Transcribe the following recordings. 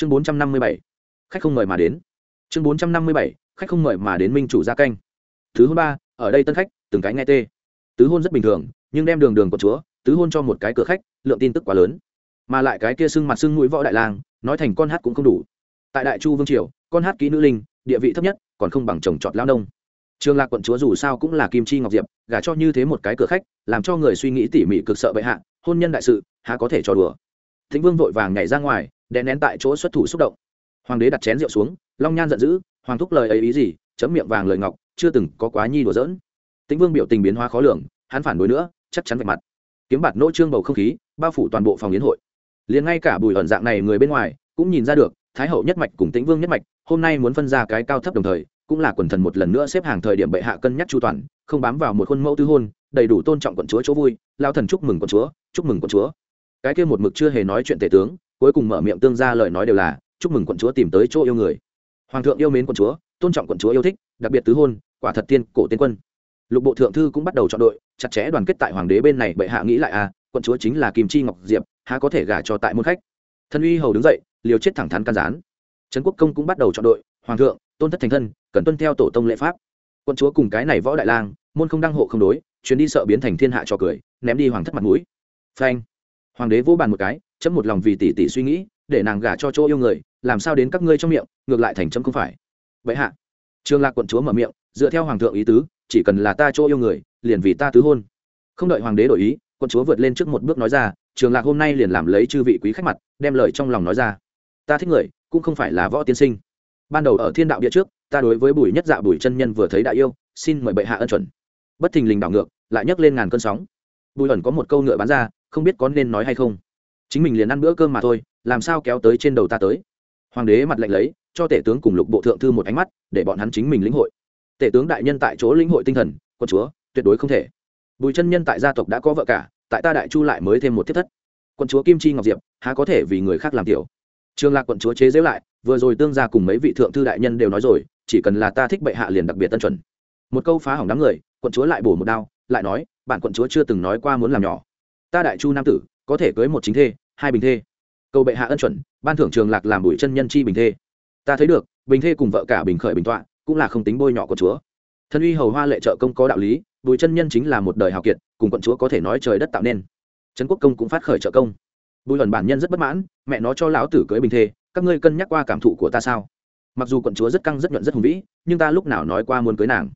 chương bốn trăm năm mươi bảy, khách không mời mà đến. Chương bốn trăm năm mươi bảy, khách không mời mà đến minh chủ gia canh. Thứ hôn ba, ở đây tân khách, từng cái nghe tê. Tứ hôn rất bình thường, nhưng đem đường đường của chúa, tứ hôn cho một cái cửa khách, lượng tin tức quá lớn. Mà lại cái kia sưng mặt sưng mũi võ đại lang, nói thành con hát cũng không đủ. Tại đại chu vương triều, con hát kỹ nữ linh, địa vị thấp nhất, còn không bằng chồng trọt lao nông. Trường lạc quận chúa dù sao cũng là kim chi ngọc diệp, gả cho như thế một cái cửa khách, làm cho người suy nghĩ tỉ mỉ cực sợ bệ hạ, hôn nhân đại sự, há có thể cho đùa. Thịnh vương vội vàng nhảy ra ngoài đè nén tại chỗ xuất thủ xúc động. Hoàng đế đặt chén rượu xuống, long nhan giận dữ, hoàng thúc lời ấy ý gì? Chấm miệng vàng lời ngọc, chưa từng có quá nhi đùa dỡn tĩnh vương biểu tình biến hóa khó lường, hắn phản đối nữa, chắc chắn vạch mặt. Kiếm bạt nỗ trương bầu không khí, bao phủ toàn bộ phòng yến hội. Liền ngay cả bùi ẩn dạng này người bên ngoài, cũng nhìn ra được, thái hậu nhất mạch cùng tĩnh vương nhất mạch, hôm nay muốn phân ra cái cao thấp đồng thời, cũng là quần thần một lần nữa xếp hàng thời điểm bệ hạ cân nhắc chu toàn, không bám vào một khuôn mẫu tư hôn, đầy đủ tôn trọng quận chúa chỗ vui, lao thần chúc mừng quận chúa, chúc mừng quận chúa. Cái kia một mực chưa hề nói chuyện tể tướng cuối cùng mở miệng tương ra lời nói đều là, chúc mừng quận chúa tìm tới chỗ yêu người. Hoàng thượng yêu mến quận chúa, tôn trọng quận chúa yêu thích, đặc biệt tứ hôn, quả thật tiên cổ tiên quân. Lục bộ thượng thư cũng bắt đầu chọn đội, chặt chẽ đoàn kết tại hoàng đế bên này, bệ hạ nghĩ lại à quận chúa chính là kim chi ngọc diệp, há có thể gả cho tại môn khách? Thân uy hầu đứng dậy, liều chết thẳng thắn can gián. Trấn quốc công cũng bắt đầu chọn đội, hoàng thượng, tôn thất thành thân, cần tuân theo tổ tông lễ pháp. Quận chúa cùng cái này võ đại lang, môn không đăng hộ không đối, chuyến đi sợ biến thành thiên hạ cho cười, ném đi hoàng thất mặt mũi. Phanh. Hoàng đế vỗ bàn một cái chấm một lòng vì tỷ tỷ suy nghĩ, để nàng gả cho chỗ yêu người, làm sao đến các ngươi trong miệng, ngược lại thành chấm không phải. Vậy hạ trường lạc quận chúa mở miệng, dựa theo hoàng thượng ý tứ, chỉ cần là ta chỗ yêu người, liền vì ta tứ hôn. Không đợi hoàng đế đổi ý, quận chúa vượt lên trước một bước nói ra trường lạc hôm nay liền làm lấy chư vị quý khách mặt, đem lời trong lòng nói ra. Ta thích người, cũng không phải là võ tiên sinh. Ban đầu ở thiên đạo địa trước, ta đối với bùi nhất dạ bùi chân nhân vừa thấy đại yêu, xin mời bệ hạ ân chuẩn. Bất thình lình đảo ngược, lại nhấc lên ngàn cơn sóng. Bùi ẩn có một câu ngựa bán ra, không biết có nên nói hay không chính mình liền ăn bữa cơm mà thôi, làm sao kéo tới trên đầu ta tới? Hoàng đế mặt lạnh lấy, cho tể tướng cùng lục bộ thượng thư một ánh mắt, để bọn hắn chính mình lĩnh hội. Tể tướng đại nhân tại chỗ lĩnh hội tinh thần quân chúa, tuyệt đối không thể. Bùi chân nhân tại gia tộc đã có vợ cả, tại ta đại chu lại mới thêm một thiết thất. Quân chúa kim chi ngọc diệp, há có thể vì người khác làm tiểu? Trường lạc quận chúa chế giễu lại, vừa rồi tương gia cùng mấy vị thượng thư đại nhân đều nói rồi, chỉ cần là ta thích bệ hạ liền đặc biệt tân chuẩn. Một câu phá hỏng đám người, quận chúa lại bổ một đao, lại nói bạn quận chúa chưa từng nói qua muốn làm nhỏ. Ta đại chu nam tử, có thể cưới một chính thê hai bình thê. Cầu bệ hạ ân chuẩn, ban thưởng trường lạc làm bùi chân nhân chi bình thê. Ta thấy được, bình thê cùng vợ cả bình khởi bình tọa, cũng là không tính bôi nhọ của chúa. Thân uy hầu hoa lệ trợ công có đạo lý, bùi chân nhân chính là một đời hào kiệt, cùng quận chúa có thể nói trời đất tạo nên. Trấn quốc công cũng phát khởi trợ công. Bùi luận bản nhân rất bất mãn, mẹ nó cho lão tử cưới bình thê, các ngươi cân nhắc qua cảm thụ của ta sao? Mặc dù quận chúa rất căng rất nhuận rất hùng vĩ, nhưng ta lúc nào nói qua muốn cưới nàng.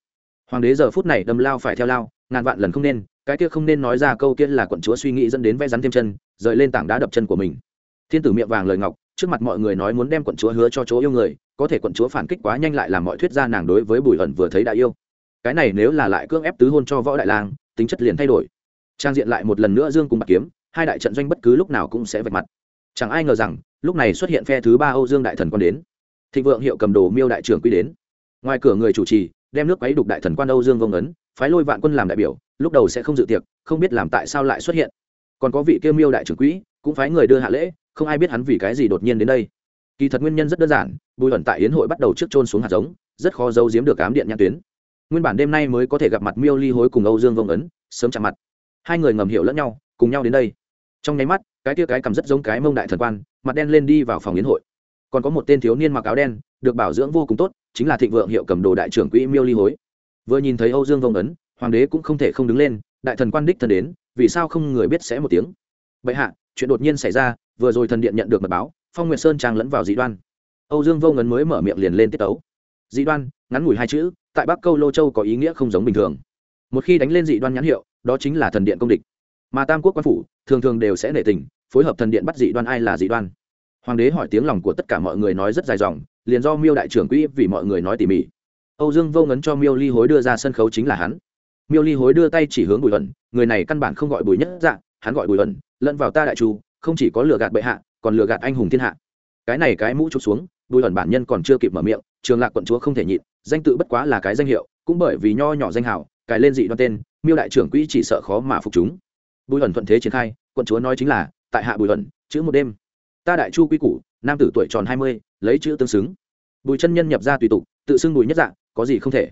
Hoàng đế giờ phút này đâm lao phải theo lao, ngàn vạn lần không nên cái kia không nên nói ra câu kia là quận chúa suy nghĩ dẫn đến vẽ rắn thêm chân, rời lên tảng đá đập chân của mình. Thiên tử miệng vàng lời ngọc, trước mặt mọi người nói muốn đem quận chúa hứa cho chỗ yêu người, có thể quận chúa phản kích quá nhanh lại làm mọi thuyết gia nàng đối với bùi ẩn vừa thấy đã yêu. Cái này nếu là lại cưỡng ép tứ hôn cho võ đại lang, tính chất liền thay đổi. Trang diện lại một lần nữa dương cùng bạc kiếm, hai đại trận doanh bất cứ lúc nào cũng sẽ vạch mặt. Chẳng ai ngờ rằng, lúc này xuất hiện phe thứ ba âu dương đại thần quan đến. Thịnh vượng hiệu cầm đồ miêu đại trưởng quy đến. Ngoài cửa người chủ trì, đem nước quấy đục đại thần quan âu dương vông ấn phái lôi vạn quân làm đại biểu, lúc đầu sẽ không dự tiệc, không biết làm tại sao lại xuất hiện. Còn có vị kêu miêu đại trưởng quỹ, cũng phái người đưa hạ lễ, không ai biết hắn vì cái gì đột nhiên đến đây. Kỳ thật nguyên nhân rất đơn giản, bùi ẩn tại yến hội bắt đầu trước trôn xuống hạt giống, rất khó giấu giếm được cám điện nhãn tuyến. Nguyên bản đêm nay mới có thể gặp mặt miêu ly hối cùng âu dương vông ấn, sớm chạm mặt. Hai người ngầm hiểu lẫn nhau, cùng nhau đến đây. Trong nháy mắt, cái tia cái cầm rất giống cái mông đại thần quan, mặt đen lên đi vào phòng yến hội. Còn có một tên thiếu niên mặc áo đen, được bảo dưỡng vô cùng tốt, chính là thịnh vượng hiệu cầm đồ đại trưởng quỹ miêu ly hối vừa nhìn thấy âu dương vông ấn, hoàng đế cũng không thể không đứng lên, đại thần quan đích thân đến, vì sao không người biết sẽ một tiếng? Bệ hạ, chuyện đột nhiên xảy ra, vừa rồi thần điện nhận được mật báo, phong nguyệt sơn trang lẫn vào dị đoan. Âu dương vô ngấn mới mở miệng liền lên tiết tấu. Dị đoan, ngắn ngủi hai chữ, tại bắc câu lô châu có ý nghĩa không giống bình thường. Một khi đánh lên dị đoan nhãn hiệu, đó chính là thần điện công địch. Mà tam quốc quan phủ, thường thường đều sẽ nể tình, phối hợp thần điện bắt dị đoan ai là dị đoan. Hoàng đế hỏi tiếng lòng của tất cả mọi người nói rất dài dòng, liền do miêu đại trưởng quỹ vì mọi người nói tỉ mỉ âu dương vô ngấn cho miêu ly hối đưa ra sân khấu chính là hắn. Miêu ly hối đưa tay chỉ hướng bùi Hận, người này căn bản không gọi bùi nhất dạ hắn gọi bùi Hận. lẫn vào ta đại chu không chỉ có lừa gạt bệ hạ còn lừa gạt anh hùng thiên hạ. Cái này cái mũ chụp xuống bùi Hận bản nhân còn chưa kịp mở miệng trường lạc quận chúa không thể nhịn danh tự bất quá là cái danh hiệu cũng bởi vì nho nhỏ danh hào cài lên dị đoan tên miêu đại trưởng quỹ chỉ sợ khó mà phục chúng. Bùi Hận thuận thế triển khai quận chúa nói chính là tại hạ bùi Hận, chữ một đêm. Ta đại chu quy củ nam tử tuổi tròn hai mươi lấy chữ tương xứng. Bùi chân nhân nhập ra tùy tục tự xưng bùi nhất dạng có gì không thể.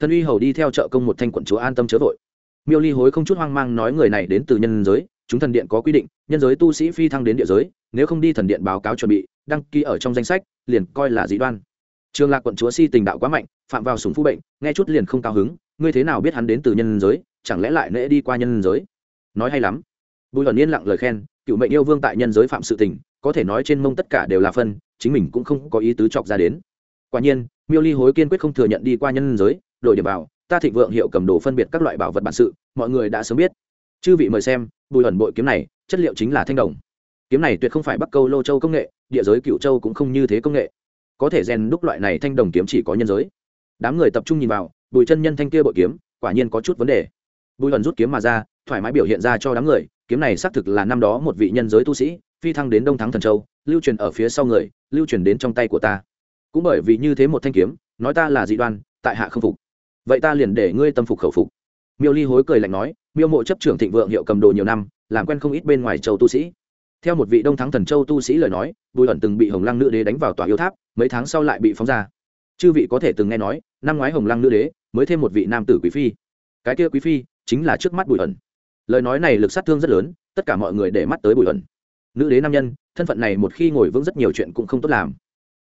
Thân uy hầu đi theo chợ công một thanh quận chúa an tâm chớ vội. Miêu ly hối không chút hoang mang nói người này đến từ nhân giới, chúng thần điện có quy định, nhân giới tu sĩ phi thăng đến địa giới, nếu không đi thần điện báo cáo chuẩn bị, đăng ký ở trong danh sách, liền coi là dị đoan. Trường lạc quận chúa si tình đạo quá mạnh, phạm vào súng phu bệnh, nghe chút liền không cao hứng, ngươi thế nào biết hắn đến từ nhân giới, chẳng lẽ lại nễ đi qua nhân giới? Nói hay lắm. Bùi hận yên lặng lời khen, cựu mệnh yêu vương tại nhân giới phạm sự tình, có thể nói trên mông tất cả đều là phân, chính mình cũng không có ý tứ chọc ra đến. Quả nhiên miêu ly hối kiên quyết không thừa nhận đi qua nhân giới, đổi điểm vào, ta thịnh vượng hiệu cầm đồ phân biệt các loại bảo vật bản sự, mọi người đã sớm biết. Chư vị mời xem, bùi ẩn bội kiếm này, chất liệu chính là thanh đồng. Kiếm này tuyệt không phải bắc câu lô châu công nghệ, địa giới cựu châu cũng không như thế công nghệ. Có thể rèn đúc loại này thanh đồng kiếm chỉ có nhân giới. Đám người tập trung nhìn vào, bùi chân nhân thanh kia bội kiếm, quả nhiên có chút vấn đề. Bùi ẩn rút kiếm mà ra, thoải mái biểu hiện ra cho đám người, kiếm này xác thực là năm đó một vị nhân giới tu sĩ, phi thăng đến đông thắng thần châu, lưu truyền ở phía sau người, lưu truyền đến trong tay của ta cũng bởi vì như thế một thanh kiếm, nói ta là dị đoan, tại hạ không phục. Vậy ta liền để ngươi tâm phục khẩu phục. Miêu ly hối cười lạnh nói, miêu mộ chấp trưởng thịnh vượng hiệu cầm đồ nhiều năm, làm quen không ít bên ngoài châu tu sĩ. Theo một vị đông thắng thần châu tu sĩ lời nói, bùi ẩn từng bị hồng lăng nữ đế đánh vào tòa yêu tháp, mấy tháng sau lại bị phóng ra. Chư vị có thể từng nghe nói, năm ngoái hồng lăng nữ đế mới thêm một vị nam tử quý phi. Cái kia quý phi chính là trước mắt bùi ẩn. Lời nói này lực sát thương rất lớn, tất cả mọi người để mắt tới bùi ẩn. Nữ đế nam nhân, thân phận này một khi ngồi vững rất nhiều chuyện cũng không tốt làm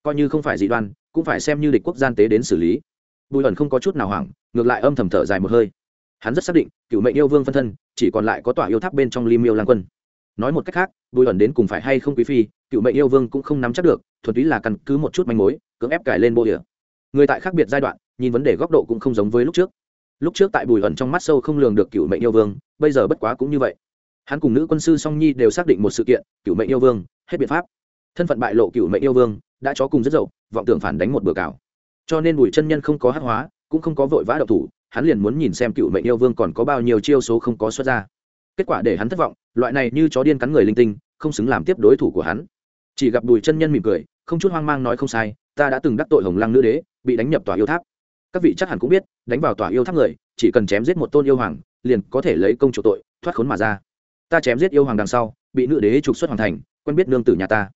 coi như không phải dị đoan, cũng phải xem như địch quốc gian tế đến xử lý. Bùi ẩn không có chút nào hoảng, ngược lại âm thầm thở dài một hơi. Hắn rất xác định, cựu mệnh yêu vương phân thân, chỉ còn lại có tòa yêu tháp bên trong lim yêu lang quân. Nói một cách khác, bùi ẩn đến cùng phải hay không quý phi, cựu mệnh yêu vương cũng không nắm chắc được, thuần túy là căn cứ một chút manh mối, cưỡng ép cải lên bộ địa. Người tại khác biệt giai đoạn, nhìn vấn đề góc độ cũng không giống với lúc trước. Lúc trước tại bùi ẩn trong mắt sâu không lường được cựu mệnh yêu vương, bây giờ bất quá cũng như vậy. Hắn cùng nữ quân sư song nhi đều xác định một sự kiện, cựu mệnh yêu vương, hết biện pháp. Thân phận bại lộ cựu mệnh yêu vương đã chó cùng rất dậu, vọng tưởng phản đánh một bừa cào. Cho nên bùi chân nhân không có hát hóa, cũng không có vội vã đậu thủ, hắn liền muốn nhìn xem cựu mệnh yêu vương còn có bao nhiêu chiêu số không có xuất ra. Kết quả để hắn thất vọng, loại này như chó điên cắn người linh tinh, không xứng làm tiếp đối thủ của hắn. Chỉ gặp bùi chân nhân mỉm cười, không chút hoang mang nói không sai, ta đã từng đắc tội hồng lăng nữ đế, bị đánh nhập tòa yêu tháp. Các vị chắc hẳn cũng biết, đánh vào tòa yêu tháp người, chỉ cần chém giết một tôn yêu hoàng, liền có thể lấy công chủ tội, thoát khốn mà ra. Ta chém giết yêu hoàng đằng sau, bị nữ đế trục xuất hoàng thành, quen biết nương tử nhà ta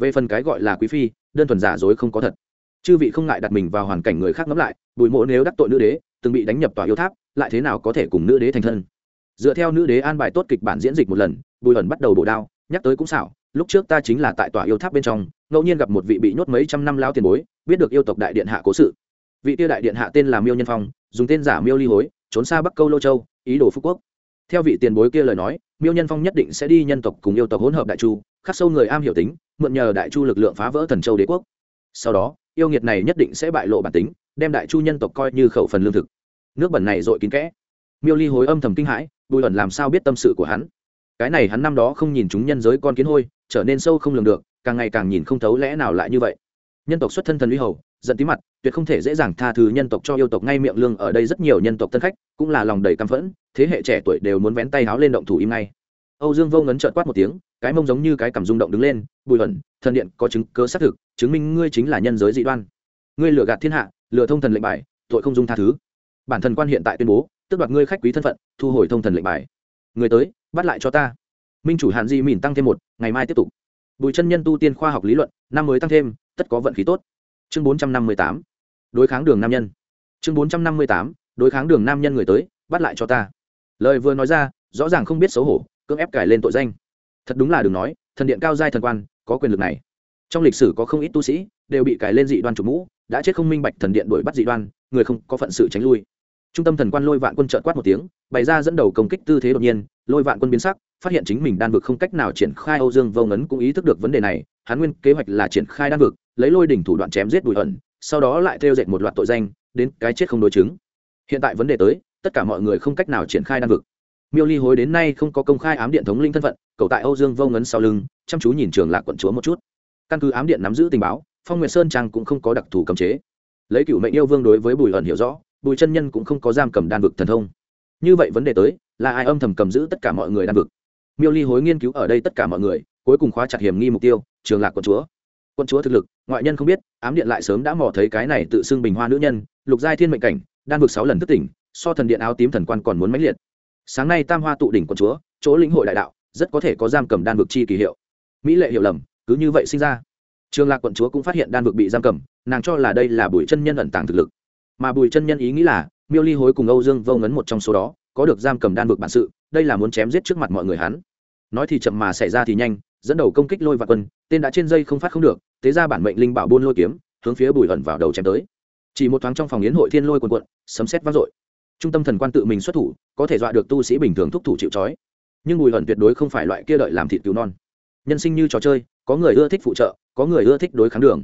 về phần cái gọi là quý phi, đơn thuần giả dối không có thật. Chư vị không ngại đặt mình vào hoàn cảnh người khác ngẫm lại, bùi mộ nếu đắc tội nữ đế, từng bị đánh nhập tòa yêu tháp, lại thế nào có thể cùng nữ đế thành thân? Dựa theo nữ đế an bài tốt kịch bản diễn dịch một lần, bùi ẩn bắt đầu bổ đao, nhắc tới cũng xảo, lúc trước ta chính là tại tòa yêu tháp bên trong, ngẫu nhiên gặp một vị bị nhốt mấy trăm năm lao tiền bối, biết được yêu tộc đại điện hạ cố sự. Vị tiêu đại điện hạ tên là miêu nhân phong, dùng tên giả miêu ly hối, trốn xa bắc câu lô châu, ý đồ phú quốc. Theo vị tiền bối kia lời nói miêu nhân phong nhất định sẽ đi nhân tộc cùng yêu tộc hỗn hợp đại chu, khắc sâu người am hiểu tính, mượn nhờ đại chu lực lượng phá vỡ thần châu đế quốc. Sau đó, yêu nghiệt này nhất định sẽ bại lộ bản tính, đem đại chu nhân tộc coi như khẩu phần lương thực. Nước bẩn này dội kín kẽ. Miêu ly hối âm thầm kinh hãi, bùi ẩn làm sao biết tâm sự của hắn? Cái này hắn năm đó không nhìn chúng nhân giới con kiến hôi, trở nên sâu không lường được, càng ngày càng nhìn không thấu lẽ nào lại như vậy. Nhân tộc xuất thân thần uy hầu, giận tí mặt, tuyệt không thể dễ dàng tha thứ nhân tộc cho yêu tộc ngay miệng lương ở đây rất nhiều nhân tộc tân khách, cũng là lòng đầy căm phẫn thế hệ trẻ tuổi đều muốn vén tay háo lên động thủ im ngay. Âu dương vô ngấn trợn quát một tiếng, cái mông giống như cái cảm rung động đứng lên, bùi ẩn thần điện có chứng cơ xác thực, chứng minh ngươi chính là nhân giới dị đoan. Ngươi lừa gạt thiên hạ, lừa thông thần lệnh bài, tội không dung tha thứ. Bản thân quan hiện tại tuyên bố, tước đoạt ngươi khách quý thân phận, thu hồi thông thần lệnh bài. Người tới, bắt lại cho ta. Minh chủ hạn di mìn tăng thêm một, ngày mai tiếp tục. Bùi chân nhân tu tiên khoa học lý luận, năm mới tăng thêm, tất có vận khí tốt. Chương bốn trăm năm mươi tám, đối kháng đường nam nhân. Chương bốn trăm năm mươi tám, đối kháng đường nam nhân người tới, bắt lại cho ta lời vừa nói ra, rõ ràng không biết xấu hổ, cưỡng ép cải lên tội danh. Thật đúng là đừng nói, thần điện cao giai thần quan, có quyền lực này. Trong lịch sử có không ít tu sĩ, đều bị cải lên dị đoan chủ mũ, đã chết không minh bạch thần điện đuổi bắt dị đoan, người không có phận sự tránh lui. Trung tâm thần quan lôi vạn quân trợn quát một tiếng, bày ra dẫn đầu công kích tư thế đột nhiên, lôi vạn quân biến sắc, phát hiện chính mình đan vực không cách nào triển khai, âu dương vô ngấn cũng ý thức được vấn đề này, hắn nguyên kế hoạch là triển khai đan vực, lấy lôi đỉnh thủ đoạn chém giết bùi ẩn, sau đó lại theo dệt một loạt tội danh, đến cái chết không đối chứng. Hiện tại vấn đề tới tất cả mọi người không cách nào triển khai đan vực. Miêu ly hối đến nay không có công khai ám điện thống linh thân phận, cầu tại âu dương vô ngấn sau lưng, chăm chú nhìn trường lạc quận chúa một chút. Căn cứ ám điện nắm giữ tình báo, phong nguyệt sơn trang cũng không có đặc thù cấm chế. Lấy cựu mệnh yêu vương đối với bùi ẩn hiểu rõ, bùi chân nhân cũng không có giam cầm đan vực thần thông. Như vậy vấn đề tới, là ai âm thầm cầm giữ tất cả mọi người đan vực? Miêu ly hối nghiên cứu ở đây tất cả mọi người, cuối cùng khóa chặt hiểm nghi mục tiêu, trường lạc quận chúa. Quận chúa thực lực, ngoại nhân không biết, ám điện lại sớm đã mò thấy cái này tự xưng bình hoa nữ nhân, lục giai thiên mệnh cảnh, đan vực sáu lần thức tỉnh so thần điện áo tím thần quan còn muốn mãnh liệt. Sáng nay tam hoa tụ đỉnh quận chúa, chỗ lĩnh hội đại đạo, rất có thể có giam cầm đan vực chi kỳ hiệu. Mỹ lệ hiểu lầm, cứ như vậy sinh ra. Trường lạc quận chúa cũng phát hiện đan vực bị giam cầm, nàng cho là đây là bùi chân nhân ẩn tàng thực lực. Mà bùi chân nhân ý nghĩ là, miêu ly hối cùng âu dương vô ngấn một trong số đó, có được giam cầm đan vực bản sự, đây là muốn chém giết trước mặt mọi người hắn. Nói thì chậm mà xảy ra thì nhanh, dẫn đầu công kích lôi và quân, tên đã trên dây không phát không được, thế ra bản mệnh linh bảo buôn lôi kiếm, hướng phía bùi ẩn vào đầu chém tới. Chỉ một thoáng trong phòng yến hội thiên lôi quần quận, sấm xét vang dội trung tâm thần quan tự mình xuất thủ, có thể dọa được tu sĩ bình thường thúc thủ chịu trói. Nhưng bùi ẩn tuyệt đối không phải loại kia đợi làm thịt cứu non. Nhân sinh như trò chơi, có người ưa thích phụ trợ, có người ưa thích đối kháng đường.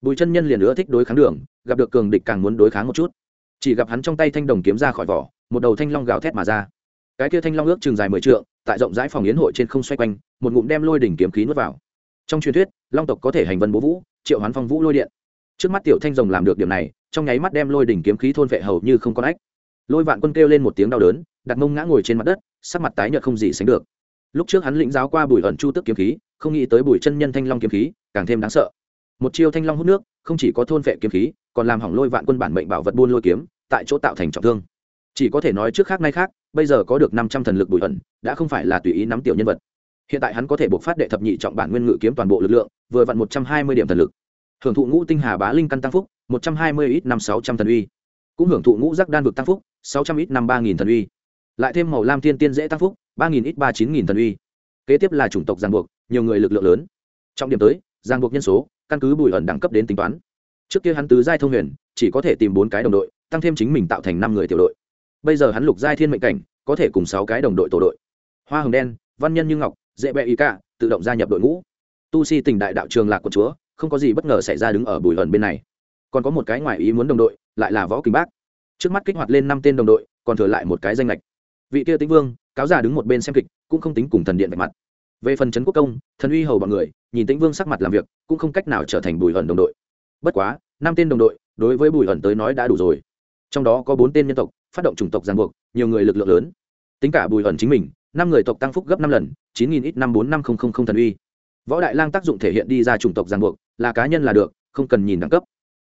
Bùi chân nhân liền ưa thích đối kháng đường, gặp được cường địch càng muốn đối kháng một chút. Chỉ gặp hắn trong tay thanh đồng kiếm ra khỏi vỏ, một đầu thanh long gào thét mà ra. Cái kia thanh long ước chừng dài mười trượng, tại rộng rãi phòng yến hội trên không xoay quanh, một ngụm đem lôi đỉnh kiếm khí nuốt vào. Trong truyền thuyết, long tộc có thể hành vân bố vũ, triệu hoán phong vũ lôi điện. Trước mắt tiểu thanh rồng làm được điểm này, trong nháy mắt đem lôi đỉnh kiếm khí thôn vệ hầu như không có ách lôi vạn quân kêu lên một tiếng đau đớn, đặt mông ngã ngồi trên mặt đất, sắc mặt tái nhợt không gì sánh được. Lúc trước hắn lĩnh giáo qua bùi ẩn chu tức kiếm khí, không nghĩ tới bùi chân nhân thanh long kiếm khí, càng thêm đáng sợ. Một chiêu thanh long hút nước, không chỉ có thôn vệ kiếm khí, còn làm hỏng lôi vạn quân bản mệnh bảo vật buôn lôi kiếm, tại chỗ tạo thành trọng thương. Chỉ có thể nói trước khác nay khác, bây giờ có được năm trăm thần lực bùi ẩn đã không phải là tùy ý nắm tiểu nhân vật. Hiện tại hắn có thể buộc phát đệ thập nhị trọng bản nguyên ngự kiếm toàn bộ lực lượng, vừa vặn một trăm hai mươi điểm thần lực. Hưởng thụ ngũ tinh hà bá linh căn tăng phúc, một trăm hai mươi ít năm sáu trăm thần uy cũng hưởng thụ ngũ giác đan vực tăng phúc, sáu trăm ít năm ba nghìn thần uy. Lại thêm màu lam thiên tiên dễ tăng phúc, ba nghìn ít ba chín nghìn thần uy. Kế tiếp là chủng tộc giang buộc, nhiều người lực lượng lớn. Trọng điểm tới, giang buộc nhân số, căn cứ bùi ẩn đẳng cấp đến tính toán. Trước kia hắn tứ giai thông huyền, chỉ có thể tìm bốn cái đồng đội, tăng thêm chính mình tạo thành năm người tiểu đội. Bây giờ hắn lục giai thiên mệnh cảnh, có thể cùng sáu cái đồng đội tổ đội. Hoa hồng đen, văn nhân như ngọc, dễ bẹ ý cả, tự động gia nhập đội ngũ. Tu si tình đại đạo trường lạc của chúa, không có gì bất ngờ xảy ra đứng ở bùi ẩn bên này còn có một cái ngoài ý muốn đồng đội, lại là võ kinh bác. Trước mắt kích hoạt lên năm tên đồng đội, còn thừa lại một cái danh lệch vị kia tĩnh vương, cáo già đứng một bên xem kịch, cũng không tính cùng thần điện vạch mặt. Về phần trấn quốc công, thần uy hầu bọn người, nhìn tĩnh vương sắc mặt làm việc, cũng không cách nào trở thành bùi ẩn đồng đội. Bất quá, năm tên đồng đội, đối với bùi ẩn tới nói đã đủ rồi. Trong đó có bốn tên nhân tộc, phát động chủng tộc giang buộc, nhiều người lực lượng lớn. Tính cả bùi ẩn chính mình, năm người tộc tăng phúc gấp năm lần, chín nghìn ít năm bốn năm không không không thần uy. Võ đại lang tác dụng thể hiện đi ra chủng tộc giang buộc, là cá nhân là được, không cần nhìn đẳng cấp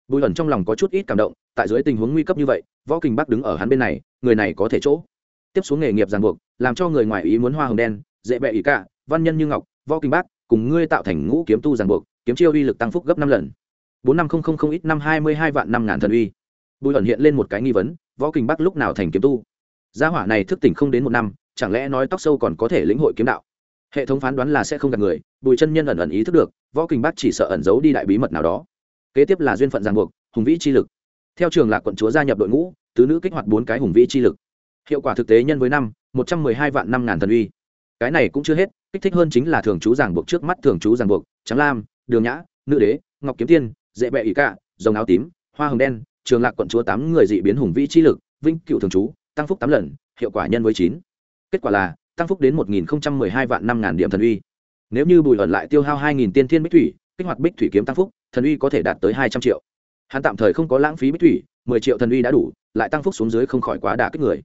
bùi ẩn trong lòng có chút ít cảm động, tại dưới tình huống nguy cấp như vậy, võ kình bắc đứng ở hắn bên này, người này có thể chỗ. Tiếp xuống nghề nghiệp giang buộc, làm cho người ngoài ý muốn hoa hồng đen, dễ bẹ ý cả, văn nhân như ngọc, võ kinh bắc, cùng ngươi tạo thành ngũ kiếm tu giang buộc, kiếm chiêu uy lực tăng phúc gấp năm lần. Bốn năm không không không ít năm hai mươi hai vạn năm ngàn thần uy. Bùi ẩn hiện lên một cái nghi vấn, võ kinh bắc lúc nào thành kiếm tu? Gia hỏa này thức tỉnh không đến một năm, chẳng lẽ nói tóc sâu còn có thể lĩnh hội kiếm đạo? Hệ thống phán đoán là sẽ không gặp người, bùi chân nhân ẩn ẩn ý thức được, võ kinh bắc chỉ sợ ẩn giấu đi đại bí mật nào đó kế tiếp là duyên phận giang buộc, hùng vĩ chi lực. Theo trường lạc quận chúa gia nhập đội ngũ, tứ nữ kích hoạt bốn cái hùng vĩ chi lực. Hiệu quả thực tế nhân với năm, một trăm mười hai vạn năm ngàn thần uy. Cái này cũng chưa hết, kích thích hơn chính là thường chú giảng buộc trước mắt thường chú giảng buộc trắng lam, đường nhã, nữ đế, ngọc kiếm tiên, dễ bẹ ỷ cạ, dòng áo tím, hoa hồng đen, trường lạc quận chúa tám người dị biến hùng vĩ chi lực, vinh cựu thường chú tăng phúc tám lần, hiệu quả nhân với chín. Kết quả là, tăng phúc đến một nghìn hai vạn năm ngàn điểm thần uy. Nếu như bùi ẩn lại tiêu hao hai nghìn tiên thiên bích thủy, kích hoạt bích thủy kiếm tăng phúc thần uy có thể đạt tới hai trăm triệu. Hắn tạm thời không có lãng phí bích thủy, mười triệu thần uy đã đủ, lại tăng phúc xuống dưới không khỏi quá đả kích người.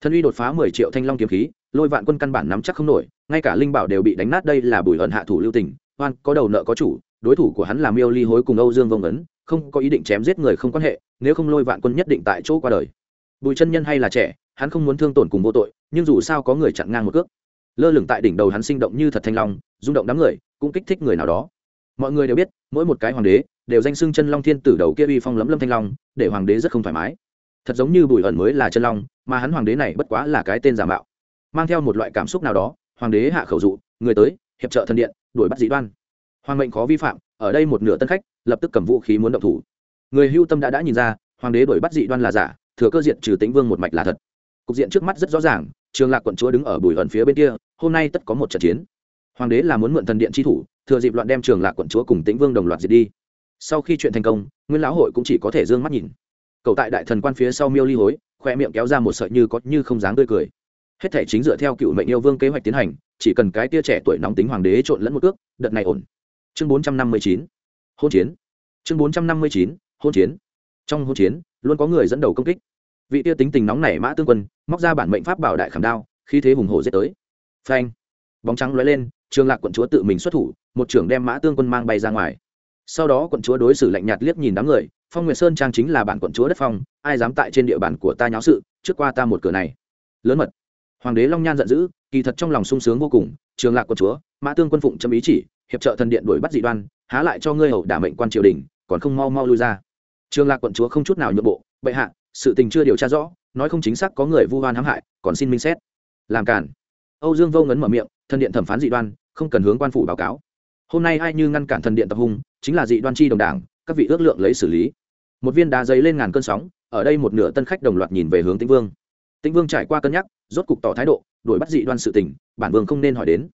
Thần uy đột phá mười triệu thanh long kiếm khí, lôi vạn quân căn bản nắm chắc không nổi, ngay cả linh bảo đều bị đánh nát đây là bùi ẩn hạ thủ lưu tình hoan có đầu nợ có chủ, đối thủ của hắn là miêu ly hối cùng âu dương vông ấn, không có ý định chém giết người không quan hệ, nếu không lôi vạn quân nhất định tại chỗ qua đời. Bùi chân nhân hay là trẻ, hắn không muốn thương tổn cùng vô tội, nhưng dù sao có người chặn ngang một cước. Lơ lửng tại đỉnh đầu hắn sinh động như thật thanh long, rung động đám người, cũng kích thích người nào đó mọi người đều biết, mỗi một cái hoàng đế đều danh xưng chân long thiên tử đầu kia uy phong lấm lâm thanh long, để hoàng đế rất không thoải mái. Thật giống như bùi ẩn mới là chân long, mà hắn hoàng đế này bất quá là cái tên giả mạo. Mang theo một loại cảm xúc nào đó, hoàng đế hạ khẩu dụ, người tới, hiệp trợ thần điện, đuổi bắt dị đoan. Hoàng mệnh có vi phạm, ở đây một nửa tân khách, lập tức cầm vũ khí muốn động thủ. Người hưu tâm đã đã nhìn ra, hoàng đế đuổi bắt dị đoan là giả, thừa cơ diện trừ tĩnh vương một mạch là thật. Cục diện trước mắt rất rõ ràng, trường lạc quận chúa đứng ở bùi ẩn phía bên kia, hôm nay tất có một trận chiến hoàng đế là muốn mượn thần điện chi thủ, thừa dịp loạn đem trường lạc quận chúa cùng tĩnh vương đồng loạt diệt đi. Sau khi chuyện thành công, nguyên lão hội cũng chỉ có thể d ư ơ n g mắt nhìn. Cậu tại đại thần quan phía sau miêu ly hối, khoe miệng kéo ra một sợi như có như không dáng tươi cười. Hết thể chính dựa theo cựu mệnh yêu vương kế hoạch tiến hành, chỉ cần cái tia trẻ tuổi nóng tính hoàng đế trộn lẫn một ước đợt này ổn. Chương bốn trăm năm mươi chín, hôn chiến. Chương bốn trăm năm mươi chín, hôn chiến. Trong hôn chiến, luôn có người dẫn đầu công kích. Vị tia tính tình nóng nảy mã tương quân, móc ra bản mệnh pháp bảo đại khảm đao khi thế hùng hổ dết tới. Phanh. Bóng trắng lóe lên trường lạc quận chúa tự mình xuất thủ, một trưởng đem mã tương quân mang bay ra ngoài. Sau đó quận chúa đối xử lạnh nhạt liếc nhìn đám người, phong nguyệt sơn trang chính là bản quận chúa đất phong, ai dám tại trên địa bàn của ta nháo sự, trước qua ta một cửa này. Lớn mật. Hoàng đế long nhan giận dữ, kỳ thật trong lòng sung sướng vô cùng, trường lạc quận chúa, mã tương quân phụng châm ý chỉ, hiệp trợ thần điện đuổi bắt dị đoan, há lại cho ngươi hầu đả mệnh quan triều đình, còn không mau mau lui ra. Trường lạc quận chúa không chút nào nhượng bộ, bệ hạ, sự tình chưa điều tra rõ, nói không chính xác có người vu oan hãm hại, còn xin minh xét. Làm cản âu dương vô ngấn mở miệng thần điện thẩm phán dị đoan, không cần hướng quan phủ báo cáo. Hôm nay ai như ngăn cản thần điện tập hung, chính là dị đoan chi đồng đảng, các vị ước lượng lấy xử lý. Một viên đá giấy lên ngàn cơn sóng, ở đây một nửa tân khách đồng loạt nhìn về hướng tĩnh vương. Tĩnh vương trải qua cân nhắc, rốt cục tỏ thái độ, đuổi bắt dị đoan sự tình, bản vương không nên hỏi đến.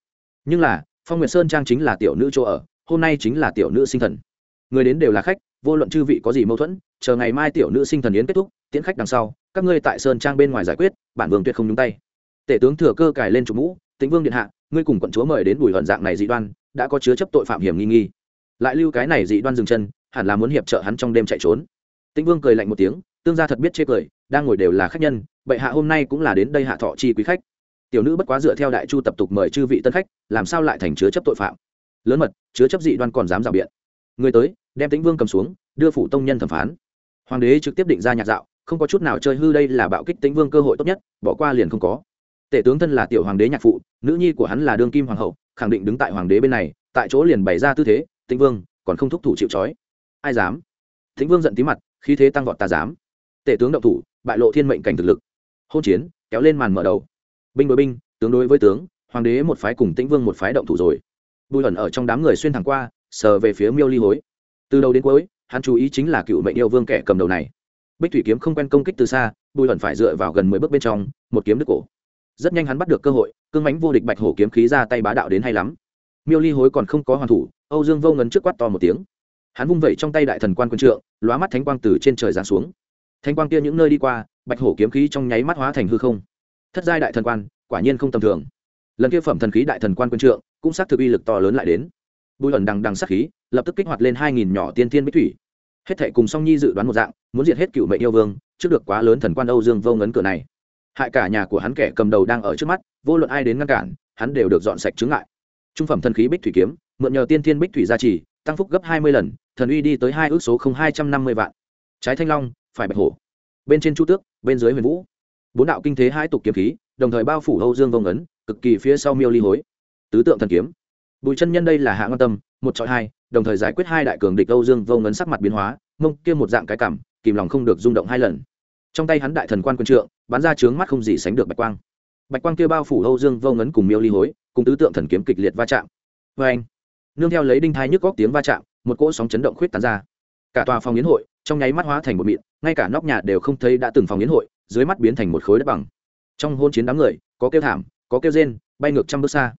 Nhưng là, phong nguyệt sơn trang chính là tiểu nữ chỗ ở, hôm nay chính là tiểu nữ sinh thần. Người đến đều là khách, vô luận chư vị có gì mâu thuẫn, chờ ngày mai tiểu nữ sinh thần yến kết thúc, tiễn khách đằng sau, các ngươi tại sơn trang bên ngoài giải quyết, bản vương tuyệt không nhúng tay. Tể tướng thừa cơ cài lên chủ mũ tĩnh vương điện hạ, ngươi cùng quận chúa mời đến bùi hận dạng này dị đoan, đã có chứa chấp tội phạm hiểm nghi nghi. Lại lưu cái này dị đoan dừng chân, hẳn là muốn hiệp trợ hắn trong đêm chạy trốn. Tĩnh vương cười lạnh một tiếng, tương gia thật biết chê cười, đang ngồi đều là khách nhân, bệ hạ hôm nay cũng là đến đây hạ thọ chi quý khách. Tiểu nữ bất quá dựa theo đại chu tập tục mời chư vị tân khách, làm sao lại thành chứa chấp tội phạm? Lớn mật, chứa chấp dị đoan còn dám rào biện. Người tới, đem tĩnh vương cầm xuống, đưa phủ tông nhân thẩm phán. Hoàng đế trực tiếp định ra nhạc dạo, không có chút nào chơi hư đây là bạo kích tĩnh vương cơ hội tốt nhất, bỏ qua liền không có tể tướng thân là tiểu hoàng đế nhạc phụ, nữ nhi của hắn là đương kim hoàng hậu, khẳng định đứng tại hoàng đế bên này, tại chỗ liền bày ra tư thế, tĩnh vương, còn không thúc thủ chịu trói. Ai dám? Tĩnh vương giận tí mặt, khí thế tăng vọt ta dám. Tể tướng động thủ, bại lộ thiên mệnh cảnh thực lực. Hôn chiến, kéo lên màn mở đầu. Binh đối binh, tướng đối với tướng, hoàng đế một phái cùng tĩnh vương một phái động thủ rồi. Bùi ẩn ở trong đám người xuyên thẳng qua, sờ về phía miêu ly hối. Từ đầu đến cuối, hắn chú ý chính là cựu mệnh yêu vương kẻ cầm đầu này. Bích thủy kiếm không quen công kích từ xa, bùi ẩn phải dựa vào gần mười bước bên trong, một kiếm đứt cổ rất nhanh hắn bắt được cơ hội, cương mánh vô địch bạch hổ kiếm khí ra tay bá đạo đến hay lắm. Miêu ly hối còn không có hoàn thủ, âu dương vô ngấn trước quát to một tiếng. Hắn vung vẩy trong tay đại thần quan quân trượng, lóa mắt thánh quang từ trên trời giáng xuống. Thánh quang kia những nơi đi qua, bạch hổ kiếm khí trong nháy mắt hóa thành hư không. Thất giai đại thần quan, quả nhiên không tầm thường. Lần kia phẩm thần khí đại thần quan quân trượng, cũng xác thực uy lực to lớn lại đến. Bùi ẩn đằng đằng sắc khí, lập tức kích hoạt lên hai nghìn nhỏ tiên thiên bích thủy. Hết thệ cùng song nhi dự đoán một dạng, muốn diệt hết cựu mệnh yêu vương, trước được quá lớn thần quan âu dương vô ngấn cửa này hại cả nhà của hắn kẻ cầm đầu đang ở trước mắt, vô luận ai đến ngăn cản, hắn đều được dọn sạch chứng ngại. Trung phẩm thần khí bích thủy kiếm, mượn nhờ tiên thiên bích thủy gia trì, tăng phúc gấp hai mươi lần, thần uy đi tới hai ước số không hai trăm năm mươi vạn. Trái thanh long, phải bạch hổ. Bên trên chu tước, bên dưới huyền vũ. Bốn đạo kinh thế hai tục kiếm khí, đồng thời bao phủ âu dương vông ấn, cực kỳ phía sau miêu ly hối. Tứ tượng thần kiếm. Bùi chân nhân đây là hạ ngon tâm, một chọi hai, đồng thời giải quyết hai đại cường địch âu dương vông ấn sắc mặt biến hóa, mông kia một dạng cái cảm, kìm lòng không được rung động hai lần trong tay hắn đại thần quan quân trượng, bắn ra trướng mắt không gì sánh được bạch quang. Bạch quang kia bao phủ âu dương vô ngấn cùng miêu ly hối, cùng tứ tượng thần kiếm kịch liệt va chạm. Vê anh, nương theo lấy đinh thai nhức góc tiếng va chạm, một cỗ sóng chấn động khuyết tán ra. Cả tòa phòng yến hội, trong nháy mắt hóa thành một mịn, ngay cả nóc nhà đều không thấy đã từng phòng yến hội, dưới mắt biến thành một khối đất bằng. Trong hôn chiến đám người, có kêu thảm, có kêu rên, bay ngược trăm bước xa.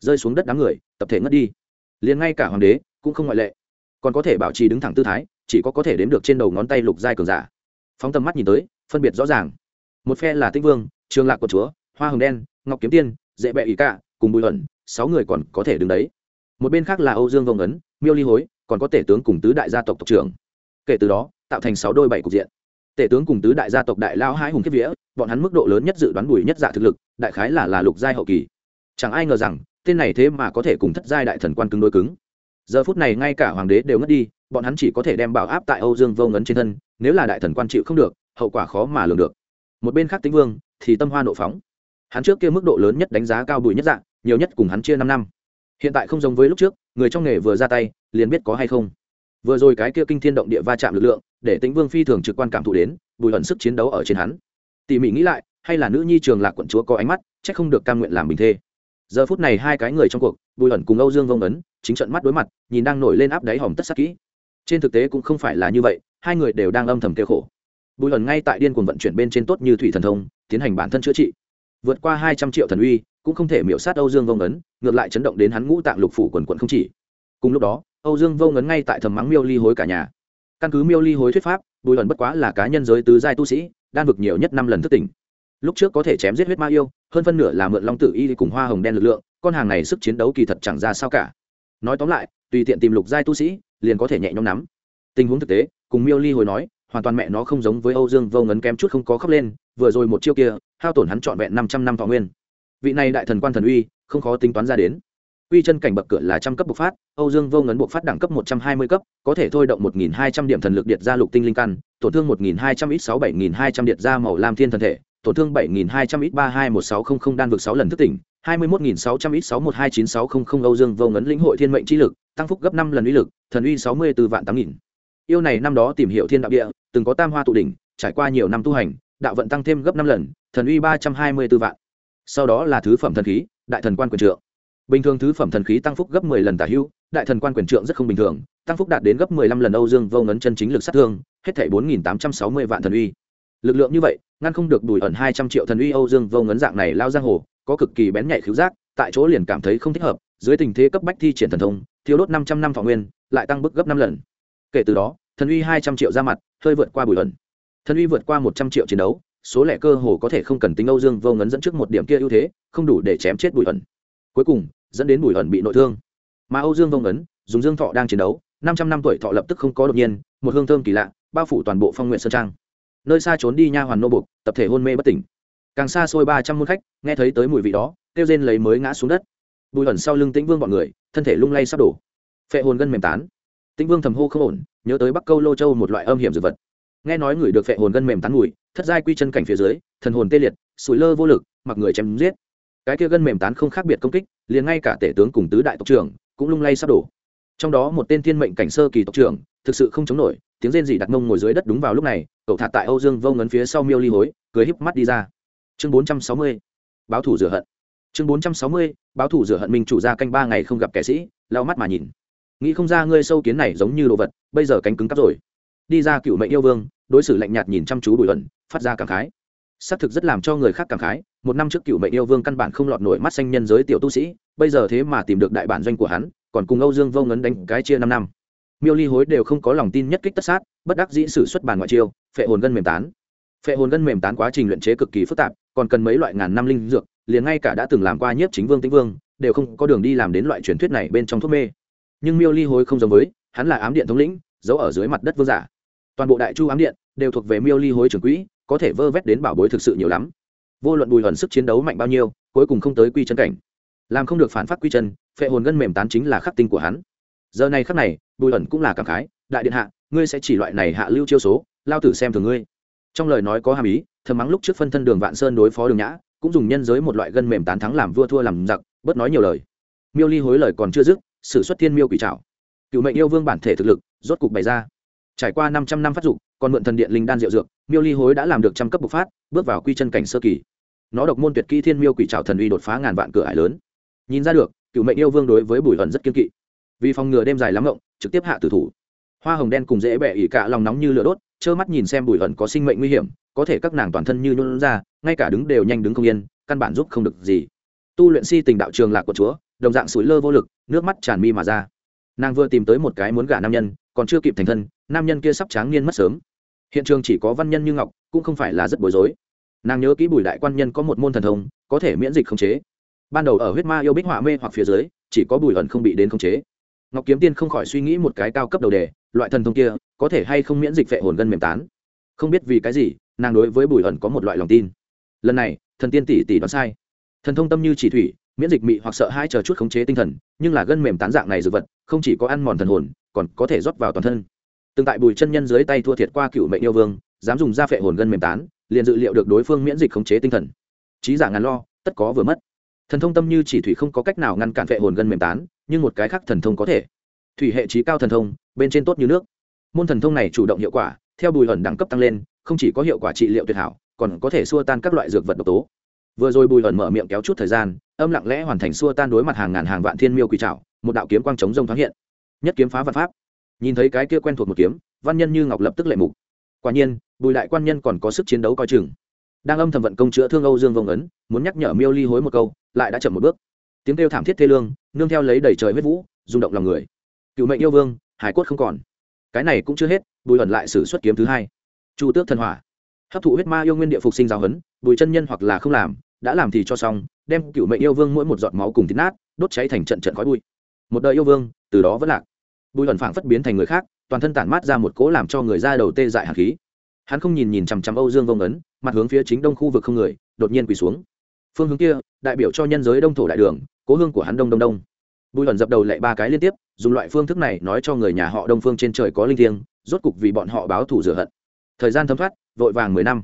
Rơi xuống đất đám người, tập thể ngất đi. Liền ngay cả hoàng đế, cũng không ngoại lệ. Còn có thể bảo trì đứng thẳng tư thái, chỉ có có thể đếm được trên đầu ngón tay lục giai cường giả. Phóng tầm mắt nhìn tới phân biệt rõ ràng. Một phe là tinh vương, trường lạc của chúa, hoa hồng đen, ngọc kiếm tiên, dễ bẹ ỷ cả cùng bùi ẩn sáu người còn có thể đứng đấy. Một bên khác là âu dương vông ấn, miêu ly hối, còn có tể tướng cùng tứ đại gia tộc tộc trưởng. Kể từ đó, tạo thành sáu đôi bảy cục diện. Tể tướng cùng tứ đại gia tộc đại lao hai hùng kiếp vĩa bọn hắn mức độ lớn nhất dự đoán bùi nhất dạ thực lực, đại khái là là lục giai hậu kỳ. Chẳng ai ngờ rằng, tên này thế mà có thể cùng thất giai đại thần quan cứng đối cứng. Giờ phút này ngay cả hoàng đế đều ngất đi, bọn hắn chỉ có thể đem bảo áp tại âu dương vô ngấn trên thân, nếu là đại thần quan chịu không được hậu quả khó mà lường được. Một bên khác tĩnh vương thì tâm hoa nộ phóng. Hắn trước kia mức độ lớn nhất đánh giá cao bùi nhất dạng, nhiều nhất cùng hắn chia năm năm. Hiện tại không giống với lúc trước, người trong nghề vừa ra tay, liền biết có hay không. Vừa rồi cái kia kinh thiên động địa va chạm lực lượng, để tĩnh vương phi thường trực quan cảm thụ đến, bùi hận sức chiến đấu ở trên hắn. Tỉ mỉ nghĩ lại, hay là nữ nhi trường lạc quận chúa có ánh mắt c h ắ c không được cam nguyện làm bình thê. Giờ phút này hai cái người trong cuộc, bùi ẩn cùng âu dương vông ấn, chính trận mắt đối mặt, nhìn đang nổi lên áp đáy hòm tất sắc kỹ. Trên thực tế cũng không phải là như vậy, hai người đều đang âm thầm kêu khổ bùi ẩn ngay tại điên cuồng vận chuyển bên trên tốt như thủy thần thông, tiến hành bản thân chữa trị. Vượt qua hai trăm triệu thần uy, cũng không thể miễu sát âu dương vông ấn, ngược lại chấn động đến hắn ngũ tạng lục phủ quần quận không chỉ. Cùng lúc đó, âu dương vông ấn ngay tại thầm mắng miêu ly hối cả nhà. Căn cứ miêu ly hối thuyết pháp, bùi ẩn bất quá là cá nhân giới tứ giai tu sĩ, đan vực nhiều nhất năm lần thức tỉnh. Lúc trước có thể chém giết huyết ma yêu, hơn phân nửa là mượn long tử y cùng hoa hồng đen lực lượng, con hàng này sức chiến đấu kỳ thật chẳng ra sao cả. Nói tóm lại, tùy tiện tìm lục giai tu sĩ, liền có thể nhẹ nhõm nắm. Tình huống thực tế, cùng miêu ly hồi nói hoàn toàn mẹ nó không giống với âu dương vô ngấn kém chút không có khóc lên, vừa rồi một chiêu kia, hao tổn hắn trọn vẹn năm trăm năm thọ nguyên. Vị này đại thần quan thần uy, không khó tính toán ra đến. Quy chân cảnh bậc cửa là trăm cấp bộc phát, âu dương vô ngấn bộc phát đẳng cấp một trăm hai mươi cấp, có thể thôi động một nghìn hai trăm điểm thần lực điệt ra lục tinh linh căn, tổn thương một nghìn hai trăm ít sáu bảy nghìn hai trăm ra màu lam thiên thần thể, tổn thương bảy nghìn hai trăm ít ba hai một sáu không không đan vực sáu lần thức tỉnh, hai mươi một nghìn sáu trăm ít sáu một hai chín sáu không không âu dương vô ngấn lĩnh hội thiên mệnh chi lực, tăng phúc gấp năm lần uy lực, thần uy sáu mươi từ vạn tám nghìn. Yêu này năm đó tìm hiểu thiên đạo địa từng có tam hoa tụ đỉnh, trải qua nhiều năm tu hành, đạo vận tăng thêm gấp năm lần, thần uy ba trăm hai mươi b ố vạn. Sau đó là thứ phẩm thần khí, đại thần quan quyền trượng. Bình thường thứ phẩm thần khí tăng phúc gấp mười lần tả hữu, đại thần quan quyền trượng rất không bình thường, tăng phúc đạt đến gấp mười lăm lần âu dương vô ngấn chân chính lực sát thương, hết thảy bốn nghìn tám trăm sáu mươi vạn thần uy. Lực lượng như vậy, ngăn không được đùi ẩn hai trăm triệu thần uy âu dương vô ngấn dạng này lao giang hồ, có cực kỳ bén nhạy khiếu giác, tại chỗ liền cảm thấy không thích hợp, dưới tình thế cấp bách thi triển thần thông thiếu đốt năm trăm năm thọ nguyên, lại tăng bức gấp năm lần. Kể từ đó thần uy hai trăm triệu ra mặt, hơi vượt qua bùi ẩn. Thần uy vượt qua một trăm triệu chiến đấu, số lẻ cơ hồ có thể không cần tính âu dương vô ngấn dẫn trước một điểm kia ưu thế, không đủ để chém chết bùi ẩn. Cuối cùng, dẫn đến bùi ẩn bị nội thương. Mà âu dương vô ngấn, dùng dương thọ đang chiến đấu, năm trăm năm tuổi thọ lập tức không có đột nhiên, một hương thơm kỳ lạ, bao phủ toàn bộ phong nguyện sơn trang. Nơi xa trốn đi nha hoàn nô bục tập thể hôn mê bất tỉnh. Càng xa xôi ba trăm môn khách, nghe thấy tới mùi vị đó, kêu rên lấy mới ngã xuống đất. Bùi ẩn sau lưng tĩnh vương bọn người, thân thể lung lay sắp đổ. Phệ hồn gân mềm tán. Tĩnh vương thầm hô không ổn nhớ tới bắc câu lô châu một loại âm hiểm dược vật. Nghe nói người được phệ hồn gân mềm tán mùi, thất giai quy chân cảnh phía dưới, thần hồn tê liệt, sủi lơ vô lực, mặc người chém giết. Cái kia gân mềm tán không khác biệt công kích, liền ngay cả tể tướng cùng tứ đại tộc trưởng cũng lung lay sắp đổ. Trong đó một tên thiên mệnh cảnh sơ kỳ tộc trưởng, thực sự không chống nổi, tiếng rên rỉ đặt mông ngồi dưới đất đúng vào lúc này, cậu thạt tại âu dương vô ngấn phía sau miêu ly hối, cười híp mắt đi ra. Chương bốn trăm sáu mươi, báo thủ rửa hận. Chương bốn trăm sáu mươi, báo thủ rửa hận minh chủ ra canh ba ngày không gặp kẻ sĩ, lau mắt mà nhìn nghĩ không ra ngươi sâu kiến này giống như đồ vật, bây giờ cánh cứng cắp rồi. Đi ra cựu mệnh yêu vương, đối xử lạnh nhạt nhìn chăm chú bùi ẩn, phát ra cảm khái. Xác thực rất làm cho người khác cảm khái, một năm trước cựu mệnh yêu vương căn bản không lọt nổi mắt xanh nhân giới tiểu tu sĩ, bây giờ thế mà tìm được đại bản doanh của hắn, còn cùng âu dương vô ngấn đánh cái chia năm năm. Miêu ly hối đều không có lòng tin nhất kích tất sát, bất đắc dĩ sử xuất bản ngoại chiêu, phệ hồn gân mềm tán. Phệ hồn gân mềm tán quá trình luyện chế cực kỳ phức tạp, còn cần mấy loại ngàn năm linh dược, liền ngay cả đã từng làm qua nhiếp chính vương tĩnh vương, đều không có đường đi làm đến loại truyền thuyết này bên trong thuốc mê nhưng miêu ly hối không giống với, hắn là ám điện thống lĩnh, giấu ở dưới mặt đất vương giả. Toàn bộ đại chu ám điện đều thuộc về miêu ly hối trưởng quỹ, có thể vơ vét đến bảo bối thực sự nhiều lắm. Vô luận bùi hận sức chiến đấu mạnh bao nhiêu, cuối cùng không tới quy chân cảnh. Làm không được phản phát quy chân, phệ hồn gân mềm tán chính là khắc tinh của hắn. Giờ này khắc này, bùi Hận cũng là cảm khái, đại điện hạ, ngươi sẽ chỉ loại này hạ lưu chiêu số, lao tử xem thường ngươi. Trong lời nói có hàm ý, thầm mắng lúc trước phân thân đường vạn sơn đối phó đường nhã, cũng dùng nhân giới một loại gân mềm tán thắng làm vua thua làm giặc, bớt nói nhiều lời. Miêu ly hối lời còn chưa dứt sử xuất thiên miêu quỷ trảo. Cựu mệnh yêu vương bản thể thực lực, rốt cục bày ra. Trải qua năm trăm năm phát dụng còn mượn thần điện linh đan diệu dược, miêu ly hối đã làm được trăm cấp bộc phát, bước vào quy chân cảnh sơ kỳ. Nó độc môn tuyệt kỹ thiên miêu quỷ trảo thần uy đột phá ngàn vạn cửa ải lớn. Nhìn ra được, cựu mệnh yêu vương đối với bùi Hận rất kiên kỵ. Vì phòng ngừa đêm dài lắm ngộng, trực tiếp hạ tử thủ. Hoa hồng đen cùng dễ bẹ ỉ cả lòng nóng như lửa đốt, trơ mắt nhìn xem bùi Hận có sinh mệnh nguy hiểm, có thể các nàng toàn thân như nôn ra, ngay cả đứng đều nhanh đứng không yên, căn bản giúp không được gì. Tu luyện si tình đạo trường lạc của chúa đồng dạng sủi lơ vô lực, nước mắt tràn mi mà ra. Nàng vừa tìm tới một cái muốn gả nam nhân, còn chưa kịp thành thân, nam nhân kia sắp tráng niên mất sớm. Hiện trường chỉ có văn nhân như ngọc, cũng không phải là rất bối rối. Nàng nhớ kỹ bùi đại quan nhân có một môn thần thông, có thể miễn dịch khống chế. Ban đầu ở huyết ma yêu bích họa mê hoặc phía dưới, chỉ có bùi ẩn không bị đến khống chế. Ngọc kiếm tiên không khỏi suy nghĩ một cái cao cấp đầu đề, loại thần thông kia, có thể hay không miễn dịch vệ hồn gân mềm tán. Không biết vì cái gì, nàng đối với bùi ẩn có một loại lòng tin. Lần này, thần tiên tỷ tỷ đoán sai. Thần thông tâm như chỉ thủy miễn dịch mị hoặc sợ hai chờ chút khống chế tinh thần, nhưng là gân mềm tán dạng này dược vật, không chỉ có ăn mòn thần hồn, còn có thể rót vào toàn thân. Từng tại bùi chân nhân dưới tay thua thiệt qua cựu mệnh yêu vương, dám dùng da phệ hồn gân mềm tán, liền dự liệu được đối phương miễn dịch khống chế tinh thần. Trí giả ngàn lo, tất có vừa mất. Thần thông tâm như chỉ thủy không có cách nào ngăn cản phệ hồn gân mềm tán, nhưng một cái khác thần thông có thể. Thủy hệ trí cao thần thông, bên trên tốt như nước. Môn thần thông này chủ động hiệu quả, theo bùi ẩn đẳng cấp tăng lên, không chỉ có hiệu quả trị liệu tuyệt hảo, còn có thể xua tan các loại dược vật độc tố vừa rồi bùi ẩn mở miệng kéo chút thời gian, âm lặng lẽ hoàn thành xua tan đối mặt hàng ngàn hàng vạn thiên miêu quỷ trảo, một đạo kiếm quang chống rông thoáng hiện. Nhất kiếm phá văn pháp. Nhìn thấy cái kia quen thuộc một kiếm, văn nhân như ngọc lập tức lệ mục. Quả nhiên, bùi đại quan nhân còn có sức chiến đấu coi chừng. Đang âm thầm vận công chữa thương âu dương vông ấn, muốn nhắc nhở miêu ly hối một câu, lại đã chậm một bước. Tiếng kêu thảm thiết thê lương, nương theo lấy đầy trời huyết vũ, rung động lòng người. Cựu mệnh yêu vương, hải quất không còn. Cái này cũng chưa hết, bùi ẩn lại xử xuất kiếm thứ hai. Chu tước thần hỏa. Hấp thụ huyết ma yêu nguyên địa phục sinh giáo hấn bùi chân nhân hoặc là không làm đã làm thì cho xong, đem cựu mệnh yêu vương mỗi một giọt máu cùng thịt nát, đốt cháy thành trận trận khói bụi. Một đời yêu vương, từ đó vẫn lạc. Bùi ẩn phảng phất biến thành người khác, toàn thân tản mát ra một cỗ làm cho người ra đầu tê dại hạt khí. Hắn không nhìn nhìn chằm chằm âu dương vông ấn, mặt hướng phía chính đông khu vực không người, đột nhiên quỳ xuống. Phương hướng kia, đại biểu cho nhân giới đông thổ đại đường, cố hương của hắn đông đông đông. Bùi ẩn dập đầu lại ba cái liên tiếp, dùng loại phương thức này nói cho người nhà họ đông phương trên trời có linh thiêng, rốt cục vì bọn họ báo thù rửa hận. Thời gian thấm thoát, vội vàng mười năm.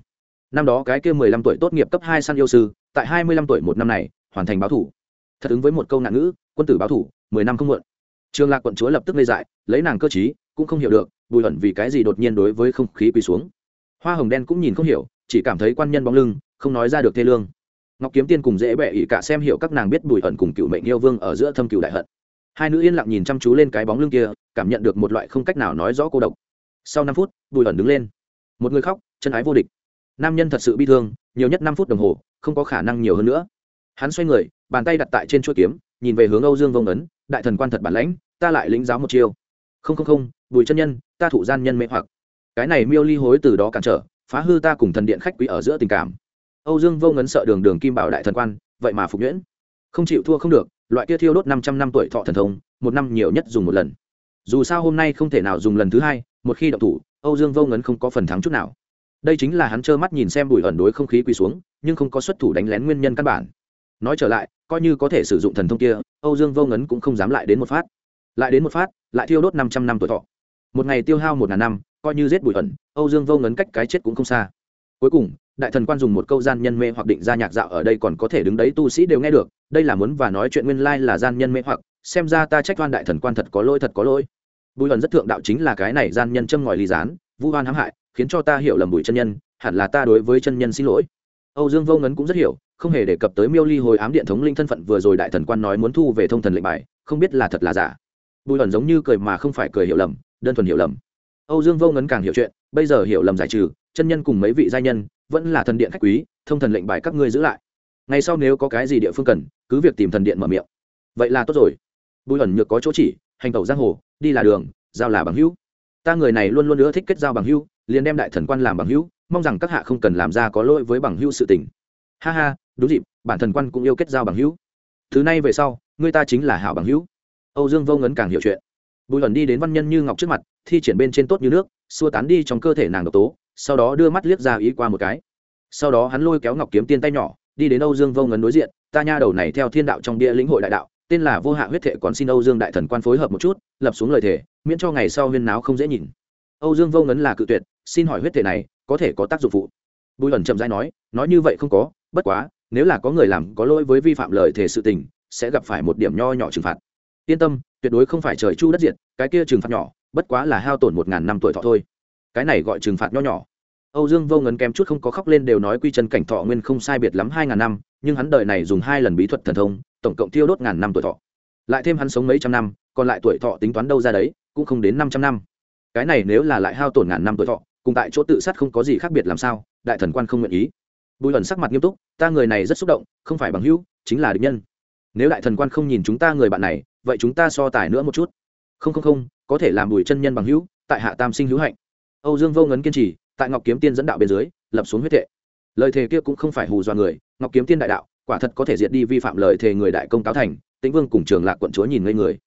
Năm đó cái kia mười lăm tuổi tốt nghiệp cấp hai săn yêu sư tại hai mươi lăm tuổi một năm này, hoàn thành báo thủ. Thật ứng với một câu nạn ngữ, quân tử báo thủ, mười năm không muộn. Trường lạc quận chúa lập tức lê dại, lấy nàng cơ trí, cũng không hiểu được, bùi hận vì cái gì đột nhiên đối với không khí quỳ xuống. Hoa hồng đen cũng nhìn không hiểu, chỉ cảm thấy quan nhân bóng lưng, không nói ra được thê lương. Ngọc kiếm tiên cùng dễ bẹ ỉ cả xem hiểu các nàng biết bùi hận cùng cựu mệnh yêu vương ở giữa thâm cựu đại hận. Hai nữ yên lặng nhìn chăm chú lên cái bóng lưng kia, cảm nhận được một loại không cách nào nói rõ cô độc. Sau năm phút, bùi hận đứng lên. Một người khóc, chân ái vô địch. Nam nhân thật sự bi thương nhiều nhất năm phút đồng hồ, không có khả năng nhiều hơn nữa. Hắn xoay người, bàn tay đặt tại trên chuỗi kiếm, nhìn về hướng âu dương vông ấn, đại thần quan thật bản lãnh, ta lại lĩnh giáo một chiêu. Không không không, bùi chân nhân, ta thụ gian nhân mê hoặc. Cái này miêu ly hối từ đó cản trở, phá hư ta cùng thần điện khách quý ở giữa tình cảm. Âu dương vô ngấn sợ đường đường kim bảo đại thần quan, vậy mà phục nhuyễn. Không chịu thua không được, loại kia thiêu đốt năm trăm năm tuổi thọ thần thông, một năm nhiều nhất dùng một lần. Dù sao hôm nay không thể nào dùng lần thứ hai, một khi động thủ, âu dương vô ngấn không có phần thắng chút nào đây chính là hắn trơ mắt nhìn xem bùi ẩn đối không khí quỳ xuống, nhưng không có xuất thủ đánh lén nguyên nhân căn bản. Nói trở lại, coi như có thể sử dụng thần thông kia, âu dương vô ngấn cũng không dám lại đến một phát. Lại đến một phát, lại thiêu đốt năm trăm năm tuổi thọ. Một ngày tiêu hao một ngàn năm, coi như giết bùi ẩn, âu dương vô ngấn cách cái chết cũng không xa. Cuối cùng, đại thần quan dùng một câu gian nhân mê hoặc định ra nhạc dạo ở đây còn có thể đứng đấy tu sĩ đều nghe được, đây là muốn và nói chuyện nguyên lai là gian nhân mê hoặc, xem ra ta trách oan đại thần quan thật có lỗi thật có lỗi. Bùi ẩn rất thượng đạo chính là cái này gian nhân châm ngòi ly gián, vu oan hãm hại khiến cho ta hiểu lầm bùi chân nhân, hẳn là ta đối với chân nhân xin lỗi. Âu dương vô ngấn cũng rất hiểu, không hề đề cập tới miêu ly hồi ám điện thống linh thân phận vừa rồi đại thần quan nói muốn thu về thông thần lệnh bài, không biết là thật là giả. Bùi ẩn giống như cười mà không phải cười hiểu lầm, đơn thuần hiểu lầm. Âu dương vô ngấn càng hiểu chuyện, bây giờ hiểu lầm giải trừ, chân nhân cùng mấy vị gia nhân, vẫn là thần điện khách quý, thông thần lệnh bài các ngươi giữ lại. Ngày sau nếu có cái gì địa phương cần, cứ việc tìm thần điện mở miệng. Vậy là tốt rồi. Bùi ẩn nhược có chỗ chỉ, hành tẩu giang hồ, đi là đường, giao là bằng hữu. Ta người này luôn luôn ưa thích kết giao bằng hữu liền đem đại thần quan làm bằng hữu, mong rằng các hạ không cần làm ra có lỗi với bằng hữu sự tình. Ha ha, đúng dịp, bản thần quan cũng yêu kết giao bằng hữu. Thứ này về sau, người ta chính là hảo bằng hữu. Âu dương vô ngấn càng hiểu chuyện. Bùi luận đi đến văn nhân như ngọc trước mặt, thi triển bên trên tốt như nước, xua tán đi trong cơ thể nàng độc tố, sau đó đưa mắt liếc ra ý qua một cái. Sau đó hắn lôi kéo ngọc kiếm tiên tay nhỏ, đi đến âu dương vô ngấn đối diện, ta nha đầu này theo thiên đạo trong bia lĩnh hội đại đạo, tên là vô hạ huyết thệ còn xin âu dương đại thần quan phối hợp một chút, lập xuống lời thề, miễn cho ngày sau huyên náo không dễ nhìn. Âu dương vô ngấn là cự tuyệt xin hỏi huyết thể này có thể có tác dụng phụ? Bùi ẩn chậm dai nói nói như vậy không có, bất quá, nếu là có người làm có lỗi với vi phạm lời thề sự tình, sẽ gặp phải một điểm nho nhỏ trừng phạt. Yên tâm, tuyệt đối không phải trời chu đất diệt, cái kia trừng phạt nhỏ, bất quá là hao tổn một ngàn năm tuổi thọ thôi. Cái này gọi trừng phạt nho nhỏ. Âu dương vô ngấn kém chút không có khóc lên đều nói quy chân cảnh thọ nguyên không sai biệt lắm hai ngàn năm, nhưng hắn đời này dùng hai lần bí thuật thần thông, tổng cộng tiêu đốt ngàn năm tuổi thọ. Lại thêm hắn sống mấy trăm năm, còn lại tuổi thọ tính toán đâu ra đấy, cũng không đến năm trăm năm. Cái này nếu là lại hao tổn ngàn năm tuổi thọ cùng tại chỗ tự sát không có gì khác biệt làm sao, đại thần quan không nguyện ý. Bùi ẩn sắc mặt nghiêm túc, ta người này rất xúc động, không phải bằng hữu, chính là địch nhân. Nếu đại thần quan không nhìn chúng ta người bạn này, vậy chúng ta so tài nữa một chút. Không không không, có thể làm bùi chân nhân bằng hữu, tại hạ tam sinh hữu hạnh. Âu dương vô ngấn kiên trì, tại ngọc kiếm tiên dẫn đạo bên dưới, lập xuống huyết thệ. Lời thề kia cũng không phải hù do người, ngọc kiếm tiên đại đạo, quả thật có thể diệt đi vi phạm lời thề người đại công cáo thành, tĩnh vương cùng trường lạc quận chúa nhìn ngây người.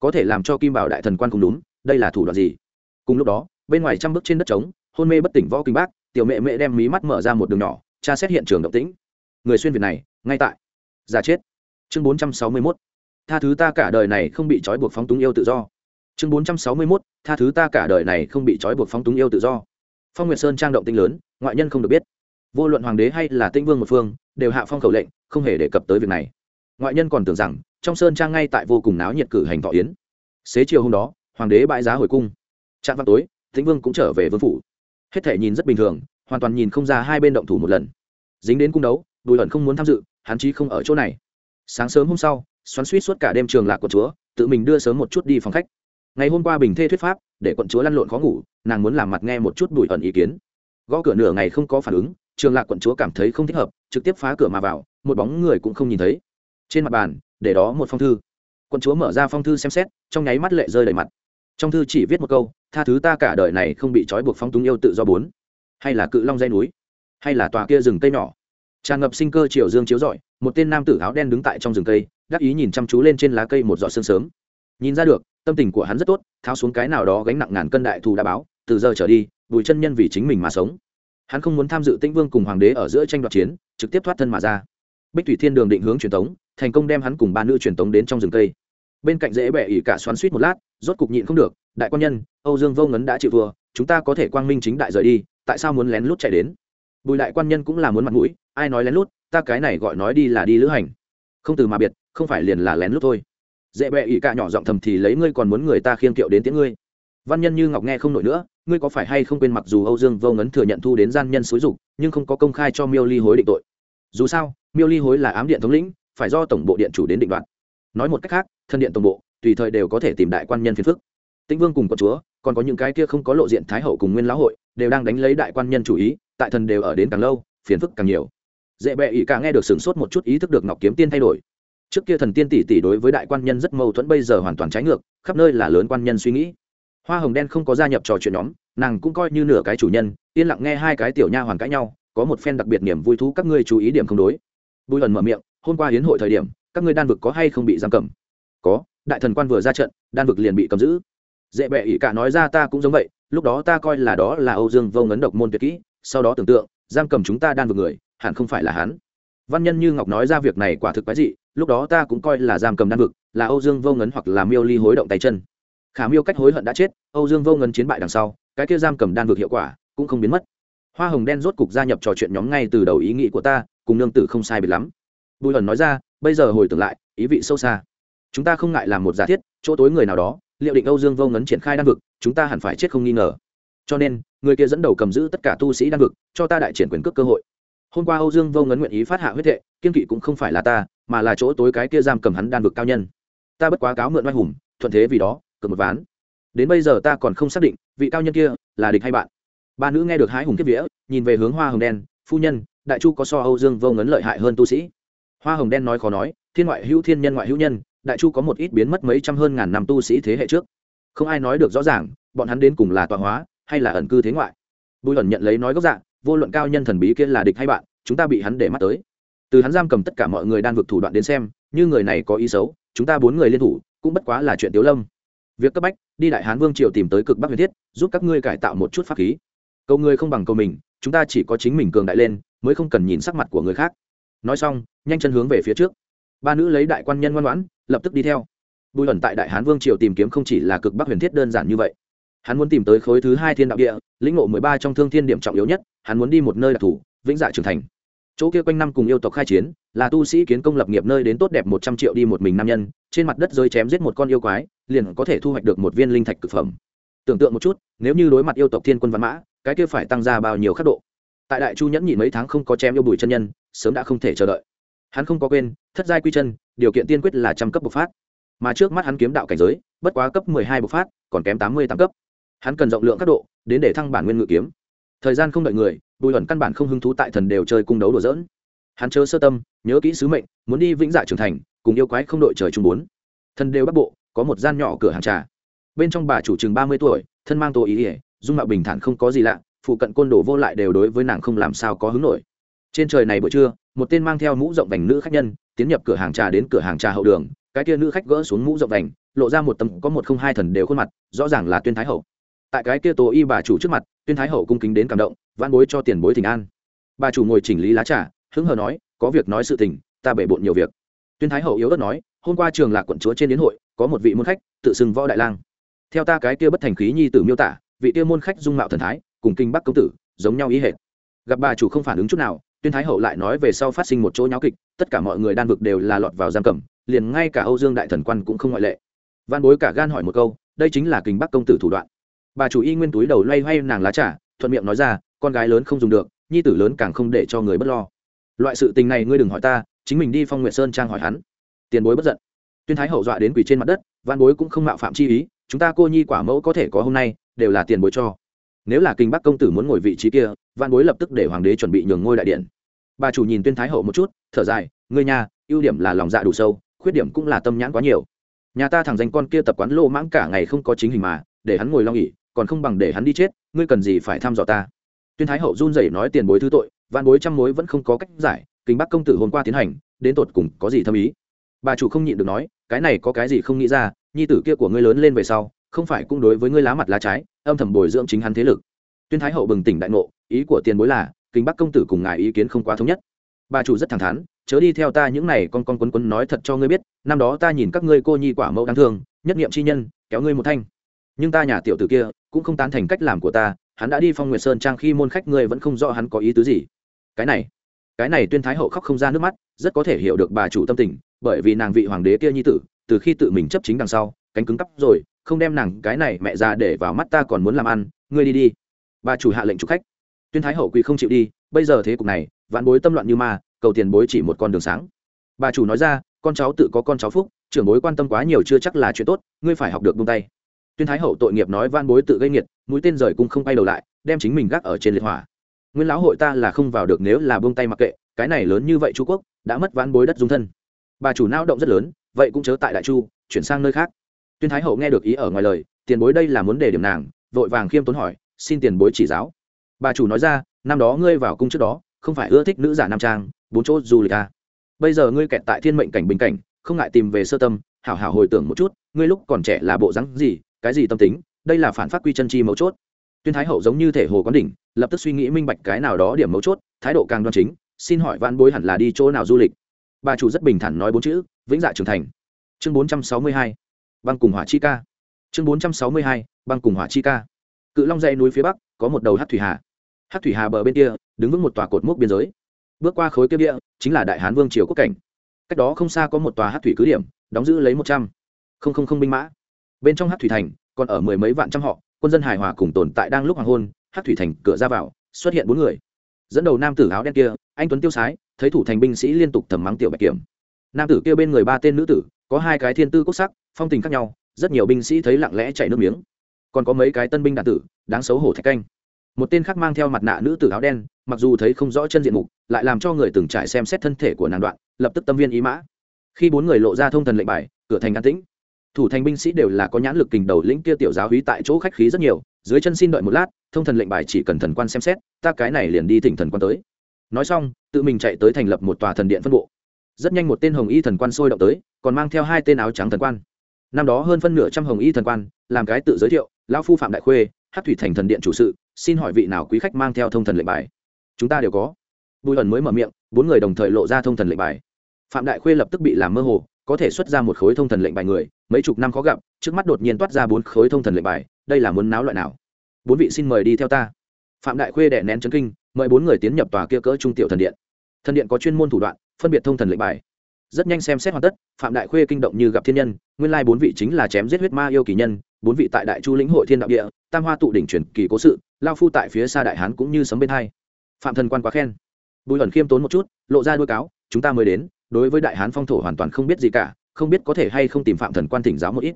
Có thể làm cho kim bảo đại thần quan cùng đúng, đây là thủ đoạn gì? Cùng lúc đó, bên ngoài trăm bước trên đất trống hôn mê bất tỉnh võ kinh bác, tiểu mẹ mẹ đem mí mắt mở ra một đường nhỏ, tra xét hiện trường động tĩnh. Người xuyên việt này, ngay tại. Giả chết. Chương bốn trăm sáu mươi 461. tha thứ ta cả đời này không bị trói buộc phóng túng yêu tự do. Chương bốn trăm sáu mươi 461. tha thứ ta cả đời này không bị trói buộc phóng túng yêu tự do. Phong nguyệt sơn trang động tinh lớn, ngoại nhân không được biết. Vô luận hoàng đế hay là tinh vương một phương, đều hạ phong khẩu lệnh, không hề đề cập tới việc này. Ngoại nhân còn tưởng rằng, trong sơn trang ngay tại vô cùng náo nhiệt cử hành thọ yến. Xế chiều hôm đó, hoàng đế bãi giá hồi cung. Trạng văn tối, tĩnh vương cũng trở về vương phủ hết thể nhìn rất bình thường, hoàn toàn nhìn không ra hai bên động thủ một lần. Dính đến cung đấu, bùi ẩn không muốn tham dự, hắn chí không ở chỗ này. Sáng sớm hôm sau, xoắn suýt suốt cả đêm trường lạc quận chúa, tự mình đưa sớm một chút đi phòng khách. Ngày hôm qua bình thê thuyết pháp, để quận chúa lăn lộn khó ngủ, nàng muốn làm mặt nghe một chút bùi ẩn ý kiến. Gõ cửa nửa ngày không có phản ứng, trường lạc quận chúa cảm thấy không thích hợp, trực tiếp phá cửa mà vào, một bóng người cũng không nhìn thấy. Trên mặt bàn, để đó một phong thư. Quận chúa mở ra phong thư xem xét, trong nháy mắt lệ rơi đầy mặt trong thư chỉ viết một câu, tha thứ ta cả đời này không bị trói buộc phong túng yêu tự do bốn. Hay là cự long dây núi? Hay là tòa kia rừng cây nhỏ? Tràn ngập sinh cơ chiều dương chiếu rọi, một tên nam tử áo đen đứng tại trong rừng cây, đắc ý nhìn chăm chú lên trên lá cây một giọt sương sớm. Nhìn ra được, tâm tình của hắn rất tốt, tháo xuống cái nào đó gánh nặng ngàn cân đại thù đã báo, từ giờ trở đi, bùi chân nhân vì chính mình mà sống. Hắn không muốn tham dự tĩnh vương cùng hoàng đế ở giữa tranh đoạt chiến, trực tiếp thoát thân mà ra. Bích thủy thiên đường định hướng truyền tống, thành công đem hắn cùng ba nữ truyền tống đến trong rừng cây bên cạnh dễ bẻ ỉ cả xoắn suýt một lát, rốt cục nhịn không được, đại quan nhân, âu dương vô ngấn đã chịu vừa chúng ta có thể quang minh chính đại rời đi, tại sao muốn lén lút chạy đến? Bùi đại quan nhân cũng là muốn mặt mũi, ai nói lén lút, ta cái này gọi nói đi là đi lữ hành. Không từ mà biệt, không phải liền là lén lút thôi. Dễ bẹ ỉ cả nhỏ giọng thầm thì lấy ngươi còn muốn người ta khiêng kiệu đến tiếng ngươi? Văn nhân như ngọc nghe không nổi nữa, ngươi có phải hay không quên mặc dù âu dương vô ngấn thừa nhận thu đến gian nhân xúi dục, nhưng không có công khai cho miêu ly hối định tội. Dù sao, miêu ly hối là ám điện thống lĩnh, phải do tổng bộ điện chủ đến định đoạt nói một cách khác, thân điện tổng bộ, tùy thời đều có thể tìm đại quan nhân phiền phức. Tĩnh vương cùng con chúa, còn có những cái kia không có lộ diện thái hậu cùng nguyên lão hội, đều đang đánh lấy đại quan nhân chủ ý, tại thần đều ở đến càng lâu, phiền phức càng nhiều. Dễ bệ ỷ cả nghe được sửng sốt một chút ý thức được ngọc kiếm tiên thay đổi. Trước kia thần tiên tỷ tỷ đối với đại quan nhân rất mâu thuẫn, bây giờ hoàn toàn trái ngược, khắp nơi là lớn quan nhân suy nghĩ. Hoa hồng đen không có gia nhập trò chuyện nhóm, nàng cũng coi như nửa cái chủ nhân, yên lặng nghe hai cái tiểu nha hoàn cãi nhau, có một phen đặc biệt niềm vui thú các ngươi chú ý điểm không đối. Bùi lần mở miệng, hôm qua hiến hội thời điểm các ngươi đan vực có hay không bị giam cầm? Có, đại thần quan vừa ra trận, đan vực liền bị cầm giữ. Dễ bệ ỷ cả nói ra ta cũng giống vậy, lúc đó ta coi là đó là âu dương vô ngấn độc môn tuyệt kỹ, sau đó tưởng tượng, giam cầm chúng ta đan vực người, hẳn không phải là hắn. Văn nhân như ngọc nói ra việc này quả thực quái dị, lúc đó ta cũng coi là giam cầm đan vực, là âu dương vô ngấn hoặc là miêu ly hối động tay chân. Khả miêu cách hối hận đã chết, âu dương vô ngấn chiến bại đằng sau, cái kia giam cầm đan vực hiệu quả cũng không biến mất. Hoa hồng đen rốt cục gia nhập trò chuyện nhóm ngay từ đầu ý nghĩ của ta, cùng nương tử không sai biệt lắm. Bùi ẩn nói ra bây giờ hồi tưởng lại, ý vị sâu xa. Chúng ta không ngại làm một giả thiết, chỗ tối người nào đó, liệu định âu dương vô ngấn triển khai đan vực, chúng ta hẳn phải chết không nghi ngờ. Cho nên, người kia dẫn đầu cầm giữ tất cả tu sĩ đan vực, cho ta đại triển quyền cước cơ hội. Hôm qua âu dương vô ngấn nguyện ý phát hạ huyết thệ kiên kỵ cũng không phải là ta, mà là chỗ tối cái kia giam cầm hắn đan vực cao nhân. Ta bất quá cáo mượn oai hùng, thuận thế vì đó cực một ván. Đến bây giờ ta còn không xác định, vị cao nhân kia là địch hay bạn. Ba nữ nghe được hái hùng kiếp vía, nhìn về hướng hoa hồng đen, phu nhân, đại chu có so âu dương vô ngấn lợi hại hơn tu sĩ hoa hồng đen nói khó nói, thiên ngoại hữu thiên nhân ngoại hữu nhân, đại chu có một ít biến mất mấy trăm hơn ngàn năm tu sĩ thế hệ trước. Không ai nói được rõ ràng, bọn hắn đến cùng là tọa hóa, hay là ẩn cư thế ngoại. Bùi ẩn nhận lấy nói gốc dạng vô luận cao nhân thần bí kia là địch hay bạn, chúng ta bị hắn để mắt tới. Từ hắn giam cầm tất cả mọi người đang vực thủ đoạn đến xem, như người này có ý xấu, chúng ta bốn người liên thủ, cũng bất quá là chuyện tiếu lâm. Việc cấp bách, đi đại hán vương triều tìm tới cực bắc huyền thiết, giúp các ngươi cải tạo một chút pháp khí. Câu ngươi không bằng câu mình, chúng ta chỉ có chính mình cường đại lên, mới không cần nhìn sắc mặt của người khác. Nói xong nhanh chân hướng về phía trước. Ba nữ lấy đại quan nhân ngoan ngoãn, lập tức đi theo. Bùi ẩn tại đại hán vương triều tìm kiếm không chỉ là cực bắc huyền thiết đơn giản như vậy. Hắn muốn tìm tới khối thứ hai thiên đạo địa, lĩnh ngộ mười ba trong thương thiên điểm trọng yếu nhất, hắn muốn đi một nơi đặc thù, vĩnh dạ trưởng thành. Chỗ kia quanh năm cùng yêu tộc khai chiến, là tu sĩ kiến công lập nghiệp nơi đến tốt đẹp một trăm triệu đi một mình nam nhân, trên mặt đất rơi chém giết một con yêu quái, liền có thể thu hoạch được một viên linh thạch cực phẩm. Tưởng tượng một chút, nếu như đối mặt yêu tộc thiên quân văn mã, cái kia phải tăng ra bao nhiêu khắc độ. Tại đại chu nhẫn nhị mấy tháng không có chém yêu bùi chân nhân, sớm đã không thể chờ đợi hắn không có quên, thất giai quy chân, điều kiện tiên quyết là trăm cấp bộc phát. Mà trước mắt hắn kiếm đạo cảnh giới, bất quá cấp mười hai bộc phát, còn kém tám mươi tám cấp. Hắn cần rộng lượng các độ, đến để thăng bản nguyên ngự kiếm. Thời gian không đợi người, bùi ẩn căn bản không hứng thú tại thần đều chơi cung đấu đùa dỡn hắn chớ sơ tâm, nhớ kỹ sứ mệnh, muốn đi vĩnh dạ trưởng thành, cùng yêu quái không đội trời chung bốn. Thần đều bắc bộ, có một gian nhỏ cửa hàng trà. Bên trong bà chủ chừng ba mươi tuổi, thân mang tô ý ỉa, dung mạo bình thản không có gì lạ, phụ cận côn đồ vô lại đều đối với nàng không làm sao có hứng nổi trên trời này buổi trưa, một tên mang theo mũ rộng vành nữ khách nhân, tiến nhập cửa hàng trà đến cửa hàng trà hậu đường, cái kia nữ khách gỡ xuống mũ rộng vành, lộ ra một tấm có một không hai thần đều khuôn mặt, rõ ràng là tuyên thái hậu. Tại cái kia tố y bà chủ trước mặt, tuyên thái hậu cung kính đến cảm động van bối cho tiền bối thỉnh an. Bà chủ ngồi chỉnh lý lá trà, hứng hờ nói, có việc nói sự tình, ta bể bộn nhiều việc. Tuyên thái hậu yếu ớt nói, hôm qua trường lạc quận chúa trên đến hội, có một vị môn khách, tự xưng võ đại lang. Theo ta cái kia bất thành khí nhi tử miêu tả, vị kia môn khách dung mạo thần thái, cùng kinh bắc công tử, giống nhau ý hệt. Gặp bà chủ không phản ứng chút nào tuyên thái hậu lại nói về sau phát sinh một chỗ nháo kịch, tất cả mọi người đan vực đều là lọt vào giam cầm, liền ngay cả âu dương đại thần quan cũng không ngoại lệ. Văn bối cả gan hỏi một câu, đây chính là kinh bắc công tử thủ đoạn. Bà chủ y nguyên túi đầu loay hoay nàng lá trà, thuận miệng nói ra, con gái lớn không dùng được, nhi tử lớn càng không để cho người bất lo. Loại sự tình này ngươi đừng hỏi ta, chính mình đi phong nguyệt sơn trang hỏi hắn. Tiền bối bất giận. Tuyên thái hậu dọa đến quỷ trên mặt đất, văn bối cũng không mạo phạm chi ý, chúng ta cô nhi quả mẫu có thể có hôm nay, đều là tiền bối cho. Nếu là kinh bắc công tử muốn ngồi vị trí kia văn bối lập tức để hoàng đế chuẩn bị nhường ngôi đại điện. Bà chủ nhìn tuyên thái hậu một chút, thở dài, ngươi nhà ưu điểm là lòng dạ đủ sâu, khuyết điểm cũng là tâm nhãn quá nhiều. Nhà ta thẳng danh con kia tập quán lô mãng cả ngày không có chính hình mà, để hắn ngồi lo nghỉ, còn không bằng để hắn đi chết, ngươi cần gì phải thăm dò ta? Tuyên thái hậu run rẩy nói tiền bối thứ tội văn bối trăm mối vẫn không có cách giải, kính bắc công tử hôm qua tiến hành, đến tột cùng có gì thâm ý? Bà chủ không nhịn được nói, cái này có cái gì không nghĩ ra, nhi tử kia của ngươi lớn lên về sau, không phải cũng đối với ngươi lá mặt lá trái, âm thầm bồi dưỡng chính hắn thế lực. Tuyên thái hậu bừng tỉnh đại ngộ ý của tiền bối là kinh bắc công tử cùng ngài ý kiến không quá thống nhất. Bà chủ rất thẳng thắn, chớ đi theo ta những này con con quấn quấn nói thật cho ngươi biết, năm đó ta nhìn các ngươi cô nhi quả mẫu đáng thương, nhất nghiệm chi nhân, kéo ngươi một thanh. Nhưng ta nhà tiểu tử kia, cũng không tán thành cách làm của ta, hắn đã đi phong nguyệt sơn trang khi môn khách ngươi vẫn không rõ hắn có ý tứ gì. Cái này cái này tuyên thái hậu khóc không ra nước mắt, rất có thể hiểu được bà chủ tâm tình, bởi vì nàng vị hoàng đế kia nhi tử, từ khi tự mình chấp chính đằng sau, cánh cứng cắp rồi, không đem nàng cái này mẹ ra để vào mắt ta còn muốn làm ăn, ngươi đi đi. Bà chủ hạ lệnh chụp khách tuyên thái hậu quỳ không chịu đi, bây giờ thế cục này, vạn bối tâm loạn như ma, cầu tiền bối chỉ một con đường sáng. Bà chủ nói ra, con cháu tự có con cháu phúc, trưởng bối quan tâm quá nhiều chưa chắc là chuyện tốt, ngươi phải học được buông tay. Tuyên thái hậu tội nghiệp nói van bối tự gây nghiệt, mũi tên rời cung không bay đầu lại, đem chính mình gác ở trên liệt hỏa. Nguyên lão hội ta là không vào được nếu là buông tay mặc kệ, cái này lớn như vậy chu quốc, đã mất van bối đất dung thân. Bà chủ nao động rất lớn, vậy cũng chớ tại đại chu, chuyển sang nơi khác. Tuyên thái hậu nghe được ý ở ngoài lời, tiền bối đây là muốn để điểm nàng, vội vàng khiêm tốn hỏi, xin tiền bối chỉ giáo bà chủ nói ra, năm đó ngươi vào cung trước đó, không phải ưa thích nữ giả nam trang, bốn chỗ du lịch à. bây giờ ngươi kẹt tại thiên mệnh cảnh bình cảnh, không ngại tìm về sơ tâm, hảo hảo hồi tưởng một chút, ngươi lúc còn trẻ là bộ rắn gì, cái gì tâm tính, đây là phản phát quy chân chi mấu chốt. Tuyên thái hậu giống như thể hồ quán đỉnh, lập tức suy nghĩ minh bạch cái nào đó điểm mấu chốt, thái độ càng đoan chính, xin hỏi vạn bối hẳn là đi chỗ nào du lịch? Bà chủ rất bình thản nói bốn chữ, vĩnh dạ trưởng thành. Chương bốn trăm sáu mươi hai, băng cùng hỏa chi ca. Chương bốn trăm sáu mươi hai, băng cùng hỏa chi ca. Cự long dây núi phía bắc, có một đầu hát thủy hà hát thủy hà bờ bên kia, đứng vững một tòa cột mốc biên giới. Bước qua khối kia địa chính là đại hán vương triều quốc cảnh. Cách đó không xa có một tòa hát thủy cứ điểm, đóng giữ lấy một trăm. Linh binh mã. Bên trong hát thủy thành, còn ở mười mấy vạn trăm họ, quân dân hài hòa cùng tồn tại đang lúc hoàng hôn hát thủy thành cửa ra vào, xuất hiện bốn người. Dẫn đầu nam tử áo đen kia, anh tuấn tiêu sái, thấy thủ thành binh sĩ liên tục thầm mắng tiểu bạch kiểm. Nam tử kia bên người ba tên nữ tử, có hai cái thiên tư quốc sắc, phong tình khác nhau, rất nhiều binh sĩ thấy lặng lẽ chạy nước miếng. Còn có mấy cái tân binh đạn tử, đáng xấu hổ thạch canh một tên khác mang theo mặt nạ nữ tử áo đen, mặc dù thấy không rõ chân diện mục, lại làm cho người từng trải xem xét thân thể của nàng đoạn, lập tức tâm viên ý mã. Khi bốn người lộ ra thông thần lệnh bài, cửa thành an tĩnh. Thủ thành binh sĩ đều là có nhãn lực kình đầu lĩnh kia tiểu giáo hí tại chỗ khách khí rất nhiều, dưới chân xin đợi một lát, thông thần lệnh bài chỉ cần thần quan xem xét, ta cái này liền đi thỉnh thần quan tới. Nói xong, tự mình chạy tới thành lập một tòa thần điện phân bộ. Rất nhanh một tên hồng y thần quan sôi động tới, còn mang theo hai tên áo trắng thần quan. Năm đó hơn phân nửa trăm hồng y thần quan, làm cái tự giới thiệu, lão phu phạm đại khuê hát thủy thành thần điện chủ sự, xin hỏi vị nào quý khách mang theo thông thần lệnh bài? Chúng ta đều có. Bùi ẩn mới mở miệng, bốn người đồng thời lộ ra thông thần lệnh bài. Phạm đại khuê lập tức bị làm mơ hồ, có thể xuất ra một khối thông thần lệnh bài người, mấy chục năm khó gặp, trước mắt đột nhiên toát ra bốn khối thông thần lệnh bài, đây là muốn náo loại nào? Bốn vị xin mời đi theo ta. Phạm đại khuê đẻ nén chấn kinh, mời bốn người tiến nhập tòa kia cỡ trung tiểu thần điện. Thần điện có chuyên môn thủ đoạn, phân biệt thông thần lệnh bài rất nhanh xem xét hoàn tất, phạm đại khuê kinh động như gặp thiên nhân, nguyên lai bốn vị chính là chém giết huyết ma yêu kỳ nhân, bốn vị tại đại chu lĩnh hội thiên đạo địa, tam hoa tụ đỉnh truyền kỳ cố sự, lao phu tại phía xa đại hán cũng như sấm bên hai. Phạm thần quan quá khen. Bùi ẩn khiêm tốn một chút, lộ ra đuôi cáo, chúng ta mới đến, đối với đại hán phong thổ hoàn toàn không biết gì cả, không biết có thể hay không tìm phạm thần quan thỉnh giáo một ít.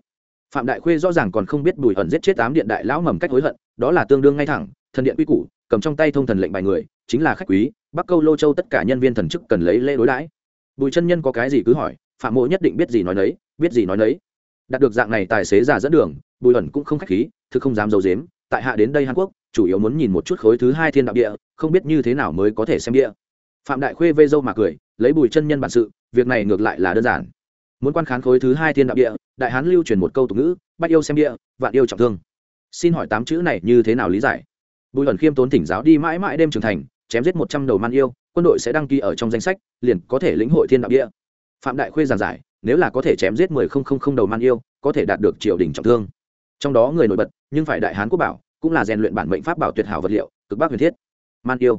Phạm đại khuê rõ ràng còn không biết bùi ẩn giết chết tám điện đại lão mầm cách hối hận, đó là tương đương ngay thẳng, thần điện quy củ, cầm trong tay thông thần lệnh bài người, chính là khách quý, bắc câu lô châu tất cả nhân viên thần chức cần lấy lễ đối đãi bùi chân nhân có cái gì cứ hỏi, phạm mộ nhất định biết gì nói nấy, biết gì nói nấy. Đạt được dạng này tài xế giả dẫn đường, bùi ẩn cũng không khách khí, thực không dám d i ấ u dếm tại hạ đến đây hàn quốc, chủ yếu muốn nhìn một chút khối thứ hai thiên đạo địa, không biết như thế nào mới có thể xem địa. Phạm đại khuê vê dâu mà cười, lấy bùi chân nhân bản sự, việc này ngược lại là đơn giản. Muốn quan khán khối thứ hai thiên đạo địa, đại hán lưu truyền một câu tục ngữ, bắt yêu xem địa, vạn yêu trọng thương. Xin hỏi tám chữ này như thế nào lý giải? Bùi ẩn khiêm tốn thỉnh giáo đi mãi mãi đêm trưởng thành, chém giết một trăm đầu man yêu quân đội sẽ đăng ký ở trong danh sách, liền có thể lĩnh hội thiên đạo địa. Phạm đại khuê giảng giải, nếu là có thể chém giết mười không không không đầu man yêu, có thể đạt được triều đình trọng thương. Trong đó người nổi bật, nhưng phải đại hán quốc bảo, cũng là rèn luyện bản mệnh pháp bảo tuyệt hảo vật liệu, cực bắc huyền thiết. Man yêu.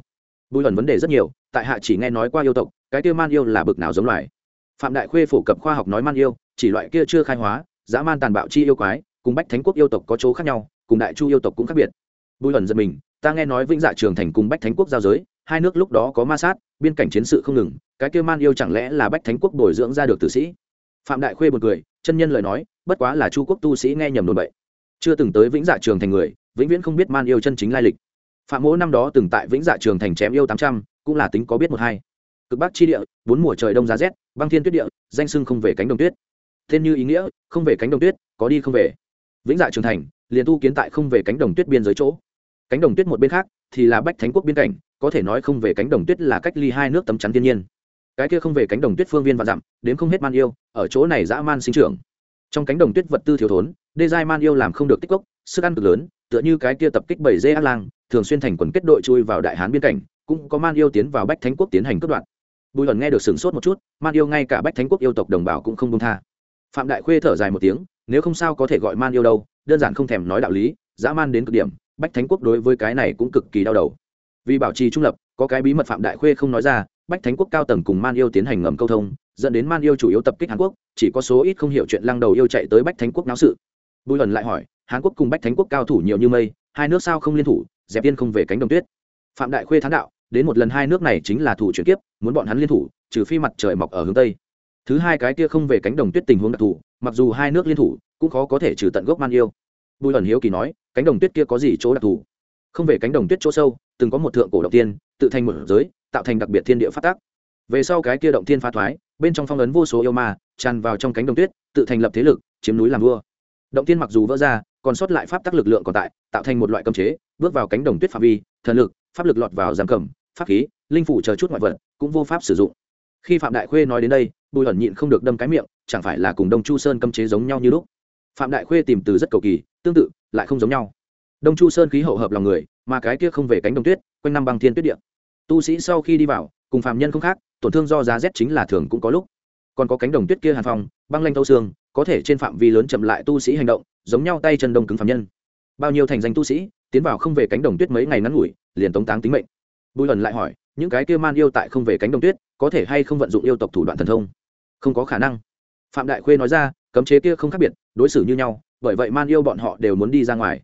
Bùi luận vấn đề rất nhiều, tại hạ chỉ nghe nói qua yêu tộc, cái kia man yêu là bực nào giống loài. Phạm đại khuê phổ cập khoa học nói man yêu, chỉ loại kia chưa khai hóa, dã man tàn bạo chi yêu quái, cùng bách thánh quốc yêu tộc có chỗ khác nhau, cùng đại chu yêu tộc cũng khác biệt. Bùi luận giật mình, ta nghe nói vĩnh dạ trường thành cùng bách thánh quốc giao giới hai nước lúc đó có ma sát biên cảnh chiến sự không ngừng cái kia man yêu chẳng lẽ là bách thánh quốc bồi dưỡng ra được tử sĩ? Phạm đại khuê một người, chân nhân lời nói bất quá là chu quốc tu sĩ nghe nhầm đồn bậy. Chưa từng tới vĩnh dạ trường thành người vĩnh viễn không biết man yêu chân chính lai lịch. Phạm mỗ năm đó từng tại vĩnh dạ trường thành chém yêu tám trăm cũng là tính có biết một hai. Cực bắc chi địa bốn mùa trời đông giá rét băng thiên tuyết địa danh sưng không về cánh đồng tuyết. Tên như ý nghĩa không về cánh đồng tuyết có đi không về. Vĩnh dạ trường thành liền tu kiến tại không về cánh đồng tuyết biên giới chỗ. Cánh đồng tuyết một bên khác thì là bách thánh quốc biên cảnh có thể nói không về cánh đồng tuyết là cách ly hai nước tấm chắn thiên nhiên. Cái kia không về cánh đồng tuyết phương viên và dặm đến không hết man yêu, ở chỗ này dã man sinh trưởng. Trong cánh đồng tuyết vật tư thiếu thốn, đê giai man yêu làm không được tích cốc, sức ăn cực lớn, tựa như cái kia tập kích bảy dê ác lang, thường xuyên thành quần kết đội chui vào đại hán biên cảnh, cũng có man yêu tiến vào bách thánh quốc tiến hành cướp đoạn bùi lần nghe được sửng sốt một chút, man yêu ngay cả bách thánh quốc yêu tộc đồng bào cũng không đông tha. Phạm đại khuê thở dài một tiếng, nếu không sao có thể gọi man yêu đâu, đơn giản không thèm nói đạo lý, dã man đến cực điểm, bách thánh quốc đối với cái này cũng cực kỳ đau đầu vì bảo trì trung lập, có cái bí mật phạm đại khuê không nói ra, bách thánh quốc cao tầng cùng man yêu tiến hành ngầm câu thông, dẫn đến man yêu chủ yếu tập kích hàn quốc, chỉ có số ít không hiểu chuyện lăng đầu yêu chạy tới bách thánh quốc náo sự. Bùi lần lại hỏi hàn quốc cùng bách thánh quốc cao thủ nhiều như mây, hai nước sao không liên thủ, dẹp tiên không về cánh đồng tuyết. Phạm đại khuê thán đạo, đến một lần hai nước này chính là thủ chuyển kiếp, muốn bọn hắn liên thủ, trừ phi mặt trời mọc ở hướng tây. Thứ hai cái kia không về cánh đồng tuyết tình huống đặc thù, mặc dù hai nước liên thủ, cũng khó có thể trừ tận gốc man yêu. Bùi ẩn hiếu kỳ nói, cánh đồng tuyết kia có gì chỗ đặc thù? Không về cánh đồng tuyết chỗ sâu từng có một thượng cổ động tiên, tự thành một giới, tạo thành đặc biệt thiên địa phát tác. Về sau cái kia động tiên phá thoái, bên trong phong ấn vô số yêu ma, tràn vào trong cánh đồng tuyết, tự thành lập thế lực, chiếm núi làm vua. Động tiên mặc dù vỡ ra, còn sót lại pháp tắc lực lượng còn tại, tạo thành một loại cấm chế, bước vào cánh đồng tuyết phạm vi, thần lực, pháp lực lọt vào giam cầm, pháp khí, linh phủ chờ chút ngoại vật, cũng vô pháp sử dụng. Khi phạm đại khuê nói đến đây, bùi ẩn nhịn không được đâm cái miệng, chẳng phải là cùng đông chu sơn cấm chế giống nhau như lúc? Phạm đại khuê tìm từ rất cầu kỳ, tương tự, lại không giống nhau. Đông chu sơn khí hậu hợp lòng người mà cái kia không về cánh đồng tuyết, quanh năm băng thiên tuyết điện tu sĩ sau khi đi vào, cùng phạm nhân không khác, tổn thương do giá rét chính là thường cũng có lúc. Còn có cánh đồng tuyết kia hàn phòng băng lanh thâu xương, có thể trên phạm vi lớn chậm lại tu sĩ hành động, giống nhau tay chân đông cứng phạm nhân. Bao nhiêu thành danh tu sĩ, tiến vào không về cánh đồng tuyết mấy ngày ngắn ngủi, liền tống táng tính mệnh. Bùi lần lại hỏi, những cái kia man yêu tại không về cánh đồng tuyết, có thể hay không vận dụng yêu tộc thủ đoạn thần thông? Không có khả năng. Phạm đại khuê nói ra, cấm chế kia không khác biệt, đối xử như nhau, bởi vậy man yêu bọn họ đều muốn đi ra ngoài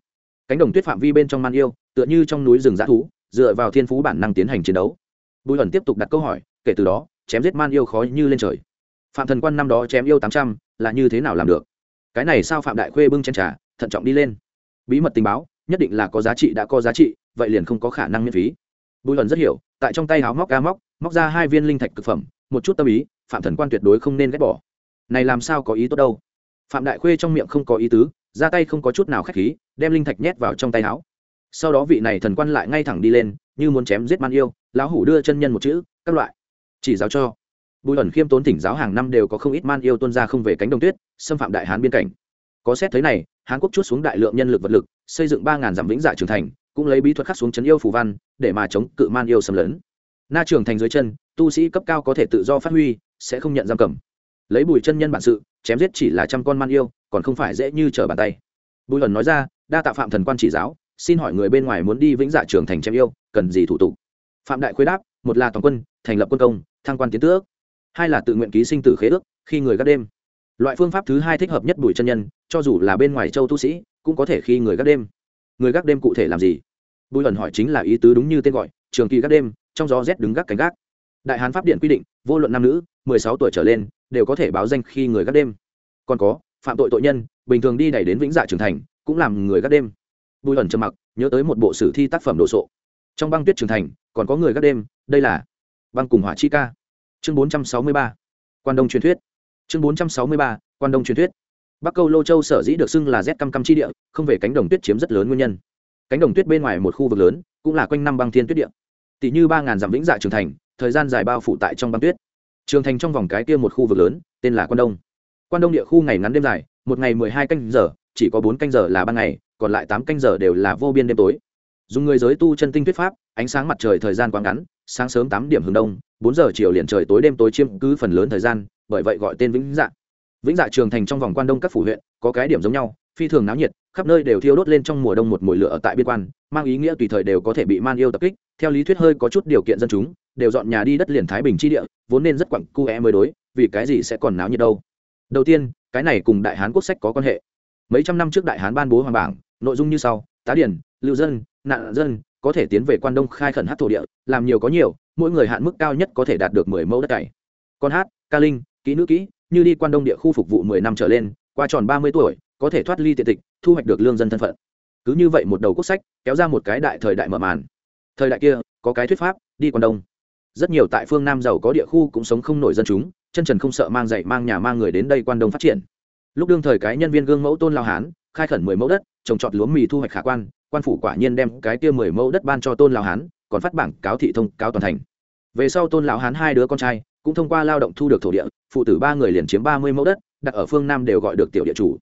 cánh đồng tuyết phạm vi bên trong man yêu, tựa như trong núi rừng dã thú, dựa vào thiên phú bản năng tiến hành chiến đấu. Bùi ẩn tiếp tục đặt câu hỏi, kể từ đó, chém giết man yêu khó như lên trời. Phạm thần quan năm đó chém yêu tám trăm, là như thế nào làm được? Cái này sao phạm đại khuê bưng chen trà, thận trọng đi lên. Bí mật tình báo, nhất định là có giá trị đã có giá trị, vậy liền không có khả năng miễn phí. Bùi ẩn rất hiểu, tại trong tay háo móc ca móc móc ra hai viên linh thạch thực phẩm, một chút tâm ý, phạm thần quan tuyệt đối không nên ghét bỏ. Này làm sao có ý tốt đâu? Phạm đại khuê trong miệng không có ý tứ, ra tay không có chút nào khách khí đem linh thạch nhét vào trong tay áo. Sau đó vị này thần quan lại ngay thẳng đi lên, như muốn chém giết man yêu, lão hủ đưa chân nhân một chữ, các loại. Chỉ giáo cho. Bùi ẩn khiêm tốn thỉnh giáo hàng năm đều có không ít man yêu tuân ra không về cánh đồng tuyết, xâm phạm đại hán biên cảnh. Có xét thấy này, hán quốc chút xuống đại lượng nhân lực vật lực, xây dựng ba ngàn dặm vĩnh dạ trưởng thành, cũng lấy bí thuật khắc xuống chấn yêu phù văn, để mà chống cự man yêu xâm lấn. Na trường thành dưới chân, tu sĩ cấp cao có thể tự do phát huy, sẽ không nhận giam cầm. Lấy bùi chân nhân bản sự, chém giết chỉ là trăm con man yêu, còn không phải dễ như trở bàn tay. Bùi ẩn nói ra đa tạ phạm thần quan chỉ giáo, xin hỏi người bên ngoài muốn đi vĩnh dạ trường thành chém yêu, cần gì thủ tục? Phạm đại khuyết đáp, một là toàn quân, thành lập quân công, thăng quan tiến tước. Hai là tự nguyện ký sinh tử khế ước, khi người gác đêm. Loại phương pháp thứ hai thích hợp nhất bùi chân nhân, cho dù là bên ngoài châu tu sĩ, cũng có thể khi người gác đêm. Người gác đêm cụ thể làm gì? Bùi ẩn hỏi chính là ý tứ đúng như tên gọi, trường kỳ gác đêm, trong gió rét đứng gác cánh gác. Đại hán pháp điện quy định, vô luận nam nữ, mười sáu tuổi trở lên, đều có thể báo danh khi người gác đêm. Còn có, phạm tội tội nhân, bình thường đi đẩy đến vĩnh dạ trưởng thành cũng làm người gác đêm. Bùi ẩn trầm mặc, nhớ tới một bộ sử thi tác phẩm đồ sộ. Trong băng tuyết trường thành, còn có người gác đêm, đây là băng cùng hỏa chi ca. Chương bốn trăm sáu mươi ba, quan đông truyền thuyết. Chương bốn trăm sáu mươi ba, quan đông truyền thuyết. Bắc câu lô châu sở dĩ được xưng là rét căm căm chi địa, không về cánh đồng tuyết chiếm rất lớn nguyên nhân. Cánh đồng tuyết bên ngoài một khu vực lớn, cũng là quanh năm băng thiên tuyết địa. Tỷ như ba ngàn dặm vĩnh dạ trường thành, thời gian dài bao phủ tại trong băng tuyết. Trường thành trong vòng cái kia một khu vực lớn, tên là quan đông. Quan đông địa khu ngày ngắn đêm dài, một ngày mười hai canh giờ chỉ có bốn canh giờ là ban ngày, còn lại tám canh giờ đều là vô biên đêm tối. Dùng người giới tu chân tinh thuyết pháp, ánh sáng mặt trời thời gian quá ngắn, sáng sớm tám điểm hướng đông, bốn giờ chiều liền trời tối đêm tối chiếm cứ phần lớn thời gian, bởi vậy gọi tên vĩnh dạ. Vĩnh dạ trường thành trong vòng quan đông các phủ huyện, có cái điểm giống nhau, phi thường náo nhiệt, khắp nơi đều thiêu đốt lên trong mùa đông một mùi lửa ở tại biên quan, mang ý nghĩa tùy thời đều có thể bị man yêu tập kích. Theo lý thuyết hơi có chút điều kiện dân chúng, đều dọn nhà đi đất liền thái bình chi địa, vốn nên rất quặng cu é mới đối, vì cái gì sẽ còn náo nhiệt đâu? Đầu tiên, cái này cùng đại hán quốc sách có quan hệ mấy trăm năm trước đại hán ban bố hoàng bảng, nội dung như sau, tá điển, lưu dân, nạn dân, có thể tiến về quan đông khai khẩn hát thổ địa, làm nhiều có nhiều, mỗi người hạn mức cao nhất có thể đạt được mười mẫu đất cày. Con hát, ca linh, kỹ nữ kỹ, như đi quan đông địa khu phục vụ mười năm trở lên, qua tròn ba mươi tuổi, có thể thoát ly tiện tịch, thu hoạch được lương dân thân phận. Cứ như vậy một đầu quốc sách, kéo ra một cái đại thời đại mở màn. Thời đại kia, có cái thuyết pháp, đi quan đông. Rất nhiều tại phương nam giàu có địa khu cũng sống không nổi dân chúng, chân trần không sợ mang dạy mang nhà mang người đến đây quan đông phát triển lúc đương thời cái nhân viên gương mẫu tôn lao hán, khai khẩn mười mẫu đất, trồng trọt lúa mì thu hoạch khả quan quan phủ quả nhiên đem cái kia mười mẫu đất ban cho tôn lao hán, còn phát bảng cáo thị thông cáo toàn thành. Về sau tôn lão hán hai đứa con trai, cũng thông qua lao động thu được thổ địa, phụ tử ba người liền chiếm ba mươi mẫu đất, đặt ở phương nam đều gọi được tiểu địa chủ.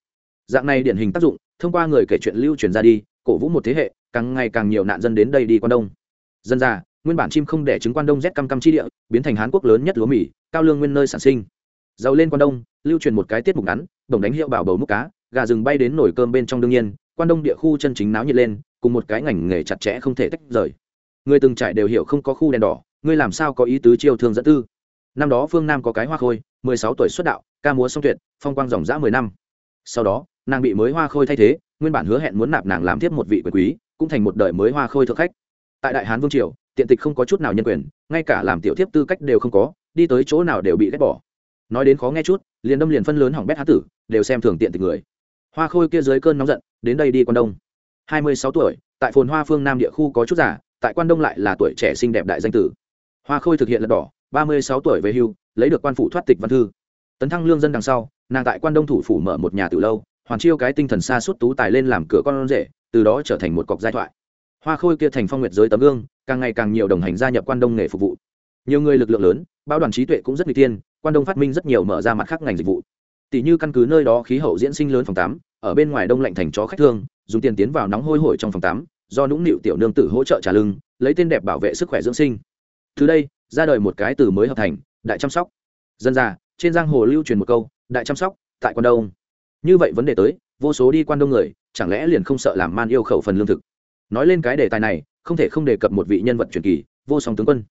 Dạng này điển hình tác dụng, thông qua người kể chuyện lưu truyền ra đi, cổ vũ một thế hệ, càng ngày càng nhiều nạn dân đến đây đi quan đông. Dân ra nguyên bản chim không để chứng quan đông rét căm căm chi địa, biến thành hán quốc lớn nhất lúa mì, cao lương nguyên nơi sản sinh giàu lên quan đông, lưu truyền một cái tiết mục ngắn, đồng đánh hiệu bảo bầu múc cá, gà rừng bay đến nổi cơm bên trong đương nhiên, quan đông địa khu chân chính náo nhiệt lên, cùng một cái ngành nghề chặt chẽ không thể tách rời. Người từng trải đều hiểu không có khu đèn đỏ, ngươi làm sao có ý tứ chiêu thương dẫn tư? Năm đó phương nam có cái hoa khôi, mười sáu tuổi xuất đạo, ca múa song tuyệt, phong quang dòng dã mười năm. Sau đó, nàng bị mới hoa khôi thay thế, nguyên bản hứa hẹn muốn nạp nàng làm tiếp một vị quyền quý, cũng thành một đời mới hoa khôi thượng khách. Tại đại hán vương triều, tiện tịch không có chút nào nhân quyền, ngay cả làm tiểu thiếp tư cách đều không có, đi tới chỗ nào đều bị ghét bỏ nói đến khó nghe chút, liền đâm liền phân lớn hỏng bét há tử, đều xem thường tiện tình người. Hoa khôi kia dưới cơn nóng giận, đến đây đi quan đông. Hai mươi sáu tuổi, tại phồn hoa phương nam địa khu có chút giả tại quan đông lại là tuổi trẻ xinh đẹp đại danh tử. Hoa khôi thực hiện lật đỏ, ba mươi sáu tuổi về hưu, lấy được quan phủ thoát tịch văn thư. Tấn thăng lương dân đằng sau, nàng tại quan đông thủ phủ mở một nhà từ lâu, hoàn chiêu cái tinh thần xa suốt tú tài lên làm cửa con rể, từ đó trở thành một cọc giai thoại. Hoa khôi kia thành phong nguyệt giới tấm gương, càng ngày càng nhiều đồng hành gia nhập quan đông nghề phục vụ. Nhiều người lực lượng lớn bao đoàn trí tuệ cũng rất nguy tiên quan đông phát minh rất nhiều mở ra mặt khác ngành dịch vụ. Tỷ như căn cứ nơi đó khí hậu diễn sinh lớn phòng tám ở bên ngoài đông lạnh thành chó khách thương, dùng tiền tiến vào nóng hôi hổi trong phòng tám do nũng nịu tiểu nương tử hỗ trợ trả lưng, lấy tên đẹp bảo vệ sức khỏe dưỡng sinh. Từ đây, ra đời một cái từ mới hợp thành, đại chăm sóc. Dân già, trên giang hồ lưu truyền một câu, đại chăm sóc, tại quan đông. Như vậy vấn đề tới, vô số đi quan đông người, chẳng lẽ liền không sợ làm man yêu khẩu phần lương thực? Nói lên cái đề tài này, không thể không đề cập một vị nhân vật truyền kỳ, vô song tướng quân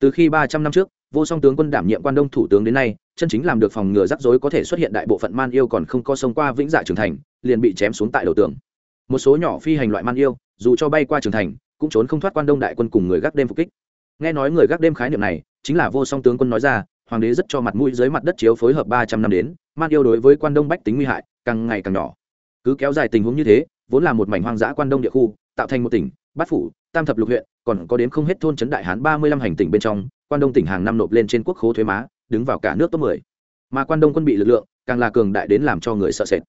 từ khi ba trăm năm trước, vô song tướng quân đảm nhiệm quan đông thủ tướng đến nay, chân chính làm được phòng ngừa rắc rối có thể xuất hiện đại bộ phận man yêu còn không có sông qua vĩnh dạ trưởng thành, liền bị chém xuống tại đầu tường. Một số nhỏ phi hành loại man yêu, dù cho bay qua trưởng thành, cũng trốn không thoát quan đông đại quân cùng người gác đêm phục kích. Nghe nói người gác đêm khái niệm này, chính là vô song tướng quân nói ra, hoàng đế rất cho mặt mũi dưới mặt đất chiếu phối hợp ba trăm năm đến, man yêu đối với quan đông bách tính nguy hại, càng ngày càng nhỏ. Cứ kéo dài tình huống như thế, vốn là một mảnh hoang dã quan đông địa khu, tạo thành một tỉnh, bát phủ tam thập lục huyện, còn có đến không hết thôn trấn đại hán ba mươi lăm hành tỉnh bên trong, quan đông tỉnh hàng năm nộp lên trên quốc khố thuế má, đứng vào cả nước top mười. Mà quan đông quân bị lực lượng, càng là cường đại đến làm cho người sợ sệt.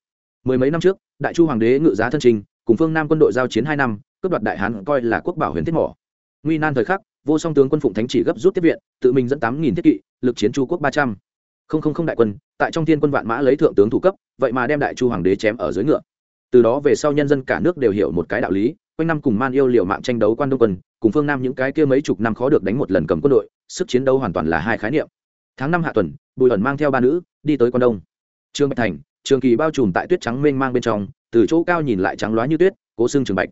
Mười mấy năm trước, đại chu hoàng đế ngự giá thân trình, cùng phương nam quân đội giao chiến hai năm, cướp đoạt đại hán coi là quốc bảo huyền thiết mỏ. Nguy nan thời khắc, vô song tướng quân phụng thánh chỉ gấp rút tiếp viện, tự mình dẫn tám nghìn thiết kỵ, lực chiến chu quốc ba trăm. Không không không đại quân, tại trong thiên quân vạn mã lấy thượng tướng thủ cấp, vậy mà đem đại chu hoàng đế chém ở dưới ngựa từ đó về sau nhân dân cả nước đều hiểu một cái đạo lý, quanh năm cùng man yêu liệu mạng tranh đấu quan đông quân, cùng phương nam những cái kia mấy chục năm khó được đánh một lần cầm quân đội, sức chiến đấu hoàn toàn là hai khái niệm. Tháng năm hạ tuần, bùi ẩn mang theo ba nữ, đi tới quan đông. Trương bạch thành, trường kỳ bao trùm tại tuyết trắng mênh mang bên trong, từ chỗ cao nhìn lại trắng loá như tuyết, cố xương trường bạch.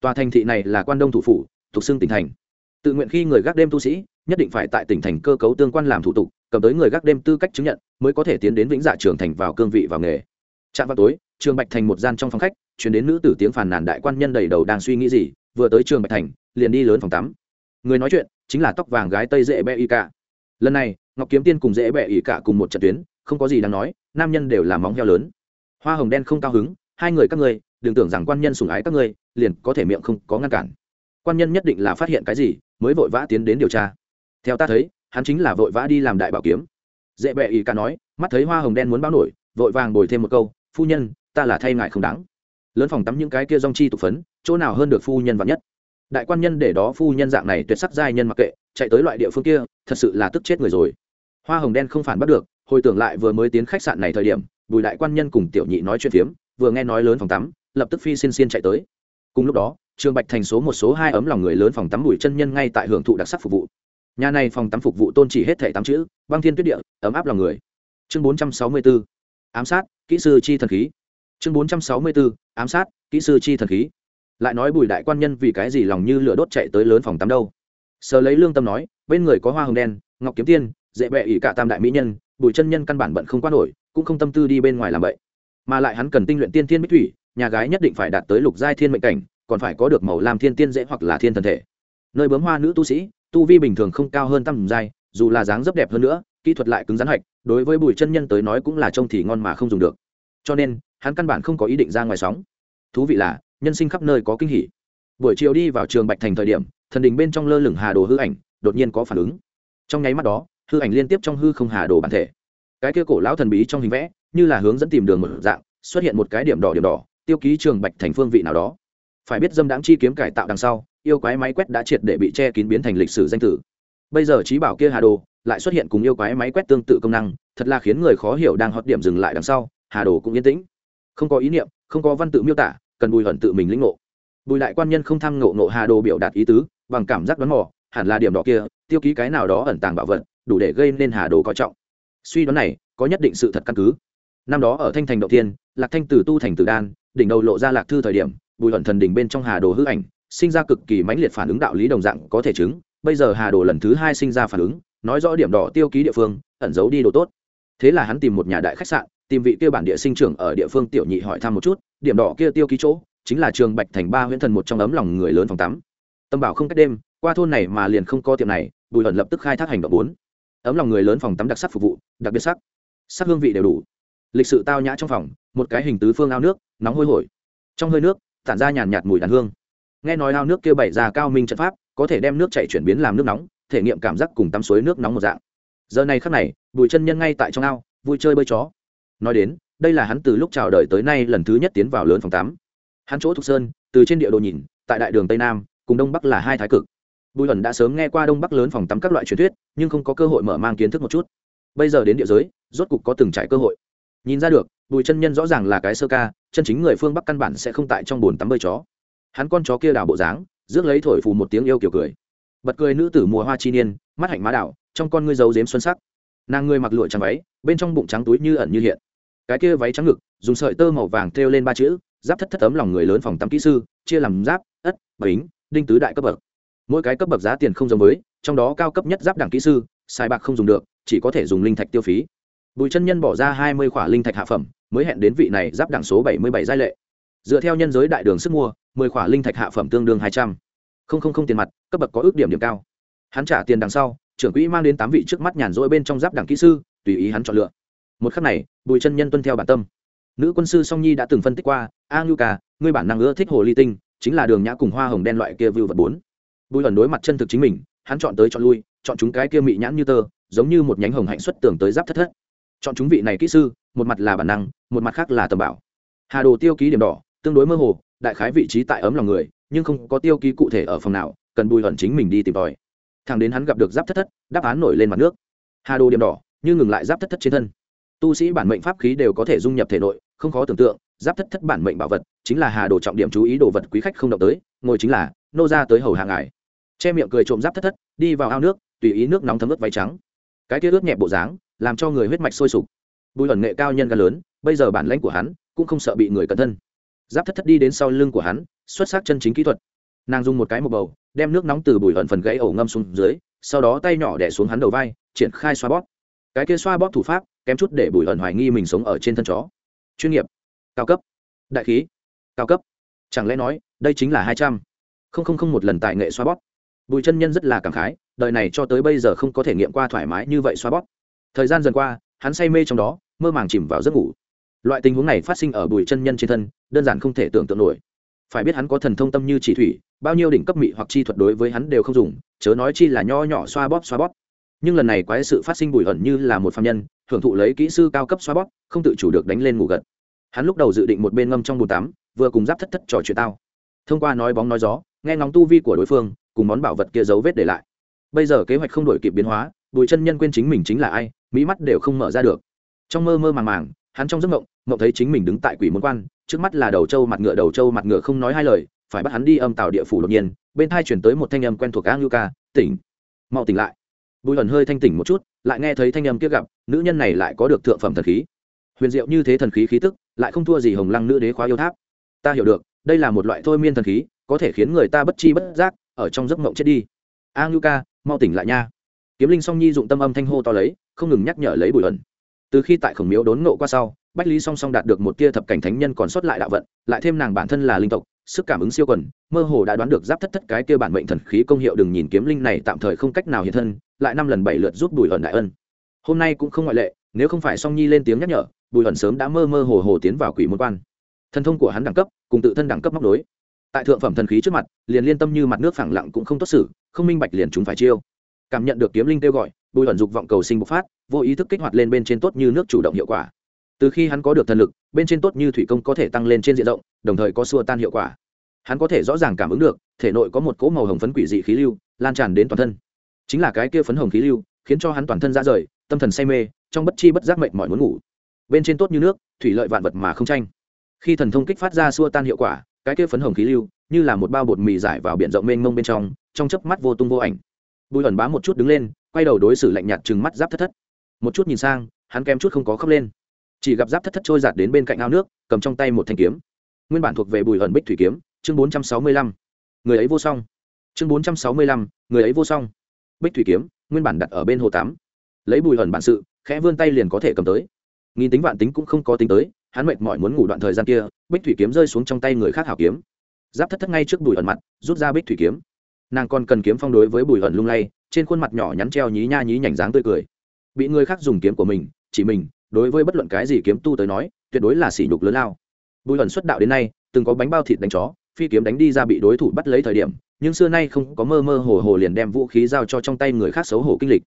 Tòa thành thị này là quan đông thủ phủ, thuộc xương tỉnh thành. Tự nguyện khi người gác đêm tu sĩ, nhất định phải tại tỉnh thành cơ cấu tương quan làm thủ tục, cầm tới người gác đêm tư cách chứng nhận, mới có thể tiến đến vĩnh dạ trường thành vào cương vị vào nghề. Trạm vào tối trường bạch thành một gian trong phòng khách chuyển đến nữ tử tiếng phàn nàn đại quan nhân đầy đầu đang suy nghĩ gì, vừa tới trường bạch thành, liền đi lớn phòng tắm. Người nói chuyện chính là tóc vàng gái tây dễ bẹ y cả. Lần này, ngọc kiếm tiên cùng dễ bẹ y cả cùng một trận tuyến, không có gì đáng nói, nam nhân đều là móng heo lớn. Hoa hồng đen không cao hứng, hai người các ngươi, đừng tưởng rằng quan nhân sủng ái các ngươi, liền có thể miệng không có ngăn cản. Quan nhân nhất định là phát hiện cái gì, mới vội vã tiến đến điều tra. Theo ta thấy, hắn chính là vội vã đi làm đại bảo kiếm. Dễ bẹ ý cả nói, mắt thấy hoa hồng đen muốn báo nổi, vội vàng bồi thêm một câu, phu nhân ta là thay ngại không đáng. Lớn phòng tắm những cái kia dong chi tụ phấn, chỗ nào hơn được phu nhân vạn nhất. Đại quan nhân để đó phu nhân dạng này tuyệt sắc giai nhân mặc kệ, chạy tới loại địa phương kia, thật sự là tức chết người rồi. Hoa hồng đen không phản bắt được, hồi tưởng lại vừa mới tiến khách sạn này thời điểm, bùi đại quan nhân cùng tiểu nhị nói chuyện phiếm, vừa nghe nói lớn phòng tắm, lập tức phi xin xin chạy tới. Cùng lúc đó, trường bạch thành số một số hai ấm lòng người lớn phòng tắm bùi chân nhân ngay tại hưởng thụ đặc sắc phục vụ. Nhà này phòng tắm phục vụ tôn chỉ hết thẻ tắm chữ, băng thiên tuyết địa, ấm áp lòng người. Chương bốn trăm sáu mươi bốn. Ám sát, kỹ sư chi thần khí chương bốn trăm sáu mươi bốn ám sát, kỹ sư chi thần khí. Lại nói bùi đại quan nhân vì cái gì lòng như lửa đốt chạy tới lớn phòng tắm đâu? Sờ lấy lương tâm nói, bên người có hoa hồng đen, ngọc kiếm tiên, dễ bẹ ỉ cả tam đại mỹ nhân, bùi chân nhân căn bản bận không qua nổi, cũng không tâm tư đi bên ngoài làm vậy. Mà lại hắn cần tinh luyện tiên thiên bích thủy, nhà gái nhất định phải đạt tới lục giai thiên mệnh cảnh, còn phải có được màu làm thiên tiên dễ hoặc là thiên thần thể. Nơi bướm hoa nữ tu sĩ, tu vi bình thường không cao hơn tầm giai, dù là dáng rất đẹp hơn nữa, kỹ thuật lại cứng rắn hạch đối với bùi chân nhân tới nói cũng là trông thì ngon mà không dùng được. Cho nên hắn căn bản không có ý định ra ngoài sóng. Thú vị là, nhân sinh khắp nơi có kinh hỉ. Buổi chiều đi vào trường bạch thành thời điểm, thần đình bên trong lơ lửng hà đồ hư ảnh, đột nhiên có phản ứng. Trong nháy mắt đó, hư ảnh liên tiếp trong hư không hà đồ bản thể. Cái kia cổ lão thần bí trong hình vẽ, như là hướng dẫn tìm đường một dạng, xuất hiện một cái điểm đỏ điểm đỏ, tiêu ký trường bạch thành phương vị nào đó. Phải biết dâm đáng chi kiếm cải tạo đằng sau, yêu quái máy quét đã triệt để bị che kín biến thành lịch sử danh tử. Bây giờ trí bảo kia hà đồ, lại xuất hiện cùng yêu quái máy quét tương tự công năng, thật là khiến người khó hiểu đang hót điểm dừng lại đằng sau, hà đồ cũng yên tĩnh không có ý niệm, không có văn tự miêu tả, cần bùi hận tự mình lĩnh ngộ. Bùi đại quan nhân không tham ngộ ngộ hà đồ biểu đạt ý tứ, bằng cảm giác đoán mò, hẳn là điểm đỏ kia, tiêu ký cái nào đó ẩn tàng bảo vật, đủ để gây nên hà đồ coi trọng. Suy đoán này, có nhất định sự thật căn cứ. Năm đó ở thanh thành đầu tiên lạc thanh tử tu thành tử đan, đỉnh đầu lộ ra lạc thư thời điểm, bùi hận thần đỉnh bên trong hà đồ hư ảnh, sinh ra cực kỳ mãnh liệt phản ứng đạo lý đồng dạng có thể chứng, bây giờ hà đồ lần thứ hai sinh ra phản ứng, nói rõ điểm đỏ tiêu ký địa phương, ẩn giấu đi đồ tốt. Thế là hắn tìm một nhà đại khách sạn tìm vị kia bản địa sinh trưởng ở địa phương tiểu nhị hỏi thăm một chút, điểm đỏ kia tiêu ký chỗ, chính là trường bạch thành ba huyễn thần một trong ấm lòng người lớn phòng tắm. Tâm bảo không cách đêm, qua thôn này mà liền không có tiệm này, bùi hận lập tức khai thác hành động bốn. Ấm lòng người lớn phòng tắm đặc sắc phục vụ, đặc biệt sắc. Sắc hương vị đều đủ. Lịch sự tao nhã trong phòng, một cái hình tứ phương ao nước, nóng hôi hổi. Trong hơi nước, tản ra nhàn nhạt mùi đàn hương. Nghe nói ao nước kia bày ra cao minh trận pháp, có thể đem nước chạy chuyển biến làm nước nóng, thể nghiệm cảm giác cùng tắm suối nước nóng một dạng. Giờ này khắc này, bùi chân nhân ngay tại trong ao, vui chơi bơi chó nói đến, đây là hắn từ lúc chào đời tới nay lần thứ nhất tiến vào lớn phòng tắm. Hắn chỗ thục sơn, từ trên địa đồ nhìn, tại đại đường tây nam, cùng đông bắc là hai thái cực. Bùi hẩn đã sớm nghe qua đông bắc lớn phòng tắm các loại truyền thuyết, nhưng không có cơ hội mở mang kiến thức một chút. Bây giờ đến địa giới, rốt cục có từng trải cơ hội. Nhìn ra được, bùi chân nhân rõ ràng là cái sơ ca, chân chính người phương bắc căn bản sẽ không tại trong bồn tắm bơi chó. Hắn con chó kia đào bộ dáng, rước lấy thổi phù một tiếng yêu kiểu cười. Bật cười nữ tử mùa hoa chi niên, mắt hạnh má đảo, trong con ngươi dấu dếm xuân sắc. Nàng ngươi mặc lụa trắng váy, bên trong bụng trắng túi như ẩn như hiện cái kia váy trắng ngực, dùng sợi tơ màu vàng thêu lên ba chữ, giáp thất thất tấm lòng người lớn phòng tắm kỹ sư, chia làm giáp, ất, bính, đinh tứ đại cấp bậc. Mỗi cái cấp bậc giá tiền không giống với, trong đó cao cấp nhất giáp đẳng kỹ sư, xài bạc không dùng được, chỉ có thể dùng linh thạch tiêu phí. Bùi chân nhân bỏ ra hai mươi khỏa linh thạch hạ phẩm, mới hẹn đến vị này giáp đẳng số bảy mươi bảy giai lệ. Dựa theo nhân giới đại đường sức mua, mười khỏa linh thạch hạ phẩm tương đương hai trăm. Không không không tiền mặt, cấp bậc có ước điểm điểm cao. Hắn trả tiền đằng sau, trưởng quỹ mang đến tám vị trước mắt nhàn rỗi bên trong giáp đẳng kỹ sư, tùy ý hắn chọn lựa một khắc này, bùi chân nhân tuân theo bản tâm. Nữ quân sư song nhi đã từng phân tích qua, a ngưu ca, ngươi bản năng ưa thích hồ ly tinh, chính là đường nhã cùng hoa hồng đen loại kia vưu vật bốn. Bùi ẩn đối mặt chân thực chính mình, hắn chọn tới chọn lui, chọn chúng cái kia mị nhãn như tơ, giống như một nhánh hồng hạnh xuất tưởng tới giáp thất thất. Chọn chúng vị này kỹ sư, một mặt là bản năng, một mặt khác là tầm bảo. Hà đồ tiêu ký điểm đỏ, tương đối mơ hồ, đại khái vị trí tại ấm lòng người, nhưng không có tiêu ký cụ thể ở phòng nào, cần bùi ẩn chính mình đi tìm tòi. Thằng đến hắn gặp được giáp thất thất, đáp án nổi lên mặt nước. Hà đồ điểm đỏ, như ngừng lại giáp thất thất trên thân tu sĩ bản mệnh pháp khí đều có thể dung nhập thể nội, không khó tưởng tượng, giáp thất thất bản mệnh bảo vật, chính là hà đồ trọng điểm chú ý đồ vật quý khách không động tới, ngồi chính là, nô ra tới hầu hàng ải che miệng cười trộm giáp thất thất, đi vào ao nước, tùy ý nước nóng thấm ướt váy trắng. Cái kia ướt nhẹ bộ dáng, làm cho người huyết mạch sôi sục. Bùi ẩn nghệ cao nhân gan lớn, bây giờ bản lãnh của hắn, cũng không sợ bị người cẩn thân. Giáp thất thất đi đến sau lưng của hắn, xuất sắc chân chính kỹ thuật. Nàng dùng một cái một bầu, đem nước nóng từ bùi ẩn phần gãy ổ ngâm xuống dưới, sau đó tay nhỏ đẻ xuống hắn đầu vai, triển khai xoa bóp. Cái kia xoa bóp thủ pháp kém chút để bùi ẩn hoài nghi mình sống ở trên thân chó. Chuyên nghiệp. Cao cấp. Đại khí. Cao cấp. Chẳng lẽ nói, đây chính là hai trăm? Không không không, một lần tại nghệ xoa bóp. Bùi chân nhân rất là cảm khái, đời này cho tới bây giờ không có thể nghiệm qua thoải mái như vậy xoa bóp. Thời gian dần qua, hắn say mê trong đó, mơ màng chìm vào giấc ngủ. Loại tình huống này phát sinh ở bùi chân nhân trên thân, đơn giản không thể tưởng tượng nổi. Phải biết hắn có thần thông tâm như chỉ thủy, bao nhiêu đỉnh cấp mị hoặc chi thuật đối với hắn đều không dùng, chớ nói chi là nho nhỏ xoa bóp xoa bóp. Nhưng lần này quái sự phát sinh bùi ẩn như là một phạm nhân hưởng thụ lấy kỹ sư cao cấp xoa bóp, không tự chủ được đánh lên ngủ gật. Hắn lúc đầu dự định một bên ngâm trong bùn tắm, vừa cùng giáp thất thất trò chuyện tao. Thông qua nói bóng nói gió, nghe ngóng tu vi của đối phương, cùng món bảo vật kia dấu vết để lại. Bây giờ kế hoạch không đổi kịp biến hóa bùi chân nhân quên chính mình chính là ai, mỹ mắt đều không mở ra được. Trong mơ mơ màng màng, hắn trong giấc mộng mộng thấy chính mình đứng tại quỷ môn quan, trước mắt là đầu trâu mặt ngựa, đầu trâu mặt ngựa không nói hai lời, phải bắt hắn đi âm tạo địa phủ đột nhiên, bên thai chuyển tới một thanh âm quen thuộc a ngưu ca tỉnh, mau tỉnh lại bùi ẩn hơi thanh tỉnh một chút, lại nghe thấy thanh âm kia gặp, nữ nhân này lại có được thượng phẩm thần khí. Huyền diệu như thế thần khí khí tức, lại không thua gì hồng lăng nữ đế khóa yêu tháp. Ta hiểu được, đây là một loại thôi miên thần khí, có thể khiến người ta bất chi bất giác, ở trong giấc mộng chết đi. A ngưu ca, mau tỉnh lại nha. Kiếm linh song nhi dụng tâm âm thanh hô to lấy, không ngừng nhắc nhở lấy bùi ẩn. Từ khi tại khổng miếu đốn nộ qua sau, bách lý song song đạt được một tia thập cảnh thánh nhân còn sót lại đạo vận, lại thêm nàng bản thân là linh tộc sức cảm ứng siêu quần, mơ hồ đã đoán được giáp thất thất cái kia bản mệnh thần khí công hiệu đừng nhìn kiếm linh này tạm thời không cách nào hiện thân, lại năm lần bảy lượt giúp bùi ẩn đại ân. Hôm nay cũng không ngoại lệ, nếu không phải song nhi lên tiếng nhắc nhở, bùi ẩn sớm đã mơ mơ hồ hồ tiến vào quỷ môn quan. Thần thông của hắn đẳng cấp, cùng tự thân đẳng cấp móc đối tại thượng phẩm thần khí trước mặt, liền liên tâm như mặt nước phẳng lặng cũng không tốt xử, không minh bạch liền chúng phải chiêu. Cảm nhận được kiếm linh kêu gọi, bùi ẩn dục vọng cầu sinh bộc phát, vô ý thức kích hoạt lên bên trên tốt như nước chủ động hiệu quả từ khi hắn có được thần lực, bên trên tốt như thủy công có thể tăng lên trên diện rộng, đồng thời có xua tan hiệu quả. Hắn có thể rõ ràng cảm ứng được, thể nội có một cỗ màu hồng phấn quỷ dị khí lưu, lan tràn đến toàn thân. Chính là cái kia phấn hồng khí lưu, khiến cho hắn toàn thân ra rời, tâm thần say mê, trong bất chi bất giác mệnh mọi muốn ngủ. Bên trên tốt như nước, thủy lợi vạn vật mà không tranh. Khi thần thông kích phát ra xua tan hiệu quả, cái kia phấn hồng khí lưu, như là một bao bột mì giải vào biển rộng mênh mông bên trong trong chớp mắt vô tung vô ảnh. Bùi ẩn bá một chút đứng lên, quay đầu đối xử lạnh nhạt chừng mắt giáp thất thất. Một chút nhìn sang, hắn kém chút không có khóc lên chỉ gặp giáp thất thất trôi giạt đến bên cạnh ao nước, cầm trong tay một thanh kiếm. Nguyên bản thuộc về bùi ẩn bích thủy kiếm, chương bốn trăm sáu mươi lăm. Người ấy vô song. Chương bốn trăm sáu mươi lăm, người ấy vô song. Bích thủy kiếm, nguyên bản đặt ở bên hồ tắm. Lấy bùi ẩn bản sự, khẽ vươn tay liền có thể cầm tới. Nghìn tính vạn tính cũng không có tính tới, hắn mệt mỏi muốn ngủ đoạn thời gian kia, bích thủy kiếm rơi xuống trong tay người khác hảo kiếm. Giáp thất thất ngay trước bùi ẩn mặt, rút ra bích thủy kiếm. Nàng còn cần kiếm phong đối với bùi ẩn lung lay, trên khuôn mặt nhỏ nhắn treo nhí nha nhí nhảnh dáng tươi cười. Bị người khác dùng kiếm của mình, chỉ mình đối với bất luận cái gì kiếm tu tới nói, tuyệt đối là sỉ nhục lớn lao. Bùi hận xuất đạo đến nay, từng có bánh bao thịt đánh chó, phi kiếm đánh đi ra bị đối thủ bắt lấy thời điểm, nhưng xưa nay không có mơ mơ hồ hồ liền đem vũ khí giao cho trong tay người khác xấu hổ kinh lịch.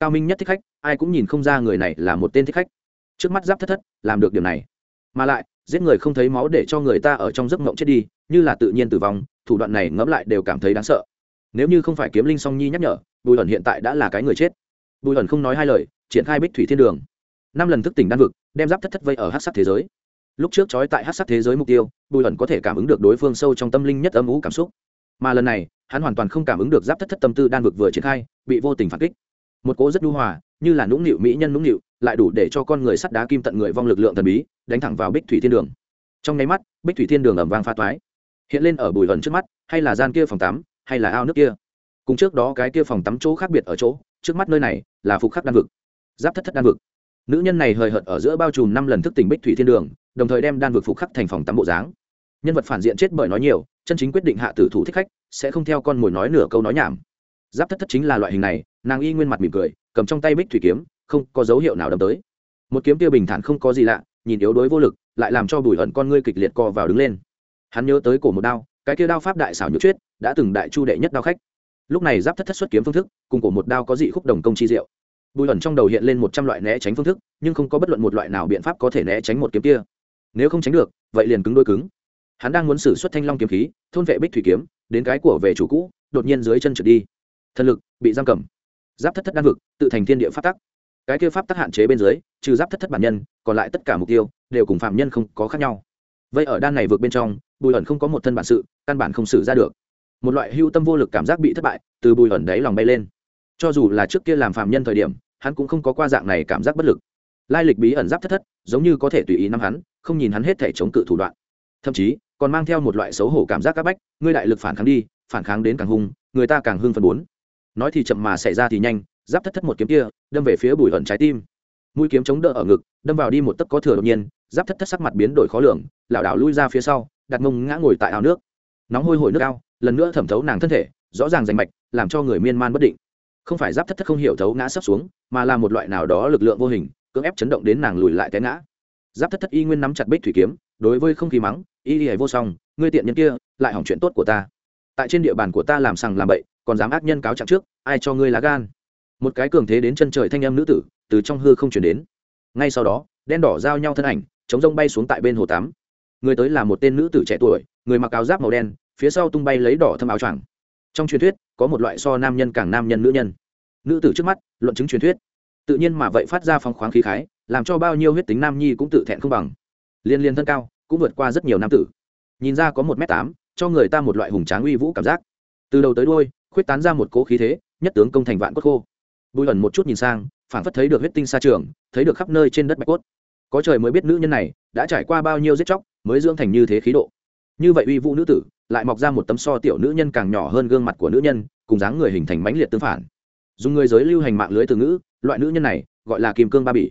Cao minh nhất thích khách, ai cũng nhìn không ra người này là một tên thích khách. Trước mắt giáp thất thất, làm được điều này. Mà lại, giết người không thấy máu để cho người ta ở trong giấc mộng chết đi, như là tự nhiên tử vong, thủ đoạn này ngẫm lại đều cảm thấy đáng sợ. Nếu như không phải kiếm linh song nhi nhắc nhở, bùi ẩn hiện tại đã là cái người chết. Bùi ẩn không nói hai lời, triển khai bích thủy thiên đường năm lần thức tỉnh đan vực, đem giáp thất thất vây ở hát sắc thế giới. Lúc trước trói tại hát sắc thế giới mục tiêu, bùi ẩn có thể cảm ứng được đối phương sâu trong tâm linh nhất âm ủ cảm xúc. Mà lần này, hắn hoàn toàn không cảm ứng được giáp thất thất tâm tư đan vực vừa triển khai, bị vô tình phản kích. Một cỗ rất nhu hòa, như là nũng nịu mỹ nhân nũng nịu, lại đủ để cho con người sắt đá kim tận người vong lực lượng thần bí, đánh thẳng vào bích thủy thiên đường. Trong nháy mắt, bích thủy thiên đường ẩm vang pha toái. Hiện lên ở bùi ẩn trước mắt, hay là gian kia phòng tắm, hay là ao nước kia. Cùng trước đó cái kia phòng tắm chỗ khác biệt ở chỗ, trước mắt nơi này là phục khắc đan vực. Giáp thất thất đan vực nữ nhân này hời hợt ở giữa bao trùm năm lần thức tỉnh bích thủy thiên đường, đồng thời đem đan vực phục khắc thành phòng tắm bộ dáng. Nhân vật phản diện chết bởi nói nhiều, chân chính quyết định hạ tử thủ thích khách, sẽ không theo con mồi nói nửa câu nói nhảm. Giáp thất thất chính là loại hình này, nàng y nguyên mặt mỉm cười, cầm trong tay bích thủy kiếm, không có dấu hiệu nào đâm tới. Một kiếm kia bình thản không có gì lạ, nhìn yếu đuối vô lực, lại làm cho bùi ẩn con ngươi kịch liệt co vào đứng lên. Hắn nhớ tới cổ một đao, cái kia đao pháp đại xảo nhược chuyết đã từng đại chu đệ nhất đao khách. Lúc này giáp thất thất xuất kiếm phương thức, cùng cổ một đao có dị khúc đồng công chi diệu bùi ẩn trong đầu hiện lên một trăm loại né tránh phương thức, nhưng không có bất luận một loại nào biện pháp có thể né tránh một kiếm kia. Nếu không tránh được, vậy liền cứng đôi cứng. Hắn đang muốn xử xuất thanh long kiếm khí, thôn vệ bích thủy kiếm, đến cái của về chủ cũ, đột nhiên dưới chân trượt đi. Thần lực, bị giam cầm. Giáp thất thất đan vực, tự thành thiên địa pháp tắc. Cái kia pháp tắc hạn chế bên dưới, trừ giáp thất thất bản nhân, còn lại tất cả mục tiêu, đều cùng phạm nhân không có khác nhau. Vậy ở đan này vượt bên trong, bùi ẩn không có một thân bản sự, căn bản không xử ra được. Một loại hưu tâm vô lực cảm giác bị thất bại, từ bùi ẩn đáy lòng bay lên cho dù là trước kia làm phạm nhân thời điểm, hắn cũng không có qua dạng này cảm giác bất lực. Lai lịch bí ẩn giáp thất thất, giống như có thể tùy ý nắm hắn, không nhìn hắn hết thể chống cự thủ đoạn. Thậm chí, còn mang theo một loại xấu hổ cảm giác áp bách, ngươi đại lực phản kháng đi, phản kháng đến càng hung, người ta càng hưng phần bốn. Nói thì chậm mà xảy ra thì nhanh, giáp thất thất một kiếm kia, đâm về phía bùi ẩn trái tim. Mũi kiếm chống đỡ ở ngực, đâm vào đi một tấc có thừa đột nhiên, giáp thất thất sắc mặt biến đổi khó lường, lảo đảo lui ra phía sau, đặt mông ngã ngồi tại ao nước. Nóng hôi hổi nước ao, lần nữa thẩm thấu nàng thân thể, rõ ràng rành mạch, làm cho người miên man bất định không phải giáp thất thất không hiểu thấu ngã sắp xuống, mà là một loại nào đó lực lượng vô hình, cưỡng ép chấn động đến nàng lùi lại té ngã. Giáp thất thất y nguyên nắm chặt bích thủy kiếm, đối với không khí mắng, y y, vô song, ngươi tiện nhân kia, lại hỏng chuyện tốt của ta. Tại trên địa bàn của ta làm sằng làm bậy, còn dám ác nhân cáo trạng trước, ai cho ngươi lá gan? Một cái cường thế đến chân trời thanh em nữ tử, từ trong hư không chuyển đến. Ngay sau đó, đen đỏ giao nhau thân ảnh, chống rông bay xuống tại bên hồ tắm. Người tới là một tên nữ tử trẻ tuổi, người mặc áo giáp màu đen, phía sau tung bay lấy đỏ thâm áo choàng trong truyền thuyết, có một loại so nam nhân càng nam nhân nữ nhân. Nữ tử trước mắt, luận chứng truyền thuyết. Tự nhiên mà vậy phát ra phong khoáng khí khái, làm cho bao nhiêu huyết tính nam nhi cũng tự thẹn không bằng. Liên liên thân cao, cũng vượt qua rất nhiều nam tử. Nhìn ra có một m tám, cho người ta một loại hùng tráng uy vũ cảm giác. Từ đầu tới đôi khuyết tán ra một cố khí thế, nhất tướng công thành vạn cốt khô. Bùi ẩn một chút nhìn sang phản phất thấy được huyết tinh xa trường, thấy được khắp nơi trên đất bạch cốt. Có trời mới biết nữ nhân này đã trải qua bao nhiêu giết chóc, mới dưỡng thành như thế khí độ. Như vậy uy vũ nữ tử lại mọc ra một tấm so tiểu nữ nhân càng nhỏ hơn gương mặt của nữ nhân, cùng dáng người hình thành mãnh liệt tương phản. Dùng người giới lưu hành mạng lưới từ ngữ, loại nữ nhân này gọi là kim cương ba bỉ.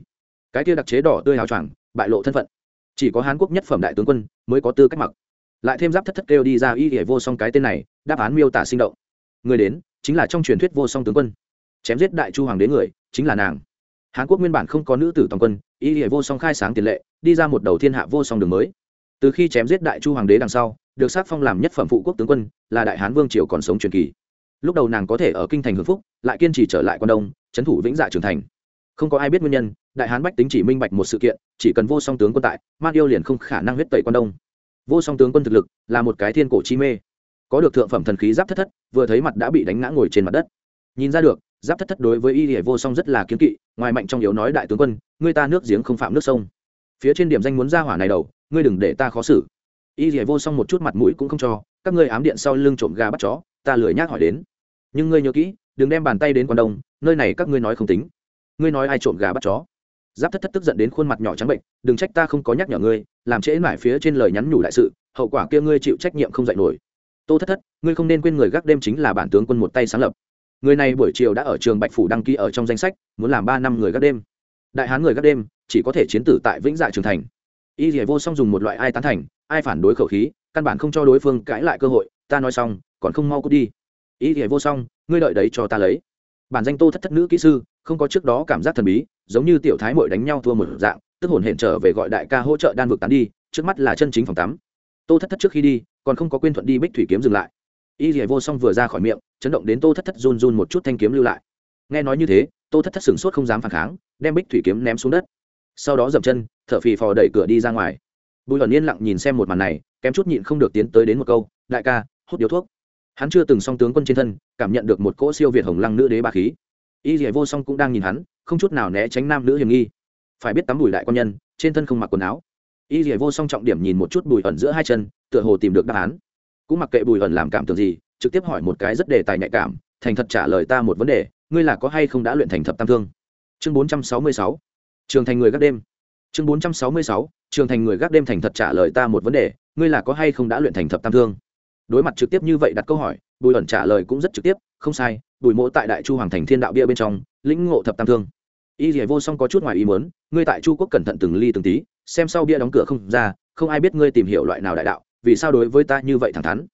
Cái kia đặc chế đỏ tươi hào choàng, bại lộ thân phận. Chỉ có hán quốc nhất phẩm đại tướng quân mới có tư cách mặc. Lại thêm giáp thất thất kêu đi ra y hỉa vô song cái tên này, đáp án miêu tả sinh động. Người đến chính là trong truyền thuyết vô song tướng quân. Chém giết đại chu hoàng đế người chính là nàng. Hán quốc nguyên bản không có nữ tử toàn quân, y hỉa vô song khai sáng tiền lệ, đi ra một đầu thiên hạ vô song đường mới. Từ khi chém giết đại chu hoàng đế đằng sau được sắc phong làm nhất phẩm phụ quốc tướng quân, là đại hán vương triều còn sống truyền kỳ. Lúc đầu nàng có thể ở kinh thành hưng phúc, lại kiên trì trở lại quan đông, trấn thủ vĩnh dạ trưởng thành. Không có ai biết nguyên nhân, đại hán bách tính chỉ minh bạch một sự kiện, chỉ cần vô song tướng quân tại man yêu liền không khả năng huyết tẩy quan đông. Vô song tướng quân thực lực là một cái thiên cổ chi mê. Có được thượng phẩm thần khí giáp thất thất, vừa thấy mặt đã bị đánh ngã ngồi trên mặt đất. Nhìn ra được, giáp thất thất đối với y hệ vô song rất là kiếm kỵ, ngoài mạnh trong yếu nói đại tướng quân người ta nước giếng không phạm nước sông. Phía trên điểm danh muốn ra hỏa này đầu, ngươi đừng để ta khó xử y rìa vô xong một chút mặt mũi cũng không cho, các ngươi ám điện sau lưng trộm gà bắt chó, ta lười nhác hỏi đến. Nhưng ngươi nhớ kỹ, đừng đem bàn tay đến quan đông, nơi này các ngươi nói không tính. Ngươi nói ai trộm gà bắt chó? Giáp thất thất tức giận đến khuôn mặt nhỏ trắng bệnh, đừng trách ta không có nhắc nhở ngươi, làm trễ mãi phía trên lời nhắn nhủ đại sự, hậu quả kia ngươi chịu trách nhiệm không dạy nổi. Tô thất thất, ngươi không nên quên người gác đêm chính là bản tướng quân một tay sáng lập. Người này buổi chiều đã ở trường bạch phủ đăng ký ở trong danh sách, muốn làm ba năm người gác đêm. Đại hán người gác đêm, chỉ có thể chiến tử tại vĩnh dạ trường thành. Y dỉa vô song dùng một loại ai tán thành ai phản đối khẩu khí, căn bản không cho đối phương cãi lại cơ hội, ta nói xong, còn không mau cút đi. Ý thì vô song, ngươi đợi đấy cho ta lấy. Bản danh tô thất thất nữ kỹ sư, không có trước đó cảm giác thần bí, giống như tiểu thái mội đánh nhau thua một dạng, tức hồn hển trở về gọi đại ca hỗ trợ đan vực tán đi, trước mắt là chân chính phòng tắm. Tô thất thất trước khi đi, còn không có quên thuận đi bích thủy kiếm dừng lại. Y dỉa vô song vừa ra khỏi miệng, chấn động đến tô thất thất run run một chút thanh kiếm lưu lại. Nghe nói như thế, tô thất thất sửng sốt không dám phản kháng, đem bích thủy kiếm ném xuống đất. Sau đó dậm chân, thở phì phò đẩy cửa đi ra ngoài bùi ẩn yên lặng nhìn xem một màn này, kém chút nhịn không được tiến tới đến một câu, đại ca, hút điếu thuốc. Hắn chưa từng song tướng quân trên thân, cảm nhận được một cỗ siêu việt hồng lăng nữ đế ba khí. Y dỉa vô song cũng đang nhìn hắn, không chút nào né tránh nam nữ hiểm nghi. Phải biết tắm bùi đại quan nhân, trên thân không mặc quần áo. Y dỉa vô song trọng điểm nhìn một chút bùi ẩn giữa hai chân, tựa hồ tìm được đáp án. Cũng mặc kệ bùi ẩn làm cảm tưởng gì, trực tiếp hỏi một cái rất đề tài nhạy cảm, thành thật trả lời ta một vấn đề, ngươi là có hay không đã luyện thành thập tam thương? Chương bốn trăm sáu mươi sáu. Trường thành người gác đêm. Chương bốn trăm sáu mươi sáu trường thành người gác đêm thành thật trả lời ta một vấn đề, ngươi là có hay không đã luyện thành thập tam thương? Đối mặt trực tiếp như vậy đặt câu hỏi, bùi ẩn trả lời cũng rất trực tiếp, không sai, bùi mỗ tại đại chu hoàng thành thiên đạo bia bên trong, lĩnh ngộ thập tam thương. Y dỉa vô song có chút ngoài ý muốn, ngươi tại chu quốc cẩn thận từng ly từng tí, xem sau bia đóng cửa không ra, không ai biết ngươi tìm hiểu loại nào đại đạo, vì sao đối với ta như vậy thẳng thắn?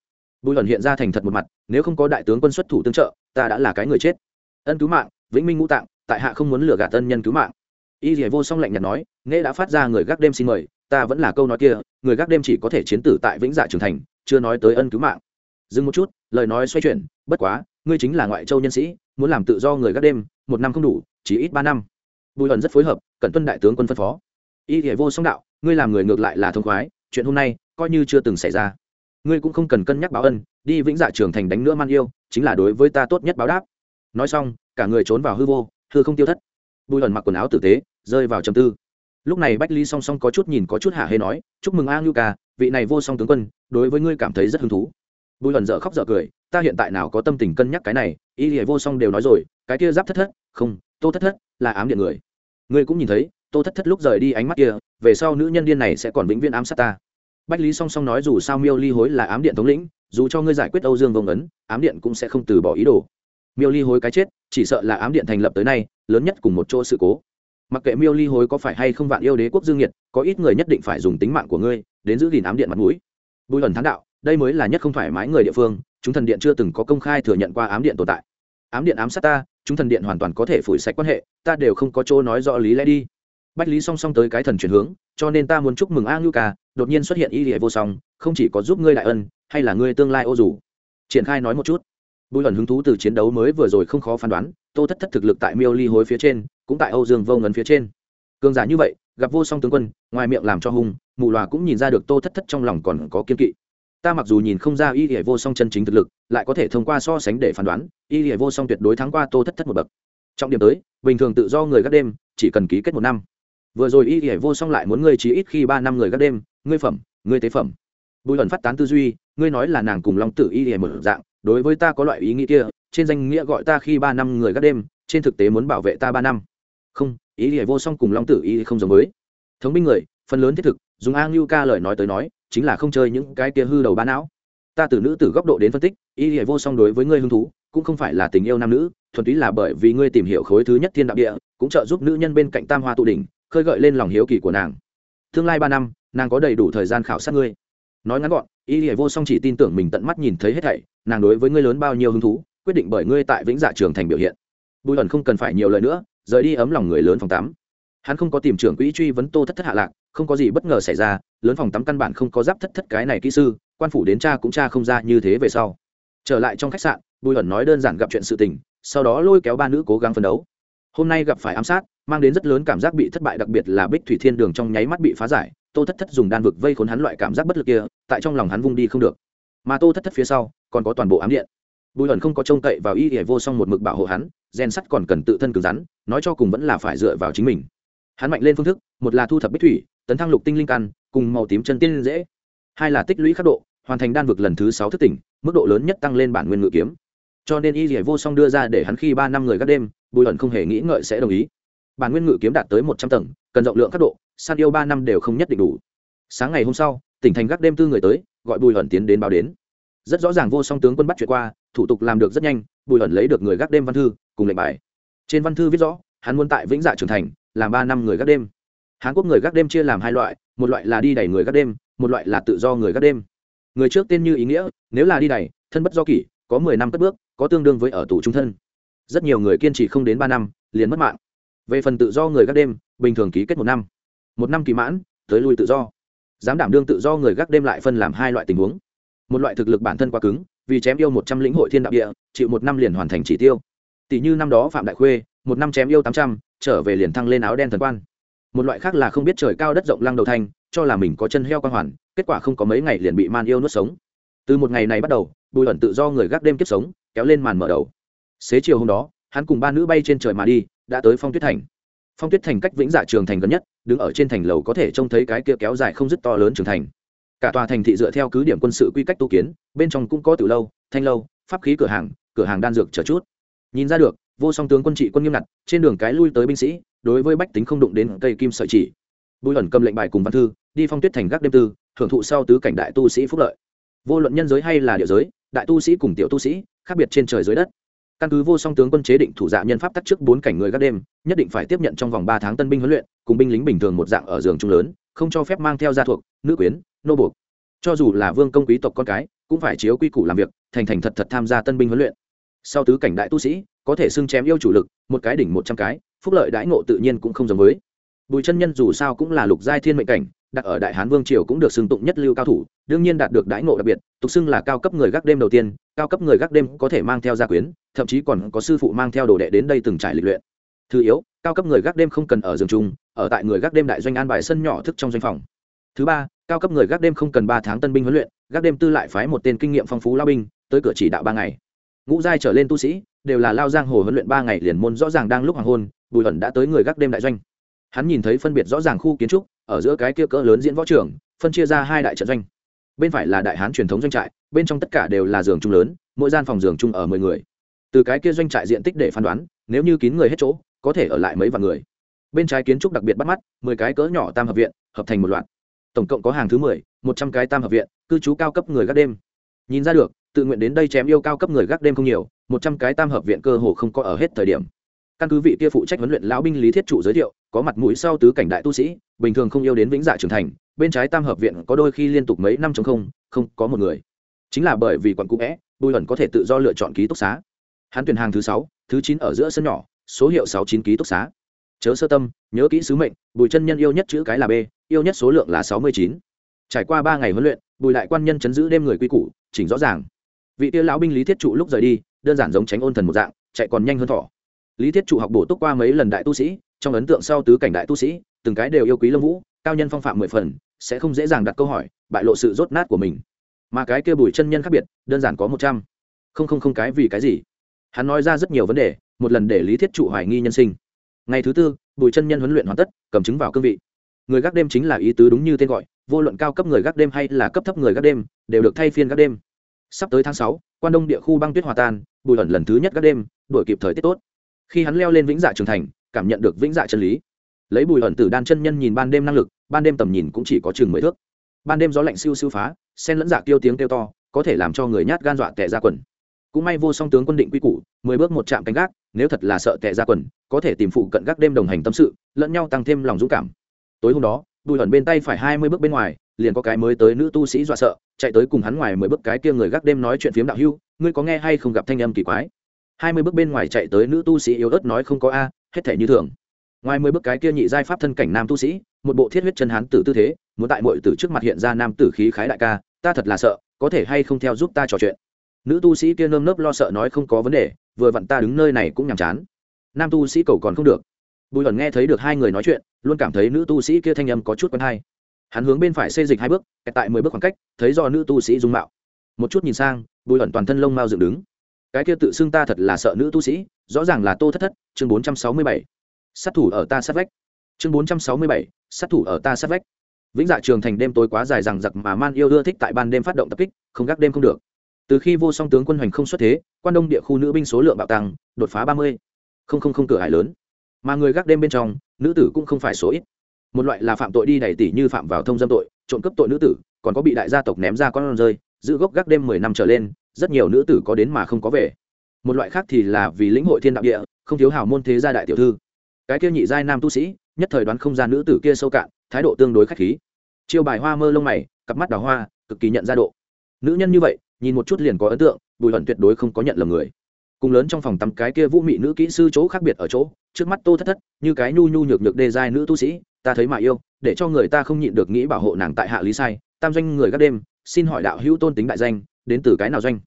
Bùi ẩn hiện ra thành thật một mặt, nếu không có đại tướng quân xuất thủ tương trợ, ta đã là cái người chết. Ân cứu mạng, vĩnh minh ngũ tạng, tại hạ không muốn lừa gạt tân nhân cứu mạng y dỉa vô song lạnh nhạt nói nghe đã phát ra người gác đêm xin mời, ta vẫn là câu nói kia, người gác đêm chỉ có thể chiến tử tại vĩnh dạ trưởng thành, chưa nói tới ân cứu mạng. Dừng một chút, lời nói xoay chuyển, bất quá, ngươi chính là ngoại châu nhân sĩ, muốn làm tự do người gác đêm, một năm không đủ, chỉ ít ba năm. Bùi ẩn rất phối hợp, cẩn tuân đại tướng quân phân phó. Y thể vô song đạo, ngươi làm người ngược lại là thông khoái, chuyện hôm nay coi như chưa từng xảy ra. Ngươi cũng không cần cân nhắc báo ân, đi vĩnh dạ trường thành đánh nữa man yêu, chính là đối với ta tốt nhất báo đáp. Nói xong, cả người trốn vào hư vô, hư không tiêu thất bùi ẩn mặc quần áo tử tế, rơi vào trầm tư. Lúc này bách lý song song có chút nhìn có chút hạ hê nói, chúc mừng a ngưu ca, vị này vô song tướng quân, đối với ngươi cảm thấy rất hứng thú. Bùi ẩn dở khóc dở cười, ta hiện tại nào có tâm tình cân nhắc cái này, y hệ vô song đều nói rồi, cái kia giáp thất thất, không, tô thất thất là ám điện người. Ngươi cũng nhìn thấy, tô thất thất lúc rời đi ánh mắt kia, về sau nữ nhân điên này sẽ còn vĩnh viễn ám sát ta. Bách lý song song nói dù sao miêu ly hối là ám điện thống lĩnh, dù cho ngươi giải quyết âu dương vông ấn, ám điện cũng sẽ không từ bỏ ý đồ miêu ly hối cái chết, chỉ sợ là ám điện thành lập tới nay, lớn nhất cùng một chỗ sự cố. Mặc kệ miêu ly hối có phải hay không vạn yêu đế quốc dương nhiệt, có ít người nhất định phải dùng tính mạng của ngươi, đến giữ gìn ám điện mặt mũi. Bùi ẩn thắng đạo, đây mới là nhất không thoải mái người địa phương, chúng thần điện chưa từng có công khai thừa nhận qua ám điện tồn tại. Ám điện ám sát ta, chúng thần điện hoàn toàn có thể phủi sạch quan hệ, ta đều không có chỗ nói rõ lý lẽ đi. Bách lý song song tới cái thần chuyển hướng, cho nên ta muốn chúc mừng a ngưu ca, đột nhiên xuất hiện y hệ vô song, không chỉ có giúp ngươi đại ân, hay là ngươi tương lai ô dù. Triển khai nói một chút bùi ẩn hứng thú từ chiến đấu mới vừa rồi không khó phán đoán, tô thất thất thực lực tại miêu ly hối phía trên, cũng tại âu dương vô ngấn phía trên. Cường giả như vậy, gặp vô song tướng quân, ngoài miệng làm cho hung, mù loà cũng nhìn ra được tô thất thất trong lòng còn có kiên kỵ. Ta mặc dù nhìn không ra y hệ vô song chân chính thực lực, lại có thể thông qua so sánh để phán đoán, y hệ vô song tuyệt đối thắng qua tô thất thất một bậc. Trọng điểm tới, bình thường tự do người gác đêm, chỉ cần ký kết một năm. Vừa rồi y hệ vô song lại muốn ngươi chỉ ít khi ba năm người gác đêm, ngươi phẩm, ngươi tế phẩm. Bùi ẩn phát tán tư duy, ngươi nói là nàng cùng long tử y hệ một dạng đối với ta có loại ý nghĩ kia, trên danh nghĩa gọi ta khi ba năm người gác đêm, trên thực tế muốn bảo vệ ta ba năm. Không, ý nghĩa vô song cùng long tử ý không giống với. Thống binh người, phần lớn thiết thực, dùng a ngưu ca lời nói tới nói, chính là không chơi những cái kia hư đầu ba não. Ta từ nữ từ góc độ đến phân tích, ý nghĩa vô song đối với ngươi hứng thú, cũng không phải là tình yêu nam nữ, thuần túy là bởi vì ngươi tìm hiểu khối thứ nhất thiên đạo địa, cũng trợ giúp nữ nhân bên cạnh tam hoa tụ đỉnh, khơi gợi lên lòng hiếu kỳ của nàng. Tương lai ba năm, nàng có đầy đủ thời gian khảo sát ngươi nói ngắn gọn, y hệ vô song chỉ tin tưởng mình tận mắt nhìn thấy hết thảy, nàng đối với ngươi lớn bao nhiêu hứng thú, quyết định bởi ngươi tại vĩnh dạ trường thành biểu hiện. Bùi ẩn không cần phải nhiều lời nữa, rời đi ấm lòng người lớn phòng tắm. Hắn không có tìm trưởng quỹ truy vấn tô thất thất hạ lạc, không có gì bất ngờ xảy ra, lớn phòng tắm căn bản không có giáp thất thất cái này kỹ sư, quan phủ đến cha cũng cha không ra như thế về sau. Trở lại trong khách sạn, bùi ẩn nói đơn giản gặp chuyện sự tình, sau đó lôi kéo ba nữ cố gắng phấn đấu. Hôm nay gặp phải ám sát, mang đến rất lớn cảm giác bị thất bại, đặc biệt là bích thủy thiên đường trong nháy mắt bị phá giải tô thất thất dùng đan vực vây khốn hắn loại cảm giác bất lực kia, tại trong lòng hắn vung đi không được. Mà tô thất thất phía sau, còn có toàn bộ ám điện. Bùi ẩn không có trông cậy vào y hệ vô song một mực bảo hộ hắn gen sắt còn cần tự thân cứng rắn, nói cho cùng vẫn là phải dựa vào chính mình. Hắn mạnh lên phương thức, một là thu thập bích thủy, tấn thăng lục tinh linh căn, cùng màu tím chân tiên dễ. Hai là tích lũy khắc độ, hoàn thành đan vực lần thứ sáu thức tỉnh, mức độ lớn nhất tăng lên bản nguyên ngự kiếm. Cho nên y hệ vô song đưa ra để hắn khi ba năm người các đêm, bùi ẩn không hề nghĩ ngợi sẽ đồng ý. Bản nguyên ngự kiếm đạt tới một trăm tầng, cần rộng lượng khắc độ san yêu ba năm đều không nhất định đủ. Sáng ngày hôm sau, tỉnh thành gác đêm tư người tới, gọi bùi hẩn tiến đến báo đến. Rất rõ ràng vô song tướng quân bắt chuyện qua, thủ tục làm được rất nhanh, bùi hẩn lấy được người gác đêm văn thư, cùng lệnh bài. Trên văn thư viết rõ, hắn muốn tại vĩnh dạ trưởng thành, làm ba năm người gác đêm. Hàn quốc người gác đêm chia làm hai loại, một loại là đi đẩy người gác đêm, một loại là tự do người gác đêm. Người trước tên như ý nghĩa, nếu là đi đẩy thân bất do kỷ, có mười năm cất bước, có tương đương với ở tù trung thân. Rất nhiều người kiên trì không đến ba năm, liền mất mạng. Về phần tự do người gác đêm, bình thường ký kết một năm một năm kỳ mãn, tới lui tự do. Dám đảm đương tự do người gác đêm lại phân làm hai loại tình huống. Một loại thực lực bản thân quá cứng, vì chém yêu một trăm lĩnh hội thiên đạo địa, chịu một năm liền hoàn thành chỉ tiêu. Tỷ như năm đó phạm đại khuê, một năm chém yêu tám trăm, trở về liền thăng lên áo đen thần quan. Một loại khác là không biết trời cao đất rộng lăng đầu thanh cho là mình có chân heo quan hoàn, kết quả không có mấy ngày liền bị man yêu nuốt sống. Từ một ngày này bắt đầu, bùi ẩn tự do người gác đêm kiếp sống, kéo lên màn mở đầu. Xế chiều hôm đó, hắn cùng ba nữ bay trên trời mà đi, đã tới phong tuyết thành. Phong tuyết thành cách vĩnh dạ trường thành gần nhất đứng ở trên thành lầu có thể trông thấy cái kia kéo dài không dứt to lớn trưởng thành. Cả tòa thành thị dựa theo cứ điểm quân sự quy cách tu kiến, bên trong cũng có từ lâu, thanh lâu, pháp khí cửa hàng cửa hàng đan dược chờ chút. Nhìn ra được, vô song tướng quân trị quân nghiêm ngặt, trên đường cái lui tới binh sĩ, đối với bách tính không đụng đến cây kim sợi chỉ. Bùi ẩn cầm lệnh bài cùng văn thư, đi phong tuyết thành gác đêm tư, thưởng thụ sau tứ cảnh đại tu sĩ phúc lợi. Vô luận nhân giới hay là địa giới, đại tu sĩ cùng tiểu tu sĩ, khác biệt trên trời dưới đất căn cứ vô song tướng quân chế định thủ dạ nhân pháp tắt trước bốn cảnh người gác đêm, nhất định phải tiếp nhận trong vòng ba tháng tân binh huấn luyện, cùng binh lính bình thường một dạng ở giường trung lớn, không cho phép mang theo gia thuộc, nữ quyến, nô buộc. Cho dù là vương công quý tộc con cái, cũng phải chiếu quy củ làm việc, thành thành thật thật tham gia tân binh huấn luyện. Sau tứ cảnh đại tu sĩ, có thể xưng chém yêu chủ lực, một cái đỉnh một trăm cái, phúc lợi đãi ngộ tự nhiên cũng không giống với bùi chân nhân dù sao cũng là lục giai thiên mệnh cảnh, đặt ở đại hán vương triều cũng được xưng tụng nhất lưu cao thủ, đương nhiên đạt được đãi ngộ đặc biệt, tục xưng là cao cấp người gác đêm đầu tiên, cao cấp người gác đêm có thể mang theo gia quyến, thậm chí còn có sư phụ mang theo đồ đệ đến đây từng trải lịch luyện. Thứ yếu, cao cấp người gác đêm không cần ở giường chung, ở tại người gác đêm đại doanh an bài sân nhỏ thức trong doanh phòng. Thứ ba, cao cấp người gác đêm không cần ba tháng tân binh huấn luyện, gác đêm tư lại phái một tên kinh nghiệm phong phú lao binh tới cửa chỉ đạo ba ngày. Ngũ giai trở lên tu sĩ đều là lao giang hồ huấn luyện ba ngày liền môn rõ ràng đang lúc hoàng hôn, bùi ẩn đã tới người gác đêm đại doanh hắn nhìn thấy phân biệt rõ ràng khu kiến trúc, ở giữa cái kia cỡ lớn diễn võ trường, phân chia ra hai đại trận doanh. Bên phải là đại hán truyền thống doanh trại, bên trong tất cả đều là giường chung lớn, mỗi gian phòng giường chung ở mười người. Từ cái kia doanh trại diện tích để phán đoán, nếu như kín người hết chỗ, có thể ở lại mấy vạn người. Bên trái kiến trúc đặc biệt bắt mắt, mười cái cỡ nhỏ tam hợp viện, hợp thành một loạt. Tổng cộng có hàng thứ mười, một trăm cái tam hợp viện, cư trú cao cấp người gác đêm. Nhìn ra được, tự nguyện đến đây chém yêu cao cấp người gác đêm không nhiều, một trăm cái tam hợp viện cơ hồ không có ở hết thời điểm. Căn cứ vị kia phụ trách huấn luyện lão binh lý thiết trụ giới thiệu có mặt mũi sau tứ cảnh đại tu sĩ, bình thường không yêu đến vĩnh dạ trưởng thành, bên trái tam hợp viện có đôi khi liên tục mấy năm chống không không có một người. Chính là bởi vì quận cũ vẽ, bùi ẩn có thể tự do lựa chọn ký túc xá. Hắn tuyển hàng thứ sáu, thứ chín ở giữa sân nhỏ, số hiệu sáu chín ký túc xá. Chớ sơ tâm, nhớ kỹ sứ mệnh, bùi chân nhân yêu nhất chữ cái là b, yêu nhất số lượng là sáu mươi chín. Trải qua ba ngày huấn luyện, bùi lại quan nhân chấn giữ đêm người quy củ, chỉnh rõ ràng. Vị tia lão binh lý thiết trụ lúc rời đi, đơn giản giống tránh ôn thần một dạng, chạy còn nhanh hơn thỏ. Lý thiết trụ học bổ túc qua mấy lần đại tu sĩ trong ấn tượng sau tứ cảnh đại tu sĩ, từng cái đều yêu quý lâm vũ, cao nhân phong phạm mười phần, sẽ không dễ dàng đặt câu hỏi, bại lộ sự rốt nát của mình. Mà cái kia bùi chân nhân khác biệt, đơn giản có một trăm. Không không không cái vì cái gì? Hắn nói ra rất nhiều vấn đề, một lần để lý thiết trụ hoài nghi nhân sinh. Ngày thứ tư, bùi chân nhân huấn luyện hoàn tất, cầm chứng vào cương vị. Người gác đêm chính là ý tứ đúng như tên gọi, vô luận cao cấp người gác đêm hay là cấp thấp người gác đêm, đều được thay phiên gác đêm. Sắp tới tháng sáu, quan đông địa khu băng tuyết hòa tan, bùi ẩn lần thứ nhất gác đêm đổi kịp thời tiết tốt. Khi hắn leo lên vĩnh dạ trường thành cảm nhận được vĩnh dạ chân lý. Lấy bùi ẩn từ đan chân nhân nhìn ban đêm năng lực, ban đêm tầm nhìn cũng chỉ có chừng mười thước. Ban đêm gió lạnh siêu siêu phá, sen lẫn dạ tiêu tiếng kêu to, có thể làm cho người nhát gan dọa tệ ra quần. Cũng may vô song tướng quân định quy củ, mười bước một trạm canh gác, nếu thật là sợ tệ ra quần, có thể tìm phụ cận gác đêm đồng hành tâm sự, lẫn nhau tăng thêm lòng dũng cảm. Tối hôm đó, bùi ẩn bên tay phải hai mươi bước bên ngoài, liền có cái mới tới nữ tu sĩ dọa sợ, chạy tới cùng hắn ngoài mười bước cái kia người gác đêm nói chuyện phiếm đạo hưu, ngươi có nghe hay không gặp thanh âm kỳ quái? Hai mươi bước bên ngoài chạy tới nữ tu sĩ yếu ớt nói không có a hết thể như thường. Ngoài mười bước cái kia nhị giai pháp thân cảnh nam tu sĩ, một bộ thiết huyết chân hán tử tư thế, muốn tại mọi tử trước mặt hiện ra nam tử khí khái đại ca, ta thật là sợ, có thể hay không theo giúp ta trò chuyện. Nữ tu sĩ kia nơm nớp lo sợ nói không có vấn đề, vừa vặn ta đứng nơi này cũng nhàm chán. Nam tu sĩ cầu còn không được. Bùi ẩn nghe thấy được hai người nói chuyện, luôn cảm thấy nữ tu sĩ kia thanh âm có chút quen hay. Hắn hướng bên phải xây dịch hai bước tại mười bước khoảng cách, thấy do nữ tu sĩ dung mạo. Một chút nhìn sang, bùi ẩn toàn thân lông mao dựng đứng. Cái kia tự xưng ta thật là sợ nữ tu sĩ rõ ràng là tô thất thất, chương bốn trăm sáu mươi bảy. Sát thủ ở ta sát vách. Chương bốn trăm sáu mươi bảy, sát thủ ở ta sát vách. Vĩnh dạ trường thành đêm tối quá dài rằng giặc mà man yêu ưa thích tại ban đêm phát động tập kích, không gác đêm không được. Từ khi vô song tướng quân hoành không xuất thế, quan đông địa khu nữ binh số lượng bạo tăng, đột phá ba mươi. Không không không cửa hải lớn. Mà người gác đêm bên trong, nữ tử cũng không phải số ít. Một loại là phạm tội đi đẩy tỷ như phạm vào thông dâm tội, trộm cắp tội nữ tử, còn có bị đại gia tộc ném ra con rơi, giữ gốc gác đêm mười năm trở lên, rất nhiều nữ tử có đến mà không có về một loại khác thì là vì lĩnh hội thiên đạo địa, không thiếu hào môn thế gia đại tiểu thư. Cái kia nhị giai nam tu sĩ, nhất thời đoán không ra nữ tử kia sâu cạn, thái độ tương đối khách khí. Chiêu bài hoa mơ lông mày, cặp mắt đào hoa, cực kỳ nhận ra độ. Nữ nhân như vậy, nhìn một chút liền có ấn tượng, bùi hận tuyệt đối không có nhận lầm người. Cùng lớn trong phòng tắm cái kia vũ mị nữ kỹ sư chỗ khác biệt ở chỗ, trước mắt tô thất thất, như cái nhu nhu nhược nhược đê giai nữ tu sĩ, ta thấy mà yêu, để cho người ta không nhịn được nghĩ bảo hộ nàng tại hạ lý sai, tam doanh người các đêm, xin hỏi đạo hữu tôn tính đại danh, đến từ cái nào doanh?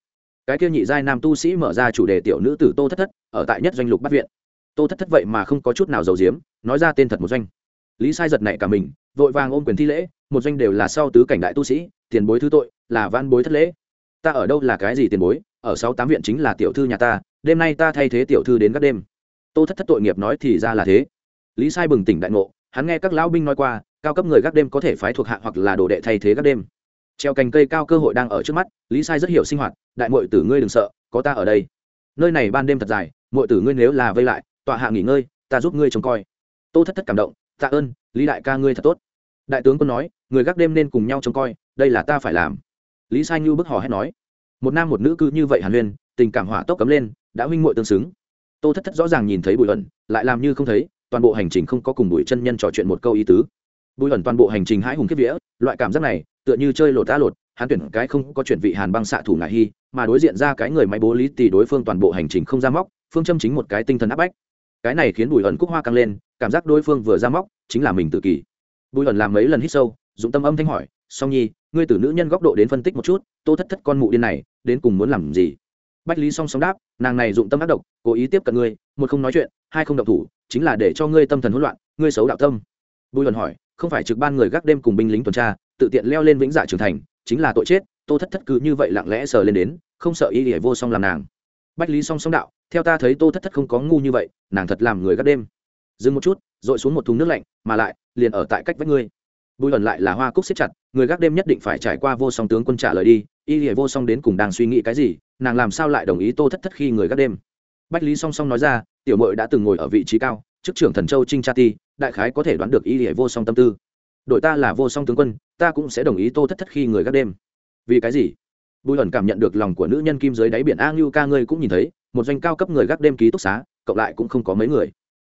Cái kia nhị giai nam tu sĩ mở ra chủ đề tiểu nữ tử tô thất thất, ở tại nhất doanh lục bắt viện. Tô thất thất vậy mà không có chút nào giàu diếm nói ra tên thật một doanh. Lý sai giật nảy cả mình, vội vàng ôm quyền thi lễ, một doanh đều là sau tứ cảnh đại tu sĩ, tiền bối thứ tội, là văn bối thất lễ. Ta ở đâu là cái gì tiền bối, ở sáu tám viện chính là tiểu thư nhà ta, đêm nay ta thay thế tiểu thư đến các đêm. Tô thất thất tội nghiệp nói thì ra là thế. Lý sai bừng tỉnh đại ngộ, hắn nghe các lão binh nói qua, cao cấp người gác đêm có thể phái thuộc hạ hoặc là đồ đệ thay thế gác đêm treo cành cây cao cơ hội đang ở trước mắt, lý sai rất hiểu sinh hoạt, đại mội tử ngươi đừng sợ, có ta ở đây. Nơi này ban đêm thật dài mội tử ngươi nếu là vây lại, tọa hạ nghỉ ngơi, ta giúp ngươi trông coi. Tô thất thất cảm động, tạ ơn, lý đại ca ngươi thật tốt. Đại tướng quân nói, người gác đêm nên cùng nhau trông coi, đây là ta phải làm. Lý sai như bức hò hét nói, một nam một nữ cứ như vậy hàn huyên, tình cảm hỏa tốc cấm lên, đã huynh muội tương xứng. Tô thất thất rõ ràng nhìn thấy bùi ẩn, lại làm như không thấy, toàn bộ hành trình không có cùng bùi chân nhân trò chuyện một câu ý tứ bùi ẩn toàn bộ hành trình hãi hùng kiếp vía, loại cảm giác này, tựa như chơi lột ta lột, hắn tuyển cái không có chuyển vị hàn băng xạ thủ ngại hy, mà đối diện ra cái người máy bố lý tỷ đối phương toàn bộ hành trình không ra móc, phương châm chính một cái tinh thần áp bách. Cái này khiến bùi ẩn cúc hoa căng lên, cảm giác đối phương vừa ra móc, chính là mình tự kỷ. Bùi ẩn làm mấy lần hít sâu, dụng tâm âm thanh hỏi, song nhi, ngươi từ nữ nhân góc độ đến phân tích một chút, tô thất thất con mụ điên này, đến cùng muốn làm gì? Bách lý song song đáp, nàng này dụng tâm ác độc, cố ý tiếp cận ngươi, một không nói chuyện, hai không động thủ, chính là để cho ngươi tâm thần hỗn loạn, ngươi xấu đạo tâm. Bùi ẩn hỏi không phải trực ban người gác đêm cùng binh lính tuần tra, tự tiện leo lên vĩnh dạ trưởng thành, chính là tội chết, tô thất thất cứ như vậy lặng lẽ sờ lên đến, không sợ y để vô song làm nàng. Bách lý song song đạo, theo ta thấy tô thất thất không có ngu như vậy, nàng thật làm người gác đêm. Dừng một chút, dội xuống một thùng nước lạnh, mà lại, liền ở tại cách vách ngươi. Bùi ẩn lại là hoa cúc xếp chặt, người gác đêm nhất định phải trải qua vô song tướng quân trả lời đi, y hệ vô song đến cùng đang suy nghĩ cái gì, nàng làm sao lại đồng ý tô thất thất khi người gác đêm. Bách lý song song nói ra, tiểu mội đã từng ngồi ở vị trí cao chức trưởng thần châu trinh cha ti, đại khái có thể đoán được y hệ vô song tâm tư. Đội ta là vô song tướng quân, ta cũng sẽ đồng ý tô thất thất khi người gác đêm. Vì cái gì? Bùi ẩn cảm nhận được lòng của nữ nhân kim dưới đáy biển a ngưu ca ngươi cũng nhìn thấy, một doanh cao cấp người gác đêm ký túc xá, cộng lại cũng không có mấy người.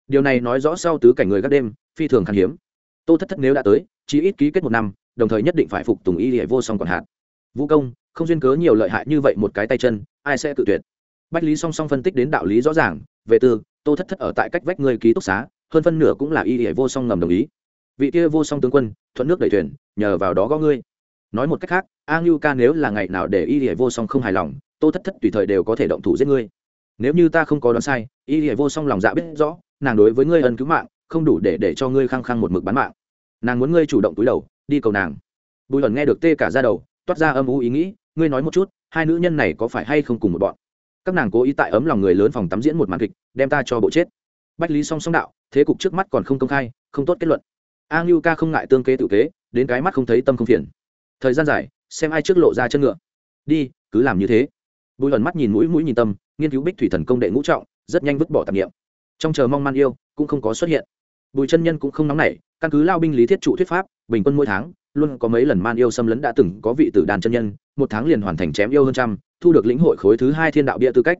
Điều này nói rõ sau tứ cảnh người gác đêm, phi thường khan hiếm. Tô thất thất nếu đã tới, chỉ ít ký kết một năm, đồng thời nhất định phải phục tùng y hệ vô song còn hạn. Vũ công, không duyên cớ nhiều lợi hại như vậy một cái tay chân, ai sẽ tự tuyệt? Bách lý song song phân tích đến đạo lý rõ ràng, về tư tô thất thất ở tại cách vách người ký túc xá, hơn phân nửa cũng là y hệ vô song ngầm đồng ý. Vị kia vô song tướng quân, thuận nước đẩy thuyền, nhờ vào đó có ngươi. Nói một cách khác, a ngưu ca nếu là ngày nào để y hệ vô song không hài lòng, tô thất thất tùy thời đều có thể động thủ giết ngươi. Nếu như ta không có đoán sai, y hệ vô song lòng dạ biết rõ, nàng đối với ngươi ân cứu mạng, không đủ để để cho ngươi khăng khăng một mực bán mạng. Nàng muốn ngươi chủ động túi đầu, đi cầu nàng. Bùi Hận nghe được tê cả ra đầu, toát ra âm u ý nghĩ, ngươi nói một chút, hai nữ nhân này có phải hay không cùng một bọn? Các nàng cố ý tại ấm lòng người lớn phòng tắm diễn một màn kịch, đem ta cho bộ chết. Bách lý song song đạo, thế cục trước mắt còn không công khai, không tốt kết luận. A ngưu ca không ngại tương kế tự kế, đến cái mắt không thấy tâm không phiền. Thời gian dài, xem ai trước lộ ra chân ngựa. Đi, cứ làm như thế. Bùi lần mắt nhìn mũi mũi nhìn tâm, nghiên cứu bích thủy thần công đệ ngũ trọng, rất nhanh vứt bỏ tạp nghiệm trong chờ mong man yêu, cũng không có xuất hiện. Bùi chân nhân cũng không nóng nảy, căn cứ lao binh lý thiết trụ thuyết pháp, bình quân mỗi tháng, luôn có mấy lần man yêu xâm lấn đã từng có vị tử đàn chân nhân, một tháng liền hoàn thành chém yêu hơn trăm thu được lĩnh hội khối thứ hai thiên đạo bia tư cách.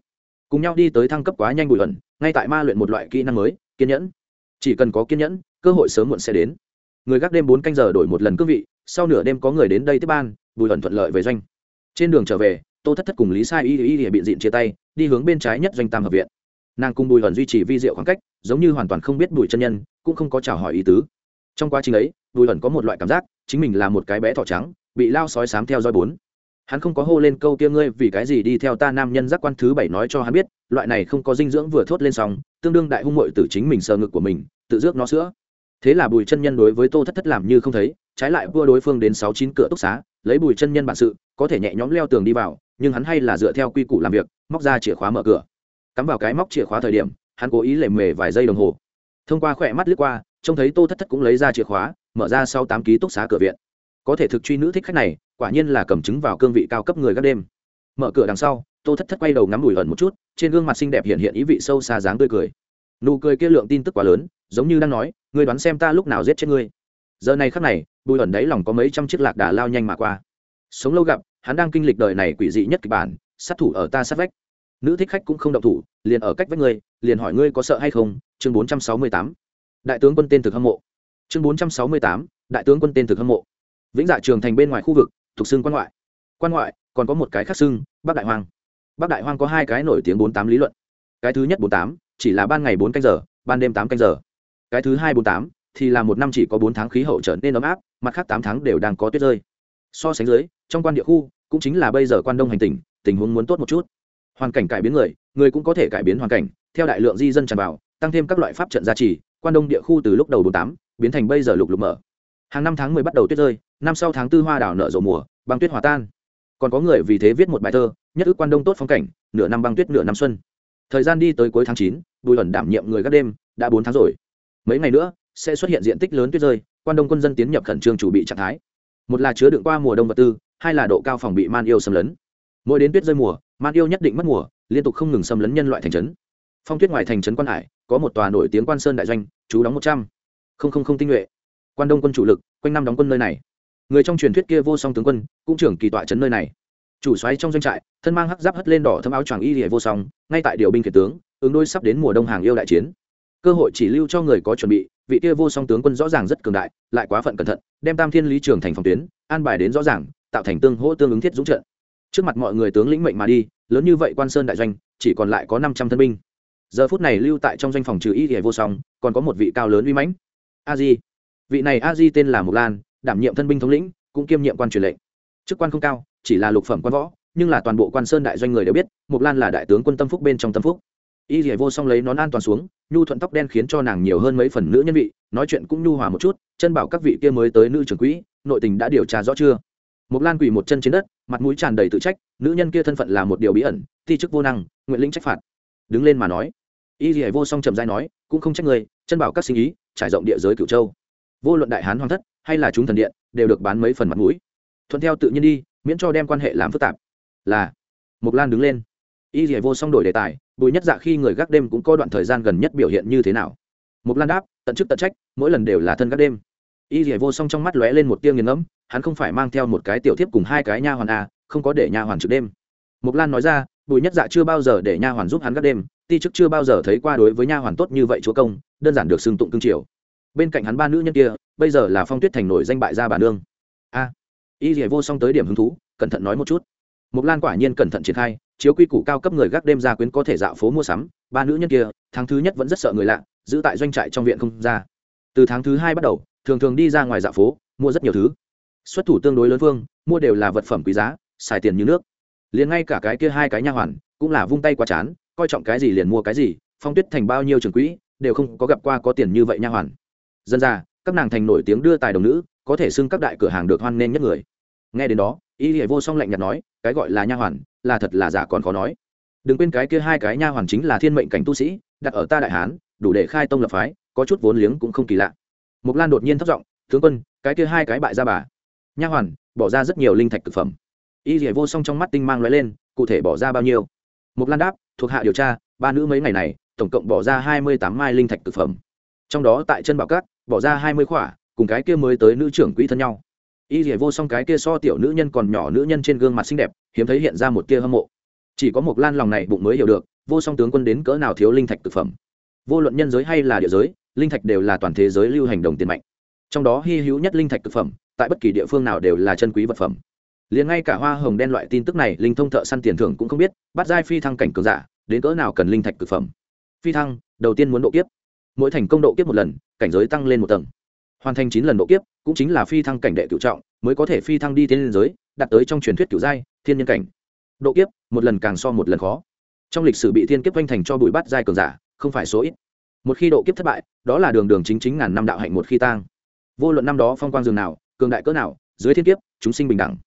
Cùng nhau đi tới thăng cấp quá nhanh bùi ẩn, ngay tại ma luyện một loại kỹ năng mới, kiên nhẫn. Chỉ cần có kiên nhẫn, cơ hội sớm muộn sẽ đến. Người gác đêm bốn canh giờ đổi một lần cương vị, sau nửa đêm có người đến đây tiếp ban bùi ẩn thuận lợi về doanh. Trên đường trở về, tô thất thất cùng lý sai y y y biện diện chia tay, đi hướng bên trái nhất doanh tam hợp viện. Nàng cùng bùi ẩn duy trì vi diệu khoảng cách, giống như hoàn toàn không biết bùi chân nhân, cũng không có chào hỏi ý tứ. Trong quá trình ấy bùi ẩn có một loại cảm giác, chính mình là một cái bé thỏ trắng, bị lao sói sám theo dõi bốn hắn không có hô lên câu kia ngươi vì cái gì đi theo ta nam nhân giác quan thứ bảy nói cho hắn biết, loại này không có dinh dưỡng vừa thốt lên xong, tương đương đại hung mội từ chính mình sờ ngực của mình, tự rước nó sữa. Thế là bùi chân nhân đối với tô thất thất làm như không thấy, trái lại vua đối phương đến sáu chín cửa túc xá, lấy bùi chân nhân bản sự, có thể nhẹ nhõm leo tường đi vào, nhưng hắn hay là dựa theo quy củ làm việc, móc ra chìa khóa mở cửa. Cắm vào cái móc chìa khóa thời điểm, hắn cố ý lề mề vài giây đồng hồ. Thông qua khỏe mắt lướt qua, trông thấy tô thất thất cũng lấy ra chìa khóa, mở ra sau tám ký túc xá cửa viện có thể thực truy nữ thích khách này, quả nhiên là cầm chứng vào cương vị cao cấp người các đêm. Mở cửa đằng sau, tô thất thất quay đầu ngắm đùi ẩn một chút, trên gương mặt xinh đẹp hiện hiện ý vị sâu xa dáng tươi cười. Nụ cười kia lượng tin tức quá lớn, giống như đang nói, ngươi đoán xem ta lúc nào giết chết ngươi? Giờ này khắc này, bùi ẩn đấy lòng có mấy trăm chiếc lạc đà lao nhanh mà qua. Sống lâu gặp, hắn đang kinh lịch đời này quỷ dị nhất kịch bản, sát thủ ở ta sát vách. Nữ thích khách cũng không động thủ, liền ở cách vách ngươi, liền hỏi ngươi có sợ hay không? Chương bốn trăm sáu mươi tám. Đại tướng quân tên thực hâm mộ. Chương bốn trăm sáu mươi tám. Đại tướng quân tên thực hâm mộ vĩnh dạ trường thành bên ngoài khu vực, thuộc xưng quan ngoại. Quan ngoại, còn có một cái khác xưng, bắc đại hoàng bắc đại hoang có hai cái nổi tiếng bốn tám lý luận. Cái thứ nhất bốn tám, chỉ là ban ngày bốn canh giờ, ban đêm tám canh giờ. Cái thứ hai bốn tám, thì là một năm chỉ có bốn tháng khí hậu trở nên ấm áp, mặt khác tám tháng đều đang có tuyết rơi. So sánh dưới, trong quan địa khu, cũng chính là bây giờ quan đông hành tỉnh, tình huống muốn tốt một chút. Hoàn cảnh cải biến người người cũng có thể cải biến hoàn cảnh, theo đại lượng di dân tràn vào, tăng thêm các loại pháp trận gia trì, quan đông địa khu từ lúc đầu bốn tám, biến thành bây giờ lục lục mở. Hàng năm tháng mười bắt đầu tuyết rơi năm sau tháng tư hoa đào nở rộ mùa, băng tuyết hòa tan. Còn có người vì thế viết một bài thơ, nhất ước quan đông tốt phong cảnh, nửa năm băng tuyết nửa năm xuân. Thời gian đi tới cuối tháng chín, bùi ẩn đảm nhiệm người các đêm, đã bốn tháng rồi. Mấy ngày nữa, sẽ xuất hiện diện tích lớn tuyết rơi, quan đông quân dân tiến nhập khẩn trương chuẩn bị trạng thái. Một là chứa đựng qua mùa đông vật tư, hai là độ cao phòng bị man yêu xâm lấn. Mỗi đến tuyết rơi mùa, man yêu nhất định mất mùa, liên tục không ngừng xâm lấn nhân loại thành trấn. Phong tuyết ngoài thành trấn quan hải, có một tòa nổi tiếng quan sơn đại doanh chú đóng một trăm. Linh tinh nhuệ. Quan đông quân chủ lực, quanh năm đóng quân nơi này người trong truyền thuyết kia vô song tướng quân, cũng trưởng kỳ tọa trấn nơi này. Chủ xoáy trong doanh trại, thân mang hắc giáp hất lên đỏ thâm áo choàng y hệ vô song, ngay tại điều binh kể tướng, ứng đôi sắp đến mùa đông hàng yêu đại chiến. Cơ hội chỉ lưu cho người có chuẩn bị, vị kia vô song tướng quân rõ ràng rất cường đại, lại quá phận cẩn thận, đem tam thiên lý trường thành phòng tuyến, an bài đến rõ ràng, tạo thành tương hỗ tương ứng thiết dũng trận. Trước mặt mọi người tướng lĩnh mệnh mà đi, lớn như vậy quan sơn đại doanh, chỉ còn lại có năm trăm thân binh. Giờ phút này lưu tại trong doanh phòng trừ y hệ vô song, còn có một vị cao lớn uy mãnh. A di. Vị này a di tên là mục lan đảm nhiệm thân binh thống lĩnh, cũng kiêm nhiệm quan truyền lệnh. Chức quan không cao, chỉ là lục phẩm quan võ, nhưng là toàn bộ quan sơn đại doanh người đều biết mục lan là đại tướng quân tâm phúc bên trong tâm phúc. Y dì vô song lấy nón an toàn xuống, nhu thuận tóc đen khiến cho nàng nhiều hơn mấy phần nữ nhân vị, nói chuyện cũng nhu hòa một chút, chân bảo các vị kia mới tới nữ trưởng quỹ, nội tình đã điều tra rõ chưa? Mục lan quỳ một chân trên đất, mặt mũi tràn đầy tự trách, nữ nhân kia thân phận là một điều bí ẩn, thi chức vô năng, nguyện lĩnh trách phạt. Đứng lên mà nói. Y dì vô song trầm dai nói, cũng không trách người, chân bảo các sinh ý, trải rộng địa giới cửu châu. Vô luận đại hán hoàng thất hay là chúng thần điện đều được bán mấy phần mặt mũi. Thuận theo tự nhiên đi, miễn cho đem quan hệ làm phức tạp. Là. Mục lan đứng lên. Y dì vô song đổi đề tài, bùi nhất dạ khi người gác đêm cũng có đoạn thời gian gần nhất biểu hiện như thế nào? Mục lan đáp, tận chức tận trách, mỗi lần đều là thân gác đêm. Y dì vô song trong mắt lóe lên một tia nghiền ngẫm, hắn không phải mang theo một cái tiểu thiếp cùng hai cái nha hoàn à không có để nha hoàn trực đêm. Mục lan nói ra, bùi nhất dạ chưa bao giờ để nha hoàn giúp hắn gác đêm, ti chức chưa bao giờ thấy qua đối với nha hoàn tốt như vậy chúa công, đơn giản được xưng tụng cương triều bên cạnh hắn ba nữ nhân kia, bây giờ là phong tuyết thành nổi danh bại gia bà nương a, y dì vô song tới điểm hứng thú, cẩn thận nói một chút. Mục lan quả nhiên cẩn thận triển khai, chiếu quy củ cao cấp người gác đêm ra quyến có thể dạo phố mua sắm. Ba nữ nhân kia, tháng thứ nhất vẫn rất sợ người lạ, giữ tại doanh trại trong viện không ra. Từ tháng thứ hai bắt đầu, thường thường đi ra ngoài dạo phố, mua rất nhiều thứ. Xuất thủ tương đối lớn phương mua đều là vật phẩm quý giá, xài tiền như nước. Liền ngay cả cái kia hai cái nha hoàn, cũng là vung tay quá chán, coi trọng cái gì liền mua cái gì, phong tuyết thành bao nhiêu trường quỹ, đều không có gặp qua có tiền như vậy nha hoàn dân ra, các nàng thành nổi tiếng đưa tài đồng nữ, có thể xưng các đại cửa hàng được hoan nghênh nhất người. Nghe đến đó, y hệ vô song lạnh nhạt nói, cái gọi là nha hoàn, là thật là giả còn khó nói. Đừng quên cái kia hai cái nha hoàn chính là thiên mệnh cảnh tu sĩ, đặt ở ta đại hán, đủ để khai tông lập phái, có chút vốn liếng cũng không kỳ lạ. Mục lan đột nhiên thất giọng, tướng quân, cái kia hai cái bại ra bà. Nha hoàn, bỏ ra rất nhiều linh thạch thực phẩm. Y hệ vô song trong mắt tinh mang lóe lên, cụ thể bỏ ra bao nhiêu? Mục lan đáp, thuộc hạ điều tra, ba nữ mấy ngày này, tổng cộng bỏ ra hai mươi tám mai linh thạch thực phẩm. Trong đó tại chân bảo cát bỏ ra hai mươi khỏa, cùng cái kia mới tới nữ trưởng quỹ thân nhau. Y dỉa vô song cái kia so tiểu nữ nhân còn nhỏ nữ nhân trên gương mặt xinh đẹp, hiếm thấy hiện ra một kia hâm mộ. Chỉ có một lan lòng này bụng mới hiểu được, vô song tướng quân đến cỡ nào thiếu linh thạch thực phẩm. Vô luận nhân giới hay là địa giới, linh thạch đều là toàn thế giới lưu hành đồng tiền mạnh. Trong đó hy hữu nhất linh thạch thực phẩm, tại bất kỳ địa phương nào đều là chân quý vật phẩm. Liền ngay cả hoa hồng đen loại tin tức này, linh thông thợ săn tiền thưởng cũng không biết, bắt giai phi thăng cảnh cường giả, đến cỡ nào cần linh thạch thực phẩm. Phi thăng, đầu tiên muốn độ kiếp mỗi thành công độ kiếp một lần, cảnh giới tăng lên một tầng. Hoàn thành chín lần độ kiếp, cũng chính là phi thăng cảnh đệ cựu trọng, mới có thể phi thăng đi tiên liên giới đặt tới trong truyền thuyết cựu giai, thiên nhân cảnh. Độ kiếp, một lần càng so một lần khó. Trong lịch sử bị thiên kiếp oanh thành cho bụi bắt giai cường giả, không phải số ít. Một khi độ kiếp thất bại, đó là đường đường chính chính ngàn năm đạo hạnh một khi tang. Vô luận năm đó phong quang dường nào, cường đại cỡ nào, dưới thiên kiếp, chúng sinh bình đẳng.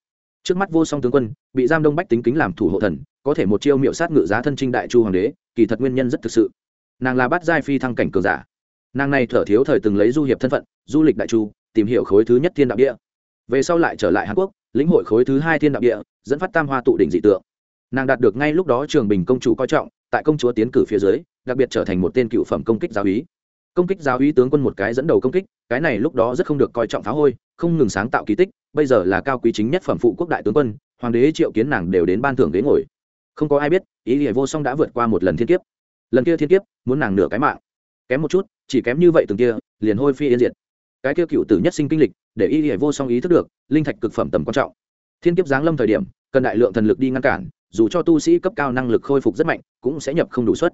Trước mắt vô song tướng quân, bị giam đông bách tính kính làm thủ hộ thần, có thể một chiêu miệu sát ngự giá thân trinh đại chu hoàng đế, kỳ thật nguyên nhân rất thực sự nàng là Bát giai phi thăng cảnh cường giả. Nàng này thở thiếu thời từng lấy du hiệp thân phận, du lịch đại chu, tìm hiểu khối thứ nhất thiên đạo địa. Về sau lại trở lại hàn quốc, lĩnh hội khối thứ hai thiên đạo địa, dẫn phát tam hoa tụ đỉnh dị tượng. Nàng đạt được ngay lúc đó trường bình công chủ coi trọng, tại công chúa tiến cử phía dưới, đặc biệt trở thành một tên cựu phẩm công kích giáo úy. Công kích giáo úy tướng quân một cái dẫn đầu công kích, cái này lúc đó rất không được coi trọng phá hôi, không ngừng sáng tạo kỳ tích, bây giờ là cao quý chính nhất phẩm phụ quốc đại tướng quân, hoàng đế triệu kiến nàng đều đến ban thưởng ghế ngồi. Không có ai biết, ý nghĩa vô song đã vượt qua một lần thiên kiếp lần kia thiên kiếp, muốn nàng nửa cái mạng. Kém một chút, chỉ kém như vậy từng kia, liền hôi phi yên diệt. Cái kia cựu tử nhất sinh kinh lịch, để y hệ vô song ý thức được, linh thạch cực phẩm tầm quan trọng. Thiên kiếp giáng lâm thời điểm, cần đại lượng thần lực đi ngăn cản, dù cho tu sĩ cấp cao năng lực khôi phục rất mạnh, cũng sẽ nhập không đủ suất.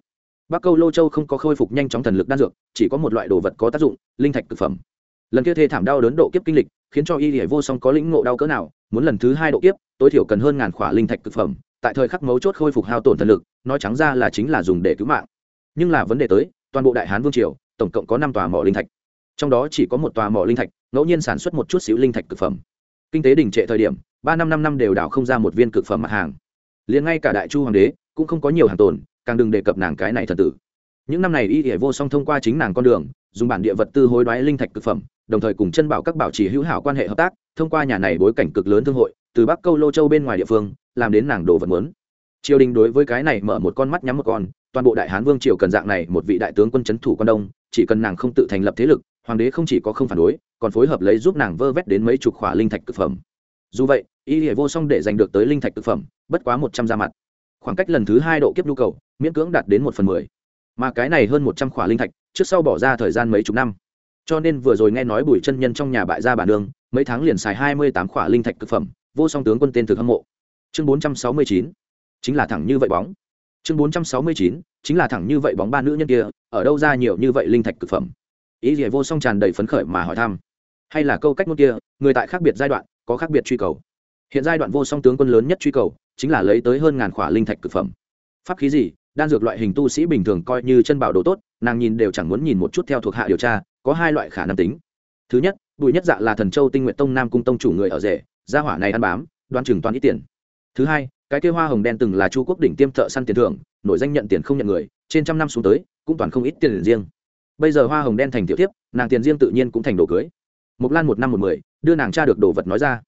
Bắc câu lô châu không có khôi phục nhanh chóng thần lực đan dược, chỉ có một loại đồ vật có tác dụng, linh thạch thực phẩm. Lần kia thê thảm đau đớn độ kiếp kinh lịch, khiến cho y hệ vô song có lĩnh ngộ đau cỡ nào, muốn lần thứ hai độ kiếp, tối thiểu cần hơn ngàn khỏa linh thạch thực phẩm tại thời khắc mấu chốt khôi phục hao tổn thần lực, nói trắng ra là chính là dùng để cứu mạng. Nhưng là vấn đề tới, toàn bộ đại hán vương triều, tổng cộng có năm tòa mỏ linh thạch. Trong đó chỉ có một tòa mỏ linh thạch, ngẫu nhiên sản xuất một chút xíu linh thạch thực phẩm. Kinh tế đình trệ thời điểm, ba năm năm năm đều đảo không ra một viên cực phẩm mặt hàng. Liền ngay cả đại chu hoàng đế cũng không có nhiều hàng tồn, càng đừng đề cập nàng cái này thần tử. Những năm này y hệ vô song thông qua chính nàng con đường, dùng bản địa vật tư hối đoái linh thạch cực phẩm, đồng thời cùng chân bảo các bảo trì hữu hảo quan hệ hợp tác, thông qua nhà này bối cảnh cực lớn thương hội từ bắc câu lô châu bên ngoài địa phương, làm đến nàng đồ vật muốn. Triều đình đối với cái này mở một con mắt nhắm một con, toàn bộ đại hán vương triều cần dạng này một vị đại tướng quân c h ấ n thủ quan đông, chỉ cần nàng không tự thành lập thế lực, hoàng đế không chỉ có không phản đối, còn phối hợp lấy giúp nàng vơ vét đến mấy chục khỏa linh thạch thực phẩm. Dù vậy, y hệ vô song để giành được tới linh thạch thực phẩm, bất quá một trăm ra mặt. Khoảng cách lần thứ hai độ kiếp nhu cầu, miễn cưỡng đạt đến một phần mười. Mà cái này hơn một trăm khỏa linh thạch, trước sau bỏ ra thời gian mấy chục năm. Cho nên vừa rồi nghe nói bùi chân nhân trong nhà bại gia bản nương, mấy tháng liền xài hai mươi tám khỏa linh thạch thực phẩm vô song tướng quân tên thực hâm mộ. Chương bốn trăm sáu mươi chín, chính là thẳng như vậy bóng. Chương bốn trăm sáu mươi chín, chính là thẳng như vậy bóng ba nữ nhân kia, ở đâu ra nhiều như vậy linh thạch cực phẩm? Ý gì vô song tràn đầy phấn khởi mà hỏi thăm. Hay là câu cách ngôn kia, người tại khác biệt giai đoạn, có khác biệt truy cầu. Hiện giai đoạn vô song tướng quân lớn nhất truy cầu, chính là lấy tới hơn ngàn khỏa linh thạch cực phẩm. Pháp khí gì? Đan dược loại hình tu sĩ bình thường coi như chân bảo đồ tốt, nàng nhìn đều chẳng muốn nhìn một chút theo thuộc hạ điều tra, có hai loại khả năng tính. Thứ nhất, bùi nhất dạ là thần châu tinh nguyện tông nam cung tông chủ người ở rể gia hỏa này ăn bám đoan chừng toàn ít tiền. Thứ hai, cái kia hoa hồng đen từng là chu quốc đỉnh tiêm thợ săn tiền thưởng, nổi danh nhận tiền không nhận người, trên trăm năm xuống tới, cũng toàn không ít tiền riêng. Bây giờ hoa hồng đen thành tiểu tiếp nàng tiền riêng tự nhiên cũng thành đồ cưới. Mục lan một năm một mười, đưa nàng cha được đồ vật nói ra.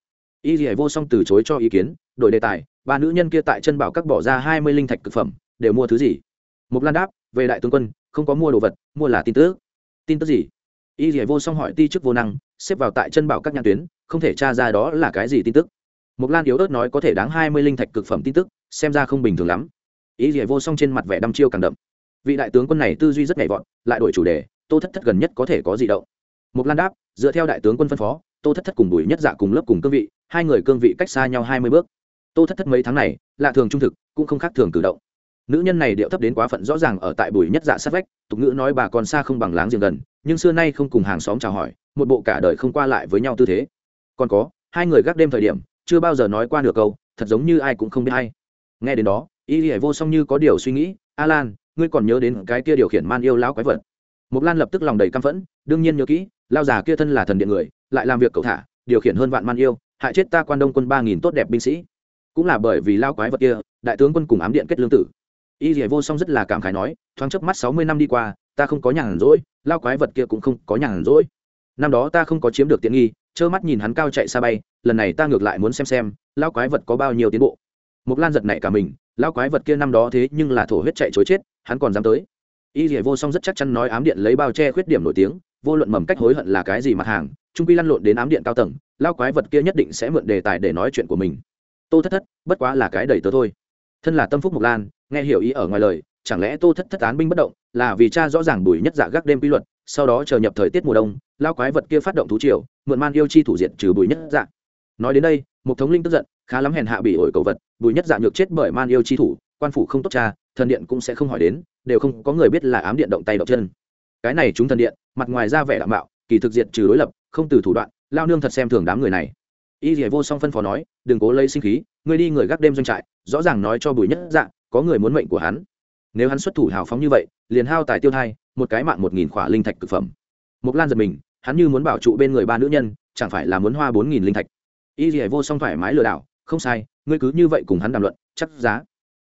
Y dì vô song từ chối cho ý kiến, đổi đề tài, ba nữ nhân kia tại chân bảo các bỏ ra hai mươi linh thạch thực phẩm, đều mua thứ gì? Mục lan đáp, về đại tướng quân, không có mua đồ vật, mua là tin tức. Tin tức gì? Y dì vô song hỏi ti chức vô năng xếp vào tại chân bảo các nhãn tuyến không thể tra ra đó là cái gì tin tức mục Lan yếu ớt nói có thể đáng hai mươi linh thạch cực phẩm tin tức, xem ra không bình thường lắm. Ý nghĩa Vô Song trên mặt vẻ đăm chiêu càng đậm. Vị đại tướng quân này tư duy rất nhảy vọt, lại đổi chủ đề, Tô Thất Thất gần nhất có thể có gì động. mục Lan đáp, dựa theo đại tướng quân phân phó, Tô Thất Thất cùng Bùi Nhất Dạ cùng lớp cùng cương vị, hai người cương vị cách xa nhau hai mươi bước. Tô Thất Thất mấy tháng này, lạ thường trung thực, cũng không khác thường cử động. Nữ nhân này điệu thấp đến quá phận rõ ràng ở tại Bùi Nhất Dạ sát vách, tục ngữ nói bà còn xa không bằng láng giềng gần, nhưng xưa nay không cùng hàng xóm chào hỏi, một bộ cả đời không qua lại với nhau tư thế. Còn có, hai người gác đêm thời điểm, chưa bao giờ nói qua được câu thật giống như ai cũng không biết hay. Nghe đến đó y hải vô song như có điều suy nghĩ a lan ngươi còn nhớ đến cái kia điều khiển man yêu lão quái vật? Mục lan lập tức lòng đầy căm phẫn đương nhiên nhớ kỹ lao già kia thân là thần điện người lại làm việc cầu thả điều khiển hơn vạn man yêu hại chết ta quan đông quân ba nghìn tốt đẹp binh sĩ. Cũng là bởi vì lao quái vật kia đại tướng quân cùng ám điện kết lương tử. Y dì vô song rất là cảm khái nói thoáng chớp mắt sáu mươi năm đi qua ta không có nhàn rỗi, lao quái vật kia cũng không có nhàn rỗi. Năm đó ta không có chiếm được tiện nghi, trơ mắt nhìn hắn cao chạy xa bay, lần này ta ngược lại muốn xem xem, lao quái vật có bao nhiêu tiến bộ. Mục lan giật này cả mình, lao quái vật kia năm đó thế nhưng là thổ huyết chạy chối chết, hắn còn dám tới. Y dỉa vô song rất chắc chắn nói ám điện lấy bao che khuyết điểm nổi tiếng, vô luận mầm cách hối hận là cái gì mặt hàng, trung quy lăn lộn đến ám điện cao tầng, lao quái vật kia nhất định sẽ mượn đề tài để nói chuyện của mình. Tô thất thất, bất quá là cái đầy tớ thôi. Thân là tâm phúc mục lan, nghe hiểu ý ở ngoài lời chẳng lẽ tô thất thất án binh bất động, là vì cha rõ ràng bùi nhất dạ gác đêm quy luật, sau đó chờ nhập thời tiết mùa đông lao quái vật kia phát động thú triều, mượn man yêu chi thủ diện trừ bùi nhất dạ. Nói đến đây, một thống linh tức giận, khá lắm hèn hạ bị ổi cầu vật bùi nhất dạ nhược chết bởi man yêu chi thủ, quan phủ không tốt cha, thần điện cũng sẽ không hỏi đến, đều không có người biết là ám điện động tay động chân. Cái này chúng thần điện, mặt ngoài ra vẻ đạo mạo, kỳ thực diện trừ đối lập, không từ thủ đoạn lao nương thật xem thường đám người này. Y dì vô song phân phó nói, đừng cố lấy sinh khí, ngươi đi người gác đêm doanh trại, rõ ràng nói cho bùi nhất dạ có người muốn mệnh của hắn nếu hắn xuất thủ hào phóng như vậy, liền hao tài tiêu thai, một cái mạng một nghìn khỏa linh thạch cực phẩm. Mục lan giật mình, hắn như muốn bảo trụ bên người ba nữ nhân, chẳng phải là muốn hoa bốn nghìn linh thạch. Y dì vô song thoải mái lừa đảo, không sai, ngươi cứ như vậy cùng hắn đàm luận, chắc giá.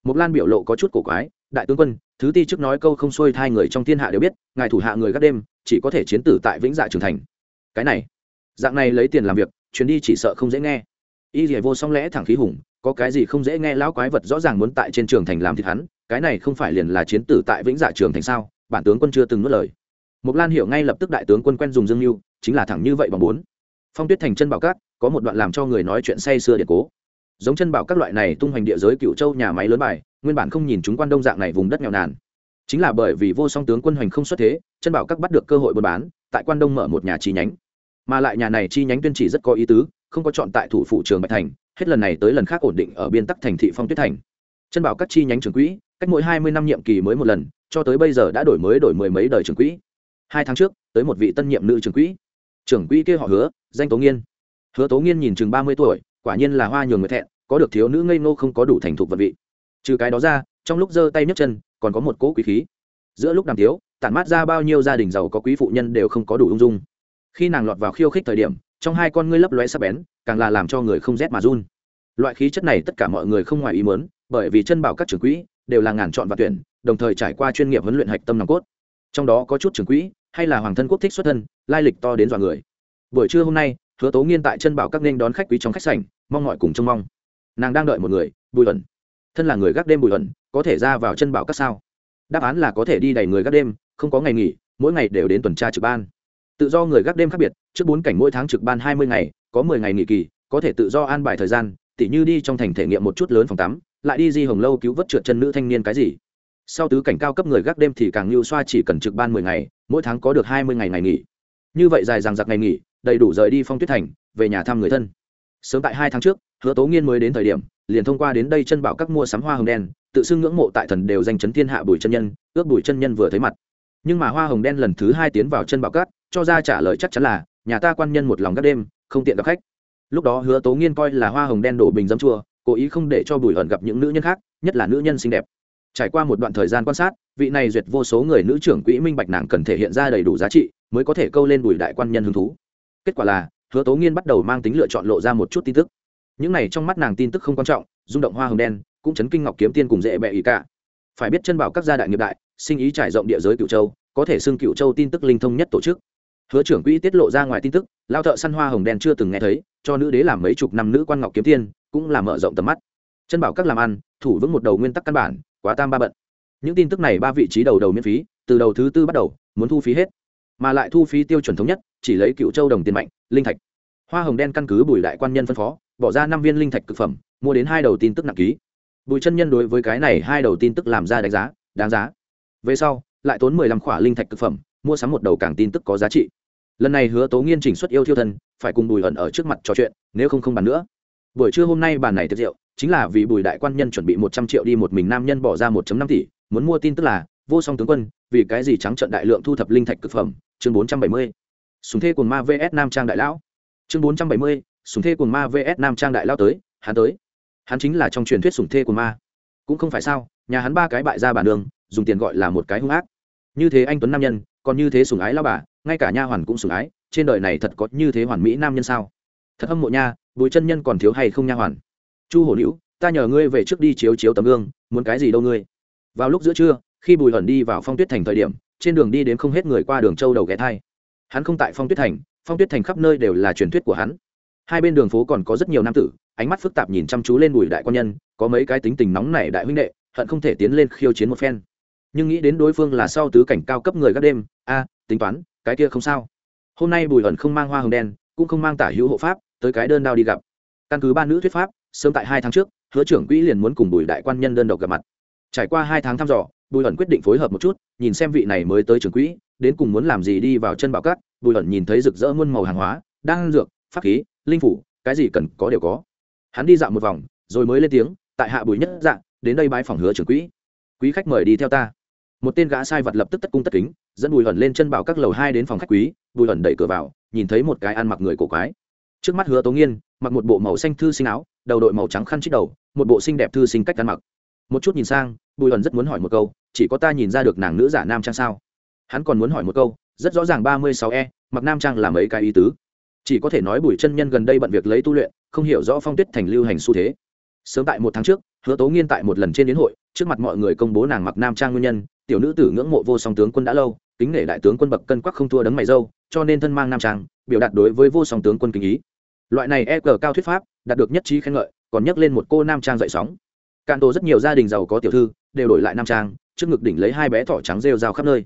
Mục lan biểu lộ có chút cổ quái, đại tướng quân, thứ ti trước nói câu không xuôi thai người trong thiên hạ đều biết, ngài thủ hạ người gác đêm, chỉ có thể chiến tử tại vĩnh dạ trường thành. Cái này, dạng này lấy tiền làm việc, chuyến đi chỉ sợ không dễ nghe. Y gì vô song lẽ thẳng khí hùng, có cái gì không dễ nghe lão quái vật rõ ràng muốn tại trên trường thành làm thịt hắn cái này không phải liền là chiến tử tại vĩnh dạ trường thành sao? Bản tướng quân chưa từng nuốt lời. Mục lan hiểu ngay lập tức đại tướng quân quen dùng dương mưu chính là thẳng như vậy bằng bốn. Phong tuyết thành chân bảo cát có một đoạn làm cho người nói chuyện say sưa điện cố. Giống chân bảo các loại này tung hoành địa giới cựu châu nhà máy lớn bài, nguyên bản không nhìn chúng quan đông dạng này vùng đất nghèo nàn. Chính là bởi vì vô song tướng quân hoành không xuất thế, chân bảo các bắt được cơ hội buôn bán, tại quan đông mở một nhà chi nhánh. Mà lại nhà này chi nhánh tuyên chỉ rất có ý tứ, không có chọn tại thủ phủ trường bạch thành, hết lần này tới lần khác ổn định ở biên tắc thành thị phong tuyết thành. Chân bảo các chi nhánh trưởng quỹ cách mỗi hai mươi năm nhiệm kỳ mới một lần, cho tới bây giờ đã đổi mới đổi mười mấy đời trưởng quỹ. Hai tháng trước, tới một vị tân nhiệm nữ trưởng quỹ. Trưởng quỹ kia họ hứa, danh tố nghiên. Hứa tố nghiên nhìn chừng ba mươi tuổi, quả nhiên là hoa nhường người thẹn, có được thiếu nữ ngây ngô không có đủ thành thục vật vị. Trừ cái đó ra, trong lúc giơ tay nhấc chân, còn có một cỗ quý khí. Giữa lúc đàm tiếu, tản mát ra bao nhiêu gia đình giàu có quý phụ nhân đều không có đủ ung dung. Khi nàng lọt vào khiêu khích thời điểm, trong hai con ngươi lấp lóe sắc bén, càng là làm cho người không rét mà run. Loại khí chất này tất cả mọi người không ngoài ý mớn bởi vì chân bảo các trưởng quỹ đều là ngàn chọn và tuyển, đồng thời trải qua chuyên nghiệp huấn luyện hạch tâm nòng cốt. Trong đó có chút trưởng quỹ, hay là hoàng thân quốc thích xuất thân, lai lịch to đến dọa người. Buổi trưa hôm nay, hứa tố nghiên tại chân bảo các nên đón khách quý trong khách sảnh, mong mọi cùng trông mong. Nàng đang đợi một người, bùi ẩn thân là người gác đêm bùi ẩn có thể ra vào chân bảo các sao? Đáp án là có thể đi đầy người gác đêm, không có ngày nghỉ, mỗi ngày đều đến tuần tra trực ban. Tự do người gác đêm khác biệt, trước bốn cảnh mỗi tháng trực ban hai mươi ngày, có mười ngày nghỉ kỳ, có thể tự do an bài thời gian, tỉ như đi trong thành thể nghiệm một chút lớn phòng tắm lại đi di hồng lâu cứu vớt trượt chân nữ thanh niên cái gì? Sau tứ cảnh cao cấp người gác đêm thì càng lưu xoa chỉ cần trực ban mười ngày, mỗi tháng có được hai mươi ngày ngày nghỉ. Như vậy dài dằng dặc ngày nghỉ, đầy đủ rời đi phong tuyết thành, về nhà thăm người thân. Sớm tại hai tháng trước, hứa tố nghiên mới đến thời điểm, liền thông qua đến đây chân bảo các mua sắm hoa hồng đen, tự xưng ngưỡng mộ tại thần đều danh chấn thiên hạ bùi chân nhân, ước bùi chân nhân vừa thấy mặt. Nhưng mà hoa hồng đen lần thứ hai tiến vào chân bảo cát cho ra trả lời chắc chắn là, nhà ta quan nhân một lòng các đêm, không tiện gặp khách. Lúc đó hứa tố nghiên coi là hoa hồng đen đổ bình dấm chua cố ý không để cho bùi ẩn gặp những nữ nhân khác, nhất là nữ nhân xinh đẹp. Trải qua một đoạn thời gian quan sát, vị này duyệt vô số người nữ trưởng quỹ minh bạch nàng cần thể hiện ra đầy đủ giá trị, mới có thể câu lên bùi đại quan nhân hứng thú. Kết quả là, hứa tố nghiên bắt đầu mang tính lựa chọn lộ ra một chút tin tức. Những này trong mắt nàng tin tức không quan trọng, rung động hoa hồng đen, cũng chấn kinh ngọc kiếm tiên cùng dễ bẹ ý cả. Phải biết chân bảo các gia đại nghiệp đại, sinh ý trải rộng địa giới cựu châu, có thể xưng cựu châu tin tức linh thông nhất tổ chức hứa trưởng quỹ tiết lộ ra ngoài tin tức, lao thợ săn hoa hồng đen chưa từng nghe thấy, cho nữ đế làm mấy chục năm nữ quan ngọc kiếm tiên, cũng là mở rộng tầm mắt. Chân bảo các làm ăn, thủ vững một đầu nguyên tắc căn bản, quá tam ba bận. Những tin tức này ba vị trí đầu đầu miễn phí, từ đầu thứ tư bắt đầu, muốn thu phí hết. Mà lại thu phí tiêu chuẩn thống nhất, chỉ lấy cựu châu đồng tiền mạnh, linh thạch. Hoa hồng đen căn cứ bùi đại quan nhân phân phó, bỏ ra năm viên linh thạch cực phẩm, mua đến hai đầu tin tức nặng ký. Bùi chân nhân đối với cái này hai đầu tin tức làm ra đánh giá, đáng giá. Về sau, lại tốn mười lăm khỏa linh thạch cực phẩm mua sắm một đầu càng tin tức có giá trị. Lần này hứa tố nghiên chỉnh xuất yêu thiêu thân, phải cùng bùi ẩn ở trước mặt trò chuyện, nếu không không bàn nữa. Buổi trưa hôm nay bàn này tiệc rượu, chính là vì bùi đại quan nhân chuẩn bị một trăm triệu đi một mình nam nhân bỏ ra một năm tỷ, muốn mua tin tức là, vô song tướng quân, vì cái gì trắng trận đại lượng thu thập linh thạch cực phẩm, chương bốn trăm bảy mươi. Súng thê cùng ma vs nam trang đại lão. Chương bốn trăm bảy mươi, súng thê cùng ma vs nam trang đại lão tới, hắn tới. Hắn chính là trong truyền thuyết sủng thê của ma. Cũng không phải sao, nhà hắn ba cái bại ra bản đường, dùng tiền gọi là một cái hung ác. Như thế anh tuấn nam nhân còn như thế sủng ái lao bà ngay cả nha hoàn cũng sủng ái trên đời này thật có như thế hoàn mỹ nam nhân sao? Thật âm mộ nha bùi chân nhân còn thiếu hay không nha hoàn? Chu hổ liễu, ta nhờ ngươi về trước đi chiếu chiếu tấm gương muốn cái gì đâu ngươi? Vào lúc giữa trưa khi bùi hẩn đi vào phong tuyết thành thời điểm trên đường đi đến không hết người qua đường châu đầu ghé thai. Hắn không tại phong tuyết thành phong tuyết thành khắp nơi đều là truyền thuyết của hắn. Hai bên đường phố còn có rất nhiều nam tử ánh mắt phức tạp nhìn chăm chú lên bùi đại quan nhân có mấy cái tính tình nóng nảy đại huynh đệ hận không thể tiến lên khiêu chiến một phen nhưng nghĩ đến đối phương là sau tứ cảnh cao cấp người các đêm, a, tính toán, cái kia không sao. Hôm nay bùi ẩn không mang hoa hồng đen, cũng không mang tả hữu hộ pháp, tới cái đơn đao đi gặp. Căn cứ ba nữ thuyết pháp, sớm tại hai tháng trước, hứa trưởng quỹ liền muốn cùng bùi đại quan nhân đơn độc gặp mặt. Trải qua hai tháng thăm dò, bùi ẩn quyết định phối hợp một chút, nhìn xem vị này mới tới trưởng quỹ, đến cùng muốn làm gì đi vào chân bảo cát. Bùi ẩn nhìn thấy rực rỡ muôn màu hàng hóa đang dược, pháp khí, linh phủ, cái gì cần có đều có. Hắn đi dạo một vòng, rồi mới lên tiếng, tại hạ bùi nhất dạng đến đây bãi phòng hứa trưởng quỹ. Quý khách mời đi theo ta một tên gã sai vật lập tức tất cung tất kính, dẫn bùi hẩn lên chân bảo các lầu hai đến phòng khách quý, bùi hẩn đẩy cửa vào, nhìn thấy một cái ăn mặc người cổ quái. Trước mắt hứa tố nghiên, mặc một bộ màu xanh thư sinh áo, đầu đội màu trắng khăn trích đầu, một bộ xinh đẹp thư sinh cách ăn mặc. Một chút nhìn sang, bùi hẩn rất muốn hỏi một câu, chỉ có ta nhìn ra được nàng nữ giả nam trang sao? Hắn còn muốn hỏi một câu, rất rõ ràng ba mươi sáu e mặc nam trang làm ấy cái ý tứ? Chỉ có thể nói bùi chân nhân gần đây bận việc lấy tu luyện, không hiểu rõ phong tuyết thành lưu hành xu thế. Sớm tại một tháng trước, hứa tố nghiên tại một lần trên đến hội, trước mặt mọi người công bố nàng mặc nam trang nguyên nhân tiểu nữ tử ngưỡng mộ vô song tướng quân đã lâu, kính nể đại tướng quân bậc cân quắc không thua đấng mày dâu, cho nên thân mang nam trang, biểu đạt đối với vô song tướng quân kính ý. Loại này e cờ cao thuyết pháp, đạt được nhất trí khen ngợi, còn nhắc lên một cô nam trang dậy sóng. Cạn tổ rất nhiều gia đình giàu có tiểu thư, đều đổi lại nam trang, trước ngực đỉnh lấy hai bé thỏ trắng rêu rao khắp nơi.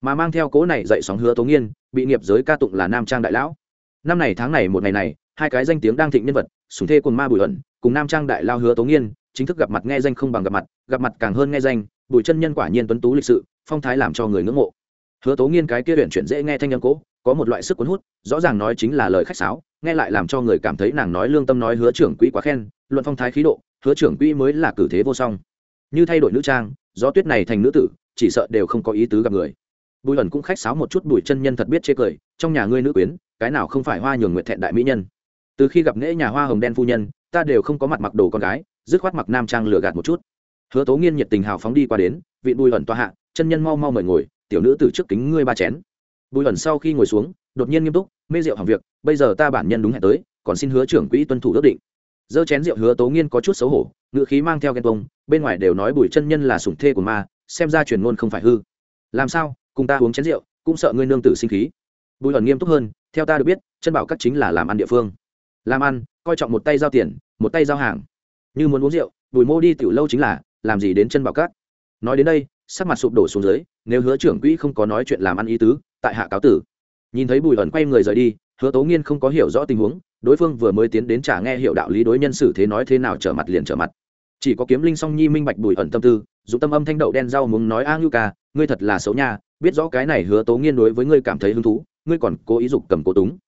Mà mang theo cố này dậy sóng hứa tố nghiên, bị nghiệp giới ca tụng là nam trang đại lão. Năm này tháng này một ngày này, hai cái danh tiếng đang thịnh nhân vật, sùng thê cùng ma bùi ẩn, cùng nam trang đại lao hứa tố nghiên, chính thức gặp mặt nghe danh không bằng gặp mặt gặp mặt càng hơn nghe danh bùi chân nhân quả nhiên tuấn tú lịch sự, phong thái làm cho người ngưỡng mộ. Hứa tố nghiên cái kia luyện chuyển dễ nghe thanh âm cố, có một loại sức cuốn hút, rõ ràng nói chính là lời khách sáo, nghe lại làm cho người cảm thấy nàng nói lương tâm nói hứa trưởng quỹ quá khen, luận phong thái khí độ, hứa trưởng quỹ mới là cử thế vô song. Như thay đổi nữ trang, gió tuyết này thành nữ tử, chỉ sợ đều không có ý tứ gặp người. Bùi ẩn cũng khách sáo một chút bùi chân nhân thật biết chê cười, trong nhà ngươi nữ quyến, cái nào không phải hoa nhường nguyện thẹn đại mỹ nhân. Từ khi gặp nghễ nhà hoa hồng đen phu nhân, ta đều không có mặt mặc đồ con gái, dứt khoát mặc nam trang lừa gạt một chút hứa tố nghiên nhiệt tình hào phóng đi qua đến vị bùi ẩn toa hạ, chân nhân mau mau mời ngồi, tiểu nữ từ trước kính ngươi ba chén. Bùi ẩn sau khi ngồi xuống, đột nhiên nghiêm túc, mê rượu hàng việc, bây giờ ta bản nhân đúng hẹn tới, còn xin hứa trưởng quỹ tuân thủ ước định. Dơ chén rượu hứa tố nghiên có chút xấu hổ ngự khí mang theo ghen bông bên ngoài đều nói bùi chân nhân là sủng thê của ma, xem ra truyền ngôn không phải hư. Làm sao, cùng ta uống chén rượu, cũng sợ ngươi nương tử sinh khí. Bùi ẩn nghiêm túc hơn, theo ta được biết, chân bảo các chính là làm ăn địa phương. Làm ăn, coi trọng một tay giao tiền, một tay giao hàng. Như muốn uống rượu, bùi mô đi tiểu lâu chính là làm gì đến chân bảo cát. Nói đến đây, sắc mặt sụp đổ xuống dưới, nếu hứa trưởng quỹ không có nói chuyện làm ăn ý tứ, tại hạ cáo tử. Nhìn thấy bùi ẩn quay người rời đi, hứa tố nghiên không có hiểu rõ tình huống, đối phương vừa mới tiến đến trả nghe hiểu đạo lý đối nhân xử thế nói thế nào trở mặt liền trở mặt. Chỉ có kiếm linh song nhi minh bạch bùi ẩn tâm tư dù tâm âm thanh đậu đen rau muốn nói, a ngưu ca, ngươi thật là xấu nha, biết rõ cái này hứa tố nghiên đối với ngươi cảm thấy hứng thú, ngươi còn cố ý dục cầm cố túng.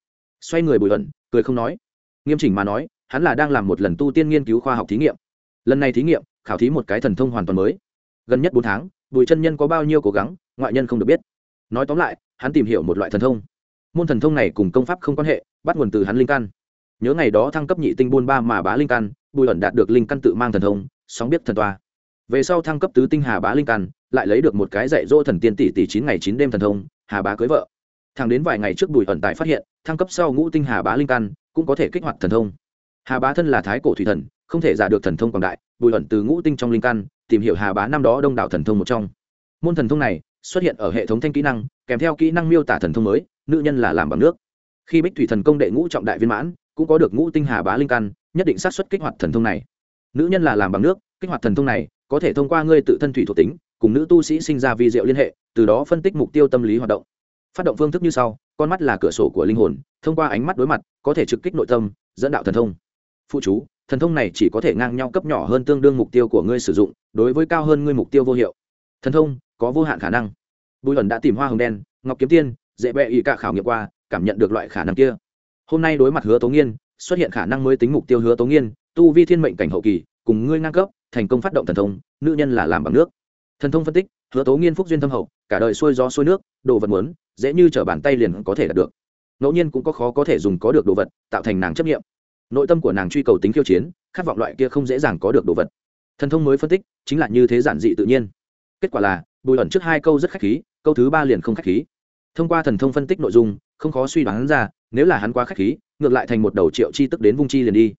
Xoay người bùi ẩn, cười không nói. Nghiêm chỉnh mà nói, hắn là đang làm một lần tu tiên nghiên cứu khoa học thí nghiệm. Lần này thí nghiệm khảo thí một cái thần thông hoàn toàn mới. Gần nhất bốn tháng, bùi chân nhân có bao nhiêu cố gắng, ngoại nhân không được biết. Nói tóm lại, hắn tìm hiểu một loại thần thông. Môn thần thông này cùng công pháp không quan hệ, bắt nguồn từ hắn linh căn. Nhớ ngày đó thăng cấp nhị tinh buôn ba mà bá linh căn, bùi ẩn đạt được linh căn tự mang thần thông, sóng biết thần toa. Về sau thăng cấp tứ tinh hà bá linh căn, lại lấy được một cái dạy dỗ thần tiên tỷ tỷ chín ngày chín đêm thần thông, hà bá cưới vợ. Thang đến vài ngày trước bùi ẩn tài phát hiện, thăng cấp sau ngũ tinh hà bá linh căn cũng có thể kích hoạt thần thông. Hà bá thân là thái cổ thủy thần, không thể giả được thần thông quảng đại bùi ẩn từ ngũ tinh trong linh căn, tìm hiểu hà bá năm đó đông đảo thần thông một trong. Môn thần thông này xuất hiện ở hệ thống thanh kỹ năng, kèm theo kỹ năng miêu tả thần thông mới, nữ nhân là làm bằng nước. Khi bích thủy thần công đệ ngũ trọng đại viên mãn, cũng có được ngũ tinh hà bá linh căn, nhất định sát xuất kích hoạt thần thông này. Nữ nhân là làm bằng nước, kích hoạt thần thông này có thể thông qua ngươi tự thân thủy thuộc tính, cùng nữ tu sĩ sinh ra vi diệu liên hệ, từ đó phân tích mục tiêu tâm lý hoạt động. Phát động phương thức như sau, con mắt là cửa sổ của linh hồn, thông qua ánh mắt đối mặt, có thể trực kích nội tâm, dẫn đạo thần thông. Phụ chú thần thông này chỉ có thể ngang nhau cấp nhỏ hơn tương đương mục tiêu của ngươi sử dụng, đối với cao hơn ngươi mục tiêu vô hiệu. Thần thông, có vô hạn khả năng. Bùi ẩn đã tìm hoa hồng đen, ngọc kiếm tiên, dễ bẹ ý cả khảo nghiệm qua, cảm nhận được loại khả năng kia. Hôm nay đối mặt hứa tố nghiên, xuất hiện khả năng mới tính mục tiêu hứa tố nghiên, tu vi thiên mệnh cảnh hậu kỳ, cùng ngươi ngang cấp, thành công phát động thần thông, nữ nhân là làm bằng nước. Thần thông phân tích, hứa tố nghiên phúc duyên thâm hậu, cả đời xuôi gió xuôi nước, đồ vật muốn, dễ như t bàn tay liền có thể đạt được. Ngẫu nhiên cũng có khó có thể dùng có được đồ vật, tạo thành nàng chấp nghiệm nội tâm của nàng truy cầu tính khiêu chiến, khát vọng loại kia không dễ dàng có được đồ vật. Thần thông mới phân tích, chính là như thế giản dị tự nhiên. Kết quả là, bùi ẩn trước hai câu rất khách khí, câu thứ ba liền không khách khí. Thông qua thần thông phân tích nội dung, không khó suy đoán ra, nếu là hắn quá khách khí, ngược lại thành một đầu triệu chi tức đến vung chi liền đi.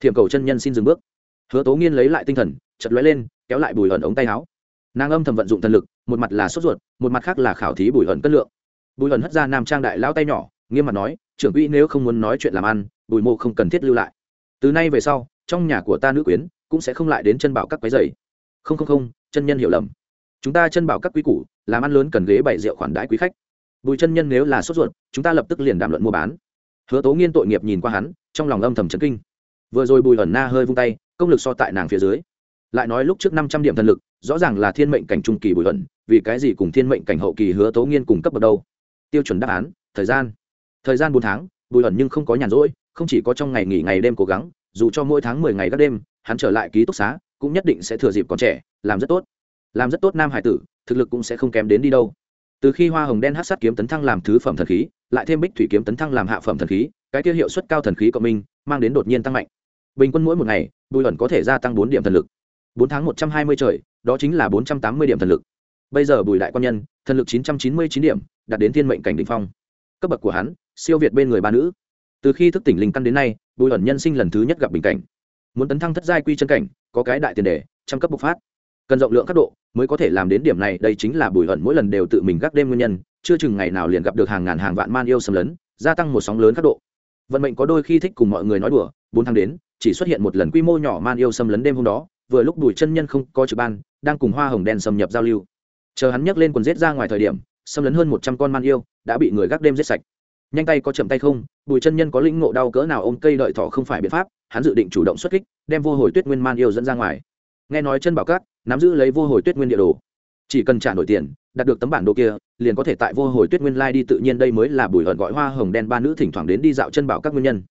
Thiểm cầu chân nhân xin dừng bước. Hứa tố nghiên lấy lại tinh thần chật lóe lên, kéo lại bùi ẩn ống tay áo. Nàng âm thầm vận dụng thần lực, một mặt là sốt ruột, một mặt khác là khảo thí bùi ẩn cất lượng. Bùi ẩn hất ra nam trang đại lao tay nhỏ, nghiêm mặt nói, trưởng quỹ nếu không muốn nói chuyện làm ăn bùi mộ không cần thiết lưu lại. Từ nay về sau, trong nhà của ta nữ quyến cũng sẽ không lại đến chân bảo các quái dày. Không không không, chân nhân hiểu lầm. Chúng ta chân bảo các quý củ, làm ăn lớn cần ghế bảy rượu khoản đãi quý khách. Bùi chân nhân nếu là sốt ruột, chúng ta lập tức liền đàm luận mua bán. Hứa tố nghiên tội nghiệp nhìn qua hắn, trong lòng âm thầm chấn kinh. Vừa rồi bùi ẩn na hơi vung tay, công lực so tại nàng phía dưới. Lại nói lúc trước năm trăm điểm thần lực, rõ ràng là thiên mệnh cảnh trung kỳ bùi ẩn, vì cái gì cùng thiên mệnh cảnh hậu kỳ hứa tố nghiên cùng cấp bậc đâu? Tiêu chuẩn đáp án, thời gian. Thời gian bốn tháng, bùi ẩn nhưng không có nhàn rỗi không chỉ có trong ngày nghỉ ngày đêm cố gắng, dù cho mỗi tháng mười ngày các đêm, hắn trở lại ký túc xá, cũng nhất định sẽ thừa dịp còn trẻ, làm rất tốt. Làm rất tốt nam hải tử, thực lực cũng sẽ không kém đến đi đâu. Từ khi hoa hồng đen hát sát kiếm tấn thăng làm thứ phẩm thần khí, lại thêm bích thủy kiếm tấn thăng làm hạ phẩm thần khí, cái tiêu hiệu suất cao thần khí cộng minh, mang đến đột nhiên tăng mạnh. Bình quân mỗi một ngày, bùi ẩn có thể gia tăng bốn điểm thần lực. Bốn tháng một trăm hai mươi trời, đó chính là bốn trăm tám mươi điểm thần lực. Bây giờ bùi đại quan nhân, thần lực chín trăm chín mươi chín điểm, đạt đến thiên mệnh cảnh đ ỉ n h phong. Cấp bậc của hắn, siêu việt bên người ba nữ từ khi thức tỉnh linh căn đến nay, bùi ẩn nhân sinh lần thứ nhất gặp bình cảnh. Muốn tấn thăng thất giai quy chân cảnh, có cái đại tiền đề, trăm cấp bộc phát. Cần rộng lượng các độ, mới có thể làm đến điểm này, đây chính là bùi ẩn mỗi lần đều tự mình gác đêm nguyên nhân, chưa chừng ngày nào liền gặp được hàng ngàn hàng vạn man yêu xâm lấn, gia tăng một sóng lớn các độ. Vận mệnh có đôi khi thích cùng mọi người nói đùa, bốn tháng đến, chỉ xuất hiện một lần quy mô nhỏ man yêu xâm lấn đêm hôm đó, vừa lúc bùi chân nhân không có trực ban, đang cùng hoa hồng đen xâm nhập giao lưu. Chờ hắn nhấc lên quần giết ra ngoài thời điểm, xâm lấn hơn một trăm con man yêu, đã bị người gác đêm giết sạch nhanh tay có chậm tay không, bùi chân nhân có lĩnh ngộ đau cỡ nào ôm cây đợi thọ không phải biện pháp, hắn dự định chủ động xuất kích, đem vô hồi tuyết nguyên man yêu dẫn ra ngoài. Nghe nói chân bảo cát nắm giữ lấy vô hồi tuyết nguyên địa đồ. Chỉ cần trả nổi tiền, đạt được tấm bản đồ kia, liền có thể tại vô hồi tuyết nguyên lai đi tự nhiên đây mới là bùi ẩn gọi hoa hồng đen ba nữ thỉnh thoảng đến đi dạo chân bảo các nguyên nhân.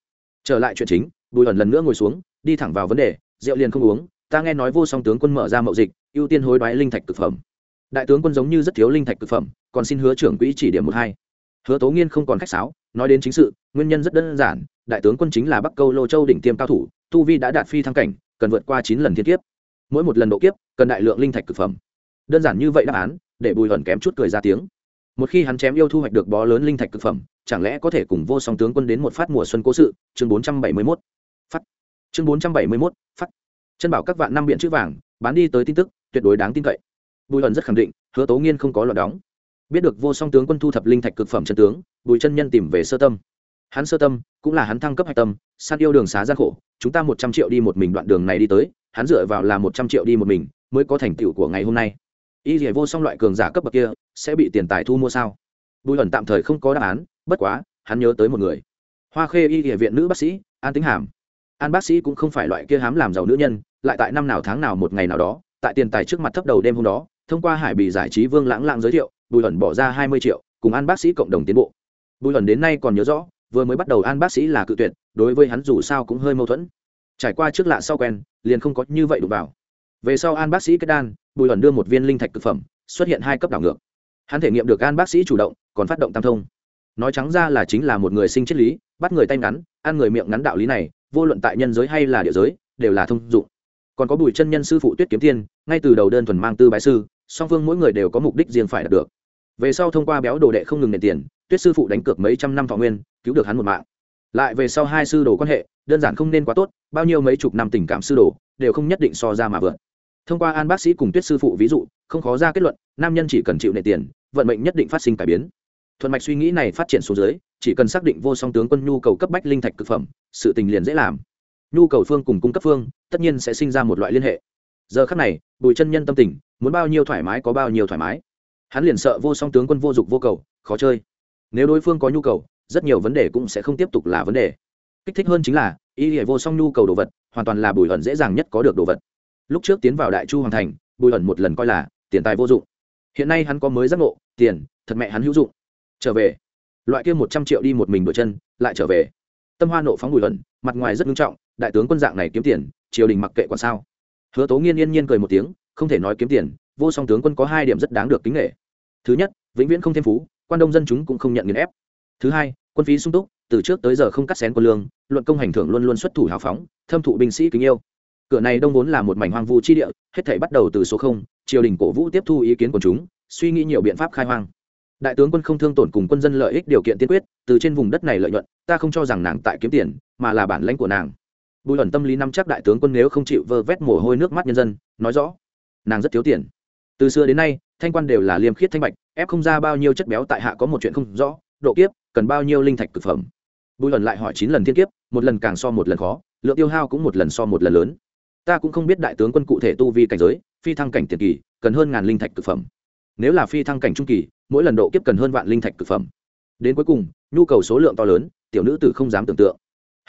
Trở lại chuyện chính, bùi ẩn lần nữa ngồi xuống, đi thẳng vào vấn đề, rượu liền không uống, ta nghe nói vô song tướng quân mở ra mậu dịch, ưu tiên hối đoái linh thạch thực phẩm. Đại tướng quân giống như rất thiếu linh thạch thực phẩm, còn xin hứa trưởng quỹ chỉ điểm một hai hứa tố nghiên không còn khách sáo, nói đến chính sự, nguyên nhân rất đơn giản, đại tướng quân chính là bắc câu lô châu đỉnh tiêm cao thủ, tu vi đã đạt phi thăng cảnh, cần vượt qua chín lần thiên kiếp. Mỗi một lần độ kiếp, cần đại lượng linh thạch thực phẩm. Đơn giản như vậy đáp án, để bùi hẩn kém chút cười ra tiếng. Một khi hắn chém yêu thu hoạch được bó lớn linh thạch thực phẩm, chẳng lẽ có thể cùng vô song tướng quân đến một phát mùa xuân cố sự? Chương bốn trăm bảy mươi mốt. Phát chương bốn trăm bảy mươi mốt phát chân bảo các vạn năm biện chữ vàng, bán đi tới tin tức, tuyệt đối đáng tin cậy. Bùi hẩn rất khẳng định, hứa tố nghiên không có loạt đóng biết được vô song tướng quân thu thập linh thạch cực phẩm chân tướng, bùi chân nhân tìm về sơ tâm. Hắn sơ tâm, cũng là hắn thăng cấp hạch tâm san yêu đường xá gian khổ, chúng ta một trăm triệu đi một mình đoạn đường này đi tới, hắn dựa vào là một trăm triệu đi một mình, mới có thành tựu của ngày hôm nay. Y dỉa vô song loại cường giả cấp bậc kia, sẽ bị tiền tài thu mua sao? Bùi ẩn tạm thời không có đáp án, bất quá, hắn nhớ tới một người. Hoa khê y địa viện nữ bác sĩ, an tính hàm. An bác sĩ cũng không phải loại kia hám làm giàu nữ nhân, lại tại năm nào tháng nào một ngày nào đó, tại tiền tài trước mặt thấp đầu đêm hôm đó, thông qua hải bị giải trí vương lãng lãng giới thiệu bùi ẩn bỏ ra hai mươi triệu, cùng an bác sĩ cộng đồng tiến bộ. Bùi ẩn đến nay còn nhớ rõ, vừa mới bắt đầu an bác sĩ là cự tuyệt, đối với hắn dù sao cũng hơi mâu thuẫn. Trải qua trước lạ sau quen, liền không có như vậy đụng vào. Về sau an bác sĩ kết đan, bùi ẩn đưa một viên linh thạch thực phẩm, xuất hiện hai cấp đảo ngược. Hắn thể nghiệm được an bác sĩ chủ động, còn phát động tam thông. Nói trắng ra là chính là một người sinh triết lý, bắt người tay ngắn, ăn người miệng ngắn đạo lý này, vô luận tại nhân giới hay là địa giới, đều là thông dụng. Còn có bùi chân nhân sư phụ tuyết kiếm tiên, ngay từ đầu đơn thuần mang tư bái sư, song phương mỗi người đều có mục đích riêng phải đạt được về sau thông qua béo đồ đệ không ngừng nền tiền, tuyết sư phụ đánh cược mấy trăm năm thọ nguyên, cứu được hắn một mạng. Lại về sau hai sư đồ quan hệ, đơn giản không nên quá tốt, bao nhiêu mấy chục năm tình cảm sư đồ, đều không nhất định so ra mà vượt. Thông qua an bác sĩ cùng tuyết sư phụ ví dụ, không khó ra kết luận, nam nhân chỉ cần chịu nệ tiền, vận mệnh nhất định phát sinh cải biến. Thuận mạch suy nghĩ này phát triển xuống dưới, chỉ cần xác định vô song tướng quân nhu cầu cấp bách linh thạch thực phẩm, sự tình liền dễ làm. Nhu cầu phương cùng cung cấp phương, tất nhiên sẽ sinh ra một loại liên hệ. Giờ khắc này, bùi chân nhân tâm tình, muốn bao nhiêu thoải mái có bao nhiêu thoải mái hắn liền sợ vô song tướng quân vô dụng vô cầu, khó chơi. Nếu đối phương có nhu cầu, rất nhiều vấn đề cũng sẽ không tiếp tục là vấn đề. Kích thích hơn chính là, y hệ vô song nhu cầu đồ vật, hoàn toàn là bùi ẩn dễ dàng nhất có được đồ vật. Lúc trước tiến vào đại chu hoàng thành, bùi ẩn một lần coi là, tiền tài vô dụng. Hiện nay hắn có mới giác ngộ, tiền, thật mẹ hắn hữu dụng. Trở về. Loại kia một trăm triệu đi một mình đổi chân, lại trở về. Tâm hoa nộ phóng bùi ẩn, mặt ngoài rất nghiêm trọng, đại tướng quân dạng này kiếm tiền, triều đình mặc kệ còn sao. Hứa tố nghiên yên nhiên cười một tiếng, không thể nói kiếm tiền, vô song tướng quân có hai điểm rất đáng được kính nghệ thứ nhất, vĩnh viễn không thêm phú, quan đông dân chúng cũng không nhận nghiền ép. Thứ hai, quân phí sung túc, từ trước tới giờ không cắt xén quân lương, luận công hành thưởng luôn luôn xuất thủ hào phóng, thâm thụ binh sĩ kính yêu. Cửa này đông vốn là một mảnh hoang vu chi địa, hết thể bắt đầu từ số không, triều đình cổ vũ tiếp thu ý kiến của chúng, suy nghĩ nhiều biện pháp khai hoang. Đại tướng quân không thương tổn cùng quân dân lợi ích điều kiện tiên quyết, từ trên vùng đất này lợi nhuận, ta không cho rằng nàng tại kiếm tiền, mà là bản lãnh của nàng. Bùi ẩn tâm lý nắm chắc đại tướng quân nếu không chịu vơ vét mồ hôi nước mắt nhân dân, nói rõ, nàng rất thiếu tiền từ xưa đến nay, thanh quan đều là liêm khiết thanh bạch, ép không ra bao nhiêu chất béo tại hạ có một chuyện không rõ, độ kiếp, cần bao nhiêu linh thạch thực phẩm. Bùi lần lại hỏi chín lần thiên kiếp, một lần càng so một lần khó, lượng tiêu hao cũng một lần so một lần lớn. Ta cũng không biết đại tướng quân cụ thể tu vi cảnh giới, phi thăng cảnh tiền kỳ, cần hơn ngàn linh thạch thực phẩm. Nếu là phi thăng cảnh trung kỳ, mỗi lần độ kiếp cần hơn vạn linh thạch thực phẩm. Đến cuối cùng, nhu cầu số lượng to lớn, tiểu nữ tử không dám tưởng tượng.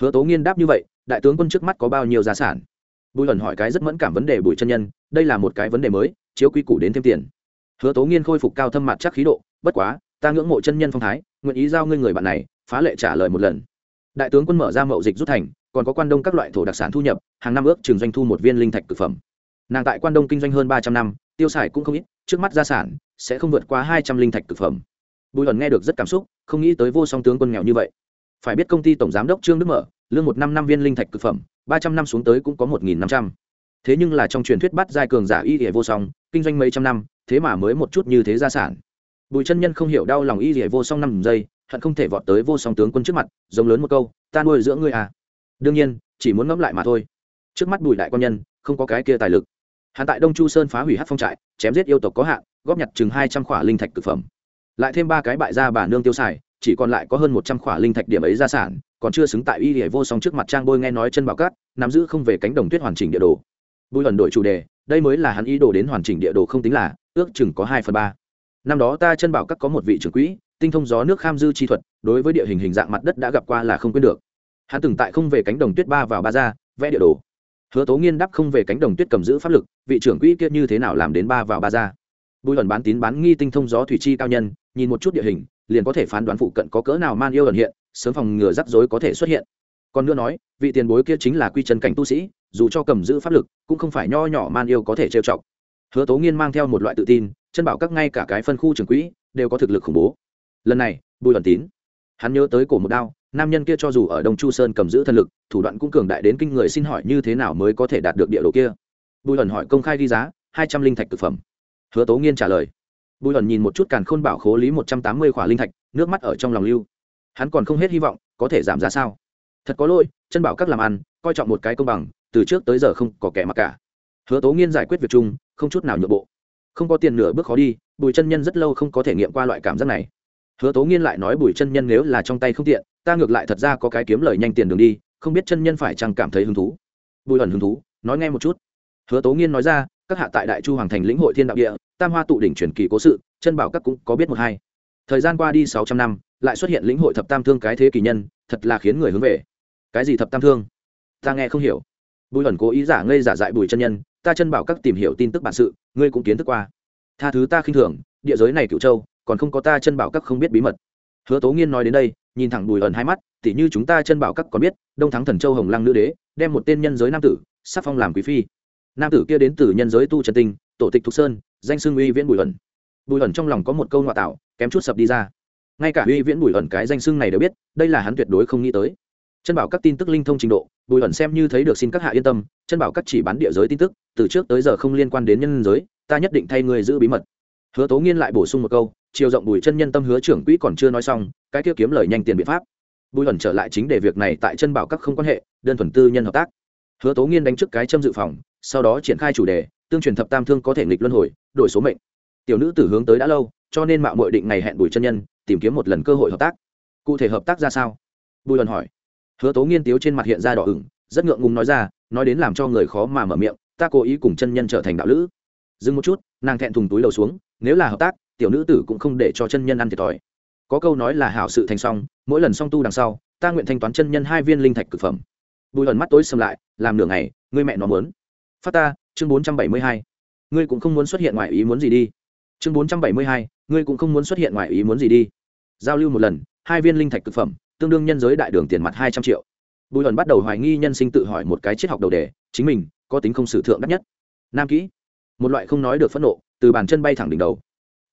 Hứa tố nghiên đáp như vậy, đại tướng quân trước mắt có bao nhiêu gia sản? Bùi ẩn hỏi cái rất mẫn cảm vấn đề bùi chân nhân, đây là một cái vấn đề mới, chiếu quy củ đến thêm tiền. Hứa tố nghiên khôi phục cao thâm mặt chắc khí độ, bất quá, ta ngưỡng mộ chân nhân phong thái, nguyện ý giao ngươi người bạn này, phá lệ trả lời một lần. Đại tướng quân mở ra mậu dịch rút thành, còn có quan đông các loại thổ đặc sản thu nhập, hàng năm ước trường doanh thu một viên linh thạch thực phẩm. Nàng tại quan đông kinh doanh hơn ba trăm năm, tiêu xài cũng không ít, trước mắt gia sản sẽ không vượt qua hai trăm linh thạch thực phẩm. Bùi ẩn nghe được rất cảm xúc, không nghĩ tới vô song tướng quân nghèo như vậy phải biết công ty tổng giám đốc trương đức mở, lương một năm năm viên linh thạch thực phẩm, ba trăm năm xuống tới cũng có một nghìn năm trăm. Thế nhưng là trong truyền thuyết bắt giai cường giả y hệ vô song, kinh doanh mấy trăm năm, thế mà mới một chút như thế gia sản. Bùi chân nhân không hiểu đau lòng y hệ vô song năm giây, hận không thể vọt tới vô song tướng quân trước mặt, giống lớn một câu, ta nuôi dưỡng ngươi à. Đương nhiên, chỉ muốn ngẫm lại mà thôi. Trước mắt bùi đại quan nhân, không có cái kia tài lực. Hạ tại đông chu sơn phá hủy hát phong trại, chém giết yêu tộc có hạn, góp nhặt chừng hai trăm khỏa linh thạch thực phẩm. Lại thêm ba cái bại gia bà nương tiêu xài chỉ còn lại có hơn một trăm khỏa linh thạch điểm ấy gia sản, còn chưa xứng tại y hệ vô song trước mặt trang bôi nghe nói chân bảo cát, nắm giữ không về cánh đồng tuyết hoàn chỉnh địa đồ. Bùi ẩn đổi chủ đề, đây mới là hắn ý đồ đến hoàn chỉnh địa đồ không tính là, ước chừng có hai phần ba. Năm đó ta chân bảo các có một vị trưởng quỹ, tinh thông gió nước kham dư chi thuật, đối với địa hình hình dạng mặt đất đã gặp qua là không quên được. Hắn từng tại không về cánh đồng tuyết ba vào ba ra, vẽ địa đồ. Hứa tố nghiên đắp không về cánh đồng tuyết cầm giữ pháp lực, vị trưởng quỹ kia như thế nào làm đến ba vào ba ra? Bùi ẩn bán tín bán nghi tinh thông gió thủy chi cao nhân, nhìn một chút địa hình, liền có thể phán đoán phụ cận có cỡ nào man yêu ẩn hiện, sớm phòng ngừa rắc rối có thể xuất hiện. Còn nữa nói, vị tiền bối kia chính là quy chân cảnh tu sĩ, dù cho cầm giữ pháp lực, cũng không phải nho nhỏ man yêu có thể trêu chọc. Hứa tố nghiên mang theo một loại tự tin, chân bảo các ngay cả cái phân khu trường quỹ, đều có thực lực khủng bố. Lần này, bùi ẩn tín, hắn nhớ tới cổ một đao, nam nhân kia cho dù ở đông chu sơn cầm giữ thân lực, thủ đoạn cũng cường đại đến kinh người xin hỏi như thế nào mới có thể đạt được địa đồ kia. Bùi ẩn hỏi công khai ghi giá, hai trăm linh thạch thực phẩm hứa tố nghiên trả lời. Bùi ẩn nhìn một chút càn khôn bảo khố lý một trăm tám mươi khỏa linh thạch, nước mắt ở trong lòng lưu. Hắn còn không hết hy vọng, có thể giảm giá sao? Thật có lỗi, chân bảo các làm ăn, coi trọng một cái công bằng, từ trước tới giờ không có kẻ mặc cả. Hứa tố nghiên giải quyết việc chung, không chút nào nhượng bộ. Không có tiền nửa bước khó đi, bùi chân nhân rất lâu không có thể nghiệm qua loại cảm giác này. Hứa tố nghiên lại nói bùi chân nhân nếu là trong tay không tiện, ta ngược lại thật ra có cái kiếm lời nhanh tiền đường đi, không biết chân nhân phải chăng cảm thấy hứng thú. Bùi ẩn hứng thú, nói nghe một chút. Hứa tố nghiên nói ra các hạ tại đại chu hoàng thành lĩnh hội thiên đạo địa, tam hoa tụ đỉnh truyền kỳ cố sự, chân bảo các cũng có biết một hai. Thời gian qua đi sáu trăm năm, lại xuất hiện lĩnh hội thập tam thương cái thế kỳ nhân, thật là khiến người hướng về. Cái gì thập tam thương? Ta nghe không hiểu. Bùi ẩn cố ý giả ngây giả dại bùi chân nhân, ta chân bảo các tìm hiểu tin tức bản sự, ngươi cũng kiến thức qua. Tha thứ ta khinh thường, địa giới này cựu châu, còn không có ta chân bảo các không biết bí mật. Hứa tố nghiên nói đến đây, nhìn thẳng bùi ẩn hai mắt, tỉ như chúng ta chân bảo các còn biết, đông thắng thần châu hồng lăng nữ đế, đem một tên nhân giới nam tử, sắc phong làm quý phi nam tử kia đến từ nhân giới tu trần tinh, tổ tịch thục sơn, danh xưng uy viễn bùi ẩn. Bùi ẩn trong lòng có một câu ngoại tạo, kém chút sập đi ra. Ngay cả uy viễn bùi ẩn cái danh xưng này đều biết, đây là hắn tuyệt đối không nghĩ tới. Chân bảo các tin tức linh thông trình độ, bùi ẩn xem như thấy được xin các hạ yên tâm, chân bảo các chỉ bán địa giới tin tức, từ trước tới giờ không liên quan đến nhân giới, ta nhất định thay người giữ bí mật. Hứa tố nghiên lại bổ sung một câu, chiều rộng bùi chân nhân tâm hứa trưởng quỹ còn chưa nói xong, cái kia kiếm lời nhanh tiền biện pháp. Bùi ẩn trở lại chính để việc này tại chân bảo các không quan hệ, đơn thuần tư nhân hợp tác. Hứa tố nghiên đánh trước cái châm dự phòng sau đó triển khai chủ đề, tương truyền thập tam thương có thể nghịch luân hồi, đổi số mệnh. Tiểu nữ tử hướng tới đã lâu, cho nên mạo mội định ngày hẹn bùi chân nhân, tìm kiếm một lần cơ hội hợp tác. Cụ thể hợp tác ra sao? Bùi luận hỏi. Hứa tố nghiên tiếu trên mặt hiện ra đỏ ửng, rất ngượng ngùng nói ra, nói đến làm cho người khó mà mở miệng, ta cố ý cùng chân nhân trở thành đạo lữ. Dừng một chút, nàng thẹn thùng túi đầu xuống, nếu là hợp tác, tiểu nữ tử cũng không để cho chân nhân ăn thiệt thòi. Có câu nói là hảo sự thành xong mỗi lần song tu đằng sau, ta nguyện thanh toán chân nhân hai viên linh thạch cực phẩm. Bùi lần mắt tối xâm lại, làm nửa ngày, ngươi mẹ nó muốn phát ta, chương bốn trăm bảy mươi hai. Ngươi cũng không muốn xuất hiện ngoài ý muốn gì đi. Chương bốn trăm bảy mươi hai, ngươi cũng không muốn xuất hiện ngoài ý muốn gì đi. Giao lưu một lần, hai viên linh thạch cực phẩm, tương đương nhân giới đại đường tiền mặt hai trăm triệu. Bùi ẩn bắt đầu hoài nghi nhân sinh tự hỏi một cái triết học đầu đề, chính mình có tính không sử thượng đắt nhất. Nam kỹ. Một loại không nói được phẫn nộ, từ bàn chân bay thẳng đỉnh đầu.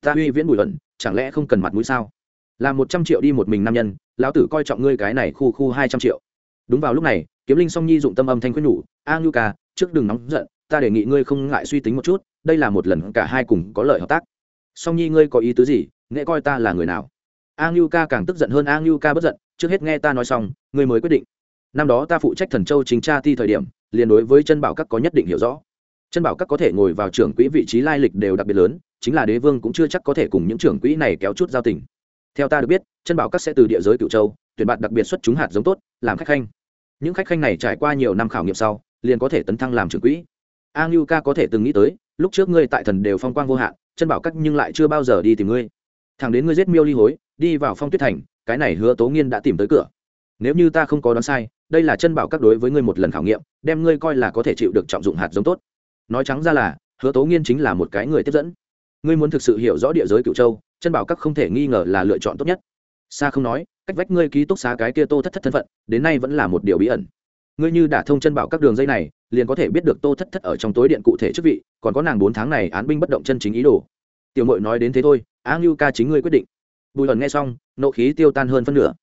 Ta uy viễn bùi ẩn chẳng lẽ không cần mặt mũi sao? Làm một trăm triệu đi một mình nam nhân, lão tử coi trọng ngươi cái này khu khu hai trăm triệu. Đúng vào lúc này, kiếm linh song nhi dụng tâm âm thanh khuyên nhủ, a ngưu ca trước đừng nóng giận, ta đề nghị ngươi không ngại suy tính một chút, đây là một lần cả hai cùng có lợi hợp tác. Song nhi, ngươi có ý tứ gì? Nghệ coi ta là người nào? A ngưu ca càng tức giận hơn, a ngưu ca bất giận, trước hết nghe ta nói xong, ngươi mới quyết định. Năm đó ta phụ trách thần châu chính tra thi thời điểm, liền đối với chân bảo các có nhất định hiểu rõ. Chân bảo các có thể ngồi vào trưởng quỹ vị trí lai lịch đều đặc biệt lớn, chính là đế vương cũng chưa chắc có thể cùng những trưởng quỹ này kéo chút giao tình. Theo ta được biết, chân bảo các sẽ từ địa giới cựu châu, tuyển bạn đặc biệt xuất chúng hạt giống tốt, làm khách khanh. Những khách khanh này trải qua nhiều năm khảo nghiệm sau liền có thể tấn thăng làm trưởng quỹ. A ngưu ca có thể từng nghĩ tới, lúc trước ngươi tại thần đều phong quang vô hạn, chân bảo các nhưng lại chưa bao giờ đi tìm ngươi. Thằng đến ngươi giết miêu ly hối, đi vào phong tuyết thành, cái này hứa tố nghiên đã tìm tới cửa. Nếu như ta không có đoán sai, đây là chân bảo các đối với ngươi một lần khảo nghiệm, đem ngươi coi là có thể chịu được trọng dụng hạt giống tốt. Nói trắng ra là, hứa tố nghiên chính là một cái người tiếp dẫn. Ngươi muốn thực sự hiểu rõ địa giới cựu châu, chân bảo các không thể nghi ngờ là lựa chọn tốt nhất. Xa không nói, cách vách ngươi ký túc xá cái kia tô thất thất thân phận, đến nay vẫn là một điều bí ẩn ngươi như đả thông chân bảo các đường dây này, liền có thể biết được tô thất thất ở trong tối điện cụ thể chức vị, còn có nàng bốn tháng này án binh bất động chân chính ý đồ. Tiểu mội nói đến thế thôi á ngưu ca chính ngươi quyết định. Bùi ẩn nghe xong, nộ khí tiêu tan hơn phân nửa.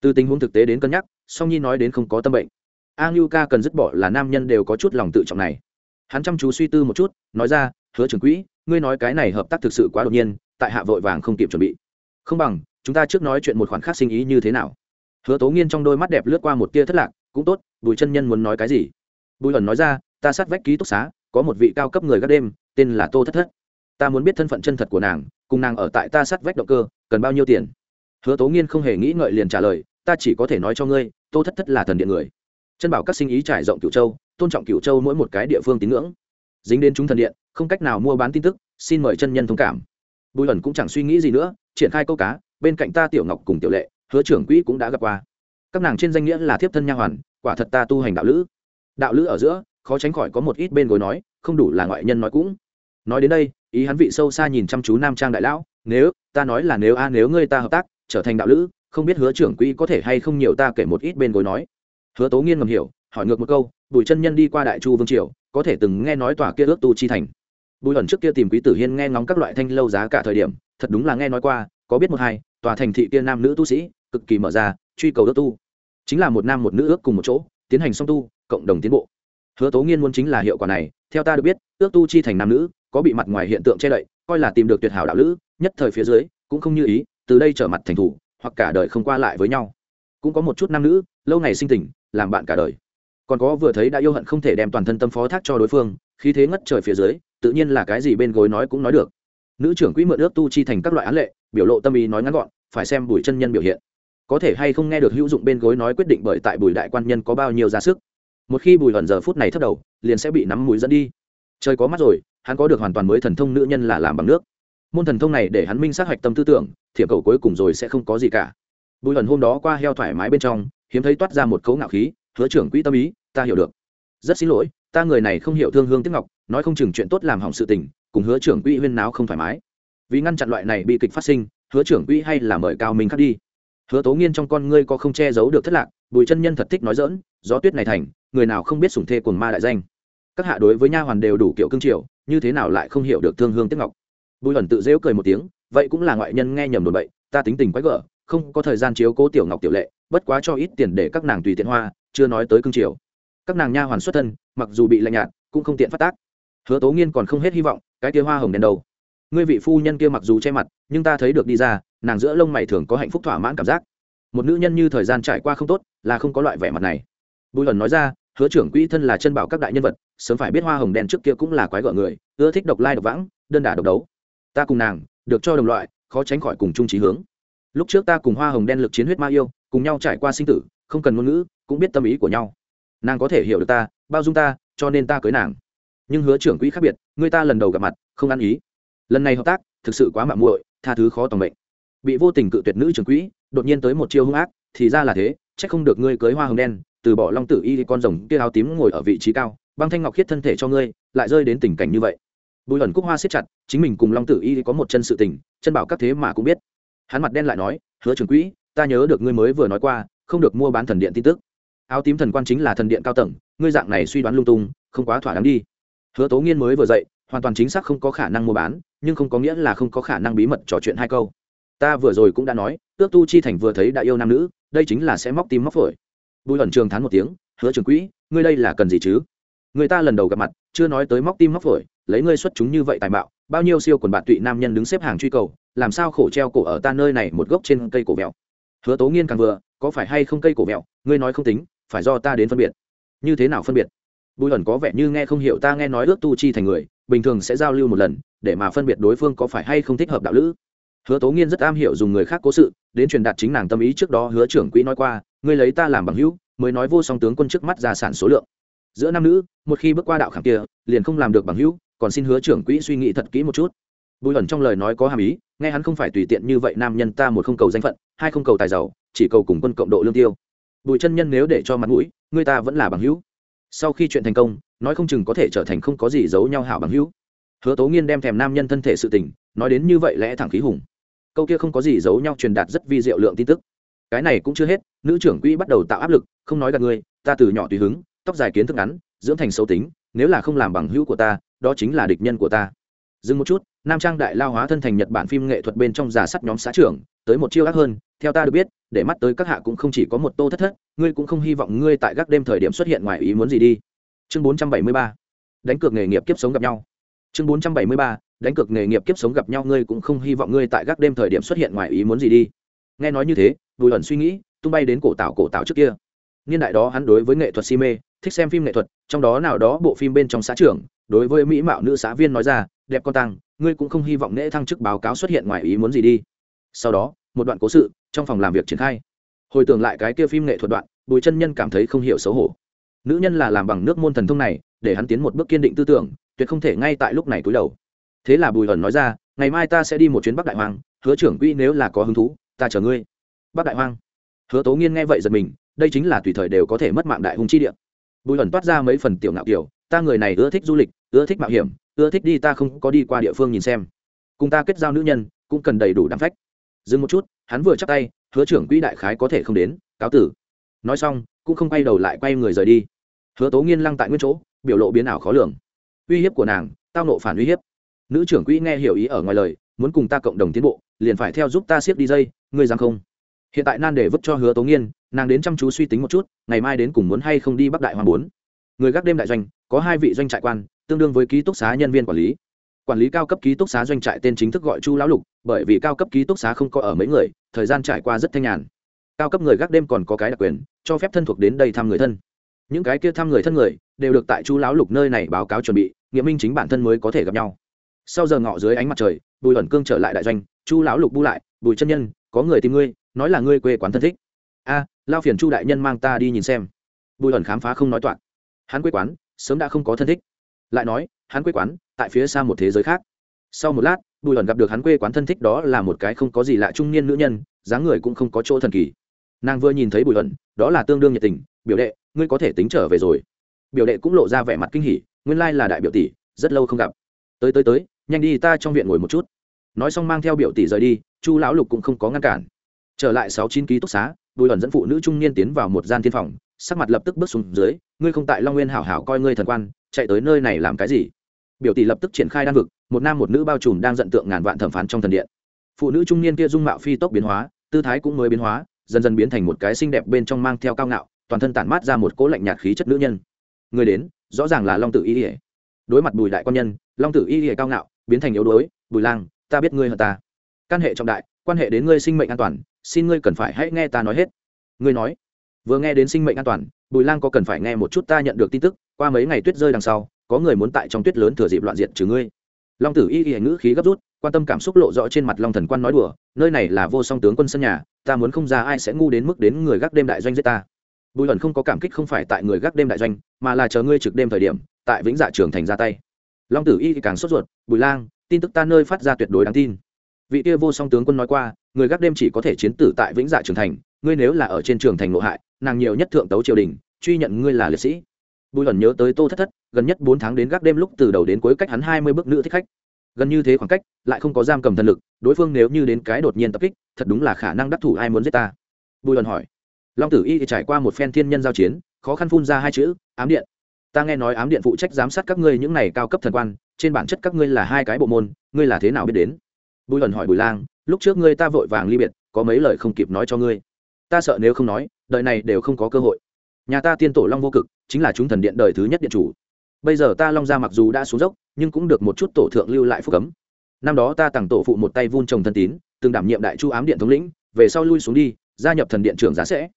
Từ tình huống thực tế đến cân nhắc, song nhi nói đến không có tâm bệnh. A ngưu ca cần dứt bỏ là nam nhân đều có chút lòng tự trọng này. Hắn chăm chú suy tư một chút, nói ra, hứa trưởng quỹ, ngươi nói cái này hợp tác thực sự quá đột nhiên, tại hạ vội vàng không kịp chuẩn bị. Không bằng, chúng ta trước nói chuyện một khoản khác sinh ý như thế nào? Hứa tố nghiên trong đôi mắt đẹp lướt qua một tia thất lạc cũng tốt, bùi chân nhân muốn nói cái gì? Bùi ẩn nói ra, ta sát vách ký túc xá, có một vị cao cấp người gác đêm, tên là tô thất thất. Ta muốn biết thân phận chân thật của nàng, cùng nàng ở tại ta sát vách động cơ, cần bao nhiêu tiền? Hứa tố nghiên không hề nghĩ ngợi liền trả lời, ta chỉ có thể nói cho ngươi, tô thất thất là thần điện người. Chân bảo các sinh ý trải rộng cửu châu, tôn trọng cửu châu mỗi một cái địa phương tín ngưỡng. Dính đến chúng thần điện, không cách nào mua bán tin tức, xin mời chân nhân thông cảm. Bùi ẩn cũng chẳng suy nghĩ gì nữa, triển khai câu cá, bên cạnh ta tiểu ngọc cùng tiểu lệ, hứa trưởng quỹ cũng đã gặp qua các nàng trên danh nghĩa là thiếp thân nha hoàn, quả thật ta tu hành đạo lữ. Đạo lữ ở giữa, khó tránh khỏi có một ít bên gối nói, không đủ là ngoại nhân nói cũng. Nói đến đây, ý hắn vị sâu xa nhìn chăm chú nam trang đại lão, nếu, ta nói là nếu a, nếu ngươi ta hợp tác, trở thành đạo lữ, không biết hứa trưởng quỹ có thể hay không nhiều ta kể một ít bên gối nói. Hứa tố nghiên ngầm hiểu, hỏi ngược một câu, bùi chân nhân đi qua đại chu vương triều, có thể từng nghe nói tòa kia ước tu chi thành? Bùi ẩn trước kia tìm quý tử hiên nghe ngóng các loại thanh lâu giá cả thời điểm, thật đúng là nghe nói qua, có biết một hai, tòa thành thị kia nam nữ tu sĩ, cực kỳ mở ra truy cầu ước tu. Chính là một nam một nữ ước cùng một chỗ, tiến hành song tu, cộng đồng tiến bộ. Hứa tố nghiên muốn chính là hiệu quả này, theo ta được biết, ước tu chi thành nam nữ, có bị mặt ngoài hiện tượng che đậy, coi là tìm được tuyệt hảo đạo lữ, nhất thời phía dưới, cũng không như ý, từ đây trở mặt thành thủ, hoặc cả đời không qua lại với nhau. Cũng có một chút nam nữ, lâu ngày sinh tình, làm bạn cả đời. Còn có vừa thấy đã yêu hận không thể đem toàn thân tâm phó thác cho đối phương khi thế ngất trời phía dưới, tự nhiên là cái gì bên gối nói cũng nói được. Nữ trưởng quỹ mượn ước tu chi thành các loại án lệ, biểu lộ tâm ý nói ngắn gọn, phải xem bùi chân nhân biểu hiện có thể hay không nghe được hữu dụng bên gối nói quyết định bởi tại bùi đại quan nhân có bao nhiêu ra sức. Một khi bùi hận giờ phút này thất đầu, liền sẽ bị nắm mũi dẫn đi. Trời có mắt rồi, hắn có được hoàn toàn mới thần thông nữ nhân là làm bằng nước. Môn thần thông này để hắn minh sát hạch tâm tư tưởng thiệp cầu cuối cùng rồi sẽ không có gì cả. Bùi hận hôm đó qua heo thoải mái bên trong, hiếm thấy toát ra một cấu ngạo khí, hứa trưởng quỹ tâm ý, ta hiểu được. Rất xin lỗi, ta người này không hiểu thương hương tiếc ngọc, nói không chừng chuyện tốt làm hỏng sự tình, cùng hứa trưởng quỹ huyên náo không thoải mái. Vì ngăn chặn loại này bị kịch phát sinh, hứa trưởng quỹ hay là mời cao minh khắc đi hứa tố nghiên trong con ngươi có không che giấu được thất lạc, bùi chân nhân thật thích nói dỡn gió tuyết này thành, người nào không biết sủng thê cuồng ma đại danh. Các hạ đối với nha hoàn đều đủ kiểu cương triều như thế nào lại không hiểu được thương hương tiếc ngọc. Bùi ẩn tự rêu cười một tiếng, vậy cũng là ngoại nhân nghe nhầm đồn bậy, ta tính tình quái gở, không có thời gian chiếu cố tiểu ngọc tiểu lệ, bất quá cho ít tiền để các nàng tùy tiện hoa, chưa nói tới cương triều các nàng nha hoàn xuất thân, mặc dù bị lạnh nhạt, cũng không tiện phát tác. Hứa tố nghiên còn không hết hy vọng, cái kia hoa hồng đèn đầu. Ngươi vị phu nhân kia mặc dù che mặt, nhưng ta thấy được đi ra nàng giữa lông mày thường có hạnh phúc thỏa mãn cảm giác. Một nữ nhân như thời gian trải qua không tốt, là không có loại vẻ mặt này. Bùi ẩn nói ra, hứa trưởng quỹ thân là chân bảo các đại nhân vật, sớm phải biết hoa hồng đen trước kia cũng là quái gợ người, ưa thích độc lai độc vãng, đơn đả độc đấu. Ta cùng nàng, được cho đồng loại, khó tránh khỏi cùng chung trí hướng. Lúc trước ta cùng hoa hồng đen lực chiến huyết ma yêu, cùng nhau trải qua sinh tử, không cần ngôn ngữ, cũng biết tâm ý của nhau. Nàng có thể hiểu được ta, bao dung ta, cho nên ta cưới nàng. Nhưng hứa trưởng quỹ khác biệt, người ta lần đầu gặp mặt, không ăn ý. Lần này hợp tác, thực sự quá mạng muội, tha thứ khó tòng bệnh bị vô tình cự tuyệt nữ trưởng quỹ, đột nhiên tới một chiêu hung ác, thì ra là thế, chắc không được ngươi cưới hoa hồng đen, từ bỏ long tử y con rồng kia áo tím ngồi ở vị trí cao, băng thanh ngọc khiết thân thể cho ngươi, lại rơi đến tình cảnh như vậy. Bùi ẩn cúc hoa siết chặt, chính mình cùng long tử y có một chân sự tình, chân bảo các thế mà cũng biết. Hắn mặt đen lại nói, hứa trưởng quỹ, ta nhớ được ngươi mới vừa nói qua, không được mua bán thần điện tin tức. Áo tím thần quan chính là thần điện cao tầng, ngươi dạng này suy đoán lung tung, không quá thỏa đáng đi. Hứa tố nghiên mới vừa dậy, hoàn toàn chính xác không có khả năng mua bán, nhưng không có nghĩa là không có khả năng bí mật trò chuyện hai câu ta vừa rồi cũng đã nói ước tu chi thành vừa thấy đã yêu nam nữ, đây chính là sẽ móc tim móc phổi. Bùi ẩn trường thán một tiếng, hứa trường quỹ, ngươi đây là cần gì chứ? Người ta lần đầu gặp mặt, chưa nói tới móc tim móc phổi, lấy ngươi xuất chúng như vậy tài mạo, bao nhiêu siêu quần bạn tụy nam nhân đứng xếp hàng truy cầu, làm sao khổ treo cổ ở ta nơi này một gốc trên cây cổ vẹo? Hứa tố nghiên càng vừa, có phải hay không cây cổ vẹo, ngươi nói không tính, phải do ta đến phân biệt. Như thế nào phân biệt? Bùi ẩn có vẻ như nghe không hiểu, ta nghe nói ước tu chi thành người, bình thường sẽ giao lưu một lần, để mà phân biệt đối phương có phải hay không thích hợp đạo lữ hứa tố nghiên rất am hiểu dùng người khác cố sự, đến truyền đạt chính nàng tâm ý trước đó hứa trưởng quỹ nói qua, ngươi lấy ta làm bằng hữu, mới nói vô song tướng quân trước mắt gia sản số lượng. Giữa nam nữ, một khi bước qua đạo khảm kia, liền không làm được bằng hữu, còn xin hứa trưởng quỹ suy nghĩ thật kỹ một chút. Bùi ẩn trong lời nói có hàm ý, nghe hắn không phải tùy tiện như vậy nam nhân ta một không cầu danh phận, hai không cầu tài giàu, chỉ cầu cùng quân cộng độ lương tiêu. Bùi chân nhân nếu để cho mặt mũi người ta vẫn là bằng hữu. Sau khi chuyện thành công, nói không chừng có thể trở thành không có gì giấu nhau hảo bằng hữu. Hứa tố nghiên đem thèm nam nhân thân thể sự tình, nói đến như vậy lẽ thẳng khí hùng câu kia không có gì giấu nhau truyền đạt rất vi diệu lượng tin tức. Cái này cũng chưa hết, nữ trưởng quỹ bắt đầu tạo áp lực, không nói gạt ngươi, ta từ nhỏ tùy hứng, tóc dài kiến thức ngắn, dưỡng thành xấu tính, nếu là không làm bằng hữu của ta, đó chính là địch nhân của ta. Dừng một chút, nam trang đại lao hóa thân thành nhật bản phim nghệ thuật bên trong giả sắt nhóm xã trưởng, tới một chiêu ác hơn, theo ta được biết, để mắt tới các hạ cũng không chỉ có một tô thất thất, ngươi cũng không hy vọng ngươi tại gác đêm thời điểm xuất hiện ngoài ý muốn gì đi. Chương 473 đánh cược nghề nghiệp kiếp sống gặp nhau. Chương 473 đánh cược nghề nghiệp kiếp sống gặp nhau, ngươi cũng không hy vọng ngươi tại gác đêm thời điểm xuất hiện ngoài ý muốn gì đi. Nghe nói như thế, bùi ẩn suy nghĩ, tung bay đến cổ tạo cổ tạo trước kia. Niên đại đó hắn đối với nghệ thuật si mê, thích xem phim nghệ thuật, trong đó nào đó bộ phim bên trong xã trưởng, đối với mỹ mạo nữ xã viên nói ra, đẹp con tăng, ngươi cũng không hy vọng nễ thăng chức báo cáo xuất hiện ngoài ý muốn gì đi. Sau đó, một đoạn cố sự, trong phòng làm việc triển khai. Hồi tưởng lại cái kia phim nghệ thuật đoạn, bùi chân nhân cảm thấy không hiểu xấu hổ. Nữ nhân là làm bằng nước môn thần thông này, để hắn tiến một bước kiên định tư tưởng, tuyệt không thể ngay tại lúc này cúi đầu thế là bùi ẩn nói ra, ngày mai ta sẽ đi một chuyến bắc đại hoàng hứa trưởng quỹ nếu là có hứng thú, ta chờ ngươi. Bắc đại hoang. Hứa tố nghiên nghe vậy giật mình, đây chính là tùy thời đều có thể mất mạng đại hùng chi địa. Bùi ẩn toát ra mấy phần tiểu ngạo kiểu, ta người này ưa thích du lịch, ưa thích mạo hiểm, ưa thích đi ta không có đi qua địa phương nhìn xem. Cùng ta kết giao nữ nhân, cũng cần đầy đủ đám phách. Dừng một chút, hắn vừa chắc tay, hứa trưởng quỹ đại khái có thể không đến, cáo tử. Nói xong, cũng không quay đầu lại quay người rời đi. Hứa tố nghiên lăng tại nguyên chỗ, biểu lộ biến ảo khó lường. Uy hiếp của nàng, tao nộ phản uy hiếp nữ trưởng quỹ nghe hiểu ý ở ngoài lời, muốn cùng ta cộng đồng tiến bộ, liền phải theo giúp ta siết đi dây, ngươi dám không? Hiện tại nan để vứt cho hứa tố nghiên, nàng đến chăm chú suy tính một chút, ngày mai đến cùng muốn hay không đi bắc đại hoàng bốn. Người gác đêm đại doanh, có hai vị doanh trại quan, tương đương với ký túc xá nhân viên quản lý. Quản lý cao cấp ký túc xá doanh trại tên chính thức gọi chu lão lục, bởi vì cao cấp ký túc xá không có ở mấy người, thời gian trải qua rất thanh nhàn. Cao cấp người gác đêm còn có cái đặc quyền, cho phép thân thuộc đến đây thăm người thân. Những cái kia thăm người thân người, đều được tại chu lão lục nơi này báo cáo chuẩn bị, nghĩa minh chính bản thân mới có thể gặp nhau sau giờ ngọ dưới ánh mặt trời, bùi ẩn cương trở lại đại doanh, chu lão lục bu lại, bùi chân nhân, có người tìm ngươi, nói là ngươi quê quán thân thích. A, lao phiền chu đại nhân mang ta đi nhìn xem. Bùi ẩn khám phá không nói toạc. Hắn quê quán, sớm đã không có thân thích. Lại nói, hắn quê quán, tại phía xa một thế giới khác. Sau một lát, bùi ẩn gặp được hắn quê quán thân thích đó là một cái không có gì lạ trung niên nữ nhân, dáng người cũng không có chỗ thần kỳ. Nàng vừa nhìn thấy bùi ẩn đó là tương đương nhiệt tình, biểu đệ, ngươi có thể tính trở về rồi. Biểu đệ cũng lộ ra vẻ mặt kinh hỉ, nguyên lai là đại biểu tỷ, rất lâu không gặp. Tới tới tới nhanh đi ta trong viện ngồi một chút. Nói xong mang theo biểu tỷ rời đi, chu lão lục cũng không có ngăn cản. Trở lại sáu chín ký túc xá, bùi ẩn dẫn phụ nữ trung niên tiến vào một gian thiên phòng, sắc mặt lập tức bước xuống dưới, ngươi không tại long nguyên hảo hảo coi ngươi thần quan, chạy tới nơi này làm cái gì? Biểu tỷ lập tức triển khai đan vực, một nam một nữ bao trùm đang giận tượng ngàn vạn thẩm phán trong thần điện. Phụ nữ trung niên kia dung mạo phi tốc biến hóa, tư thái cũng mới biến hóa, dần dần biến thành một cái xinh đẹp bên trong mang theo cao ngạo, toàn thân tản mát ra một cỗ lạnh nhạt khí chất nữ nhân. Người đến, rõ ràng là long tử y ỉa đối mặt bùi đại quan nhân, long tử y ỉa cao ngạo biến thành yếu đuối, bùi lang, ta biết ngươi hận ta. Căn hệ trọng đại, quan hệ đến ngươi sinh mệnh an toàn, xin ngươi cần phải hãy nghe ta nói hết. Ngươi nói, vừa nghe đến sinh mệnh an toàn, bùi lang có cần phải nghe một chút ta nhận được tin tức, qua mấy ngày tuyết rơi đằng sau, có người muốn tại trong tuyết lớn thừa dịp loạn diện trừ ngươi. Long tử y y ngữ khí gấp rút, quan tâm cảm xúc lộ rõ trên mặt long thần quan nói đùa, nơi này là vô song tướng quân sân nhà, ta muốn không ra ai sẽ ngu đến mức đến người gác đêm đại doanh giết ta. Bùi ẩn không có cảm kích không phải tại người gác đêm đại doanh, mà là chờ ngươi trực đêm thời điểm, tại vĩnh dạ trường thành ra tay long tử y càng sốt ruột, bùi lang, tin tức ta nơi phát ra tuyệt đối đáng tin. Vị kia vô song tướng quân nói qua, người gác đêm chỉ có thể chiến tử tại vĩnh dạ trường thành, ngươi nếu là ở trên trường thành nội hại, nàng nhiều nhất thượng tấu triều đình, truy nhận ngươi là liệt sĩ. Bùi ẩn nhớ tới tô thất thất, gần nhất bốn tháng đến gác đêm lúc từ đầu đến cuối cách hắn hai mươi bước nữ thích khách. Gần như thế khoảng cách, lại không có giam cầm thần lực, đối phương nếu như đến cái đột nhiên tập kích, thật đúng là khả năng đắc thủ ai muốn giết ta. Bùi ẩn hỏi. Long tử y trải qua một phen thiên nhân giao chiến, khó khăn phun ra hai chữ, ám điện ta nghe nói ám điện phụ trách giám sát các ngươi những này cao cấp thần quan, trên bản chất các ngươi là hai cái bộ môn, ngươi là thế nào biết đến? Bùi ẩn hỏi bùi lang, lúc trước ngươi ta vội vàng ly biệt, có mấy lời không kịp nói cho ngươi. Ta sợ nếu không nói, đời này đều không có cơ hội. Nhà ta tiên tổ long vô cực, chính là chúng thần điện đời thứ nhất điện chủ. Bây giờ ta long ra mặc dù đã xuống dốc, nhưng cũng được một chút tổ thượng lưu lại phúc cấm. Năm đó ta tặng tổ phụ một tay vun trồng thân tín, từng đảm nhiệm đại chu ám điện thống lĩnh, về sau lui xuống đi, gia nhập thần điện trưởng giá sẽ.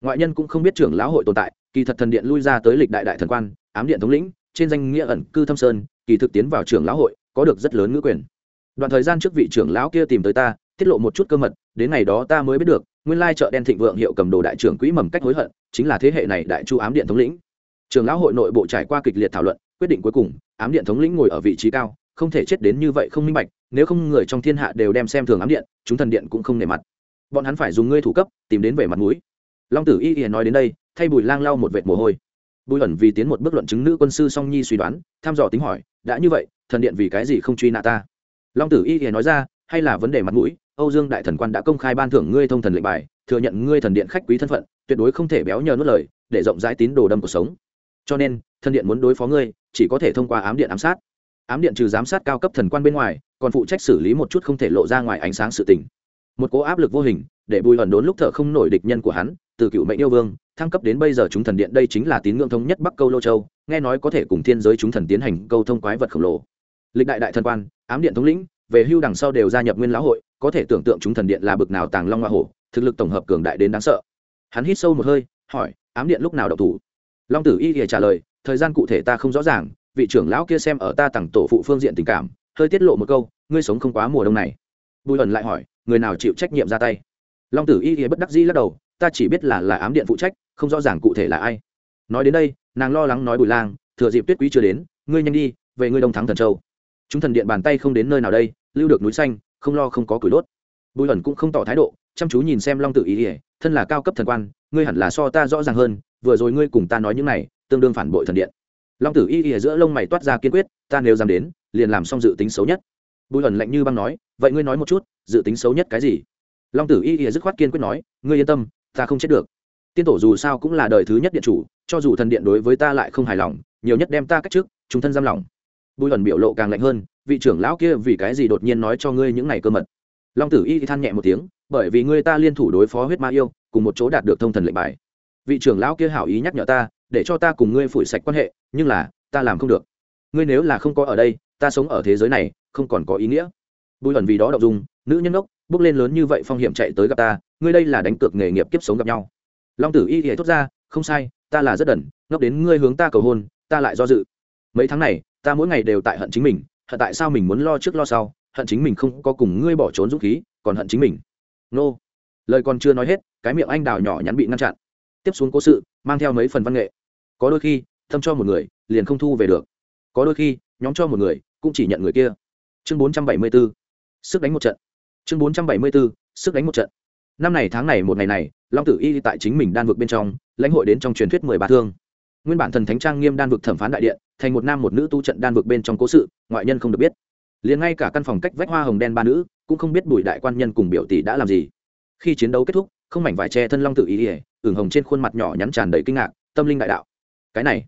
Ngoại nhân cũng không biết trưởng lão hội tồn tại, kỳ thật thần điện lui ra tới lịch đại đại thần quan ám điện thống lĩnh, trên danh nghĩa ẩn cư thâm sơn, kỳ thực tiến vào trưởng lão hội, có được rất lớn ngữ quyền. Đoạn thời gian trước vị trưởng lão kia tìm tới ta, tiết lộ một chút cơ mật, đến ngày đó ta mới biết được, nguyên lai chợ đen thịnh vượng hiệu cầm đồ đại trưởng quỹ mầm cách hối hận, chính là thế hệ này đại chu ám điện thống lĩnh. Trường lão hội nội bộ trải qua kịch liệt thảo luận, quyết định cuối cùng, ám điện thống lĩnh ngồi ở vị trí cao, không thể chết đến như vậy không minh bạch, nếu không người trong thiên hạ đều đem xem thường ám điện, chúng thần điện cũng không nề mặt. Bọn hắn phải dùng ngươi thủ cấp, tìm đến về mặt mũi. Long tử y y nói đến đây, thay bùi lang lau một vệt mồ hôi bùi ẩn vì tiến một bước luận chứng nữ quân sư song nhi suy đoán, thăm dò tính hỏi, đã như vậy, thần điện vì cái gì không truy nã ta? Long tử y thì nói ra, hay là vấn đề mặt mũi, âu dương đại thần quan đã công khai ban thưởng ngươi thông thần lệnh bài, thừa nhận ngươi thần điện khách quý thân phận, tuyệt đối không thể béo nhờ nuốt lời, để rộng rãi tín đồ đâm cuộc sống. Cho nên, thần điện muốn đối phó ngươi, chỉ có thể thông qua ám điện ám sát. Ám điện trừ giám sát cao cấp thần quan bên ngoài, còn phụ trách xử lý một chút không thể lộ ra ngoài ánh sáng sự tình. Một cố áp lực vô hình, để bùi ẩn đốn lúc thở không nổi địch nhân của hắn, từ cựu mệnh yêu vương thăng cấp đến bây giờ chúng thần điện đây chính là tín ngưỡng thống nhất bắc câu lô châu, nghe nói có thể cùng thiên giới chúng thần tiến hành câu thông quái vật khổng lồ. Lịch đại đại thần quan, ám điện thống lĩnh, về hưu đằng sau đều gia nhập nguyên lão hội, có thể tưởng tượng chúng thần điện là bực nào tàng long hoa hổ, thực lực tổng hợp cường đại đến đáng sợ. Hắn hít sâu một hơi, hỏi, ám điện lúc nào độc thủ? Long tử y thì trả lời, thời gian cụ thể ta không rõ ràng, vị trưởng lão kia xem ở ta tặng tổ phụ phương diện tình cảm, hơi tiết lộ một câu, ngươi sống không quá mùa đông này. Bùi ẩn lại hỏi, người nào chịu trách nhiệm ra tay? Long tử y thì bất đắc dĩ lắc đầu ta chỉ biết là là ám điện phụ trách, không rõ ràng cụ thể là ai. Nói đến đây, nàng lo lắng nói bùi lang, thừa dịp tuyết quý chưa đến, ngươi nhanh đi, về ngươi đông thắng thần châu. Chúng thần điện bàn tay không đến nơi nào đây, lưu được núi xanh, không lo không có củi đốt. Bùi ẩn cũng không tỏ thái độ, chăm chú nhìn xem long tử ý ỉa thân là cao cấp thần quan, ngươi hẳn là so ta rõ ràng hơn, vừa rồi ngươi cùng ta nói những này, tương đương phản bội thần điện. Long tử y ỉa giữa lông mày toát ra kiên quyết, ta nếu dám đến, liền làm xong dự tính xấu nhất. Bùi ẩn lạnh như băng nói, vậy ngươi nói một chút, dự tính xấu nhất cái gì? Long tử y ỉa dứt khoát kiên quyết nói, ngươi yên tâm ta không chết được. Tiên tổ dù sao cũng là đời thứ nhất điện chủ, cho dù thần điện đối với ta lại không hài lòng, nhiều nhất đem ta cách trước, chúng thân giam lòng bùi ẩn biểu lộ càng lạnh hơn, vị trưởng lão kia vì cái gì đột nhiên nói cho ngươi những ngày cơ mật? Long tử y thì than nhẹ một tiếng, bởi vì ngươi ta liên thủ đối phó huyết ma yêu, cùng một chỗ đạt được thông thần lệnh bài. Vị trưởng lão kia hảo ý nhắc nhở ta, để cho ta cùng ngươi phủi sạch quan hệ, nhưng là, ta làm không được. Ngươi nếu là không có ở đây, ta sống ở thế giới này, không còn có ý nghĩa. Bùi ẩn vì đó đậu dung, nữ nhân đốc bước lên lớn như vậy phong hiểm chạy tới gặp ta, ngươi đây là đánh cược nghề nghiệp kiếp sống gặp nhau. Long tử y thì thốt ra, không sai, ta là rất đần, ngốc đến ngươi hướng ta cầu hôn, ta lại do dự. Mấy tháng này, ta mỗi ngày đều tại hận chính mình, hận tại sao mình muốn lo trước lo sau, hận chính mình không có cùng ngươi bỏ trốn dũng khí, còn hận chính mình. Nô. Lời còn chưa nói hết, cái miệng anh đào nhỏ nhắn bị ngăn chặn. Tiếp xuống cố sự, mang theo mấy phần văn nghệ. Có đôi khi, thâm cho một người, liền không thu về được. Có đôi khi, nhóm cho một người, cũng chỉ nhận người kia. Chương bốn trăm bảy mươi 474 sức đánh một trận chương bốn trăm bảy mươi 474 sức đánh một trận. Năm này tháng này một ngày này, long tử y tại chính mình đan vực bên trong, lãnh hội đến trong truyền thuyết mười ba thương. Nguyên bản thần thánh trang nghiêm đan vực thẩm phán đại điện, thành một nam một nữ tu trận đan vực bên trong cố sự, ngoại nhân không được biết. Liền ngay cả căn phòng cách vách hoa hồng đen ba nữ, cũng không biết bùi đại quan nhân cùng biểu tỷ đã làm gì. Khi chiến đấu kết thúc, không mảnh vải che thân long tự ý ỉa, ửng hồng trên khuôn mặt nhỏ nhắn tràn đầy kinh ngạc, tâm linh đại đạo. Cái này,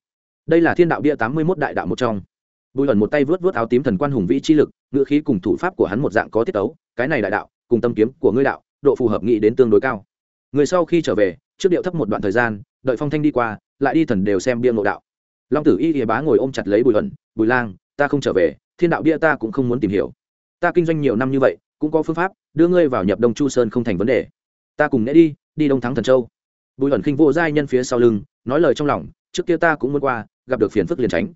đây là thiên đạo bia tám mươi mốt đại đạo một trong bùi ẩn một tay vớt vớt áo tím thần quan hùng vĩ chi lực ngựa khí cùng thủ pháp của hắn một dạng có tiết tấu, cái này đại đạo, cùng tâm kiếm của ngươi đạo, độ phù hợp nghị đến tương đối cao. Người sau khi trở về, trước điệu thấp một đoạn thời gian, đợi phong thanh đi qua, lại đi thần đều xem bia ngộ đạo. Long tử y y bá ngồi ôm chặt lấy bùi ẩn, bùi lang, ta không trở về, thiên đạo bia ta cũng không muốn tìm hiểu. Ta kinh doanh nhiều năm như vậy, cũng có phương pháp, đưa ngươi vào nhập đông chu sơn không thành vấn đề. Ta cùng nễ đi đi đông thắng thần châu. Bùi ẩn khinh vô giai nhân phía sau lưng, nói lời trong lòng, trước kia ta cũng muốn qua, gặp được phiền phức liền tránh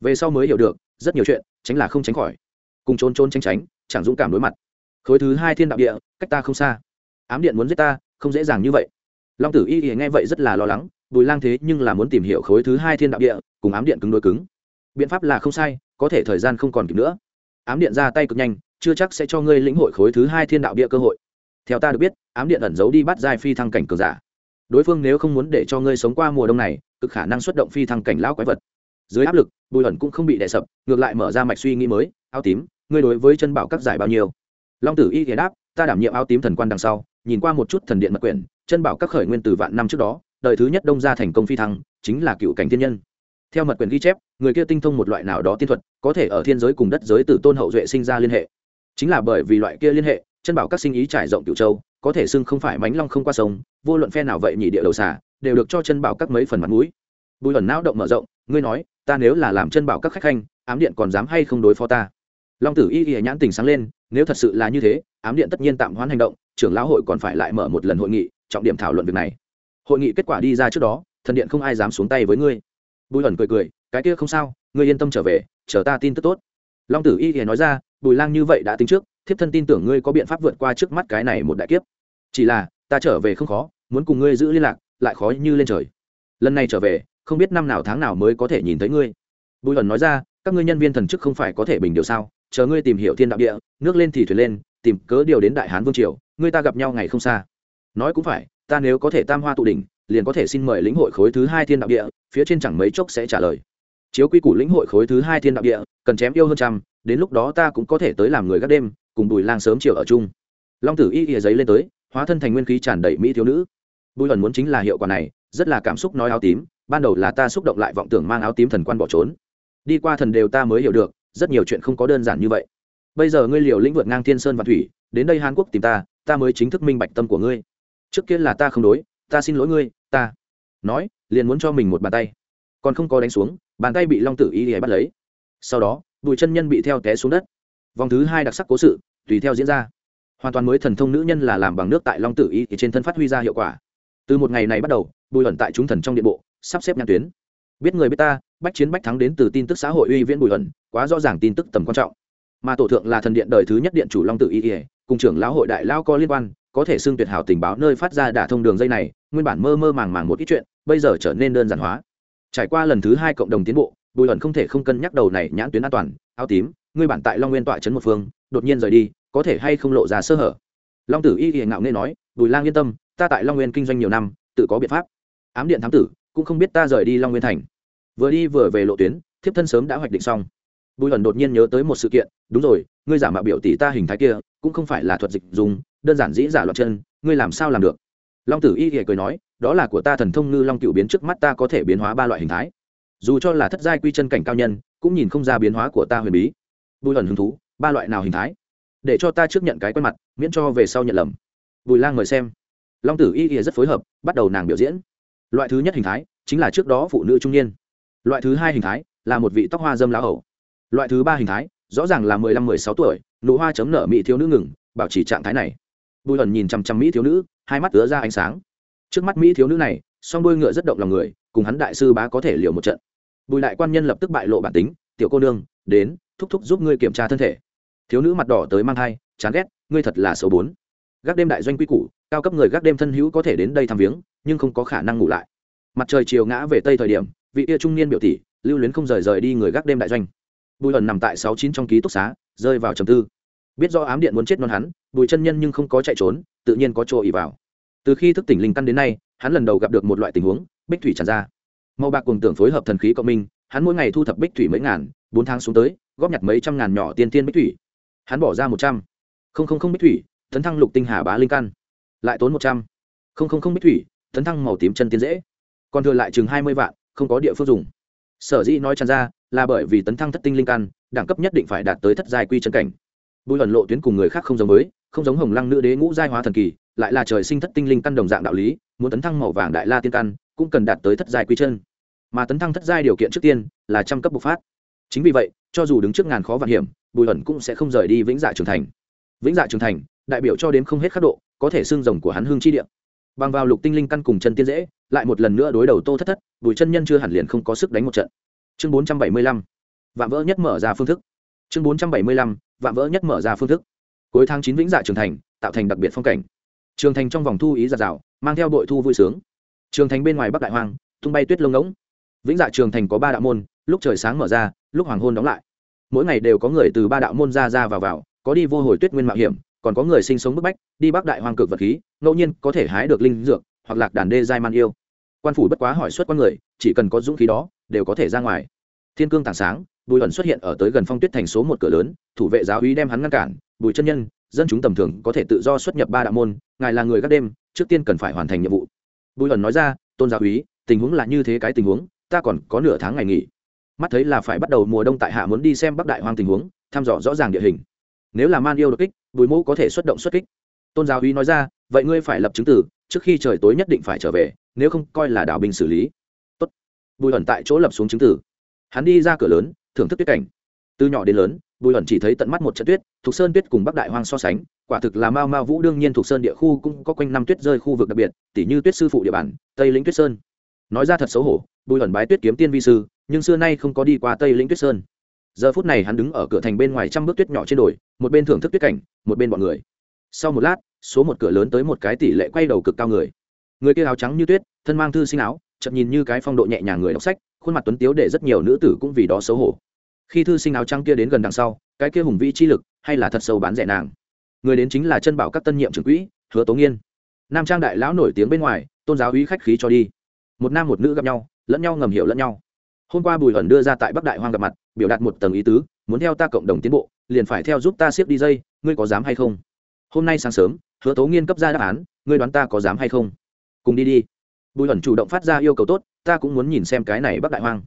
về sau mới hiểu được, rất nhiều chuyện, tránh là không tránh khỏi. Cùng trốn trốn tránh tránh, chẳng dũng cảm đối mặt. Khối thứ hai thiên đạo địa, cách ta không xa. Ám điện muốn giết ta, không dễ dàng như vậy. Long tử y thì nghe vậy rất là lo lắng, bùi lang thế nhưng là muốn tìm hiểu khối thứ hai thiên đạo địa, cùng ám điện cứng đối cứng. Biện pháp là không sai, có thể thời gian không còn kịp nữa. Ám điện ra tay cực nhanh, chưa chắc sẽ cho ngươi lĩnh hội khối thứ hai thiên đạo địa cơ hội. Theo ta được biết, ám điện ẩn giấu đi bắt giai phi thăng cảnh cường giả. Đối phương nếu không muốn để cho ngươi sống qua mùa đông này, cực khả năng xuất động phi thăng cảnh lão quái vật dưới áp lực, bùi ẩn cũng không bị đè sập, ngược lại mở ra mạch suy nghĩ mới, áo tím, ngươi đối với chân bảo các giải bao nhiêu? Long tử y thì đáp, ta đảm nhiệm áo tím thần quan đằng sau, nhìn qua một chút thần điện mật quyển, chân bảo các khởi nguyên từ vạn năm trước đó, đời thứ nhất đông gia thành công phi thăng, chính là cựu cảnh thiên nhân. Theo mật quyển ghi chép, người kia tinh thông một loại nào đó tiên thuật, có thể ở thiên giới cùng đất giới từ tôn hậu duệ sinh ra liên hệ. Chính là bởi vì loại kia liên hệ, chân bảo các sinh ý trải rộng cựu châu, có thể xưng không phải mánh long không qua sông, vô luận phe nào vậy nhị địa đầu xả đều được cho chân bảo các mấy phần mặt mũi bùi ẩn não động mở rộng, ngươi nói, ta nếu là làm chân bảo các khách khanh, ám điện còn dám hay không đối phó ta? Long tử y y nhãn tình sáng lên, nếu thật sự là như thế, ám điện tất nhiên tạm hoãn hành động, trưởng lão hội còn phải lại mở một lần hội nghị, trọng điểm thảo luận việc này. Hội nghị kết quả đi ra trước đó, thần điện không ai dám xuống tay với ngươi. Bùi ẩn cười cười, cái kia không sao, ngươi yên tâm trở về, chờ ta tin tức tốt. Long tử y y nói ra, bùi lang như vậy đã tính trước, thiếp thân tin tưởng ngươi có biện pháp vượt qua trước mắt cái này một đại kiếp. Chỉ là, ta trở về không khó, muốn cùng ngươi giữ liên lạc, lại khó như lên trời. Lần này trở về không biết năm nào tháng nào mới có thể nhìn thấy ngươi. Bùi ẩn nói ra, các ngươi nhân viên thần chức không phải có thể bình điều sao? Chờ ngươi tìm hiểu thiên đạo địa, nước lên thì thuyền lên, tìm cớ điều đến đại hán vương triều, ngươi ta gặp nhau ngày không xa. Nói cũng phải, ta nếu có thể tam hoa tụ đỉnh, liền có thể xin mời lĩnh hội khối thứ hai thiên đạo địa, phía trên chẳng mấy chốc sẽ trả lời. Chiếu quy củ lĩnh hội khối thứ hai thiên đạo địa, cần chém yêu hơn trăm, đến lúc đó ta cũng có thể tới làm người gác đêm, cùng bùi lang sớm chiều ở chung. Long tử y ỉa giấy lên tới, hóa thân thành nguyên khí tràn đầy mỹ thiếu nữ. Bùi ẩn muốn chính là hiệu quả này, rất là cảm xúc nói áo tím ban đầu là ta xúc động lại vọng tưởng mang áo tím thần quan bỏ trốn. Đi qua thần đều ta mới hiểu được, rất nhiều chuyện không có đơn giản như vậy. Bây giờ ngươi liều lĩnh vượt ngang thiên sơn và thủy, đến đây hàn quốc tìm ta ta mới chính thức minh bạch tâm của ngươi. Trước kia là ta không đối, ta xin lỗi ngươi, ta nói, liền muốn cho mình một bàn tay. Còn không có đánh xuống, bàn tay bị long tử y hề bắt lấy. Sau đó bùi chân nhân bị theo té xuống đất. Vòng thứ hai đặc sắc cố sự, tùy theo diễn ra. Hoàn toàn mới thần thông nữ nhân là làm bằng nước tại long tử y trên thân phát huy ra hiệu quả. Từ một ngày này bắt đầu bùi ẩn tại chúng thần trong điện bộ sắp xếp nhãn tuyến. Biết người biết ta, bách chiến bách thắng đến từ tin tức xã hội uy viễn bùi ẩn, quá rõ ràng tin tức tầm quan trọng. Mà tổ thượng là thần điện đời thứ nhất điện chủ long tử y ỉa cùng trưởng lão hội đại lao có liên quan, có thể xưng tuyệt hảo tình báo nơi phát ra đả thông đường dây này, nguyên bản mơ mơ màng màng một ít chuyện, bây giờ trở nên đơn giản hóa. Trải qua lần thứ hai cộng đồng tiến bộ, bùi ẩn không thể không cân nhắc đầu này nhãn tuyến an toàn, áo tím ngươi bản tại long nguyên tọa trấn một phương, đột nhiên rời đi, có thể hay không lộ ra sơ hở. Long tử y ỉa ngạo nghê nói, bùi lang yên tâm, ta tại long nguyên kinh doanh nhiều năm, tự có biện pháp. Ám điện thám tử cũng không biết ta rời đi long nguyên thành. Vừa đi vừa về lộ tuyến, thiếp thân sớm đã hoạch định xong. Bùi hẩn đột nhiên nhớ tới một sự kiện, đúng rồi, ngươi giả mạo biểu tỷ ta hình thái kia, cũng không phải là thuật dịch dùng, đơn giản dĩ giả loạn chân, ngươi làm sao làm được? Long tử y thì cười nói, đó là của ta thần thông ngư long cựu biến trước mắt ta có thể biến hóa ba loại hình thái. Dù cho là thất giai quy chân cảnh cao nhân, cũng nhìn không ra biến hóa của ta huyền bí. Bùi hẩn hứng thú, ba loại nào hình thái? Để cho ta trước nhận cái quen mặt, miễn cho về sau nhận lầm. Bùi lang mời xem. Long tử y thì rất phối hợp, bắt đầu nàng biểu diễn loại thứ nhất hình thái chính là trước đó phụ nữ trung niên. Loại thứ hai hình thái là một vị tóc hoa dâm lá hậu loại thứ ba hình thái rõ ràng là mười lăm, mười sáu tuổi, nụ hoa chấm nở mỹ thiếu nữ ngừng, bảo trì trạng thái này. Bùi ẩn nhìn chăm chăm mỹ thiếu nữ, hai mắt ứa ra ánh sáng. Trước mắt mỹ thiếu nữ này, song đôi ngựa rất động lòng người, cùng hắn đại sư bá có thể liều một trận. Bùi đại quan nhân lập tức bại lộ bản tính, tiểu cô nương, đến, thúc thúc giúp ngươi kiểm tra thân thể. Thiếu nữ mặt đỏ tới mang thai, chán ghét, ngươi thật là xấu bốn gác đêm đại doanh quy củ, cao cấp người gác đêm thân hữu có thể đến đây thăm viếng, nhưng không có khả năng ngủ lại. Mặt trời chiều ngã về tây thời điểm, vị kia trung niên biểu tỷ, lưu luyến không rời rời đi người gác đêm đại doanh. Bùi ẩn nằm tại sáu chín trong ký túc xá, rơi vào trầm tư. Biết do ám điện muốn chết non hắn, bùi chân nhân nhưng không có chạy trốn, tự nhiên có chỗ ỉ vào. Từ khi thức tỉnh linh căn đến nay, hắn lần đầu gặp được một loại tình huống, bích thủy tràn ra. Màu bạc cùng tưởng phối hợp thần khí cộng minh, hắn mỗi ngày thu thập bích thủy mấy ngàn, bốn tháng xuống tới, góp nhặt mấy trăm ngàn nhỏ tiên tiên bích thủy. Hắn bỏ ra một trăm. Không không không bích thủy tấn thăng lục tinh hà bá linh căn. Lại tốn một trăm. Không không không bích thủy, tấn thăng màu tím chân tiên dễ. Còn thừa lại chừng hai mươi vạn, không có địa phương dùng. Sở dĩ nói tràn ra là bởi vì tấn thăng thất tinh linh căn, đẳng cấp nhất định phải đạt tới thất giai quy chân cảnh. Bùi luận lộ tuyến cùng người khác không giống với, không giống hồng lăng nữ đế ngũ giai hóa thần kỳ, lại là trời sinh thất tinh linh căn đồng dạng đạo lý, muốn tấn thăng màu vàng đại la tiên căn, cũng cần đạt tới thất giai quy chân. Mà tấn thăng thất giai điều kiện trước tiên là trăm cấp bộc phát. Chính vì vậy, cho dù đứng trước ngàn khó vạn hiểm, bùi luận cũng sẽ không rời đi vĩnh dạ trưởng thành. Vĩnh dạ trưởng thành đại biểu cho đến không hết khắc độ, có thể xương rồng của hắn hương chi địa. Bằng vào lục tinh linh căn cùng chân tiên dễ, lại một lần nữa đối đầu tô thất thất, bùi chân nhân chưa hẳn liền không có sức đánh một trận. Chương bốn trăm bảy mươi lăm, vạm vỡ nhất mở ra phương thức. Chương bốn trăm bảy mươi lăm, vạm vỡ nhất mở ra phương thức. Cuối tháng chín vĩnh dạ trường thành, tạo thành đặc biệt phong cảnh. Trường thành trong vòng thu ý giạt rào, mang theo đội thu vui sướng. Trường thành bên ngoài bắc đại hoang, tung bay tuyết lông ngỗng. Vĩnh dạ trường thành có ba đạo môn, lúc trời sáng mở ra, lúc hoàng hôn đóng lại. Mỗi ngày đều có người từ ba đạo môn ra ra vào vào, có đi vô hồi tuyết nguyên mạo hiểm còn có người sinh sống bức bách, đi bắc đại hoang cực vật khí, ngẫu nhiên có thể hái được linh dược, hoặc lạc đàn đê giai man yêu. Quan phủ bất quá hỏi suất con người, chỉ cần có dũng khí đó, đều có thể ra ngoài. Thiên cương tảng sáng, bùi ẩn xuất hiện ở tới gần phong tuyết thành số một cửa lớn, thủ vệ giáo uy đem hắn ngăn cản. Bùi chân nhân, dân chúng tầm thường có thể tự do xuất nhập ba đạo môn, ngài là người gác đêm, trước tiên cần phải hoàn thành nhiệm vụ. Bùi ẩn nói ra, tôn giáo úy, tình huống là như thế cái tình huống, ta còn có nửa tháng ngày nghỉ. Mắt thấy là phải bắt đầu mùa đông tại hạ muốn đi xem bắc đại hoang tình huống, thăm dò rõ ràng địa hình nếu là man yêu đột kích, bùi mẫu có thể xuất động xuất kích. Tôn giáo uy nói ra, vậy ngươi phải lập chứng tử, trước khi trời tối nhất định phải trở về, nếu không coi là đảo binh xử lý. Tốt. bùi ẩn tại chỗ lập xuống chứng tử. Hắn đi ra cửa lớn, thưởng thức tuyết cảnh. Từ nhỏ đến lớn, bùi ẩn chỉ thấy tận mắt một trận tuyết, thuộc sơn tuyết cùng bắc đại hoang so sánh, quả thực là mao mao vũ đương nhiên thuộc sơn địa khu cũng có quanh năm tuyết rơi khu vực đặc biệt, tỉ như tuyết sư phụ địa bàn, tây lĩnh tuyết sơn. Nói ra thật xấu hổ, bùi ẩn bái tuyết kiếm tiên vi sư, nhưng xưa nay không có đi qua tây lĩnh tuyết sơn giờ phút này hắn đứng ở cửa thành bên ngoài trăm bước tuyết nhỏ trên đồi, một bên thưởng thức tuyết cảnh, một bên bọn người. Sau một lát, số một cửa lớn tới một cái tỷ lệ quay đầu cực cao người. Người kia áo trắng như tuyết, thân mang thư sinh áo chậm nhìn như cái phong độ nhẹ nhàng người đọc sách, khuôn mặt tuấn tiếu để rất nhiều nữ tử cũng vì đó xấu hổ. Khi thư sinh áo trắng kia đến gần đằng sau, cái kia hùng vĩ chi lực, hay là thật sâu bán rẻ nàng. Người đến chính là chân bảo các tân nhiệm trưởng quỹ, hứa tố nghiên. Nam trang đại lão nổi tiếng bên ngoài, tôn giáo uy khách khí cho đi. Một nam một nữ gặp nhau, lẫn nhau ngầm hiểu lẫn nhau hôm qua bùi ẩn đưa ra tại bắc đại hoang gặp mặt, biểu đạt một tầng ý tứ, muốn theo ta cộng đồng tiến bộ, liền phải theo giúp ta siết đi dây, ngươi có dám hay không? Hôm nay sáng sớm, hứa tố nghiên cấp ra đáp án, ngươi đoán ta có dám hay không? Cùng đi đi. Bùi ẩn chủ động phát ra yêu cầu tốt, ta cũng muốn nhìn xem cái này bắc đại hoang.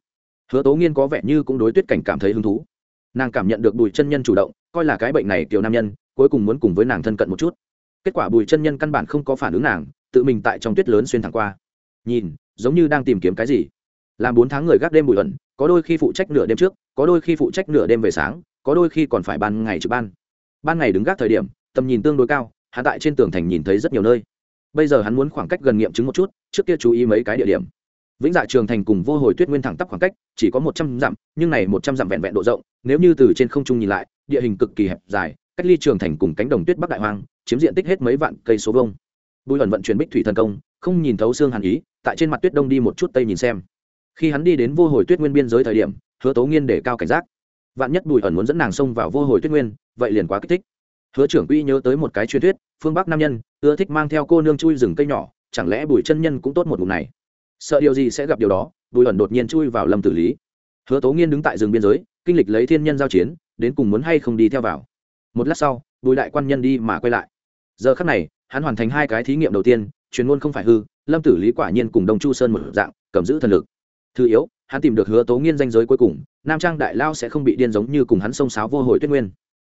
Hứa tố nghiên có vẻ như cũng đối tuyết cảnh cảm thấy hứng thú. Nàng cảm nhận được bùi chân nhân chủ động, coi là cái bệnh này kiểu nam nhân, cuối cùng muốn cùng với nàng thân cận một chút. Kết quả bùi chân nhân căn bản không có phản ứng nàng, tự mình tại trong tuyết lớn xuyên thẳng qua. Nhìn, giống như đang tìm kiếm cái gì làm bốn tháng người gác đêm bùi ẩn, có đôi khi phụ trách nửa đêm trước, có đôi khi phụ trách nửa đêm về sáng, có đôi khi còn phải ban ngày trực ban. Ban ngày đứng gác thời điểm, tầm nhìn tương đối cao, hắn tại trên tường thành nhìn thấy rất nhiều nơi. Bây giờ hắn muốn khoảng cách gần nghiệm chứng một chút, trước kia chú ý mấy cái địa điểm. Vĩnh dạ trường thành cùng vô hồi tuyết nguyên thẳng tắp khoảng cách, chỉ có một trăm dặm, nhưng này một trăm dặm vẹn vẹn độ rộng, nếu như từ trên không trung nhìn lại, địa hình cực kỳ hẹp dài, cách ly trường thành cùng cánh đồng tuyết bắc đại hoang, chiếm diện tích hết mấy vạn cây số vông bùi ẩn vận chuyển bích thủy thần công, không nhìn thấu xương hàn ý, tại trên mặt tuyết đông đi một chút tây nhìn xem khi hắn đi đến vô hồi tuyết nguyên biên giới thời điểm, hứa tố nghiên để cao cảnh giác. Vạn nhất bùi ẩn muốn dẫn nàng xông vào vô hồi tuyết nguyên, vậy liền quá kích thích. Hứa trưởng quy nhớ tới một cái truyền thuyết, phương bắc nam nhân, ưa thích mang theo cô nương chui rừng cây nhỏ, chẳng lẽ bùi chân nhân cũng tốt một vùng này? Sợ điều gì sẽ gặp điều đó, bùi ẩn đột nhiên chui vào lâm tử lý. Hứa tố nghiên đứng tại rừng biên giới, kinh lịch lấy thiên nhân giao chiến, đến cùng muốn hay không đi theo vào. Một lát sau, bùi đại quan nhân đi mà quay lại. Giờ khắc này, hắn hoàn thành hai cái thí nghiệm đầu tiên, truyền ngôn không phải hư, lâm tử lý quả nhiên cùng đông chu sơn một dạng, cầm giữ thần lực thứ yếu, hắn tìm được hứa tố nghiên danh giới cuối cùng, nam trang đại lao sẽ không bị điên giống như cùng hắn sông sáo vô hồi tuyết nguyên.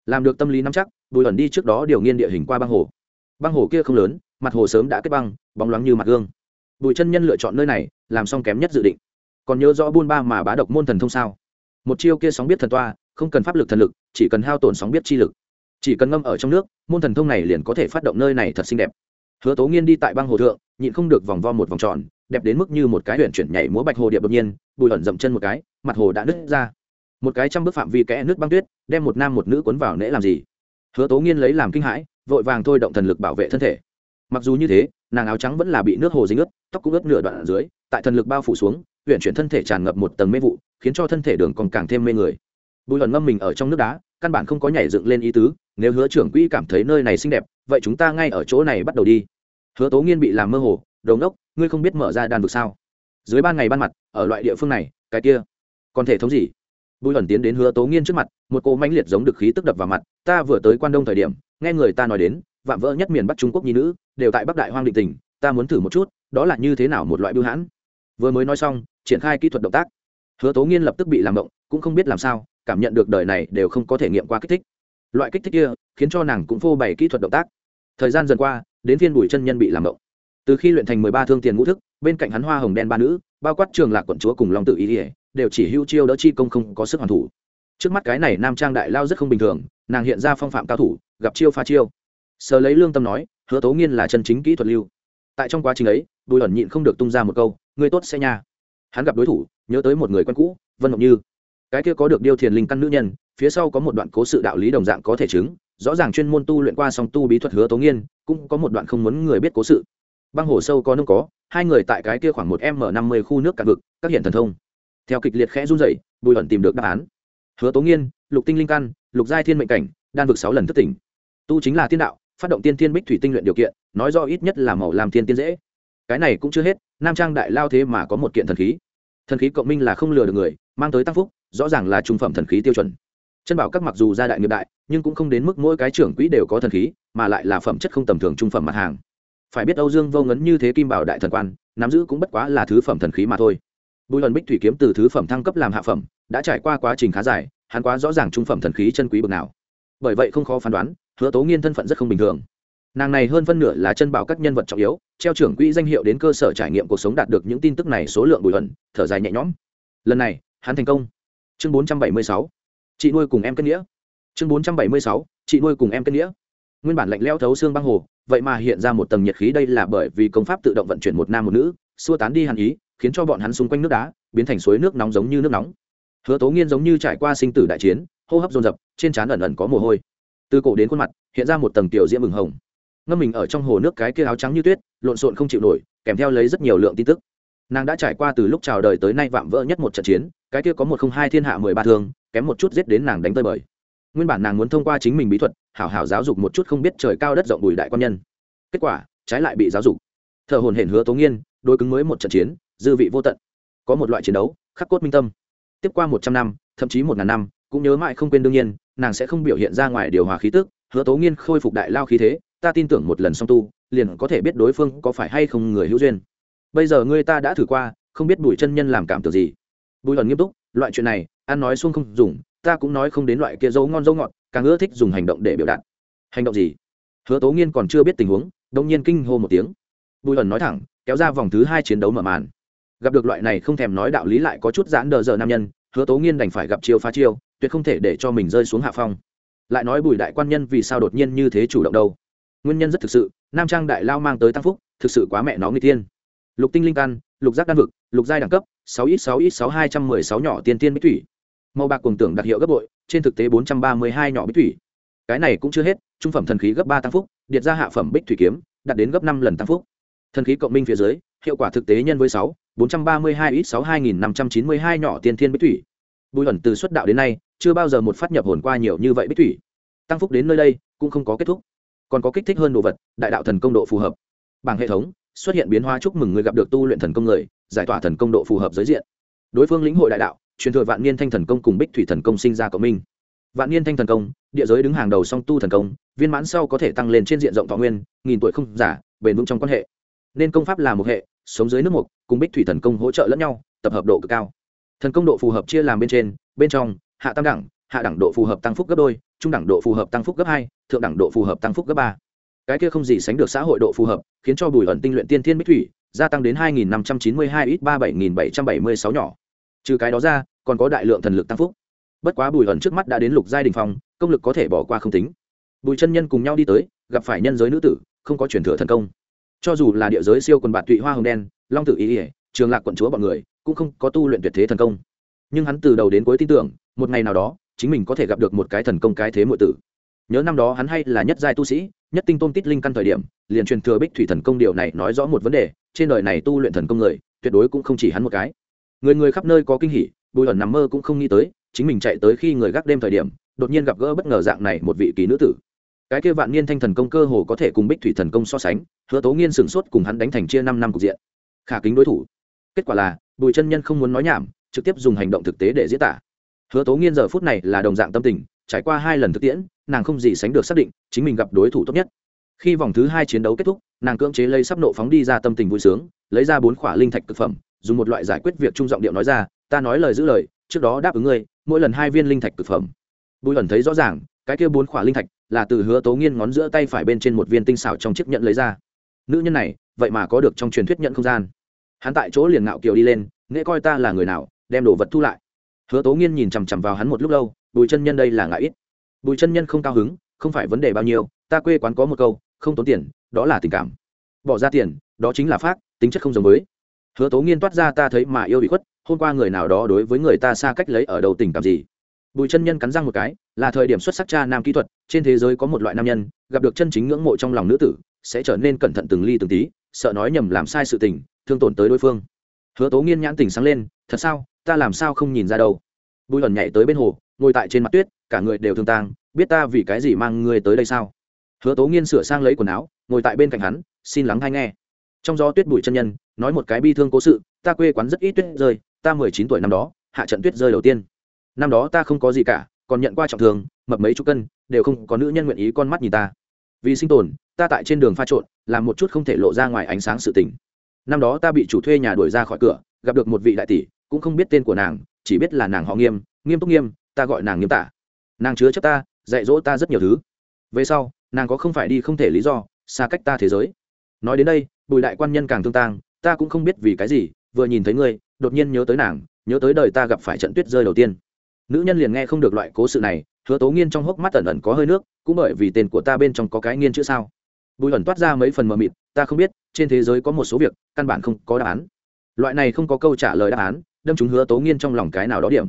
Làm được tâm lý nắm chắc, bùi ẩn đi trước đó điều nghiên địa hình qua băng hồ. Băng hồ kia không lớn, mặt hồ sớm đã kết băng, bóng loáng như mặt gương. Bùi chân nhân lựa chọn nơi này, làm xong kém nhất dự định. Còn nhớ rõ buôn ba mà bá độc môn thần thông sao? Một chiêu kia sóng biết thần toa, không cần pháp lực thần lực, chỉ cần hao tổn sóng biết chi lực. Chỉ cần ngâm ở trong nước, môn thần thông này liền có thể phát động nơi này thật xinh đẹp hứa tố nghiên đi tại băng hồ thượng, nhịn không được vòng vo một vòng tròn, đẹp đến mức như một cái huyện chuyển nhảy múa bạch hồ điệp đột nhiên, bùi ẩn dậm chân một cái, mặt hồ đã nứt ra. Một cái trăm bước phạm vi kẽ nước băng tuyết, đem một nam một nữ cuốn vào nễ làm gì? Hứa tố nghiên lấy làm kinh hãi, vội vàng thôi động thần lực bảo vệ thân thể. Mặc dù như thế, nàng áo trắng vẫn là bị nước hồ dính ướt, tóc cũng ướt nửa đoạn ở dưới, tại thần lực bao phủ xuống huyện chuyển thân thể tràn ngập một tầng mê vụ, khiến cho thân thể đường còn càng thêm mê người. Bùi ẩn ngâm mình ở trong nước đá, căn bản không có nhảy dựng lên ý tứ, nếu hứa trưởng quỹ cảm thấy nơi này xinh đẹp, vậy chúng ta ngay ở chỗ này bắt đầu đi hứa tố nghiên bị làm mơ hồ đồn đốc ngươi không biết mở ra đàn vực sao? Dưới ban ngày ban mặt, ở loại địa phương này, cái kia, còn thể thống gì? Bùi ẩn tiến đến hứa tố nghiên trước mặt, một cô mãnh liệt giống được khí tức đập vào mặt, ta vừa tới quan đông thời điểm, nghe người ta nói đến, vạm vỡ nhất miền bắc trung quốc nhi nữ, đều tại bắc đại hoang định tình, ta muốn thử một chút, đó là như thế nào một loại bưu hãn? Vừa mới nói xong, triển khai kỹ thuật động tác. Hứa tố nghiên lập tức bị làm động, cũng không biết làm sao, cảm nhận được đời này đều không có thể nghiệm qua kích thích. Loại kích thích kia khiến cho nàng cũng phô bày kỹ thuật động tác thời gian dần qua, đến phiên bùi chân nhân bị làm động từ khi luyện thành mười ba thương tiền ngũ thức, bên cạnh hắn hoa hồng đen ba nữ, bao quát trường lạc quận chúa cùng long tự ý ỉa đều chỉ hưu chiêu đỡ chi công không có sức hoàn thủ. Trước mắt cái này nam trang đại lao rất không bình thường, nàng hiện ra phong phạm cao thủ, gặp chiêu pha chiêu. Sờ lấy lương tâm nói, hứa tố nghiên là chân chính kỹ thuật lưu. Tại trong quá trình ấy, bùi ẩn nhịn không được tung ra một câu người tốt sẽ nha. Hắn gặp đối thủ, nhớ tới một người quen cũ, vân ngọc như. Cái kia có được điêu thiền linh căn nữ nhân, phía sau có một đoạn cố sự đạo lý đồng dạng có thể chứng rõ ràng chuyên môn tu luyện qua song tu bí thuật hứa tố nghiên, cũng có một đoạn không muốn người biết cố sự. Băng hồ sâu có nông có, hai người tại cái kia khoảng một m năm mươi khu nước cạn vực, các hiện thần thông. Theo kịch liệt khẽ run dậy bùi ẩn tìm được đáp án. Hứa tố nghiên, lục tinh linh căn, lục giai thiên mệnh cảnh, đan vực sáu lần thất tỉnh. Tu chính là thiên đạo, phát động tiên thiên bích thủy tinh luyện điều kiện, nói do ít nhất là màu làm thiên tiên dễ. Cái này cũng chưa hết, nam trang đại lao thế mà có một kiện thần khí. Thần khí cộng minh là không lừa được người, mang tới tăng phúc, rõ ràng là trung phẩm thần khí tiêu chuẩn chân bảo các mặc dù gia đại nghiệp đại, nhưng cũng không đến mức mỗi cái trưởng quỹ đều có thần khí, mà lại là phẩm chất không tầm thường trung phẩm mặt hàng. Phải biết âu dương vô ngấn như thế kim bảo đại thần quan, nắm giữ cũng bất quá là thứ phẩm thần khí mà thôi. Bùi lần bích thủy kiếm từ thứ phẩm thăng cấp làm hạ phẩm, đã trải qua quá trình khá dài, hắn quá rõ ràng trung phẩm thần khí chân quý bậc nào. Bởi vậy không khó phán đoán, hứa tố nghiên thân phận rất không bình thường. Nàng này hơn phân nửa là chân bảo các nhân vật trọng yếu, treo trưởng quỹ danh hiệu đến cơ sở trải nghiệm cuộc sống đạt được những tin tức này số lượng bùi ẩn thở dài nhẹ nhõm. Lần này, hắn thành công. Chương bốn trăm bảy mươi sáu chị nuôi cùng em kết nghĩa. Chương bốn trăm bảy mươi sáu, chị nuôi cùng em kết nghĩa. Nguyên bản lạnh leo thấu xương băng hồ, vậy mà hiện ra một tầng nhiệt khí đây là bởi vì công pháp tự động vận chuyển một nam một nữ, xua tán đi hàn ý, khiến cho bọn hắn xung quanh nước đá biến thành suối nước nóng giống như nước nóng. Hứa tố nghiên giống như trải qua sinh tử đại chiến, hô hấp dồn dập, trên trán ẩn ẩn có mồ hôi. Từ cổ đến khuôn mặt, hiện ra một tầng tiểu diễm mừng hồng. Ngâm mình ở trong hồ nước cái kia áo trắng như tuyết, lộn xộn không chịu nổi, kèm theo lấy rất nhiều lượng tin tức. Nàng đã trải qua từ lúc chào đời tới nay vạm vỡ nhất một trận chiến, cái kia có một không hai thiên hạ mười ba thương kém một chút giết đến nàng đánh tơi bời. Nguyên bản nàng muốn thông qua chính mình bí thuật, hảo hảo giáo dục một chút không biết trời cao đất rộng bùi đại quan nhân. Kết quả, trái lại bị giáo dục. Thợ hồn hển hứa tố nghiên đôi cứng mới một trận chiến, dư vị vô tận. Có một loại chiến đấu, khắc cốt minh tâm. Tiếp qua một trăm năm, thậm chí một ngàn năm, cũng nhớ mãi không quên đương nhiên, nàng sẽ không biểu hiện ra ngoài điều hòa khí tức, hứa tố nghiên khôi phục đại lao khí thế, ta tin tưởng một lần song tu, liền có thể biết đối phương có phải hay không người hữu duyên. Bây giờ ngươi ta đã thử qua, không biết bùi chân nhân làm cảm tưởng gì. Bùi hận nghiêm túc, loại chuyện này ăn nói xuông không dùng, ta cũng nói không đến loại kia dấu ngon dấu ngọt, càng ưa thích dùng hành động để biểu đạt. Hành động gì? Hứa tố nghiên còn chưa biết tình huống, đông nhiên kinh hô một tiếng. Bùi ẩn nói thẳng, kéo ra vòng thứ hai chiến đấu mở màn. Gặp được loại này không thèm nói đạo lý lại có chút giãn đờ giờ nam nhân, hứa tố nghiên đành phải gặp chiêu phá chiêu, tuyệt không thể để cho mình rơi xuống hạ phong. Lại nói bùi đại quan nhân vì sao đột nhiên như thế chủ động đâu? Nguyên nhân rất thực sự, nam trang đại lao mang tới tăng phúc, thực sự quá mẹ nó người tiên lục tinh linh căn, lục giác đan vực, lục giai đẳng cấp, sáu ít sáu ít sáu hai trăm mười sáu nhỏ tiên tiên bích thủy màu bạc cùng tưởng đặc hiệu gấp bội, trên thực tế bốn trăm ba mươi hai nhỏ bích thủy. Cái này cũng chưa hết, trung phẩm thần khí gấp ba tăng phúc điện ra hạ phẩm bích thủy kiếm, đạt đến gấp năm lần tăng phúc. Thần khí cộng minh phía dưới, hiệu quả thực tế nhân với sáu, bốn trăm ba mươi hai ít sáu hai nghìn năm trăm chín mươi hai nhỏ tiên thiên bích thủy. Bùi ẩn từ xuất đạo đến nay, chưa bao giờ một phát nhập hồn qua nhiều như vậy bích thủy. Tăng phúc đến nơi đây, cũng không có kết thúc. Còn có kích thích hơn đồ vật, đại đạo thần công độ phù hợp. Bảng hệ thống, xuất hiện biến hóa chúc mừng người gặp được tu luyện thần công người, giải tỏa thần công độ phù hợp giới diện. Đối phương lĩnh hội đại đạo truyền thừa vạn niên thanh thần công cùng bích thủy thần công sinh ra cộng minh. Vạn niên thanh thần công, địa giới đứng hàng đầu song tu thần công, viên mãn sau có thể tăng lên trên diện rộng thọ nguyên, nghìn tuổi không giả, bền vững trong quan hệ. Nên công pháp là một hệ, sống dưới nước mục, cùng bích thủy thần công hỗ trợ lẫn nhau, tập hợp độ cực cao. Thần công độ phù hợp chia làm bên trên, bên trong, hạ tam đẳng, hạ đẳng độ phù hợp tăng phúc gấp đôi, trung đẳng độ phù hợp tăng phúc gấp hai, thượng đẳng độ phù hợp tăng phúc gấp ba. Cái kia không gì sánh được xã hội độ phù hợp, khiến cho bùi ẩn tinh luyện tiên thiên bích thủy, gia tăng đến hai nghìn năm trăm chín mươi hai ít ba bảy nghìn bảy trăm bảy mươi sáu nhỏ trừ cái đó ra, còn có đại lượng thần lực tăng phúc. Bất quá bùi ẩn trước mắt đã đến lục giai đình phong, công lực có thể bỏ qua không tính. Bùi chân nhân cùng nhau đi tới, gặp phải nhân giới nữ tử, không có truyền thừa thần công. Cho dù là địa giới siêu quần bạt tụy hoa hồng đen, long tử ý ỉa trường lạc quận chúa bọn người, cũng không có tu luyện tuyệt thế thần công. Nhưng hắn từ đầu đến cuối tin tưởng, một ngày nào đó, chính mình có thể gặp được một cái thần công cái thế mọi tử. Nhớ năm đó hắn hay là nhất giai tu sĩ, nhất tinh tôn tít linh căn thời điểm, liền truyền thừa bích thủy thần công điều này nói rõ một vấn đề, trên đời này tu luyện thần công người, tuyệt đối cũng không chỉ hắn một cái người người khắp nơi có kinh hỉ, bùi ẩn nằm mơ cũng không nghĩ tới, chính mình chạy tới khi người gác đêm thời điểm, đột nhiên gặp gỡ bất ngờ dạng này một vị kỳ nữ tử. Cái kia vạn niên thanh thần công cơ hồ có thể cùng bích thủy thần công so sánh, hứa tố nghiên sửng sốt cùng hắn đánh thành chia năm năm cục diện. Khả kính đối thủ. Kết quả là, bùi chân nhân không muốn nói nhảm, trực tiếp dùng hành động thực tế để diễn tả. Hứa tố nghiên giờ phút này là đồng dạng tâm tình, trải qua hai lần thực tiễn, nàng không gì sánh được xác định chính mình gặp đối thủ tốt nhất. Khi vòng thứ hai chiến đấu kết thúc, nàng cưỡng chế lấy sắp nộ phóng đi ra tâm tình vui sướng, lấy ra bốn khỏa linh thạch thực phẩm dùng một loại giải quyết việc trung giọng điệu nói ra ta nói lời giữ lời trước đó đáp ứng ngươi mỗi lần hai viên linh thạch thực phẩm. Bùi ẩn thấy rõ ràng cái kia bốn khỏa linh thạch là từ hứa tố nghiên ngón giữa tay phải bên trên một viên tinh xảo trong chiếc nhẫn lấy ra. Nữ nhân này vậy mà có được trong truyền thuyết nhận không gian. Hắn tại chỗ liền ngạo kiều đi lên nghệ coi ta là người nào đem đồ vật thu lại. Hứa tố nghiên nhìn chằm chằm vào hắn một lúc lâu bùi chân nhân đây là ngại ít. Bùi chân nhân không cao hứng không phải vấn đề bao nhiêu ta quê quán có một câu không tốn tiền đó là tình cảm. Bỏ ra tiền đó chính là phát, tính chất không giống với hứa tố nghiên toát ra ta thấy mà yêu bị khuất, hôm qua người nào đó đối với người ta xa cách lấy ở đầu tình cảm gì? Bùi chân nhân cắn răng một cái, là thời điểm xuất sắc cha nam kỹ thuật, trên thế giới có một loại nam nhân, gặp được chân chính ngưỡng mộ trong lòng nữ tử, sẽ trở nên cẩn thận từng ly từng tí, sợ nói nhầm làm sai sự tình, thương tổn tới đối phương. Hứa tố nghiên nhãn tình sáng lên, thật sao? Ta làm sao không nhìn ra đâu? Bùi ẩn nhảy tới bên hồ, ngồi tại trên mặt tuyết, cả người đều thương tang, biết ta vì cái gì mang người tới đây sao? Hứa tố nghiên sửa sang lấy quần áo, ngồi tại bên cạnh hắn, xin lắng hay nghe. Trong gió tuyết bụi chân nhân nói một cái bi thương cố sự, ta quê quán rất ít tuyết rơi, ta mười chín tuổi năm đó, hạ trận tuyết rơi đầu tiên. Năm đó ta không có gì cả, còn nhận qua trọng thương, mập mấy chục cân, đều không có nữ nhân nguyện ý con mắt nhìn ta. Vì sinh tồn, ta tại trên đường pha trộn, làm một chút không thể lộ ra ngoài ánh sáng sự tình. Năm đó ta bị chủ thuê nhà đuổi ra khỏi cửa, gặp được một vị đại tỷ, cũng không biết tên của nàng, chỉ biết là nàng họ nghiêm nghiêm túc nghiêm, ta gọi nàng nghiêm tả. Nàng chứa chấp ta, dạy dỗ ta rất nhiều thứ. Về sau, nàng có không phải đi không thể lý do, xa cách ta thế giới. Nói đến đây, bùi đại quan nhân càng thương tang ta cũng không biết vì cái gì, vừa nhìn thấy ngươi, đột nhiên nhớ tới nàng, nhớ tới đời ta gặp phải trận tuyết rơi đầu tiên. Nữ nhân liền nghe không được loại cố sự này, hứa tố nghiên trong hốc mắt ẩn ẩn có hơi nước, cũng bởi vì tên của ta bên trong có cái nghiên chữ sao. Bùi ẩn toát ra mấy phần mờ mịt, ta không biết, trên thế giới có một số việc, căn bản không có đáp án. Loại này không có câu trả lời đáp án, đâm chúng hứa tố nghiên trong lòng cái nào đó điểm.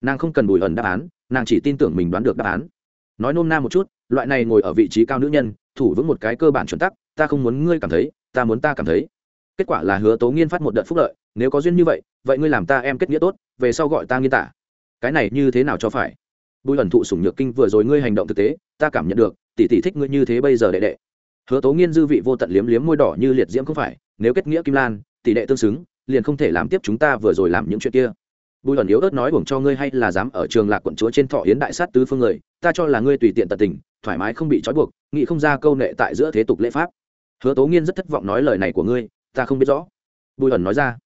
Nàng không cần bùi ẩn đáp án, nàng chỉ tin tưởng mình đoán được đáp án. Nói nôm na một chút, loại này ngồi ở vị trí cao nữ nhân, thủ vững một cái cơ bản chuẩn tắc, ta không muốn ngươi cảm thấy, ta muốn ta cảm thấy kết quả là hứa tố nghiên phát một đợt phúc lợi, nếu có duyên như vậy vậy ngươi làm ta em kết nghĩa tốt, về sau gọi ta nghiên tả. Cái này như thế nào cho phải? Bùi ẩn thụ sủng nhược kinh vừa rồi ngươi hành động thực tế, ta cảm nhận được, tỷ tỷ thích ngươi như thế bây giờ đệ đệ. Hứa tố nghiên dư vị vô tận liếm liếm môi đỏ như liệt diễm không phải, nếu kết nghĩa kim lan, tỷ đệ tương xứng, liền không thể làm tiếp chúng ta vừa rồi làm những chuyện kia. Bùi ẩn yếu ớt nói buồng cho ngươi hay là dám ở trường lạc quận chúa trên thọ yến đại sát tứ phương người, ta cho là ngươi tùy tiện tận tình, thoải mái không bị trói buộc nghị không ra câu nệ tại giữa thế tục lễ pháp. Hứa tố nghiên rất thất vọng nói lời này của ngươi ta không biết rõ. Bùi ẩn nói ra.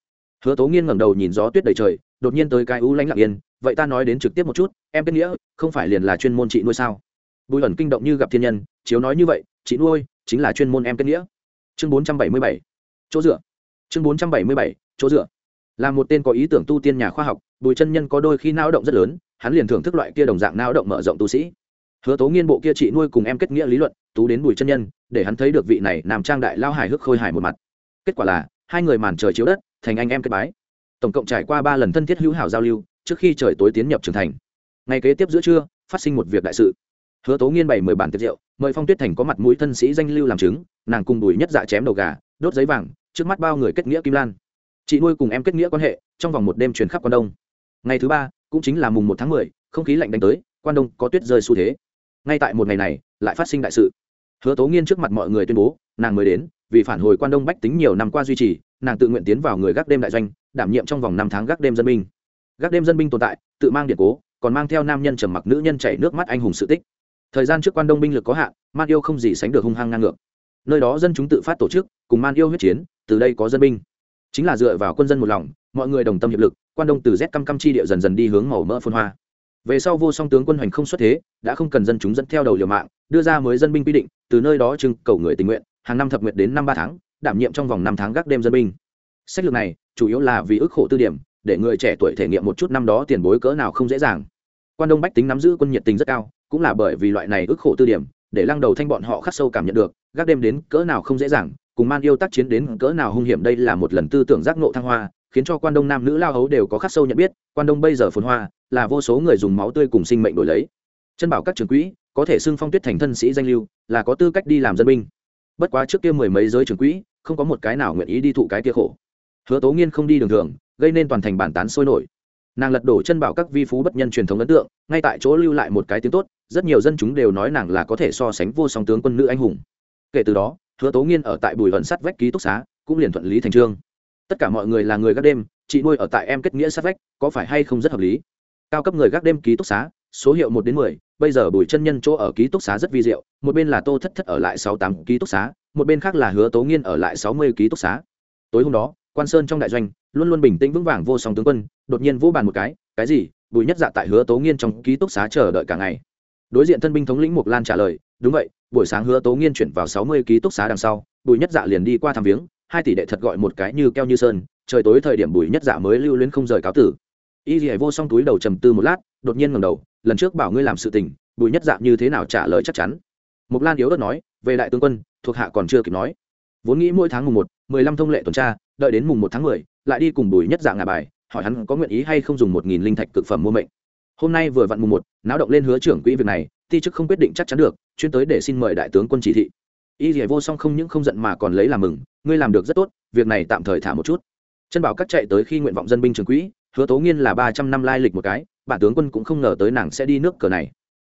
Hứa tố nghiên ngẩng đầu nhìn gió tuyết đầy trời, đột nhiên tới cái ú lãnh lặng yên, vậy ta nói đến trực tiếp một chút, em kết nghĩa, không phải liền là chuyên môn chị nuôi sao? Bùi ẩn kinh động như gặp thiên nhân, chiếu nói như vậy, chị nuôi chính là chuyên môn em kết nghĩa. Chương bốn trăm bảy mươi bảy, chỗ dựa. Chương bốn trăm bảy mươi bảy, chỗ dựa. Là một tên có ý tưởng tu tiên nhà khoa học, bùi chân nhân có đôi khi não động rất lớn, hắn liền thưởng thức loại kia đồng dạng não động mở rộng tu sĩ. Hứa tố nghiên bộ kia chị nuôi cùng em kết nghĩa lý luận, tú đến bùi chân nhân, để hắn thấy được vị này làm trang đại lao hài hước khôi hài một mặt kết quả là, hai người màn trời chiếu đất, thành anh em kết bái. Tổng cộng trải qua ba lần thân thiết hữu hảo giao lưu, trước khi trời tối tiến nhập trưởng thành. Ngày kế tiếp giữa trưa, phát sinh một việc đại sự. Hứa tố nghiên bày mười bản tiệc rượu, mời phong tuyết thành có mặt mũi thân sĩ danh lưu làm chứng, nàng cùng đùi nhất dạ chém đầu gà, đốt giấy vàng, trước mắt bao người kết nghĩa kim lan. Chị nuôi cùng em kết nghĩa quan hệ, trong vòng một đêm truyền khắp quan đông. Ngày thứ ba, cũng chính là mùng một tháng mười, không khí lạnh đánh tới, quan đông có tuyết rơi xu thế. Ngay tại một ngày này, lại phát sinh đại sự. Hứa tố nghiên trước mặt mọi người tuyên bố, nàng mới đến vì phản hồi quan đông bách tính nhiều năm qua duy trì, nàng tự nguyện tiến vào người gác đêm đại doanh, đảm nhiệm trong vòng năm tháng gác đêm dân binh. Gác đêm dân binh tồn tại, tự mang điện cố, còn mang theo nam nhân trầm mặc nữ nhân chảy nước mắt anh hùng sự tích. Thời gian trước quan đông binh lực có hạn, man yêu không gì sánh được hung hăng ngang ngược. Nơi đó dân chúng tự phát tổ chức, cùng man yêu huyết chiến, từ đây có dân binh. Chính là dựa vào quân dân một lòng, mọi người đồng tâm hiệp lực, quan đông từ z căm căm chi địa dần dần đi hướng màu mỡ phun hoa. Về sau vô song tướng quân hoành không xuất thế, đã không cần dân chúng dẫn theo đầu liều mạng, đưa ra mới dân binh quy định, từ nơi đó trưng cầu người tình nguyện hàng năm thập nguyện đến năm ba tháng, đảm nhiệm trong vòng năm tháng gác đêm dân binh. Sách lược này, chủ yếu là vì ức khổ tư điểm, để người trẻ tuổi thể nghiệm một chút năm đó tiền bối cỡ nào không dễ dàng. Quan đông bách tính nắm giữ quân nhiệt tình rất cao, cũng là bởi vì loại này ức khổ tư điểm, để lăng đầu thanh bọn họ khắc sâu cảm nhận được, gác đêm đến cỡ nào không dễ dàng, cùng man yêu tác chiến đến cỡ nào hung hiểm đây là một lần tư tưởng giác nộ thăng hoa, khiến cho quan đông nam nữ lao hấu đều có khắc sâu nhận biết, quan đông bây giờ phồn hoa, là vô số người dùng máu tươi cùng sinh mệnh đổi lấy. Chân bảo các trường quỹ, có thể xưng phong tuyết thành thân sĩ danh lưu, là có tư cách đi làm dân binh bất quá trước kia mười mấy giới trường quỹ, không có một cái nào nguyện ý đi thụ cái kia khổ. Hứa tố nghiên không đi đường thường, gây nên toàn thành bản tán sôi nổi. Nàng lật đổ chân bảo các vi phú bất nhân truyền thống ấn tượng, ngay tại chỗ lưu lại một cái tiếng tốt, rất nhiều dân chúng đều nói nàng là có thể so sánh vô song tướng quân nữ anh hùng. Kể từ đó, hứa tố nghiên ở tại bùi vận sắt vách ký túc xá, cũng liền thuận lý thành trương. Tất cả mọi người là người gác đêm, chị nuôi ở tại em kết nghĩa sát vách, có phải hay không rất hợp lý? Cao cấp người gác đêm ký túc xá, số hiệu một đến mười, bây giờ bùi chân nhân chỗ ở ký túc xá rất vi diệu một bên là tô thất thất ở lại sáu tám ký túc xá, một bên khác là hứa tố nghiên ở lại sáu mươi ký túc xá. Tối hôm đó, quan sơn trong đại doanh, luôn luôn bình tĩnh vững vàng vô song tướng quân, đột nhiên vỗ bàn một cái cái gì? Bùi nhất dạ tại hứa tố nghiên trong ký túc xá chờ đợi cả ngày. Đối diện thân binh thống lĩnh mục lan trả lời, đúng vậy, buổi sáng hứa tố nghiên chuyển vào sáu mươi ký túc xá đằng sau, bùi nhất dạ liền đi qua thăm viếng, hai tỷ đệ thật gọi một cái như keo như sơn, trời tối thời điểm bùi nhất dạ mới lưu luyến không rời cáo tử. Y dì vô song túi đầu trầm tư một lát, đột nhiên ngầm đầu, lần trước bảo ngươi làm sự tình, bùi nhất dạ như thế nào trả lời chắc chắn? Mục lan yếu đất nói, về đại tướng quân, thuộc hạ còn chưa kịp nói. Vốn nghĩ mỗi tháng mùng một, mười lăm thông lệ tuần tra, đợi đến mùng một tháng mười, lại đi cùng bùi nhất dạng ngà bài, hỏi hắn có nguyện ý hay không dùng một nghìn linh thạch cực phẩm mua mệnh. Hôm nay vừa vặn mùng một, náo động lên hứa trưởng quỹ việc này, ti chức không quyết định chắc chắn được, chuyên tới để xin mời đại tướng quân chỉ thị. Y dì vô song không những không giận mà còn lấy làm mừng, ngươi làm được rất tốt, việc này tạm thời thả một chút. Chân bảo các chạy tới khi nguyện vọng dân binh trường quỹ, hứa tố nghiên là ba trăm năm lai lịch một cái, bản tướng quân cũng không ngờ tới nàng sẽ đi nước cờ này.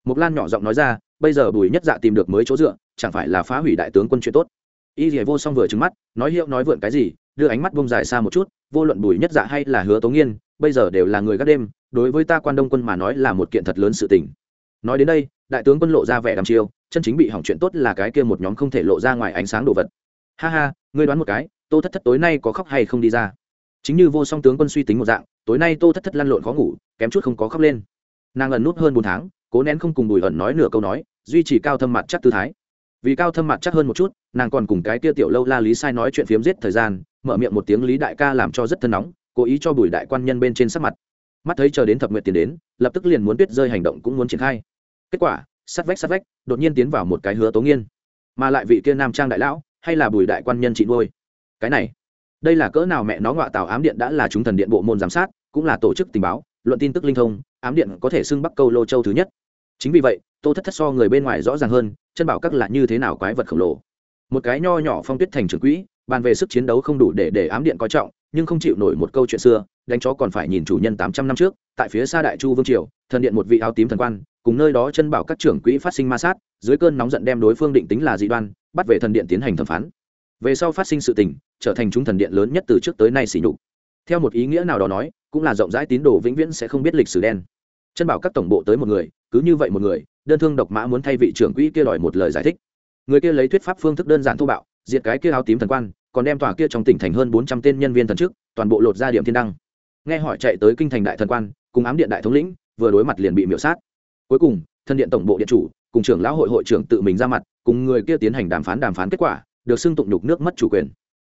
Mục lan nhỏ giọng nói ra bây giờ bùi nhất dạ tìm được mới chỗ dựa, chẳng phải là phá hủy đại tướng quân chuyện tốt. Y dì vô song vừa trứng mắt, nói hiệu nói vượn cái gì, đưa ánh mắt bông dài xa một chút, vô luận bùi nhất dạ hay là hứa tố nghiên, bây giờ đều là người gác đêm, đối với ta quan đông quân mà nói là một kiện thật lớn sự tình. Nói đến đây, đại tướng quân lộ ra vẻ đăm chiêu, chân chính bị hỏng chuyện tốt là cái kia một nhóm không thể lộ ra ngoài ánh sáng đồ vật. Ha ha, ngươi đoán một cái, tô thất thất tối nay có khóc hay không đi ra? Chính như vô song tướng quân suy tính một dạng, tối nay tô thất thất lăn lộn khó ngủ, kém chút không có khóc lên. Nàng ẩn nút hơn bốn tháng cố nén không cùng bùi ẩn nói nửa câu nói, duy trì cao thâm mặt chắc tư thái. Vì cao thâm mặt chắc hơn một chút, nàng còn cùng cái kia tiểu lâu la lý sai nói chuyện phiếm giết thời gian, mở miệng một tiếng lý đại ca làm cho rất thân nóng, cố ý cho bùi đại quan nhân bên trên sắc mặt. Mắt thấy chờ đến thập nguyện tiền đến, lập tức liền muốn tuyết rơi hành động cũng muốn triển khai. Kết quả, sát vách sát vách, đột nhiên tiến vào một cái hứa tố nghiên. Mà lại vị kia nam trang đại lão, hay là bùi đại quan nhân chị nuôi. Cái này, đây là cỡ nào mẹ nó ngọa tào ám điện đã là chúng thần điện bộ môn giám sát, cũng là tổ chức tình báo, luận tin tức linh thông ám điện có thể xưng bắc câu lô châu thứ nhất. Chính vì vậy, tô thất thất so người bên ngoài rõ ràng hơn, chân bảo các là như thế nào quái vật khổng lồ. Một cái nho nhỏ phong tuyết thành trưởng quỹ, bàn về sức chiến đấu không đủ để để ám điện coi trọng, nhưng không chịu nổi một câu chuyện xưa, đánh chó còn phải nhìn chủ nhân tám trăm năm trước, tại phía xa đại chu vương triều, thần điện một vị áo tím thần quan, cùng nơi đó chân bảo các trưởng quỹ phát sinh ma sát, dưới cơn nóng giận đem đối phương định tính là dị đoan, bắt về thần điện tiến hành thẩm phán. Về sau phát sinh sự tình, trở thành chúng thần điện lớn nhất từ trước tới nay xỉ nhục. Theo một ý nghĩa nào đó nói cũng là rộng rãi tín đồ vĩnh viễn sẽ không biết lịch sử đen. Chân bảo các tổng bộ tới một người, cứ như vậy một người, đơn thương độc mã muốn thay vị trưởng quỹ kia đòi một lời giải thích. Người kia lấy thuyết pháp phương thức đơn giản thô bạo, diệt cái kia áo tím thần quan, còn đem tòa kia trong tỉnh thành hơn bốn trăm tên nhân viên thần chức, toàn bộ lột ra điểm thiên đăng. Nghe hỏi chạy tới kinh thành đại thần quan, cùng ám điện đại thống lĩnh, vừa đối mặt liền bị miễu sát. Cuối cùng thân điện tổng bộ điện chủ, cùng trưởng lão hội hội trưởng tự mình ra mặt, cùng người kia tiến hành đàm phán đàm phán kết quả, được xưng tụng nhục nước mất chủ quyền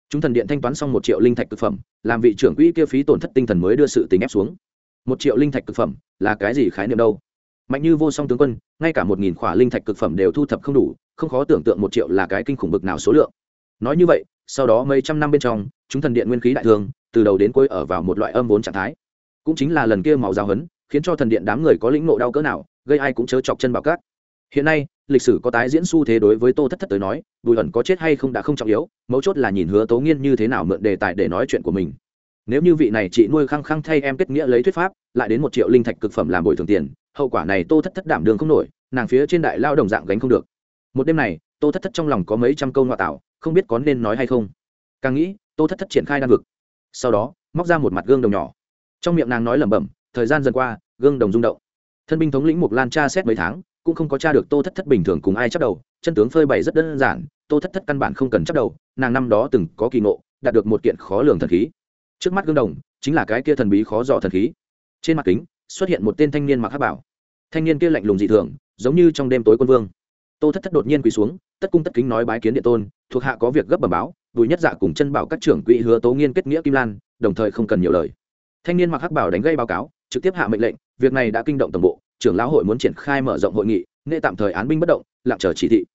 chúng thần điện thanh toán xong một triệu linh thạch thực phẩm, làm vị trưởng quỹ kia phí tổn thất tinh thần mới đưa sự tính ép xuống. Một triệu linh thạch thực phẩm là cái gì khái niệm đâu? Mạnh như vô song tướng quân, ngay cả một nghìn khỏa linh thạch cực phẩm đều thu thập không đủ, không khó tưởng tượng một triệu là cái kinh khủng bực nào số lượng. Nói như vậy, sau đó mấy trăm năm bên trong, chúng thần điện nguyên khí đại thương, từ đầu đến cuối ở vào một loại âm vốn trạng thái. Cũng chính là lần kia màu giáo hấn khiến cho thần điện đám người có lĩnh nộ đau cỡ nào, gây ai cũng chớ chọc chân bảo cát hiện nay lịch sử có tái diễn xu thế đối với tô thất thất tới nói, bùi ẩn có chết hay không đã không trọng yếu, mấu chốt là nhìn hứa tố nghiên như thế nào mượn đề tài để nói chuyện của mình. Nếu như vị này chị nuôi khăng khăng thay em kết nghĩa lấy thuyết pháp, lại đến một triệu linh thạch cực phẩm làm bồi thường tiền, hậu quả này tô thất thất đảm đường không nổi, nàng phía trên đại lao đồng dạng gánh không được. Một đêm này, tô thất thất trong lòng có mấy trăm câu ngoại tạo không biết có nên nói hay không. Càng nghĩ, tô thất thất triển khai đan vực. Sau đó, móc ra một mặt gương đồng nhỏ. Trong miệng nàng nói lẩm bẩm, thời gian dần qua, gương đồng rung động. Thân binh thống lĩnh mục lan tra xét mấy tháng cũng không có tra được tô thất thất bình thường cùng ai chấp đầu, chân tướng phơi bày rất đơn giản, tô thất thất căn bản không cần chấp đầu, nàng năm đó từng có kỳ ngộ, đạt được một kiện khó lường thần khí. Trước mắt gương đồng, chính là cái kia thần bí khó dò thần khí. Trên mặt kính, xuất hiện một tên thanh niên mặc hắc bảo. Thanh niên kia lạnh lùng dị thường, giống như trong đêm tối quân vương. Tô thất thất đột nhiên quỳ xuống, tất cung tất kính nói bái kiến địa tôn, thuộc hạ có việc gấp bẩm báo, bùi nhất dạ cùng chân bảo các trưởng quỹ hứa tố nghiên kết nghĩa kim lan, đồng thời không cần nhiều lời. Thanh niên mặc hắc bảo đánh gây báo cáo, trực tiếp hạ mệnh lệnh, việc này đã kinh động tổng bộ trưởng lão hội muốn triển khai mở rộng hội nghị nghệ tạm thời án binh bất động, lặng chờ chỉ thị.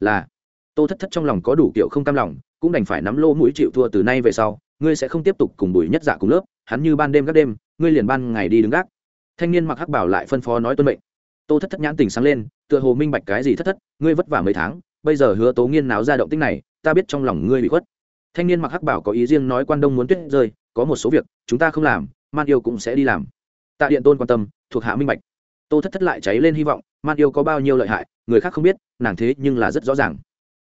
Là, tô thất thất trong lòng có đủ kiểu không cam lòng, cũng đành phải nắm lô mũi chịu thua từ nay về sau, ngươi sẽ không tiếp tục cùng bùi nhất dạ cùng lớp, hắn như ban đêm các đêm, ngươi liền ban ngày đi đứng gác. Thanh niên mặc hắc bảo lại phân phó nói tuân mệnh. Tô thất thất nhãn tình sáng lên, tựa hồ minh bạch cái gì thất thất, ngươi vất vả mấy tháng, bây giờ hứa tố nghiên náo ra động tích này, ta biết trong lòng ngươi bị khuất. Thanh niên mặc hắc bảo có ý riêng nói quan đông muốn tuyết rơi, có một số việc, chúng ta không làm, man yêu cũng sẽ đi làm. Tạ điện tôn quan tâm, thuộc hạ minh bạch tô thất thất lại cháy lên hy vọng, man yêu có bao nhiêu lợi hại, người khác không biết, nàng thế nhưng là rất rõ ràng.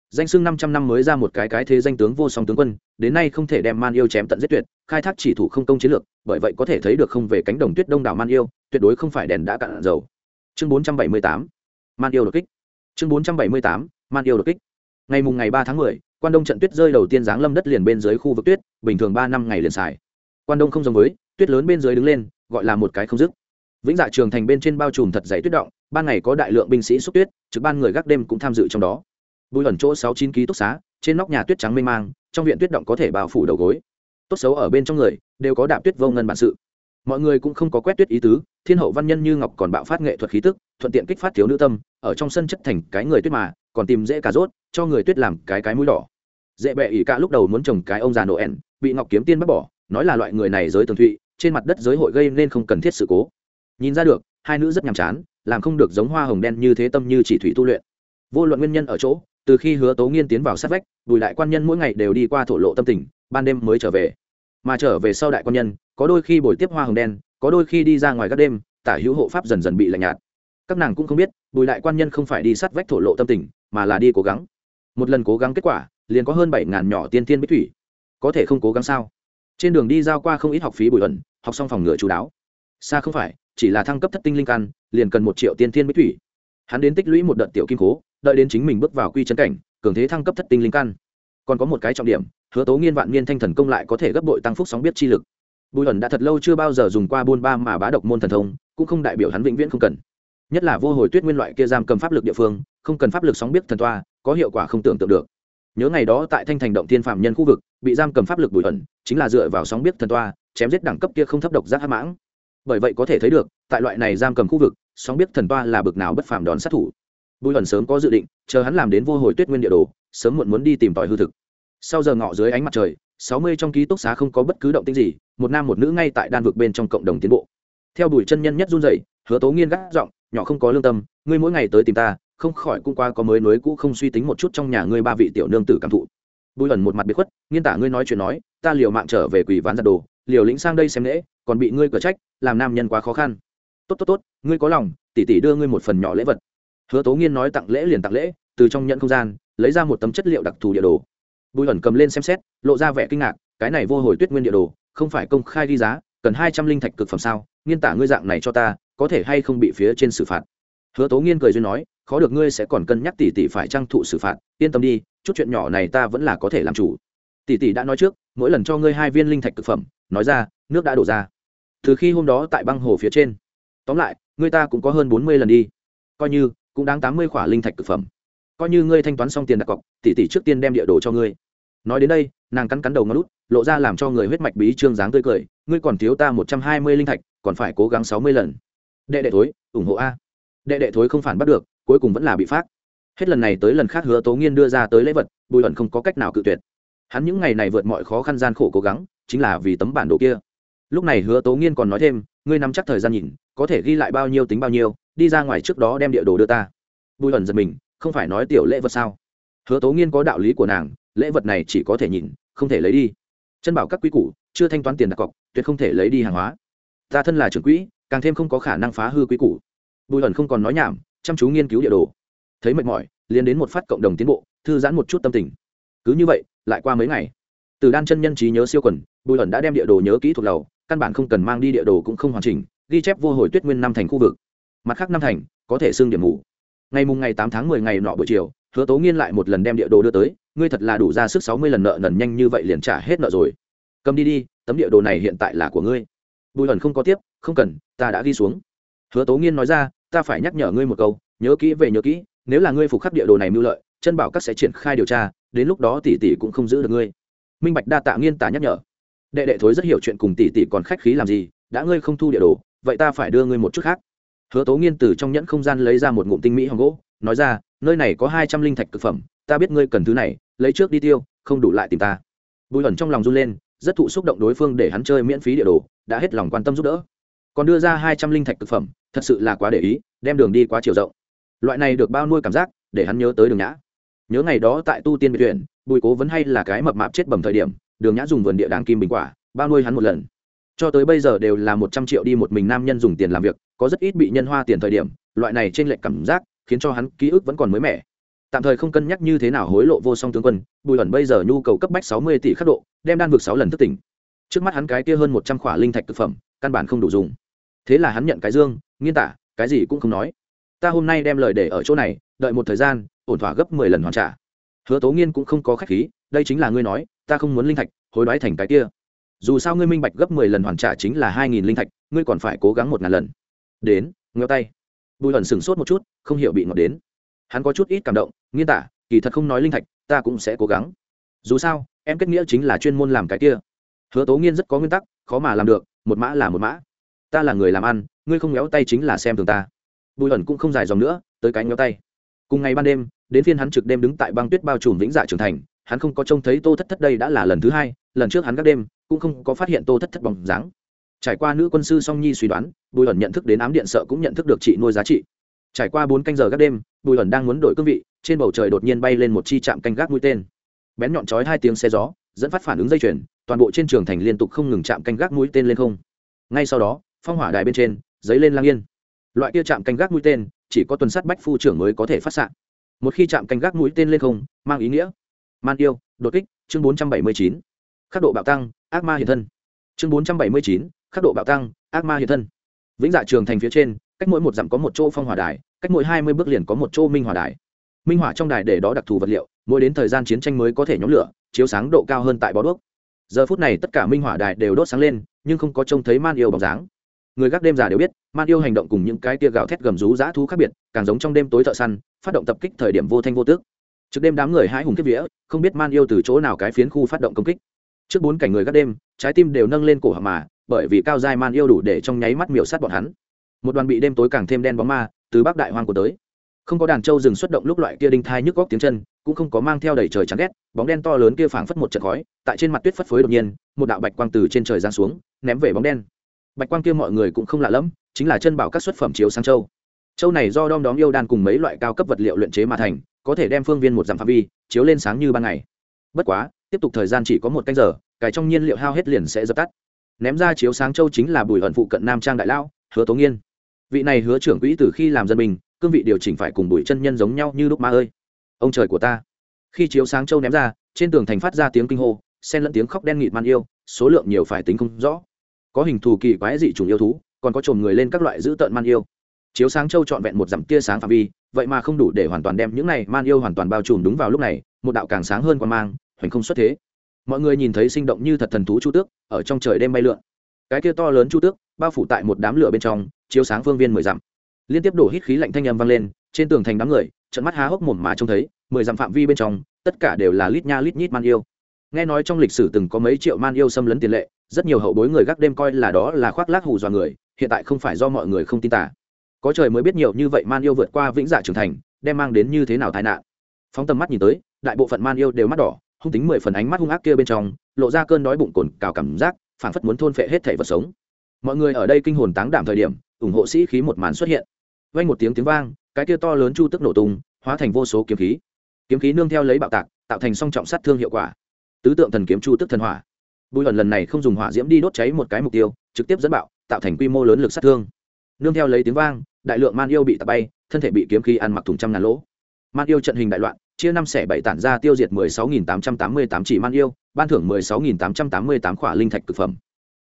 Danh sưng năm trăm năm mới ra một cái cái thế danh tướng vô song tướng quân, đến nay không thể đem man yêu chém tận giết tuyệt, khai thác chỉ thủ không công chiến lược, bởi vậy có thể thấy được không về cánh đồng tuyết đông đảo man yêu, tuyệt đối không phải đèn đã cạn dầu. Chương bốn trăm bảy mươi tám, man yêu đột kích. Chương bốn trăm bảy mươi tám, man yêu đột kích. Ngày mùng ngày ba tháng mười, quan đông trận tuyết rơi đầu tiên giáng lâm đất liền bên dưới khu vực tuyết, bình thường ba năm ngày liền xài. Quan đông không giống với, tuyết lớn bên dưới đứng lên, gọi là một cái không dứt vĩnh dạ trường thành bên trên bao trùm thật dày tuyết động, ban ngày có đại lượng binh sĩ xúc tuyết, trực ban người gác đêm cũng tham dự trong đó. Bùi ẩn chỗ sáu chín ký túc xá, trên nóc nhà tuyết trắng mê mang, trong viện tuyết động có thể bao phủ đầu gối. Tốt xấu ở bên trong người, đều có đạp tuyết vô ngân bản sự. Mọi người cũng không có quét tuyết ý tứ, thiên hậu văn nhân như ngọc còn bạo phát nghệ thuật khí tức, thuận tiện kích phát thiếu nữ tâm, ở trong sân chất thành cái người tuyết mà, còn tìm dễ cà rốt, cho người tuyết làm cái cái mũi đỏ. Dễ bệ ỉ cả lúc đầu muốn trồng cái ông già noel, bị ngọc kiếm tiên bắt bỏ, nói là loại người này giới tường thụy, trên mặt đất giới hội gây nên không cần thiết sự cố nhìn ra được, hai nữ rất nhàm chán, làm không được giống hoa hồng đen như thế tâm như chỉ thủy tu luyện. Vô luận nguyên nhân ở chỗ, từ khi hứa tố nghiên tiến vào sát vách, bùi đại quan nhân mỗi ngày đều đi qua thổ lộ tâm tình, ban đêm mới trở về. Mà trở về sau đại quan nhân, có đôi khi buổi tiếp hoa hồng đen, có đôi khi đi ra ngoài các đêm, tả hữu hộ pháp dần dần bị lạnh nhạt. Các nàng cũng không biết, bùi đại quan nhân không phải đi sát vách thổ lộ tâm tình, mà là đi cố gắng. Một lần cố gắng kết quả, liền có hơn bảy ngàn nhỏ tiên tiên bích thủy. Có thể không cố gắng sao? Trên đường đi giao qua không ít học phí bùi ẩn, học xong phòng ngựa chú đáo. Xa không phải chỉ là thăng cấp thất tinh linh căn, liền cần một triệu tiên thiên bích thủy. Hắn đến tích lũy một đợt tiểu kim cố đợi đến chính mình bước vào quy chân cảnh, cường thế thăng cấp thất tinh linh căn. Còn có một cái trọng điểm, hứa tố nghiên vạn niên thanh thần công lại có thể gấp bội tăng phúc sóng biết chi lực. Bùi ẩn đã thật lâu chưa bao giờ dùng qua buôn ba mà bá độc môn thần thông, cũng không đại biểu hắn vĩnh viễn không cần. Nhất là vô hồi tuyết nguyên loại kia giam cầm pháp lực địa phương, không cần pháp lực sóng biết thần toa, có hiệu quả không tưởng tượng được. Nhớ ngày đó tại thanh thành động thiên phạm nhân khu vực, bị giam cầm pháp lực bùi ẩn, chính là dựa vào sóng biết thần toa, chém giết đẳng cấp kia không thấp độc giác hát mãng bởi vậy có thể thấy được, tại loại này giam cầm khu vực, sóng biết thần toa là bực nào bất phàm đón sát thủ. Bùi ẩn sớm có dự định, chờ hắn làm đến vô hồi tuyết nguyên địa đồ, sớm muộn muốn đi tìm tòi hư thực. Sau giờ ngọ dưới ánh mặt trời, sáu mươi trong ký túc xá không có bất cứ động tĩnh gì, một nam một nữ ngay tại đan vực bên trong cộng đồng tiến bộ. Theo bùi chân nhân nhất run rẩy, hứa tố nghiên gác giọng, nhỏ không có lương tâm, ngươi mỗi ngày tới tìm ta, không khỏi cũng qua có mới nối cũ không suy tính một chút trong nhà ngươi ba vị tiểu nương tử cảm thụ. Bùi ẩn một mặt biệt khuất, nghiên tả ngươi nói chuyện nói, ta liều mạng trở về quỷ ván giặt đồ, liều lĩnh sang đây xem lễ còn bị ngươi cở trách, làm nam nhân quá khó khăn. Tốt tốt tốt, ngươi có lòng, tỷ tỷ đưa ngươi một phần nhỏ lễ vật. Hứa tố nghiên nói tặng lễ liền tặng lễ, từ trong nhận không gian, lấy ra một tấm chất liệu đặc thù địa đồ. Bùi ẩn cầm lên xem xét, lộ ra vẻ kinh ngạc, cái này vô hồi tuyết nguyên địa đồ, không phải công khai ghi giá, cần hai trăm linh thạch cực phẩm sao? Nghiên tả ngươi dạng này cho ta, có thể hay không bị phía trên xử phạt? Hứa tố nghiên cười duyên nói, khó được ngươi sẽ còn cân nhắc tỷ tỷ phải trang thụ xử phạt, yên tâm đi, chút chuyện nhỏ này ta vẫn là có thể làm chủ. Tỷ tỷ đã nói trước, mỗi lần cho ngươi hai viên linh thạch cực phẩm, nói ra, nước đã đổ ra từ khi hôm đó tại băng hồ phía trên. Tóm lại, người ta cũng có hơn bốn mươi lần đi. Coi như, cũng đáng tám mươi khỏa linh thạch cực phẩm. Coi như ngươi thanh toán xong tiền đặt cọc, tỷ tỷ trước tiên đem địa đồ cho ngươi. Nói đến đây, nàng cắn cắn đầu ngón lút lộ ra làm cho người huyết mạch bí trương dáng tươi cười, ngươi còn thiếu ta một trăm hai mươi linh thạch, còn phải cố gắng sáu mươi lần. Đệ đệ thối, ủng hộ a. Đệ đệ thối không phản bắt được, cuối cùng vẫn là bị phát hết lần này tới lần khác hứa tố nghiên đưa ra tới lễ vật, bùi ẩn không có cách nào cự tuyệt. Hắn những ngày này vượt mọi khó khăn gian khổ cố gắng, chính là vì tấm bản đồ kia lúc này hứa tố nghiên còn nói thêm, ngươi nắm chắc thời gian nhìn, có thể ghi lại bao nhiêu tính bao nhiêu, đi ra ngoài trước đó đem địa đồ đưa ta. Bùi ẩn giật mình, không phải nói tiểu lễ vật sao? Hứa tố nghiên có đạo lý của nàng, lễ vật này chỉ có thể nhìn, không thể lấy đi. Chân bảo các quý củ, chưa thanh toán tiền đặt cọc, tuyệt không thể lấy đi hàng hóa. Ta thân là trưởng quỹ, càng thêm không có khả năng phá hư quý củ. Bùi ẩn không còn nói nhảm, chăm chú nghiên cứu địa đồ. Thấy mệt mỏi, liền đến một phát cộng đồng tiến bộ, thư giãn một chút tâm tình. Cứ như vậy, lại qua mấy ngày. Từ đan chân nhân trí nhớ siêu quần, bùi ẩn đã đem địa đồ nhớ kỹ thuộc lầu căn bản không cần mang đi địa đồ cũng không hoàn chỉnh, ghi chép vô hồi tuyết nguyên năm thành khu vực. Mặt khác năm thành, có thể xương điểm ngủ. ngày mùng ngày tám tháng mười ngày nọ buổi chiều, hứa tố nghiên lại một lần đem địa đồ đưa tới, ngươi thật là đủ ra sức sáu mươi lần nợ nần nhanh như vậy liền trả hết nợ rồi. Cầm đi đi, tấm địa đồ này hiện tại là của ngươi. Bùi ẩn không có tiếp, không cần, ta đã ghi xuống. Hứa tố nghiên nói ra, ta phải nhắc nhở ngươi một câu, nhớ kỹ về nhớ kỹ, nếu là ngươi phục khắc địa đồ này mưu lợi, chân bảo các sẽ triển khai điều tra, đến lúc đó tỷ tỷ cũng không giữ được ngươi. Minh bạch đa tạ nghiên tả nhắc nhở đệ đệ thối rất hiểu chuyện cùng tỷ tỷ còn khách khí làm gì, đã ngươi không thu địa đồ, vậy ta phải đưa ngươi một chút khác. Hứa tố nghiên từ trong nhẫn không gian lấy ra một ngụm tinh mỹ hồng gỗ, nói ra, nơi này có hai trăm linh thạch thực phẩm, ta biết ngươi cần thứ này, lấy trước đi tiêu, không đủ lại tìm ta. Bùi ẩn trong lòng run lên, rất thụ xúc động đối phương để hắn chơi miễn phí địa đồ, đã hết lòng quan tâm giúp đỡ. Còn đưa ra hai trăm linh thạch thực phẩm, thật sự là quá để ý, đem đường đi quá chiều rộng. Loại này được bao nuôi cảm giác, để hắn nhớ tới đường nhã. Nhớ ngày đó tại tu tiên biệt tuyển, bùi cố vẫn hay là cái mập mạp chết bầm thời điểm đường nhã dùng vườn địa đàng kim bình quả, bao nuôi hắn một lần. Cho tới bây giờ đều là một trăm triệu đi một mình nam nhân dùng tiền làm việc, có rất ít bị nhân hoa tiền thời điểm, loại này trên lệch cảm giác, khiến cho hắn ký ức vẫn còn mới mẻ. Tạm thời không cân nhắc như thế nào hối lộ vô song tướng quân, bùi ẩn bây giờ nhu cầu cấp bách sáu mươi tỷ khắc độ, đem đan vực sáu lần thức tỉnh. Trước mắt hắn cái kia hơn một trăm khỏa linh thạch thực phẩm, căn bản không đủ dùng. Thế là hắn nhận cái dương, nghiên tả, cái gì cũng không nói. Ta hôm nay đem lời để ở chỗ này, đợi một thời gian, ổn thỏa gấp mười lần hoàn trả. Hứa tố nghiên cũng không có khách khí, đây chính là ngươi nói ta không muốn linh thạch, hối đoái thành cái kia. Dù sao ngươi minh bạch gấp mười lần hoàn trả chính là hai nghìn linh thạch, ngươi còn phải cố gắng một ngàn lần. Đến, ngheo tay. Bùi hẩn sửng sốt một chút, không hiểu bị ngọt đến. Hắn có chút ít cảm động, nghiên tả, kỳ thật không nói linh thạch, ta cũng sẽ cố gắng. Dù sao, em kết nghĩa chính là chuyên môn làm cái kia. Hứa tố nghiên rất có nguyên tắc, khó mà làm được, một mã là một mã. Ta là người làm ăn, ngươi không ngéo tay chính là xem thường ta. Bùi ẩn cũng không dài dòng nữa, tới cái ngéo tay. Cùng ngày ban đêm, đến phiên hắn trực đêm đứng tại băng tuyết bao trùm vĩnh dạ trưởng thành hắn không có trông thấy tô thất thất đây đã là lần thứ hai, lần trước hắn các đêm cũng không có phát hiện tô thất thất bóng dáng. Trải qua nữ quân sư song nhi suy đoán, bùi ẩn nhận thức đến ám điện sợ cũng nhận thức được chị nuôi giá trị. Trải qua bốn canh giờ các đêm, bùi ẩn đang muốn đổi cương vị, trên bầu trời đột nhiên bay lên một chi chạm canh gác mũi tên. Bén nhọn chói hai tiếng xe gió, dẫn phát phản ứng dây chuyền, toàn bộ trên trường thành liên tục không ngừng chạm canh gác mũi tên lên không. Ngay sau đó, phong hỏa đài bên trên, giấy lên lang yên. Loại kia chạm canh gác mũi tên, chỉ có tuần sát bách phu trưởng mới có thể phát s một khi chạm canh gác mũi tên lên không, mang ý nghĩa man yêu, đột kích, chương bốn trăm bảy mươi chín. Khắc độ bạo tăng, ác ma hiện thân. Chương bốn trăm bảy mươi chín, khắc độ bạo tăng, ác ma hiện thân. Vĩnh dạ trường thành phía trên, cách mỗi một dặm có một chỗ phong hỏa đài, cách mỗi hai mươi bước liền có một chỗ minh hỏa đài. Minh hỏa trong đài để đó đặc thù vật liệu, mỗi đến thời gian chiến tranh mới có thể nhóm lửa, chiếu sáng độ cao hơn tại bó đuốc. Giờ phút này tất cả minh hỏa đài đều đốt sáng lên, nhưng không có trông thấy man yêu bóng dáng. Người gác đêm già đều biết, man yêu hành động cùng những cái tia gạo thét gầm rú dã thú khác biệt, càng giống trong đêm tối thợ săn, phát động tập kích thời điểm vô thanh vô tước trước đêm đám người hãi hùng kiếp vía, không biết man yêu từ chỗ nào cái phiến khu phát động công kích. Trước bốn cảnh người gác đêm, trái tim đều nâng lên cổ họng mà, bởi vì cao giai man yêu đủ để trong nháy mắt miểu sát bọn hắn. Một đoàn bị đêm tối càng thêm đen bóng ma, từ bắc đại hoang của tới. Không có đàn trâu rừng xuất động lúc loại kia đinh thai nhức góc tiếng chân, cũng không có mang theo đầy trời chán ghét, bóng đen to lớn kia phảng phất một trận khói, tại trên mặt tuyết phất phới đột nhiên, một đạo bạch quang từ trên trời giáng xuống, ném về bóng đen. Bạch quang kia mọi người cũng không lạ lẫm, chính là chân bảo các xuất phẩm chiếu sang châu. Châu này do đom đóm yêu đan cùng mấy loại cao cấp vật liệu luyện chế mà thành có thể đem phương viên một dặm phạm vi chiếu lên sáng như ban ngày. Bất quá, tiếp tục thời gian chỉ có một canh giờ, cái trong nhiên liệu hao hết liền sẽ dập tắt. Ném ra chiếu sáng châu chính là bùi hận phụ cận nam trang đại lão, hứa tố nghiên. Vị này hứa trưởng quỹ từ khi làm dân mình, cương vị điều chỉnh phải cùng bùi chân nhân giống nhau như lúc ma ơi. Ông trời của ta. Khi chiếu sáng châu ném ra, trên tường thành phát ra tiếng kinh hô, xen lẫn tiếng khóc đen nghịt man yêu, số lượng nhiều phải tính không rõ. Có hình thù kỳ quái dị trùng yêu thú, còn có trồn người lên các loại dữ tợn man yêu. Chiếu sáng châu trọn vẹn một dặm tia sáng phạm vi vậy mà không đủ để hoàn toàn đem những này man yêu hoàn toàn bao trùm đúng vào lúc này, một đạo càng sáng hơn quan mang, hoành không xuất thế. Mọi người nhìn thấy sinh động như thật thần thú chu tước, ở trong trời đêm bay lượn. Cái kia to lớn chu tước, bao phủ tại một đám lửa bên trong, chiếu sáng phương viên mười dặm. Liên tiếp đổ hít khí lạnh thanh âm vang lên, trên tường thành đám người trận mắt há hốc mồm mà trông thấy, mười dặm phạm vi bên trong, tất cả đều là lít nha lít nhít man yêu. Nghe nói trong lịch sử từng có mấy triệu man yêu xâm lấn tiền lệ, rất nhiều hậu bối người gác đêm coi là đó là khoác lác hù dọa người, hiện tại không phải do mọi người không tin tả có trời mới biết nhiều như vậy man yêu vượt qua vĩnh dạ trưởng thành, đem mang đến như thế nào tai nạn. Phóng tầm mắt nhìn tới, đại bộ phận man yêu đều mắt đỏ, hung tính mười phần ánh mắt hung ác kia bên trong, lộ ra cơn đói bụng cồn cào cảm giác, phảng phất muốn thôn phệ hết thể vật sống. Mọi người ở đây kinh hồn táng đảm thời điểm, ủng hộ sĩ khí một màn xuất hiện. Vang một tiếng tiếng vang, cái kia to lớn chu tức nổ tung, hóa thành vô số kiếm khí. Kiếm khí nương theo lấy bạo tạc, tạo thành song trọng sát thương hiệu quả. Tứ tượng thần kiếm chu tức thần hỏa. Bùi ẩn lần này không dùng hỏa diễm đi đốt cháy một cái mục tiêu, trực tiếp dẫn bạo, tạo thành quy mô lớn lực sát thương. Nương theo lấy tiếng vang đại lượng man yêu bị tạt bay, thân thể bị kiếm khí ăn mặc thùng trăm ngàn lỗ. Man yêu trận hình đại loạn, chia năm xẻ bảy tản ra tiêu diệt mười sáu nghìn tám trăm tám mươi tám chỉ man yêu, ban thưởng mười sáu nghìn tám trăm tám mươi tám khỏa linh thạch cực phẩm.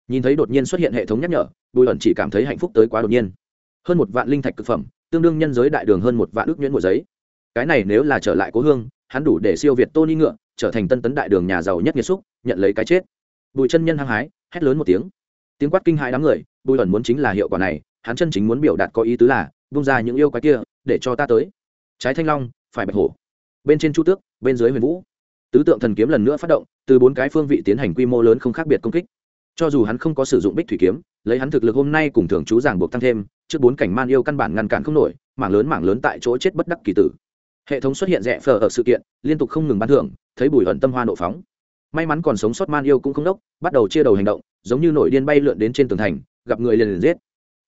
Nhìn thấy đột nhiên xuất hiện hệ thống nhắc nhở, bùi ẩn chỉ cảm thấy hạnh phúc tới quá đột nhiên. Hơn một vạn linh thạch cực phẩm, tương đương nhân giới đại đường hơn một vạn ước nhuyễn mùa giấy. Cái này nếu là trở lại cố hương, hắn đủ để siêu việt tony ngựa, trở thành tân tấn đại đường nhà giàu nhất nghiệt xúc, nhận lấy cái chết. Bùi chân nhân hăng hái, hét lớn một tiếng. Tiếng quát kinh hãi đám người, bùi ẩn muốn chính là hiệu quả này hắn chân chính muốn biểu đạt có ý tứ là, vung ra những yêu quái kia, để cho ta tới. Trái thanh long, phải bạch hổ. Bên trên chu tước, bên dưới huyền vũ. Tứ tượng thần kiếm lần nữa phát động, từ bốn cái phương vị tiến hành quy mô lớn không khác biệt công kích. Cho dù hắn không có sử dụng bích thủy kiếm, lấy hắn thực lực hôm nay cùng thường chú giảng buộc tăng thêm, trước bốn cảnh man yêu căn bản ngăn cản không nổi, mảng lớn mảng lớn tại chỗ chết bất đắc kỳ tử. Hệ thống xuất hiện rẽ phờ ở sự kiện, liên tục không ngừng bán thưởng, thấy bùi ẩn tâm hoa nộ phóng. May mắn còn sống sót man yêu cũng không đốc, bắt đầu chia đầu hành động, giống như nổi điên bay lượn đến trên tường thành, gặp người liền liền giết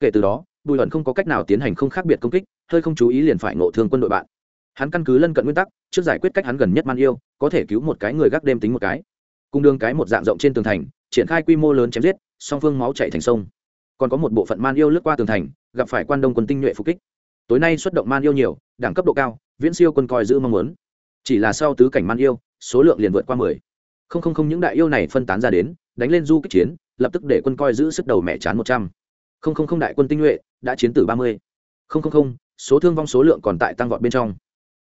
kể từ đó, bùi ẩn không có cách nào tiến hành không khác biệt công kích, hơi không chú ý liền phải ngộ thương quân đội bạn. Hắn căn cứ lân cận nguyên tắc, trước giải quyết cách hắn gần nhất man yêu, có thể cứu một cái người gác đêm tính một cái. Cùng đường cái một dạng rộng trên tường thành, triển khai quy mô lớn chém giết, song phương máu chạy thành sông. Còn có một bộ phận man yêu lướt qua tường thành, gặp phải quan đông quân tinh nhuệ phục kích. Tối nay xuất động man yêu nhiều, đẳng cấp độ cao, viễn siêu quân coi giữ mong muốn. Chỉ là sau tứ cảnh man yêu, số lượng liền vượt qua mười. Không không không, những đại yêu này phân tán ra đến, đánh lên du kích chiến, lập tức để quân coi giữ sức đầu mẹ chán một trăm không không không đại quân tinh nhuệ đã chiến tử ba mươi. Không không không, số thương vong số lượng còn tại tăng vọt bên trong.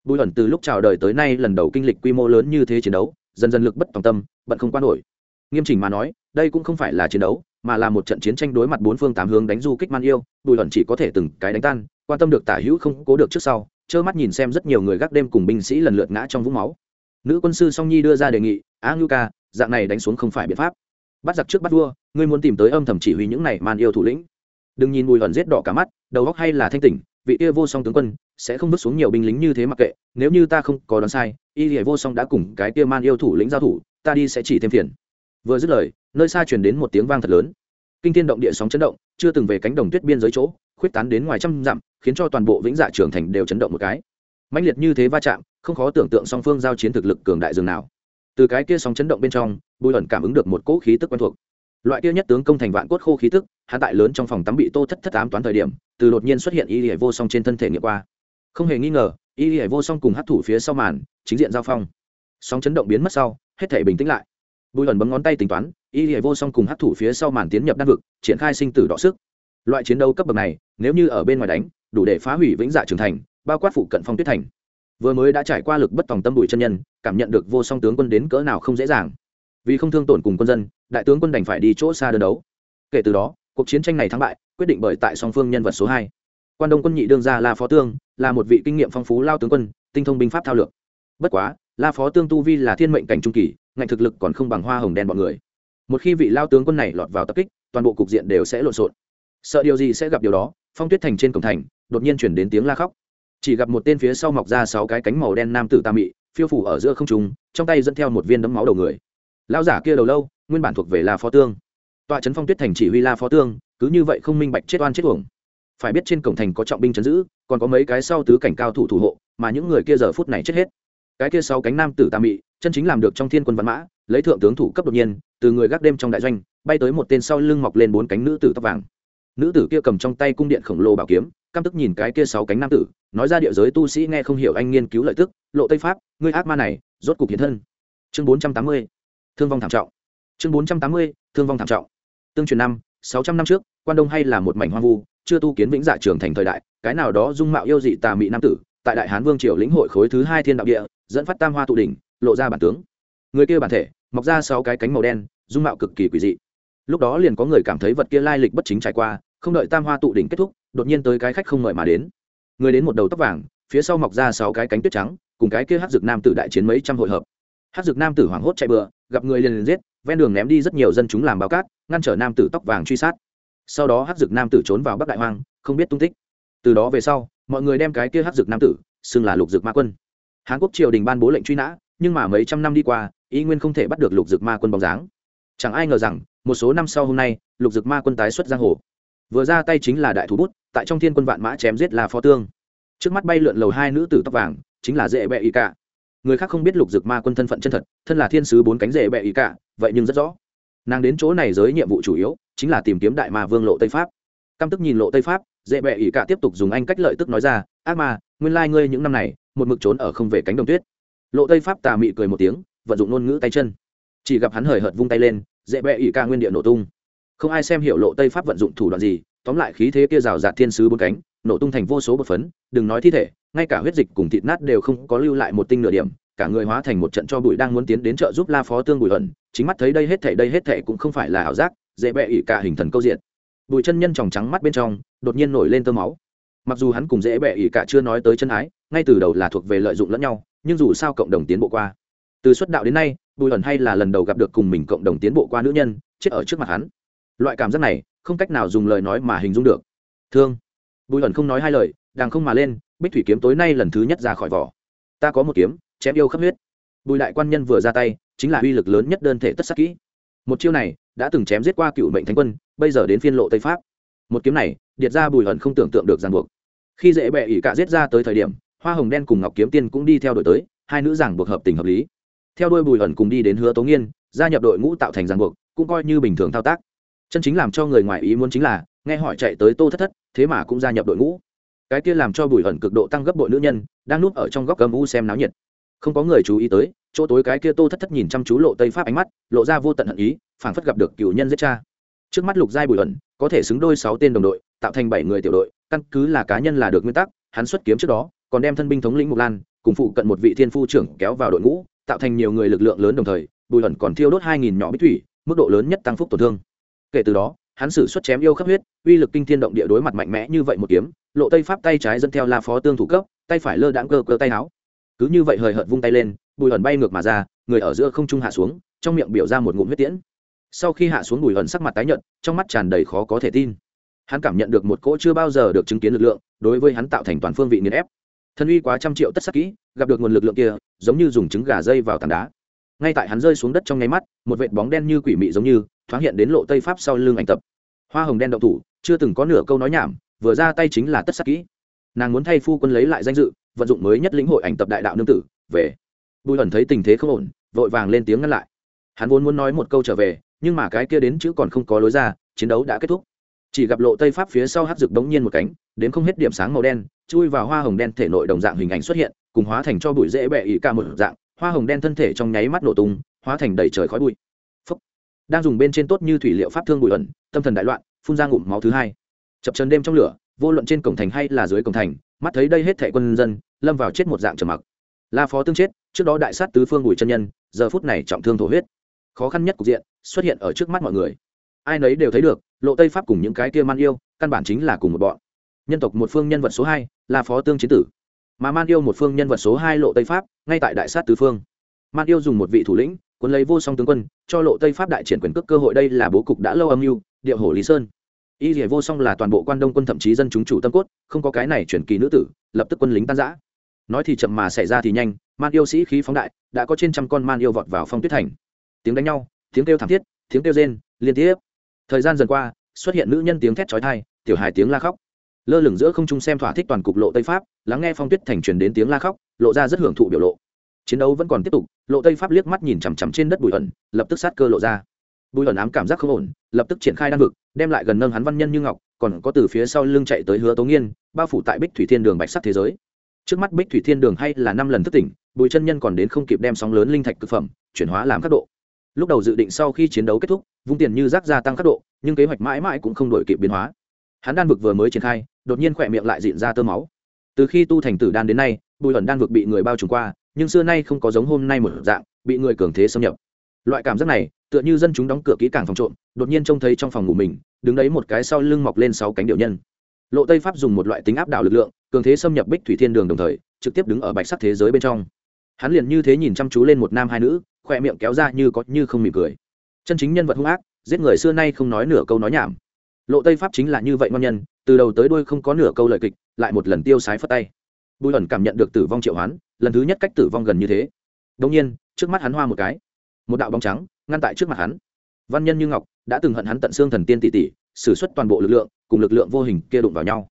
Bùi ẩn từ lúc chào đời tới nay lần đầu kinh lịch quy mô lớn như thế chiến đấu, dần dần lực bất tòng tâm, bận không quan nổi. Nghiêm chỉnh mà nói, đây cũng không phải là chiến đấu, mà là một trận chiến tranh đối mặt bốn phương tám hướng đánh du kích man yêu, bùi ẩn chỉ có thể từng cái đánh tan, quan tâm được tả hữu không cố được trước sau, trơ mắt nhìn xem rất nhiều người gác đêm cùng binh sĩ lần lượt ngã trong vũng máu. Nữ quân sư song nhi đưa ra đề nghị, a ngưu ca, dạng này đánh xuống không phải biện pháp. Bắt giặc trước bắt vua, ngươi muốn tìm tới âm thầm chỉ huy những này man yêu thủ lĩnh đừng nhìn bùi ẩn giết đỏ cả mắt, đầu góc hay là thanh tỉnh, vị kia vô song tướng quân sẽ không bước xuống nhiều binh lính như thế mặc kệ, nếu như ta không có đoán sai, y hệ vô song đã cùng cái kia man yêu thủ lĩnh giao thủ, ta đi sẽ chỉ thêm phiền. Vừa dứt lời, nơi xa truyền đến một tiếng vang thật lớn. Kinh thiên động địa sóng chấn động, chưa từng về cánh đồng tuyết biên giới chỗ, khuyết tán đến ngoài trăm dặm, khiến cho toàn bộ vĩnh dạ trưởng thành đều chấn động một cái. Mãnh liệt như thế va chạm, không khó tưởng tượng song phương giao chiến thực lực cường đại dường nào. Từ cái kia sóng chấn động bên trong, bùi ẩn cảm ứng được một cỗ khí tức quen thuộc. Loại kia nhất tướng công thành vạn cốt khô khí tức hạ tại lớn trong phòng tắm bị tô thất thất ám toán thời điểm, từ đột nhiên xuất hiện y lìa vô song trên thân thể nghiệm qua. Không hề nghi ngờ, y lìa vô song cùng hát thủ phía sau màn, chính diện giao phong. Sóng chấn động biến mất sau, hết thể bình tĩnh lại. Bùi ẩn bấm ngón tay tính toán, y lìa vô song cùng hát thủ phía sau màn tiến nhập đan vực, triển khai sinh tử đọ sức. Loại chiến đấu cấp bậc này, nếu như ở bên ngoài đánh, đủ để phá hủy vĩnh dạ trưởng thành, bao quát phụ cận phong tuyết thành. Vừa mới đã trải qua lực bất tòng tâm bùi chân nhân, cảm nhận được vô song tướng quân đến cỡ nào không dễ dàng. Vì không thương tổn cùng quân dân, đại tướng quân đành phải đi chỗ xa đơn đấu. Kể từ đó cuộc chiến tranh này thắng bại, quyết định bởi tại song phương nhân vật số hai. Quan đông quân nhị đương gia la phó tương, là một vị kinh nghiệm phong phú lao tướng quân, tinh thông binh pháp thao lược. Bất quá, la phó tương tu vi là thiên mệnh cảnh trung kỳ, ngạnh thực lực còn không bằng hoa hồng đen bọn người. Một khi vị lao tướng quân này lọt vào tập kích, toàn bộ cục diện đều sẽ lộn xộn. Sợ điều gì sẽ gặp điều đó, phong tuyết thành trên cổng thành, đột nhiên chuyển đến tiếng la khóc. Chỉ gặp một tên phía sau mọc ra sáu cái cánh màu đen nam tử tà mị, phiêu phủ ở giữa không trung, trong tay dẫn theo một viên đấm máu đầu người. Lao giả kia đầu lâu, nguyên bản thuộc về la phó tương tọa trấn phong tuyết thành chỉ huy la phó tương, cứ như vậy không minh bạch chết oan chết uổng. Phải biết trên cổng thành có trọng binh chấn giữ, còn có mấy cái sau tứ cảnh cao thủ thủ hộ, mà những người kia giờ phút này chết hết. Cái kia sau cánh nam tử tà mị, chân chính làm được trong thiên quân văn mã, lấy thượng tướng thủ cấp đột nhiên, từ người gác đêm trong đại doanh, bay tới một tên sau lưng mọc lên bốn cánh nữ tử tóc vàng. Nữ tử kia cầm trong tay cung điện khổng lồ bảo kiếm, căm tức nhìn cái kia sáu cánh nam tử, nói ra địa giới tu sĩ nghe không hiểu anh nghiên cứu lợi tức, lộ tây pháp, ngươi ác ma này, rốt cục hiện thân. Chương bốn trăm tám mươi, thương vong thảm trọng. Chương bốn trăm tám mươi, thương vong thảm trọng tương truyền năm, sáu trăm năm trước, quan đông hay là một mảnh hoang vu, chưa tu kiến vĩnh dạ trường thành thời đại, cái nào đó dung mạo yêu dị tà mị nam tử, tại đại hán vương triều lĩnh hội khối thứ hai thiên đạo địa, dẫn phát tam hoa tụ đỉnh, lộ ra bản tướng. Người kia bản thể, mọc ra sáu cái cánh màu đen, dung mạo cực kỳ quỷ dị. Lúc đó liền có người cảm thấy vật kia lai lịch bất chính trải qua, không đợi tam hoa tụ đỉnh kết thúc, đột nhiên tới cái khách không mời mà đến. Người đến một đầu tóc vàng, phía sau mọc ra sáu cái cánh tuyết trắng, cùng cái kia hát dược nam tử đại chiến mấy trăm hội hợp. Hát dược nam tử hoảng hốt chạy bừa gặp người liền liền giết, ven đường ném đi rất nhiều dân chúng làm báo cát, ngăn trở nam tử tóc vàng truy sát. Sau đó hắc dược nam tử trốn vào bắc đại hoang, không biết tung tích. Từ đó về sau, mọi người đem cái kia hắc dược nam tử xưng là lục dược ma quân. Hàn quốc triều đình ban bố lệnh truy nã, nhưng mà mấy trăm năm đi qua, y nguyên không thể bắt được lục dược ma quân bóng dáng. Chẳng ai ngờ rằng, một số năm sau hôm nay, lục dược ma quân tái xuất giang hồ. Vừa ra tay chính là đại thủ bút, tại trong thiên quân vạn mã chém giết là phó tương. Trước mắt bay lượn lầu hai nữ tử tóc vàng, chính là dễ bẹ y cả người khác không biết lục dực ma quân thân phận chân thật, thân là thiên sứ bốn cánh dễ bẹ ý cả, vậy nhưng rất rõ. Nàng đến chỗ này giới nhiệm vụ chủ yếu chính là tìm kiếm đại ma vương lộ tây pháp. Căm tức nhìn lộ tây pháp dễ bẹ ý cả tiếp tục dùng anh cách lợi tức nói ra, ác ma, nguyên lai ngươi những năm này, một mực trốn ở không về cánh đồng tuyết. Lộ tây pháp tà mị cười một tiếng, vận dụng ngôn ngữ tay chân. Chỉ gặp hắn hời hợt vung tay lên dễ bẹ ỉ cả nguyên địa nổ tung. Không ai xem hiểu lộ tây pháp vận dụng thủ đoạn gì, tóm lại khí thế kia rào rạt thiên sứ bốn cánh, nổ tung thành vô số bột phấn, đừng nói thi thể ngay cả huyết dịch cùng thịt nát đều không có lưu lại một tinh nửa điểm, cả người hóa thành một trận cho bụi đang muốn tiến đến trợ giúp la phó tương bụi ẩn chính mắt thấy đây hết thể đây hết thể cũng không phải là ảo giác, dễ bẹ ỉ cả hình thần câu diện. Bụi chân nhân tròng trắng mắt bên trong, đột nhiên nổi lên tơ máu. Mặc dù hắn cùng dễ bẹ ỉ cả chưa nói tới chân ái, ngay từ đầu là thuộc về lợi dụng lẫn nhau, nhưng dù sao cộng đồng tiến bộ qua. Từ xuất đạo đến nay, bùi ẩn hay là lần đầu gặp được cùng mình cộng đồng tiến bộ qua nữ nhân, chết ở trước mặt hắn. Loại cảm giác này, không cách nào dùng lời nói mà hình dung được. Thương. Bùi ẩn không nói hai lời đang không mà lên bích thủy kiếm tối nay lần thứ nhất ra khỏi vỏ. Ta có một kiếm, chém yêu khắp huyết. Bùi đại quan nhân vừa ra tay, chính là uy lực lớn nhất đơn thể tất sắc kỹ. Một chiêu này đã từng chém giết qua cựu mệnh thánh quân, bây giờ đến phiên lộ tây pháp. Một kiếm này, điệt ra bùi Hận không tưởng tượng được ràng buộc. Khi dễ bệ ỉ cả giết ra tới thời điểm, hoa hồng đen cùng ngọc kiếm tiên cũng đi theo đội tới, hai nữ giảng buộc hợp tình hợp lý. Theo đôi bùi Hận cùng đi đến hứa tố nghiên, gia nhập đội ngũ tạo thành ràng buộc, cũng coi như bình thường thao tác. Chân chính làm cho người ngoài ý muốn chính là, nghe hỏi chạy tới tô thất thất, thế mà cũng gia nhập đội ngũ cái kia làm cho bùi hận cực độ tăng gấp bội nữ nhân, đang núp ở trong góc cầm u xem náo nhiệt. Không có người chú ý tới, chỗ tối cái kia tô thất thất nhìn chăm chú lộ tây pháp ánh mắt, lộ ra vô tận hận ý, phảng phất gặp được cựu nhân giết cha. Trước mắt lục giai bùi hận có thể xứng đôi sáu tên đồng đội, tạo thành bảy người tiểu đội, căn cứ là cá nhân là được nguyên tắc, hắn xuất kiếm trước đó, còn đem thân binh thống lĩnh mục lan, cùng phụ cận một vị thiên phu trưởng kéo vào đội ngũ, tạo thành nhiều người lực lượng lớn đồng thời, bùi hận còn thiêu đốt hai nghìn nhỏ bích thủy, mức độ lớn nhất tăng phúc tổn thương. Kể từ đó, hắn sử xuất chém yêu khắp huyết, uy lực kinh thiên động địa đối mặt mạnh mẽ như vậy một kiếm lộ tây pháp tay trái dẫn theo la phó tương thủ cấp, tay phải lơ đãng cơ cơ tay áo. Cứ như vậy hời hợt vung tay lên, bùi ẩn bay ngược mà ra, người ở giữa không trung hạ xuống, trong miệng biểu ra một ngụm huyết tiễn. Sau khi hạ xuống bùi ẩn sắc mặt tái nhợt, trong mắt tràn đầy khó có thể tin. Hắn cảm nhận được một cỗ chưa bao giờ được chứng kiến lực lượng, đối với hắn tạo thành toàn phương vị nghiền ép. Thân uy quá trăm triệu tất sắc kỹ, gặp được nguồn lực lượng kia, giống như dùng trứng gà dây vào tảng đá. Ngay tại hắn rơi xuống đất trong nháy mắt, một vệt bóng đen như quỷ mị giống như thoáng hiện đến lộ tây pháp sau lưng ảnh tập. Hoa hồng đen động thủ, chưa từng có nửa câu nói nhảm vừa ra tay chính là tất sắc kỹ. Nàng muốn thay phu quân lấy lại danh dự, vận dụng mới nhất lĩnh hội ảnh tập đại đạo nương tử, về. Bùi ẩn thấy tình thế không ổn, vội vàng lên tiếng ngăn lại. Hắn vốn muốn nói một câu trở về, nhưng mà cái kia đến chữ còn không có lối ra, chiến đấu đã kết thúc. Chỉ gặp lộ tây pháp phía sau hát rực đống nhiên một cánh, đến không hết điểm sáng màu đen, chui vào hoa hồng đen thể nội đồng dạng hình ảnh xuất hiện, cùng hóa thành cho bụi dễ bẹ ỉ ca một dạng, hoa hồng đen thân thể trong nháy mắt nổ tung, hóa thành đầy trời khói bụi. Phúc. đang dùng bên trên tốt như thủy liệu pháp thương bụi ẩn, tâm thần đại loạn, phun ra ngụm máu thứ hai chập chân đêm trong lửa, vô luận trên cổng thành hay là dưới cổng thành, mắt thấy đây hết thệ quân dân, lâm vào chết một dạng trầm mặc. La phó tương chết, trước đó đại sát tứ phương bùi chân nhân, giờ phút này trọng thương thổ huyết. Khó khăn nhất cục diện, xuất hiện ở trước mắt mọi người. Ai nấy đều thấy được, lộ tây pháp cùng những cái kia man yêu, căn bản chính là cùng một bọn. Nhân tộc một phương nhân vật số hai là phó tương chiến tử. Mà man yêu một phương nhân vật số hai lộ tây pháp, ngay tại đại sát tứ phương. Man yêu dùng một vị thủ lĩnh quân lấy vô song tướng quân, cho lộ tây pháp đại triển quyền cước cơ hội đây là bố cục đã lâu âm mưu, điệu hổ lý sơn y dỉa vô song là toàn bộ quan đông quân thậm chí dân chúng chủ tâm cốt, không có cái này chuyển kỳ nữ tử, lập tức quân lính tan giã nói thì chậm mà xảy ra thì nhanh, man yêu sĩ khí phóng đại, đã có trên trăm con man yêu vọt vào phong tuyết thành. Tiếng đánh nhau, tiếng kêu thảm thiết, tiếng kêu rên, liên tiếp. Thời gian dần qua, xuất hiện nữ nhân tiếng thét trói thai tiểu hài tiếng la khóc. Lơ lửng giữa không trung xem thỏa thích toàn cục lộ tây pháp, lắng nghe phong tuyết thành truyền đến tiếng la khóc, lộ ra rất hưởng thụ biểu lộ. Chiến đấu vẫn còn tiếp tục, lộ tây pháp liếc mắt nhìn chằm chằm trên đất bụi ẩn, lập tức sát cơ lộ ra bùi ẩn ám cảm giác không ổn, lập tức triển khai đan vực, đem lại gần nâng hắn văn nhân như ngọc, còn có từ phía sau lưng chạy tới hứa tố nghiên, bao phủ tại bích thủy thiên đường bạch sắc thế giới. Trước mắt bích thủy thiên đường hay là năm lần thức tỉnh, bùi chân nhân còn đến không kịp đem sóng lớn linh thạch thực phẩm, chuyển hóa làm các độ. Lúc đầu dự định sau khi chiến đấu kết thúc, vung tiền như rác gia tăng các độ, nhưng kế hoạch mãi mãi cũng không đổi kịp biến hóa. Hắn đan vực vừa mới triển khai, đột nhiên khỏe miệng lại diện ra tơ máu. Từ khi tu thành tử đan đến nay, bùi ẩn đan vực bị người bao trùm qua, nhưng xưa nay không có giống hôm nay một dạng, bị người cường thế xâm nhập loại cảm giác này, tựa như dân chúng đóng cửa kỹ càng phòng trộm, đột nhiên trông thấy trong phòng ngủ mình, đứng đấy một cái sau lưng mọc lên sáu cánh điệu nhân. Lộ tây pháp dùng một loại tính áp đảo lực lượng, cường thế xâm nhập bích thủy thiên đường đồng thời, trực tiếp đứng ở bạch sắc thế giới bên trong. Hắn liền như thế nhìn chăm chú lên một nam hai nữ khoe miệng kéo ra như có như không mỉm cười. Chân chính nhân vật hung ác, giết người xưa nay không nói nửa câu nói nhảm. Lộ tây pháp chính là như vậy ngon nhân, từ đầu tới đuôi không có nửa câu lời kịch, lại một lần tiêu sái phất tay. Bùi ẩn cảm nhận được tử vong triệu hoán, lần thứ nhất cách tử vong gần như thế. Đông nhiên, trước mắt hắn hoa một cái một đạo bóng trắng ngăn tại trước mặt hắn. Văn nhân như ngọc đã từng hận hắn tận xương thần tiên tỷ tỷ xử suất toàn bộ lực lượng, cùng lực lượng vô hình kia đụng vào nhau.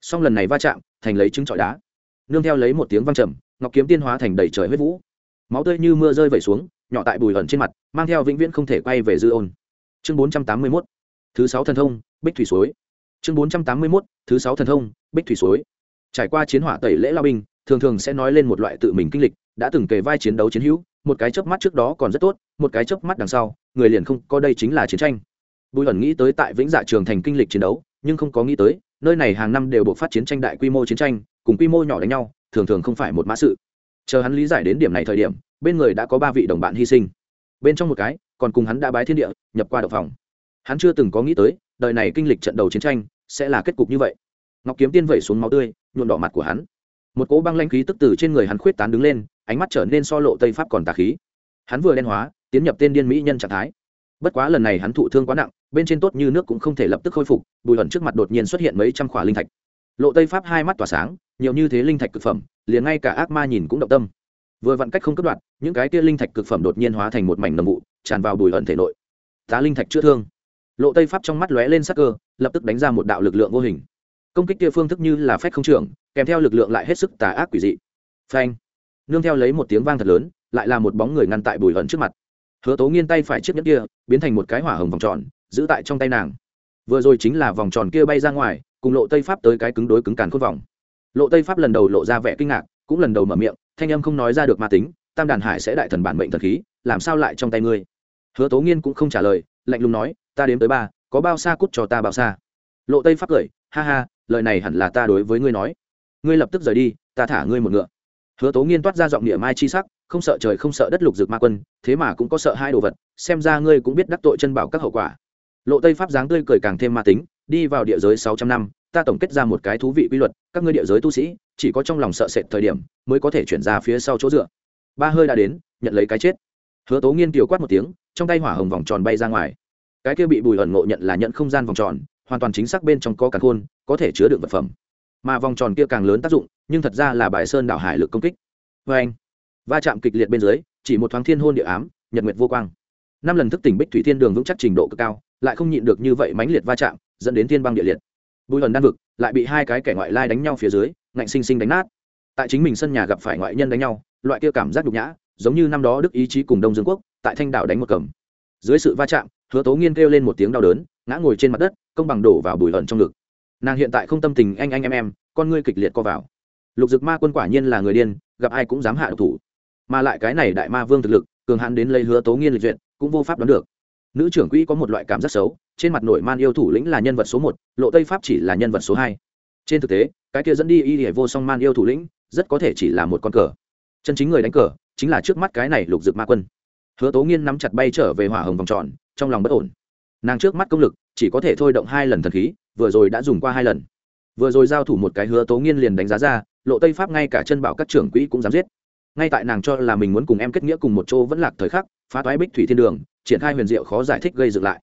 Song lần này va chạm, thành lấy trứng trọi đá. Nương theo lấy một tiếng văng trầm, ngọc kiếm tiên hóa thành đầy trời huyết vũ. Máu tươi như mưa rơi vẩy xuống, nhỏ tại bùi ẩn trên mặt, mang theo vĩnh viễn không thể quay về dư ôn. Chương bốn trăm tám mươi mốt, thứ sáu thần thông, bích thủy suối. Chương bốn trăm tám mươi mốt, thứ sáu thần thông, bích thủy suối. Trải qua chiến hỏa tẩy lễ lao binh, thường thường sẽ nói lên một loại tự mình kinh lịch, đã từng kề vai chiến đấu chiến hữu một cái chớp mắt trước đó còn rất tốt, một cái chớp mắt đằng sau, người liền không có đây chính là chiến tranh. Bùi ẩn nghĩ tới tại vĩnh dạ trường thành kinh lịch chiến đấu, nhưng không có nghĩ tới, nơi này hàng năm đều buộc phát chiến tranh đại quy mô chiến tranh, cùng quy mô nhỏ đánh nhau, thường thường không phải một mã sự. Chờ hắn lý giải đến điểm này thời điểm, bên người đã có ba vị đồng bạn hy sinh. Bên trong một cái, còn cùng hắn đã bái thiên địa, nhập qua đậu phòng. Hắn chưa từng có nghĩ tới, đời này kinh lịch trận đầu chiến tranh, sẽ là kết cục như vậy. Ngọc kiếm tiên vẩy xuống máu tươi nhuộn đỏ mặt của hắn. Một cỗ băng lanh khí tức từ trên người hắn khuyết tán đứng lên ánh mắt trở nên so lộ tây pháp còn tà khí. Hắn vừa đen hóa, tiến nhập tên điên mỹ nhân trạng thái. Bất quá lần này hắn thụ thương quá nặng, bên trên tốt như nước cũng không thể lập tức khôi phục, bùi ẩn trước mặt đột nhiên xuất hiện mấy trăm khỏa linh thạch. Lộ tây pháp hai mắt tỏa sáng, nhiều như thế linh thạch cực phẩm, liền ngay cả ác ma nhìn cũng động tâm. Vừa vặn cách không cất đoạn những cái kia linh thạch cực phẩm đột nhiên hóa thành một mảnh nồng vụ, tràn vào bùi ẩn thể nội. Tá linh thạch chữa thương. Lộ tây pháp trong mắt lóe lên sắc cơ, lập tức đánh ra một đạo lực lượng vô hình. Công kích kia phương thức như là phép không trưởng, kèm theo lực lượng lại hết sức tà ác quỷ dị. Phanh nương theo lấy một tiếng vang thật lớn, lại là một bóng người ngăn tại bùi hận trước mặt. Hứa tố nghiên tay phải chiếc nhẫn kia, biến thành một cái hỏa hồng vòng tròn, giữ tại trong tay nàng. Vừa rồi chính là vòng tròn kia bay ra ngoài, cùng lộ tây pháp tới cái cứng đối cứng càn khôn vòng. Lộ tây pháp lần đầu lộ ra vẻ kinh ngạc, cũng lần đầu mở miệng, thanh âm không nói ra được ma tính, tam đàn hải sẽ đại thần bản mệnh thần khí, làm sao lại trong tay ngươi? Hứa tố nghiên cũng không trả lời, lạnh lùng nói, ta đếm tới ba, có bao xa cút cho ta bao xa? Lộ tây pháp cười, ha ha, lời này hẳn là ta đối với ngươi nói. Ngươi lập tức rời đi, ta thả ngươi một ngựa hứa tố nghiên toát ra giọng địa mai chi sắc, không sợ trời không sợ đất lục dược ma quân, thế mà cũng có sợ hai đồ vật, xem ra ngươi cũng biết đắc tội chân bảo các hậu quả. Lộ tây pháp dáng tươi cười càng thêm ma tính, đi vào địa giới sáu trăm năm, ta tổng kết ra một cái thú vị quy luật, các ngươi địa giới tu sĩ, chỉ có trong lòng sợ sệt thời điểm, mới có thể chuyển ra phía sau chỗ dựa. Ba hơi đã đến, nhận lấy cái chết. Hứa tố nghiên kiều quát một tiếng, trong tay hỏa hồng vòng tròn bay ra ngoài. Cái kia bị bùi ẩn ngộ nhận là nhận không gian vòng tròn, hoàn toàn chính xác bên trong có cả khôn, có thể chứa đựng vật phẩm mà vòng tròn kia càng lớn tác dụng, nhưng thật ra là bài sơn đảo hải lực công kích. Vê anh, va chạm kịch liệt bên dưới, chỉ một thoáng thiên hôn địa ám, nhật nguyệt vô quang. Năm lần thức tỉnh bích thủy thiên đường vững chắc trình độ cực cao, lại không nhịn được như vậy mãnh liệt va chạm, dẫn đến thiên băng địa liệt. Bùi ẩn đan vực lại bị hai cái kẻ ngoại lai đánh nhau phía dưới, ngạnh sinh sinh đánh nát. Tại chính mình sân nhà gặp phải ngoại nhân đánh nhau, loại kia cảm giác nhục nhã, giống như năm đó đức ý chí cùng đông dương quốc tại thanh đảo đánh một cầm. Dưới sự va chạm, hứa tố nghiên kêu lên một tiếng đau đớn, ngã ngồi trên mặt đất, công bằng đổ vào bùi ẩn trong ngực nàng hiện tại không tâm tình anh anh em em, con ngươi kịch liệt co vào. Lục dực ma quân quả nhiên là người điên, gặp ai cũng dám hạ độc thủ. Mà lại cái này đại ma vương thực lực, cường hãn đến lấy hứa tố nghiên lịch duyệt, cũng vô pháp đoán được. Nữ trưởng quỹ có một loại cảm giác xấu, trên mặt nổi man yêu thủ lĩnh là nhân vật số một, lộ tây pháp chỉ là nhân vật số hai. Trên thực tế, cái kia dẫn đi y hệ vô song man yêu thủ lĩnh, rất có thể chỉ là một con cờ. Chân chính người đánh cờ, chính là trước mắt cái này lục dực ma quân. Hứa tố nghiên nắm chặt bay trở về hỏa hồng vòng tròn, trong lòng bất ổn. Nàng trước mắt công lực, chỉ có thể thôi động hai lần thần khí vừa rồi đã dùng qua hai lần. Vừa rồi giao thủ một cái hứa tố nghiên liền đánh giá ra, lộ tây pháp ngay cả chân bảo các trưởng quỹ cũng dám giết. Ngay tại nàng cho là mình muốn cùng em kết nghĩa cùng một chỗ vẫn lạc thời khắc, phá toái bích thủy thiên đường, triển khai huyền diệu khó giải thích gây dựng lại.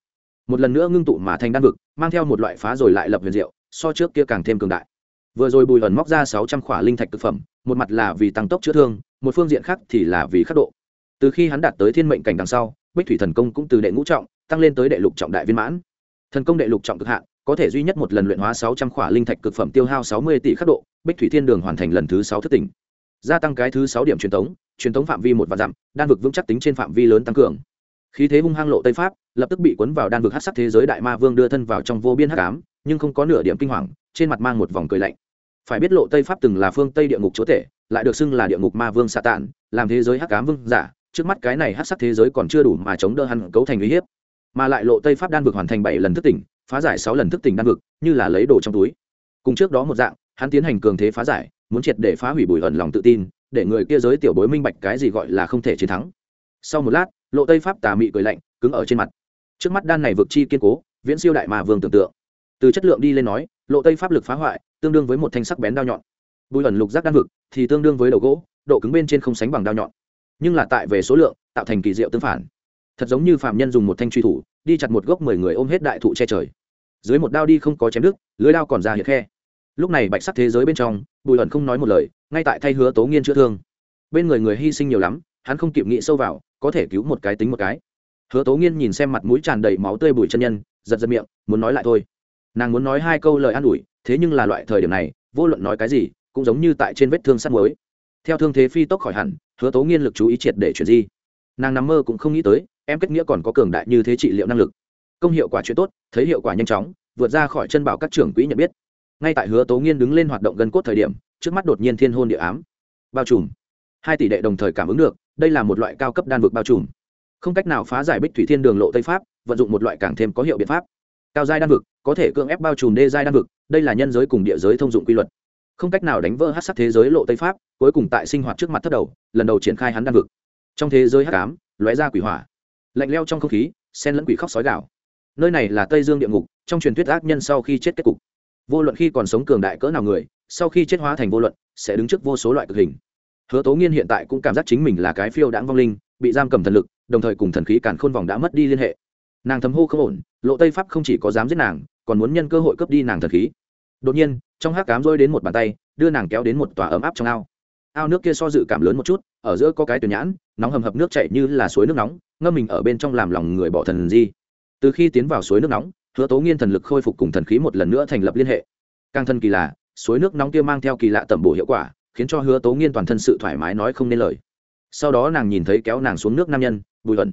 Một lần nữa ngưng tụ mà thành đan vực, mang theo một loại phá rồi lại lập huyền diệu, so trước kia càng thêm cường đại. Vừa rồi bùi ẩn móc ra sáu trăm khỏa linh thạch thực phẩm, một mặt là vì tăng tốc chữa thương, một phương diện khác thì là vì khắc độ. Từ khi hắn đạt tới thiên mệnh cảnh đằng sau, bích thủy thần công cũng từ đệ ngũ trọng, tăng lên tới đệ lục trọng đại viên mãn. Thần công đệ lục trọng cực hạn có thể duy nhất một lần luyện hóa sáu trăm khỏa linh thạch cực phẩm tiêu hao sáu mươi tỷ khắc độ, bích thủy thiên đường hoàn thành lần thứ sáu thất tỉnh. Gia tăng cái thứ sáu điểm truyền thống truyền thống phạm vi một và dặm, đan vực vững chắc tính trên phạm vi lớn tăng cường. Khí thế hung hăng lộ tây pháp, lập tức bị cuốn vào đan vực hắc sắc thế giới đại ma vương đưa thân vào trong vô biên hắc ám, nhưng không có nửa điểm kinh hoàng, trên mặt mang một vòng cười lạnh. Phải biết lộ tây pháp từng là phương tây địa ngục chúa tể, lại được xưng là địa ngục ma vương xạ tản làm thế giới hắc ám vương giả, trước mắt cái này hắc sắc thế giới còn chưa đủ mà chống đỡ hắn cấu thành uy hiếp. Mà lại lộ tây pháp đan vực hoàn thành bảy lần thức tỉnh phá giải sáu lần thức tỉnh đan vực, như là lấy đồ trong túi. Cùng trước đó một dạng, hắn tiến hành cường thế phá giải, muốn triệt để phá hủy bùi ẩn lòng tự tin, để người kia giới tiểu bối minh bạch cái gì gọi là không thể chiến thắng. Sau một lát, lộ tây pháp tà mị cười lạnh, cứng ở trên mặt. Trước mắt đan này vực chi kiên cố, viễn siêu đại mà vương tưởng tượng. Từ chất lượng đi lên nói, lộ tây pháp lực phá hoại, tương đương với một thanh sắc bén đao nhọn. Bùi ẩn lục giác đan vực thì tương đương với đầu gỗ, độ cứng bên trên không sánh bằng đao nhọn. Nhưng là tại về số lượng, tạo thành kỳ diệu tương phản. Thật giống như phạm nhân dùng một thanh truy thủ, đi chặt một gốc mười người ôm hết đại thụ che trời dưới một đao đi không có chém đứt, lưới đao còn ra hiệt khe. Lúc này bạch sắc thế giới bên trong, bùi ẩn không nói một lời, ngay tại thay hứa tố nghiên chữa thương. Bên người người hy sinh nhiều lắm, hắn không kịp nghĩ sâu vào, có thể cứu một cái tính một cái. Hứa tố nghiên nhìn xem mặt mũi tràn đầy máu tươi bùi chân nhân, giật giật miệng, muốn nói lại thôi. Nàng muốn nói hai câu lời an ủi, thế nhưng là loại thời điểm này, vô luận nói cái gì, cũng giống như tại trên vết thương sắt mới theo thương thế phi tốc khỏi hẳn, hứa tố nghiên lực chú ý triệt để chuyển di. Nàng nằm mơ cũng không nghĩ tới, em kết nghĩa còn có cường đại như thế trị liệu năng lực công hiệu quả chuyện tốt, thấy hiệu quả nhanh chóng, vượt ra khỏi chân bảo các trưởng quỹ nhận biết. Ngay tại hứa tố nghiên đứng lên hoạt động gần cốt thời điểm, trước mắt đột nhiên thiên hôn địa ám. Bao trùm. Hai tỷ đệ đồng thời cảm ứng được, đây là một loại cao cấp đan vực bao trùm. Không cách nào phá giải bích thủy thiên đường lộ tây pháp, vận dụng một loại càng thêm có hiệu biện pháp. Cao giai đan vực, có thể cưỡng ép bao trùm đê giai đan vực, đây là nhân giới cùng địa giới thông dụng quy luật. Không cách nào đánh vỡ hát sắc thế giới lộ tây pháp, cuối cùng tại sinh hoạt trước mặt thất đầu, lần đầu triển khai hắn đan vực. Trong thế giới hát cám lóe ra quỷ hỏa. Lạnh leo trong không khí sen lẫn quỷ khóc sói gạo nơi này là tây dương địa ngục, trong truyền thuyết ác nhân sau khi chết kết cục. Vô luận khi còn sống cường đại cỡ nào người, sau khi chết hóa thành vô luận, sẽ đứng trước vô số loại cực hình. Hứa tố nghiên hiện tại cũng cảm giác chính mình là cái phiêu đãng vong linh, bị giam cầm thần lực, đồng thời cùng thần khí càn khôn vòng đã mất đi liên hệ. Nàng thấm hô không ổn, lộ tây pháp không chỉ có dám giết nàng, còn muốn nhân cơ hội cướp đi nàng thần khí. Đột nhiên, trong hát cám rơi đến một bàn tay, đưa nàng kéo đến một tòa ấm áp trong ao. Ao nước kia so dự cảm lớn một chút, ở giữa có cái tuyển nhãn, nóng hầm hập nước chảy như là suối nước nóng, ngâm mình ở bên trong làm lòng người bỏ thần di từ khi tiến vào suối nước nóng, hứa tố nghiên thần lực khôi phục cùng thần khí một lần nữa thành lập liên hệ. Càng thân kỳ lạ suối nước nóng kia mang theo kỳ lạ tẩm bổ hiệu quả, khiến cho hứa tố nghiên toàn thân sự thoải mái nói không nên lời. Sau đó nàng nhìn thấy kéo nàng xuống nước nam nhân, bùi ẩn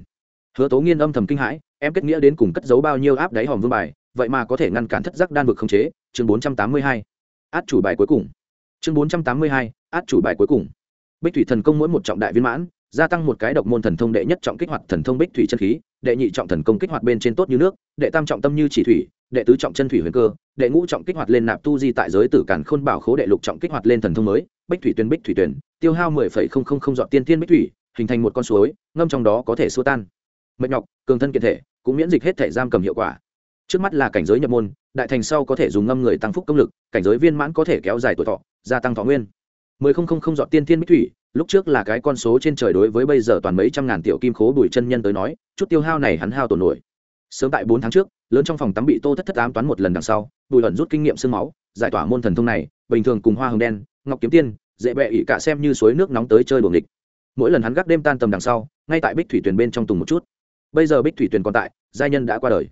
hứa tố nghiên âm thầm kinh hãi, em kết nghĩa đến cùng cất giấu bao nhiêu áp đáy hòm vương bài, vậy mà có thể ngăn cản thất giác đan vực không chế, chương bốn trăm tám mươi hai. Át chủ bài cuối cùng. Chương bốn trăm tám mươi hai, át chủ bài cuối cùng. Bích thủy thần công mỗi một trọng đại viên mãn, gia tăng một cái độc môn thần thông đệ nhất trọng kích hoạt thần thông bích thủy chân khí đệ nhị trọng thần công kích hoạt bên trên tốt như nước, đệ tam trọng tâm như chỉ thủy, đệ tứ trọng chân thủy huyền cơ, đệ ngũ trọng kích hoạt lên nạp tu di tại giới tử cản khôn bảo khố đệ lục trọng kích hoạt lên thần thông mới, bích thủy tuyến bích thủy tuyển tiêu hao mười phẩy không không không dọn tiên tiên bích thủy, hình thành một con suối, ngâm trong đó có thể xua tan. Mệt nhọc, cường thân kiện thể, cũng miễn dịch hết thể giam cầm hiệu quả. Trước mắt là cảnh giới nhập môn, đại thành sau có thể dùng ngâm người tăng phúc công lực, cảnh giới viên mãn có thể kéo dài tuổi thọ, gia tăng thọ nguyên. mười không không không dọn tiên tiên bích thủy lúc trước là cái con số trên trời đối với bây giờ toàn mấy trăm ngàn tiểu kim khố bùi chân nhân tới nói, chút tiêu hao này hắn hao tổn nổi. Sớm tại bốn tháng trước, lớn trong phòng tắm bị tô thất thất ám toán một lần đằng sau, bùi ẩn rút kinh nghiệm sương máu, giải tỏa môn thần thông này, bình thường cùng hoa hồng đen, ngọc kiếm tiên, dễ bẹ ỉ cả xem như suối nước nóng tới chơi đuồng địch mỗi lần hắn gác đêm tan tầm đằng sau, ngay tại bích thủy tuyền bên trong tùng một chút. Bây giờ bích thủy tuyền còn tại, giai nhân đã qua đời.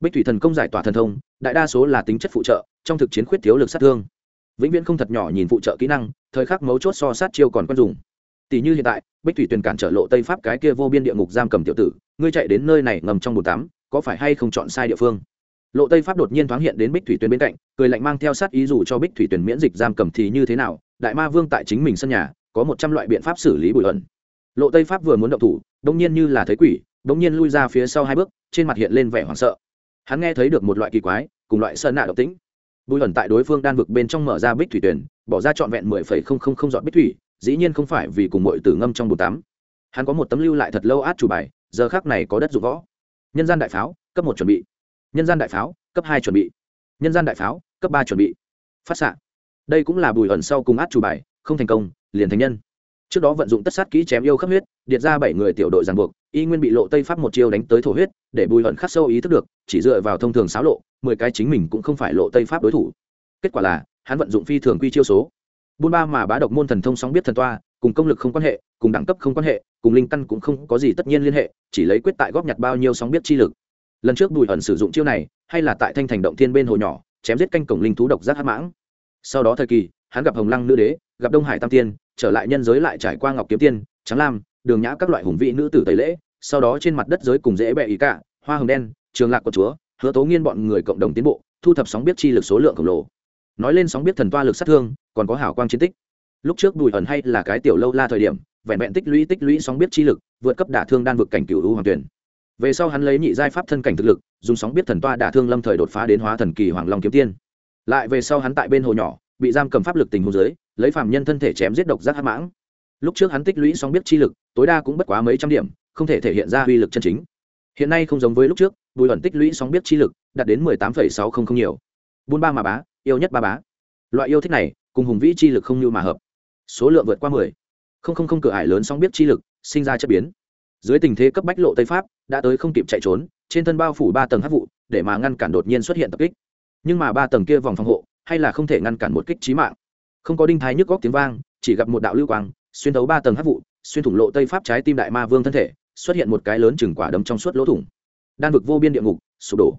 Bích thủy thần công giải tỏa thần thông, đại đa số là tính chất phụ trợ, trong thực chiến khuyết thiếu lực sát thương vĩnh viễn không thật nhỏ nhìn phụ trợ kỹ năng, thời khắc mấu chốt so sát chiêu còn quen dùng. Tỷ như hiện tại, bích thủy tuyền cản trở lộ tây pháp cái kia vô biên địa ngục giam cầm tiểu tử, ngươi chạy đến nơi này ngầm trong bồn tắm, có phải hay không chọn sai địa phương? Lộ tây pháp đột nhiên thoáng hiện đến bích thủy tuyền bên cạnh, cười lạnh mang theo sát ý dù cho bích thủy tuyền miễn dịch giam cầm thì như thế nào, đại ma vương tại chính mình sân nhà, có một trăm loại biện pháp xử lý bụi ẩn. Lộ tây pháp vừa muốn động thủ đông nhiên như là thấy quỷ đông nhiên lui ra phía sau hai bước, trên mặt hiện lên vẻ hoảng sợ. Hắn nghe thấy được một loại kỳ quái, cùng loại sơn nạ độc tính bùi ẩn tại đối phương đan vực bên trong mở ra bích thủy tuyển, bỏ ra trọn vẹn mười phẩy không không không dọn bích thủy, dĩ nhiên không phải vì cùng mọi tử ngâm trong bồn tắm. Hắn có một tấm lưu lại thật lâu át chủ bài, giờ khác này có đất dụng võ. Nhân gian đại pháo, cấp một chuẩn bị. Nhân gian đại pháo, cấp hai chuẩn bị. Nhân gian đại pháo, cấp ba chuẩn bị. Phát xạ. Đây cũng là bùi ẩn sau cùng át chủ bài, không thành công, liền thành nhân. Trước đó vận dụng tất sát kỹ chém yêu khắp huyết, điệt ra bảy người tiểu đội giàn buộc, y nguyên bị lộ tây pháp một chiêu đánh tới thổ huyết, để bùi hận khắc sâu ý thức được, chỉ dựa vào thông thường xáo lộ mười cái chính mình cũng không phải lộ tây pháp đối thủ. Kết quả là, hắn vận dụng phi thường quy chiêu số. Buôn ba mà bá độc môn thần thông sóng biết thần toa, cùng công lực không quan hệ, cùng đẳng cấp không quan hệ, cùng linh căn cũng không có gì tất nhiên liên hệ, chỉ lấy quyết tại góp nhặt bao nhiêu sóng biết chi lực. Lần trước bùi ẩn sử dụng chiêu này, hay là tại thanh thành động thiên bên hồ nhỏ, chém giết canh cổng linh thú độc giác hát mãng. Sau đó thời kỳ, hắn gặp hồng lăng nữ đế, gặp đông hải tam tiên, trở lại nhân giới lại trải qua ngọc kiếm tiên trắng lam, đường nhã các loại hùng vị nữ tử tẩy lễ, sau đó trên mặt đất giới cùng dễ bẹ ý cả, hoa hồng đen, trường lạc của chúa hứa tố nghiên bọn người cộng đồng tiến bộ, thu thập sóng biết chi lực số lượng khổng lồ. Nói lên sóng biết thần toa lực sát thương, còn có hảo quang chiến tích. Lúc trước bùi ẩn hay là cái tiểu lâu la thời điểm, vẹn vẹn tích lũy tích lũy sóng biết chi lực, vượt cấp đả thương đan vực cảnh cựu u hoàng tuyển. Về sau hắn lấy nhị giai pháp thân cảnh thực lực, dùng sóng biết thần toa đả thương lâm thời đột phá đến hóa thần kỳ hoàng long kiếm tiên. Lại về sau hắn tại bên hồ nhỏ, bị giam cầm pháp lực tình hồ dưới, lấy phạm nhân thân thể chém giết độc giác hắc mãng. Lúc trước hắn tích lũy sóng biết chi lực, tối đa cũng bất quá mấy trăm điểm, không thể thể hiện ra uy lực chân chính. Hiện nay không giống với lúc trước bùi ẩn tích lũy sóng biết chi lực, đạt đến mười tám phẩy sáu không không nhiều. Buôn ba mà bá, yêu nhất ba bá. Loại yêu thích này, cùng hùng vĩ chi lực không như mà hợp. Số lượng vượt qua mười. Không không không cửa ải lớn sóng biết chi lực, sinh ra chất biến. Dưới tình thế cấp bách lộ tây pháp, đã tới không kịp chạy trốn, trên thân bao phủ ba tầng hắc vụ, để mà ngăn cản đột nhiên xuất hiện tập kích. Nhưng mà ba tầng kia vòng phòng hộ, hay là không thể ngăn cản một kích trí mạng. Không có đinh thái nhức góc tiếng vang, chỉ gặp một đạo lưu quang, xuyên thấu ba tầng hắc vụ, xuyên thủng lộ tây pháp trái tim đại ma vương thân thể, xuất hiện một cái lớn chừng quả đấm trong suốt lỗ thủng đan vực vô biên địa ngục, sụp đổ.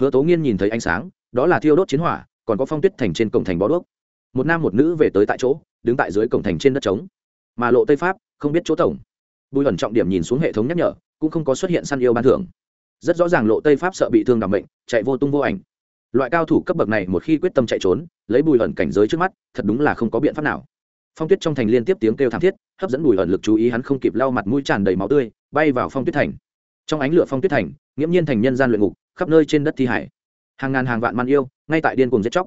Hứa tố nghiên nhìn thấy ánh sáng, đó là thiêu đốt chiến hỏa, còn có phong tuyết thành trên cổng thành bó đuốc. Một nam một nữ về tới tại chỗ, đứng tại dưới cổng thành trên đất trống. Mà lộ tây pháp không biết chỗ tổng. Bùi ẩn trọng điểm nhìn xuống hệ thống nhắc nhở, cũng không có xuất hiện săn yêu ban thưởng. Rất rõ ràng lộ tây pháp sợ bị thương đảm bệnh, chạy vô tung vô ảnh. Loại cao thủ cấp bậc này một khi quyết tâm chạy trốn, lấy bùi ẩn cảnh giới trước mắt, thật đúng là không có biện pháp nào. Phong tuyết trong thành liên tiếp tiếng kêu thảm thiết, hấp dẫn bùi ẩn lực chú ý hắn không kịp lau mặt mũi tràn đầy máu tươi, bay vào phong tuyết thành. Trong ánh lửa phong tuyết thành nghiễm nhiên thành nhân gian luyện ngục, khắp nơi trên đất thi hải. Hàng ngàn hàng vạn man yêu, ngay tại điên cùng giết chóc.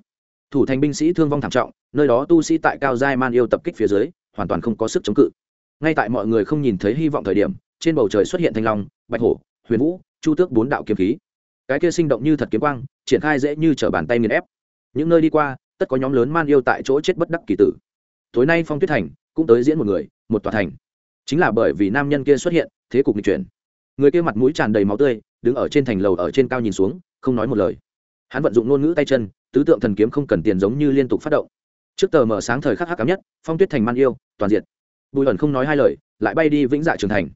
Thủ thành binh sĩ thương vong thảm trọng, nơi đó tu sĩ tại cao giai man yêu tập kích phía dưới, hoàn toàn không có sức chống cự. Ngay tại mọi người không nhìn thấy hy vọng thời điểm, trên bầu trời xuất hiện thanh long, bạch hổ, huyền vũ, chu tước bốn đạo kiếm khí. Cái kia sinh động như thật kiếm quang, triển khai dễ như t r ở bàn tay nghiền ép. Những nơi đi qua, tất có nhóm lớn man yêu tại chỗ chết bất đắc kỳ tử. Tối nay phong tuyết thành, cũng tới diễn một người, một tòa thành. Chính là bởi vì nam nhân kia xuất hiện, thế cục nghịch chuyển. Người kia mặt mũi tràn đầy máu tươi đứng ở trên thành lầu ở trên cao nhìn xuống, không nói một lời. Hắn vận dụng ngôn ngữ tay chân, tứ tượng thần kiếm không cần tiền giống như liên tục phát động. Trước tờ mở sáng thời khắc hắc cám nhất, phong tuyết thành man yêu, toàn diện bùi ẩn không nói hai lời, lại bay đi vĩnh dạ trường thành.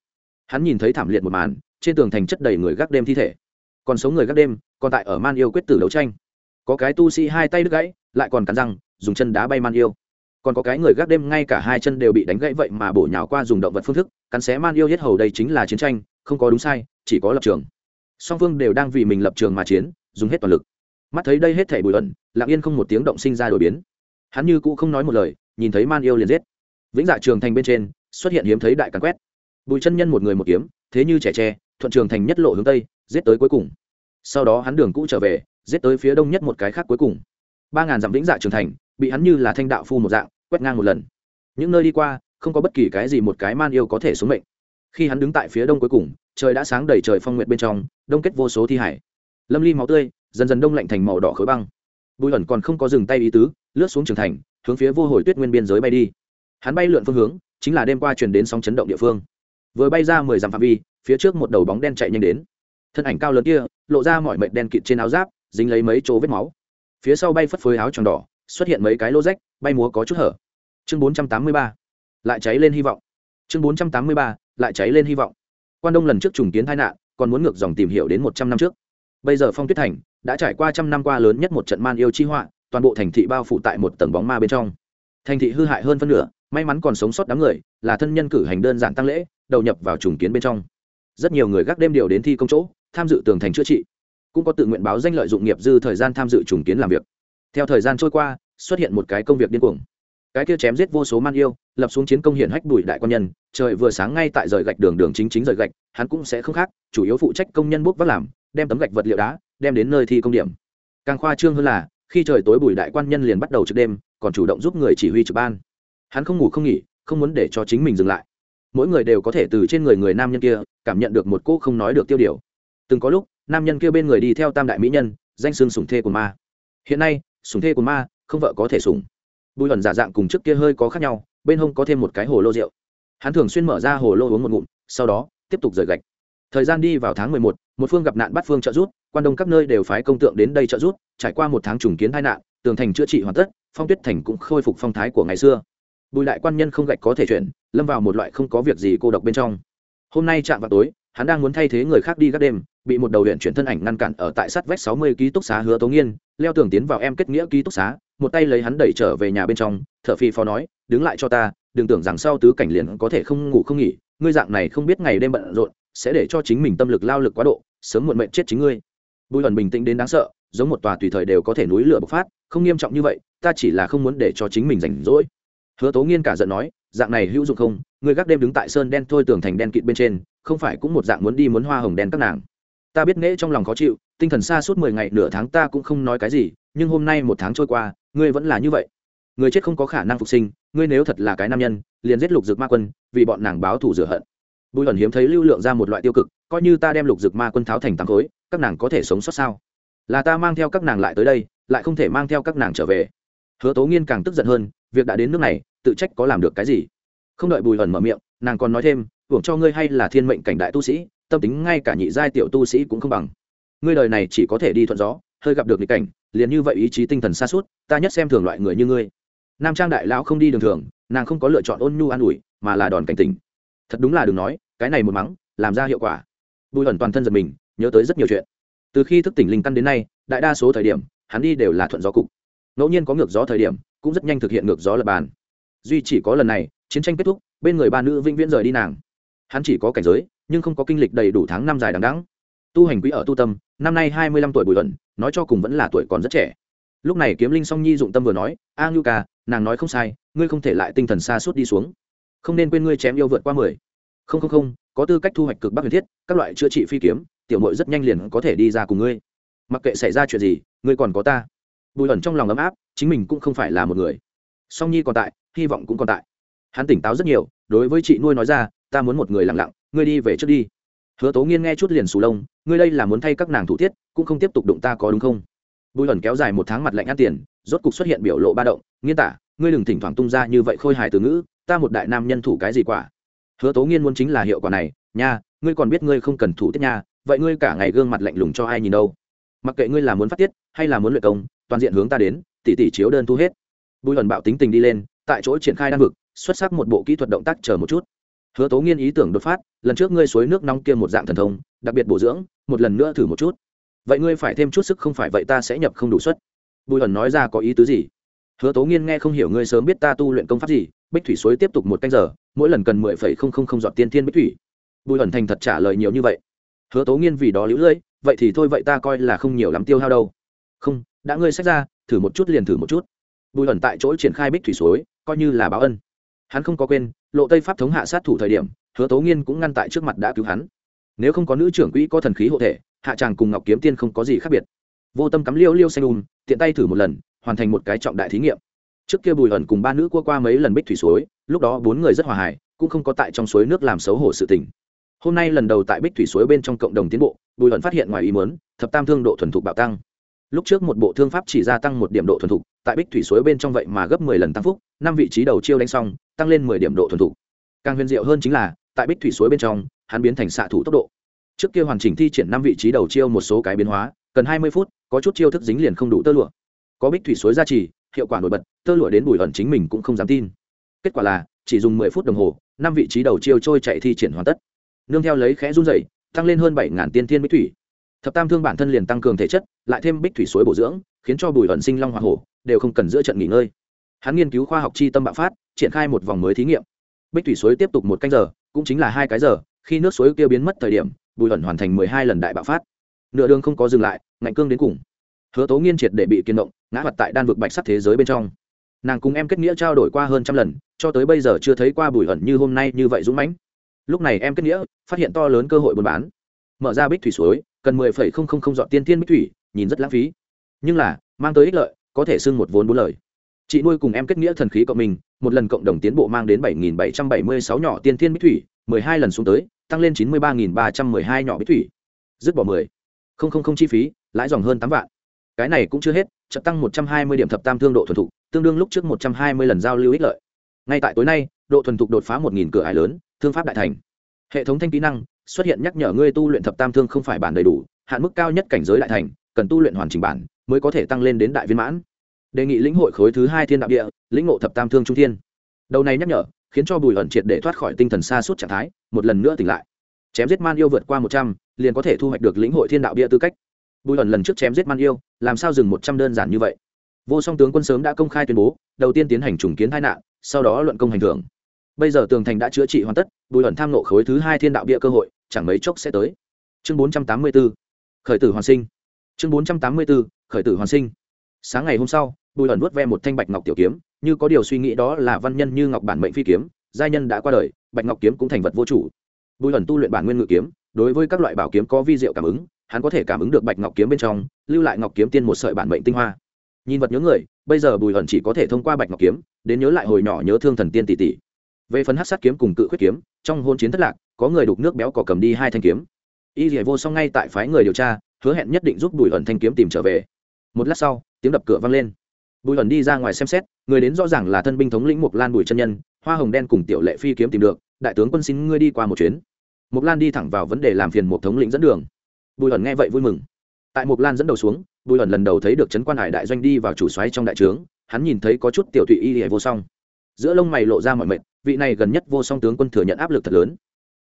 Hắn nhìn thấy thảm liệt một màn, trên tường thành chất đầy người gác đêm thi thể. Còn sống người gác đêm, còn tại ở man yêu quyết tử đấu tranh. Có cái tu sĩ hai tay đứt gãy, lại còn cắn răng, dùng chân đá bay man yêu. Còn có cái người gác đêm ngay cả hai chân đều bị đánh gãy vậy mà bổ nhào qua dùng động vật phương thức, cắn xé man yêu hết hầu đây chính là chiến tranh, không có đúng sai, chỉ có lập trường song phương đều đang vì mình lập trường mà chiến, dùng hết toàn lực. Mắt thấy đây hết thể bùi ẩn, lặng yên không một tiếng động sinh ra đổi biến. Hắn như cũ không nói một lời, nhìn thấy man yêu liền giết. Vĩnh dạ trường thành bên trên, xuất hiện hiếm thấy đại càn quét. Bùi chân nhân một người một kiếm, thế như trẻ tre, thuận trường thành nhất lộ hướng tây, giết tới cuối cùng. Sau đó hắn đường cũ trở về, giết tới phía đông nhất một cái khác cuối cùng. Ba ngàn dặm vĩnh dạ trường thành, bị hắn như là thanh đạo phu một dạng, quét ngang một lần. Những nơi đi qua, không có bất kỳ cái gì một cái man yêu có thể xuống mệnh. Khi hắn đứng tại phía đông cuối cùng, trời đã sáng đầy trời phong nguyện bên trong đông kết vô số thi hải. Lâm ly máu tươi, dần dần đông lạnh thành màu đỏ khối băng. Bùi ẩn còn không có dừng tay ý tứ, lướt xuống trường thành, hướng phía vô hồi tuyết nguyên biên giới bay đi. Hắn bay lượn phương hướng, chính là đêm qua truyền đến sóng chấn động địa phương. Vừa bay ra mười dặm phạm vi, phía trước một đầu bóng đen chạy nhanh đến. Thân ảnh cao lớn kia, lộ ra mọi mệnh đen kịt trên áo giáp, dính lấy mấy chỗ vết máu. Phía sau bay phất phới áo tròn đỏ, xuất hiện mấy cái lô rách, bay múa có chút hở. Chương bốn trăm tám mươi ba, lại cháy lên hy vọng. Chương bốn trăm tám mươi ba, lại cháy lên hy vọng. Quan đông lần trước trùng kiến tai nạn còn muốn ngược dòng tìm hiểu đến một trăm năm trước. Bây giờ phong tuyết thành đã trải qua trăm năm qua lớn nhất một trận man yêu chi họa, toàn bộ thành thị bao phủ tại một tầng bóng ma bên trong. Thành thị hư hại hơn phân nửa, may mắn còn sống sót đám người, là thân nhân cử hành đơn giản tăng lễ, đầu nhập vào trùng kiến bên trong. Rất nhiều người gác đêm điều đến thi công chỗ, tham dự tường thành chữa trị, cũng có tự nguyện báo danh lợi dụng nghiệp dư thời gian tham dự trùng kiến làm việc. Theo thời gian trôi qua, xuất hiện một cái công việc điên cuồng cái kia chém giết vô số man yêu, lập xuống chiến công hiển hách đuổi đại quan nhân, trời vừa sáng ngay tại rời gạch đường đường chính chính rời gạch, hắn cũng sẽ không khác, chủ yếu phụ trách công nhân bốc vác làm, đem tấm gạch vật liệu đá, đem đến nơi thi công điểm. Càng khoa trương hơn là, khi trời tối bùi đại quan nhân liền bắt đầu trực đêm, còn chủ động giúp người chỉ huy trực ban. Hắn không ngủ không nghỉ, không muốn để cho chính mình dừng lại. Mỗi người đều có thể từ trên người người nam nhân kia, cảm nhận được một cô không nói được tiêu điều. Từng có lúc, nam nhân kia bên người đi theo tam đại mỹ nhân, danh xương sùng thê của ma. Hiện nay sùng thê của ma không vợ có thể sùng bùi ẩn giả dạng cùng trước kia hơi có khác nhau, bên hông có thêm một cái hồ lô rượu. Hắn thường xuyên mở ra hồ lô uống một ngụm, sau đó, tiếp tục rời gạch. Thời gian đi vào tháng mười một một phương gặp nạn bắt phương trợ rút quan đông các nơi đều phái công tượng đến đây trợ rút trải qua một tháng trùng kiến tai nạn, tường thành chữa trị hoàn tất, phong tuyết thành cũng khôi phục phong thái của ngày xưa. Bùi lại quan nhân không gạch có thể chuyển, lâm vào một loại không có việc gì cô độc bên trong. Hôm nay chạm vào tối, hắn đang muốn thay thế người khác đi các đêm, bị một đầu huyện chuyển thân ảnh ngăn cản ở tại sát vách sáu mươi ký túc xá hứa tố nghiên, leo tường tiến vào em kết nghĩa ký túc xá một tay lấy hắn đẩy trở về nhà bên trong thợ phi phó nói, đứng lại cho ta, đừng tưởng rằng sau tứ cảnh liền có thể không ngủ không nghỉ, ngươi dạng này không biết ngày đêm bận rộn, sẽ để cho chính mình tâm lực lao lực quá độ, sớm muộn mệnh chết chính ngươi. Bùi ẩn bình tĩnh đến đáng sợ, giống một tòa tùy thời đều có thể núi lửa bộc phát, không nghiêm trọng như vậy, ta chỉ là không muốn để cho chính mình rảnh rỗi. Hứa tố nghiên cả giận nói, dạng này hữu dụng không người gác đêm đứng tại sơn đen thôi tường thành đen kịt bên trên, không phải cũng một dạng muốn đi muốn hoa hồng đen các nàng. Ta biết nghễ trong lòng khó chịu, tinh thần xa suốt mười ngày nửa tháng ta cũng không nói cái gì, nhưng hôm nay một tháng trôi qua ngươi vẫn là như vậy. Người chết không có khả năng phục sinh, ngươi nếu thật là cái nam nhân, liền giết lục dực ma quân, vì bọn nàng báo thù rửa hận. Bùi ẩn hiếm thấy lưu lượng ra một loại tiêu cực, coi như ta đem lục dực ma quân tháo thành tám khối, các nàng có thể sống sót sao? Là ta mang theo các nàng lại tới đây, lại không thể mang theo các nàng trở về. Hứa tố nghiên càng tức giận hơn, việc đã đến nước này, tự trách có làm được cái gì? Không đợi bùi ẩn mở miệng, nàng còn nói thêm, hưởng cho ngươi hay là thiên mệnh cảnh đại tu sĩ, tâm tính ngay cả nhị giai tiểu tu sĩ cũng không bằng. Ngươi đời này chỉ có thể đi thuận gió, hơi gặp được nghịch cảnh liền như vậy ý chí tinh thần xa suốt, ta nhất xem thường loại người như ngươi. Nam trang đại lão không đi đường thường, nàng không có lựa chọn ôn nhu an ủi, mà là đòn cảnh tình thật đúng là đừng nói, cái này một mắng, làm ra hiệu quả. Bùi ẩn toàn thân giật mình, nhớ tới rất nhiều chuyện. Từ khi thức tỉnh linh căn đến nay, đại đa số thời điểm, hắn đi đều là thuận gió cục. Ngẫu nhiên có ngược gió thời điểm, cũng rất nhanh thực hiện ngược gió lập bàn. Duy chỉ có lần này, chiến tranh kết thúc, bên người ba nữ vĩnh viễn rời đi nàng. Hắn chỉ có cảnh giới, nhưng không có kinh lịch đầy đủ tháng năm dài đằng đẵng. Tu hành quý ở tu tâm, năm nay hai mươi lăm tuổi bùi ẩn nói cho cùng vẫn là tuổi còn rất trẻ. Lúc này kiếm linh song nhi dụng tâm vừa nói, a ngưu ca, nàng nói không sai, ngươi không thể lại tinh thần xa suốt đi xuống. Không nên quên ngươi chém yêu vượt qua mười. Không không không, có tư cách thu hoạch cực bắc huyền thiết, các loại chữa trị phi kiếm, tiểu mội rất nhanh liền có thể đi ra cùng ngươi. Mặc kệ xảy ra chuyện gì, ngươi còn có ta. Bùi ẩn trong lòng ấm áp, chính mình cũng không phải là một người. Song nhi còn tại, hy vọng cũng còn tại. Hắn tỉnh táo rất nhiều, đối với chị nuôi nói ra, ta muốn một người lặng lặng, ngươi đi về trước đi. Hứa tố nghiên nghe chút liền sù lông ngươi đây là muốn thay các nàng thủ tiết, cũng không tiếp tục đụng ta có đúng không? Bùi ẩn kéo dài một tháng mặt lạnh ăn tiền, rốt cục xuất hiện biểu lộ ba động, nghiên tả, ngươi đừng thỉnh thoảng tung ra như vậy khôi hài từ ngữ, ta một đại nam nhân thủ cái gì quả? Hứa tố nghiên muốn chính là hiệu quả này, nha, ngươi còn biết ngươi không cần thủ tiết nha, vậy ngươi cả ngày gương mặt lạnh lùng cho ai nhìn đâu? Mặc kệ ngươi là muốn phát tiết, hay là muốn luyện công, toàn diện hướng ta đến, tỷ tỷ chiếu đơn thu hết. Bùi ẩn bạo tính tình đi lên, tại chỗ triển khai đan vực, xuất sắc một bộ kỹ thuật động tác chờ một chút hứa tố nghiên ý tưởng đột phát, lần trước ngươi suối nước nóng kia một dạng thần thông, đặc biệt bổ dưỡng, một lần nữa thử một chút. Vậy ngươi phải thêm chút sức không phải vậy ta sẽ nhập không đủ suất. Bùi ẩn nói ra có ý tứ gì? Hứa tố nghiên nghe không hiểu ngươi sớm biết ta tu luyện công pháp gì, bích thủy suối tiếp tục một canh giờ, mỗi lần cần mười phẩy không không không dọn tiên thiên bích thủy. Bùi ẩn thành thật trả lời nhiều như vậy. Hứa tố nghiên vì đó lũ lưỡi vậy thì thôi vậy ta coi là không nhiều lắm tiêu hao đâu. Không, đã ngươi xét ra, thử một chút liền thử một chút. Bùi ẩn tại chỗ triển khai bích thủy suối, coi như là báo ân hắn không có quên, lộ tây pháp thống hạ sát thủ thời điểm, hứa tố nghiên cũng ngăn tại trước mặt đã cứu hắn. Nếu không có nữ trưởng quỹ có thần khí hộ thể, hạ tràng cùng ngọc kiếm tiên không có gì khác biệt. Vô tâm cắm liêu liêu xanh ùm tiện tay thử một lần, hoàn thành một cái trọng đại thí nghiệm. Trước kia bùi ẩn cùng ba nữ cua qua mấy lần bích thủy suối, lúc đó bốn người rất hòa hải cũng không có tại trong suối nước làm xấu hổ sự tình. Hôm nay lần đầu tại bích thủy suối bên trong cộng đồng tiến bộ, bùi ẩn phát hiện ngoài ý mớn thập tam thương độ thuần thục bạo tăng. Lúc trước một bộ thương pháp chỉ gia tăng một điểm độ thuần thục, tại bích thủy suối bên trong vậy mà gấp mười lần tăng phúc, năm vị trí đầu chiêu đánh xong tăng lên mười điểm độ thuần thục. Càng huyền diệu hơn chính là, tại bích thủy suối bên trong, hắn biến thành xạ thủ tốc độ. Trước kia hoàn chỉnh thi triển năm vị trí đầu chiêu một số cái biến hóa, cần hai mươi phút, có chút chiêu thức dính liền không đủ tơ lụa. Có bích thủy suối gia trì, hiệu quả nổi bật, tơ lụa đến bùi ẩn chính mình cũng không dám tin. Kết quả là, chỉ dùng mười phút đồng hồ, năm vị trí đầu chiêu trôi chạy thi triển hoàn tất. Nương theo lấy khẽ run dày tăng lên hơn bảy ngàn tiên thiên bích thủy. Thập tam thương bản thân liền tăng cường thể chất, lại thêm bích thủy suối bổ dưỡng, khiến cho bùi ẩn sinh long hoa hổ, đều không cần giữa trận nghỉ ngơi. Hắn nghiên cứu khoa học chi tâm bạo phát triển khai một vòng mới thí nghiệm. Bích thủy suối tiếp tục một canh giờ, cũng chính là hai cái giờ, khi nước suối kia biến mất thời điểm, bùi ẩn hoàn thành mười hai lần đại bạo phát. Nửa đường không có dừng lại, ngạnh cương đến cùng. Hứa tố nghiên triệt để bị kiên động, ngã mặt tại đan vực bạch sắc thế giới bên trong. Nàng cùng em kết nghĩa trao đổi qua hơn trăm lần, cho tới bây giờ chưa thấy qua bùi ẩn như hôm nay như vậy dũng mãnh. Lúc này em kết nghĩa, phát hiện to lớn cơ hội buôn bán. Mở ra bích thủy suối, cần mười phẩy không không không dọn tiên tiên bích thủy, nhìn rất lãng phí. Nhưng là, mang tới ích lợi, có thể xưng một vốn bốn lời chị nuôi cùng em kết nghĩa thần khí cộng mình, một lần cộng đồng tiến bộ mang đến bảy nghìn bảy trăm bảy mươi sáu nhỏ tiên thiên bích thủy, mười hai lần xuống tới, tăng lên chín mươi ba nghìn ba trăm mười hai nhỏ bích thủy. Dứt bỏ mười. Không không không chi phí, lãi dòng hơn tám vạn. Cái này cũng chưa hết chậm tăng một trăm hai mươi điểm thập tam thương độ thuần thục, tương đương lúc trước một trăm hai mươi lần giao lưu ích lợi. Ngay tại tối nay, độ thuần thục đột phá một nghìn cửa ải lớn, thương pháp đại thành. Hệ thống thanh kỹ năng, xuất hiện nhắc nhở ngươi tu luyện thập tam thương không phải bản đầy đủ, hạn mức cao nhất cảnh giới đại thành, cần tu luyện hoàn chỉnh bản, mới có thể tăng lên đến đại viên mãn đề nghị lĩnh hội khối thứ hai thiên đạo địa, lĩnh ngộ thập tam thương trung thiên. Đầu này nhắc nhở, khiến cho bùi ẩn triệt để thoát khỏi tinh thần xa suốt trạng thái, một lần nữa tỉnh lại. Chém giết man yêu vượt qua một trăm, liền có thể thu hoạch được lĩnh hội thiên đạo địa tư cách. Bùi ẩn lần trước chém giết man yêu, làm sao dừng một trăm đơn giản như vậy? Vô song tướng quân sớm đã công khai tuyên bố, đầu tiên tiến hành trùng kiến tai nạn, sau đó luận công hành thưởng. Bây giờ tường thành đã chữa trị hoàn tất, bùi ẩn tham nộ khối thứ hai thiên đạo địa cơ hội, chẳng mấy chốc sẽ tới. Chương bốn trăm tám mươi b ố khởi tử hoàn sinh. Chương bốn trăm tám mươi b ố khởi tử hoàn sinh sáng ngày hôm sau, bùi ẩn vuốt ve một thanh bạch ngọc tiểu kiếm, như có điều suy nghĩ đó là văn nhân như ngọc bản mệnh phi kiếm, giai nhân đã qua đời, bạch ngọc kiếm cũng thành vật vô chủ. Bùi ẩn tu luyện bản nguyên ngự kiếm, đối với các loại bảo kiếm có vi diệu cảm ứng, hắn có thể cảm ứng được bạch ngọc kiếm bên trong, lưu lại ngọc kiếm tiên một sợi bản mệnh tinh hoa. Nhìn vật nhớ người, bây giờ bùi ẩn chỉ có thể thông qua bạch ngọc kiếm, đến nhớ lại hồi nhỏ nhớ thương thần tiên tỷ tỷ. Về phần hát sát kiếm cùng cự khuyết kiếm, trong hôn chiến thất lạc, có người đục nước béo cỏ cầm đi hai thanh kiếm. Y dỉa vô song ngay tại phái người điều tra, hứa hẹn nhất định giúp bùi ẩn thanh kiếm tìm trở về một lát sau, tiếng đập cửa vang lên. Bùi ẩn đi ra ngoài xem xét, người đến rõ ràng là thân binh thống lĩnh mục lan bùi chân nhân, hoa hồng đen cùng tiểu lệ phi kiếm tìm được, đại tướng quân xin ngươi đi qua một chuyến. Mục lan đi thẳng vào vấn đề làm phiền một thống lĩnh dẫn đường. Bùi ẩn nghe vậy vui mừng. Tại mục lan dẫn đầu xuống, bùi ẩn lần đầu thấy được trấn quan hải đại doanh đi vào chủ xoáy trong đại trướng, hắn nhìn thấy có chút tiểu thụy y hề vô song. Giữa lông mày lộ ra mọi mệnh vị này gần nhất vô song tướng quân thừa nhận áp lực thật lớn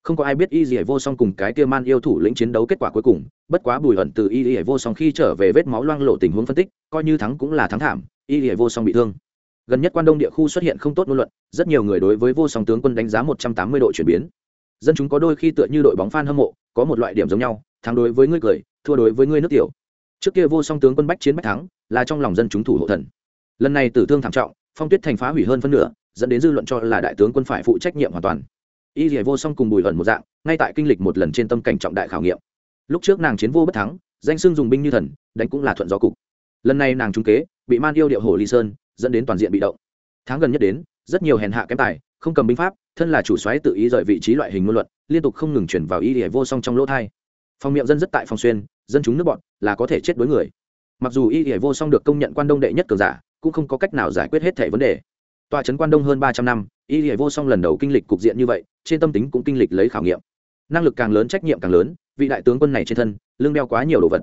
không có ai biết y dì vô song cùng cái kia man yêu thủ lĩnh chiến đấu kết quả cuối cùng, bất quá bùi ẩn từ y dì vô song khi trở về vết máu loang lộ tình huống phân tích, coi như thắng cũng là thắng thảm, y dì vô song bị thương. Gần nhất quan đông địa khu xuất hiện không tốt ngôn luận, rất nhiều người đối với vô song tướng quân đánh giá một trăm tám mươi độ chuyển biến. Dân chúng có đôi khi tựa như đội bóng f hâm mộ, có một loại điểm giống nhau, thắng đối với ngươi cười, thua đối với ngươi nước tiểu. Trước kia vô song tướng quân bách chiến bách thắng, là trong lòng dân chúng thủ hộ thần. Lần này tử thương thảm trọng, phong tuyết thành phá hủy hơn phân nửa, dẫn đến dư luận cho là đại tướng quân phải phụ trách nhiệm hoàn toàn y dìa vô song cùng bùi ẩn một dạng, ngay tại kinh lịch một lần trên tâm cảnh trọng đại khảo nghiệm. Lúc trước nàng chiến vô bất thắng, danh xưng dùng binh như thần, đánh cũng là thuận gió cục. Lần này nàng trúng kế, bị man yêu điệu hồ ly sơn, dẫn đến toàn diện bị động. Tháng gần nhất đến, rất nhiều hèn hạ kém tài, không cầm binh pháp, thân là chủ xoáy tự ý rời vị trí loại hình ngôn luận, liên tục không ngừng chuyển vào y dìa vô song trong lỗ thai. Phòng miệng dân rất tại phòng xuyên, dân chúng nước bọn, là có thể chết đối người. Mặc dù y dìa vô song được công nhận quan đông đệ nhất cường giả, cũng không có cách nào giải quyết hết thể vấn đề. Tòa trấn quan đông hơn ba trăm năm y hệ vô song lần đầu kinh lịch cục diện như vậy, trên tâm tính cũng kinh lịch lấy khảo nghiệm. Năng lực càng lớn, trách nhiệm càng lớn, vị đại tướng quân này trên thân lương đeo quá nhiều đồ vật.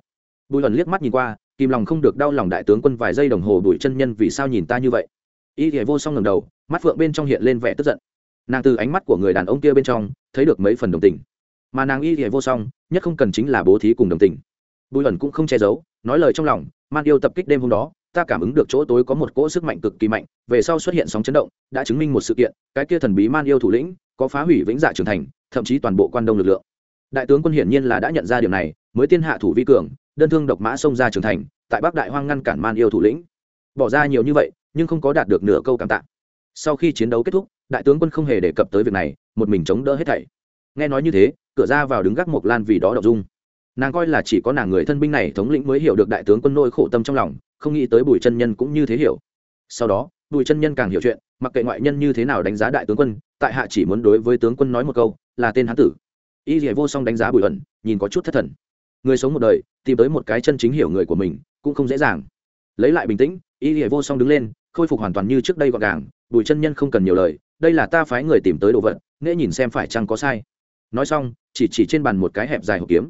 Bùi hẩn liếc mắt nhìn qua, kìm lòng không được đau lòng đại tướng quân vài giây đồng hồ bùi chân nhân vì sao nhìn ta như vậy. Y hệ vô song ngầm đầu, mắt phượng bên trong hiện lên vẻ tức giận. Nàng từ ánh mắt của người đàn ông kia bên trong, thấy được mấy phần đồng tình. Mà nàng y hệ vô song, nhất không cần chính là bố thí cùng đồng tình. Bùi hẩn cũng không che giấu, nói lời trong lòng, man yêu tập kích đêm hôm đó ta cảm ứng được chỗ tối có một cỗ sức mạnh cực kỳ mạnh, về sau xuất hiện sóng chấn động, đã chứng minh một sự kiện, cái kia thần bí man yêu thủ lĩnh, có phá hủy vĩnh dạ trưởng thành, thậm chí toàn bộ quan đông lực lượng. Đại tướng quân hiển nhiên là đã nhận ra điều này, mới tiên hạ thủ vi cường, đơn thương độc mã xông ra trưởng thành, tại bắc đại hoang ngăn cản man yêu thủ lĩnh. Bỏ ra nhiều như vậy, nhưng không có đạt được nửa câu cảm tạ. Sau khi chiến đấu kết thúc, đại tướng quân không hề đề cập tới việc này, một mình chống đỡ hết thảy. Nghe nói như thế, cửa ra vào đứng gác mộc lan vì đó đậu dung. Nàng coi là chỉ có nàng người thân binh này thống lĩnh mới hiểu được đại tướng quân nỗi khổ tâm trong lòng không nghĩ tới bùi chân nhân cũng như thế hiểu. Sau đó, bùi chân nhân càng hiểu chuyện, mặc kệ ngoại nhân như thế nào đánh giá đại tướng quân, tại hạ chỉ muốn đối với tướng quân nói một câu, là tên hán tử. Y dỉa vô song đánh giá bùi ẩn, nhìn có chút thất thần. Người sống một đời, tìm tới một cái chân chính hiểu người của mình, cũng không dễ dàng. Lấy lại bình tĩnh, y dỉa vô song đứng lên, khôi phục hoàn toàn như trước đây gọn gàng. Bùi chân nhân không cần nhiều lời, đây là ta phái người tìm tới đồ vật nghĩa nhìn xem phải chăng có sai. Nói xong, chỉ chỉ trên bàn một cái hẹp dài hộp kiếm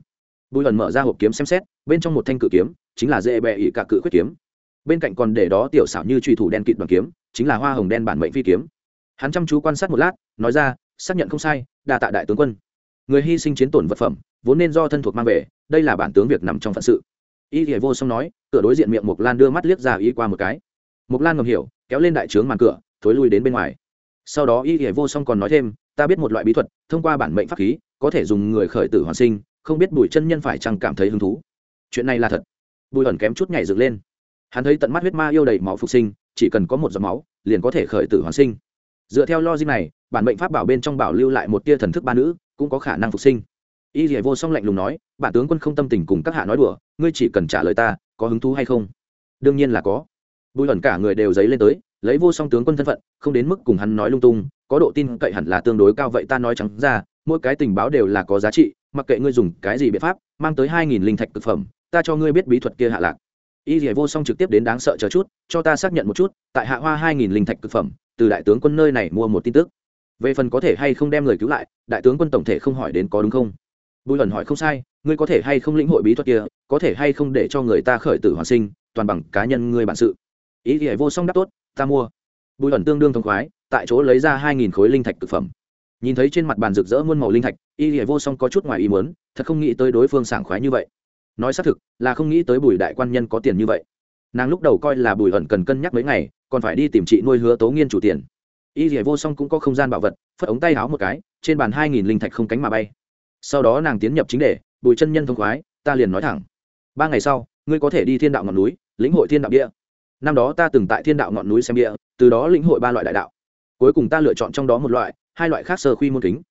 bùi ẩn mở ra hộp kiếm xem xét, bên trong một thanh cự kiếm, chính là dễ bẹ ỉ cả cự quyết kiếm. Bên cạnh còn để đó tiểu xảo như trùy thủ đen kịt bằng kiếm, chính là hoa hồng đen bản mệnh phi kiếm. Hắn chăm chú quan sát một lát, nói ra, xác nhận không sai, đa tạ đại tướng quân. Người hy sinh chiến tổn vật phẩm, vốn nên do thân thuộc mang về, đây là bản tướng việc nằm trong phận sự. Y thì vô song nói, cửa đối diện miệng mộc lan đưa mắt liếc ra ý qua một cái. Mộc lan ngầm hiểu, kéo lên đại trướng màn cửa, thối lui đến bên ngoài. Sau đó y thì vô song còn nói thêm, ta biết một loại bí thuật, thông qua bản mệnh pháp khí, có thể dùng người khởi tử hoàn sinh không biết bùi chân nhân phải chăng cảm thấy hứng thú. Chuyện này là thật. Bùi ẩn kém chút nhảy dựng lên. Hắn thấy tận mắt huyết ma yêu đầy máu phục sinh, chỉ cần có một giọt máu, liền có thể khởi tử hoàn sinh. Dựa theo logic này, bản mệnh pháp bảo bên trong bảo lưu lại một tia thần thức ba nữ, cũng có khả năng phục sinh. Y dỉa vô song lạnh lùng nói, bản tướng quân không tâm tình cùng các hạ nói đùa, ngươi chỉ cần trả lời ta, có hứng thú hay không? Đương nhiên là có. Bùi ẩn cả người đều dấy lên tới, lấy vô song tướng quân thân phận, không đến mức cùng hắn nói lung tung, có độ tin cậy hẳn là tương đối cao vậy ta nói trắng ra mỗi cái tình báo đều là có giá trị, mặc kệ ngươi dùng cái gì biện pháp, mang tới hai nghìn linh thạch thực phẩm, ta cho ngươi biết bí thuật kia hạ lạc. Y dỉa vô song trực tiếp đến đáng sợ chờ chút, cho ta xác nhận một chút, tại hạ hoa hai nghìn linh thạch thực phẩm, từ đại tướng quân nơi này mua một tin tức. Về phần có thể hay không đem người cứu lại, đại tướng quân tổng thể không hỏi đến có đúng không? Bùi ẩn hỏi không sai, ngươi có thể hay không lĩnh hội bí thuật kia, có thể hay không để cho người ta khởi tử hoàn sinh, toàn bằng cá nhân ngươi bản sự. Ý thì vô song đáp tốt, ta mua. Bùi ẩn tương đương thông khoái, tại chỗ lấy ra hai nghìn khối linh thạch thực phẩm nhìn thấy trên mặt bàn rực rỡ muôn màu linh thạch, y thì vô song có chút ngoài ý muốn, thật không nghĩ tới đối phương sảng khoái như vậy. Nói xác thực, là không nghĩ tới bùi đại quan nhân có tiền như vậy. Nàng lúc đầu coi là bùi ẩn cần cân nhắc mấy ngày, còn phải đi tìm chị nuôi hứa tố nghiên chủ tiền. Y dỉa vô song cũng có không gian bảo vật, phất ống tay háo một cái, trên bàn hai nghìn linh thạch không cánh mà bay. Sau đó nàng tiến nhập chính đề, bùi chân nhân thông khoái, ta liền nói thẳng. Ba ngày sau, ngươi có thể đi thiên đạo ngọn núi, lĩnh hội thiên đạo địa. Năm đó ta từng tại thiên đạo ngọn núi xem địa, từ đó lĩnh hội ba loại đại đạo. Cuối cùng ta lựa chọn trong đó một loại hai loại khác sơ khuy môn kính.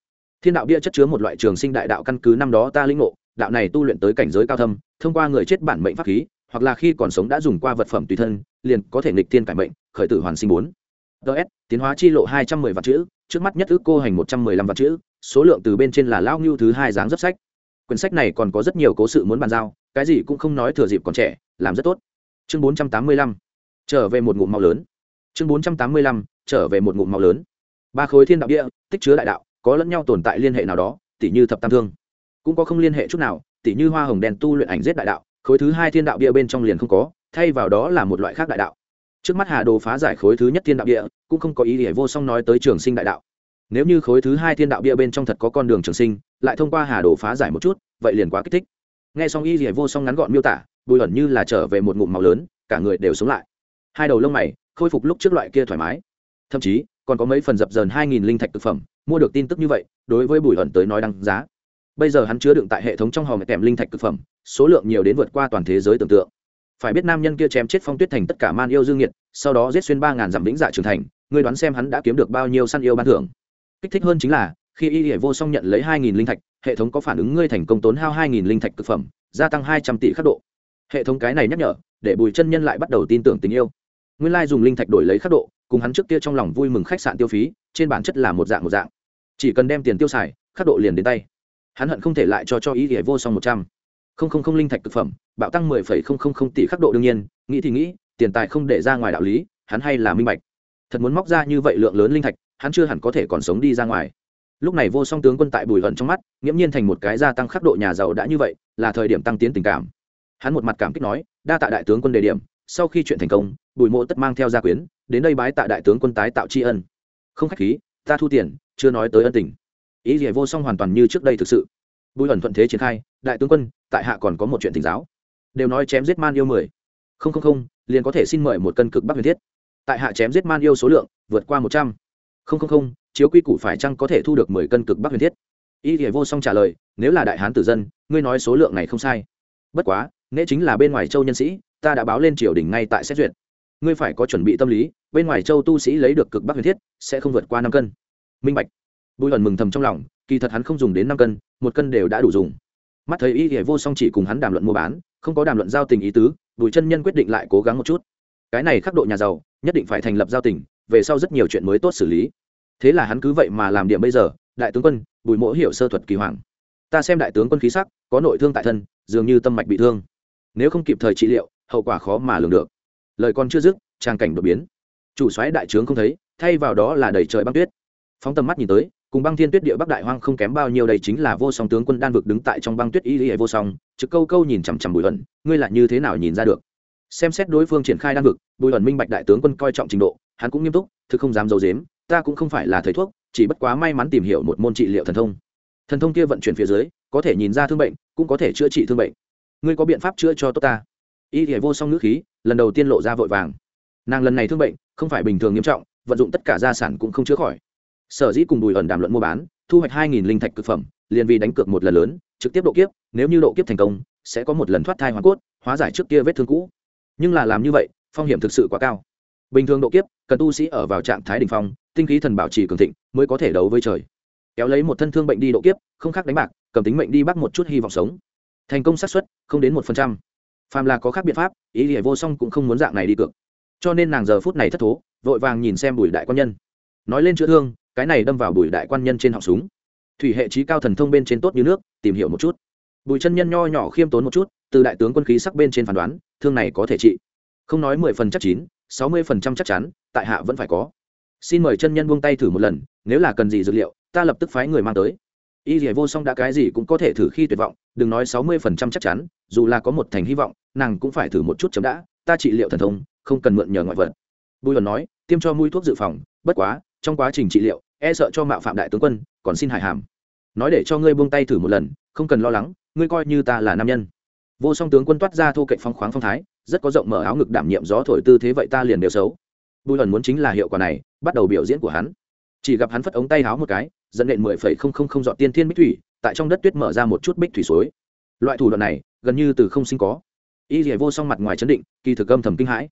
Thiên đạo bia chất chứa một loại trường sinh đại đạo căn cứ năm đó ta lĩnh ngộ, đạo này tu luyện tới cảnh giới cao thâm, thông qua người chết bản mệnh pháp khí, hoặc là khi còn sống đã dùng qua vật phẩm tùy thân, liền có thể nghịch thiên cải mệnh, khởi tử hoàn sinh bốn. Ts tiến hóa chi lộ hai trăm mười vạn chữ, trước mắt nhất ước cô hành một trăm mười lăm vạn chữ, số lượng từ bên trên là lao ngưu thứ hai dáng dấp sách. Quyển sách này còn có rất nhiều cố sự muốn bàn giao, cái gì cũng không nói thừa dịp còn trẻ, làm rất tốt. Chương bốn trăm tám mươi lăm, trở về một ngụm máu lớn. Chương bốn trăm tám mươi lăm, trở về một ngụm máu lớn ba khối thiên đạo địa, tích chứa đại đạo, có lẫn nhau tồn tại liên hệ nào đó, tỉ như thập tam thương. Cũng có không liên hệ chút nào, tỉ như hoa hồng đèn tu luyện ảnh giết đại đạo, khối thứ hai thiên đạo địa bên trong liền không có, thay vào đó là một loại khác đại đạo. Trước mắt hà đồ phá giải khối thứ nhất thiên đạo địa, cũng không có ý nghĩa vô song nói tới trường sinh đại đạo. Nếu như khối thứ hai thiên đạo địa bên trong thật có con đường trường sinh, lại thông qua hà đồ phá giải một chút, vậy liền quá kích thích. Nghe xong ý nghĩa vô song ngắn gọn miêu tả, bùi ẩn như là trở về một ngụm màu lớn, cả người đều sống lại. Hai đầu lông mày khôi phục lúc trước loại kia thoải mái. Thậm chí còn có mấy phần dập dờn hai nghìn linh thạch thực phẩm, mua được tin tức như vậy, đối với bùi ẩn tới nói đăng giá. Bây giờ hắn chứa đựng tại hệ thống trong hòm kèm linh thạch thực phẩm, số lượng nhiều đến vượt qua toàn thế giới tưởng tượng. Phải biết nam nhân kia chém chết phong tuyết thành tất cả man yêu dương nhiệt, sau đó giết xuyên ba ngàn dặm vĩnh dạ trưởng thành, ngươi đoán xem hắn đã kiếm được bao nhiêu săn yêu ban thưởng? Kích thích hơn chính là, khi y hệ vô song nhận lấy hai nghìn linh thạch, hệ thống có phản ứng ngươi thành công tốn hao hai nghìn linh thạch thực phẩm, gia tăng hai trăm tỷ khắc độ. Hệ thống cái này nhắc nhở, để bùi chân nhân lại bắt đầu tin tưởng tình yêu. Nguyên lai dùng linh thạch đổi lấy khắc độ cùng hắn trước kia trong lòng vui mừng khách sạn tiêu phí, trên bản chất là một dạng một dạng. Chỉ cần đem tiền tiêu xài, khắc độ liền đến tay. Hắn hận không thể lại cho cho ý nghĩa vô song một trăm. Không không không linh thạch thực phẩm, bạo tăng mười phẩy không không không tỷ khắc độ đương nhiên, nghĩ thì nghĩ, tiền tài không để ra ngoài đạo lý, hắn hay là minh bạch. Thật muốn móc ra như vậy lượng lớn linh thạch, hắn chưa hẳn có thể còn sống đi ra ngoài. Lúc này vô song tướng quân tại bùi hận trong mắt, nghiễm nhiên thành một cái gia tăng khắc độ nhà giàu đã như vậy, là thời điểm tăng tiến tình cảm. Hắn một mặt cảm kích nói, đa tạ đại tướng quân đề điểm sau khi chuyện thành công, bùi mộ tất mang theo gia quyến, đến đây bái tạ đại tướng quân tái tạo tri ân. Không khách khí, ta thu tiền, chưa nói tới ân tình. Ý gì vô song hoàn toàn như trước đây thực sự. Bùi ẩn thuận thế triển khai, đại tướng quân, tại hạ còn có một chuyện tình giáo. Đều nói chém giết man yêu mười. Không không không, liền có thể xin mời một cân cực bắc huyền thiết. Tại hạ chém giết man yêu số lượng, vượt qua một trăm. Không không không, chiếu quy củ phải chăng có thể thu được mười cân cực bắc huyền thiết? Y thể vô song trả lời, nếu là đại hán tử dân, ngươi nói số lượng này không sai. Bất quá, nễ chính là bên ngoài châu nhân sĩ ta đã báo lên triều đình ngay tại xét duyệt. Ngươi phải có chuẩn bị tâm lý, bên ngoài châu tu sĩ lấy được cực bắc huyền thiết, sẽ không vượt qua năm cân. Minh bạch. Bùi hận mừng thầm trong lòng, kỳ thật hắn không dùng đến năm cân, một cân đều đã đủ dùng. Mắt thấy y hề vô song chỉ cùng hắn đàm luận mua bán, không có đàm luận giao tình ý tứ, bùi chân nhân quyết định lại cố gắng một chút. Cái này khắc độ nhà giàu, nhất định phải thành lập giao tình, về sau rất nhiều chuyện mới tốt xử lý. Thế là hắn cứ vậy mà làm điểm bây giờ, đại tướng quân, bùi mỗ hiểu sơ thuật kỳ hoàng. Ta xem đại tướng quân khí sắc, có nội thương tại thân, dường như tâm mạch bị thương. Nếu không kịp thời trị liệu hậu quả khó mà lường được. Lời con chưa dứt trang cảnh đột biến. Chủ xoáy đại trướng không thấy, thay vào đó là đầy trời băng tuyết. Phóng tầm mắt nhìn tới, cùng băng thiên tuyết địa bắc đại hoang không kém bao nhiêu đây chính là vô song tướng quân đan vực đứng tại trong băng tuyết y lý vô song, trực câu câu nhìn chằm chằm bùi ẩn, ngươi lại như thế nào nhìn ra được? Xem xét đối phương triển khai đan vực, bùi ẩn minh bạch đại tướng quân coi trọng trình độ, hắn cũng nghiêm túc, thực không dám d i ấ u dếm ta cũng không phải là thầy thuốc, chỉ bất quá may mắn tìm hiểu một môn trị liệu thần thông. Thần thông kia vận chuyển phía dưới, có thể nhìn ra thương bệnh, cũng có thể chữa trị thương bệnh. Ngươi có biện pháp chữa cho tốt ta? Y thể vô song ngữ khí, lần đầu tiên lộ ra vội vàng. Nàng lần này thương bệnh, không phải bình thường nghiêm trọng, vận dụng tất cả gia sản cũng không chữa khỏi. Sở dĩ cùng bùi ẩn đàm luận mua bán, thu hoạch hai nghìn linh thạch cực phẩm, liền vì đánh cược một lần lớn, trực tiếp độ kiếp, nếu như độ kiếp thành công, sẽ có một lần thoát thai hoàn cốt, hóa giải trước kia vết thương cũ. Nhưng là làm như vậy, phong hiểm thực sự quá cao. Bình thường độ kiếp, cần tu sĩ ở vào trạng thái đ ỉ n h phong, tinh khí thần bảo trì cường thịnh mới có thể đấu với trời. Kéo lấy một thân thương bệnh đi độ kiếp, không khác đánh bạc, cầm tính mệnh đi bắt một chút hy vọng sống. Thành công xác suất, không đến một phần trăm phàm là có khác biện pháp, ý nghĩa vô song cũng không muốn dạng này đi cược. Cho nên nàng giờ phút này thất thố, vội vàng nhìn xem bùi đại quan nhân. Nói lên chữa thương, cái này đâm vào bùi đại quan nhân trên họng súng. Thủy hệ trí cao thần thông bên trên tốt như nước, tìm hiểu một chút. Bùi chân nhân nho nhỏ khiêm tốn một chút, từ đại tướng quân khí sắc bên trên phán đoán, thương này có thể trị. Không nói mười phần chắc chín, sáu mươi phần trăm chắc chắn, tại hạ vẫn phải có. Xin mời chân nhân buông tay thử một lần, nếu là cần gì dược liệu, ta lập tức phái người mang tới y dỉa vô song đã cái gì cũng có thể thử khi tuyệt vọng, đừng nói sáu mươi phần trăm chắc chắn, dù là có một thành hy vọng, nàng cũng phải thử một chút chấm đã, ta trị liệu thần thông, không cần mượn nhờ ngoại vật. Bùi luận nói, tiêm cho mũi thuốc dự phòng, bất quá, trong quá trình trị liệu e sợ cho mạo phạm đại tướng quân, còn xin hải hàm. Nói để cho ngươi buông tay thử một lần, không cần lo lắng, ngươi coi như ta là nam nhân. Vô song tướng quân toát ra thô cạnh phong khoáng phong thái, rất có rộng mở áo ngực đảm nhiệm gió thổi tư thế vậy ta liền đều xấu. Bùi hần muốn chính là hiệu quả này, bắt đầu biểu diễn của hắn chỉ gặp hắn phất ống tay háo một cái, dẫn nện mười phẩy không không không dọn tiên thiên bích thủy, tại trong đất tuyết mở ra một chút bích thủy suối. Loại thủ đoạn này, gần như từ không sinh có. Y dỉa vô song mặt ngoài chấn định, kỳ thực âm thầm kinh hãi.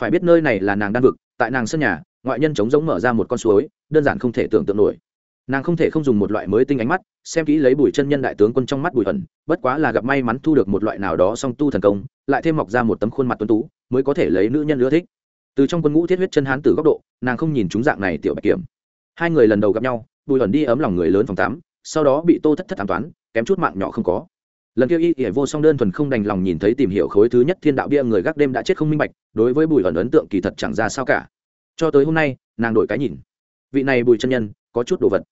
Phải biết nơi này là nàng đan vực, tại nàng sân nhà, ngoại nhân chống giống mở ra một con suối, đơn giản không thể tưởng tượng nổi. Nàng không thể không dùng một loại mới tinh ánh mắt, xem kỹ lấy bùi chân nhân đại tướng quân trong mắt bùi ẩn bất quá là gặp may mắn thu được một loại nào đó song tu thần công, lại thêm mọc ra một tấm khuôn mặt tuấn tú, mới có thể lấy nữ nhân ưa thích. Từ trong quân ngũ thiết huyết chân hán từ góc độ, nàng không nhìn chúng dạng này tiểu bạch kiểm hai người lần đầu gặp nhau, bùi ẩn đi ấm lòng người lớn phòng tám sau đó bị tô thất thất ám toán, kém chút mạng nhỏ không có. Lần kia y ỉa vô song đơn thuần không đành lòng nhìn thấy tìm hiểu khối thứ nhất thiên đạo bia người gác đêm đã chết không minh bạch, đối với bùi ẩn ấn tượng kỳ thật chẳng ra sao cả. Cho tới hôm nay, nàng đổi cái nhìn. Vị này bùi chân nhân, có chút đồ vật.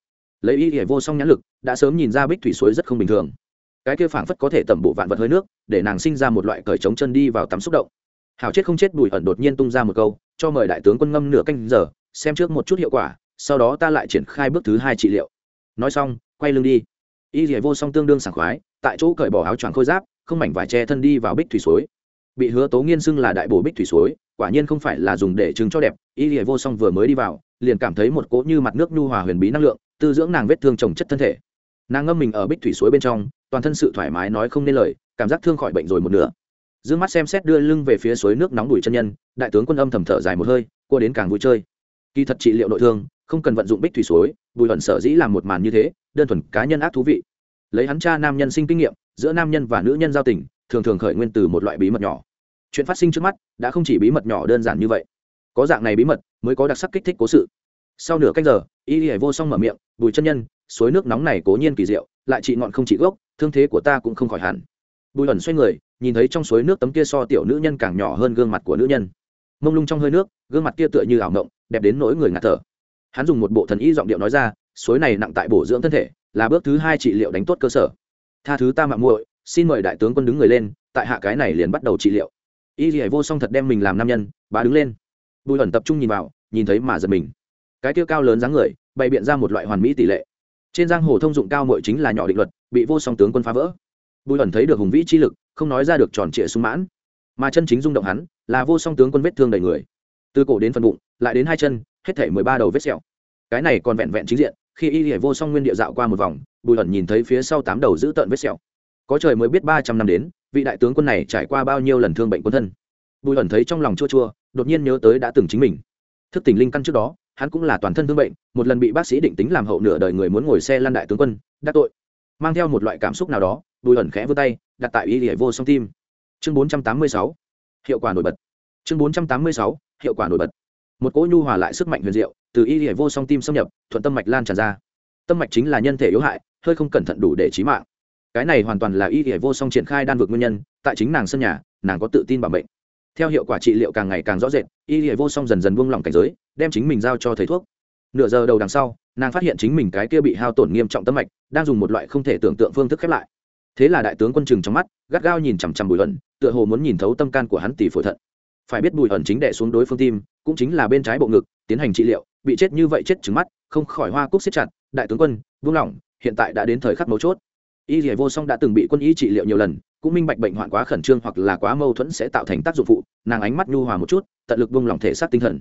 Lấy y ỉa vô song nhãn lực, đã sớm nhìn ra bích thủy suối rất không bình thường. Cái kia phảng phất có thể tẩm bộ vạn vật hơi nước, để nàng sinh ra một loại cởi trống chân đi vào tắm xúc động. Hảo chết không chết bùi ẩn đột nhiên tung ra một câu, cho mời đại tướng quân ngâm nửa canh giờ, xem trước một chút hiệu quả sau đó ta lại triển khai bước thứ hai trị liệu. Nói xong, quay lưng đi. Y dỉa vô song tương đương sảng khoái, tại chỗ cởi bỏ áo choàng khôi giáp, không mảnh vải che thân đi vào bích thủy suối. Bị hứa tố nghiên xưng là đại bổ bích thủy suối, quả nhiên không phải là dùng để chứng cho đẹp. Y dỉa vô song vừa mới đi vào, liền cảm thấy một cỗ như mặt nước nhu hòa huyền bí năng lượng, tư dưỡng nàng vết thương trồng chất thân thể. Nàng ngâm mình ở bích thủy suối bên trong, toàn thân sự thoải mái nói không nên lời, cảm giác thương khỏi bệnh rồi một nửa. D ư ơ n g mắt xem xét đưa lưng về phía suối nước nóng đùi chân nhân, đại tướng quân âm thầm thở dài một hơi cô đến càng vui chơi. Kỳ thật trị liệu nội thương không cần vận dụng bích thủy suối, bùi hận sở dĩ làm một màn như thế, đơn thuần cá nhân ác thú vị. Lấy hắn cha nam nhân sinh kinh nghiệm, giữa nam nhân và nữ nhân giao tình, thường thường khởi nguyên từ một loại bí mật nhỏ. Chuyện phát sinh trước mắt, đã không chỉ bí mật nhỏ đơn giản như vậy. Có dạng này bí mật, mới có đặc sắc kích thích cố sự. Sau nửa cách giờ, y hải vô song mở miệng, bùi chân nhân, suối nước nóng này cố nhiên kỳ diệu, lại trị ngọn không trị gốc, thương thế của ta cũng không khỏi hẳn. Bùi ẩn xoay người, nhìn thấy trong suối nước tấm kia so tiểu nữ nhân càng nhỏ hơn gương mặt của nữ nhân. Mông lung trong hơi nước, gương mặt kia tựa như ảo mộng, đẹp đến nỗi người ngạt thở hắn dùng một bộ thần y giọng điệu nói ra, suối này nặng tại bổ dưỡng thân thể, là bước thứ hai trị liệu đánh tốt cơ sở. Tha thứ ta mạng muội, xin mời đại tướng quân đứng người lên, tại hạ cái này liền bắt đầu trị liệu. Y dì vô song thật đem mình làm nam nhân bà đứng lên. Bùi ẩn tập trung nhìn vào, nhìn thấy mà giật mình. Cái tiêu cao lớn dáng người, bày biện ra một loại hoàn mỹ tỷ lệ. Trên giang hồ thông dụng cao mội chính là nhỏ định luật, bị vô song tướng quân phá vỡ. Bùi ẩn thấy được hùng vĩ chi lực, không nói ra được tròn trịa sung mãn. Mà chân chính rung động hắn, là vô song tướng quân vết thương đầy người. Từ cổ đến phần bụng, lại đến hai chân hết thể mười ba đầu vết sẹo. Cái này còn vẹn vẹn chính diện, khi y hệ vô song nguyên địa dạo qua một vòng, bùi ẩn nhìn thấy phía sau tám đầu giữ tợn vết sẹo. Có trời mới biết ba trăm năm đến, vị đại tướng quân này trải qua bao nhiêu lần thương bệnh quân thân. Bùi ẩn thấy trong lòng chua chua, đột nhiên nhớ tới đã từng chính mình. Thức tỉnh linh căn trước đó, hắn cũng là toàn thân thương bệnh, một lần bị bác sĩ định tính làm hậu nửa đời người muốn ngồi xe lăn đại tướng quân đắc tội. Mang theo một loại cảm xúc nào đó, bùi ẩn khẽ vươn tay, đặt tại y hệ vô song tim. Chương bốn trăm tám mươi sáu, hiệu quả nổi bật. Chương bốn trăm tám mươi sáu, hiệu quả nổi bật một cỗ nhu hòa lại sức mạnh huyền diệu từ y hệ vô song tim xâm nhập thuận tâm mạch lan tràn ra. Tâm mạch chính là nhân thể yếu hại hơi không cẩn thận đủ để trí mạng. Cái này hoàn toàn là y hệ vô song triển khai đan vực nguyên nhân tại chính nàng sân nhà nàng có tự tin bảo mệnh. Theo hiệu quả trị liệu càng ngày càng rõ rệt y hệ vô song dần dần buông lỏng cảnh giới đem chính mình giao cho thầy thuốc. Nửa giờ đầu đằng sau nàng phát hiện chính mình cái kia bị hao tổn nghiêm trọng tâm mạch đang dùng một loại không thể tưởng tượng phương thức khép lại. Thế là đại tướng quân chừng trong mắt gắt gao nhìn chằm chằm bùi luận, tựa hồ muốn nhìn thấu tâm can của hắn tỷ phổi thận phải biết bùi ẩn chính đẻ xuống đối phương tim, cũng chính là bên trái bộ ngực, tiến hành trị liệu, bị chết như vậy chết trứng mắt, không khỏi hoa cúc siết chặt, đại tướng quân, buông lỏng, hiện tại đã đến thời khắc mấu chốt. Y dì vô song đã từng bị quân y trị liệu nhiều lần, cũng minh bạch bệnh hoạn quá khẩn trương hoặc là quá mâu thuẫn sẽ tạo thành tác dụng phụ, nàng ánh mắt nhu hòa một chút, tận lực buông lỏng thể xác tinh thần.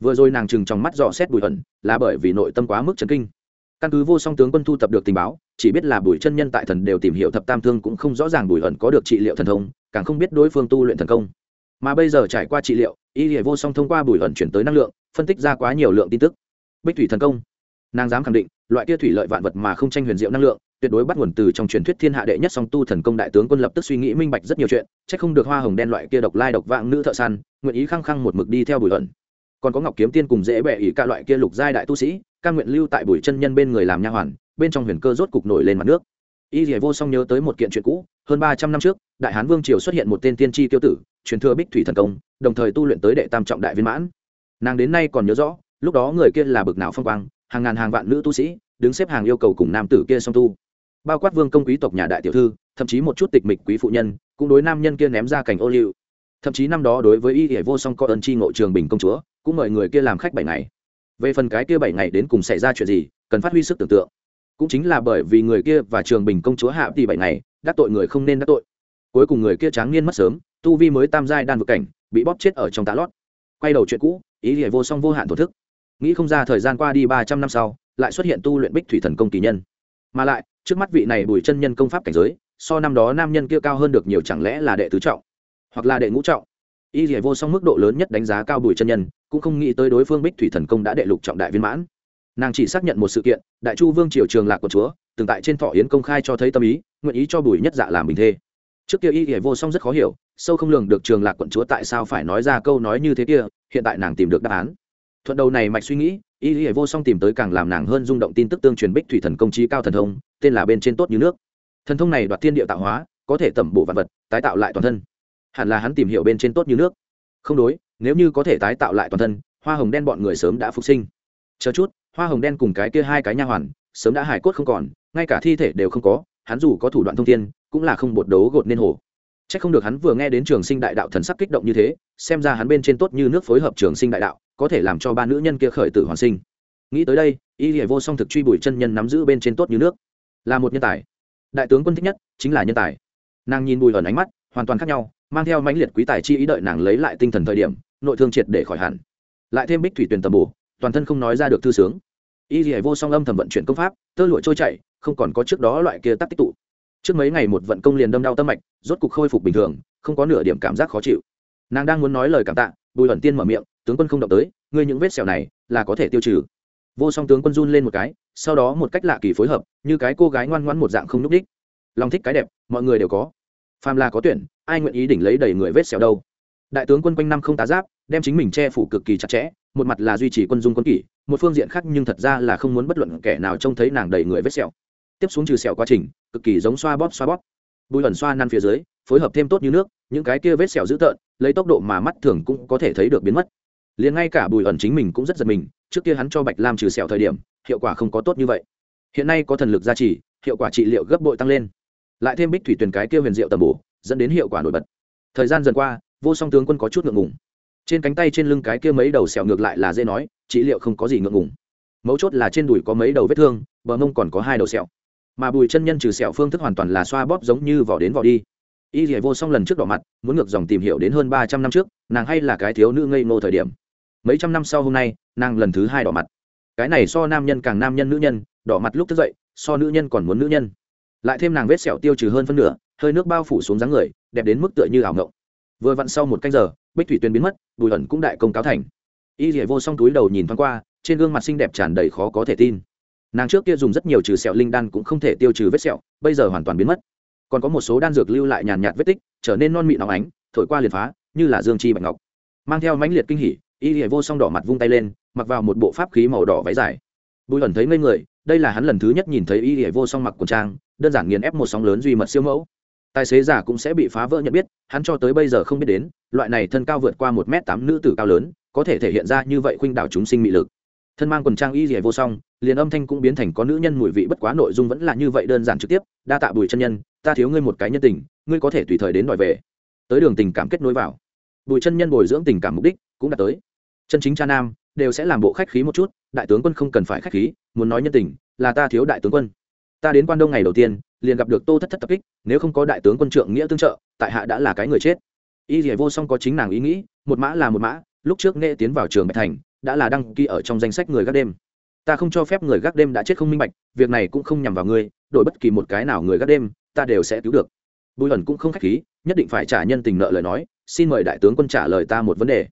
Vừa rồi nàng chừng trong mắt dò xét bùi ẩn, là bởi vì nội tâm quá mức chấn kinh. Căn cứ vô song tướng quân thu tập được tình báo, chỉ biết là bùi chân nhân tại thần đều tìm hiểu thập tam thương cũng không rõ ràng bùi ẩn có được trị liệu thần thông, càng không biết đối phương tu luyện thần công mà bây giờ trải qua trị liệu, y hệ vô song thông qua bùi ẩn chuyển tới năng lượng, phân tích ra quá nhiều lượng tin tức. Bích thủy thần công. Nàng dám khẳng định, loại kia thủy lợi vạn vật mà không tranh huyền diệu năng lượng, tuyệt đối bắt nguồn từ trong truyền thuyết thiên hạ đệ nhất song tu thần công đại tướng quân lập tức suy nghĩ minh bạch rất nhiều chuyện c h ắ c không được hoa hồng đen loại kia độc lai độc vạng nữ thợ săn, nguyện ý khăng khăng một mực đi theo bùi ẩn. Còn có ngọc kiếm tiên cùng dễ bệ ỷ cả loại kia lục giai đại tu sĩ ca nguyện lưu tại bùi chân nhân bên người làm nha hoàn, bên trong huyền cơ rốt cục nổi lên mặt nước y dì vô song nhớ tới một kiện chuyện cũ, hơn ba trăm năm trước, đại hán vương triều xuất hiện một tên tiên tri tiêu tử, truyền thừa bích thủy thần công, đồng thời tu luyện tới đệ tam trọng đại viên mãn. Nàng đến nay còn nhớ rõ, lúc đó người kia là bực nào phong quang, hàng ngàn hàng vạn nữ tu sĩ, đứng xếp hàng yêu cầu cùng nam tử kia song tu. Bao quát vương công quý tộc nhà đại tiểu thư, thậm chí một chút tịch mịch quý phụ nhân, cũng đối nam nhân kia ném ra cảnh ô liu. Thậm chí năm đó đối với y hệ vô song có ơn chi ngộ trường bình công chúa, cũng mời người kia làm khách bảy ngày. Về phần cái kia bảy ngày đến cùng xảy ra chuyện gì, cần phát huy sức tưởng tượng cũng chính là bởi vì người kia và trường bình công chúa hạ thì bảy ngày, đắc tội người không nên đắc tội. Cuối cùng người kia tráng niên mất sớm, tu vi mới tam giai đan vực cảnh, bị bóp chết ở trong tá lót. Quay đầu chuyện cũ, ý nghĩa vô song vô hạn thổ thức. Nghĩ không ra thời gian qua đi ba trăm năm sau, lại xuất hiện tu luyện bích thủy thần công kỳ nhân. Mà lại, trước mắt vị này bùi chân nhân công pháp cảnh giới, so năm đó nam nhân kia cao hơn được nhiều chẳng lẽ là đệ tứ trọng, hoặc là đệ ngũ trọng? Y dỉa vô song mức độ lớn nhất đánh giá cao bùi chân nhân, cũng không nghĩ tới đối phương bích thủy thần công đã đệ lục trọng đại viên mãn nàng chỉ xác nhận một sự kiện, đại chu vương triều trường lạc của chúa, từng tại trên thọ yến công khai cho thấy tâm ý, nguyện ý cho bùi nhất dạ làm bình thê. Trước kia y dỉa vô song rất khó hiểu, sâu không lường được trường lạc quận chúa tại sao phải nói ra câu nói như thế kia, hiện tại nàng tìm được đáp án. Thuận đầu này mạch suy nghĩ, y dỉa vô song tìm tới càng làm nàng hơn rung động tin tức tương truyền bích thủy thần công trí cao thần thông, tên là bên trên tốt như nước. Thần thông này đoạt thiên địa tạo hóa, có thể tẩm bổ vật vật, tái tạo lại toàn thân. Hẳn là hắn tìm hiểu bên trên tốt như nước. Không đối, nếu như có thể tái tạo lại toàn thân, hoa hồng đen bọn người sớm đã phục sinh. Chờ chút hoa hồng đen cùng cái kia hai cái nha hoàn, sớm đã hài cốt không còn, ngay cả thi thể đều không có, hắn dù có thủ đoạn thông tin cũng là không bột đấu gột nên hồ c h ắ c không được hắn vừa nghe đến trường sinh đại đạo thần sắc kích động như thế, xem ra hắn bên trên tốt như nước phối hợp trường sinh đại đạo, có thể làm cho ba nữ nhân kia khởi tử hoàn sinh. Nghĩ tới đây, y hệ vô song thực truy bùi chân nhân nắm giữ bên trên tốt như nước. Là một nhân tài. Đại tướng quân thích nhất chính là nhân tài. Nàng nhìn bùi ẩn ánh mắt, hoàn toàn khác nhau, mang theo mãnh liệt quý tài chi ý đợi nàng lấy lại tinh thần thời điểm, nội thương triệt để khỏi hẳn. Lại thêm bích thủy tuyển tầm bổ, toàn thân không nói ra được thư sướng y dì vô song âm thầm vận chuyển công pháp, tơ lụa trôi chảy, không còn có trước đó loại kia tắc tích tụ. Trước mấy ngày một vận công liền đâm đau tâm mạch, rốt cục khôi phục bình thường, không có nửa điểm cảm giác khó chịu. Nàng đang muốn nói lời cảm tạ, bùi ẩn tiên mở miệng, tướng quân không động tới, ngươi những vết sẹo này, là có thể tiêu trừ. Vô song tướng quân run lên một cái, sau đó một cách lạ kỳ phối hợp, như cái cô gái ngoan ngoãn một dạng không núp đích. Lòng thích cái đẹp, mọi người đều có. Phàm là có tuyển, ai nguyện ý đỉnh lấy đầy người vết sẹo đâu? Đại tướng quân quanh năm không tá giáp, đem chính mình che phủ cực kỳ chặt chẽ, một mặt là duy trì quân dung quân kỷ một phương diện khác nhưng thật ra là không muốn bất luận kẻ nào trông thấy nàng đầy người vết sẹo. Tiếp xuống trừ sẹo quá trình, cực kỳ giống xoa bóp xoa bóp. Bùi ẩn xoa năn phía dưới, phối hợp thêm tốt như nước, những cái kia vết sẹo dữ tợn, lấy tốc độ mà mắt thường cũng có thể thấy được biến mất. Liền ngay cả bùi ẩn chính mình cũng rất giật mình, trước kia hắn cho bạch lam trừ sẹo thời điểm, hiệu quả không có tốt như vậy. Hiện nay có thần lực gia trì, hiệu quả trị liệu gấp bội tăng lên. Lại thêm bích thủy tuyền cái kia huyền diệu tầm bổ, dẫn đến hiệu quả nổi bật. Thời gian dần qua, vô song tướng quân có chút ngượng ngùng trên cánh tay trên lưng cái kia mấy đầu sẹo ngược lại là dễ nói, trị liệu không có gì ngượng ngùng. Mấu chốt là trên đùi có mấy đầu vết thương, bờ mông còn có hai đầu sẹo. Mà bùi chân nhân trừ sẹo phương thức hoàn toàn là xoa bóp giống như vỏ đến vỏ đi. Y dỉa vô song lần trước đỏ mặt, muốn ngược dòng tìm hiểu đến hơn ba trăm năm trước, nàng hay là cái thiếu nữ ngây ngô thời điểm. Mấy trăm năm sau hôm nay, nàng lần thứ hai đỏ mặt. Cái này so nam nhân càng nam nhân nữ nhân, đỏ mặt lúc thức dậy, so nữ nhân còn muốn nữ nhân. Lại thêm nàng vết sẹo tiêu trừ hơn phân nửa, hơi nước bao phủ xuống dáng người, đẹp đến mức tựa như ảo ngộng. Vừa vặn sau một canh giờ bích thủy tuyên biến mất, bùi ẩn cũng đại công cáo thành. Y dỉa vô song túi đầu nhìn thoáng qua, trên gương mặt xinh đẹp tràn đầy khó có thể tin. Nàng trước kia dùng rất nhiều trừ sẹo linh đan cũng không thể tiêu trừ vết sẹo, bây giờ hoàn toàn biến mất. Còn có một số đan dược lưu lại nhàn nhạt vết tích, trở nên non mịn óng ánh, thổi qua liền phá, như là dương chi bạch ngọc. Mang theo mãnh liệt kinh hỉ, y dỉa vô song đỏ mặt vung tay lên, mặc vào một bộ pháp khí màu đỏ váy dài. Bùi ẩn thấy ngây người, đây là hắn lần thứ nhất nhìn thấy y dỉa vô song mặc quần trang, đơn giản nghiền ép một sóng lớn duy mật siêu mẫu tài xế giả cũng sẽ bị phá vỡ nhận biết, hắn cho tới bây giờ không biết đến, loại này thân cao vượt qua một m tám nữ tử cao lớn, có thể thể hiện ra như vậy khuynh đảo chúng sinh mị lực. Thân mang quần trang y dỉa vô song, liền âm thanh cũng biến thành có nữ nhân mùi vị bất quá nội dung vẫn là như vậy đơn giản trực tiếp, đa tạ bùi chân nhân, ta thiếu ngươi một cái nhân tình, ngươi có thể tùy thời đến đòi về. Tới đường tình cảm kết nối vào. Bùi chân nhân bồi dưỡng tình cảm mục đích cũng đã tới. Chân chính cha nam, đều sẽ làm bộ khách khí một chút, đại tướng quân không cần phải khách khí, muốn nói nhân tình, là ta thiếu đại tướng quân. Ta đến quan đông ngày đầu tiên liền gặp được tô thất thất tập kích, nếu không có đại tướng quân trượng nghĩa tương trợ, tại hạ đã là cái người chết. Y dỉa vô song có chính nàng ý nghĩ, một mã là một mã, lúc trước nghệ tiến vào trường bạch thành, đã là đăng ký ở trong danh sách người gác đêm. Ta không cho phép người gác đêm đã chết không minh bạch, việc này cũng không nhằm vào ngươi, đổi bất kỳ một cái nào người gác đêm, ta đều sẽ cứu được. Bùi ẩn cũng không khách khí, nhất định phải trả nhân tình nợ lời nói, xin mời đại tướng quân trả lời ta một vấn đề.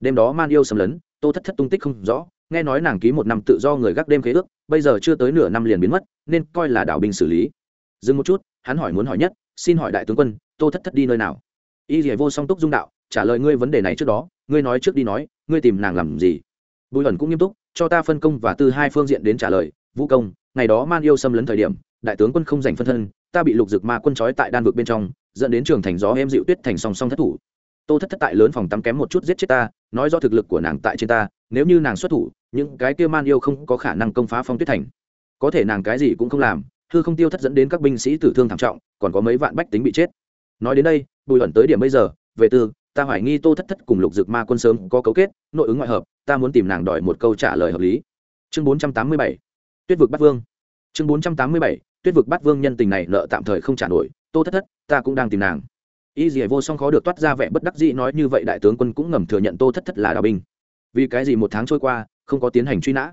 Đêm đó man yêu xâm lấn, tô thất thất tung tích không rõ, nghe nói nàng ký một năm tự do người gác đêm khế ước, bây giờ chưa tới nửa năm liền biến mất, nên coi là đảo binh xử lý dừng một chút, hắn hỏi muốn hỏi nhất, xin hỏi đại tướng quân, tô thất thất đi nơi nào? Y dỉa vô song túc dung đạo, trả lời ngươi vấn đề này trước đó, ngươi nói trước đi nói, ngươi tìm nàng làm gì? Bùi ẩn cũng nghiêm túc, cho ta phân công và từ hai phương diện đến trả lời, vũ công, ngày đó man yêu xâm lấn thời điểm, đại tướng quân không giành phân thân, ta bị lục dực ma quân trói tại đan vực bên trong, dẫn đến trường thành gió em dịu tuyết thành song song thất thủ. Tô thất thất tại lớn phòng tắm kém một chút giết chết ta, nói do thực lực của nàng tại trên ta, nếu như nàng xuất thủ, những cái kia man yêu không có khả năng công phá phong tuyết thành. Có thể nàng cái gì cũng không làm hư không tiêu thất dẫn đến các binh sĩ tử thương thảm trọng, còn có mấy vạn bách tính bị chết. Nói đến đây, bùi ẩn tới điểm bây giờ, về tư ta hoài nghi tô thất thất cùng lục dực ma quân sớm có cấu kết, nội ứng ngoại hợp, ta muốn tìm nàng đòi một câu trả lời hợp lý. Chương bốn trăm tám mươi bảy, tuyết vực bắt vương. Chương bốn trăm tám mươi bảy, tuyết vực bắt vương nhân tình này nợ tạm thời không trả nổi, tô thất thất, ta cũng đang tìm nàng. Y dì vô song khó được toát ra vẻ bất đắc dĩ nói như vậy đại tướng quân cũng ngầm thừa nhận tô thất thất là đào binh. Vì cái gì một tháng trôi qua, không có tiến hành truy nã?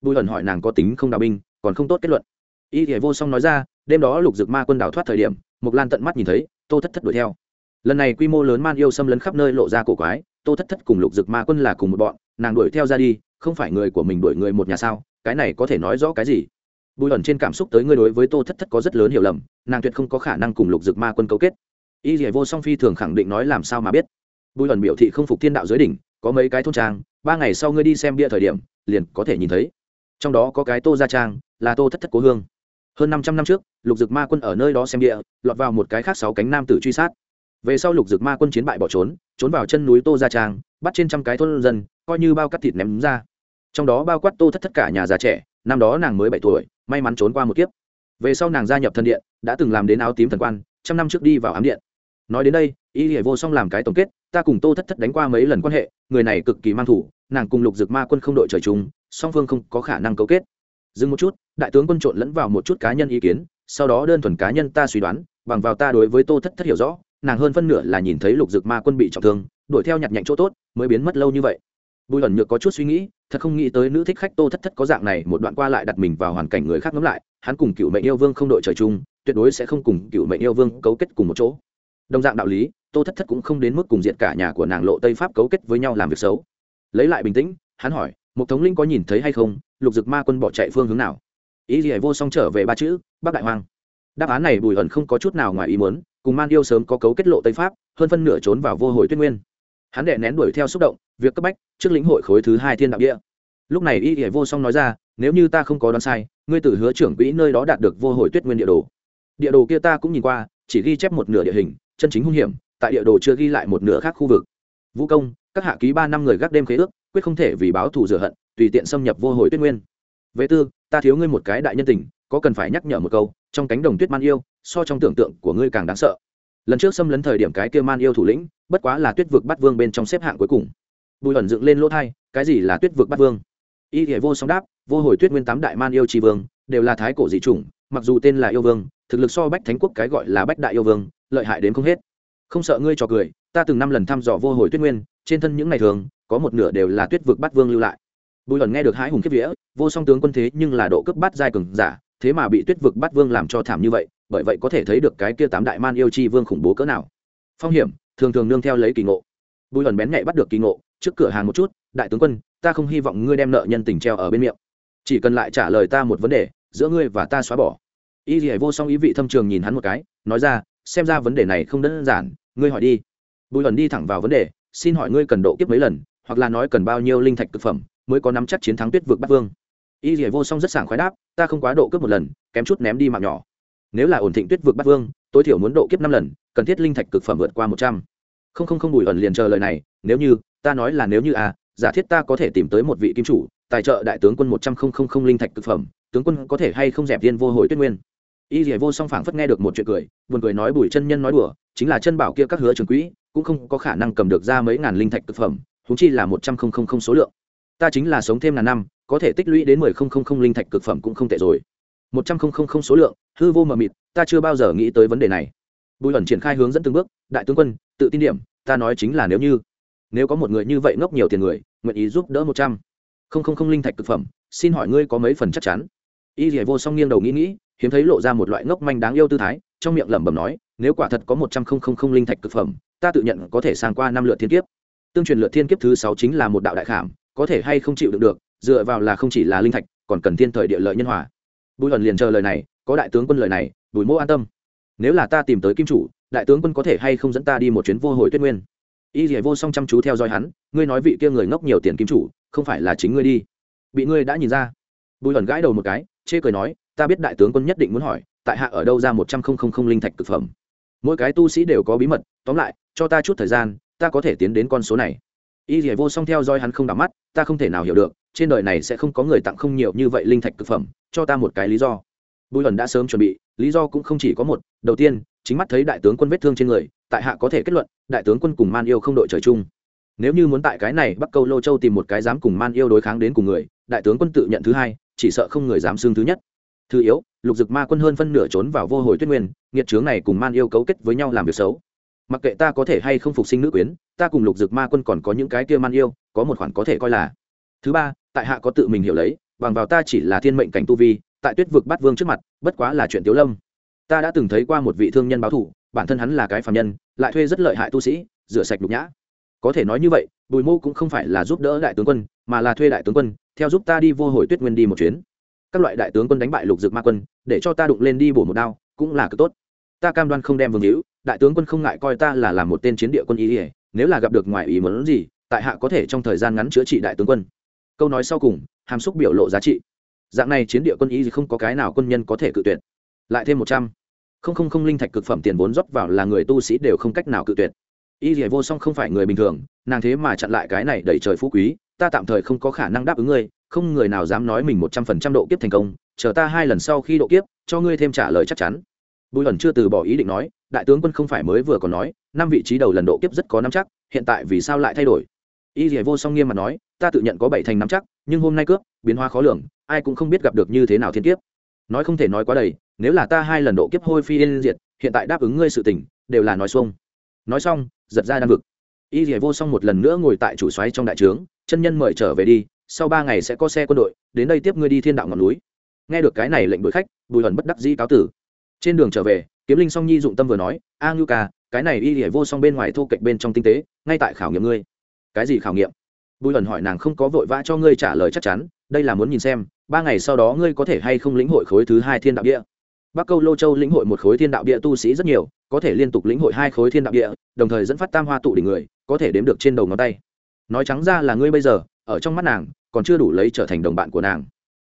Bùi ẩn hỏi nàng có tính không đào binh, còn không tốt kết luận y thể vô song nói ra, đêm đó lục dực ma quân đào thoát thời điểm mục lan tận mắt nhìn thấy, tô thất thất đuổi theo. Lần này quy mô lớn man yêu xâm lấn khắp nơi lộ ra cổ quái, tô thất thất cùng lục dực ma quân là cùng một bọn, nàng đuổi theo ra đi, không phải người của mình đuổi người một nhà sao, cái này có thể nói rõ cái gì? Bùi ẩn trên cảm xúc tới ngươi đối với tô thất thất có rất lớn hiểu lầm, nàng tuyệt không có khả năng cùng lục dực ma quân cấu kết. Y dỉa vô song phi thường khẳng định nói làm sao mà biết. Bùi ẩn biểu thị không phục thiên đạo giới đỉnh, có mấy cái thôn trang, ba ngày sau ngươi đi xem bia thời điểm, liền có thể nhìn thấy. Trong đó có cái tô gia trang, là tô thất thất cố hương hơn năm trăm năm trước, lục dực ma quân ở nơi đó xem địa, lọt vào một cái khác sáu cánh nam tử truy sát. Về sau lục dực ma quân chiến bại bỏ trốn trốn vào chân núi tô gia trang, bắt trên trăm cái thôn dân, coi như bao cắt thịt ném ra. Trong đó bao quát tô thất tất cả nhà già trẻ, năm đó nàng mới bảy tuổi, may mắn trốn qua một kiếp. Về sau nàng gia nhập thần điện, đã từng làm đến áo tím thần quan, trăm năm trước đi vào ám điện. Nói đến đây, y hệ vô song làm cái tổng kết, ta cùng tô thất thất đánh qua mấy lần quan hệ, người này cực kỳ mang thủ, nàng cùng lục dực ma quân không đội trời chung, song phương không có khả năng cấu kết dừng một chút, đại tướng quân trộn lẫn vào một chút cá nhân ý kiến, sau đó đơn thuần cá nhân ta suy đoán, bằng vào ta đối với tô thất thất hiểu rõ, nàng hơn phân nửa là nhìn thấy lục dực ma quân bị trọng thương, đuổi theo nhặt nhạnh chỗ tốt, mới biến mất lâu như vậy. Bùi ẩn nhược có chút suy nghĩ, thật không nghĩ tới nữ thích khách tô thất thất có dạng này, một đoạn qua lại đặt mình vào hoàn cảnh người khác ngẫm lại, hắn cùng cựu mệnh yêu vương không đội trời chung, tuyệt đối sẽ không cùng cựu mệnh yêu vương cấu kết cùng một chỗ. Đồng dạng đạo lý, tô thất thất cũng không đến mức cùng diệt cả nhà của nàng lộ tây pháp cấu kết với nhau làm việc xấu. Lấy lại bình tĩnh, hắn hỏi một thống linh có nhìn thấy hay không? Lục dực ma quân bỏ chạy phương hướng nào? Ý gì vô song trở về ba chữ, bắc đại hoang. Đáp án này bùi ẩn không có chút nào ngoài ý muốn, cùng man yêu sớm có cấu kết lộ tây pháp, hơn phân nửa trốn vào vô hồi tuyết nguyên. Hắn đệ nén đuổi theo xúc động, việc cấp bách, trước lĩnh hội khối thứ hai thiên đạo địa. Lúc này y hệ vô song nói ra, nếu như ta không có đoán sai, ngươi tự hứa trưởng quỹ nơi đó đạt được vô hồi tuyết nguyên địa đồ. Địa đồ kia ta cũng nhìn qua, chỉ ghi chép một nửa địa hình, chân chính hung hiểm, tại địa đồ chưa ghi lại một nửa khác khu vực. Vũ công, các hạ ký ba năm người gác đêm khế ước quyết không thể vì báo thù rửa hận, tùy tiện xâm nhập vô hồi tuyết nguyên. Vệ tư, ta thiếu ngươi một cái đại nhân tình, có cần phải nhắc nhở một câu, trong cánh đồng tuyết man yêu, so trong tưởng tượng của ngươi càng đáng sợ. Lần trước xâm lấn thời điểm cái kia man yêu thủ lĩnh, bất quá là tuyết vực bắt vương bên trong xếp hạng cuối cùng. Bùi ẩn dựng lên lỗ thai, cái gì là tuyết vực bắt vương? Y thể vô song đáp, vô hồi tuyết nguyên tám đại man yêu tri vương, đều là thái cổ dị chủng, mặc dù tên là yêu vương, thực lực so bách thánh quốc cái gọi là bách đại yêu vương, lợi hại đến không hết. Không sợ ngươi trò cười, ta từng năm lần thăm dò vô hồi tuyết nguyên, trên thân những ngày thường có một nửa đều là tuyết vực bắt vương lưu lại. Bùi lần nghe được hái hùng kiếp vía, vô song tướng quân thế nhưng là độ cấp bắt giai cường giả, thế mà bị tuyết vực bắt vương làm cho thảm như vậy, bởi vậy có thể thấy được cái kia tám đại man yêu chi vương khủng bố cỡ nào. Phong hiểm, thường thường nương theo lấy kỳ ngộ. Bùi lần bén nhạy bắt được kỳ ngộ, trước cửa hàng một chút, đại tướng quân, ta không hy vọng ngươi đem nợ nhân tình treo ở bên miệng. Chỉ cần lại trả lời ta một vấn đề, giữa ngươi và ta xóa bỏ. Y gì vô song ý vị thâm trường nhìn hắn một cái, nói ra, xem ra vấn đề này không đơn giản, ngươi hỏi đi. Bùi lần đi thẳng vào vấn đề, xin hỏi ngươi cần độ kiếp mấy lần hoặc là nói cần bao nhiêu linh thạch thực phẩm mới có nắm chắc chiến thắng tuyết vực bắc vương. Y dì vô song rất sảng khoái đáp, ta không quá độ cướp một lần, kém chút ném đi mạng nhỏ. Nếu là ổn thịnh tuyết vực bắc vương, tối thiểu muốn độ kiếp năm lần, cần thiết linh thạch cực phẩm vượt qua một trăm. Không không không bùi ẩn liền chờ lời này, nếu như, ta nói là nếu như à giả thiết ta có thể tìm tới một vị kim chủ, tài trợ đại tướng quân một trăm không không không linh thạch cực phẩm, tướng quân có thể hay không dẹp viên vô hồi tuyết nguyên? Y dỉa vô song phảng phất nghe được một chuyện cười, buồn cười nói bùi chân nhân nói đùa, chính là chân bảo kia các hứa trường quỹ, cũng không có khả năng cầm được ra mấy ngàn linh thạch cực phẩm húng chi là một trăm không không không số lượng ta chính là sống thêm ngàn năm có thể tích lũy đến mười không không không linh thạch cực phẩm cũng không tệ rồi một trăm không không không số lượng hư vô mờ mịt ta chưa bao giờ nghĩ tới vấn đề này bùi ẩn triển khai hướng dẫn từng bước đại tướng quân tự tin điểm ta nói chính là nếu như nếu có một người như vậy ngốc nhiều tiền người nguyện ý giúp đỡ một trăm không không không linh thạch cực phẩm xin hỏi ngươi có mấy phần chắc chắn y dỉa vô song nghiêng đầu nghĩ nghĩ hiếm thấy lộ ra một loại ngốc manh đáng yêu tư thái trong miệng lẩm bẩm nói nếu quả thật có một trăm không không không linh thạch cực phẩm ta tự nhận có thể sang qua năm lượt thiên kiếp tương truyền lượt thiên kiếp thứ sáu chính là một đạo đại khảm, có thể hay không chịu đựng được, dựa vào là không chỉ là linh thạch, còn cần thiên thời địa lợi nhân hòa. Bùi ẩn liền chờ lời này, có đại tướng quân lời này, bùi mô an tâm. Nếu là ta tìm tới kim chủ, đại tướng quân có thể hay không dẫn ta đi một chuyến vô hồi tuyết nguyên? Y dỉa vô song chăm chú theo dõi hắn, ngươi nói vị kia người ngốc nhiều tiền kim chủ, không phải là chính ngươi đi. Bị ngươi đã nhìn ra. Bùi ẩn gãi đầu một cái, chê cười nói, ta biết đại tướng quân nhất định muốn hỏi, tại hạ ở đâu ra một trăm không không không linh thạch thực phẩm? Mỗi cái tu sĩ đều có bí mật, tóm lại, cho ta chút thời gian ta có thể tiến đến con số này. Y dỉa vô song theo dõi hắn không đắm mắt, ta không thể nào hiểu được, trên đời này sẽ không có người tặng không nhiều như vậy linh thạch thực phẩm, cho ta một cái lý do. Bùi ẩn đã sớm chuẩn bị, lý do cũng không chỉ có một, đầu tiên, chính mắt thấy đại tướng quân vết thương trên người, tại hạ có thể kết luận, đại tướng quân cùng man yêu không đội trời chung. Nếu như muốn tại cái này bắc câu lô châu tìm một cái dám cùng man yêu đối kháng đến cùng người, đại tướng quân tự nhận thứ hai, chỉ sợ không người dám xương thứ nhất. Thứ yếu, lục dực ma quân hơn phân nửa trốn vào vô hồi tuyết nguyên, nghiệt trướng này cùng man yêu cấu kết với nhau làm việc xấu mặc kệ ta có thể hay không phục sinh nữ quyến, ta cùng lục dực ma quân còn có những cái kia man yêu, có một khoản có thể coi là. Thứ ba, tại hạ có tự mình hiểu lấy, bằng vào ta chỉ là thiên mệnh cảnh tu vi, tại tuyết vực bắt vương trước mặt, bất quá là chuyện tiếu lâm. Ta đã từng thấy qua một vị thương nhân báo thủ bản thân hắn là cái phạm nhân, lại thuê rất lợi hại tu sĩ, rửa sạch nhục nhã. Có thể nói như vậy, bùi mô cũng không phải là giúp đỡ đại tướng quân, mà là thuê đại tướng quân, theo giúp ta đi vô hồi tuyết nguyên đi một chuyến. Các loại đại tướng quân đánh bại lục dược ma quân, để cho ta đụng lên đi bổ một đao, cũng là cực tốt ta cam đoan không đem vương hữu, đại tướng quân không ngại coi ta là làm một tên chiến địa quân ý ỉa, nếu là gặp được ngoài ý muốn gì, tại hạ có thể trong thời gian ngắn chữa trị đại tướng quân. Câu nói sau cùng, hàm xúc biểu lộ giá trị. Dạng này chiến địa quân ý gì không có cái nào quân nhân có thể cự tuyệt. Lại thêm một trăm. Không không không linh thạch cực phẩm tiền vốn rót vào là người tu sĩ đều không cách nào cự tuyệt. Y dì vô song không phải người bình thường, nàng thế mà chặn lại cái này đẩy trời phú quý, ta tạm thời không có khả năng đáp ứng ngươi, không người nào dám nói mình một trăm phần trăm độ kiếp thành công, chờ ta hai lần sau khi độ kiếp, cho ngươi thêm trả lời chắc chắn bùi ẩn chưa từ bỏ ý định nói, đại tướng quân không phải mới vừa còn nói, năm vị trí đầu lần độ kiếp rất có năm chắc, hiện tại vì sao lại thay đổi? Y dì vô song nghiêm mà nói, ta tự nhận có bảy thành năm chắc, nhưng hôm nay cướp, biến hoa khó lường, ai cũng không biết gặp được như thế nào thiên kiếp. Nói không thể nói quá đầy, nếu là ta hai lần độ kiếp hôi phi yên diệt, hiện tại đáp ứng ngươi sự tình, đều là nói xuông. Nói xong, giật ra đan vực. Y dì vô song một lần nữa ngồi tại chủ xoáy trong đại trướng, chân nhân mời trở về đi, sau ba ngày sẽ có xe quân đội, đến đây tiếp ngươi đi thiên đạo ngọn núi. Nghe được cái này lệnh đuổi khách, bùi hẩn bất đắc dĩ cáo tử trên đường trở về, kiếm linh song nhi dụng tâm vừa nói, a ngưu ca, cái này y hỉa vô song bên ngoài thô kệch bên trong tinh tế, ngay tại khảo nghiệm ngươi. Cái gì khảo nghiệm? Bùi ẩn hỏi nàng không có vội vã cho ngươi trả lời chắc chắn, đây là muốn nhìn xem, ba ngày sau đó ngươi có thể hay không lĩnh hội khối thứ hai thiên đạo địa. Bắc câu lô châu lĩnh hội một khối thiên đạo địa tu sĩ rất nhiều, có thể liên tục lĩnh hội hai khối thiên đạo địa, đồng thời dẫn phát tam hoa tụ đỉnh người, có thể đếm được trên đầu ngón tay. Nói trắng ra là ngươi bây giờ, ở trong mắt nàng, còn chưa đủ lấy trở thành đồng bạn của nàng.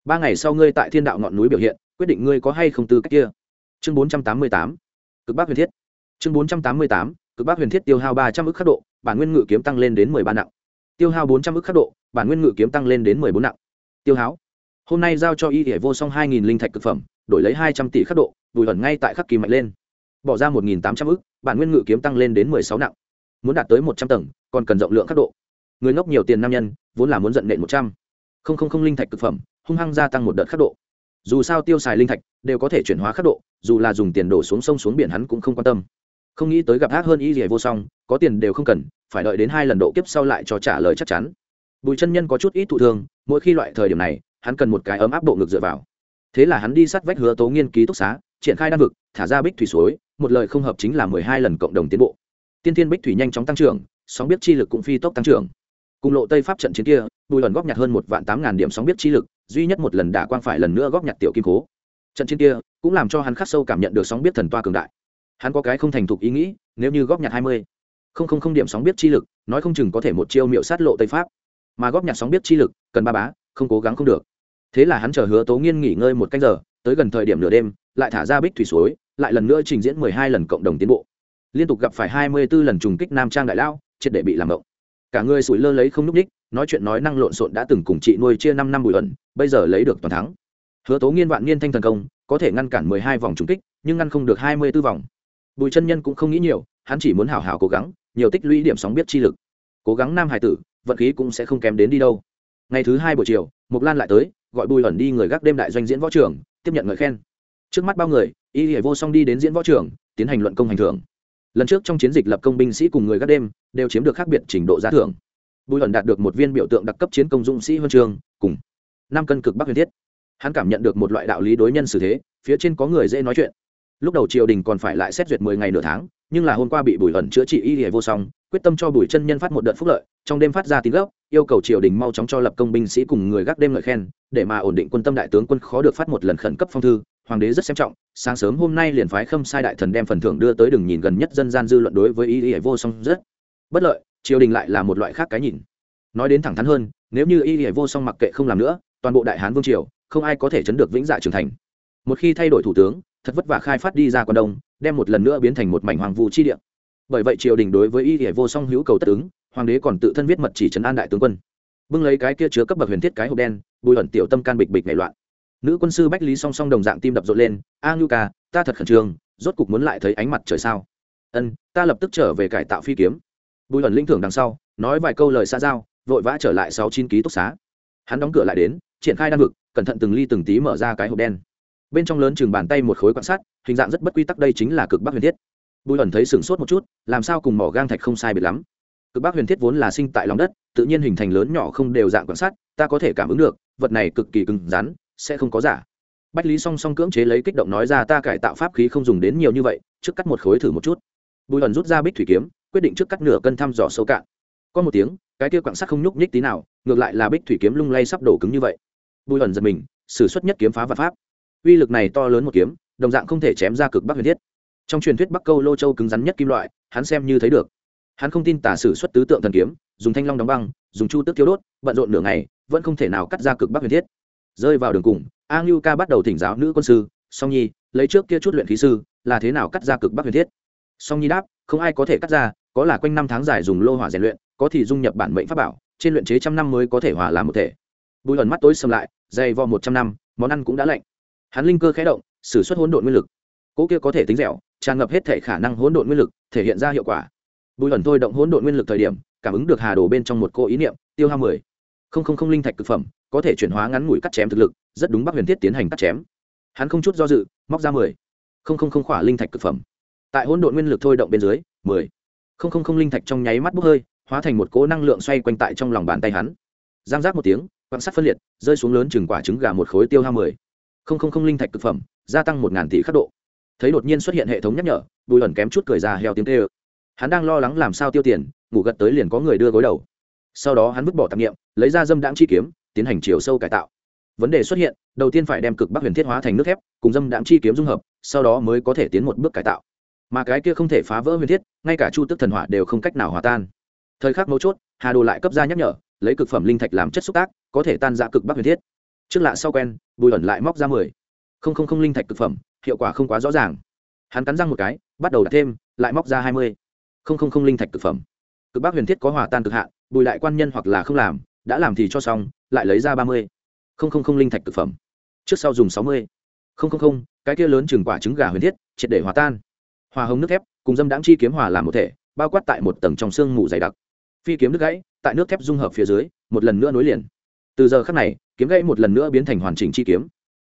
Ba ngày sau ngươi tại thiên đạo ngọn núi biểu hiện, quyết định ngươi có hay không tư cách kia chương bốn trăm tám mươi tám, cực bắc huyền thiết. Chương bốn trăm tám mươi tám, cực bắc huyền thiết tiêu hao ba trăm ước khắc độ, bản nguyên ngự kiếm tăng lên đến mười ba nặng. Tiêu hao bốn trăm ước khắc độ, bản nguyên ngự kiếm tăng lên đến mười bốn nặng. Tiêu háo. Hôm nay giao cho y hệ vô song hai nghìn linh thạch cực phẩm, đổi lấy hai trăm tỷ khắc độ, bùi ẩn ngay tại khắc kỳ mạnh lên. Bỏ ra một nghìn tám trăm ước bản nguyên ngự kiếm tăng lên đến mười sáu nặng. Muốn đạt tới một trăm tầng, còn cần rộng lượng khắc độ. Người ngốc nhiều tiền nam nhân, vốn là muốn giận nện một trăm. Không không không linh thạch cực phẩm, hung hăng gia tăng một đợt khắc độ dù sao tiêu xài linh thạch đều có thể chuyển hóa khắc độ, dù là dùng tiền đổ xuống sông xuống biển hắn cũng không quan tâm. Không nghĩ tới gặp ác hơn y gì vô song, có tiền đều không cần, phải đợi đến hai lần độ kiếp sau lại cho trả lời chắc chắn. Bùi chân nhân có chút ít thụ thương, mỗi khi loại thời điểm này, hắn cần một cái ấm áp bộ ngực dựa vào. Thế là hắn đi sát vách hứa tố nghiên ký túc xá, triển khai đan vực, thả ra bích thủy suối, một lời không hợp chính là mười hai lần cộng đồng tiến bộ. Tiên tiên bích thủy nhanh chóng tăng trưởng, sóng biết chi lực cũng phi tốc tăng trưởng. Cùng lộ tây pháp trận chiến kia, bùi lần góp nhặt hơn một vạn tám ngàn điểm sóng biết chi lực duy nhất một lần đả quang phải lần nữa góp nhặt tiểu kim cố trận chiến kia cũng làm cho hắn khắc sâu cảm nhận được sóng biết thần toa cường đại. Hắn có cái không thành thục ý nghĩ, nếu như góp nhặt hai mươi, không không không điểm sóng biết chi lực, nói không chừng có thể một chiêu miệu sát lộ tây pháp. Mà góp nhặt sóng biết chi lực, cần ba bá, không cố gắng không được. Thế là hắn chờ hứa tố nghiên nghỉ ngơi một canh giờ, tới gần thời điểm nửa đêm, lại thả ra bích thủy suối, lại lần nữa trình diễn mười hai lần cộng đồng tiến bộ. Liên tục gặp phải hai mươi b ố lần trùng kích nam trang đại lao triệt để bị làm động. Cả người sủi lơ lấy không n đích ních nói chuyện nói năng lộn xộn đã từng cùng chị nuôi chia năm năm bùi ẩn, bây giờ lấy được toàn thắng. Hứa tố nghiên vạn niên thanh thần công, có thể ngăn cản mười hai vòng trùng kích, nhưng ngăn không được hai mươi b ố vòng. Bùi chân nhân cũng không nghĩ nhiều, hắn chỉ muốn hảo hảo cố gắng, nhiều tích lũy điểm sóng biết chi lực. Cố gắng nam hải tử, vận khí cũng sẽ không kém đến đi đâu. Ngày thứ hai buổi chiều mục lan lại tới, gọi bùi ẩn đi người gác đêm đại doanh diễn võ trường, tiếp nhận ngợi khen. Trước mắt bao người, y hệ vô song đi đến diễn võ trường, tiến hành luận công hành thưởng. Lần trước trong chiến dịch lập công binh sĩ cùng người gác đêm, đều chiếm được khác biệt trình độ giá thưởng bùi ẩn đạt được một viên biểu tượng đặc cấp chiến công dũng sĩ huân trường cùng năm cân cực bắc huyền thiết. Hắn cảm nhận được một loại đạo lý đối nhân xử thế, phía trên có người dễ nói chuyện. Lúc đầu triều đình còn phải lại xét duyệt mười ngày nửa tháng, nhưng là hôm qua bị bùi ẩn chữa trị y hệ vô song, quyết tâm cho bùi chân nhân phát một đợt phúc lợi, trong đêm phát ra tín gốc, yêu cầu triều đình mau chóng cho lập công binh sĩ cùng người gác đêm ngợi khen, để mà ổn định quân tâm đại tướng quân khó được phát một lần khẩn cấp phong thư, hoàng đế rất xem trọng, sáng sớm hôm nay liền phái khâm sai đại thần đem phần thưởng đưa tới đường nhìn gần nhất dân gian dư luận đối với y hệ vô song rất bất lợi triều đình lại là một loại khác cái nhìn. Nói đến thẳng thắn hơn, nếu như y hệ vô song mặc kệ không làm nữa, toàn bộ đại hán vương triều, không ai có thể chấn được vĩnh dạ trưởng thành. Một khi thay đổi thủ tướng, thật vất vả khai phát đi ra quan đông, đem một lần nữa biến thành một mảnh hoàng vu chi địa. Bởi vậy triều đình đối với y hệ vô song hữu cầu tất ứng, hoàng đế còn tự thân viết mật chỉ trấn an đại tướng quân. Bưng lấy cái kia chứa cấp bậc huyền thiết cái hộp đen, bùi ẩn tiểu tâm can bịch bịch nảy loạn. Nữ quân sư bách lý song song đồng dạng tim đập rộn lên, a nhu ca, ta thật khẩn trương, rốt cục muốn lại thấy ánh mặt trời sao? Ân, ta lập tức trở về cải tạo phi kiếm bùi ẩn linh thưởng đằng sau, nói vài câu lời xa giao, vội vã trở lại sáu chín ký túc xá. Hắn đóng cửa lại đến, triển khai đan vực, cẩn thận từng ly từng tí mở ra cái hộp đen. Bên trong lớn chừng bàn tay một khối quan sát, hình dạng rất bất quy tắc đây chính là cực bắc huyền thiết. Bùi ẩn thấy sửng sốt một chút, làm sao cùng mỏ gang thạch không sai biệt lắm. Cực bắc huyền thiết vốn là sinh tại lòng đất, tự nhiên hình thành lớn nhỏ không đều dạng quan sát, ta có thể cảm ứng được, vật này cực kỳ cứng rắn, sẽ không có giả. Bách lý song song cưỡng chế lấy kích động nói ra ta cải tạo pháp khí không dùng đến nhiều như vậy, trước cắt một khối thử một chút. Bùi ẩn rút ra bích thủy kiếm quyết định trước cắt nửa cân thăm dò sâu cạn. Có một tiếng, cái kia quạng sắt không nhúc nhích tí nào, ngược lại là bích thủy kiếm lung lay sắp đổ cứng như vậy. Bùi ẩn giật mình xử suất nhất kiếm phá vật pháp. Uy lực này to lớn một kiếm, đồng dạng không thể chém ra cực bắc huyền thiết. Trong truyền thuyết bắc câu lô châu cứng rắn nhất kim loại, hắn xem như thấy được. Hắn không tin tả sử xuất tứ tượng thần kiếm, dùng thanh long đóng băng, dùng chu tước thiếu đốt, bận rộn nửa ngày, vẫn không thể nào cắt ra cực bắc huyền thiết. Rơi vào đường cùng, a ngưu ca bắt đầu thỉnh giáo nữ quân sư, song nhi, lấy trước kia chút luyện khí sư, là thế nào cắt ra cực bắc huyền thiết? Song nhi đáp, không ai có thể cắt ra có là quanh năm tháng dài dùng lô hỏa rèn luyện, có thì dung nhập bản mệnh pháp bảo, trên luyện chế trăm năm mới có thể hòa làm một thể. Bùi ẩn mắt tối xâm lại, dày vò một trăm năm, món ăn cũng đã lạnh. Hắn linh cơ khé động s ử suất hỗn độn nguyên lực. Cỗ kia có thể tính dẻo, tràn ngập hết thể khả năng hỗn độn nguyên lực, thể hiện ra hiệu quả. Bùi ẩn thôi động hỗn độn nguyên lực thời điểm, cảm ứng được hà đồ bên trong một cô ý niệm, tiêu hao mười. Không không không linh thạch thực phẩm, có thể chuyển hóa ngắn ngủi cắt chém thực lực, rất đúng bắc huyền thiết tiến hành cắt chém. Hắn không chút do dự, móc ra mười. Không không không khỏa linh thạch thực phẩm. Tại hỗn độn nguyên lực thôi động bên dưới, mười không không không linh thạch trong nháy mắt bốc hơi, hóa thành một cỗ năng lượng xoay quanh tại trong lòng bàn tay hắn. Giang giác một tiếng, quan sát phân liệt, rơi xuống lớn chừng quả trứng gà một khối tiêu hao mười. Không không không linh thạch thực phẩm, gia tăng một ngàn tỷ khắc độ. Thấy đột nhiên xuất hiện hệ thống nhắc nhở, bùi ẩn kém chút cười ra heo tiếng tê ơ. Hắn đang lo lắng làm sao tiêu tiền, ngủ gật tới liền có người đưa gối đầu. Sau đó hắn vứt bỏ tạp nghiệm lấy ra dâm đãng chi kiếm, tiến hành chiều sâu cải tạo. Vấn đề xuất hiện, đầu tiên phải đem cực bắc huyền thiết hóa thành nước thép, cùng dâm đãng chi kiếm dung hợp, sau đó mới có thể tiến một bước cải tạo mà cái kia không thể phá vỡ huyền thiết, ngay cả chu tức thần hỏa đều không cách nào hòa tan. Thời khắc mấu chốt, hà đồ lại cấp ra nhắc nhở, lấy cực phẩm linh thạch làm chất xúc tác, có thể tan ra cực bắc huyền thiết. Trước lạ sau quen, bùi ẩn lại móc ra mười. Không không không linh thạch cực phẩm, hiệu quả không quá rõ ràng. Hắn cắn răng một cái, bắt đầu đặt thêm, lại móc ra hai mươi. Không không không linh thạch cực phẩm. Cực bắc huyền thiết có hòa tan cực hạn, bùi lại quan nhân hoặc là không làm, đã làm thì cho xong, lại lấy ra ba mươi. Không không không linh thạch cực phẩm. Trước sau dùng sáu mươi. Không không không, cái kia lớn chừng quả trứng gà huyền thiết, triệt để hòa tan hòa hồng nước thép, cùng dâm đãng chi kiếm hòa làm một thể, bao quát tại một tầng trong xương mù dày đặc. Phi kiếm nước gãy, tại nước thép dung hợp phía dưới, một lần nữa nối liền. Từ giờ khắc này, kiếm gãy một lần nữa biến thành hoàn chỉnh chi kiếm.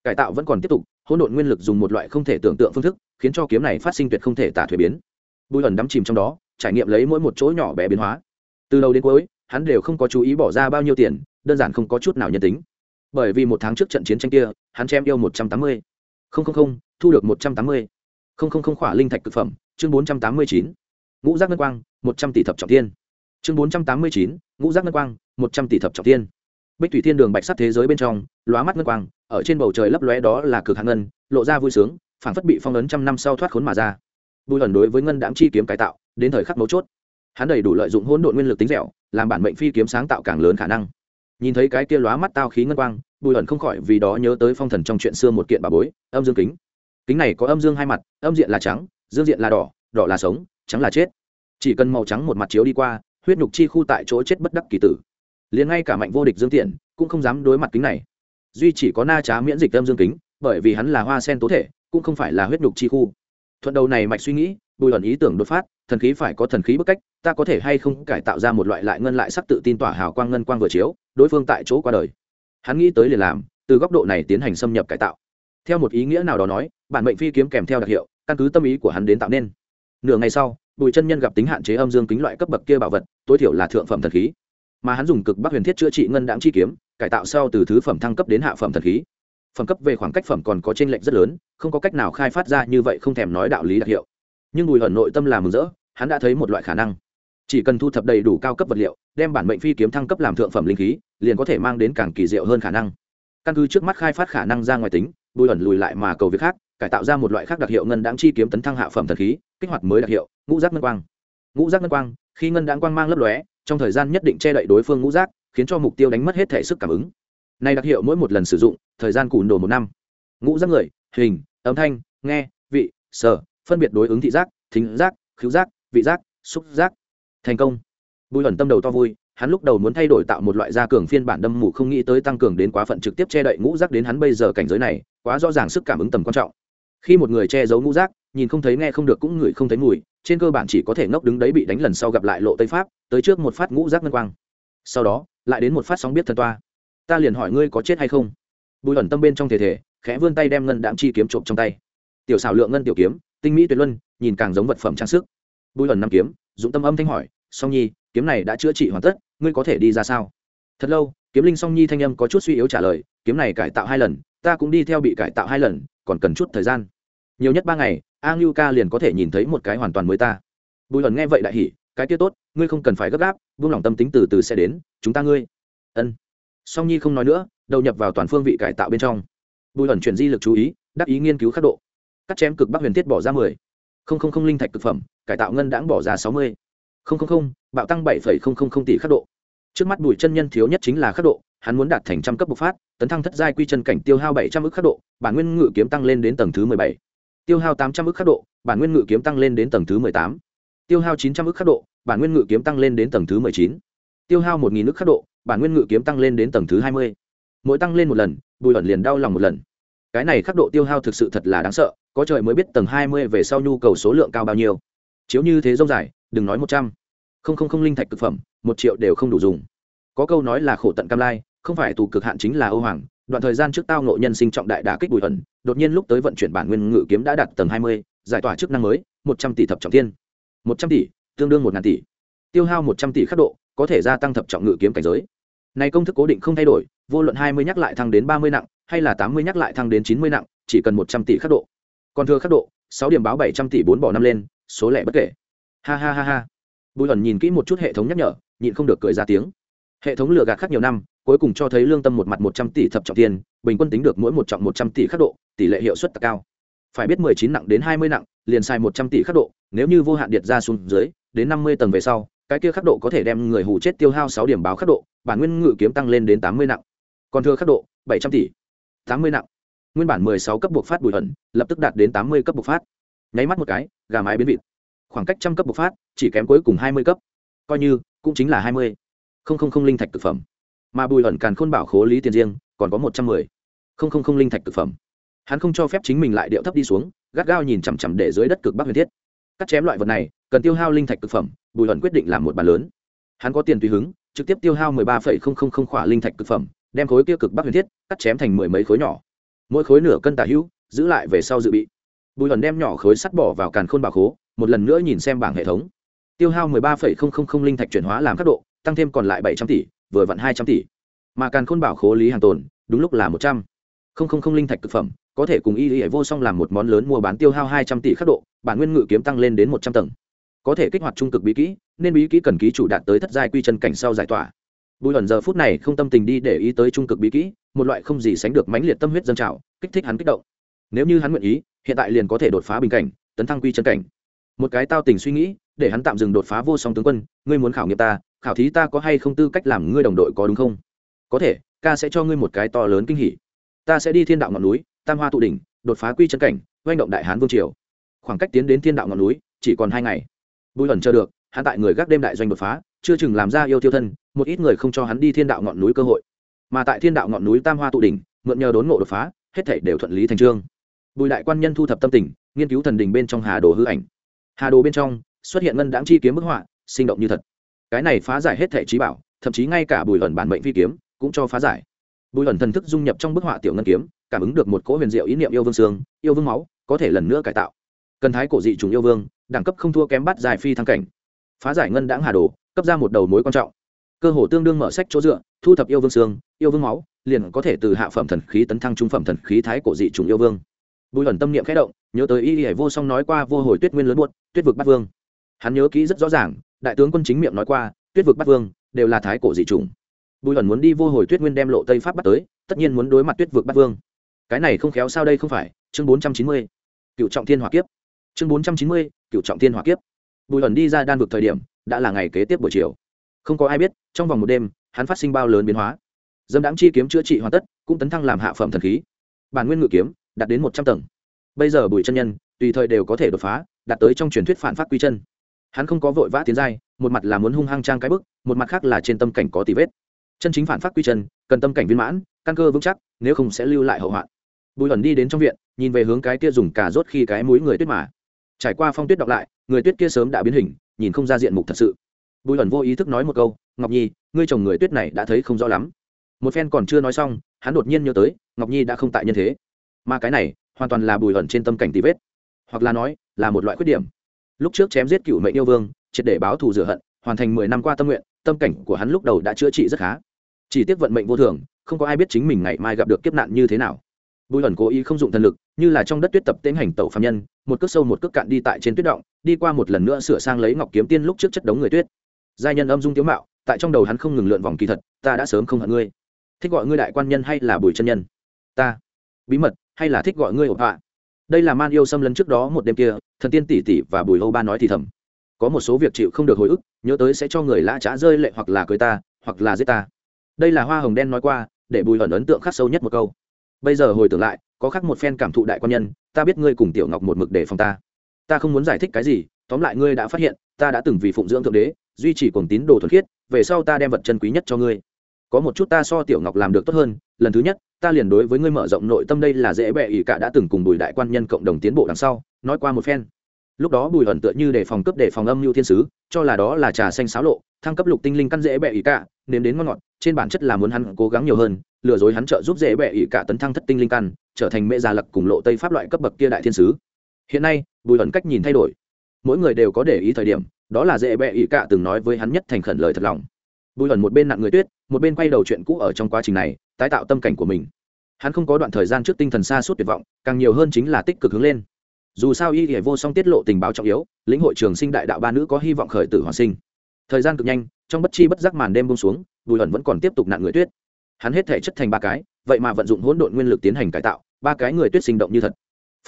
Cải tạo vẫn còn tiếp tục, hỗn độn nguyên lực dùng một loại không thể tưởng tượng phương thức, khiến cho kiếm này phát sinh tuyệt không thể tả thuế biến. Bùi ẩn đắm chìm trong đó, trải nghiệm lấy mỗi một chỗ nhỏ bé biến hóa. Từ đầu đến cuối, hắn đều không có chú ý bỏ ra bao nhiêu tiền, đơn giản không có chút nào nhân tính. Bởi vì một tháng trước trận chiến tranh kia, hắn chém yêu một trăm tám mươi. Không không không, thu được một trăm tám mươi không không không khỏa linh thạch thực phẩm, chương bốn trăm tám mươi chín, ngũ giác ngân quang, một trăm tỷ thập trọng tiên chương bốn trăm tám mươi chín, ngũ giác ngân quang, một trăm tỷ thập trọng tiên bích thủy thiên đường bạch sắc thế giới bên trong, lóa mắt ngân quang, ở trên bầu trời lấp lóe đó là cực hạng ngân, lộ ra vui sướng, phảng phất bị phong ấn trăm năm sau thoát khốn mà ra. Bùi ẩn đối với ngân đãng chi kiếm cải tạo, đến thời khắc mấu chốt. Hắn đầy đủ lợi dụng hỗn độn nguyên lực tính dẻo, làm bản mệnh phi kiếm sáng tạo càng lớn khả năng. Nhìn thấy cái kia lóa mắt tao khí ngân quang, bùi ẩn không khỏi vì đó nhớ tới phong thần trong chuyện xưa một kiện bà bối, âm dương kính kính này có âm dương hai mặt, âm diện là trắng, dương diện là đỏ đỏ là sống, trắng là chết. Chỉ cần màu trắng một mặt chiếu đi qua, huyết nhục chi khu tại chỗ chết bất đắc kỳ tử. Liền ngay cả mạnh vô địch dương tiện cũng không dám đối mặt kính này. Duy chỉ có na trá miễn dịch âm dương kính, bởi vì hắn là hoa sen tố thể, cũng không phải là huyết nhục chi khu. Thuận đầu này mạch suy nghĩ, bùi ẩn ý tưởng đột phát, thần khí phải có thần khí bức cách, ta có thể hay không cải tạo ra một loại lại ngân lại sắc tự tin tỏa hào quang ngân quang vừa chiếu, đối phương tại chỗ qua đời. Hắn nghĩ tới liền làm, từ góc độ này tiến hành xâm nhập cải tạo theo một ý nghĩa nào đó nói, bản mệnh phi kiếm kèm theo đặc hiệu, căn cứ tâm ý của hắn đến tạo nên. Nửa ngày sau, bùi chân nhân gặp tính hạn chế âm dương kính loại cấp bậc kia bảo vật, tối thiểu là thượng phẩm thần khí. Mà hắn dùng cực bắc huyền thiết chữa trị ngân đáng chi kiếm, cải tạo sau từ thứ phẩm thăng cấp đến hạ phẩm thần khí. Phẩm cấp về khoảng cách phẩm còn có t r ê n lệch rất lớn, không có cách nào khai phát ra như vậy không thèm nói đạo lý đặc hiệu. Nhưng bùi hận nội tâm là mừng rỡ, hắn đã thấy một loại khả năng. Chỉ cần thu thập đầy đủ cao cấp vật liệu, đem bản mệnh phi kiếm thăng cấp làm thượng phẩm linh khí, liền có thể mang đến càng kỳ diệu hơn khả năng. Căn cứ trước mắt khai phát khả năng ra ngoài tính bùi ẩn lùi lại mà cầu việc khác, cải tạo ra một loại khác đặc hiệu ngân đáng chi kiếm tấn thăng hạ phẩm thần khí, kích hoạt mới đặc hiệu, ngũ giác ngân quang. Ngũ giác ngân quang, khi ngân đáng quang mang lấp lóe, trong thời gian nhất định che đậy đối phương ngũ giác, khiến cho mục tiêu đánh mất hết thể sức cảm ứng. Này đặc hiệu mỗi một lần sử dụng, thời gian cùn đồ một năm. Ngũ giác người, hình, âm thanh, nghe, vị, sở, phân biệt đối ứng thị giác, thính giác, khứu giác, vị giác, xúc giác. Thành công. Bùi ẩn tâm đầu to vui, hắn lúc đầu muốn thay đổi tạo một loại gia cường phiên bản đâm mù không nghĩ tới tăng cường đến quá phận trực tiếp che đậy ngũ giác đến hắn bây giờ cảnh giới này quá rõ ràng sức cảm ứng tầm quan trọng. Khi một người che giấu ngũ giác, nhìn không thấy nghe không được cũng ngửi không thấy mùi, trên cơ bản chỉ có thể ngốc đứng đấy bị đánh lần sau gặp lại lộ tây pháp, tới trước một phát ngũ giác ngân quang. Sau đó, lại đến một phát sóng biết thần toa. Ta liền hỏi ngươi có chết hay không? Bùi ẩn tâm bên trong thể thể, khẽ vươn tay đem ngân đạm chi kiếm trộm trong tay. Tiểu xảo lượng ngân tiểu kiếm, tinh mỹ tuyệt luân, nhìn càng giống vật phẩm trang sức. Bùi ẩn năm kiếm dũng tâm âm thanh hỏi, song nhi, kiếm này đã chữa trị hoàn tất, ngươi có thể đi ra sao? Thật lâu, kiếm linh song nhi thanh âm có chút suy yếu trả lời, kiếm này cải tạo hai lần ta cũng đi theo bị cải tạo hai lần, còn cần chút thời gian. Nhiều nhất ba ngày a ngưu ca liền có thể nhìn thấy một cái hoàn toàn mới ta. Bùi ẩn nghe vậy đại hỉ, cái kia tốt, ngươi không cần phải gấp gáp, buông lỏng tâm tính từ từ sẽ đến, chúng ta ngươi. Ân. Song nhi không nói nữa, đầu nhập vào toàn phương vị cải tạo bên trong. Bùi ẩn chuyển di lực chú ý, đắc ý nghiên cứu khắc độ. Cắt chém cực bắc huyền thiết bỏ ra mười. Không không không linh thạch cực phẩm, cải tạo ngân đãng bỏ ra sáu mươi. Không không không, bạo tăng bảy phẩy không không không tỷ khắc độ trước mắt bùi chân nhân thiếu nhất chính là khắc độ, hắn muốn đạt thành trăm cấp bộc phát, tấn thăng thất giai quy chân cảnh tiêu hao bảy trăm ức khắc độ, bản nguyên ngự kiếm tăng lên đến tầng thứ mười bảy. Tiêu hao tám trăm ức khắc độ, bản nguyên ngự kiếm tăng lên đến tầng thứ mười tám. Tiêu hao chín trăm ức khắc độ, bản nguyên ngự kiếm tăng lên đến tầng thứ mười chín. Tiêu hao một nghìn ức khắc độ, bản nguyên ngự kiếm tăng lên đến tầng thứ hai mươi. Mỗi tăng lên một lần, bùi ẩn liền đau lòng một lần. Cái này khắc độ tiêu hao thực sự thật là đáng sợ, có trời mới biết tầng hai mươi về sau nhu cầu số lượng cao bao nhiêu. Chiếu như thế dông dài, đừng nói một trăm không không không linh thạch thực phẩm, một triệu đều không đủ dùng. Có câu nói là khổ tận cam lai, không phải tù cực hạn chính là âu hoàng. Đoạn thời gian trước tao nộ nhân sinh trọng đại đả kích bùi ẩn, đột nhiên lúc tới vận chuyển bản nguyên ngự kiếm đã đạt tầng hai mươi, giải tỏa chức năng mới, một trăm tỷ thập trọng thiên. Một trăm tỷ, tương đương một ngàn tỷ. Tiêu hao một trăm tỷ khắc độ, có thể gia tăng thập trọng ngự kiếm cảnh giới. Này công thức cố định không thay đổi, vô luận hai mươi nhắc lại thăng đến ba mươi nặng, hay là tám mươi nhắc lại thăng đến chín mươi nặng, chỉ cần một trăm tỷ khắc độ. Còn thừa khắc độ, sáu điểm báo bảy trăm tỷ bốn bỏ năm lên, số lẻ bất kể. Ha ha ha ha bùi ẩn nhìn kỹ một chút hệ thống nhắc nhở, nhịn không được cười ra tiếng. Hệ thống lừa gạt khắc nhiều năm, cuối cùng cho thấy lương tâm một mặt một trăm tỷ thập trọng tiền, bình quân tính được mỗi một trọng một trăm tỷ khắc độ, tỷ lệ hiệu suất cao. Phải biết mười chín nặng đến hai mươi nặng, liền sai một trăm tỷ khắc độ, nếu như vô hạn điệt ra xuống dưới, đến năm mươi tầng về sau, cái kia khắc độ có thể đem người hù chết tiêu hao sáu điểm báo khắc độ, bản nguyên ngự kiếm tăng lên đến tám mươi nặng. Còn thừa khắc độ, bảy trăm tỷ. Tám mươi nặng. Nguyên bản mười sáu cấp buộc phát bùi ẩn, lập tức đạt đến tám mươi cấp buộc phát. Nháy mắt một cái, gà mái biến vịt khoảng cách trăm cấp bộc phát, chỉ kém cuối cùng hai mươi cấp. Coi như, cũng chính là hai mươi. Không không không linh thạch thực phẩm. Mà bùi ẩn càn khôn bảo khố lý tiền riêng, còn có một trăm mười. Không không không linh thạch thực phẩm. Hắn không cho phép chính mình lại điệu thấp đi xuống, gắt gao nhìn chằm chằm để dưới đất cực bắc huyền thiết. Cắt chém loại vật này, cần tiêu hao linh thạch thực phẩm, bùi ẩn quyết định làm một bàn lớn. Hắn có tiền tùy hứng, trực tiếp tiêu hao mười ba phẩy không không không khỏa linh thạch thực phẩm, đem khối kia cực bắc huyền thiết cắt chém thành mười mấy khối nhỏ. Mỗi khối nửa cân tả hữu, giữ lại về sau dự bị. Bùi ẩn đem nhỏ khối sắt bỏ vào càn khôn bảo khố một lần nữa nhìn xem bảng hệ thống. Tiêu hao mười ba phẩy không không không linh thạch chuyển hóa làm các độ, tăng thêm còn lại bảy trăm tỷ, vừa vặn hai trăm tỷ. Mà càn khôn bảo khố lý hàng tồn, đúng lúc là một trăm. Không không không linh thạch thực phẩm, có thể cùng y y vô song làm một món lớn mua bán tiêu hao hai trăm tỷ khắc độ, bản nguyên ngự kiếm tăng lên đến một trăm tầng. Có thể kích hoạt trung cực bí kỹ, nên bí kỹ cần ký chủ đạt tới thất giai quy chân cảnh sau giải tỏa. Bùi ẩn giờ phút này không tâm tình đi để ý tới trung cực bí kỹ, một loại không gì sánh được mãnh liệt tâm huyết dân trào, kích thích hắn kích động. Nếu như hắn nguyện ý, hiện tại liền có thể đột phá bình cảnh, tấn thăng quy chân cảnh một cái tao tình suy nghĩ, để hắn tạm dừng đột phá vô song tướng quân, ngươi muốn khảo nghiệm ta, khảo thí ta có hay không tư cách làm ngươi đồng đội có đúng không? Có thể, ca sẽ cho ngươi một cái to lớn kinh hỉ. Ta sẽ đi thiên đạo ngọn núi, tam hoa tụ đỉnh, đột phá quy chân cảnh oanh động đại hán vương triều. Khoảng cách tiến đến thiên đạo ngọn núi, chỉ còn hai ngày. Bùi ẩn chờ được, hắn tại người gác đêm đại doanh đột phá, chưa chừng làm ra yêu tiêu thân, một ít người không cho hắn đi thiên đạo ngọn núi cơ hội. Mà tại thiên đạo ngọn núi tam hoa tụ đỉnh, mượn nhờ đốn ngộ đột phá, hết thảy đều thuận lý thành trương. Bùi đại quan nhân thu thập tâm tình, nghiên cứu thần đình bên trong hà đồ hư ảnh hà đồ bên trong xuất hiện ngân đáng chi kiếm bức họa, sinh động như thật. Cái này phá giải hết thể trí bảo, thậm chí ngay cả bùi ẩn bản mệnh phi kiếm cũng cho phá giải. Bùi ẩn thần thức dung nhập trong bức họa tiểu ngân kiếm, cảm ứng được một cỗ huyền diệu ý niệm yêu vương xương, yêu vương máu có thể lần nữa cải tạo. Cần thái cổ dị trùng yêu vương, đẳng cấp không thua kém bắt giải phi thăng cảnh. Phá giải ngân đãng hà đồ, cấp ra một đầu mối quan trọng. Cơ hồ tương đương mở sách chỗ dựa, thu thập yêu vương xương, yêu vương máu, liền có thể từ hạ phẩm thần khí tấn thăng trung phẩm thần khí thái cổ dị trùng yêu vương bùi ẩn tâm niệm khẽ động, nhớ tới y hải vô song nói qua vô hồi tuyết nguyên lớn buốt tuyết vực bắt vương. Hắn nhớ kỹ rất rõ ràng, đại tướng quân chính miệng nói qua, tuyết vực bắt vương đều là thái cổ dị trùng bùi ẩn muốn đi vô hồi tuyết nguyên đem lộ tây pháp bắt tới, tất nhiên muốn đối mặt tuyết vực bắt vương. Cái này không khéo sao đây không phải, chương bốn trăm chín mươi, cựu trọng thiên hỏa kiếp. Chương bốn trăm chín mươi, cựu trọng thiên hỏa kiếp. Bùi ẩn đi ra đan vực thời điểm, đã là ngày kế tiếp buổi chiều. Không có ai biết, trong vòng một đêm, hắn phát sinh bao lớn biến hóa. Dâm đáng chi kiếm chữa trị hoàn tất, cũng tấn thăng làm hạ phẩm thần khí. Bản nguyên ngự kiếm đạt đến một trăm tầng. Bây giờ bùi chân nhân, tùy thời đều có thể đột phá, đạt tới trong truyền thuyết phản phát quy chân. Hắn không có vội vã tiến giai, một mặt là muốn hung hăng trang cái bức, một mặt khác là trên tâm cảnh có tì vết. Chân chính phản phát quy chân, cần tâm cảnh viên mãn, căn cơ vững chắc, nếu không sẽ lưu lại hậu hoạn. Bùi ẩn đi đến trong viện, nhìn về hướng cái kia dùng cà rốt khi cái mũi người tuyết mà. Trải qua phong tuyết đọc lại, người tuyết kia sớm đã biến hình, nhìn không ra diện mục thật sự. Bùi ẩn vô ý thức nói một câu, ngọc nhi, ngươi chồng người tuyết này đã thấy không rõ lắm. Một phen còn chưa nói xong, hắn đột nhiên nhớ tới, ngọc nhi đã không tại nhân thế mà cái này hoàn toàn là bùi ẩn trên tâm cảnh tí vết. Hoặc là nói, là một loại khuyết điểm. Lúc trước chém giết cựu mệnh yêu vương, triệt để báo thù rửa hận, hoàn thành mười năm qua tâm nguyện, tâm cảnh của hắn lúc đầu đã chữa trị rất khá. Chỉ tiếc vận mệnh vô thường, không có ai biết chính mình ngày mai gặp được kiếp nạn như thế nào. Bùi ẩn cố ý không dụng thần lực, như là trong đất tuyết tập tiến hành tẩu phạm nhân, một cước sâu một cước cạn đi tại trên tuyết động, đi qua một lần nữa sửa sang lấy ngọc kiếm tiên lúc trước chất đống người tuyết. Giai nhân âm dung tiếu mạo, tại trong đầu hắn không ngừng lượn vòng kỳ thật, ta đã sớm không hận ngươi. Thích gọi ngươi đại quan nhân hay là bùi chân nhân? Ta. Bí mật hay là thích gọi ngươi ổn họa? Đây là man yêu xâm lấn trước đó một đêm kia, thần tiên tỷ tỷ và bùi âu ba nói thì thầm. Có một số việc chịu không được hồi ức, nhớ tới sẽ cho người lã trá rơi lệ hoặc là cưới ta, hoặc là giết ta. Đây là hoa hồng đen nói qua, để bùi ẩn ấn tượng khắc sâu nhất một câu. Bây giờ hồi tưởng lại, có khắc một phen cảm thụ đại quan nhân, ta biết ngươi cùng tiểu ngọc một mực để phòng ta. Ta không muốn giải thích cái gì, tóm lại ngươi đã phát hiện, ta đã từng vì phụng dưỡng thượng đế, duy trì cuồng tín đồ thuần khiết, về sau ta đem vật chân quý nhất cho ngươi. Có một chút ta so tiểu ngọc làm được tốt hơn, lần thứ nhất ta liền đối với ngươi mở rộng nội tâm đây là dễ bệ ỷ cả đã từng cùng bùi đại quan nhân cộng đồng tiến bộ đằng sau, nói qua một phen. Lúc đó bùi ẩn tựa như để phòng cấp để phòng âm mưu thiên sứ, cho là đó là trà xanh xáo lộ, thăng cấp lục tinh linh căn dễ bệ ỷ cả, nếm đến ngon ngọt, trên bản chất là muốn hắn cố gắng nhiều hơn, lừa dối hắn trợ giúp dễ bệ ỷ cả tấn thăng thất tinh linh căn, trở thành mẹ già lặc cùng lộ tây pháp loại cấp bậc kia đại thiên sứ. Hiện nay, bùi ẩn cách nhìn thay đổi. Mỗi người đều có để ý thời điểm, đó là dễ bệ ỷ cả từng nói với hắn nhất thành khẩn lời thật lòng. Bùi ẩn một bên nặng người tuyết, một bên quay đầu chuyện cũ ở trong quá trình này tái tạo tâm cảnh của mình. Hắn không có đoạn thời gian trước tinh thần xa suốt tuyệt vọng, càng nhiều hơn chính là tích cực hướng lên. Dù sao y hệ vô song tiết lộ tình báo trọng yếu, lĩnh hội trường sinh đại đạo ba nữ có hy vọng khởi tử hoàn sinh. Thời gian cực nhanh, trong bất chi bất giác màn đêm bông xuống, bùi ẩn vẫn còn tiếp tục nạn người tuyết. Hắn hết thể chất thành ba cái, vậy mà vận dụng hỗn độn nguyên lực tiến hành cải tạo, ba cái người tuyết sinh động như thật.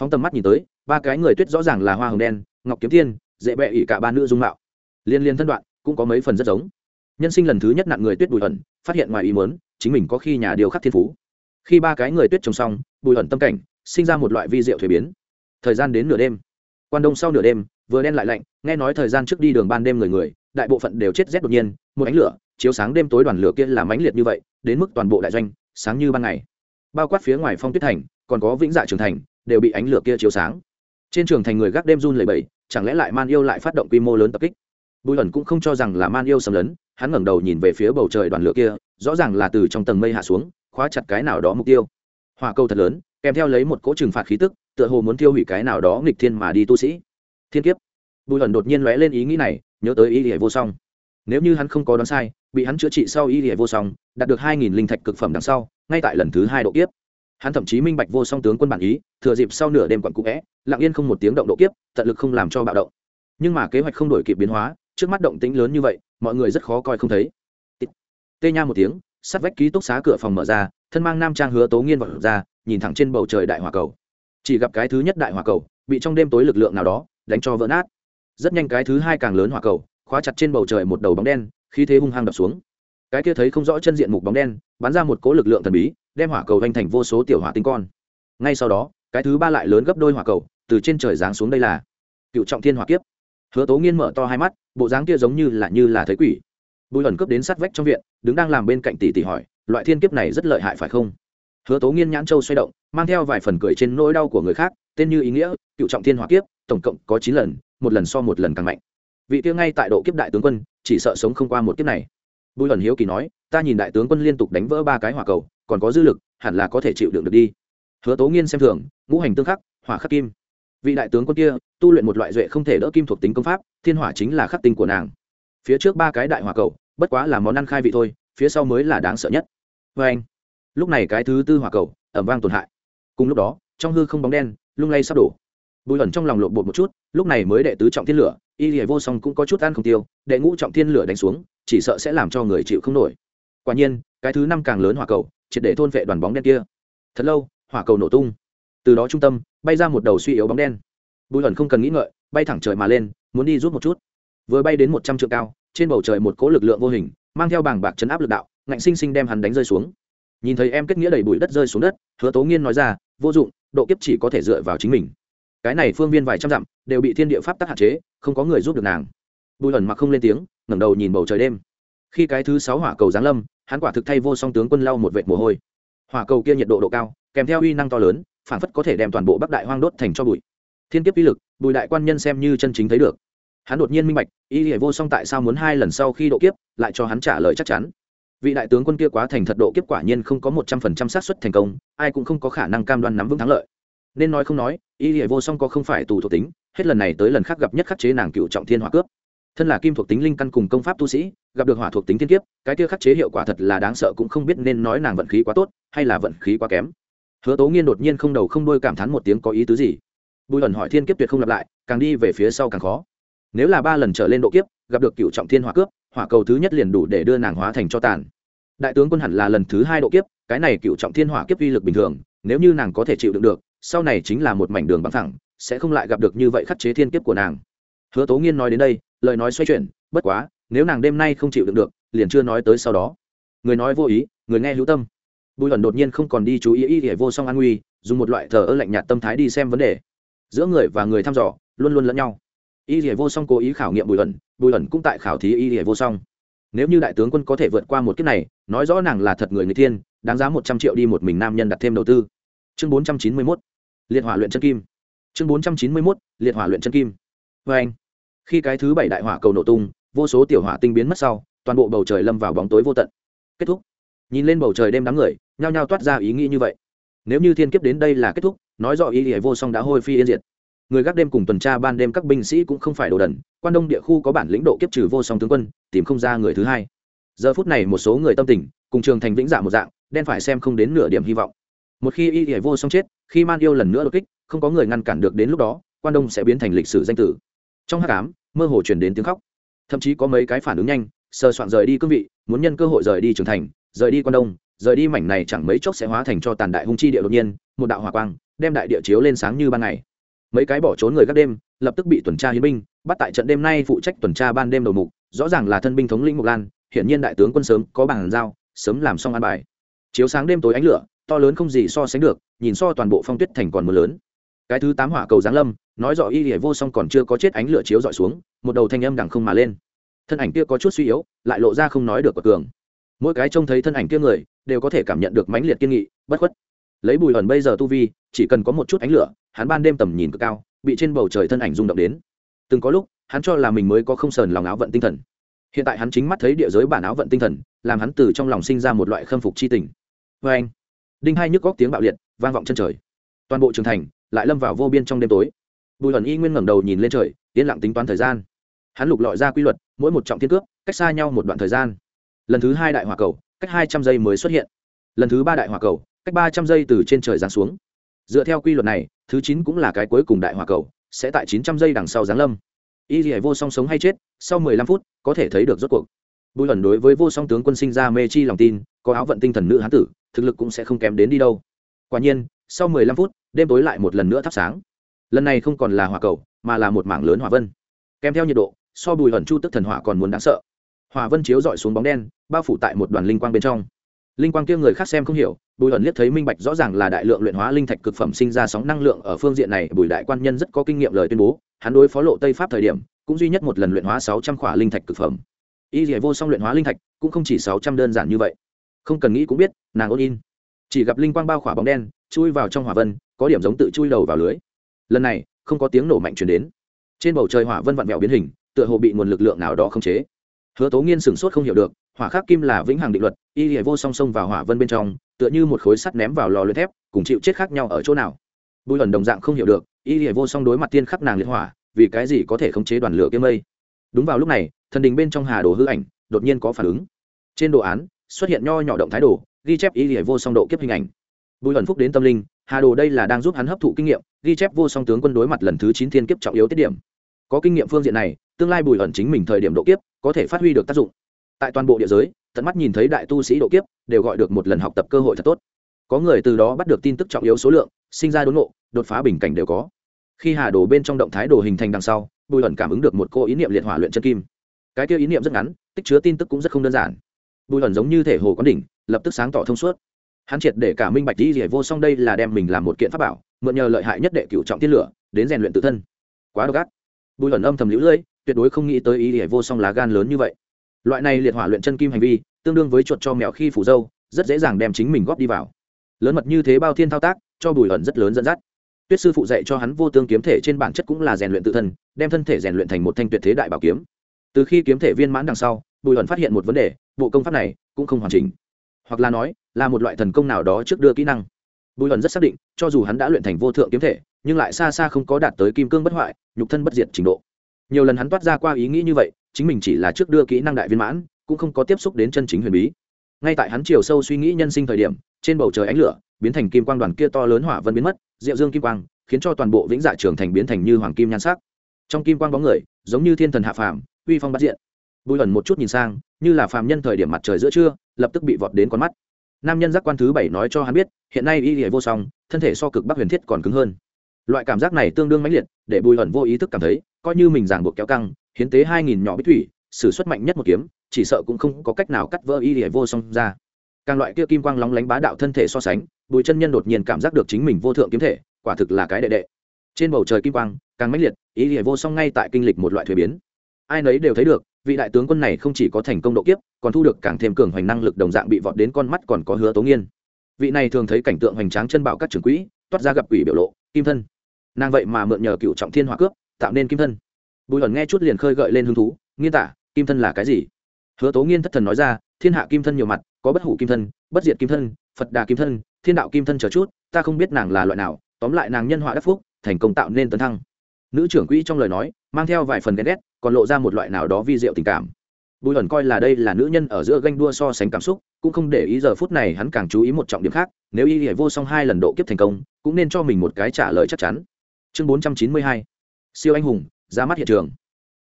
Phóng tầm mắt nhìn tới, ba cái người tuyết rõ ràng là hoa hồng đen, ngọc kiếm thiên dễ bẹ ỉ cả ba nữ dung mạo. Liên liên thân đoạn, cũng có mấy phần rất giống nhân sinh lần thứ nhất nặng người tuyết bùi ẩn, phát hiện ngoài ý muốn, chính mình có khi nhà điều khắc thiên phú. Khi ba cái người tuyết trồng xong, bùi ẩn tâm cảnh, sinh ra một loại vi rượu thuế biến. Thời gian đến nửa đêm. Quan đông sau nửa đêm, vừa đen lại lạnh, nghe nói thời gian trước đi đường ban đêm người người, đại bộ phận đều chết rét đột nhiên, một ánh lửa, chiếu sáng đêm tối đoàn lửa kia làm ánh liệt như vậy, đến mức toàn bộ đại doanh, sáng như ban ngày. Bao quát phía ngoài phong tuyết thành, còn có vĩnh dạ trường thành, đều bị ánh lửa kia chiếu sáng. Trên trường thành người gác đêm run lầy bẫy chẳng lẽ lại man yêu lại phát động quy mô lớn tập kích? Bùi ẩn cũng không cho rằng là man yêu xâm lấn, hắn ngẩng đầu nhìn về phía bầu trời đoàn lửa kia, rõ ràng là từ trong tầng mây hạ xuống, khóa chặt cái nào đó mục tiêu. Hỏa câu thật lớn, kèm theo lấy một cỗ trừng phạt khí tức, tựa hồ muốn tiêu hủy cái nào đó nghịch thiên mà đi tu sĩ. Thiên kiếp. Bùi ẩn đột nhiên lóe lên ý nghĩ này, nhớ tới ý nghĩa vô song. Nếu như hắn không có đoán sai, bị hắn chữa trị sau ý nghĩa vô song, đạt được hai nghìn linh thạch cực phẩm đằng sau, ngay tại lần thứ hai độ kiếp. Hắn thậm chí minh bạch vô song tướng quân bản ý, thừa dịp sau nửa đêm quặn cũ vẽ, lặng yên không một tiếng động độ kiếp, tận lực không làm cho bạo động. Nhưng mà kế hoạch không đổi kịp biến hóa trước mắt động tĩnh lớn như vậy, mọi người rất khó coi không thấy. Tê nha một tiếng, sắt vách ký túc xá cửa phòng mở ra, thân mang nam trang hứa tố nghiên vào ra, nhìn thẳng trên bầu trời đại hỏa cầu. Chỉ gặp cái thứ nhất đại hỏa cầu, bị trong đêm tối lực lượng nào đó đánh cho vỡ nát. Rất nhanh cái thứ hai càng lớn hỏa cầu, khóa chặt trên bầu trời một đầu bóng đen khi thế hung hăng đập xuống. Cái kia thấy không rõ chân diện mục bóng đen, bắn ra một cố lực lượng thần bí, đem hỏa cầu vanh thành vô số tiểu hỏa tinh con. Ngay sau đó, cái thứ ba lại lớn gấp đôi hỏa cầu, từ trên trời giáng xuống đây là cựu trọng thiên hỏa kiếp hứa tố nghiên mở to hai mắt, bộ dáng kia giống như là như là thấy quỷ. Bùi ẩn cướp đến sát vách trong viện, đứng đang làm bên cạnh tỷ tỷ hỏi, loại thiên kiếp này rất lợi hại phải không? Hứa tố nghiên nhãn châu xoay động, mang theo vài phần cười trên nỗi đau của người khác, tên như ý nghĩa, cựu trọng thiên hỏa kiếp, tổng cộng có chín lần, một lần so một lần càng mạnh. Vị kia ngay tại độ kiếp đại tướng quân, chỉ sợ sống không qua một kiếp này. Bùi ẩn hiếu kỳ nói, ta nhìn đại tướng quân liên tục đánh vỡ ba cái hỏa cầu, còn có dư lực, hẳn là có thể chịu đựng được đi. Hứa tố nghiên xem thường, ngũ hành tương khắc, hỏa khắc kim vị đại tướng quân kia, tu luyện một loại duệ không thể đỡ kim thuộc tính công pháp, thiên hỏa chính là khắc tinh của nàng. Phía trước ba cái đại hỏa cầu, bất quá là món ăn khai vị thôi, phía sau mới là đáng sợ nhất. Vê anh, lúc này cái thứ tư hỏa cầu, ẩm vang tổn hại. Cùng lúc đó, trong hư không bóng đen, lung lay sắp đổ. Bùi ẩn trong lòng lộn bột một chút, lúc này mới đệ tứ trọng thiên lửa, y lìa vô song cũng có chút ăn không tiêu, đệ ngũ trọng thiên lửa đánh xuống, chỉ sợ sẽ làm cho người chịu không nổi. Quả nhiên, cái thứ năm càng lớn hỏa cầu, triệt để thôn vệ đoàn bóng đen kia. Thật lâu, hỏa cầu nổ tung từ đó trung tâm bay ra một đầu suy yếu bóng đen. Bùi ẩn không cần nghĩ ngợi, bay thẳng trời mà lên, muốn đi rút một chút. Vừa bay đến một trăm triệu cao, trên bầu trời một cỗ lực lượng vô hình, mang theo bảng bạc chấn áp lực đạo, ngạnh sinh sinh đem hắn đánh rơi xuống. Nhìn thấy em kết nghĩa đầy bụi đất rơi xuống đất, hứa tố nghiên nói ra, vô dụng, độ kiếp chỉ có thể dựa vào chính mình. Cái này phương viên vài trăm dặm, đều bị thiên địa pháp tắc hạn chế, không có người giúp được nàng. Bùi ẩn mặc không lên tiếng, ngẩng đầu nhìn bầu trời đêm. Khi cái thứ sáu hỏa cầu giáng lâm, hắn quả thực thay vô song tướng quân lau một vệt mồ hôi. Hỏa cầu kia nhiệt độ độ cao, kèm theo uy năng to lớn phản phất có thể đem toàn bộ bắc đại hoang đốt thành cho bụi. Thiên kiếp uy lực, bùi đại quan nhân xem như chân chính thấy được. Hắn đột nhiên minh bạch, y hệ vô song tại sao muốn hai lần sau khi độ kiếp, lại cho hắn trả lời chắc chắn. Vị đại tướng quân kia quá thành thật độ kiếp quả nhiên không có một trăm phần trăm xác suất thành công, ai cũng không có khả năng cam đoan nắm vững thắng lợi. Nên nói không nói, y hệ vô song có không phải tù thuộc tính, hết lần này tới lần khác gặp nhất khắc chế nàng cựu trọng thiên hỏa cướp. Thân là kim thuộc tính linh căn cùng công pháp tu sĩ, gặp được hỏa thuộc tính thiên kiếp, cái kia khắc chế hiệu quả thật là đáng sợ cũng không biết nên nói nàng vận khí quá tốt, hay là vận khí quá kém hứa tố nghiên đột nhiên không đầu không đôi cảm thán một tiếng có ý tứ gì. Bùi ẩn hỏi thiên kiếp tuyệt không lặp lại, càng đi về phía sau càng khó. Nếu là ba lần trở lên độ kiếp, gặp được cựu trọng thiên hỏa cướp, hỏa cầu thứ nhất liền đủ để đưa nàng hóa thành cho tàn. Đại tướng quân hẳn là lần thứ hai độ kiếp, cái này cựu trọng thiên hỏa kiếp uy lực bình thường, nếu như nàng có thể chịu đựng được, sau này chính là một mảnh đường bằng thẳng sẽ không lại gặp được như vậy khắc chế thiên kiếp của nàng. Hứa tố nghiên nói đến đây, lời nói xoay chuyển, bất quá, nếu nàng đêm nay không chịu đựng được, liền chưa nói tới sau đó. Người nói vô ý, người nghe hữu tâm bùi ẩn đột nhiên không còn đi chú ý ý để vô song an nguy, dùng một loại thờ ơ lạnh nhạt tâm thái đi xem vấn đề. Giữa người và người thăm dò, luôn luôn lẫn nhau. Y hệ vô song cố ý khảo nghiệm bùi ẩn bùi ẩn cũng tại khảo thí y hệ vô song. Nếu như đại tướng quân có thể vượt qua một kiếp này, nói rõ nàng là thật người người thiên, đáng giá một trăm triệu đi một mình nam nhân đặt thêm đầu tư. Chương bốn trăm chín mươi mốt, liệt hỏa luyện chân kim. Chương bốn trăm chín mươi mốt, liệt hỏa luyện chân kim. Vê anh, khi cái thứ bảy đại hỏa cầu nổ tung, vô số tiểu hỏa tinh biến mất sau, toàn bộ bầu trời lâm vào bóng tối vô tận. Kết thúc nhìn lên bầu trời đêm đám người, nhao nhao toát ra ý nghĩ như vậy. Nếu như thiên kiếp đến đây là kết thúc, nói rõ ý nghĩa vô song đã hôi phi yên diệt. Người gác đêm cùng tuần tra ban đêm các binh sĩ cũng không phải đồ đần, quan đông địa khu có bản lĩnh độ kiếp trừ vô song tướng quân, tìm không ra người thứ hai. Giờ phút này một số người tâm tình, cùng trường thành vĩnh dạ một dạng, đen phải xem không đến nửa điểm hy vọng. Một khi y hệ vô song chết, khi man yêu lần nữa đột kích, không có người ngăn cản được đến lúc đó, quan đông sẽ biến thành lịch sử danh tử. Trong hát cám mơ hồ chuyển đến tiếng khóc. Thậm chí có mấy cái phản ứng nhanh, sờ soạn rời đi cương vị, muốn nhân cơ hội rời đi trưởng thành rời đi quan đông, rời đi mảnh này chẳng mấy chốc sẽ hóa thành cho tàn đại hung chi địa đột nhiên, một đạo hỏa quang, đem đại địa chiếu lên sáng như ban ngày. Mấy cái bỏ trốn người các đêm, lập tức bị tuần tra hiến binh, bắt tại trận đêm nay phụ trách tuần tra ban đêm đầu mục, rõ ràng là thân binh thống lĩnh mục lan, hiển nhiên đại tướng quân sớm có bàn giao, sớm làm xong an bài. Chiếu sáng đêm tối ánh lửa, to lớn không gì so sánh được, nhìn so toàn bộ phong tuyết thành còn mưa lớn. Cái thứ tám hỏa cầu giáng lâm, nói rõ y hệ vô song còn chưa có chết ánh lửa chiếu dọi xuống, một đầu thanh âm đằng không mà lên. Thân ảnh kia có chút suy yếu, lại lộ ra không nói được của cường mỗi cái trông thấy thân ảnh kia người đều có thể cảm nhận được mãnh liệt kiên nghị, bất khuất. Lấy bùi ẩn bây giờ tu vi, chỉ cần có một chút ánh lửa, hắn ban đêm tầm nhìn cực cao, bị trên bầu trời thân ảnh rung động đến. Từng có lúc, hắn cho là mình mới có không sờn lòng áo vận tinh thần. Hiện tại hắn chính mắt thấy địa giới bản áo vận tinh thần, làm hắn từ trong lòng sinh ra một loại khâm phục c h i tình. Vê anh, đinh hai nhức góc tiếng bạo liệt, vang vọng chân trời. Toàn bộ trường thành lại lâm vào vô biên trong đêm tối. Bùi ẩn y nguyên ngẩng đầu nhìn lên trời, yên lặng tính toán thời gian. Hắn lục lọi ra quy luật, mỗi một trọng thiên cước, cách xa nhau một đoạn thời gian lần thứ hai đại hòa cầu, cách hai trăm giây mới xuất hiện. Lần thứ ba đại hòa cầu, cách ba trăm giây từ trên trời giáng xuống. Dựa theo quy luật này, thứ chín cũng là cái cuối cùng đại hòa cầu, sẽ tại chín trăm giây đằng sau giáng lâm. Y dì vô song sống hay chết, sau mười lăm phút, có thể thấy được rốt cuộc. Bùi lần đối với vô song tướng quân sinh ra mê chi lòng tin, có áo vận tinh thần nữ hán tử, thực lực cũng sẽ không kém đến đi đâu. Quả nhiên, sau mười lăm phút, đêm tối lại một lần nữa thắp sáng. Lần này không còn là hỏa cầu, mà là một mảng lớn hỏa vân. Kèm theo nhiệt độ, so bùi ẩn chu tức thần hỏa còn muốn đáng sợ. Hòa vân chiếu dọi xuống bóng đen, bao phủ tại một đoàn linh quang bên trong. Linh quang kia người khác xem không hiểu, bùi ẩn liếc thấy minh bạch rõ ràng là đại lượng luyện hóa linh thạch cực phẩm sinh ra sóng năng lượng ở phương diện này, bùi đại quan nhân rất có kinh nghiệm lời tuyên bố, hắn đối phó lộ tây pháp thời điểm, cũng duy nhất một lần luyện hóa sáu trăm khỏa linh thạch cực phẩm. Y dạy vô song luyện hóa linh thạch, cũng không chỉ sáu trăm đơn giản như vậy. Không cần nghĩ cũng biết, nàng ôn in. Chỉ gặp linh quang bao khỏa bóng đen, chui vào trong hỏa vân, có điểm giống tự chui đầu vào lưới. Lần này, không có tiếng nổ mạnh chuyển đến. Trên bầu trời hỏa vân vặn vẹo biến hình, tựa hồ bị nguồn lực lượng nào đó khống chế hứa tố nghiên sửng sốt không hiểu được, hỏa khắc kim là vĩnh hằng định luật, y hệ vô song song vào hỏa vân bên trong, tựa như một khối sắt ném vào lò luyện thép, cùng chịu chết khác nhau ở chỗ nào. Bùi ẩn đồng dạng không hiểu được, y hệ vô song đối mặt tiên khắc nàng liệt hỏa, vì cái gì có thể khống chế đoàn lửa kia mây? Đúng vào lúc này, thần đình bên trong hà đồ hư ảnh, đột nhiên có phản ứng. Trên đồ án, xuất hiện nho nhỏ động thái đồ, ghi chép y hệ vô song độ kiếp hình ảnh. Bùi ẩn phúc đến tâm linh, hà đồ đây là đang giúp hắn hấp thụ kinh nghiệm, ghi chép vô song tướng quân đối mặt lần thứ chín thiên kiếp trọng yếu tiết điểm. Có kinh nghiệm phương diện này tương lai bùi ẩn chính mình thời điểm độ kiếp, có thể phát huy được tác dụng. Tại toàn bộ địa giới, tận mắt nhìn thấy đại tu sĩ độ kiếp, đều gọi được một lần học tập cơ hội thật tốt. Có người từ đó bắt được tin tức trọng yếu số lượng, sinh ra đốn ngộ, đột phá bình cảnh đều có. Khi hà đồ bên trong động thái đồ hình thành đằng sau, bùi ẩn cảm ứng được một cô ý niệm liệt hỏa luyện chân kim. Cái kia ý niệm rất ngắn, tích chứa tin tức cũng rất không đơn giản. Bùi ẩn giống như thể hồ quán đỉnh, lập tức sáng tỏ thông suốt. Hắn triệt để cả minh bạch đi rỉa vô song đây là đem mình làm một kiện pháp bảo, mượn nhờ lợi hại nhất đệ cựu trọng tiên lửa, đến rèn luyện tự thân. Quá độc ác. Bùi ẩn âm thầm lũ lưỡi tuyệt đối không nghĩ tới ý ỉa vô song lá gan lớn như vậy. Loại này liệt hỏa luyện chân kim hành vi, tương đương với chuột cho mèo khi phủ dâu, rất dễ dàng đem chính mình góp đi vào. Lớn mật như thế bao thiên thao tác, cho bùi ẩn rất lớn dẫn dắt. Tuyết sư phụ dạy cho hắn vô tương kiếm thể trên bản chất cũng là rèn luyện tự thân, đem thân thể rèn luyện thành một thanh tuyệt thế đại bảo kiếm. Từ khi kiếm thể viên mãn đằng sau, bùi ẩn phát hiện một vấn đề, bộ công pháp này cũng không hoàn chỉnh. Hoặc là nói, là một loại thần công nào đó trước đưa kỹ năng. Bùi ẩn rất xác định, cho dù hắn đã luyện thành vô thượng kiếm thể, nhưng lại xa xa không có đạt tới kim cương bất hoại, nhục thân bất diệt trình độ nhiều lần hắn toát ra qua ý nghĩ như vậy, chính mình chỉ là trước đưa kỹ năng đại viên mãn, cũng không có tiếp xúc đến chân chính huyền bí. Ngay tại hắn chiều sâu suy nghĩ nhân sinh thời điểm, trên bầu trời ánh lửa, biến thành kim quang đoàn kia to lớn hỏa vân biến mất, diệu dương kim quang, khiến cho toàn bộ vĩnh dạ trường thành biến thành như hoàng kim nhan sắc. Trong kim quang bóng người, giống như thiên thần hạ phàm, uy phong bắt diện. Bùi ẩn một chút nhìn sang, như là phàm nhân thời điểm mặt trời giữa trưa, lập tức bị vọt đến con mắt. Nam nhân giác quan thứ bảy nói cho hắn biết, hiện nay y hệ vô song, thân thể so cực bắc huyền thiết còn cứng hơn loại cảm giác này tương đương mãnh liệt, để bùi ẩn vô ý thức cảm thấy, coi như mình ràng buộc kéo căng, hiến tế hai nghìn nhỏ bích thủy s ử suất mạnh nhất một kiếm, chỉ sợ cũng không có cách nào cắt vỡ y hệ vô song ra. Càng loại kia kim quang lóng lánh bá đạo thân thể so sánh, bùi chân nhân đột nhiên cảm giác được chính mình vô thượng kiếm thể, quả thực là cái đệ đệ. Trên bầu trời kim quang, càng mãnh liệt ý hệ vô song ngay tại kinh lịch một loại thuế biến. Ai nấy đều thấy được, vị đại tướng quân này không chỉ có thành công độ kiếp, còn thu được càng thêm cường hoành năng lực đồng dạng bị vọt đến con mắt còn có hứa tố nghiên. Vị này thường thấy cảnh tượng hoành tráng chân bảo các trưởng quỹ toát ra gặp quỷ biểu lộ, kim thân. Nàng vậy mà mượn nhờ cựu trọng thiên hỏa cướp tạo nên kim thân. Bùi ẩn nghe chút liền khơi gợi lên hứng thú, nghiên tả, kim thân là cái gì? Hứa tố nghiên thất thần nói ra, thiên hạ kim thân nhiều mặt, có bất hủ kim thân, bất diệt kim thân, phật đà kim thân, thiên đạo kim thân chờ chút, ta không biết nàng là loại nào, tóm lại nàng nhân họa đắc phúc, thành công tạo nên tấn thăng. Nữ trưởng quỹ trong lời nói, mang theo vài phần ghen ghét, còn lộ ra một loại nào đó vi diệu tình cảm. Bùi ẩn coi là đây là nữ nhân ở giữa ganh đua so sánh cảm xúc, cũng không để ý giờ phút này hắn càng chú ý một trọng điểm khác nếu y hệ vô song hai lần độ kiếp thành công, cũng nên cho mình một cái trả lời chắc chắn. Chương bốn trăm chín mươi hai, siêu anh hùng, ra mắt hiện trường.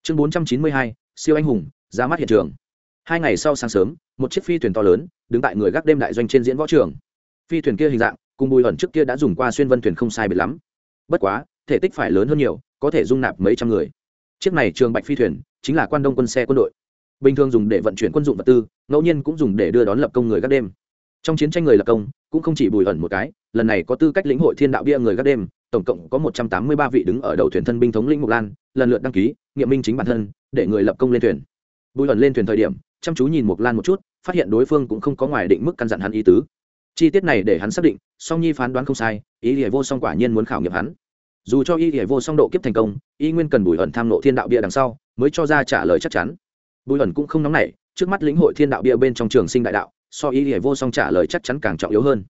Chương bốn trăm chín mươi hai, siêu anh hùng, ra mắt hiện trường. Hai ngày sau sáng sớm, một chiếc phi thuyền to lớn, đứng tại người gác đêm đại doanh trên diễn võ trường. Phi thuyền kia hình dạng, cùng bùi ẩn trước kia đã dùng qua xuyên vân thuyền không sai biệt lắm. Bất quá, thể tích phải lớn hơn nhiều, có thể dung nạp mấy trăm người. Chiếc này trường bạch phi thuyền, chính là quan đông quân xe quân đội. Bình thường dùng để vận chuyển quân dụng vật tư, ngẫu nhiên cũng dùng để đưa đón lập công người gác đêm trong chiến tranh người lập công cũng không chỉ bùi ẩn một cái, lần này có tư cách lĩnh hội thiên đạo bia người gác đêm, tổng cộng có một trăm tám mươi ba vị đứng ở đầu thuyền thân binh thống lĩnh mục lan, lần lượt đăng ký, nghiệm minh chính bản thân, để người lập công lên thuyền. Bùi ẩn lên thuyền thời điểm, chăm chú nhìn mục lan một chút, phát hiện đối phương cũng không có ngoài định mức căn dặn hắn ý tứ. Chi tiết này để hắn xác định, song nhi phán đoán không sai, ý nghĩa vô song quả nhiên muốn khảo nghiệm hắn. Dù cho ý nghĩa vô song độ kiếp thành công, y nguyên cần bùi ẩn tham nộ thiên đạo bia đằng sau, mới cho ra trả lời chắc chắn. Bùi ẩn cũng không nóng nảy, trước mắt lĩnh hội thiên đạo bia bên trong trường sinh đại đạo so ý nghĩa vô song trả lời chắc chắn càng trọng yếu hơn.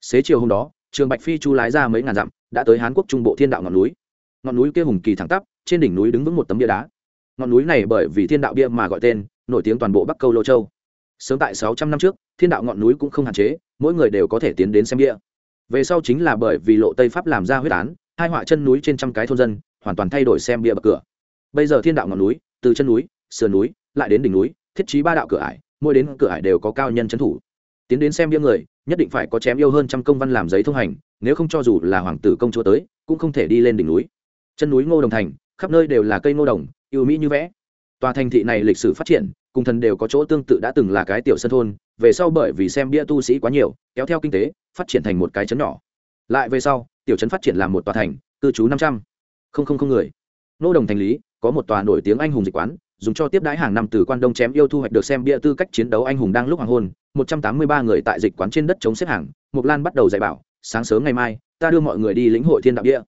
Xế chiều hôm đó, trường bạch phi chu lái ra mấy ngàn dặm, đã tới hán quốc trung bộ thiên đạo ngọn núi. Ngọn núi kia hùng kỳ thẳng tắp, trên đỉnh núi đứng vững một tấm bia đá. Ngọn núi này bởi vì thiên đạo bia mà gọi tên, nổi tiếng toàn bộ bắc câu lô châu. Sớm tại sáu trăm năm trước, thiên đạo ngọn núi cũng không hạn chế, mỗi người đều có thể tiến đến xem bia. Về sau chính là bởi vì lộ tây pháp làm ra huyết án, hai họa chân núi trên trăm cái thôn dân hoàn toàn thay đổi xem bia bậc cửa. Bây giờ thiên đạo ngọn núi, từ chân núi, sườn núi, lại đến đỉnh núi, thiết trí ba đạo cửa ải mỗi đến cửa ải đều có cao nhân trấn thủ. Tiến đến xem bia người, nhất định phải có chém yêu hơn trăm công văn làm giấy thông hành, nếu không cho dù là hoàng tử công chúa tới, cũng không thể đi lên đỉnh núi. Chân núi ngô đồng thành, khắp nơi đều là cây ngô đồng, yêu mỹ như vẽ. Tòa thành thị này lịch sử phát triển, cùng thần đều có chỗ tương tự đã từng là cái tiểu sân thôn, về sau bởi vì xem bia tu sĩ quá nhiều, kéo theo kinh tế, phát triển thành một cái chấn nhỏ. Lại về sau, tiểu trấn phát triển làm một tòa thành, cư trú năm trăm linh người. Nô đồng thành lý, có một tòa nổi tiếng anh hùng dịch quán dùng cho tiếp đãi hàng năm từ quan đông chém yêu thu hoạch được xem bia tư cách chiến đấu anh hùng đang lúc hoàng hôn, một trăm tám mươi ba người tại dịch quán trên đất chống xếp hàng mục lan bắt đầu dạy bảo, sáng sớm ngày mai, ta đưa mọi người đi lĩnh hội thiên đạo bia.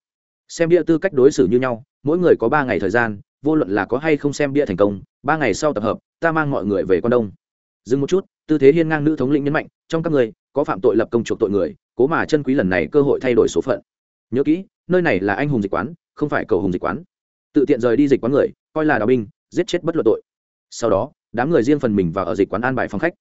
Xem bia tư cách đối xử như nhau, mỗi người có ba ngày thời gian, vô luận là có hay không xem bia thành công, ba ngày sau tập hợp, ta mang mọi người về quan đông. Dừng một chút, tư thế hiên ngang nữ thống lĩnh nhấn mạnh, trong các người, có phạm tội lập công chuộc tội người, cố mà chân quý lần này cơ hội thay đổi số phận. Nhớ kỹ, nơi này là anh hùng dịch quán, không phải cầu hùng dịch quán. Tự tiện rời đi dịch quán người, coi là đào binh giết chết bất luận tội. Sau đó, đám người riêng phần mình vào ở dịch quán an bài phòng khách.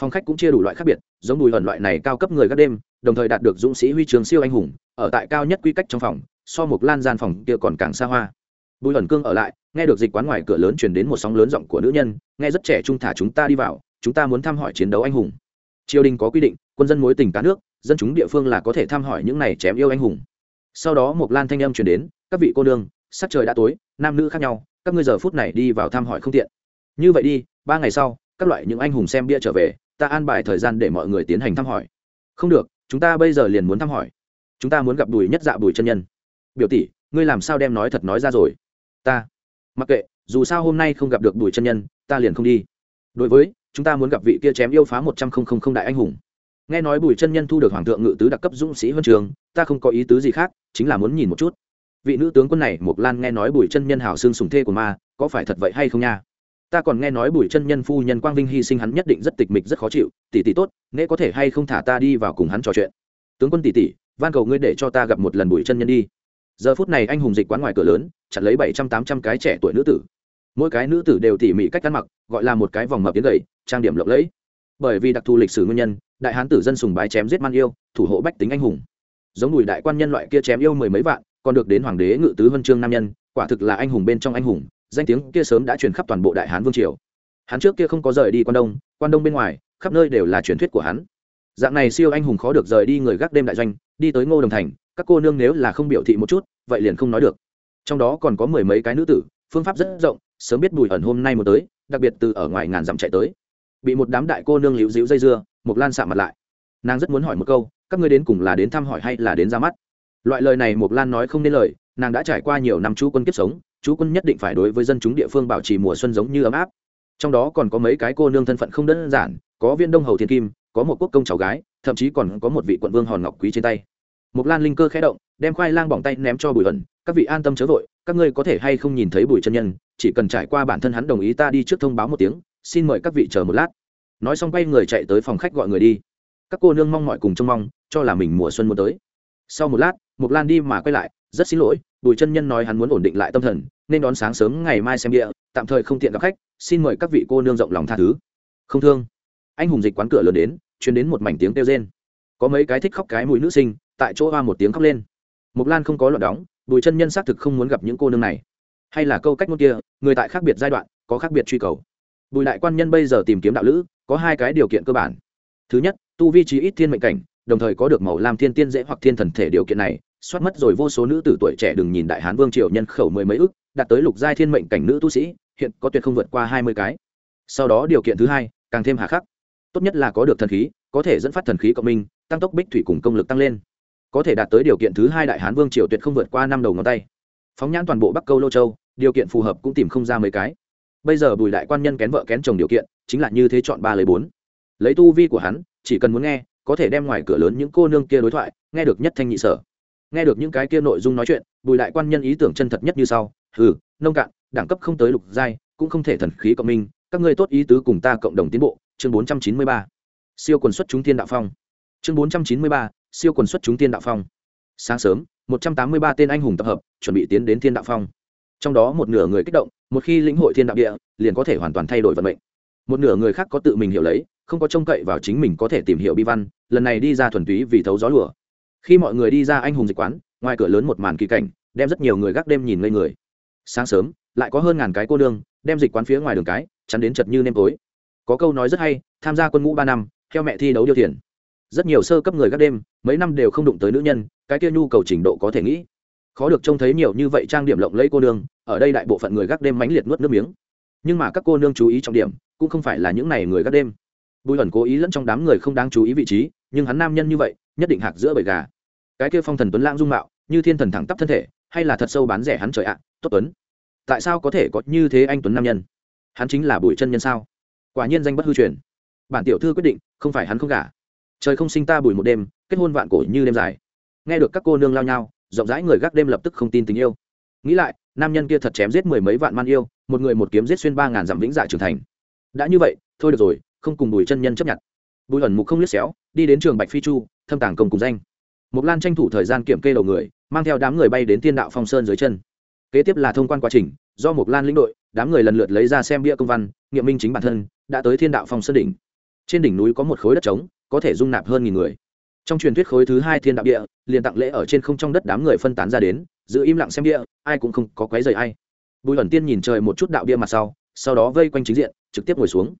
Phòng khách cũng chia đủ loại khác biệt, giống đùi ẩn loại này cao cấp người các đêm, đồng thời đạt được dũng sĩ huy trường siêu anh hùng, ở tại cao nhất quy cách trong phòng, so một lan gian phòng kia còn càng xa hoa. Bùi ẩn cương ở lại, nghe được dịch quán ngoài cửa lớn chuyển đến một sóng lớn giọng của nữ nhân, nghe rất trẻ trung thả chúng ta đi vào, chúng ta muốn thăm hỏi chiến đấu anh hùng. Triều đình có quy định, quân dân mối tình cá nước, dân chúng địa phương là có thể thăm hỏi những này chém yêu anh hùng. Sau đó một lan thanh âm chuyển đến, các vị cô nương, sắc trời đã tối, nam nữ khác nhau các ngươi giờ phút này đi vào thăm hỏi không tiện. Như vậy đi, ba ngày sau, các loại những anh hùng xem bia trở về, ta an bài thời gian để mọi người tiến hành thăm hỏi. Không được, chúng ta bây giờ liền muốn thăm hỏi. Chúng ta muốn gặp bùi nhất dạ bùi chân nhân. Biểu tỷ, ngươi làm sao đem nói thật nói ra rồi? Ta. Mặc kệ, dù sao hôm nay không gặp được bùi chân nhân, ta liền không đi. Đối với, chúng ta muốn gặp vị kia chém yêu phá một trăm không không đại anh hùng. Nghe nói bùi chân nhân thu được hoàng thượng ngự tứ đặc cấp dũng sĩ huân trường, ta không có ý tứ gì khác, chính là muốn nhìn một chút vị nữ tướng quân này mộc lan nghe nói bùi chân nhân hảo xương sùng thê của ma, có phải thật vậy hay không nha? Ta còn nghe nói bùi chân nhân phu nhân quang vinh hy sinh hắn nhất định rất tịch mịch, rất khó chịu. Tỷ tỷ tốt nghe có thể hay không thả ta đi vào cùng hắn trò chuyện? Tướng quân tỷ tỷ, van cầu ngươi để cho ta gặp một lần bùi chân nhân đi. Giờ phút này anh hùng dịch quán ngoài cửa lớn chặt lấy bảy trăm tám trăm cái trẻ tuổi nữ tử. Mỗi cái nữ tử đều tỉ mỉ cách ăn mặc, gọi là một cái vòng mập tiến gầy, trang điểm lộng lẫy. Bởi vì đặc thù lịch sử nguyên nhân, đại hán tử dân sùng bái chém giết man yêu, thủ hộ bách tính anh hùng. Giống đùi đại quan nhân loại kia chém yêu mười mấy vạn còn được đến hoàng đế ngự tứ vân trương nam nhân, quả thực là anh hùng bên trong anh hùng, danh tiếng kia sớm đã truyền khắp toàn bộ đại hán vương triều. Hắn trước kia không có rời đi quan đông quan đông bên ngoài, khắp nơi đều là truyền thuyết của hắn. Dạng này siêu anh hùng khó được rời đi người gác đêm đại doanh, đi tới ngô đồng thành, các cô nương nếu là không biểu thị một chút, vậy liền không nói được. Trong đó còn có mười mấy cái nữ tử, phương pháp rất rộng, sớm biết bùi ẩn hôm nay một tới, đặc biệt từ ở ngoài ngàn dặm chạy tới. Bị một đám đại cô nương liễu dịu dây dưa mục lan xạ mặt lại. Nàng rất muốn hỏi một câu, các ngươi đến cùng là đến thăm hỏi hay là đến ra mắt? Loại lời này mục lan nói không nên lời, nàng đã trải qua nhiều năm chú quân kiếp sống, chú quân nhất định phải đối với dân chúng địa phương bảo trì mùa xuân giống như ấm áp. Trong đó còn có mấy cái cô nương thân phận không đơn giản, có viên đông hầu thiên kim, có một quốc công cháu gái, thậm chí còn có một vị quận vương hòn ngọc quý trên tay. Mục lan linh cơ khẽ động, đem khoai lang bỏng tay ném cho bùi ẩn các vị an tâm chớ vội, các ngươi có thể hay không nhìn thấy bùi chân nhân, chỉ cần trải qua bản thân hắn đồng ý ta đi trước thông báo một tiếng, xin mời các vị chờ một lát. Nói xong quay người chạy tới phòng khách gọi người đi. Các cô nương mong mọi cùng trông mong, cho là mình mùa xuân muốn tới. Sau một lát mục lan đi mà quay lại, rất xin lỗi, bùi chân nhân nói hắn muốn ổn định lại tâm thần, nên đón sáng sớm ngày mai xem địa, tạm thời không tiện gặp khách, xin mời các vị cô nương rộng lòng tha thứ. Không thương. Anh hùng dịch quán cửa lớn đến chuyến đến một mảnh tiếng kêu rên. Có mấy cái thích khóc cái mũi nữ sinh, tại chỗ hoa một tiếng khóc lên. Mục lan không có luận đóng, bùi chân nhân xác thực không muốn gặp những cô nương này. Hay là câu cách ngôn kia, người tại khác biệt giai đoạn, có khác biệt truy cầu. Bùi đại quan nhân bây giờ tìm kiếm đạo lữ, có hai cái điều kiện cơ bản. Thứ nhất, tu vi trí ít thiên mệnh cảnh, đồng thời có được màu lam thiên tiên dễ hoặc thiên thần thể điều kiện này soát mất rồi vô số nữ tử tuổi trẻ đừng nhìn đại hán vương triều nhân khẩu mười mấy ước, đạt tới lục giai thiên mệnh cảnh nữ tu sĩ, hiện có tuyệt không vượt qua hai mươi cái. Sau đó điều kiện thứ hai, càng thêm hà khắc. Tốt nhất là có được thần khí, có thể dẫn phát thần khí cộng minh, tăng tốc bích thủy cùng công lực tăng lên. Có thể đạt tới điều kiện thứ hai đại hán vương triều tuyệt không vượt qua năm đầu ngón tay. Phóng nhãn toàn bộ bắc câu lô châu, điều kiện phù hợp cũng tìm không ra mấy cái. Bây giờ bùi đại quan nhân kén vợ kén chồng điều kiện, chính là như thế chọn ba lấy bốn. Lấy tu vi của hắn, chỉ cần muốn nghe, có thể đem ngoài cửa lớn những cô nương kia đối thoại, nghe được nhất thanh nhị sở nghe được những cái kia nội dung nói chuyện, bùi đại quan nhân ý tưởng chân thật nhất như sau. Ừ nông cạn, đẳng cấp không tới lục giai, cũng không thể thần khí cộng minh, các ngươi tốt ý tứ cùng ta cộng đồng tiến bộ. Chương bốn trăm chín mươi ba. Siêu quần xuất chúng tiên đạo phong. Chương bốn trăm chín mươi ba. Siêu quần xuất chúng tiên đạo phong. Sáng sớm, một trăm tám mươi ba tên anh hùng tập hợp, chuẩn bị tiến đến thiên đạo phong. Trong đó một nửa người kích động, một khi lĩnh hội thiên đạo địa, liền có thể hoàn toàn thay đổi vận mệnh. Một nửa người khác có tự mình hiểu lấy, không có trông cậy vào chính mình có thể tìm hiểu bi văn, lần này đi ra thuần túy vì thấu gió lửa khi mọi người đi ra anh hùng dịch quán, ngoài cửa lớn một màn kỳ cảnh, đem rất nhiều người gác đêm nhìn ngây người. Sáng sớm, lại có hơn ngàn cái cô nương, đem dịch quán phía ngoài đường cái, chắn đến chật như nêm tối. Có câu nói rất hay, tham gia quân ngũ ba năm, theo mẹ thi đấu điều thiền rất nhiều sơ cấp người gác đêm, mấy năm đều không đụng tới nữ nhân, cái kia nhu cầu trình độ có thể nghĩ. Khó được trông thấy nhiều như vậy trang điểm lộng lẫy cô nương, ở đây đại bộ phận người gác đêm mãnh liệt nuốt nước miếng. Nhưng mà các cô nương chú ý trọng điểm, cũng không phải là những này người gác đêm. Bùi ẩn cố ý lẫn trong đám người không đáng chú ý vị trí nhưng hắn nam nhân như vậy, nhất định hạc giữa bầy gà. Cái kia phong thần tuấn lãng dung mạo, như thiên thần thẳng tắp thân thể, hay là thật sâu bán rẻ hắn trời ạ, tốt tuấn. Tại sao có thể có như thế anh tuấn nam nhân? Hắn chính là bùi chân nhân sao? Quả nhiên danh bất hư truyền. Bản tiểu thư quyết định, không phải hắn không gả. Trời không sinh ta bùi một đêm, kết hôn vạn cổ như đêm dài. Nghe được các cô nương lao nhau, rộng rãi người gác đêm lập tức không tin tình yêu. Nghĩ lại, nam nhân kia thật chém giết mười mấy vạn man yêu, một người một kiếm giết xuyên ba ngàn dặm vĩnh dạ trưởng thành. Đã như vậy, thôi được rồi, không cùng bùi chân nhân chấp nhận bùi ẩn mục không liếc xéo, đi đến trường bạch phi chu, thâm tàng công cùng danh. Mục lan tranh thủ thời gian kiểm kê đầu người, mang theo đám người bay đến tiên đạo phong sơn dưới chân. Kế tiếp là thông quan quá trình, do mục lan lĩnh đội, đám người lần lượt lấy ra xem bia công văn, nghiệm minh chính bản thân, đã tới thiên đạo phong sơn đỉnh. Trên đỉnh núi có một khối đất trống, có thể dung nạp hơn nghìn người. Trong truyền thuyết khối thứ hai thiên đạo địa, liền tặng lễ ở trên không trong đất đám người phân tán ra đến, giữ im lặng xem địa ai cũng không có quấy rầy ai. Bùi ẩn tiên nhìn trời một chút đạo bia mặt sau sau đó vây quanh chính diện, trực tiếp ngồi xuống.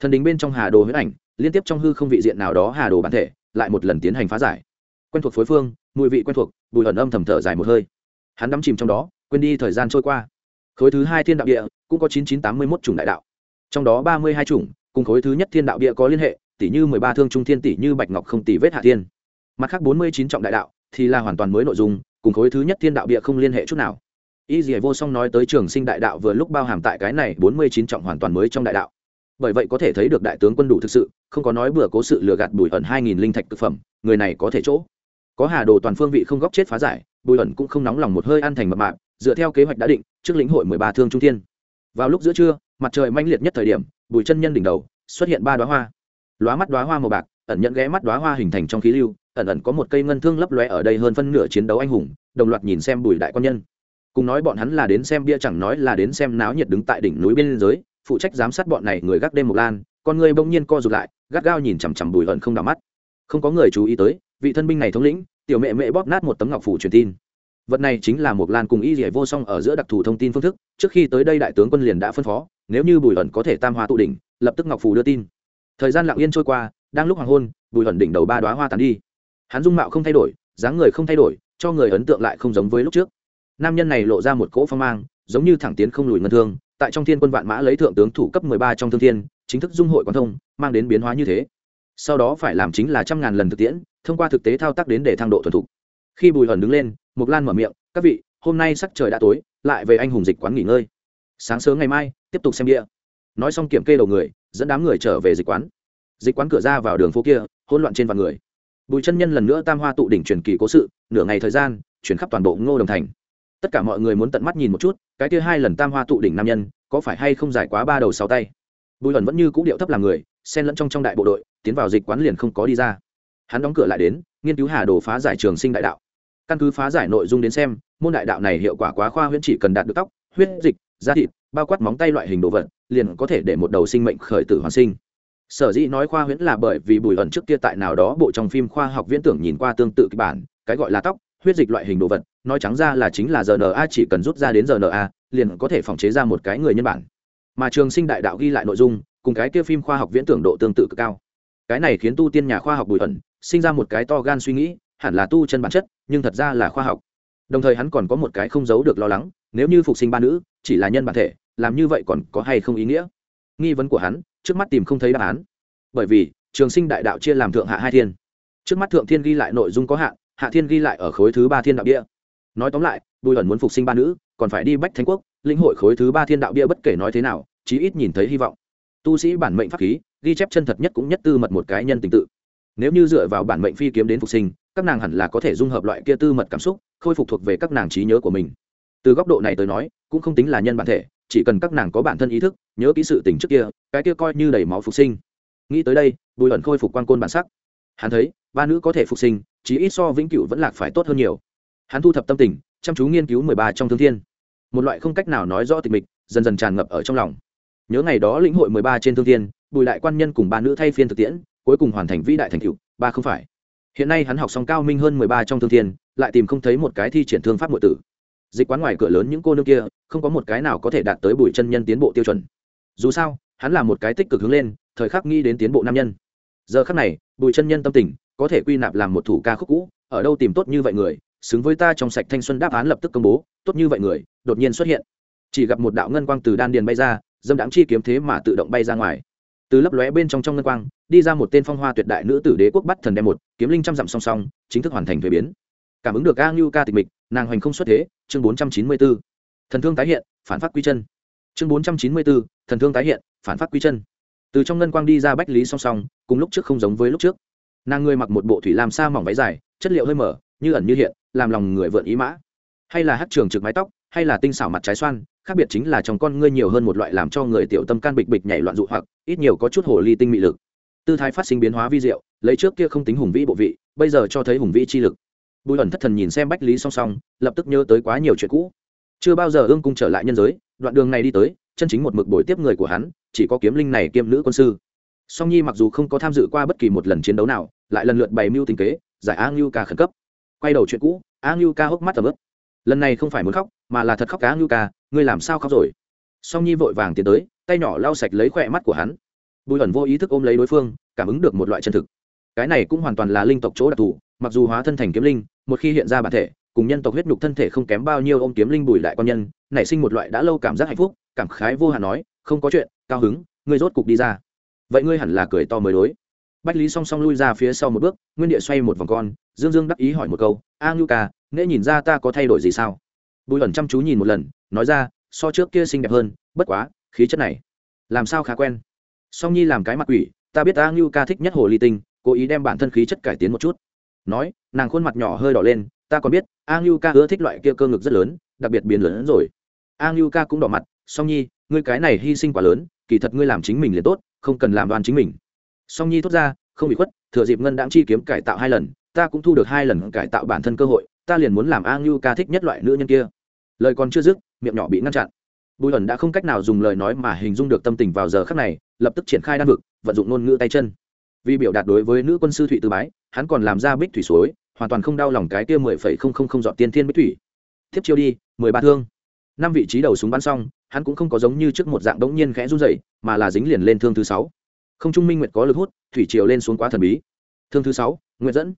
Thần đình bên trong hà đồ huyết ảnh liên tiếp trong hư không vị diện nào đó hà đồ bản thể lại một lần tiến hành phá giải. Quen thuộc phối phương, mùi vị quen thuộc, bùi ẩn âm thầm thở dài một hơi. Hắn đắm chìm trong đó, quên đi thời gian trôi qua. Khối thứ hai thiên đạo địa, cũng có chín chín tám mươi mốt chủng đại đạo. Trong đó ba mươi hai chủng, cùng khối thứ nhất thiên đạo địa có liên hệ tỷ như mười ba thương trung thiên tỷ như bạch ngọc không tỷ vết hạ thiên. Mặt khác bốn mươi chín trọng đại đạo, thì là hoàn toàn mới nội dung, cùng khối thứ nhất thiên đạo địa không liên hệ chút nào. Y dì vô song nói tới trường sinh đại đạo vừa lúc bao hàm tại cái này bốn mươi chín trọng hoàn toàn mới trong đại đạo bởi vậy có thể thấy được đại tướng quân đủ thực sự, không có nói bừa cố sự lừa gạt bùi ẩn hai nghìn linh thạch thực phẩm, người này có thể chỗ. Có hà đồ toàn phương vị không góc chết phá giải, bùi ẩn cũng không nóng lòng một hơi ăn thành mập mạp, dựa theo kế hoạch đã định, trước lĩnh hội mười ba thương trung thiên. Vào lúc giữa trưa, mặt trời manh liệt nhất thời điểm, bùi chân nhân đỉnh đầu, xuất hiện ba đoá hoa. Lóa mắt đoá hoa màu bạc, ẩn nhận ghé mắt đoá hoa hình thành trong khí lưu, ẩn ẩn có một cây ngân thương lấp lóe ở đây hơn phân nửa chiến đấu anh hùng, đồng loạt nhìn xem bùi đại quan nhân. Cùng nói bọn hắn là đến xem bia chẳng nói là đến xem náo nhiệt đứng tại đỉnh núi bên giới phụ trách giám sát bọn này người gác đêm một lan, con người bỗng nhiên co rụt lại, gắt gao nhìn chằm chằm bùi Hận không đỏ mắt. Không có người chú ý tới, vị thân binh này thống lĩnh, tiểu mẹ mẹ bóp nát một tấm ngọc phủ truyền tin. Vật này chính là một lan cùng y dỉa vô song ở giữa đặc thù thông tin phương thức, trước khi tới đây đại tướng quân liền đã phân phó, nếu như bùi Hận có thể tam hoa tụ đỉnh, lập tức ngọc phủ đưa tin. Thời gian lặng yên trôi qua, đang lúc hoàng hôn, bùi Hận đỉnh đầu ba đoá hoa tàn đi. Hắn dung mạo không thay đổi, dáng người không thay đổi, cho người ấn tượng lại không giống với lúc trước. Nam nhân này lộ ra một cỗ phong mang, giống như thẳng tiến không lùi ngân thương tại trong thiên quân vạn mã lấy thượng tướng thủ cấp mười ba trong thương thiên, chính thức dung hội quan thông, mang đến biến hóa như thế. Sau đó phải làm chính là trăm ngàn lần thực tiễn, thông qua thực tế thao tác đến để thang độ thuần thục. Khi bùi hẩn đứng lên mục lan mở miệng, các vị, hôm nay sắc trời đã tối, lại về anh hùng dịch quán nghỉ ngơi. Sáng sớm ngày mai, tiếp tục xem địa. Nói xong kiểm kê đầu người, dẫn đám người trở về dịch quán. Dịch quán cửa ra vào đường phố kia, hỗn loạn trên vạn người. Bùi chân nhân lần nữa tam hoa tụ đỉnh truyền kỳ cố sự, nửa ngày thời gian, chuyển khắp toàn bộ ngô đồng thành tất cả mọi người muốn tận mắt nhìn một chút, cái kia hai lần tam hoa tụ đỉnh nam nhân, có phải hay không dài quá ba đầu sáu tay? Bùi ẩn vẫn như cũ điệu thấp làm người, xen lẫn trong trong đại bộ đội, tiến vào dịch quán liền không có đi ra. Hắn đóng cửa lại đến, nghiên cứu hà đồ phá giải trường sinh đại đạo. Căn cứ phá giải nội dung đến xem, môn đại đạo này hiệu quả quá khoa huyễn chỉ cần đạt được tóc, huyết, dịch, da thịt, bao quát móng tay loại hình đồ vật, liền có thể để một đầu sinh mệnh khởi tử hoàn sinh. Sở dĩ nói khoa huyễn là bởi vì bùi ẩn trước kia tại nào đó bộ trong phim khoa học viễn tưởng nhìn qua tương tự kịch bản, cái gọi là tóc huyết dịch loại hình đồ vật, nói trắng ra là chính là rna chỉ cần rút ra đến rna liền có thể phòng chế ra một cái người nhân bản. Mà trường sinh đại đạo ghi lại nội dung, cùng cái kia phim khoa học viễn tưởng độ tương tự cực cao. Cái này khiến tu tiên nhà khoa học bùi ẩn, sinh ra một cái to gan suy nghĩ, hẳn là tu chân bản chất, nhưng thật ra là khoa học. Đồng thời hắn còn có một cái không giấu được lo lắng, nếu như phục sinh ba nữ, chỉ là nhân bản thể, làm như vậy còn có hay không ý nghĩa? Nghi vấn của hắn, trước mắt tìm không thấy đáp án. Bởi vì, trường sinh đại đạo chia làm thượng hạ hai thiên. Trước mắt thượng thiên ghi lại nội dung có hạn hạ thiên ghi lại ở khối thứ ba thiên đạo địa nói tóm lại, bùi ẩn muốn phục sinh ba nữ, còn phải đi bách thánh quốc, lĩnh hội khối thứ ba thiên đạo bia bất kể nói thế nào, chí ít nhìn thấy hy vọng. Tu sĩ bản mệnh pháp khí, ghi chép chân thật nhất cũng nhất tư mật một cái nhân tình tự. Nếu như dựa vào bản mệnh phi kiếm đến phục sinh, các nàng hẳn là có thể dung hợp loại kia tư mật cảm xúc, khôi phục thuộc về các nàng trí nhớ của mình. Từ góc độ này tới nói, cũng không tính là nhân bản thể, chỉ cần các nàng có bản thân ý thức, nhớ kỹ sự tình trước kia, cái kia coi như đầy máu phục sinh. Nghĩ tới đây, bùi ẩn khôi phục quan côn bản sắc. Hắn thấy ba nữ có thể phục sinh chỉ ít so vĩnh cửu vẫn lạc phải tốt hơn nhiều. Hắn thu thập tâm tình, chăm chú nghiên cứu mười ba trong thương thiên. Một loại không cách nào nói rõ tịch mịch, dần dần tràn ngập ở trong lòng. Nhớ ngày đó lĩnh hội mười ba trên thương thiên, bùi đại quan nhân cùng ba nữ thay phiên thực tiễn, cuối cùng hoàn thành vĩ đại thành cựu ba không phải. Hiện nay hắn học xong cao minh hơn mười ba trong thương thiên, lại tìm không thấy một cái thi triển thương pháp nội tử. Dịch quán ngoài cửa lớn những cô nương kia, không có một cái nào có thể đạt tới bùi chân nhân tiến bộ tiêu chuẩn. Dù sao, hắn là một cái tích cực hướng lên, thời khắc nghĩ đến tiến bộ nam nhân. Giờ khắc này, bùi chân nhân tâm tình có thể quy nạp làm một thủ ca khúc cũ, ở đâu tìm tốt như vậy người, xứng với ta trong sạch thanh xuân đáp án lập tức công bố, tốt như vậy người, đột nhiên xuất hiện. Chỉ gặp một đạo ngân quang từ đan điền bay ra, dâm đáng chi kiếm thế mà tự động bay ra ngoài. Từ lấp lóe bên trong trong ngân quang, đi ra một tên phong hoa tuyệt đại nữ tử đế quốc bắt thần đem một, kiếm linh trăm dặm song song, chính thức hoàn thành thuế biến. Cảm ứng được a ngưu ca tịch mịch, nàng hoành không xuất thế, chương bốn trăm chín mươi b ố thần thương tái hiện, phản phát quy chân. Chương bốn trăm chín mươi b ố thần thương tái hiện, phản phát quy chân. Từ trong ngân quang đi ra bách lý song song, cùng lúc trước không giống với lúc trước nàng ngươi mặc một bộ thủy lam sa mỏng váy dài, chất liệu hơi mở, như ẩn như hiện, làm lòng người vượn ý mã. Hay là hát trường trực mái tóc, hay là tinh xảo mặt trái xoan, khác biệt chính là trong con ngươi nhiều hơn một loại làm cho người tiểu tâm can bịch bịch nhảy loạn dụ hoặc, ít nhiều có chút hồ ly tinh mị lực. Tư thái phát sinh biến hóa vi diệu, lấy trước kia không tính hùng vĩ bộ vị, bây giờ cho thấy hùng vĩ chi lực. Bùi ẩn thất thần nhìn xem bách lý song song, lập tức nhớ tới quá nhiều chuyện cũ. Chưa bao giờ ương cung trở lại nhân giới, đoạn đường này đi tới, chân chính một mực bồi tiếp người của hắn, chỉ có kiếm linh này kiêm nữ quân sư song nhi mặc dù không có tham dự qua bất kỳ một lần chiến đấu nào, lại lần lượt bày mưu tình kế, giải a ngưu ca khẩn cấp. Quay đầu chuyện cũ, a ngưu ca hốc mắt tầm ướp lần này không phải muốn khóc, mà là thật khóc cá ngưu ca, ngươi làm sao khóc rồi? Song nhi vội vàng tiến tới, tay nhỏ lau sạch lấy khỏe mắt của hắn. Bùi ẩn vô ý thức ôm lấy đối phương, cảm ứng được một loại chân thực. Cái này cũng hoàn toàn là linh tộc chỗ đặc thù, mặc dù hóa thân thành kiếm linh, một khi hiện ra bản thể, cùng nhân tộc huyết nhục thân thể không kém bao nhiêu ôm kiếm linh bùi lại quan nhân, nảy sinh một loại đã lâu cảm giác hạnh phúc, cảm khái vô hạn nói, không có chuyện, cao hứng, ngươi rốt cục đi ra vậy ngươi hẳn là cười to mới đối. Bách lý song song lui ra phía sau một bước, nguyên địa xoay một vòng con, dương dương đắc ý hỏi một câu, a ngưu ca, nễ nhìn ra ta có thay đổi gì sao? Bùi ẩn chăm chú nhìn một lần, nói ra, so trước kia xinh đẹp hơn, bất quá, khí chất này, làm sao khá quen? Song nhi làm cái mặt quỷ, ta biết a ngưu ca thích nhất hồ ly tinh, cố ý đem bản thân khí chất cải tiến một chút. Nói, nàng khuôn mặt nhỏ hơi đỏ lên, ta còn biết, a ngưu ca ưa thích loại kia cơ ngực rất lớn, đặc biệt biến lớn hơn rồi. A ngưu ca cũng đỏ mặt, song nhi, ngươi cái này hy sinh quá lớn, kỳ thật ngươi làm chính mình liền tốt không cần làm đoan chính mình. Song nhi thốt ra, không bị khuất, thừa dịp ngân đáng chi kiếm cải tạo hai lần, ta cũng thu được hai lần cải tạo bản thân cơ hội, ta liền muốn làm a ngưu ca thích nhất loại nữ nhân kia. Lời còn chưa dứt, miệng nhỏ bị ngăn chặn. Bùi ẩn đã không cách nào dùng lời nói mà hình dung được tâm tình vào giờ khắc này, lập tức triển khai đan vực, vận dụng ngôn ngữ tay chân. Vì biểu đạt đối với nữ quân sư thụy tư bái, hắn còn làm ra bích thủy suối, hoàn toàn không đau lòng cái kia mười phẩy không không không dọn tiên thiên bích thủy. Tiếp chiêu đi, mười ba thương. Năm vị trí đầu súng bắn xong hắn cũng không có giống như trước một dạng đống nhiên khẽ run dậy mà là dính liền lên thương thứ sáu. Không trung minh nguyệt có lực hút, thủy triều lên xuống quá thần bí. Thương thứ sáu nguyện dẫn.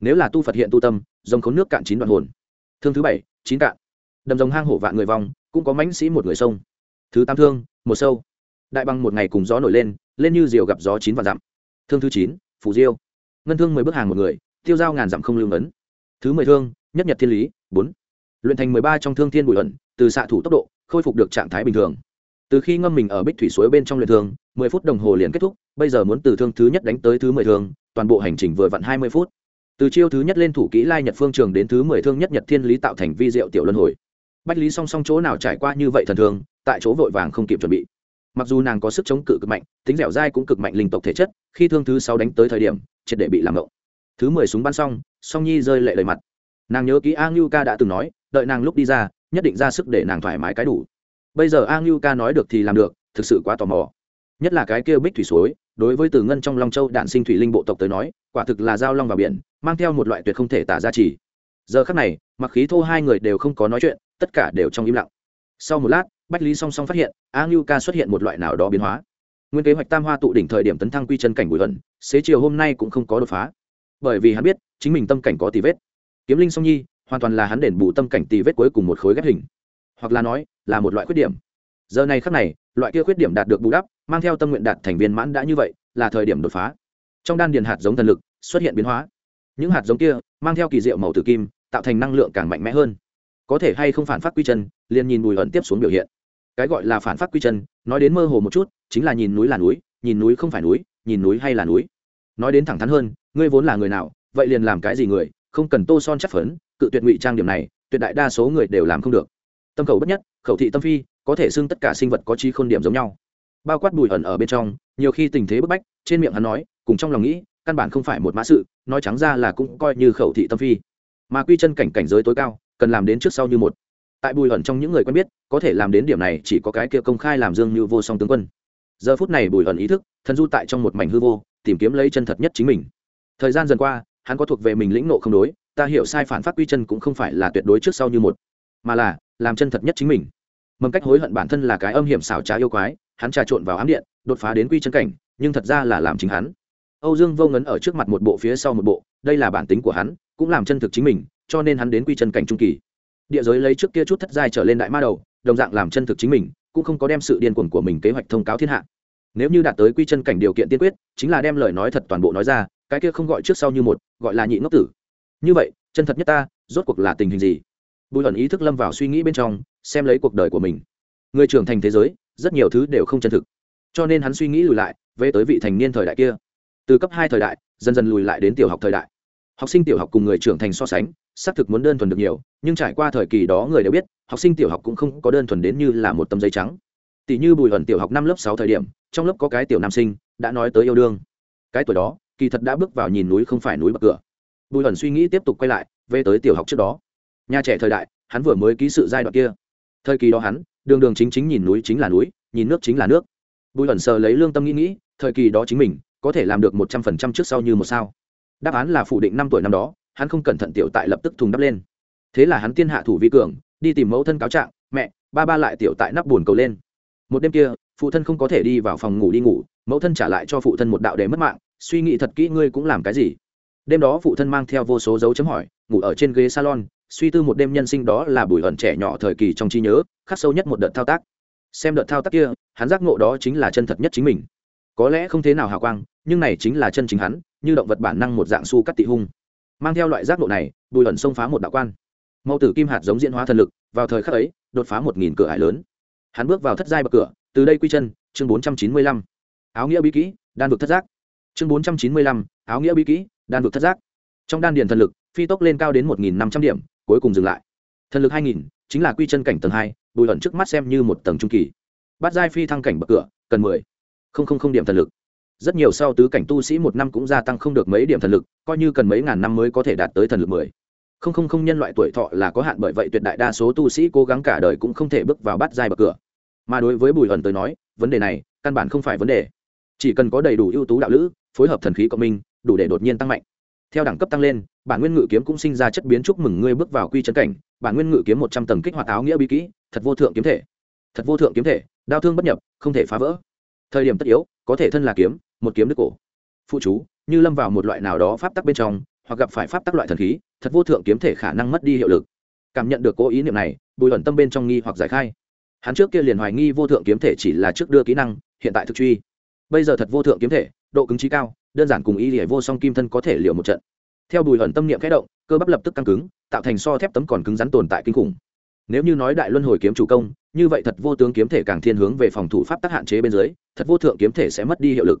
Nếu là tu phật hiện tu tâm, dòng khốn nước cạn chín đoạn hồn. Thương thứ bảy, chín cạn. Đầm dòng hang hổ vạn người vòng cũng có mãnh sĩ một người sông. Thứ tám thương, một sâu. Đại bằng một ngày cùng gió nổi lên lên như diều gặp gió chín vạn dặm. Thương thứ chín phủ diêu. Ngân thương mười bước hàng một người, tiêu dao ngàn dặm không lưu ngấn thứ mười thương, nhất nhật thiên lý, bốn. Luyện thành mười ba trong thương thiên bùi luận, từ xạ thủ tốc độ khôi phục được trạng thái bình thường. Từ khi ngâm mình ở bích thủy suối bên trong luyện thương mười phút đồng hồ liền kết thúc bây giờ muốn từ thương thứ nhất đánh tới thứ mười thương toàn bộ hành trình vừa vặn hai mươi phút. Từ chiêu thứ nhất lên thủ kỹ lai nhật phương trường đến thứ mười thương nhất nhật thiên lý tạo thành vi diệu tiểu luân hồi. Bách lý song song chỗ nào trải qua như vậy thần thường, tại chỗ vội vàng không kịp chuẩn bị. Mặc dù nàng có sức chống cự cực mạnh tính dẻo dai cũng cực mạnh linh tộc thể chất khi thương thứ sáu đánh tới thời điểm triệt để bị làm ngộ thứ mười súng bắn xong song nhi rơi lệ lời mặt. Nàng nhớ kỹ a ngưu ca đã từng nói đợi nàng lúc đi ra nhất định ra sức để nàng thoải mái cái đủ. Bây giờ a ngưu ca nói được thì làm được, thực sự quá tò mò. Nhất là cái kia bích thủy suối, đối với từ ngân trong long châu đạn sinh thủy linh bộ tộc tới nói, quả thực là giao long vào biển, mang theo một loại tuyệt không thể tả ra chỉ. Giờ khắc này, mặc khí thô hai người đều không có nói chuyện, tất cả đều trong im lặng. Sau một lát, bách lý song song phát hiện, a ngưu ca xuất hiện một loại nào đó biến hóa. Nguyên kế hoạch tam hoa tụ đỉnh thời điểm tấn thăng quy chân cảnh bùi ẩn xế chiều hôm nay cũng không có đột phá. Bởi vì hắn biết, chính mình tâm cảnh có tì vết. Kiếm linh song nhi hoàn toàn là hắn đền bù tâm cảnh tì vết cuối cùng một khối ghép hình. Hoặc là nói, là một loại khuyết điểm. Giờ này khắc này, loại kia khuyết điểm đạt được bù đắp, mang theo tâm nguyện đạt thành viên mãn đã như vậy, là thời điểm đột phá. Trong đan điền hạt giống thần lực, xuất hiện biến hóa. Những hạt giống kia, mang theo kỳ diệu màu tử kim, tạo thành năng lượng càng mạnh mẽ hơn. Có thể hay không phản phát quy chân, liền nhìn bùi ẩn tiếp xuống biểu hiện. Cái gọi là phản phát quy chân, nói đến mơ hồ một chút, chính là nhìn núi là núi, nhìn núi không phải núi, nhìn núi hay là núi. Nói đến thẳng thắn hơn, ngươi vốn là người nào, vậy liền làm cái gì người, không cần tô son chắc phấn cự tuyệt ngụy trang điểm này, tuyệt đại đa số người đều làm không được. Tâm khẩu bất nhất, khẩu thị tâm phi, có thể xưng tất cả sinh vật có trí khôn điểm giống nhau. Bao quát bùi ẩn ở bên trong, nhiều khi tình thế bức bách, trên miệng hắn nói, cùng trong lòng nghĩ, căn bản không phải một mã sự, nói trắng ra là cũng coi như khẩu thị tâm phi. Mà quy chân cảnh cảnh giới tối cao, cần làm đến trước sau như một. Tại bùi ẩn trong những người quen biết, có thể làm đến điểm này chỉ có cái kia công khai làm dương như vô song tướng quân. Giờ phút này bùi ẩn ý thức, thần du tại trong một mảnh hư vô, tìm kiếm lấy chân thật nhất chính mình. Thời gian dần qua, hắn có thuộc về mình lĩnh nộ không đối ta hiểu sai phản phát quy chân cũng không phải là tuyệt đối trước sau như một, mà là, làm chân thật nhất chính mình. Mầm cách hối hận bản thân là cái âm hiểm xảo trá yêu quái, hắn trà trộn vào ám điện, đột phá đến quy chân cảnh, nhưng thật ra là làm chính hắn. Âu dương vô ngấn ở trước mặt một bộ phía sau một bộ, đây là bản tính của hắn, cũng làm chân thực chính mình, cho nên hắn đến quy chân cảnh trung kỳ. Địa giới lấy trước kia chút thất giai trở lên đại ma đầu, đồng dạng làm chân thực chính mình, cũng không có đem sự điên cuồng của mình kế hoạch thông cáo thiên hạ. Nếu như đạt tới quy chân cảnh điều kiện tiên quyết, chính là đem lời nói thật toàn bộ nói ra, cái kia không gọi trước sau như một, gọi là nhị ngốc tử như vậy, chân thật nhất ta, rốt cuộc là tình hình gì? Bùi ẩn ý thức lâm vào suy nghĩ bên trong, xem lấy cuộc đời của mình. Người trưởng thành thế giới, rất nhiều thứ đều không chân thực. Cho nên hắn suy nghĩ lùi lại, về tới vị thành niên thời đại kia. Từ cấp hai thời đại, dần dần lùi lại đến tiểu học thời đại. Học sinh tiểu học cùng người trưởng thành so sánh, xác thực muốn đơn thuần được nhiều, nhưng trải qua thời kỳ đó người đều biết, học sinh tiểu học cũng không có đơn thuần đến như là một tấm giấy trắng. Tỷ như bùi ẩn tiểu học năm lớp sáu thời điểm, trong lớp có cái tiểu nam sinh, đã nói tới yêu đương. Cái tuổi đó, kỳ thật đã bước vào nhìn núi không phải núi bậc cửa bùi ẩn suy nghĩ tiếp tục quay lại, về tới tiểu học trước đó. Nhà trẻ thời đại, hắn vừa mới ký sự giai đoạn kia. Thời kỳ đó hắn, đường đường chính chính nhìn núi chính là núi, nhìn nước chính là nước. Bùi ẩn sờ lấy lương tâm nghĩ nghĩ, thời kỳ đó chính mình, có thể làm được một trăm phần trăm trước sau như một sao. Đáp án là phủ định năm tuổi năm đó, hắn không cẩn thận tiểu tại lập tức thùng đắp lên. Thế là hắn tiên hạ thủ vi cường, đi tìm mẫu thân cáo trạng, mẹ, ba ba lại tiểu tại nắp buồn cầu lên. Một đêm kia, phụ thân không có thể đi vào phòng ngủ đi ngủ, mẫu thân trả lại cho phụ thân một đạo để mất mạng, suy nghĩ thật kỹ ngươi cũng làm cái gì? Đêm đó phụ thân mang theo vô số dấu chấm hỏi, ngủ ở trên ghế salon, suy tư một đêm nhân sinh đó là bùi ẩn trẻ nhỏ thời kỳ trong trí nhớ, khắc sâu nhất một đợt thao tác. Xem đợt thao tác kia, hắn giác ngộ đó chính là chân thật nhất chính mình. Có lẽ không thế nào hào quang, nhưng này chính là chân chính hắn, như động vật bản năng một dạng su cắt tị hung. Mang theo loại giác ngộ này, bùi ẩn xông phá một đạo quan. Mẫu tử kim hạt giống diễn hóa thần lực, vào thời khắc ấy, đột phá một nghìn cửa hải lớn. Hắn bước vào thất giai bậc cửa, từ đây quy chân, chương bốn trăm chín mươi lăm. Áo nghĩa bí kỹ, đan vực thất giác. Chương bốn trăm chín mươi lăm, áo nghĩa bí kỹ đan vực thất giác. Trong đan điền thần lực, phi tốc lên cao đến một nghìn năm trăm điểm, cuối cùng dừng lại. Thần lực hai nghìn, chính là quy chân cảnh tầng hai, bùi ẩn trước mắt xem như một tầng trung kỳ. Bắt giai phi thăng cảnh bậc cửa, cần mười. Không không không điểm thần lực. Rất nhiều sau tứ cảnh tu sĩ một năm cũng gia tăng không được mấy điểm thần lực, coi như cần mấy ngàn năm mới có thể đạt tới thần lực mười. Không không không nhân loại tuổi thọ là có hạn bởi vậy tuyệt đại đa số tu sĩ cố gắng cả đời cũng không thể bước vào bắt giai bậc cửa. Mà đối với bùi ẩn tới nói, vấn đề này căn bản không phải vấn đề. Chỉ cần có đầy đủ ưu tú đạo lữ, phối hợp thần khí cộng minh đủ để đột nhiên tăng mạnh. Theo đẳng cấp tăng lên, bản nguyên ngự kiếm cũng sinh ra chất biến chúc mừng ngươi bước vào quy chân cảnh. Bản nguyên ngự kiếm một trăm tầng kích hoạt áo nghĩa bí kỹ, thật vô thượng kiếm thể. Thật vô thượng kiếm thể, đao thương bất nhập, không thể phá vỡ. Thời điểm tất yếu, có thể thân là kiếm, một kiếm đứt cổ. Phụ chú, như lâm vào một loại nào đó pháp tắc bên trong, hoặc gặp phải pháp tắc loại thần khí, thật vô thượng kiếm thể khả năng mất đi hiệu lực. Cảm nhận được cố ý niệm này, bùi ẩn tâm bên trong nghi hoặc giải khai. Hắn trước kia liền hoài nghi vô thượng kiếm thể chỉ là trước đưa kỹ năng, hiện tại thực truy. Bây giờ thật vô thượng kiếm thể, độ cứng trí cao đơn giản cùng y lìa vô song kim thân có thể liều một trận. Theo bùi hận tâm niệm khẽ động, cơ bắp lập tức căng cứng, tạo thành so thép tấm còn cứng rắn tồn tại kinh khủng. Nếu như nói đại luân hồi kiếm chủ công, như vậy thật vô tướng kiếm thể càng thiên hướng về phòng thủ pháp tắc hạn chế bên dưới, thật vô thượng kiếm thể sẽ mất đi hiệu lực.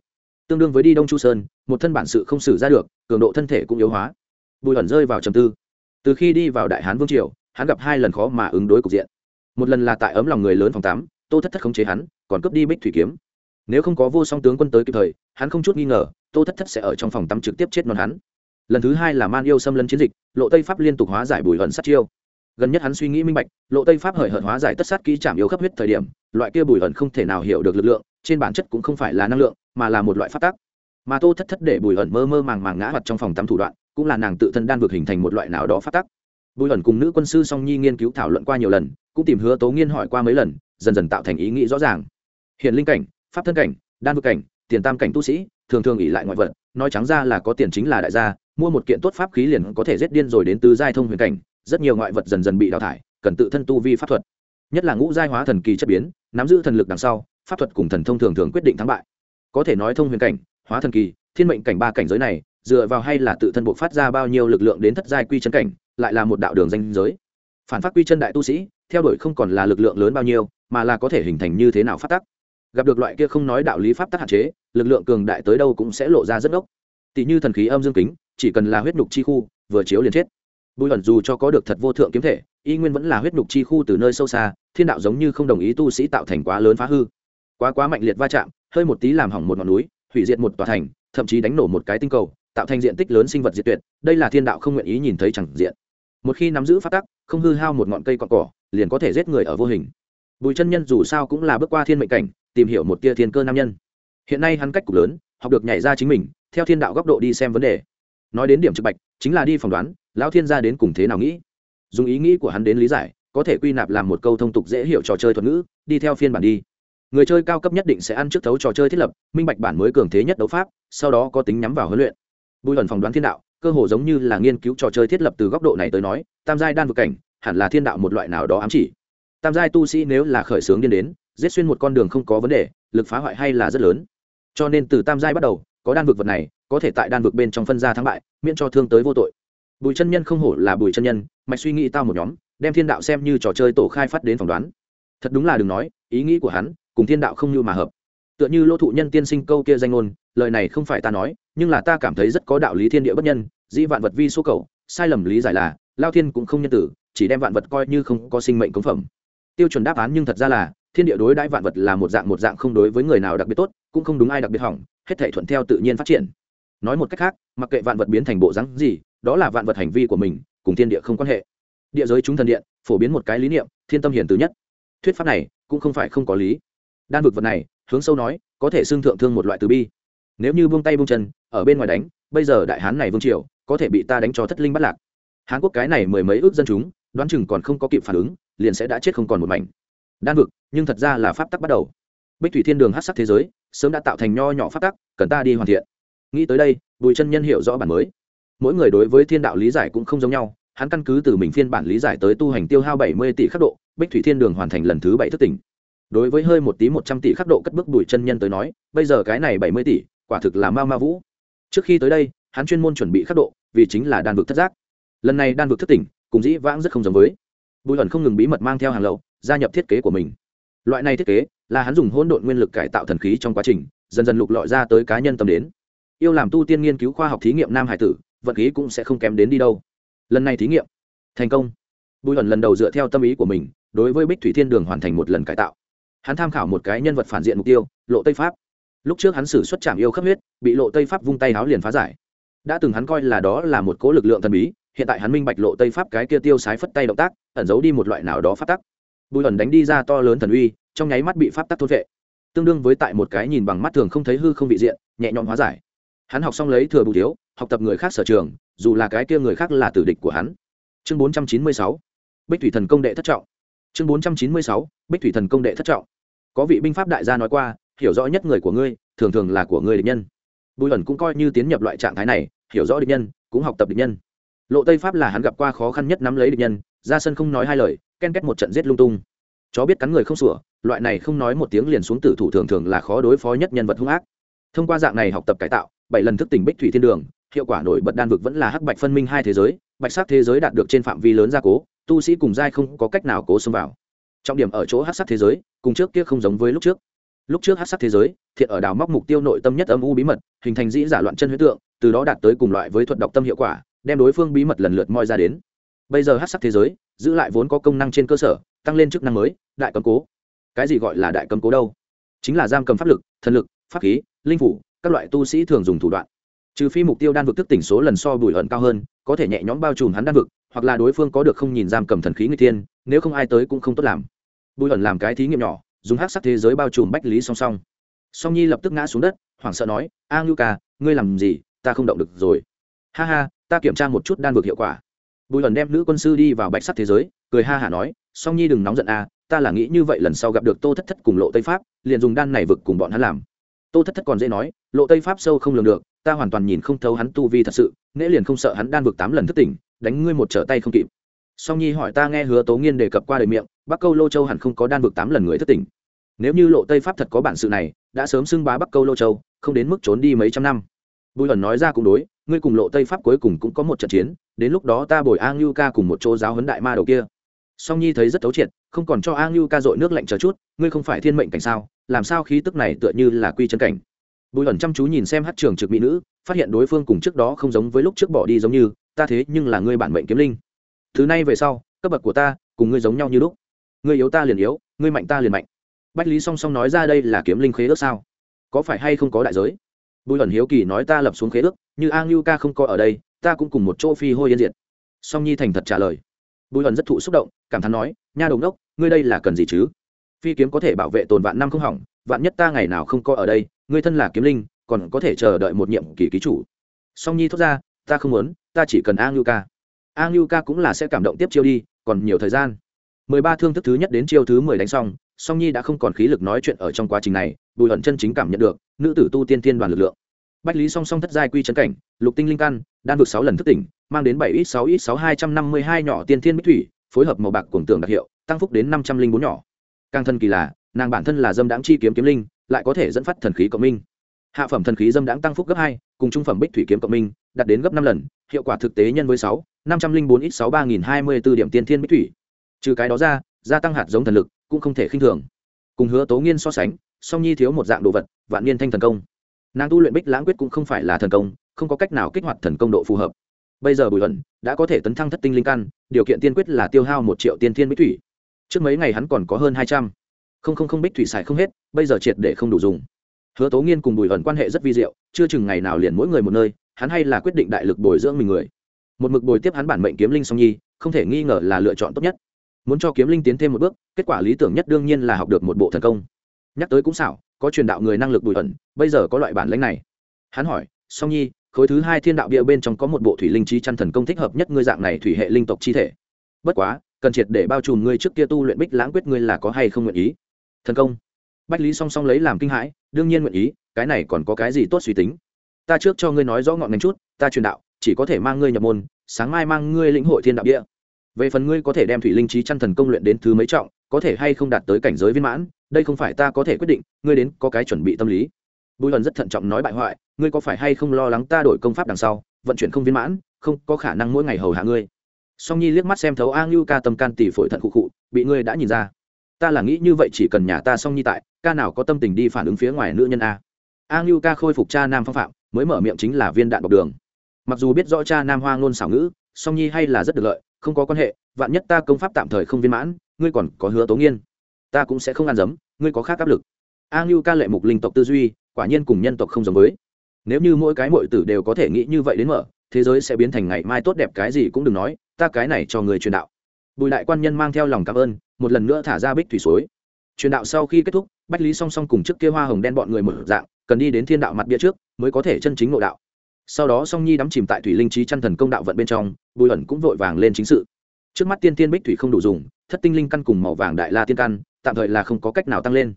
Tương đương với đi đông chu sơn, một thân bản sự không xử ra được, cường độ thân thể cũng yếu hóa. Bùi hận rơi vào trầm tư. Từ khi đi vào đại hán vương triều, hắn gặp hai lần khó mà ứng đối cục diện. Một lần là tại ấm lòng người lớn phòng tám, tô thất thất khống chế hắn, còn cướp đi bích thủy kiếm. Nếu không có vô song tướng quân tới kịp thời, hắn không chút nghi ngờ tô thất thất sẽ ở trong phòng tắm trực tiếp chết non hắn. Lần thứ hai là man yêu xâm lấn chiến dịch, lộ tây pháp liên tục hóa giải bùi hận sát chiêu. Gần nhất hắn suy nghĩ minh bạch, lộ tây pháp hời hợt hóa giải tất sát kỹ chạm yếu khắp huyết thời điểm, loại kia bùi hận không thể nào hiểu được lực lượng, trên bản chất cũng không phải là năng lượng, mà là một loại phát tác mà tô thất thất để bùi hận mơ mơ màng màng ngã mặt trong phòng tắm thủ đoạn, cũng là nàng tự thân đan vực hình thành một loại nào đó phát tác bùi hận cùng nữ quân sư song nhi nghiên cứu thảo luận qua nhiều lần, cũng tìm hứa tố nghiên hỏi qua mấy lần, dần dần tạo thành ý nghĩ rõ ràng. Hiện linh cảnh, pháp thân cảnh, đan vực cảnh, tiền tam cảnh tu sĩ thường thường ỉ lại ngoại vật, nói trắng ra là có tiền chính là đại gia, mua một kiện tốt pháp khí liền có thể giết điên rồi đến tứ giai thông huyền cảnh, rất nhiều ngoại vật dần dần bị đào thải, cần tự thân tu vi pháp thuật. Nhất là ngũ giai hóa thần kỳ chất biến, nắm giữ thần lực đằng sau, pháp thuật cùng thần thông thường thường quyết định thắng bại. Có thể nói thông huyền cảnh, hóa thần kỳ, thiên mệnh cảnh ba cảnh giới này, dựa vào hay là tự thân buộc phát ra bao nhiêu lực lượng đến thất giai quy chân cảnh, lại là một đạo đường danh giới. Phản phát quy chân đại tu sĩ, theo đuổi không còn là lực lượng lớn bao nhiêu, mà là có thể hình thành như thế nào phát tắc gặp được loại kia không nói đạo lý pháp tắc hạn chế, lực lượng cường đại tới đâu cũng sẽ lộ ra rất ngốc. Tỷ như thần khí âm dương kính, chỉ cần là huyết nhục chi khu, vừa chiếu liền chết. Bùi ẩn dù cho có được thật vô thượng kiếm thể, y nguyên vẫn là huyết nhục chi khu từ nơi sâu xa, thiên đạo giống như không đồng ý tu sĩ tạo thành quá lớn phá hư. Quá quá mạnh liệt va chạm, hơi một tí làm hỏng một ngọn núi, hủy diệt một tòa thành, thậm chí đánh nổ một cái tinh cầu, tạo thành diện tích lớn sinh vật diệt tuyệt, đây là thiên đạo không nguyện ý nhìn thấy chẳng diện. Một khi nắm giữ phát tắc, không hư hao một ngọn cây cọn cỏ, liền có thể giết người ở vô hình. Bùi chân nhân dù sao cũng là bước qua thiên mệnh cảnh tìm hiểu một tia thiên cơ nam nhân. Hiện nay hắn cách cục lớn, học được nhảy ra chính mình, theo thiên đạo góc độ đi xem vấn đề. Nói đến điểm trực bạch, chính là đi phỏng đoán, lão thiên gia đến cùng thế nào nghĩ. Dùng ý nghĩ của hắn đến lý giải, có thể quy nạp làm một câu thông tục dễ hiểu trò chơi thuật ngữ, đi theo phiên bản đi. Người chơi cao cấp nhất định sẽ ăn trước thấu trò chơi thiết lập, minh bạch bản mới cường thế nhất đấu pháp, sau đó có tính nhắm vào huấn luyện. Bùi ẩn phỏng đoán thiên đạo, cơ hồ giống như là nghiên cứu trò chơi thiết lập từ góc độ này tới nói, tam giai đan vực cảnh, hẳn là thiên đạo một loại nào đó ám chỉ. Tam giai tu sĩ nếu là khởi xướng điên đến giết xuyên một con đường không có vấn đề, lực phá hoại hay là rất lớn. Cho nên từ tam giai bắt đầu, có đan vực vật này, có thể tại đan vực bên trong phân ra thắng bại, miễn cho thương tới vô tội. Bùi chân nhân không hổ là bùi chân nhân, mạch suy nghĩ tao một nhóm, đem thiên đạo xem như trò chơi tổ khai phát đến phỏng đoán. Thật đúng là đừng nói, ý nghĩ của hắn cùng thiên đạo không như mà hợp. Tựa như lỗ thụ nhân tiên sinh câu kia danh ngôn, lời này không phải ta nói, nhưng là ta cảm thấy rất có đạo lý thiên địa bất nhân, dĩ vạn vật vi số cầu, sai lầm lý giải là, lao thiên cũng không nhân tử, chỉ đem vạn vật coi như không có sinh mệnh cống phẩm. Tiêu chuẩn đáp án nhưng thật ra là thiên địa đối đãi vạn vật là một dạng một dạng không đối với người nào đặc biệt tốt, cũng không đúng ai đặc biệt hỏng, hết thể thuận theo tự nhiên phát triển. Nói một cách khác, mặc kệ vạn vật biến thành bộ rắn gì, đó là vạn vật hành vi của mình, cùng thiên địa không quan hệ. Địa giới chúng thần điện, phổ biến một cái lý niệm, thiên tâm hiển từ nhất. Thuyết pháp này cũng không phải không có lý. Đan vực vật này, hướng sâu nói, có thể xương thượng thương một loại từ bi. Nếu như buông tay buông chân, ở bên ngoài đánh, bây giờ đại hán này vương triều, có thể bị ta đánh cho thất linh bắt lạc. Hán quốc cái này mười mấy ước dân chúng, đoán chừng còn không có kịp phản ứng, liền sẽ đã chết không còn một mảnh đan vực, nhưng thật ra là pháp tắc bắt đầu. Bích thủy thiên đường hát sắc thế giới, sớm đã tạo thành nho nhỏ pháp tắc, cần ta đi hoàn thiện. Nghĩ tới đây, bùi chân nhân hiểu rõ bản mới. Mỗi người đối với thiên đạo lý giải cũng không giống nhau, hắn căn cứ từ mình phiên bản lý giải tới tu hành tiêu hao bảy mươi tỷ khắc độ, bích thủy thiên đường hoàn thành lần thứ bảy thức tỉnh. Đối với hơi một tí một trăm tỷ khắc độ cất bước bùi chân nhân tới nói, bây giờ cái này bảy mươi tỷ, quả thực là ma ma vũ. Trước khi tới đây, hắn chuyên môn chuẩn bị khắc độ, vì chính là đan vực thất giác. Lần này đan vực thất tỉnh, cùng dĩ vãng rất không giống với. Bùi ẩn không ngừng bí mật mang theo hàng lậu gia nhập thiết kế của mình. Loại này thiết kế là hắn dùng hỗn độn nguyên lực cải tạo thần khí trong quá trình, dần dần lục lọi ra tới cá nhân tâm đến. Yêu làm tu tiên nghiên cứu khoa học thí nghiệm nam hải tử vật khí cũng sẽ không kém đến đi đâu. Lần này thí nghiệm thành công. Bùi ẩn lần đầu dựa theo tâm ý của mình, đối với bích thủy thiên đường hoàn thành một lần cải tạo. Hắn tham khảo một cái nhân vật phản diện mục tiêu, lộ tây pháp. Lúc trước hắn xử xuất trảm yêu khắp huyết, bị lộ tây pháp vung tay háo liền phá giải. Đã từng hắn coi là đó là một cố lực lượng thần bí, hiện tại hắn minh bạch lộ tây pháp cái kia tiêu sái phất tay động tác, ẩn giấu đi một loại nào đó phát tắc bùi ẩn đánh đi ra to lớn thần uy, trong nháy mắt bị pháp tắc thôn vệ. Tương đương với tại một cái nhìn bằng mắt thường không thấy hư không vị diện, nhẹ nhõm hóa giải. Hắn học xong lấy thừa bù thiếu, học tập người khác sở trường, dù là cái kia người khác là tử địch của hắn. Chương bốn trăm chín mươi sáu, bích thủy thần công đệ thất trọng. Chương bốn trăm chín mươi sáu, bích thủy thần công đệ thất trọng. Có vị binh pháp đại gia nói qua, hiểu rõ nhất người của ngươi, thường thường là của người địch nhân. Bùi ẩn cũng coi như tiến nhập loại trạng thái này, hiểu rõ địch nhân, cũng học tập địch nhân. Lộ tây pháp là hắn gặp qua khó khăn nhất nắm lấy địch nhân, ra sân không nói hai lời ken kết một trận giết lung tung. Chó biết cắn người không sủa, loại này không nói một tiếng liền xuống tử thủ thường thường là khó đối phó nhất nhân vật hung ác. Thông qua dạng này học tập cải tạo, bảy lần thức tỉnh bích thủy thiên đường, hiệu quả nổi bật đan vực vẫn là hắc bạch phân minh hai thế giới, bạch sắc thế giới đạt được trên phạm vi lớn gia cố, tu sĩ cùng giai không có cách nào cố xông vào. Trọng điểm ở chỗ hắc sắc thế giới, cùng trước kia không giống với lúc trước. Lúc trước hắc sắc thế giới, thiện ở đào móc mục tiêu nội tâm nhất âm u bí mật, hình thành dĩ giả loạn chân huyết tượng, từ đó đạt tới cùng loại với thuật đọc tâm hiệu quả, đem đối phương bí mật lần lượt moi ra đến. Bây giờ hắc sắc thế giới giữ lại vốn có công năng trên cơ sở, tăng lên chức năng mới, đại cấm cố. Cái gì gọi là đại cấm cố đâu? Chính là giam cầm pháp lực, thần lực, pháp khí, linh phủ, các loại tu sĩ thường dùng thủ đoạn. Trừ phi mục tiêu đan vực thức tỉnh số lần so bùi hận cao hơn, có thể nhẹ nhõm bao trùm hắn đan vực, hoặc là đối phương có được không nhìn giam cầm thần khí người tiên nếu không ai tới cũng không tốt làm. Bùi hận làm cái thí nghiệm nhỏ, dùng hát sắc thế giới bao trùm bách lý song song. Song nhi lập tức ngã xuống đất, hoảng sợ nói, a ngưu ca, ngươi làm gì? Ta không động được rồi. Ha ha, ta kiểm tra một chút đan vực hiệu quả bùi hẩn đem nữ quân sư đi vào bạch sắc thế giới, cười ha hả nói, song nhi đừng nóng giận a, ta là nghĩ như vậy lần sau gặp được tô thất thất cùng lộ tây pháp, liền dùng đan này vực cùng bọn hắn làm. Tô thất thất còn dễ nói, lộ tây pháp sâu không lường được, ta hoàn toàn nhìn không thấu hắn tu vi thật sự nễ liền không sợ hắn đan vực tám lần thất tỉnh, đánh ngươi một trở tay không kịp. Song nhi hỏi ta nghe hứa tố nghiên đề cập qua đời miệng, bắc câu lô châu hẳn không có đan vực tám lần người thất tỉnh. Nếu như lộ tây pháp thật có bản sự này, đã sớm xưng bá bắc câu lô châu, không đến mức trốn đi mấy trăm năm. Bùi ẩn nói ra cũng đối ngươi cùng lộ tây pháp cuối cùng cũng có một trận chiến, đến lúc đó ta bồi a ngưu ca cùng một chỗ giáo huấn đại ma đầu kia. Song nhi thấy rất thấu triệt, không còn cho a ngưu ca dội nước lạnh chờ chút, ngươi không phải thiên mệnh cảnh sao, làm sao khí tức này tựa như là quy chân cảnh. Bùi ẩn chăm chú nhìn xem hát trường trực mỹ nữ, phát hiện đối phương cùng trước đó không giống với lúc trước bỏ đi giống như, ta thế nhưng là ngươi bản mệnh kiếm linh. Thứ này về sau, cấp bậc của ta, cùng ngươi giống nhau như lúc. Ngươi yếu ta liền yếu, ngươi mạnh ta liền mạnh. Bách lý song song nói ra đây là kiếm linh khế ước sao? Có phải hay không có đại giới? Bùi ẩn hiếu kỳ nói ta lập xuống khế ước, như a ngưu ca không coi ở đây, ta cũng cùng một chỗ phi hôi yên diệt. Song nhi thành thật trả lời. Bùi ẩn rất thụ xúc động, cảm thán nói, nha đồng đốc, ngươi đây là cần gì chứ? Phi kiếm có thể bảo vệ tồn vạn năm không hỏng, vạn nhất ta ngày nào không coi ở đây, ngươi thân là kiếm linh, còn có thể chờ đợi một nhiệm kỳ ký chủ. Song nhi thốt ra, ta không muốn, ta chỉ cần a ngưu ca. A ngưu ca cũng là sẽ cảm động tiếp chiêu đi, còn nhiều thời gian. Mười ba thương thức thứ nhất đến chiêu thứ mười đánh xong song nhi đã không còn khí lực nói chuyện ở trong quá trình này, bùi ẩn chân chính cảm nhận được, nữ tử tu tiên tiên đoàn lực lượng. Bách lý song song thất giai quy chân cảnh, lục tinh linh căn, đan vực sáu lần thức tỉnh, mang đến bảy ít sáu ít sáu hai trăm năm mươi hai nhỏ tiên thiên bích thủy, phối hợp màu bạc cuồng tưởng đặc hiệu, tăng phúc đến năm trăm linh bốn nhỏ. Càng thân kỳ là, nàng bản thân là dâm đáng chi kiếm kiếm linh, lại có thể dẫn phát thần khí cộng minh. Hạ phẩm thần khí dâm đáng tăng phúc gấp hai, cùng trung phẩm bích thủy kiếm cộng minh, đạt đến gấp năm lần, hiệu quả thực tế nhân với sáu, năm trăm linh bốn ít sáu ba nghìn hai mươi b ố điểm tiên thiên bích thủy. Trừ cái đó ra gia tăng hạt giống thần lực, cũng không thể khinh thường. Cùng hứa tố nghiên so sánh, song nhi thiếu một dạng đồ vật, vạn niên thanh thần công. Nàng tu luyện bích lãng quyết cũng không phải là thần công, không có cách nào kích hoạt thần công độ phù hợp. Bây giờ bùi luận đã có thể tấn thăng thất tinh linh căn, điều kiện tiên quyết là tiêu hao một triệu tiên thiên bích thủy. Trước mấy ngày hắn còn có hơn hai trăm. Không không không, bích thủy xài không hết, bây giờ triệt để không đủ dùng. Hứa tố nghiên cùng bùi luận quan hệ rất vi diệu, chưa chừng ngày nào liền mỗi người một nơi, hắn hay là quyết định đại lực bồi dưỡng mình người. Một mực bồi tiếp hắn bản mệnh kiếm linh song nhi, không thể nghi ngờ là lựa chọn tốt nhất muốn cho kiếm linh tiến thêm một bước, kết quả lý tưởng nhất đương nhiên là học được một bộ thần công. Nhắc tới cũng xảo, có truyền đạo người năng lực bùi ẩn, bây giờ có loại bản lãnh này. Hắn hỏi, song nhi, khối thứ hai thiên đạo bia bên trong có một bộ thủy linh trí chăn thần công thích hợp nhất ngươi dạng này thủy hệ linh tộc chi thể? Bất quá, cần triệt để bao trùm ngươi trước kia tu luyện bích lãng quyết ngươi là có hay không nguyện ý? Thần công? Bách lý song song lấy làm kinh hãi, đương nhiên nguyện ý, cái này còn có cái gì tốt suy tính? Ta trước cho ngươi nói rõ ngọn ngành chút, ta truyền đạo, chỉ có thể mang ngươi nhập môn, sáng mai mang ngươi lĩnh hội thiên đạo bia về phần ngươi có thể đem thủy linh trí chăn thần công luyện đến thứ mấy trọng, có thể hay không đạt tới cảnh giới viên mãn, đây không phải ta có thể quyết định, ngươi đến có cái chuẩn bị tâm lý. Bùi hần rất thận trọng nói bại hoại, ngươi có phải hay không lo lắng ta đổi công pháp đằng sau, vận chuyển không viên mãn, không có khả năng mỗi ngày hầu hạ ngươi. Song nhi liếc mắt xem thấu a ngưu ca tâm can tỷ phổi thận khụ khụ, bị ngươi đã nhìn ra. Ta là nghĩ như vậy chỉ cần nhà ta song nhi tại, ca nào có tâm tình đi phản ứng phía ngoài nữ nhân a. A ngưu ca khôi phục cha nam phong phạm, mới mở miệng chính là viên đạn bọc đường. Mặc dù biết rõ cha nam hoa ngôn xảo ngữ song nhi hay là rất được lợi, không có quan hệ, vạn nhất ta công pháp tạm thời không viên mãn, ngươi còn có hứa tố nghiên. Ta cũng sẽ không ăn dấm, ngươi có khác áp lực. A ngưu ca lệ mục linh tộc tư duy, quả nhiên cùng nhân tộc không giống với. Nếu như mỗi cái mọi tử đều có thể nghĩ như vậy đến mở, thế giới sẽ biến thành ngày mai tốt đẹp cái gì cũng đừng nói, ta cái này cho người truyền đạo. Bùi đại quan nhân mang theo lòng cảm ơn, một lần nữa thả ra bích thủy suối. Truyền đạo sau khi kết thúc, bách lý song song cùng trước kia hoa hồng đen bọn người mở dạng, cần đi đến thiên đạo mặt bia trước, mới có thể chân chính nội đạo sau đó song nhi đắm chìm tại thủy linh trí chăn thần công đạo vận bên trong, bùi ẩn cũng vội vàng lên chính sự. Trước mắt tiên tiên bích thủy không đủ dùng, thất tinh linh căn cùng màu vàng đại la tiên căn, tạm thời là không có cách nào tăng lên.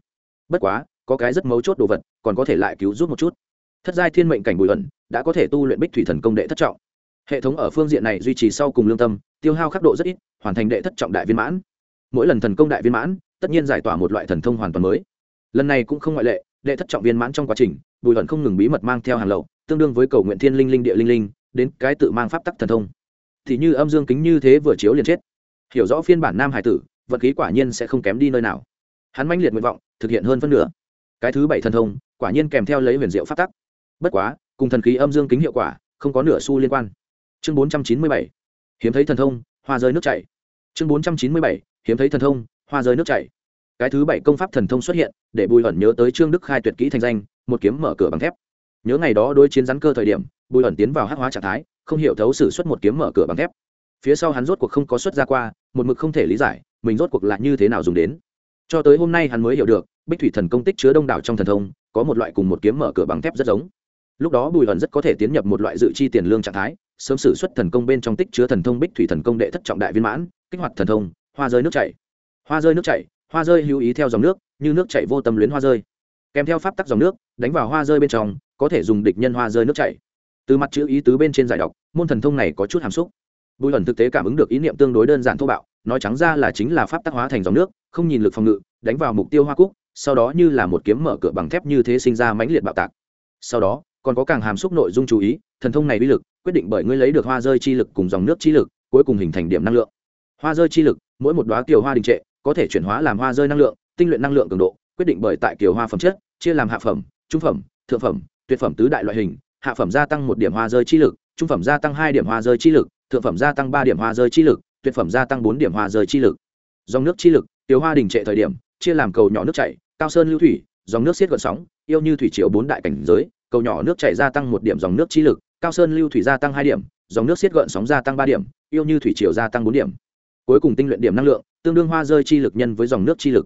Bất quá, có cái rất mấu chốt đồ vật, còn có thể lại cứu giúp một chút. Thất giai thiên mệnh cảnh bùi ẩn đã có thể tu luyện bích thủy thần công đệ thất trọng. Hệ thống ở phương diện này duy trì sau cùng lương tâm, tiêu hao khắc độ rất ít, hoàn thành đệ thất trọng đại viên mãn. Mỗi lần thần công đại viên mãn, tất nhiên giải tỏa một loại thần thông hoàn toàn mới. Lần này cũng không ngoại lệ, đệ thất trọng viên mãn trong quá trình, bùi ẩn không ngừng bí mật mang theo hàng lậu tương đương với cầu nguyện thiên linh linh địa linh linh, đến cái tự mang pháp tắc thần thông. Thì như âm dương kính như thế vừa chiếu liền chết. Hiểu rõ phiên bản nam hải tử, vật khí quả nhiên sẽ không kém đi nơi nào. Hắn mãnh liệt nguyện vọng, thực hiện hơn phân nửa. Cái thứ bảy thần thông, quả nhiên kèm theo lấy huyền diệu pháp tắc. Bất quá, cùng thần khí âm dương kính hiệu quả, không có nửa xu liên quan. Chương bốn trăm chín mươi bảy. Hiếm thấy thần thông, hoa rơi nước chảy. Chương bốn trăm chín mươi bảy. Hiếm thấy thần thông, hoa rơi nước chảy. Cái thứ bảy công pháp thần thông xuất hiện, để bùi ẩn nhớ tới trương đức khai tuyệt kỹ thành danh, một kiếm mở cửa bằng thép nhớ ngày đó đối chiến rắn cơ thời điểm, bùi ẩn tiến vào hắc hóa trạng thái, không hiểu thấu xử xuất một kiếm mở cửa bằng thép. Phía sau hắn rốt cuộc không có xuất ra qua, một mực không thể lý giải, mình rốt cuộc lại như thế nào dùng đến. Cho tới hôm nay hắn mới hiểu được, bích thủy thần công tích chứa đông đảo trong thần thông, có một loại cùng một kiếm mở cửa bằng thép rất giống. Lúc đó bùi ẩn rất có thể tiến nhập một loại dự chi tiền lương trạng thái, sớm sử xuất thần công bên trong tích chứa thần thông bích thủy thần công đệ thất trọng đại viên mãn, kích hoạt thần thông, hoa rơi nước chảy. Hoa rơi nước chảy, hoa rơi hữu ý theo dòng nước, như nước chảy vô tâm luyến hoa rơi kèm theo pháp tắc dòng nước, đánh vào hoa rơi bên trong, có thể dùng địch nhân hoa rơi nước chảy. Từ mặt chữ ý tứ bên trên giải đọc, môn thần thông này có chút hàm xúc. Bùi ẩn thực tế cảm ứng được ý niệm tương đối đơn giản thô bạo, nói trắng ra là chính là pháp tắc hóa thành dòng nước, không nhìn lực phòng ngự, đánh vào mục tiêu hoa cúc, sau đó như là một kiếm mở cửa bằng thép như thế sinh ra mãnh liệt bạo tạc. Sau đó, còn có càng hàm xúc nội dung chú ý, thần thông này uy lực, quyết định bởi ngươi lấy được hoa rơi chi lực cùng dòng nước chi lực, cuối cùng hình thành điểm năng lượng. Hoa rơi chi lực, mỗi một đoá kiều hoa đình trệ, có thể chuyển hóa làm hoa rơi năng lượng, tinh luyện năng lượng cường độ, quyết định bởi tại kiều hoa phẩm chất chia làm hạ phẩm, trung phẩm, thượng phẩm, tuyệt phẩm tứ đại loại hình, hạ phẩm gia tăng một điểm hoa rơi chi lực, trung phẩm gia tăng hai điểm hoa rơi chi lực, thượng phẩm gia tăng ba điểm hoa rơi chi lực, tuyệt phẩm gia tăng bốn điểm hoa rơi chi lực. Dòng nước chi lực tiểu hoa đình trệ thời điểm, chia làm cầu nhỏ nước chảy, cao sơn lưu thủy, dòng nước xiết gợn sóng, yêu như thủy triều bốn đại cảnh giới, cầu nhỏ nước chảy gia tăng một điểm dòng nước chi lực, cao sơn lưu thủy gia tăng hai điểm, dòng nước xiết gợn sóng gia tăng ba điểm, yêu như thủy triều gia tăng bốn điểm. Cuối cùng tinh luyện điểm năng lượng, tương đương hoa rơi chi lực nhân với dòng nước chi lực.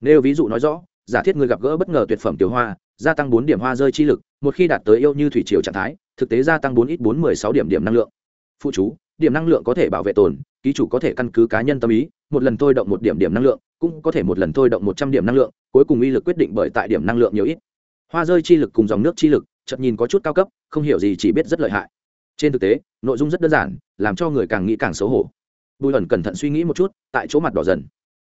Nếu ví dụ nói rõ giả thiết người gặp gỡ bất ngờ tuyệt phẩm tiểu hoa, gia tăng bốn điểm hoa rơi chi lực, một khi đạt tới yêu như thủy triều trạng thái, thực tế gia tăng bốn ít bốn mười sáu điểm điểm năng lượng. Phụ chú, điểm năng lượng có thể bảo vệ tồn, ký chủ có thể căn cứ cá nhân tâm ý, một lần thôi động một điểm điểm năng lượng, cũng có thể một lần thôi động một trăm điểm năng lượng, cuối cùng uy lực quyết định bởi tại điểm năng lượng nhiều ít. Hoa rơi chi lực cùng dòng nước chi lực chậm nhìn có chút cao cấp, không hiểu gì chỉ biết rất lợi hại. Trên thực tế, nội dung rất đơn giản, làm cho người càng nghĩ càng xấu hổ. Bùi ẩn cẩn thận suy nghĩ một chút, tại chỗ mặt đỏ dần.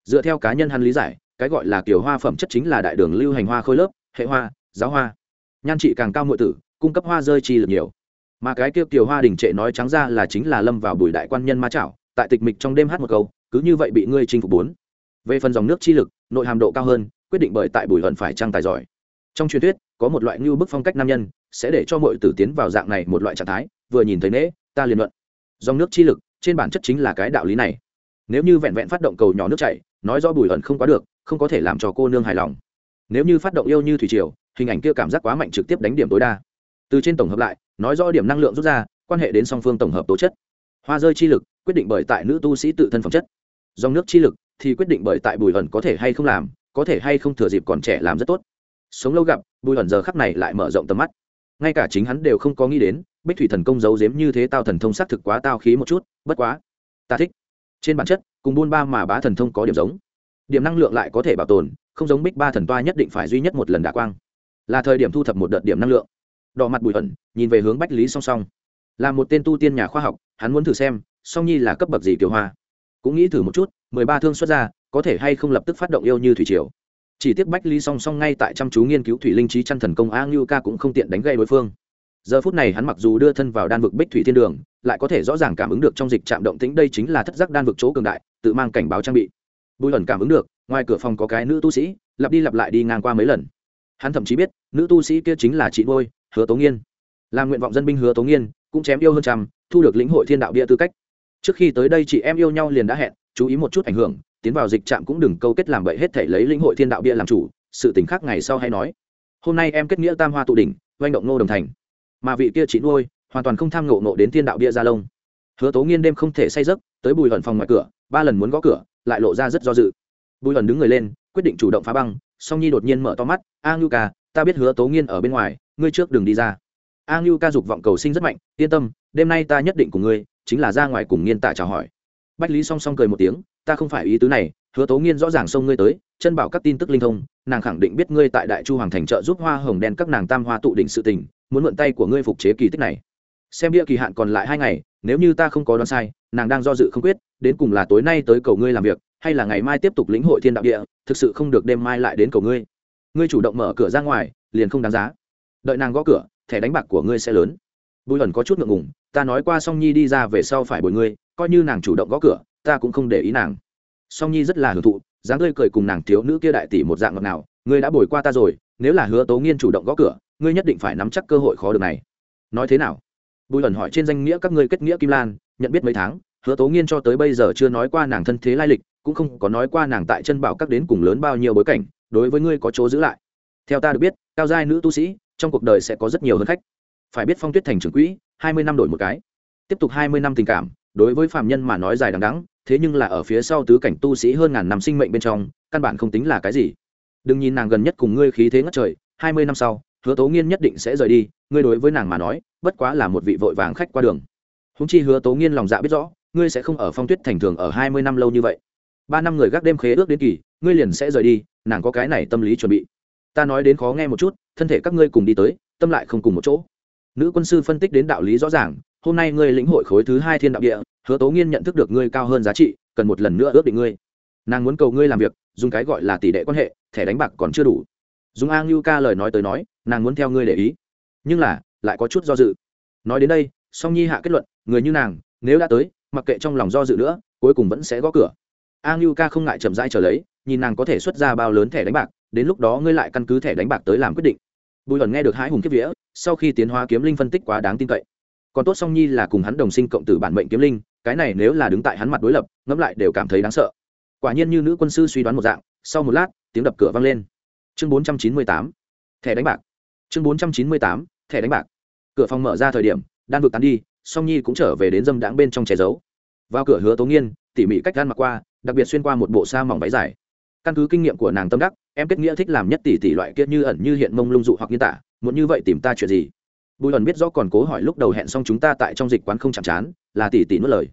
Dựa theo cá nhân hắn lý giải cái gọi là kiểu hoa phẩm chất chính là đại đường lưu hành hoa khôi lớp, hệ hoa, giáo hoa. Nhan trị càng cao muội tử, cung cấp hoa rơi chi lực nhiều. Mà cái kia kiều hoa đình trệ nói trắng ra là chính là lâm vào bùi đại quan nhân ma chảo, tại tịch mịch trong đêm hát một câu, cứ như vậy bị ngươi chinh phục bốn. Về phần dòng nước chi lực, nội hàm độ cao hơn, quyết định bởi tại bùi hận phải trăng tài giỏi. Trong truyền thuyết, có một loại ngưu bức phong cách nam nhân, sẽ để cho mọi tử tiến vào dạng này một loại trạng thái, vừa nhìn thấy nễ, ta liền luận. Dòng nước chi lực, trên bản chất chính là cái đạo lý này. Nếu như vẹn vẹn phát động cầu nhỏ nước chảy, nói do bùi hận không quá được không có thể làm cho cô nương hài lòng. Nếu như phát động yêu như thủy triều, hình ảnh kia cảm giác quá mạnh trực tiếp đánh điểm tối đa. Từ trên tổng hợp lại, nói rõ điểm năng lượng rút ra, quan hệ đến song phương tổng hợp tố chất. Hoa rơi chi lực, quyết định bởi tại nữ tu sĩ tự thân phẩm chất. Dòng nước chi lực, thì quyết định bởi tại bùi ẩn có thể hay không làm, có thể hay không thừa dịp còn trẻ làm rất tốt. Sống lâu gặp, bùi ẩn giờ khắc này lại mở rộng tầm mắt. Ngay cả chính hắn đều không có nghĩ đến, bích thủy thần công giấu giếm như thế tao thần thông xác thực quá tao khí một chút, bất quá, ta thích. Trên bản chất, cùng buôn ba mà bá thần thông có điểm giống điểm năng lượng lại có thể bảo tồn, không giống bích ba thần toa nhất định phải duy nhất một lần đả quang. Là thời điểm thu thập một đợt điểm năng lượng. Đỏ mặt bùi ẩn, nhìn về hướng bách lý song song. Là một tên tu tiên nhà khoa học, hắn muốn thử xem, song nhi là cấp bậc gì kiều hoa. Cũng nghĩ thử một chút, mười ba thương xuất ra, có thể hay không lập tức phát động yêu như thủy triều. Chỉ tiếc bách lý song song ngay tại chăm chú nghiên cứu thủy linh trí chăn thần công a ngưu ca cũng không tiện đánh gây đối phương. Giờ phút này hắn mặc dù đưa thân vào đan vực bích thủy thiên đường, lại có thể rõ ràng cảm ứng được trong dịch trạm động tĩnh đây chính là thất giác đan vực chỗ cường đại, tự mang cảnh báo trang bị bùi ẩn cảm ứng được, ngoài cửa phòng có cái nữ tu sĩ, lặp đi lặp lại đi ngang qua mấy lần. Hắn thậm chí biết, nữ tu sĩ kia chính là chị ngôi, hứa tố nghiên. Làm nguyện vọng dân binh hứa tố nghiên, cũng chém yêu hơn trăm, thu được lĩnh hội thiên đạo bia tư cách. Trước khi tới đây chị em yêu nhau liền đã hẹn, chú ý một chút ảnh hưởng, tiến vào dịch trạm cũng đừng câu kết làm bậy hết thể lấy lĩnh hội thiên đạo bia làm chủ, sự tình khác ngày sau hay nói. Hôm nay em kết nghĩa tam hoa tụ đỉnh doanh động nô đồng thành. Mà vị kia chị nuôi hoàn toàn không tham ngộ nộ đến thiên đạo bia gia lông hứa tố nghiên đêm không thể say giấc, tới bùi hận phòng ngoài cửa, ba lần muốn gõ cửa lại lộ ra rất do dự. Bùi ẩn đứng người lên, quyết định chủ động phá băng, song nhi đột nhiên mở to mắt, a ngưu ca, ta biết hứa tố nghiên ở bên ngoài, ngươi trước đừng đi ra. A ngưu ca dục vọng cầu sinh rất mạnh, yên tâm, đêm nay ta nhất định cùng ngươi, chính là ra ngoài cùng nghiên tạ chào hỏi. Bách lý song song cười một tiếng, ta không phải ý tứ này, hứa tố nghiên rõ ràng xông ngươi tới, chân bảo các tin tức linh thông, nàng khẳng định biết ngươi tại đại chu hoàng thành trợ giúp hoa hồng đen các nàng tam hoa tụ đỉnh sự tình, muốn mượn tay của ngươi phục chế kỳ tích này. Xem bia kỳ hạn còn lại hai ngày, nếu như ta không có đoán sai, nàng đang do dự không quyết đến cùng là tối nay tới cầu ngươi làm việc, hay là ngày mai tiếp tục lĩnh hội thiên đạo địa, thực sự không được đêm mai lại đến cầu ngươi. Ngươi chủ động mở cửa ra ngoài, liền không đáng giá. Đợi nàng gõ cửa, thẻ đánh bạc của ngươi sẽ lớn. Bùi ẩn có chút ngượng ngùng, ta nói qua song nhi đi ra về sau phải bồi ngươi, coi như nàng chủ động gõ cửa, ta cũng không để ý nàng. Song nhi rất là hưởng thụ, dáng tươi cười cùng nàng thiếu nữ kia đại tỷ một dạng ngọt nào ngươi đã bồi qua ta rồi, nếu là hứa tố nghiên chủ động gõ cửa, ngươi nhất định phải nắm chắc cơ hội khó được này. Nói thế nào? Bùi ẩn hỏi trên danh nghĩa các ngươi kết nghĩa kim lan, nhận biết mấy tháng hứa tố nghiên cho tới bây giờ chưa nói qua nàng thân thế lai lịch, cũng không có nói qua nàng tại chân bảo các đến cùng lớn bao nhiêu bối cảnh, đối với ngươi có chỗ giữ lại. Theo ta được biết, cao giai nữ tu sĩ, trong cuộc đời sẽ có rất nhiều hơn khách. Phải biết phong tuyết thành trưởng quỹ, hai mươi năm đổi một cái. Tiếp tục hai mươi năm tình cảm, đối với phạm nhân mà nói dài đằng đắng thế nhưng là ở phía sau tứ cảnh tu sĩ hơn ngàn năm sinh mệnh bên trong, căn bản không tính là cái gì. Đừng nhìn nàng gần nhất cùng ngươi khí thế ngất trời, hai mươi năm sau, hứa tố nghiên nhất định sẽ rời đi, ngươi đối với nàng mà nói, bất quá là một vị vội vàng khách qua đường. Húng chi hứa tố nghiên lòng dạ biết rõ ngươi sẽ không ở phong tuyết thành thường ở hai mươi năm lâu như vậy. Ba năm người gác đêm khế ước đến kỳ, ngươi liền sẽ rời đi, nàng có cái này tâm lý chuẩn bị. Ta nói đến khó nghe một chút, thân thể các ngươi cùng đi tới, tâm lại không cùng một chỗ. Nữ quân sư phân tích đến đạo lý rõ ràng, hôm nay ngươi lĩnh hội khối thứ hai thiên đạo địa, hứa tố nghiên nhận thức được ngươi cao hơn giá trị, cần một lần nữa ước định ngươi. Nàng muốn cầu ngươi làm việc, dùng cái gọi là tỷ đệ quan hệ, thẻ đánh bạc còn chưa đủ. Dùng a ngưu ca lời nói tới nói, nàng muốn theo ngươi để ý. Nhưng là, lại có chút do dự. Nói đến đây, song nhi hạ kết luận, người như nàng, nếu đã tới mặc kệ trong lòng do dự nữa, cuối cùng vẫn sẽ gõ cửa. A ngưu ca không ngại chậm rãi trở lấy, nhìn nàng có thể xuất ra bao lớn thẻ đánh bạc, đến lúc đó ngươi lại căn cứ thẻ đánh bạc tới làm quyết định. Bùi hẩn nghe được hai hùng kiếp vía, sau khi tiến hóa kiếm linh phân tích quá đáng tin cậy. Còn tốt song nhi là cùng hắn đồng sinh cộng tử bản mệnh kiếm linh, cái này nếu là đứng tại hắn mặt đối lập, ngẫm lại đều cảm thấy đáng sợ. Quả nhiên như nữ quân sư suy đoán một dạng, sau một lát, tiếng đập cửa vang lên. Chương bốn trăm chín mươi tám, thẻ đánh bạc. Chương bốn trăm chín mươi tám, thẻ đánh bạc. Cửa phòng mở ra thời điểm, đan vực tán đi song nhi cũng trở về đến dâm đãng bên trong che giấu. Vào cửa hứa tố nghiên, tỉ mỉ cách gan mặc qua, đặc biệt xuyên qua một bộ sa mỏng váy dài. Căn cứ kinh nghiệm của nàng tâm đắc, em kết nghĩa thích làm nhất tỷ tỷ loại kia như ẩn như hiện mông lung dụ hoặc như tả muốn như vậy tìm ta chuyện gì? Bùi ẩn biết rõ còn cố hỏi lúc đầu hẹn xong chúng ta tại trong dịch quán không chạm chán, là tỷ tỷ nuốt lời.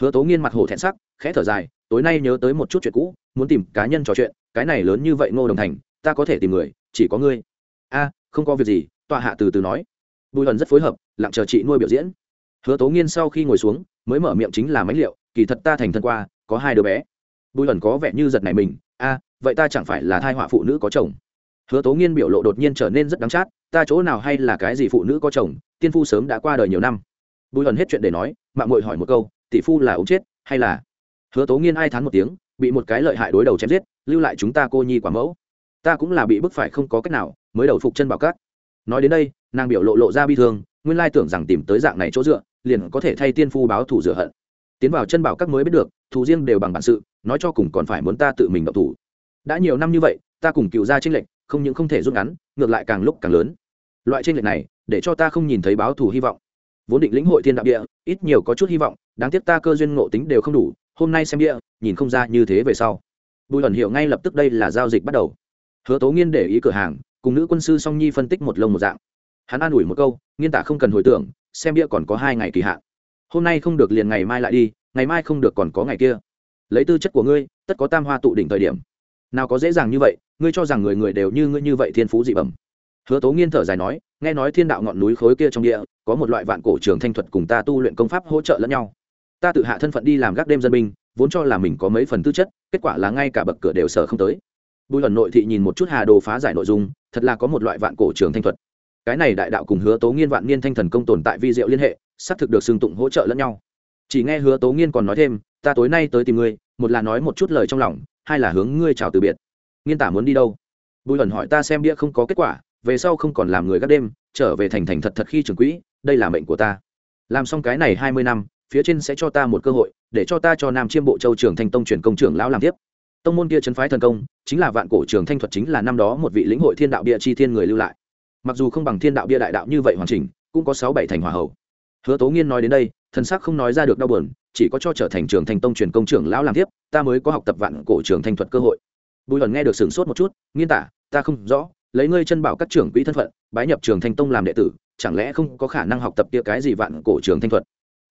Hứa tố nghiên mặt hồ thẹn sắc, khẽ thở dài, tối nay nhớ tới một chút chuyện cũ, muốn tìm cá nhân trò chuyện, cái này lớn như vậy ngô đồng thành, ta có thể tìm người, chỉ có ngươi. A, không có việc gì, tọa hạ từ từ nói. Bùi ẩn rất phối hợp, lặng chờ chị nuôi biểu diễn hứa tố nghiên sau khi ngồi xuống, mới mở miệng chính là mánh liệu, kỳ thật ta thành thân qua, có hai đứa bé. Bùi ẩn có vẻ như giật này mình, a, vậy ta chẳng phải là thai họa phụ nữ có chồng? Hứa tố nghiên biểu lộ đột nhiên trở nên rất đắng chát, ta chỗ nào hay là cái gì phụ nữ có chồng, tiên phu sớm đã qua đời nhiều năm. Bùi ẩn hết chuyện để nói, mạng mội hỏi một câu, tỷ phu là ống chết hay là? Hứa tố nghiên ai thán một tiếng, bị một cái lợi hại đối đầu chém giết, lưu lại chúng ta cô nhi quả mẫu. Ta cũng là bị bức phải không có cách nào, mới đầu phục chân bảo cát nói đến đây, nàng biểu lộ lộ ra bi thương nguyên lai tưởng rằng tìm tới dạng này chỗ dựa, liền có thể thay tiên phu báo thủ rửa hận. Tiến vào chân bảo các mới biết được, thù riêng đều bằng bản sự, nói cho cùng còn phải muốn ta tự mình động thủ. Đã nhiều năm như vậy, ta cùng cựu gia tranh lệch, không những không thể rút ngắn, ngược lại càng lúc càng lớn. Loại tranh lệch này, để cho ta không nhìn thấy báo thù hy vọng. Vốn định lĩnh hội thiên đạo địa, ít nhiều có chút hy vọng, đáng tiếc ta cơ duyên ngộ tính đều không đủ, hôm nay xem địa, nhìn không ra như thế về sau. Bùi ẩn hiểu ngay lập tức đây là giao dịch bắt đầu. Hứa tố nghiên để ý cửa hàng, cùng nữ quân sư song nhi phân tích một lông một dạng hắn an ủi một câu, nghiên tả không cần hồi tưởng, xem bia còn có hai ngày kỳ hạn. Hôm nay không được liền ngày mai lại đi, ngày mai không được còn có ngày kia. Lấy tư chất của ngươi, tất có tam hoa tụ đỉnh thời điểm. Nào có dễ dàng như vậy, ngươi cho rằng người người đều như ngươi như vậy thiên phú dị bẩm. Hứa tố nghiên thở dài nói, nghe nói thiên đạo ngọn núi khối kia trong địa, có một loại vạn cổ trường thanh thuật cùng ta tu luyện công pháp hỗ trợ lẫn nhau. Ta tự hạ thân phận đi làm gác đêm dân binh, vốn cho là mình có mấy phần tư chất, kết quả là ngay cả bậc cửa đều sở không tới. Bùi ẩn nội thị nhìn một chút hà đồ phá giải nội dung, thật là có một loại vạn cổ trường thanh thuật cái này đại đạo cùng hứa tố nghiên vạn niên thanh thần công tồn tại vi diệu liên hệ, xác thực được xưng tụng hỗ trợ lẫn nhau. Chỉ nghe hứa tố nghiên còn nói thêm, ta tối nay tới tìm ngươi, một là nói một chút lời trong lòng, hai là hướng ngươi chào từ biệt. Nghiên tả muốn đi đâu? Bùi ẩn hỏi ta xem bia không có kết quả, về sau không còn làm người gác đêm, trở về thành thành thật thật khi trường quỹ, đây là mệnh của ta. Làm xong cái này hai mươi năm, phía trên sẽ cho ta một cơ hội, để cho ta cho nam chiêm bộ châu trưởng thanh tông truyền công trưởng lão làm tiếp. Tông môn kia chấn phái thần công, chính là vạn cổ trường thanh thuật chính là năm đó một vị lĩnh hội thiên đạo địa chi thiên người lưu lại mặc dù không bằng thiên đạo bia đại đạo như vậy hoàn chỉnh, cũng có sáu bảy thành hòa hậu hứa tố nghiên nói đến đây, thần sắc không nói ra được đau buồn, chỉ có cho trở thành trường thành tông truyền công trưởng lão làm tiếp, ta mới có học tập vạn cổ trường thanh thuật cơ hội. Bùi hận nghe được sửng sốt một chút, nghiên tả, ta không rõ, lấy ngươi chân bảo các trưởng quỹ thân phận, bái nhập trường thanh tông làm đệ tử, chẳng lẽ không có khả năng học tập kia cái gì vạn cổ trường thanh thuật?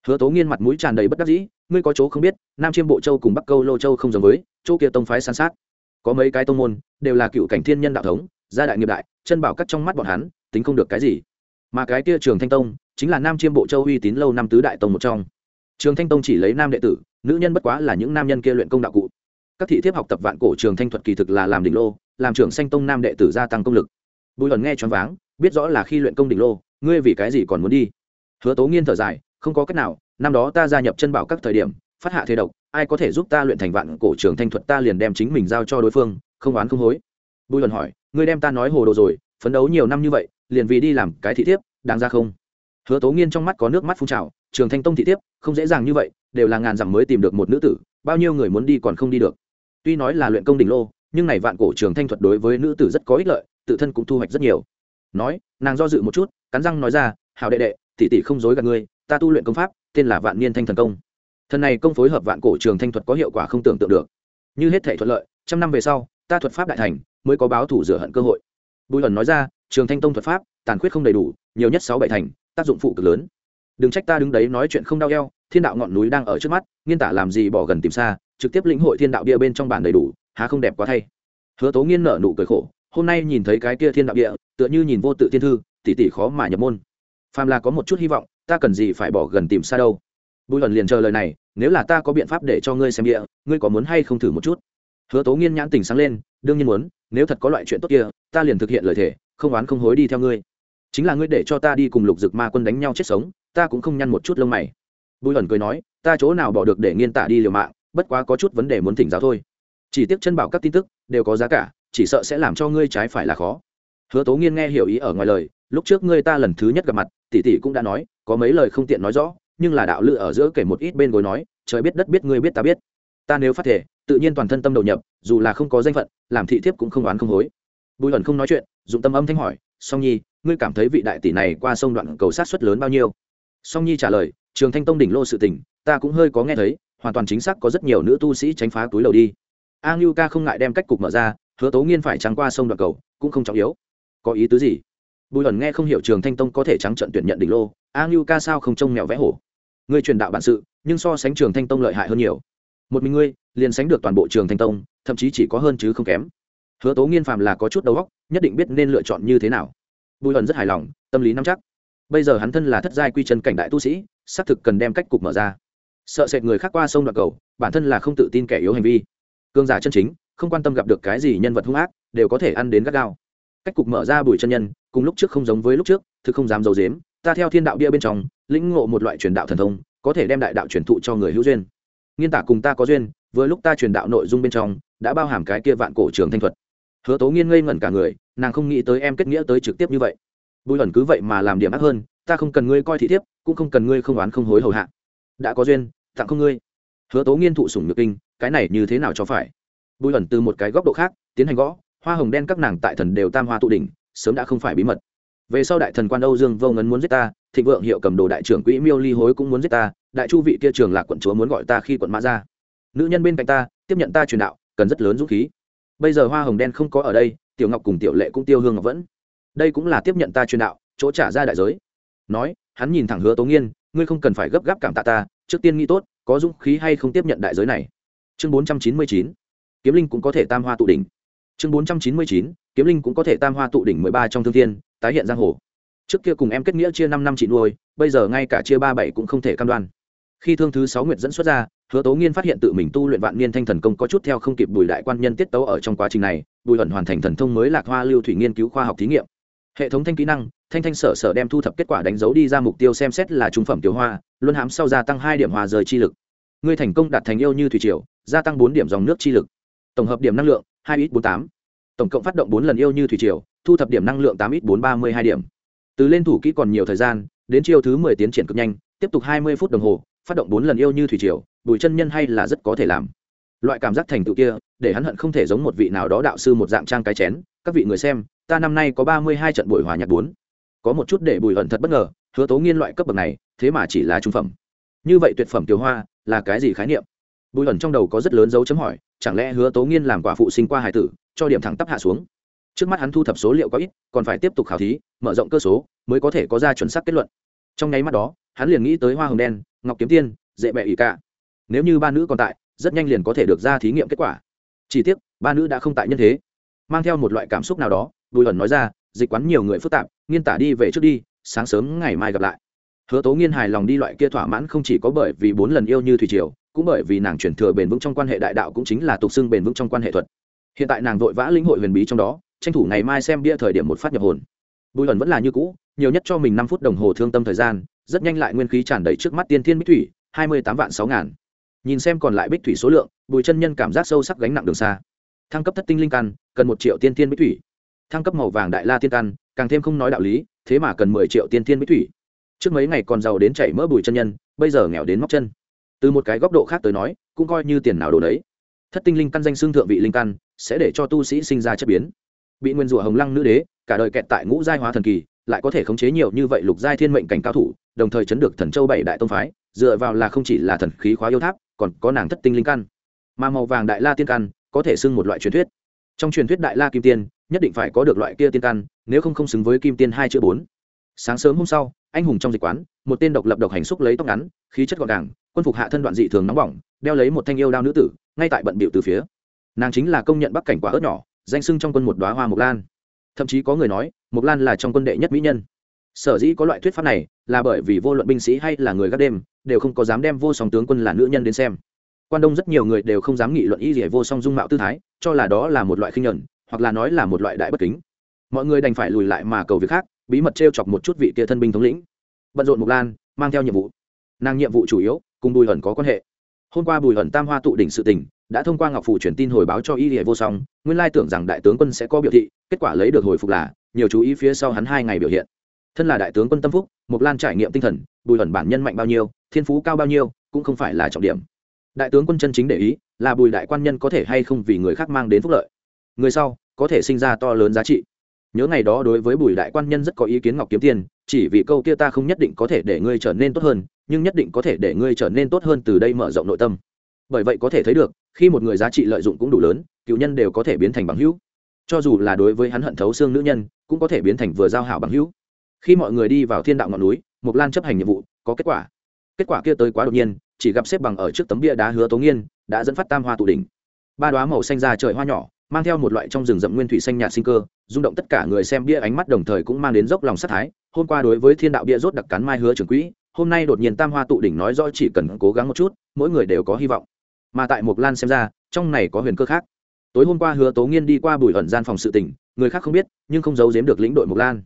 Hứa tố nghiên mặt mũi tràn đầy bất đắc dĩ, ngươi có chỗ không biết, nam chiêm bộ châu cùng bắc câu lô châu không giống với, chỗ kia tông phái san sát. Có mấy cái tông môn, đều là cựu cảnh thiên nhân đạo thống gia đại nghiệp đại, chân bảo các trong mắt bọn hắn, tính không được cái gì. Mà cái kia trường thanh tông, chính là nam chiêm bộ châu uy tín lâu năm tứ đại tông một trong. Trường thanh tông chỉ lấy nam đệ tử, nữ nhân bất quá là những nam nhân kia luyện công đạo cụ. Các thị thiếp học tập vạn cổ trường thanh thuật kỳ thực là làm đỉnh lô, làm trưởng sanh tông nam đệ tử gia tăng công lực. Bùi ẩn nghe choáng váng, biết rõ là khi luyện công đỉnh lô, ngươi vì cái gì còn muốn đi? Hứa tố nghiên thở dài, không có cách nào, năm đó ta gia nhập chân bảo các thời điểm, phát hạ thế độc, ai có thể giúp ta luyện thành vạn cổ trường thanh thuật ta liền đem chính mình giao cho đối phương, không oán không hối. Bùi ẩn hỏi ngươi đem ta nói hồ đồ rồi, phấn đấu nhiều năm như vậy, liền vì đi làm cái thị thiếp, đáng ra không? Hứa tố nghiên trong mắt có nước mắt phun trào, trường thanh tông thị thiếp, không dễ dàng như vậy, đều là ngàn dặm mới tìm được một nữ tử, bao nhiêu người muốn đi còn không đi được. Tuy nói là luyện công đỉnh lô, nhưng này vạn cổ trường thanh thuật đối với nữ tử rất có ích lợi, tự thân cũng thu hoạch rất nhiều. Nói, nàng do dự một chút, cắn răng nói ra hào đệ đệ, tỷ tỷ không dối gạt ngươi, ta tu luyện công pháp, tên là vạn niên thanh thần công. Thần này công phối hợp vạn cổ trường thanh thuật có hiệu quả không tưởng tượng được. Như hết thể thuận lợi, trăm năm về sau, ta thuật pháp đại thành mới có báo thủ rửa hận cơ hội. Bùi ẩn nói ra, trường thanh tông thuật pháp, tàn khuyết không đầy đủ, nhiều nhất sáu bảy thành, tác dụng phụ cực lớn. Đừng trách ta đứng đấy nói chuyện không đau eo, thiên đạo ngọn núi đang ở trước mắt, nghiên tả làm gì bỏ gần tìm xa, trực tiếp lĩnh hội thiên đạo địa bên trong bản đầy đủ, há không đẹp quá thay. Hứa tố nghiên nở nụ cười khổ, hôm nay nhìn thấy cái kia thiên đạo địa tựa như nhìn vô tự thiên thư, tỉ tỉ khó mà nhập môn. Phàm là có một chút hy vọng, ta cần gì phải bỏ gần tìm xa đâu? Bùi ẩn liền chờ lời này, nếu là ta có biện pháp để cho ngươi xem địa ngươi có muốn hay không thử một chút? Hứa tố nghiên nhãn tình sáng lên, đương nhiên muốn, nếu thật có loại chuyện tốt kia, ta liền thực hiện lời thề, không oán không hối đi theo ngươi. Chính là ngươi để cho ta đi cùng lục dực ma quân đánh nhau chết sống, ta cũng không nhăn một chút lông mày. Bùi ẩn cười nói, ta chỗ nào bỏ được để nghiên tả đi liều mạng, bất quá có chút vấn đề muốn thỉnh giáo thôi. Chỉ tiếc chân bảo các tin tức đều có giá cả, chỉ sợ sẽ làm cho ngươi trái phải là khó. Hứa tố nghiên nghe hiểu ý ở ngoài lời, lúc trước ngươi ta lần thứ nhất gặp mặt, tỷ tỷ cũng đã nói, có mấy lời không tiện nói rõ, nhưng là đạo lự ở giữa kể một ít bên gối nói, trời biết đất biết ngươi biết ta biết ta nếu phát thể, tự nhiên toàn thân tâm đầu nhập, dù là không có danh phận, làm thị thiếp cũng không đoán không hối. Bùi ẩn không nói chuyện dụng tâm âm thanh hỏi, song nhi, ngươi cảm thấy vị đại tỷ này qua sông đoạn cầu sát xuất lớn bao nhiêu? Song nhi trả lời, trường thanh tông đỉnh lô sự tình, ta cũng hơi có nghe thấy, hoàn toàn chính xác có rất nhiều nữ tu sĩ tránh phá túi lầu đi. A ngưu ca không ngại đem cách cục mở ra, hứa tố nghiên phải trắng qua sông đoạn cầu, cũng không trọng yếu. Có ý tứ gì? Bùi ẩn nghe không hiểu trường thanh tông có thể trắng trận tuyển nhận đỉnh lô, a ngưu ca sao không trông mẹo vẽ hổ? Ngươi truyền đạo bản sự, nhưng so sánh trường thanh tông lợi hại hơn nhiều một mình ngươi, liền sánh được toàn bộ trường thanh tông, thậm chí chỉ có hơn chứ không kém. Hứa tố nghiên phàm là có chút đầu óc, nhất định biết nên lựa chọn như thế nào. Bùi hận rất hài lòng, tâm lý nắm chắc. Bây giờ hắn thân là thất giai quy chân cảnh đại tu sĩ, xác thực cần đem cách cục mở ra. Sợ sệt người khác qua sông đoạn cầu, bản thân là không tự tin kẻ yếu hành vi. Cương giả chân chính, không quan tâm gặp được cái gì nhân vật hung ác, đều có thể ăn đến gắt gao. Cách cục mở ra bùi chân nhân, cùng lúc trước không giống với lúc trước, thực không dám d i ấ u dếm ta theo thiên đạo bia bên trong, lĩnh ngộ một loại truyền đạo thần thông, có thể đem đại đạo truyền thụ cho người hữu duyên nghiên tả cùng ta có duyên, vừa lúc ta truyền đạo nội dung bên trong, đã bao hàm cái kia vạn cổ trường thanh thuật. Hứa tố nghiên ngây ngẩn cả người, nàng không nghĩ tới em kết nghĩa tới trực tiếp như vậy. Bùi ẩn cứ vậy mà làm điểm ác hơn, ta không cần ngươi coi thị thiếp, cũng không cần ngươi không oán không hối hầu hạ. Đã có duyên, tặng không ngươi. Hứa tố nghiên thụ sủng nhược kinh, cái này như thế nào cho phải? Bùi ẩn từ một cái góc độ khác, tiến hành gõ, hoa hồng đen các nàng tại thần đều tam hoa tụ đỉnh, sớm đã không phải bí mật. Về sau đại thần quan âu dương vô ngấn muốn giết ta, thịnh vượng hiệu cầm đồ đại trưởng quỹ miêu ly hối cũng muốn giết ta đại chu vị kia trường lạc quận chúa muốn gọi ta khi quận mã ra. Nữ nhân bên cạnh ta, tiếp nhận ta truyền đạo, cần rất lớn dũng khí. Bây giờ hoa hồng đen không có ở đây, tiểu ngọc cùng tiểu lệ cũng tiêu hương ngọc vẫn. Đây cũng là tiếp nhận ta truyền đạo, chỗ trả ra đại giới. Nói, hắn nhìn thẳng hứa tố nghiên, ngươi không cần phải gấp gáp cảm tạ ta, trước tiên nghĩ tốt, có dũng khí hay không tiếp nhận đại giới này. Chương bốn trăm chín mươi chín, kiếm linh cũng có thể tam hoa tụ đỉnh. Chương bốn trăm chín mươi chín, kiếm linh cũng có thể tam hoa tụ đỉnh mười ba trong thương thiên, tái hiện giang hồ. Trước kia cùng em kết nghĩa chia năm năm chị nuôi, bây giờ ngay cả chia ba bảy cũng không thể cam đoan khi thương thứ sáu nguyệt dẫn xuất ra, hứa tố nghiên phát hiện tự mình tu luyện vạn niên thanh thần công có chút theo không kịp bùi đại quan nhân tiết tấu ở trong quá trình này, bùi ẩn hoàn thành thần thông mới lạc hoa lưu thủy nghiên cứu khoa học thí nghiệm. Hệ thống thanh kỹ năng, thanh thanh sở sở đem thu thập kết quả đánh dấu đi ra mục tiêu xem xét là trung phẩm tiểu hoa, luân hãm sau gia tăng hai điểm hòa rời chi lực. Ngươi thành công đạt thành yêu như thủy triều, gia tăng bốn điểm dòng nước chi lực. Tổng hợp điểm năng lượng, hai ít bốn tám. Tổng cộng phát động bốn lần yêu như thủy triều, thu thập điểm năng lượng tám ít bốn ba mươi hai điểm. Từ lên thủ kỹ còn nhiều thời gian, đến chiều thứ mười tiến triển cực nhanh, tiếp tục hai mươi phút đồng hồ phát động bốn lần yêu như thủy triều, bùi chân nhân hay là rất có thể làm. Loại cảm giác thành tựu kia, để hắn hận không thể giống một vị nào đó đạo sư một dạng trang cái chén, các vị người xem, ta năm nay có ba mươi hai trận buổi hòa nhạc bốn. Có một chút để bùi hận thật bất ngờ, hứa tố nghiên loại cấp bậc này, thế mà chỉ là trung phẩm. Như vậy tuyệt phẩm tiểu hoa, là cái gì khái niệm? Bùi hận trong đầu có rất lớn dấu chấm hỏi, chẳng lẽ hứa tố nghiên làm quả phụ sinh qua hải tử, cho điểm thẳng tắp hạ xuống? Trước mắt hắn thu thập số liệu có ít, còn phải tiếp tục khảo thí, mở rộng cơ số, mới có thể có ra chuẩn xác kết luận. Trong nháy mắt đó, hắn liền nghĩ tới hoa hồng đen ngọc kiếm tiên, dễ bẹ ỷ cả. Nếu như ba nữ còn tại, rất nhanh liền có thể được ra thí nghiệm kết quả. Chỉ tiếc, ba nữ đã không tại nhân thế. Mang theo một loại cảm xúc nào đó, bùi ẩn nói ra, dịch quán nhiều người phức tạp, nghiên tả đi về trước đi, sáng sớm ngày mai gặp lại. Hứa tố nghiên hài lòng đi loại kia thỏa mãn không chỉ có bởi vì bốn lần yêu như thủy triều, cũng bởi vì nàng chuyển thừa bền vững trong quan hệ đại đạo cũng chính là tục xưng bền vững trong quan hệ thuật. Hiện tại nàng vội vã lĩnh hội huyền bí trong đó, tranh thủ ngày mai xem bia thời điểm một phát nhập hồn. Bùi ẩn vẫn là như cũ, nhiều nhất cho mình năm phút đồng hồ thương tâm thời gian rất nhanh lại nguyên khí tràn đầy trước mắt tiên thiên bích thủy, hai mươi tám vạn sáu ngàn. Nhìn xem còn lại bích thủy số lượng, bùi chân nhân cảm giác sâu sắc gánh nặng đường xa. Thăng cấp thất tinh linh căn, cần một triệu tiên thiên bích thủy. Thăng cấp màu vàng đại la tiên căn, càng thêm không nói đạo lý, thế mà cần mười triệu tiên thiên bích thủy. Trước mấy ngày còn giàu đến chảy mỡ bùi chân nhân, bây giờ nghèo đến móc chân. Từ một cái góc độ khác tới nói, cũng coi như tiền nào đồ đấy. Thất tinh linh căn danh xương thượng vị linh căn, sẽ để cho tu sĩ sinh ra chất biến. Bị nguyên rủa hồng lăng nữ đế, cả đời kẹt tại ngũ giai hóa thần kỳ lại có thể khống chế nhiều như vậy lục giai thiên mệnh cảnh cao thủ, đồng thời chấn được thần châu bảy đại tông phái, dựa vào là không chỉ là thần khí khóa yêu tháp, còn có nàng thất tinh linh căn. Mà màu vàng đại la tiên căn có thể xưng một loại truyền thuyết. Trong truyền thuyết đại la kim tiên, nhất định phải có được loại kia tiên căn, nếu không không xứng với kim tiên hai chữ bốn. Sáng sớm hôm sau, anh hùng trong dịch quán, một tên độc lập độc hành xúc lấy tóc ngắn, khí chất gọn gàng, quân phục hạ thân đoạn dị thường nóng bỏng, đeo lấy một thanh yêu đao nữ tử, ngay tại bận bịu từ phía. Nàng chính là công nhận bắc cảnh quả ớt nhỏ, danh sưng trong quân một đoá hoa mộc lan. Thậm chí có người nói mộc lan là trong quân đệ nhất mỹ nhân. Sở dĩ có loại thuyết pháp này là bởi vì vô luận binh sĩ hay là người gác đêm đều không có dám đem vô song tướng quân là nữ nhân đến xem. Quan đông rất nhiều người đều không dám nghị luận y gì vô song dung mạo tư thái, cho là đó là một loại khinh nhuận, hoặc là nói là một loại đại bất kính. Mọi người đành phải lùi lại mà cầu việc khác, bí mật t r e o chọc một chút vị kia thân binh thống lĩnh. Bận rộn mục lan, mang theo nhiệm vụ. Nàng nhiệm vụ chủ yếu, cùng bùi ẩn có quan hệ hôm qua bùi hẩn tam hoa tụ đỉnh sự Tình, đã thông qua ngọc phủ truyền tin hồi báo cho y hệ vô song, nguyên lai tưởng rằng đại tướng quân sẽ có biểu thị, kết quả lấy được hồi phục là, nhiều chú ý phía sau hắn hai ngày biểu hiện. Thân là đại tướng quân tâm phúc mục lan trải nghiệm tinh thần, bùi hẩn bản nhân mạnh bao nhiêu, thiên phú cao bao nhiêu, cũng không phải là trọng điểm. Đại tướng quân chân chính để ý, là bùi đại quan nhân có thể hay không vì người khác mang đến phúc lợi. Người sau, có thể sinh ra to lớn giá trị. Nhớ ngày đó đối với bùi đại quan nhân rất có ý kiến ngọc kiếm tiền, chỉ vì câu kia ta không nhất định có thể để ngươi trở nên tốt hơn nhưng nhất định có thể để ngươi trở nên tốt hơn từ đây mở rộng nội tâm. Bởi vậy có thể thấy được, khi một người giá trị lợi dụng cũng đủ lớn, cựu nhân đều có thể biến thành bằng hữu. Cho dù là đối với hắn hận thấu xương nữ nhân, cũng có thể biến thành vừa giao hảo bằng hữu. Khi mọi người đi vào thiên đạo ngọn núi, Mộc lan chấp hành nhiệm vụ, có kết quả. Kết quả kia tới quá đột nhiên, chỉ gặp xếp bằng ở trước tấm bia đá hứa tố nghiên, đã dẫn phát tam hoa tụ đỉnh. Ba đoá màu xanh ra trời hoa nhỏ, mang theo một loại trong rừng rậm nguyên thủy xanh nhạt sinh cơ, rung động tất cả người xem bia ánh mắt đồng thời cũng mang đến dốc lòng sát thái. Hôm qua đối với thiên đạo bia rốt đặc cắn mai hứa trưởng quỹ hôm nay đột nhiên tam hoa tụ đỉnh nói rõ chỉ cần cố gắng một chút, mỗi người đều có hy vọng. Mà tại mộc lan xem ra, trong này có huyền cơ khác. Tối hôm qua hứa tố nghiên đi qua bùi ẩn gian phòng sự tỉnh người khác không biết, nhưng không giấu giếm được lĩnh đội mộc lan.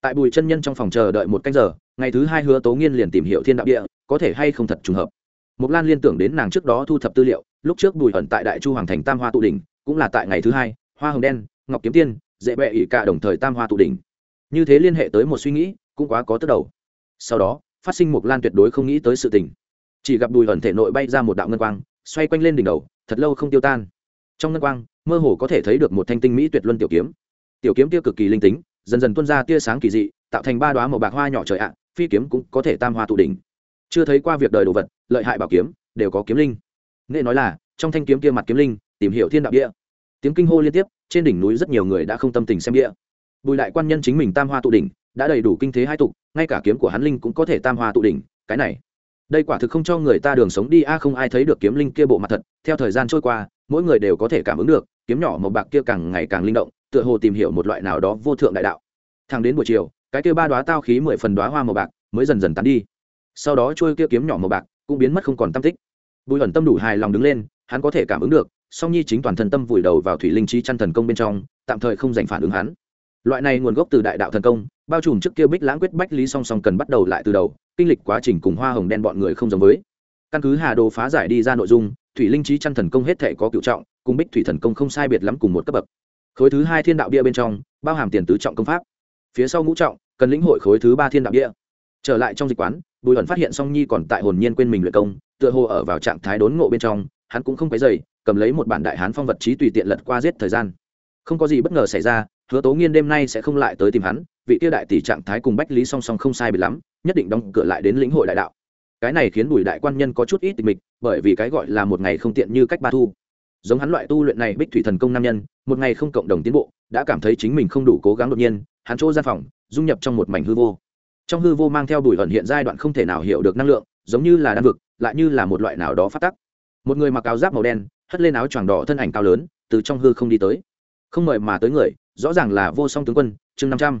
Tại bùi chân nhân trong phòng chờ đợi một canh giờ, ngày thứ hai hứa tố nghiên liền tìm hiểu thiên đạo địa, có thể hay không thật trùng hợp. Mộc lan liên tưởng đến nàng trước đó thu thập tư liệu, lúc trước bùi ẩn tại đại chu hoàng thành tam hoa tụ đỉnh, cũng là tại ngày thứ hai, hoa hồng đen, ngọc kiếm tiên, dễ bẹ ỉ cả đồng thời tam hoa tụ đỉnh. Như thế liên hệ tới một suy nghĩ, cũng quá có tức đầu. Sau đó phát sinh một lan tuyệt đối không nghĩ tới sự tình. Chỉ gặp bùi ẩn thể nội bay ra một đạo ngân quang, xoay quanh lên đỉnh đầu, thật lâu không tiêu tan. Trong ngân quang, mơ hồ có thể thấy được một thanh tinh mỹ tuyệt luân tiểu kiếm. Tiểu kiếm tiêu cực kỳ linh tính, dần dần tuôn ra tia sáng kỳ dị, tạo thành ba đoá màu bạc hoa nhỏ trời ạ, phi kiếm cũng có thể tam hoa tụ đỉnh. Chưa thấy qua việc đời đồ vật, lợi hại bảo kiếm, đều có kiếm linh. Nghệ nói là, trong thanh kiếm kia mặt kiếm linh, tìm hiểu thiên đạo địa. Tiếng kinh hô liên tiếp, trên đỉnh núi rất nhiều người đã không tâm tình xem địa. Bùi đại quan nhân chính mình tam hoa tụ đỉnh đã đầy đủ kinh thế hai tục, ngay cả kiếm của hắn linh cũng có thể tam hoa tụ đỉnh, cái này. Đây quả thực không cho người ta đường sống đi, a, không ai thấy được kiếm linh kia bộ mặt thật. Theo thời gian trôi qua, mỗi người đều có thể cảm ứng được, kiếm nhỏ màu bạc kia càng ngày càng linh động, tựa hồ tìm hiểu một loại nào đó vô thượng đại đạo. Thẳng đến buổi chiều, cái kia ba đoá tao khí mười phần đoá hoa màu bạc mới dần dần tán đi. Sau đó trôi kia kiếm nhỏ màu bạc cũng biến mất không còn tâm tích. Bùi ẩn tâm đủ hài lòng đứng lên, hắn có thể cảm ứng được, song nhi chính toàn thân tâm vùi đầu vào thủy linh trí chăn thần công bên trong, tạm thời không dành phản ứng hắn loại này nguồn gốc từ đại đạo thần công, bao trùm trước kia bích lãng quyết bách lý song song cần bắt đầu lại từ đầu, kinh lịch quá trình cùng hoa hồng đen bọn người không giống với. Căn cứ hà đồ phá giải đi ra nội dung, thủy linh trí chăn thần công hết thể có cựu trọng, cùng bích thủy thần công không sai biệt lắm cùng một cấp bậc. Khối thứ hai thiên đạo bia bên trong, bao hàm tiền tứ trọng công pháp. Phía sau ngũ trọng, cần lĩnh hội khối thứ ba thiên đạo bia. Trở lại trong dịch quán, bùi ẩn phát hiện song nhi còn tại hồn nhiên quên mình luyện công, tựa hồ ở vào trạng thái đốn ngộ bên trong, hắn cũng không cái dày cầm lấy một bản đại hán phong vật trí tùy tiện lật qua giết thời gian. Không có gì bất ngờ xảy ra hứa tố nghiên đêm nay sẽ không lại tới tìm hắn, vị tiêu đại tỷ trạng thái cùng bách lý song song không sai bị lắm, nhất định đóng cửa lại đến lĩnh hội đại đạo. Cái này khiến bùi đại quan nhân có chút ít tịch mịch, bởi vì cái gọi là một ngày không tiện như cách ba thu. Giống hắn loại tu luyện này bích thủy thần công nam nhân, một ngày không cộng đồng tiến bộ, đã cảm thấy chính mình không đủ cố gắng đột nhiên, hắn chỗ gian phòng, dung nhập trong một mảnh hư vô. Trong hư vô mang theo bùi ẩn hiện giai đoạn không thể nào hiểu được năng lượng, giống như là đan vực, lại như là một loại nào đó phát tắc. Một người mặc áo giáp màu đen, hất lên áo choàng đỏ thân ảnh cao lớn, từ trong hư không đi tới. Không mời mà tới người rõ ràng là vô song tướng quân, chương năm trăm.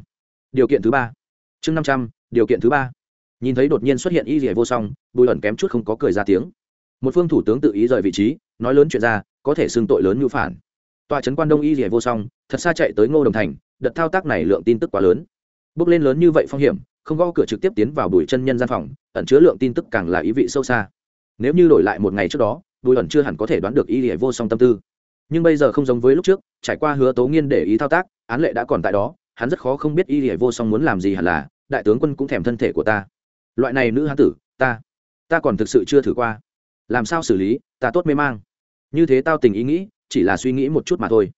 Điều kiện thứ ba. Chương năm trăm, điều kiện thứ ba. Nhìn thấy đột nhiên xuất hiện y rỉa vô song, bùi ẩn kém chút không có cười ra tiếng. Một phương thủ tướng tự ý rời vị trí, nói lớn chuyện ra, có thể xưng tội lớn như phản. Tòa trấn quan đông y rỉa vô song, thật xa chạy tới ngô đồng thành, đợt thao tác này lượng tin tức quá lớn. Bước lên lớn như vậy phong hiểm, không gõ cửa trực tiếp tiến vào bùi chân nhân gian phòng, ẩn chứa lượng tin tức càng là ý vị sâu xa. Nếu như đổi lại một ngày trước đó, bùi ẩn chưa hẳn có thể đoán được y rỉa vô song tâm tư nhưng bây giờ không giống với lúc trước, trải qua hứa tố nghiên để ý thao tác, án lệ đã còn tại đó, hắn rất khó không biết y rỉa vô song muốn làm gì hẳn là, đại tướng quân cũng thèm thân thể của ta. Loại này nữ hán tử, ta ta còn thực sự chưa thử qua. Làm sao xử lý, ta tốt mê mang. Như thế tao tình ý nghĩ, chỉ là suy nghĩ một chút mà thôi.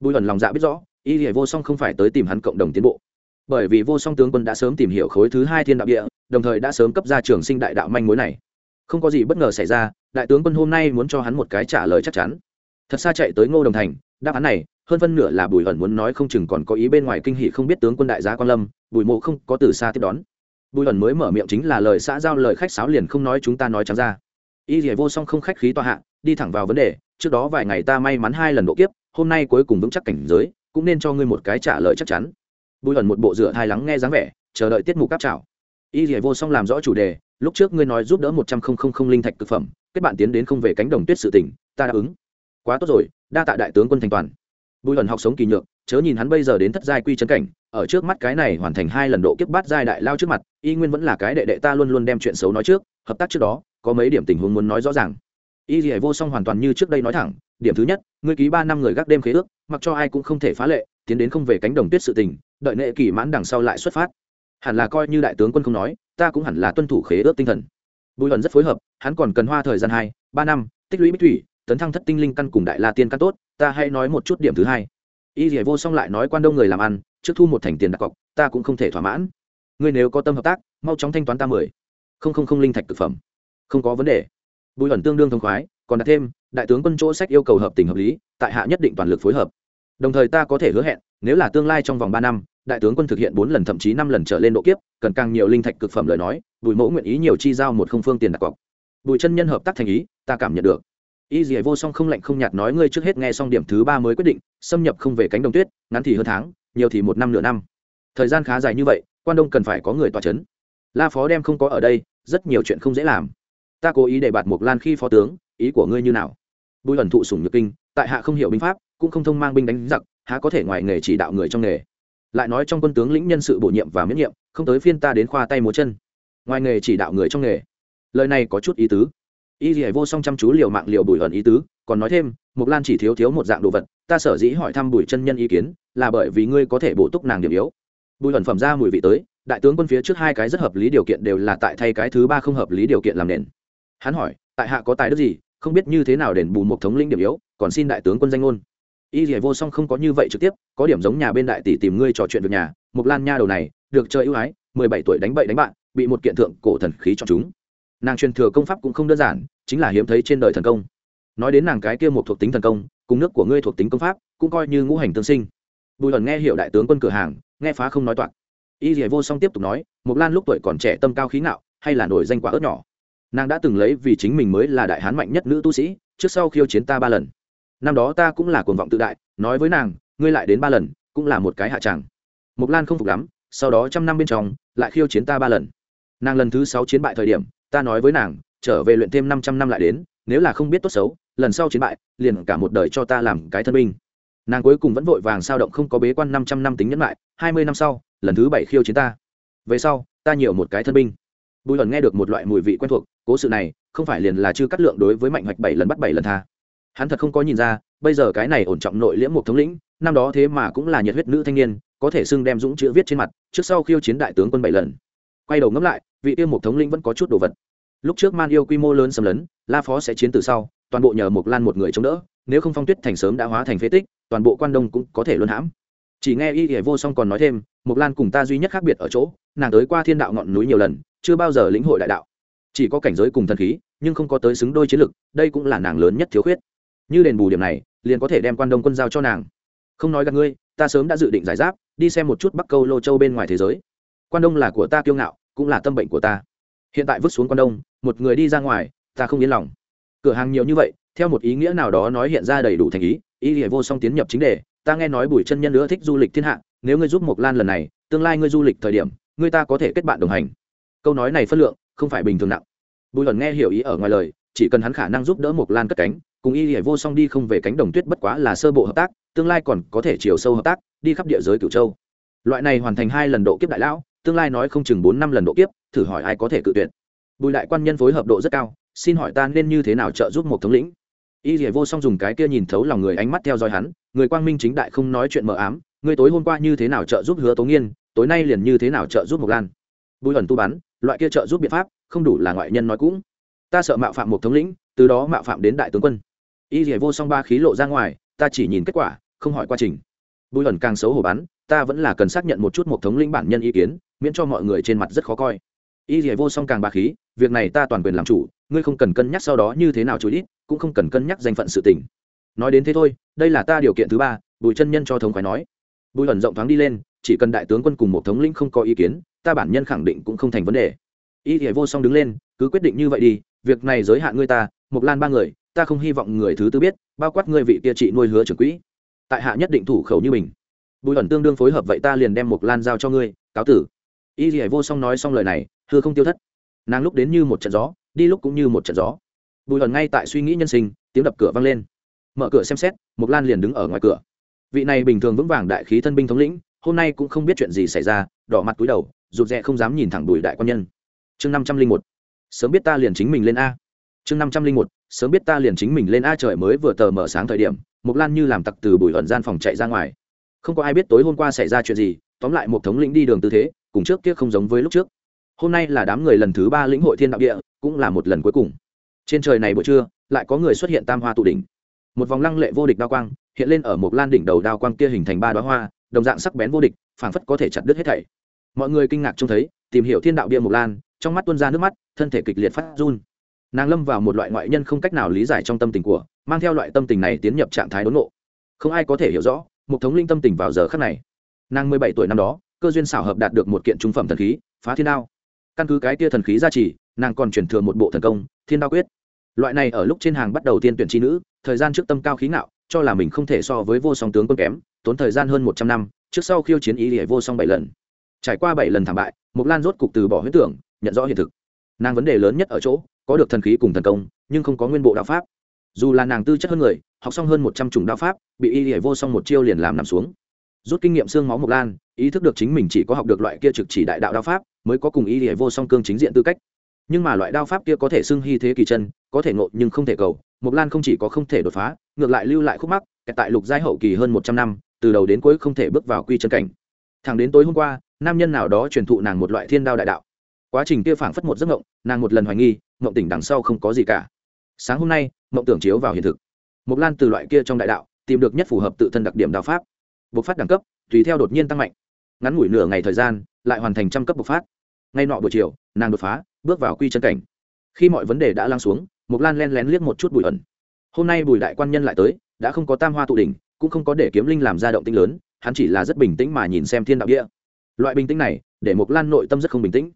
Bùi ẩn lòng dạ biết rõ, y hệ vô song không phải tới tìm hắn cộng đồng tiến bộ. Bởi vì vô song tướng quân đã sớm tìm hiểu khối thứ hai thiên đạo địa, đồng thời đã sớm cấp ra trường sinh đại đạo manh mối này. Không có gì bất ngờ xảy ra, đại tướng quân hôm nay muốn cho hắn một cái trả lời chắc chắn thật xa chạy tới ngô đồng thành, đáp án này, hơn phân nửa là bùi ẩn muốn nói không chừng còn có ý bên ngoài kinh hỷ không biết tướng quân đại gia quan lâm, bùi mộ không có từ xa tiếp đón. Bùi ẩn mới mở miệng chính là lời xã giao lời khách sáo liền không nói chúng ta nói trắng ra. Y dỉa vô song không khách khí tòa hạ, đi thẳng vào vấn đề, trước đó vài ngày ta may mắn hai lần độ kiếp, hôm nay cuối cùng vững chắc cảnh giới, cũng nên cho ngươi một cái trả lời chắc chắn. Bùi ẩn một bộ dựa thai lắng nghe dáng vẻ, chờ đợi tiết mục cáp trào y dỉa vô song làm rõ chủ đề, lúc trước ngươi nói giúp đỡ một trăm linh linh thạch thực phẩm, kết bạn tiến đến không về cánh đồng tuyết sự tỉnh ta đáp ứng quá tốt rồi, đa tạ đại tướng quân thành toàn. Bùi ẩn học sống kỳ nhược, chớ nhìn hắn bây giờ đến thất giai quy chân cảnh, ở trước mắt cái này hoàn thành hai lần độ kiếp bát giai đại lao trước mặt, y nguyên vẫn là cái đệ đệ ta luôn luôn đem chuyện xấu nói trước, hợp tác trước đó, có mấy điểm tình huống muốn nói rõ ràng. Y dì vô song hoàn toàn như trước đây nói thẳng, điểm thứ nhất, ngươi ký ba năm người gác đêm khế ước, mặc cho ai cũng không thể phá lệ, tiến đến không về cánh đồng tuyết sự tình, đợi nệ kỷ mãn đằng sau lại xuất phát. Hẳn là coi như đại tướng quân không nói, ta cũng hẳn là tuân thủ khế ước tinh thần. Bùi ẩn rất phối hợp, hắn còn cần hoa thời gian hai, ba năm, tích lũy bích thủy tấn thăng thất tinh linh căn cùng đại la tiên căn tốt, ta hãy nói một chút điểm thứ hai. Y dì vô song lại nói quan đông người làm ăn, trước thu một thành tiền đặt cọc, ta cũng không thể thỏa mãn. Ngươi nếu có tâm hợp tác, mau chóng thanh toán ta mười. Không không không linh thạch thực phẩm. Không có vấn đề. Bùi ẩn tương đương thông khoái, còn đặt thêm, đại tướng quân chỗ sách yêu cầu hợp tình hợp lý, tại hạ nhất định toàn lực phối hợp. Đồng thời ta có thể hứa hẹn, nếu là tương lai trong vòng ba năm, đại tướng quân thực hiện bốn lần thậm chí năm lần trở lên độ kiếp, cần càng nhiều linh thạch cực phẩm lời nói, bùi mẫu nguyện ý nhiều chi giao một không phương tiền đặt cọc. Bùi chân nhân hợp tác thành ý, ta cảm nhận được y dì vô song không lạnh không nhạt nói ngươi trước hết nghe xong điểm thứ ba mới quyết định, xâm nhập không về cánh đồng tuyết, ngắn thì hơn tháng, nhiều thì một năm nửa năm. Thời gian khá dài như vậy, quan đông cần phải có người tòa c h ấ n la phó đem không có ở đây, rất nhiều chuyện không dễ làm. Ta cố ý để bạt mục lan khi phó tướng, ý của ngươi như nào? Bùi ẩn thụ sùng nhược kinh, tại hạ không hiểu binh pháp, cũng không thông mang binh đánh giặc, há có thể ngoài nghề chỉ đạo người trong nghề? Lại nói trong quân tướng lĩnh nhân sự bổ nhiệm và miễn nhiệm, không tới phiên ta đến khoa tay múa chân. Ngoài nghề chỉ đạo người trong nghề. Lời này có chút ý tứ y dì vô song chăm chú liều mạng liều bùi ẩn ý tứ, còn nói thêm mục lan chỉ thiếu thiếu một dạng đồ vật, ta sở dĩ hỏi thăm bùi chân nhân ý kiến, là bởi vì ngươi có thể bổ túc nàng điểm yếu. Bùi ẩn phẩm ra mùi vị tới, đại tướng quân phía trước hai cái rất hợp lý điều kiện đều là tại thay cái thứ ba không hợp lý điều kiện làm nền. Hắn hỏi, tại hạ có tài đức gì, không biết như thế nào đền bù một thống lĩnh điểm yếu, còn xin đại tướng quân danh ngôn. Y dì vô song không có như vậy trực tiếp, có điểm giống nhà bên đại tỷ tìm ngươi trò chuyện việc nhà mục lan nha đầu này, được chơi ưu ái, mười bảy tuổi đánh bậy đánh bạn, bị một kiện thượng cổ thần khí cho chúng nàng truyền thừa công pháp cũng không đơn giản, chính là hiếm thấy trên đời thần công. Nói đến nàng cái kia một thuộc tính thần công, cùng nước của ngươi thuộc tính công pháp, cũng coi như ngũ hành tương sinh. Bùi Hận nghe hiểu đại tướng quân cửa hàng, nghe phá không nói toạc. Y dì vô song tiếp tục nói mục lan lúc tuổi còn trẻ tâm cao khí ngạo, hay là nổi danh quả ớt nhỏ. Nàng đã từng lấy vì chính mình mới là đại hán mạnh nhất nữ tu sĩ, trước sau khiêu chiến ta ba lần. Năm đó ta cũng là cuồng vọng tự đại, nói với nàng, ngươi lại đến ba lần, cũng là một cái hạ tràng. Mục lan không phục lắm, sau đó trăm năm bên trong, lại khiêu chiến ta ba lần. Nàng lần thứ sáu chiến bại thời điểm ta nói với nàng, trở về luyện thêm năm trăm năm lại đến, nếu là không biết tốt xấu, lần sau chiến bại, liền cả một đời cho ta làm cái thân binh. Nàng cuối cùng vẫn vội vàng sao động không có bế quan năm trăm năm tính nhẫn lại, hai mươi năm sau, lần thứ bảy khiêu chiến ta. Về sau, ta nhiều một cái thân binh. Bùi ẩn nghe được một loại mùi vị quen thuộc, cố sự này, không phải liền là chư cắt lượng đối với mạnh hoạch bảy lần bắt bảy lần tha. Hắn thật không có nhìn ra, bây giờ cái này ổn trọng nội liễm một thống lĩnh, năm đó thế mà cũng là nhiệt huyết nữ thanh niên, có thể xưng đem dũng chữ viết trên mặt, trước sau khiêu chiến đại tướng quân bảy lần quay đầu ngẫm lại, vị tiêu một thống lĩnh vẫn có chút đồ vật. Lúc trước man yêu quy mô lớn xâm lấn, la phó sẽ chiến từ sau, toàn bộ nhờ một lan một người chống đỡ, nếu không phong tuyết thành sớm đã hóa thành phế tích, toàn bộ quan đông cũng có thể luân hãm. Chỉ nghe y hề vô song còn nói thêm một lan cùng ta duy nhất khác biệt ở chỗ, nàng tới qua thiên đạo ngọn núi nhiều lần, chưa bao giờ lĩnh hội đại đạo. Chỉ có cảnh giới cùng thần khí, nhưng không có tới xứng đôi chiến lực, đây cũng là nàng lớn nhất thiếu khuyết. Như đền bù điểm này, liền có thể đem quan đông quân giao cho nàng. Không nói gặp ngươi, ta sớm đã dự định giải giáp, đi xem một chút bắc câu lô châu bên ngoài thế giới quan đông là của ta kiêu ngạo, cũng là tâm bệnh của ta. Hiện tại vứt xuống quan đông, một người đi ra ngoài, ta không yên lòng. Cửa hàng nhiều như vậy, theo một ý nghĩa nào đó nói hiện ra đầy đủ thành ý ý nghĩa vô song tiến nhập chính đề, ta nghe nói bùi chân nhân nữa thích du lịch thiên hạ, nếu ngươi giúp mộc lan lần này, tương lai ngươi du lịch thời điểm, ngươi ta có thể kết bạn đồng hành. Câu nói này phân lượng, không phải bình thường nặng. Bùi lần nghe hiểu ý ở ngoài lời, chỉ cần hắn khả năng giúp đỡ mộc lan cất cánh, cùng y hiểu vô song đi không về cánh đồng tuyết bất quá là sơ bộ hợp tác, tương lai còn có thể chiều sâu hợp tác, đi khắp địa giới cửu châu. Loại này hoàn thành hai lần độ kiếp đại lão tương lai nói không chừng bốn năm lần độ kiếp, thử hỏi ai có thể cự tuyệt. Bùi đại quan nhân phối hợp độ rất cao, xin hỏi ta nên như thế nào trợ giúp một thống lĩnh? Y dỉa vô song dùng cái kia nhìn thấu lòng người ánh mắt theo dõi hắn, người quang minh chính đại không nói chuyện mờ ám, người tối hôm qua như thế nào trợ giúp hứa tố nghiên, tối nay liền như thế nào trợ giúp một lan? Bùi ẩn tu bắn, loại kia trợ giúp biện pháp, không đủ là ngoại nhân nói cũng. Ta sợ mạo phạm một thống lĩnh, từ đó mạo phạm đến đại tướng quân. Y dỉa vô song ba khí lộ ra ngoài, ta chỉ nhìn kết quả, không hỏi quá trình. Bùi ẩn càng xấu hổ bắn ta vẫn là cần xác nhận một chút một thống lĩnh bản nhân ý kiến, miễn cho mọi người trên mặt rất khó coi. Y dỉa vô song càng bà khí, việc này ta toàn quyền làm chủ, ngươi không cần cân nhắc sau đó như thế nào chú ít cũng không cần cân nhắc danh phận sự tình. Nói đến thế thôi, đây là ta điều kiện thứ ba, bùi chân nhân cho thống khoái nói. Bùi ẩn rộng thoáng đi lên, chỉ cần đại tướng quân cùng một thống lĩnh không có ý kiến, ta bản nhân khẳng định cũng không thành vấn đề. Y thì vô song đứng lên, cứ quyết định như vậy đi, việc này giới hạn ngươi ta, mộc lan ba người, ta không hy vọng người thứ tư biết, bao quát ngươi vị kia chị nuôi hứa trưởng quỹ. Tại hạ nhất định thủ khẩu như mình bùi ẩn tương đương phối hợp vậy ta liền đem một lan giao cho ngươi, cáo tử. Y thì vô song nói xong lời này, hư không tiêu thất. Nàng lúc đến như một trận gió, đi lúc cũng như một trận gió. Bùi ẩn ngay tại suy nghĩ nhân sinh, tiếng đập cửa vang lên. Mở cửa xem xét một lan liền đứng ở ngoài cửa. Vị này bình thường vững vàng đại khí thân binh thống lĩnh, hôm nay cũng không biết chuyện gì xảy ra, đỏ mặt túi đầu, rụt rè không dám nhìn thẳng bùi đại quan nhân. Chương năm trăm linh một. Sớm biết ta liền chính mình lên a. Chương năm trăm linh một. Sớm biết ta liền chính mình lên a trời mới vừa tờ mở sáng thời điểm, mộc lan như làm tặc từ bùi ẩn gian phòng chạy ra ngoài không có ai biết tối hôm qua xảy ra chuyện gì, tóm lại một thống lĩnh đi đường tư thế, cùng trước kia không giống với lúc trước. Hôm nay là đám người lần thứ ba lĩnh hội thiên đạo địa, cũng là một lần cuối cùng. Trên trời này buổi trưa, lại có người xuất hiện tam hoa tụ đỉnh. Một vòng lăng lệ vô địch đao quang, hiện lên ở một lan đỉnh đầu đao quang kia hình thành ba đoá hoa, đồng dạng sắc bén vô địch, phảng phất có thể chặt đứt hết thảy. Mọi người kinh ngạc trông thấy, tìm hiểu thiên đạo bia một lan, trong mắt tuôn ra nước mắt, thân thể kịch liệt phát run. Nàng lâm vào một loại ngoại nhân không cách nào lý giải trong tâm tình của, mang theo loại tâm tình này tiến nhập trạng thái đốn nộ không ai có thể hiểu rõ một thống linh tâm tình vào giờ khắc này. Nàng mười bảy tuổi năm đó, cơ duyên xảo hợp đạt được một kiện trung phẩm thần khí, phá thiên đao. Căn cứ cái tia thần khí gia trì, nàng còn truyền thừa một bộ thần công, thiên đao quyết. Loại này ở lúc trên hàng bắt đầu tiên tuyển tri nữ, thời gian trước tâm cao khí ngạo, cho là mình không thể so với vô song tướng quân kém, tốn thời gian hơn một trăm năm, trước sau khiêu chiến ý địa vô song bảy lần. Trải qua bảy lần thảm bại mục lan rốt cục từ bỏ huyết tưởng, nhận rõ hiện thực. Nàng vấn đề lớn nhất ở chỗ, có được thần khí cùng thần công, nhưng không có nguyên bộ đạo pháp dù là nàng tư chất hơn người, học xong hơn một trăm chủng đạo pháp, bị y hỉa vô song một chiêu liền làm nằm xuống. Rút kinh nghiệm xương máu mộc lan, ý thức được chính mình chỉ có học được loại kia trực chỉ đại đạo đao pháp, mới có cùng y hỉa vô song cương chính diện tư cách. Nhưng mà loại đao pháp kia có thể xưng hy thế kỳ chân, có thể ngộ nhưng không thể cầu, mộc lan không chỉ có không thể đột phá, ngược lại lưu lại khúc mắc tại lục giai hậu kỳ hơn một trăm năm, từ đầu đến cuối không thể bước vào quy chân cảnh. Thẳng đến tối hôm qua, nam nhân nào đó truyền thụ nàng một loại thiên đao đại đạo. Quá trình kia phảng phất một giấc ngộng nàng một lần hoài nghi ngộng tỉnh đằng sau không có gì cả sáng hôm nay, mộng tưởng chiếu vào hiện thực. Mộc lan từ loại kia trong đại đạo, tìm được nhất phù hợp tự thân đặc điểm đạo pháp. Bộc phát đẳng cấp, tùy theo đột nhiên tăng mạnh. Ngắn ngủi nửa ngày thời gian, lại hoàn thành trăm cấp bộc phát. Ngay nọ buổi chiều, nàng đột phá, bước vào quy chân cảnh. Khi mọi vấn đề đã lắng xuống, mộc lan len lén liếc một chút bụi ẩn. Hôm nay bùi đại quan nhân lại tới, đã không có tam hoa tụ đỉnh, cũng không có để kiếm linh làm ra động tinh lớn, hắn chỉ là rất bình tĩnh mà nhìn xem thiên đạo địa. Loại bình tĩnh này, để mộc lan nội tâm rất không bình tĩnh.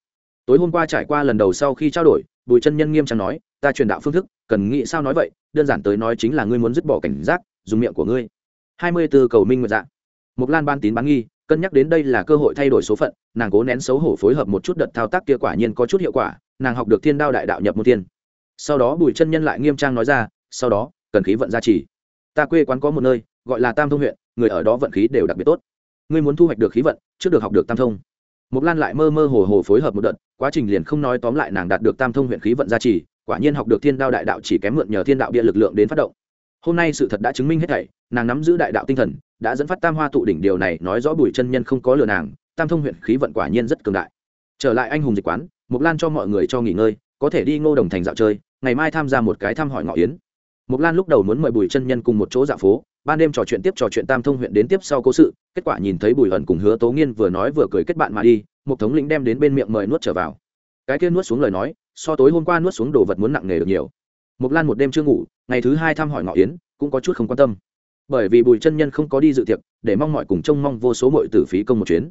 Tối hôm qua trải qua lần đầu sau khi trao đổi, bùi chân nhân nghiêm trang nói ta truyền đạo phương thức, cần nghĩ sao nói vậy, đơn giản tới nói chính là ngươi muốn dứt bỏ cảnh giác, dùng miệng của ngươi. Hai mươi b ố cầu minh nguyện dạng mộc lan ban tín bán nghi, cân nhắc đến đây là cơ hội thay đổi số phận, nàng cố nén xấu hổ phối hợp một chút đợt thao tác kia quả nhiên có chút hiệu quả, nàng học được thiên đao đại đạo nhập môn thiên. Sau đó bùi chân nhân lại nghiêm trang nói ra, sau đó, cần khí vận gia trì. Ta quê quán có một nơi, gọi là tam thông huyện, người ở đó vận khí đều đặc biệt tốt. Ngươi muốn thu hoạch được khí vận, trước được học được tam thông. Mục lan lại mơ mơ hồ hồ phối hợp một đợt, quá trình liền không nói tóm lại nàng đạt được tam thông huyện khí vận gia trì quả nhiên học được thiên đao đại đạo chỉ kém mượn nhờ thiên đạo bia lực lượng đến phát động. Hôm nay sự thật đã chứng minh hết thảy, nàng nắm giữ đại đạo tinh thần, đã dẫn phát tam hoa tụ đỉnh điều này nói rõ bùi chân nhân không có lừa nàng, tam thông huyện khí vận quả nhiên rất cường đại. Trở lại anh hùng dịch quán mục lan cho mọi người cho nghỉ ngơi, có thể đi ngô đồng thành dạo chơi, ngày mai tham gia một cái thăm hỏi ngọ yến. Mục lan lúc đầu muốn mời bùi chân nhân cùng một chỗ dạo phố, ban đêm trò chuyện tiếp trò chuyện tam thông huyện đến tiếp sau cố sự, kết quả nhìn thấy bùi ẩn cùng hứa tố nghiên vừa nói vừa cười kết bạn mà đi một thống lĩnh đem đến bên miệng mời nuốt trở vào. Cái kia nuốt xuống lời nói so tối hôm qua nuốt xuống đồ vật muốn nặng nề được nhiều. Mục lan một đêm chưa ngủ, ngày thứ hai thăm hỏi ngọ yến, cũng có chút không quan tâm. Bởi vì bùi chân nhân không có đi dự tiệc, để mong mọi cùng trông mong vô số mọi tử phí công một chuyến.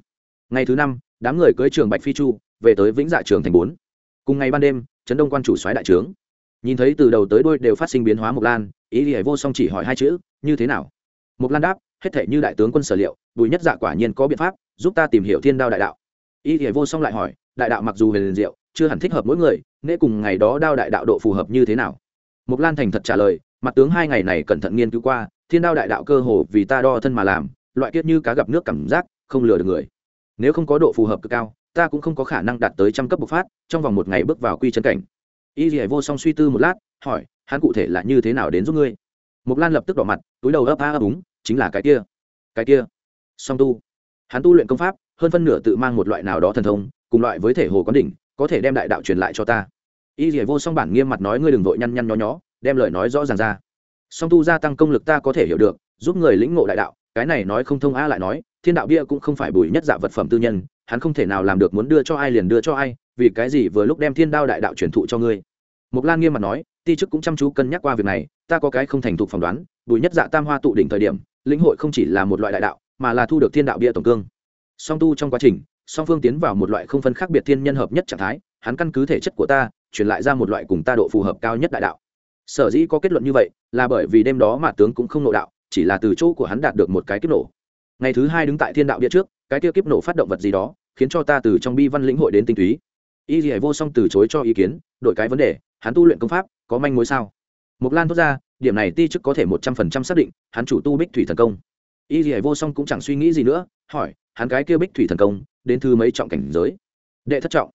Ngày thứ năm, đám người cưới trường bạch phi chu, về tới vĩnh dạ trường thành bốn. Cùng ngày ban đêm, trấn đông quan chủ soái đại trướng. Nhìn thấy từ đầu tới đôi đều phát sinh biến hóa mộc lan, ý thì vô song chỉ hỏi hai chữ, như thế nào? Mộc lan đáp, hết thể như đại tướng quân sở liệu, bùi nhất dạ quả nhiên có biện pháp, giúp ta tìm hiểu thiên đao đại đạo. Ý thì vô song lại hỏi, đại đạo mặc dù huyền liền diệu, chưa hẳn thích hợp mỗi người nễ cùng ngày đó đao đại đạo độ phù hợp như thế nào? Mục lan thành thật trả lời, mặt tướng hai ngày này cẩn thận nghiên cứu qua, thiên đao đại đạo cơ hồ vì ta đo thân mà làm, loại kiết như cá gặp nước cảm giác, không lừa được người. Nếu không có độ phù hợp cực cao, ta cũng không có khả năng đạt tới trăm cấp bộc phát, trong vòng một ngày bước vào quy chân cảnh. Y dì vô song suy tư một lát, hỏi, hắn cụ thể là như thế nào đến giúp ngươi? Mục lan lập tức đỏ mặt, túi đầu ấp a ấp úng, chính là cái kia. Cái kia. Song tu. Hắn tu luyện công pháp, hơn phân nửa tự mang một loại nào đó thần thông, cùng loại với thể hồ quán đỉnh có thể đem đại đạo truyền lại cho ta. Y dỉa vô song bản nghiêm mặt nói, ngươi đừng vội nhăn nhăn nhó nhó, đem lời nói rõ ràng ra. Song tu gia tăng công lực ta có thể hiểu được, giúp người lĩnh ngộ đại đạo, cái này nói không thông a lại nói, thiên đạo bia cũng không phải bùi nhất dạ vật phẩm tư nhân, hắn không thể nào làm được muốn đưa cho ai liền đưa cho ai, vì cái gì vừa lúc đem thiên đao đại đạo truyền thụ cho ngươi. Mục lan nghiêm mặt nói, ti chức cũng chăm chú cân nhắc qua việc này, ta có cái không thành thục phỏng đoán, bùi nhất dạ tam hoa tụ đỉnh thời điểm, lĩnh hội không chỉ là một loại đại đạo, mà là thu được thiên đạo bia tổng cương. Song tu trong quá trình song phương tiến vào một loại không phân khác biệt thiên nhân hợp nhất trạng thái, hắn căn cứ thể chất của ta, truyền lại ra một loại cùng ta độ phù hợp cao nhất đại đạo. Sở dĩ có kết luận như vậy, là bởi vì đêm đó mà tướng cũng không nộ đạo, chỉ là từ chỗ của hắn đạt được một cái kiếp nổ. Ngày thứ hai đứng tại thiên đạo địa trước, cái kia kiếp nổ phát động vật gì đó, khiến cho ta từ trong bi văn lĩnh hội đến tinh túy. Y dì vô song từ chối cho ý kiến, đổi cái vấn đề, hắn tu luyện công pháp, có manh mối sao? Mục lan thốt ra, điểm này ti chức có thể một trăm phần trăm xác định, hắn chủ tu bích thủy thần công. Y dì vô song cũng chẳng suy nghĩ gì nữa, hỏi, hắn cái kia bích thủy thần công đến thư mấy trọng cảnh giới. Đệ thất trọng.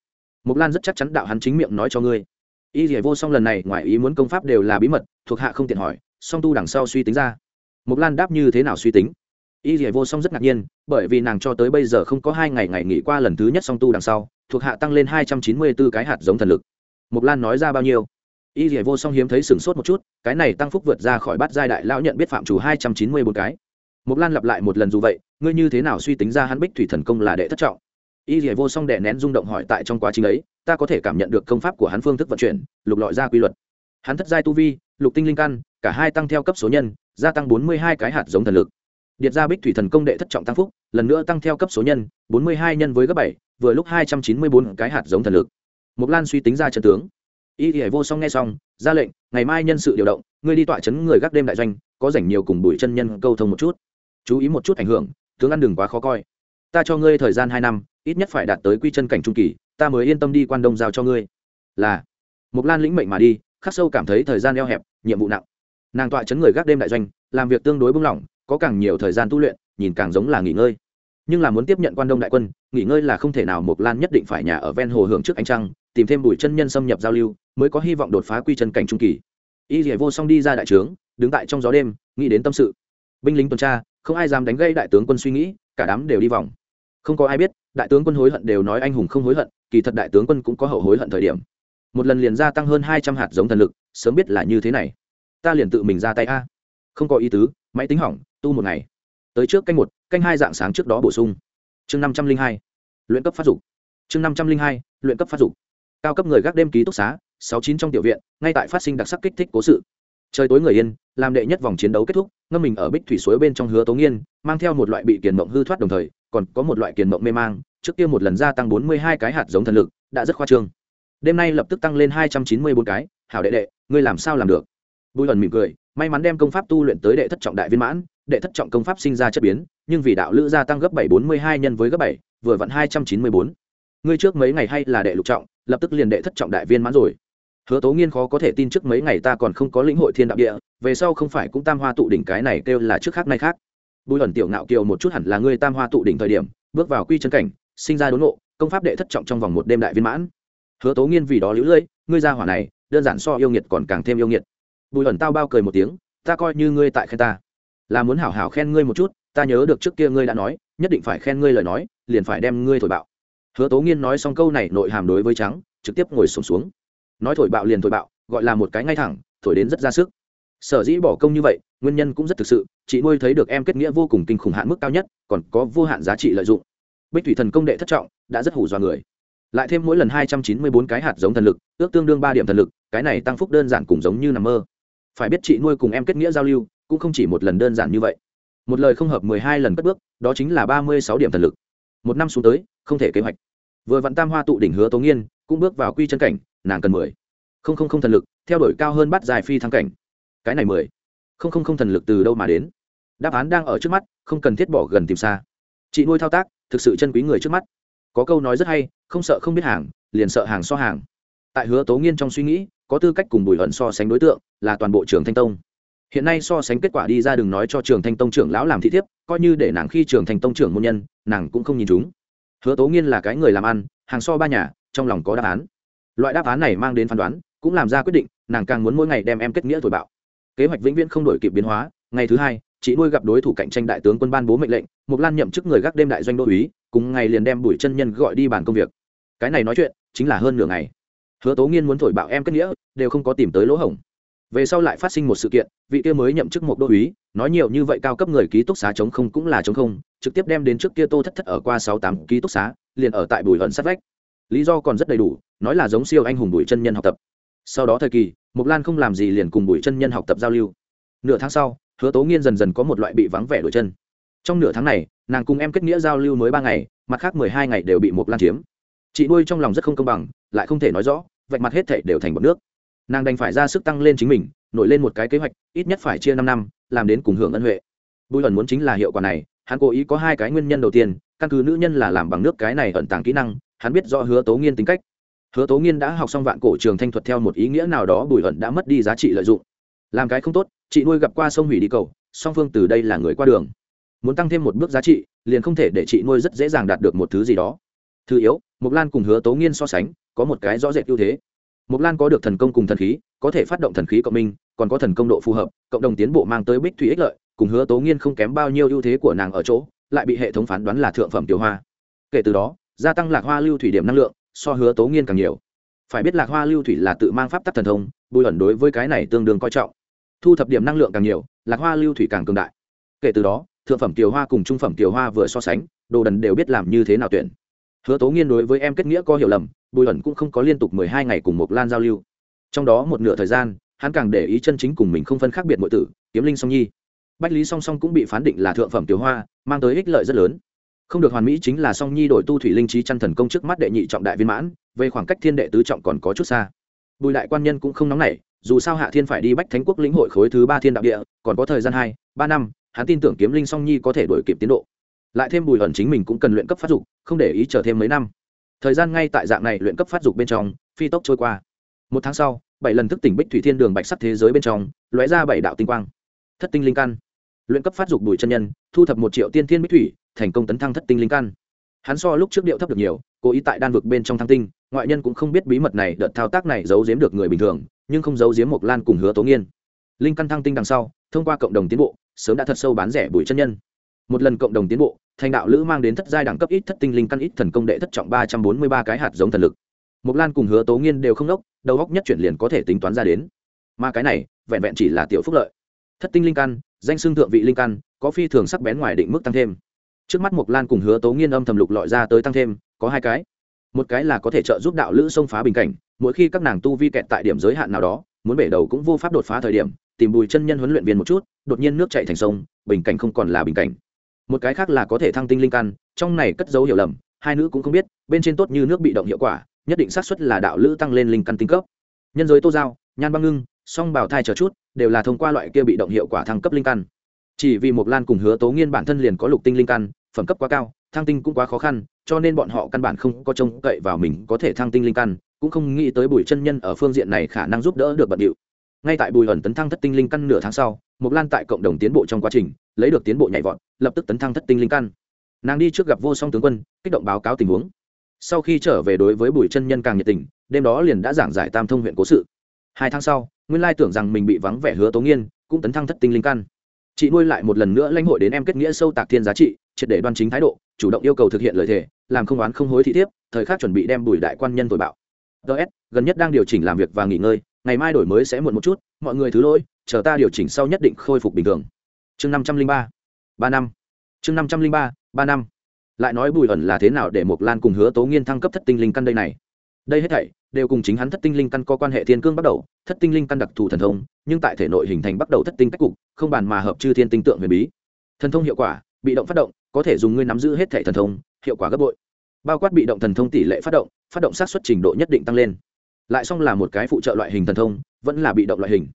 Mục lan rất chắc chắn đạo hắn chính miệng nói cho ngươi. Y dỉa vô song lần này, ngoài ý muốn công pháp đều là bí mật, thuộc hạ không tiện hỏi, song tu đằng sau suy tính ra. Mục lan đáp như thế nào suy tính? Y dỉa vô song rất ngạc nhiên, bởi vì nàng cho tới bây giờ không có hai ngày ngày nghỉ qua lần thứ nhất song tu đằng sau, thuộc hạ tăng lên hai trăm chín mươi b ố cái hạt giống thần lực. Mục lan nói ra bao nhiêu? Y dỉa vô song hiếm thấy sửng sốt một chút, cái này tăng phúc vượt ra khỏi bát giai đại lão nhận biết phạm chủ hai trăm chín mươi bốn cái. Mộc lan lặp lại một lần dù vậy, ngươi như thế nào suy tính ra hắn bích thủy thần công là đệ thất trọng? Y dì vô song đệ nén rung động hỏi tại trong quá trình ấy, ta có thể cảm nhận được công pháp của hắn phương thức vận chuyển, lục lọi ra quy luật. Hắn thất giai tu vi, lục tinh linh căn, cả hai tăng theo cấp số nhân, gia tăng bốn mươi hai cái hạt giống thần lực. Điệt ra bích thủy thần công đệ thất trọng tăng phúc, lần nữa tăng theo cấp số nhân, bốn mươi hai nhân với gấp bảy, vừa lúc hai trăm chín mươi bốn cái hạt giống thần lực. Mộc lan suy tính ra trận tướng. Y thì vô song nghe xong, ra lệnh, ngày mai nhân sự điều động, ngươi đi tọa chấn người gác đêm đại doanh, có rảnh nhiều cùng bùi chân nhân câu thông một chút chú ý một chút ảnh hưởng, tướng ăn đừng quá khó coi. Ta cho ngươi thời gian hai năm, ít nhất phải đạt tới quy chân cảnh trung kỳ, ta mới yên tâm đi quan đông giao cho ngươi. Là. Mục lan lĩnh mệnh mà đi, khắc sâu cảm thấy thời gian eo hẹp, nhiệm vụ nặng. Nàng tọa chấn người gác đêm đại doanh, làm việc tương đối bung lỏng, có càng nhiều thời gian tu luyện, nhìn càng giống là nghỉ ngơi. Nhưng là muốn tiếp nhận quan đông đại quân, nghỉ ngơi là không thể nào mộc lan nhất định phải nhà ở ven hồ hưởng trước ánh trăng, tìm thêm bụi chân nhân xâm nhập giao lưu, mới có hy vọng đột phá quy chân cảnh trung kỳ. Y dỉa vô song đi ra đại trướng, đứng tại trong gió đêm, nghĩ đến tâm sự. Binh lính tuần tra không ai dám đánh gây đại tướng quân suy nghĩ, cả đám đều đi vòng. Không có ai biết, đại tướng quân hối hận đều nói anh hùng không hối hận, kỳ thật đại tướng quân cũng có hậu hối hận thời điểm. Một lần liền gia tăng hơn hai trăm hạt giống thần lực, sớm biết là như thế này. Ta liền tự mình ra tay a. Không có ý tứ, máy tính hỏng, tu một ngày. Tới trước canh một, canh hai dạng sáng trước đó bổ sung. Chương năm trăm linh hai, luyện cấp phát dục. Chương năm trăm linh hai, luyện cấp phát dục. Cao cấp người gác đêm ký túc xá, sáu chín trong tiểu viện, ngay tại phát sinh đặc sắc kích thích cố sự. Trời tối người yên, làm đệ nhất vòng chiến đấu kết thúc ngâm mình ở bích thủy suối bên trong hứa tố nghiên, mang theo một loại bị kiền mộng hư thoát đồng thời, còn có một loại kiền mộng mê mang, trước kia một lần gia tăng bốn mươi hai cái hạt giống thần lực, đã rất khoa trương. Đêm nay lập tức tăng lên hai trăm chín mươi bốn cái, hảo đệ đệ, ngươi làm sao làm được? Bùi ẩn mỉm cười, may mắn đem công pháp tu luyện tới đệ thất trọng đại viên mãn, đệ thất trọng công pháp sinh ra chất biến, nhưng vì đạo lữ gia tăng gấp bảy bốn mươi hai nhân với gấp bảy, vừa vặn hai trăm chín mươi bốn. Ngươi trước mấy ngày hay là đệ lục trọng, lập tức liền đệ thất trọng đại viên mãn rồi hứa tố nghiên khó có thể tin trước mấy ngày ta còn không có lĩnh hội thiên đạo địa về sau không phải cũng tam hoa tụ đỉnh cái này kêu là trước khác nay khác. Bùi ẩn tiểu ngạo kiều một chút hẳn là ngươi tam hoa tụ đỉnh thời điểm bước vào quy chân cảnh sinh ra đốn ngộ công pháp đệ thất trọng trong vòng một đêm đại viên mãn. Hứa tố nghiên vì đó lũ lưỡi ngươi ra hỏa này đơn giản so yêu nghiệt còn càng thêm yêu nghiệt. Bùi ẩn tao bao cười một tiếng ta coi như ngươi tại khen ta. Là muốn hảo hảo khen ngươi một chút ta nhớ được trước kia ngươi đã nói nhất định phải khen ngươi lời nói liền phải đem ngươi thổi bạo. Hứa tố nghiên nói xong câu này nội hàm đối với trắng trực tiếp ngồi sùng xuống, xuống nói thổi bạo liền thổi bạo, gọi là một cái ngay thẳng, thổi đến rất ra sức. Sở dĩ bỏ công như vậy, nguyên nhân cũng rất thực sự, chị nuôi thấy được em kết nghĩa vô cùng kinh khủng hạn mức cao nhất, còn có vô hạn giá trị lợi dụng. Bích thủy thần công đệ thất trọng, đã rất hủ dọa người. Lại thêm mỗi lần hai trăm chín mươi bốn cái hạt giống thần lực, ước tương đương ba điểm thần lực, cái này tăng phúc đơn giản cùng giống như nằm mơ. Phải biết chị nuôi cùng em kết nghĩa giao lưu, cũng không chỉ một lần đơn giản như vậy. Một lời không hợp mười hai lần cất bước, đó chính là ba mươi sáu điểm thần lực. Một năm xuống tới, không thể kế hoạch. Vừa vặn tam hoa tụ đỉnh hứa tố nghiên, cũng bước vào quy chân cảnh nàng cần mười. Không không không thần lực, theo đuổi cao hơn bắt dài phi thăng cảnh. Cái này mười. Không không không thần lực từ đâu mà đến? Đáp án đang ở trước mắt, không cần thiết bỏ gần tìm xa. Chị nuôi thao tác, thực sự chân quý người trước mắt. Có câu nói rất hay, không sợ không biết hàng, liền sợ hàng so hàng. Tại hứa tố nghiên trong suy nghĩ, có tư cách cùng bùi hận so sánh đối tượng, là toàn bộ trường thanh tông. Hiện nay so sánh kết quả đi ra đừng nói cho trường thanh tông trưởng lão làm thị thiếp, coi như để nàng khi trường thanh tông trưởng môn nhân, nàng cũng không nhìn chúng. Hứa tố nghiên là cái người làm ăn, hàng so ba nhà, trong lòng có đáp án loại đáp án này mang đến phán đoán, cũng làm ra quyết định, nàng càng muốn mỗi ngày đem em kết nghĩa thổi bạo. Kế hoạch vĩnh viễn không đổi kịp biến hóa, ngày thứ hai, chị nuôi gặp đối thủ cạnh tranh đại tướng quân ban bố mệnh lệnh mục lan nhậm chức người gác đêm đại doanh đô uý, cùng ngày liền đem bùi chân nhân gọi đi bàn công việc. Cái này nói chuyện, chính là hơn nửa ngày. Hứa tố nghiên muốn thổi bạo em kết nghĩa, đều không có tìm tới lỗ hổng. Về sau lại phát sinh một sự kiện, vị kia mới nhậm chức một đô uý, nói nhiều như vậy cao cấp người ký túc xá chống không cũng là chống không, trực tiếp đem đến trước kia tô thất thất ở qua sáu tám ký túc xá, liền ở tại bùi hận sát vách. Lý do còn rất đầy đủ nói là giống siêu anh hùng bùi chân nhân học tập. Sau đó thời kỳ mục lan không làm gì liền cùng bùi chân nhân học tập giao lưu. Nửa tháng sau, hứa tố nghiên dần dần có một loại bị vắng vẻ đổi chân. Trong nửa tháng này, nàng cùng em kết nghĩa giao lưu mới ba ngày, mặt khác mười hai ngày đều bị mục lan chiếm. Chị nuôi trong lòng rất không công bằng, lại không thể nói rõ, vạch mặt hết thệ đều thành bọt nước. Nàng đành phải ra sức tăng lên chính mình, nổi lên một cái kế hoạch, ít nhất phải chia năm năm, làm đến cùng hưởng ân huệ. Bùi ẩn muốn chính là hiệu quả này, hắn cố ý có hai cái nguyên nhân đầu tiên, căn cứ nữ nhân là làm bằng nước cái này ẩn tàng kỹ năng, hắn biết rõ hứa tố nghiên tính cách hứa tố nghiên đã học xong vạn cổ trường thanh thuật theo một ý nghĩa nào đó bùi ẩn đã mất đi giá trị lợi dụng. Làm cái không tốt, chị nuôi gặp qua sông hủy đi cầu, song phương từ đây là người qua đường. Muốn tăng thêm một bước giá trị, liền không thể để chị nuôi rất dễ dàng đạt được một thứ gì đó. Thứ yếu, mộc lan cùng hứa tố nghiên so sánh, có một cái rõ rệt ưu thế. Mộc lan có được thần công cùng thần khí, có thể phát động thần khí cộng minh, còn có thần công độ phù hợp, cộng đồng tiến bộ mang tới bích thủy ích lợi, cùng hứa tố nghiên không kém bao nhiêu ưu thế của nàng ở chỗ, lại bị hệ thống phán đoán là thượng phẩm tiểu hoa. Kể từ đó, gia tăng lạc hoa lưu thủy điểm năng lượng so hứa tố nghiên càng nhiều. Phải biết lạc hoa lưu thủy là tự mang pháp tắc thần thông, bùi ẩn đối với cái này tương đương coi trọng. Thu thập điểm năng lượng càng nhiều, lạc hoa lưu thủy càng cường đại. Kể từ đó, thượng phẩm tiểu hoa cùng trung phẩm tiểu hoa vừa so sánh, đồ đần đều biết làm như thế nào tuyển. Hứa tố nghiên đối với em kết nghĩa có hiểu lầm, bùi ẩn cũng không có liên tục mười hai ngày cùng một lan giao lưu. Trong đó một nửa thời gian, hắn càng để ý chân chính cùng mình không phân khác biệt mọi tử, kiếm linh song nhi. Bách lý song song cũng bị phán định là thượng phẩm tiểu hoa, mang tới ích lợi rất lớn không được hoàn mỹ chính là song nhi đổi tu thủy linh trí chăn thần công trước mắt đệ nhị trọng đại viên mãn, về khoảng cách thiên đệ tứ trọng còn có chút xa. Bùi đại quan nhân cũng không nóng nảy, dù sao hạ thiên phải đi bách thánh quốc lĩnh hội khối thứ ba thiên đạo địa, còn có thời gian hai, ba năm, hắn tin tưởng kiếm linh song nhi có thể đổi kịp tiến độ. Lại thêm bùi ẩn chính mình cũng cần luyện cấp phát dục, không để ý chờ thêm mấy năm. Thời gian ngay tại dạng này luyện cấp phát dục bên trong, phi tốc trôi qua. Một tháng sau, bảy lần thức tỉnh bích thủy thiên đường bạch sắc thế giới bên trong, lóe ra bảy đạo tinh quang. Thất tinh linh căn. Luyện cấp phát dục bùi chân nhân, thu thập một triệu tiên thiên bích thủy thành công tấn thăng thất tinh linh căn. Hắn so lúc trước điệu thấp được nhiều, cố ý tại đan vực bên trong thăng tinh, ngoại nhân cũng không biết bí mật này, đợt thao tác này giấu giếm được người bình thường, nhưng không giấu giếm mộc lan cùng hứa tố nghiên. Linh căn thăng tinh đằng sau, thông qua cộng đồng tiến bộ, sớm đã thật sâu bán rẻ bụi chân nhân. Một lần cộng đồng tiến bộ, thành đạo lữ mang đến thất giai đẳng cấp ít thất tinh linh căn ít thần công đệ thất trọng ba trăm bốn mươi ba cái hạt giống thần lực. Mộc lan cùng hứa tố nghiên đều không đốc, đầu góc nhất chuyển liền có thể tính toán ra đến. Mà cái này, vẹn vẹn chỉ là tiểu phúc lợi. Thất tinh linh căn, danh xưng thượng vị linh căn, có phi thường sắc bén ngoài định mức tăng thêm trước mắt mộc lan cùng hứa tố nghiên âm thầm lục lọi ra tới tăng thêm, có hai cái. Một cái là có thể trợ giúp đạo lữ xông phá bình cảnh, mỗi khi các nàng tu vi kẹt tại điểm giới hạn nào đó, muốn bể đầu cũng vô pháp đột phá thời điểm, tìm bùi chân nhân huấn luyện viên một chút, đột nhiên nước chạy thành sông, bình cảnh không còn là bình cảnh. Một cái khác là có thể thăng tinh linh căn, trong này cất dấu hiểu lầm, hai nữ cũng không biết, bên trên tốt như nước bị động hiệu quả, nhất định xác suất là đạo lữ tăng lên linh căn tinh cấp. Nhân giới tô giao, nhan băng ngưng, song bảo thai chờ chút, đều là thông qua loại kia bị động hiệu quả thăng cấp linh căn chỉ vì Mộc lan cùng hứa tố nghiên bản thân liền có lục tinh linh căn, phẩm cấp quá cao, thăng tinh cũng quá khó khăn, cho nên bọn họ căn bản không có trông cậy vào mình có thể thăng tinh linh căn, cũng không nghĩ tới bùi chân nhân ở phương diện này khả năng giúp đỡ được bận điệu. Ngay tại bùi ẩn tấn thăng thất tinh linh căn nửa tháng sau, Mộc lan tại cộng đồng tiến bộ trong quá trình, lấy được tiến bộ nhảy vọt, lập tức tấn thăng thất tinh linh căn. Nàng đi trước gặp vô song tướng quân, kích động báo cáo tình huống. Sau khi trở về đối với bùi chân nhân càng nhiệt tình, đêm đó liền đã giảng giải tam thông huyện cố sự. Hai tháng sau, nguyên lai tưởng rằng mình bị vắng vẻ hứa tố nghiên, cũng tấn thăng thất tinh linh căn chị nuôi lại một lần nữa lãnh hội đến em kết nghĩa sâu tạc thiên giá trị, triệt để đoan chính thái độ, chủ động yêu cầu thực hiện lời thề, làm không oán không hối thị thiếp, thời khắc chuẩn bị đem bùi đại quan nhân tội bạo. Ts gần nhất đang điều chỉnh làm việc và nghỉ ngơi, ngày mai đổi mới sẽ muộn một chút, mọi người thứ lỗi, chờ ta điều chỉnh sau nhất định khôi phục bình thường. Chương năm trăm linh ba ba năm. Chương năm trăm linh ba ba năm. Lại nói bùi ẩn là thế nào để mộc lan cùng hứa tố nghiên thăng cấp thất tinh linh căn đây này? Đây hết thảy đều cùng chính hắn thất tinh linh căn có quan hệ thiên cương bắt đầu, thất tinh linh căn đặc thù thần thông, nhưng tại thể nội hình thành bắt đầu thất tinh cách cục, không bàn mà hợp chư thiên tinh tượng huyền bí. Thần thông hiệu quả, bị động phát động, có thể dùng ngươi nắm giữ hết thể thần thông, hiệu quả gấp bội. Bao quát bị động thần thông tỷ lệ phát động phát động sát xuất trình độ nhất định tăng lên. Lại xong là một cái phụ trợ loại hình thần thông, vẫn là bị động loại hình.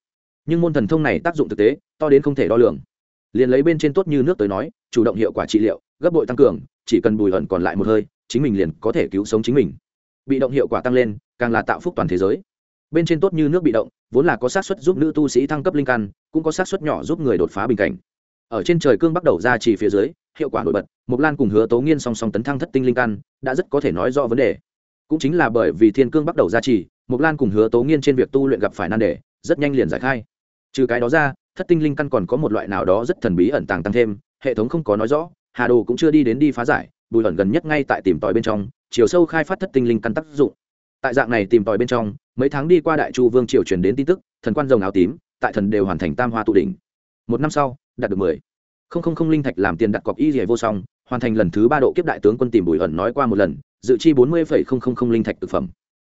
Nhưng môn thần thông này tác dụng thực tế, to đến không thể đo lường. Liền lấy bên trên tốt như nước tới nói, chủ động hiệu quả trị liệu, gấp bội tăng cường, chỉ cần bùi ẩn còn lại một hơi, chính mình liền có thể cứu sống chính mình. Bị động hiệu quả tăng lên càng là tạo phúc toàn thế giới. Bên trên tốt như nước bị động, vốn là có xác suất giúp nữ tu sĩ thăng cấp linh căn, cũng có xác suất nhỏ giúp người đột phá bình cảnh. Ở trên trời cương bắt đầu ra chỉ phía dưới, hiệu quả nổi bật mục lan cùng hứa tố nghiên song song tấn thăng thất tinh linh căn, đã rất có thể nói rõ vấn đề. Cũng chính là bởi vì thiên cương bắt đầu ra chỉ mục lan cùng hứa tố nghiên trên việc tu luyện gặp phải nan đề, rất nhanh liền giải khai. Trừ cái đó ra, thất tinh linh căn còn có một loại nào đó rất thần bí ẩn tàng tăng thêm, hệ thống không có nói rõ, hà đồ cũng chưa đi đến đi phá giải, bùi ẩn gần nhất ngay tại tìm tòi bên trong, chiều sâu khai phát thất tinh linh căn tác dụng tại dạng này tìm tòi bên trong, mấy tháng đi qua đại chu vương triều truyền đến tin tức, thần quan rồng áo tím, tại thần đều hoàn thành tam hoa tụ đỉnh. Một năm sau, đạt được mười. Không không không linh thạch làm tiền đặt cọc y rỉa vô song, hoàn thành lần thứ ba độ kiếp đại tướng quân tìm bùi ẩn nói qua một lần, dự chi bốn mươi phẩy không không không linh thạch thực phẩm.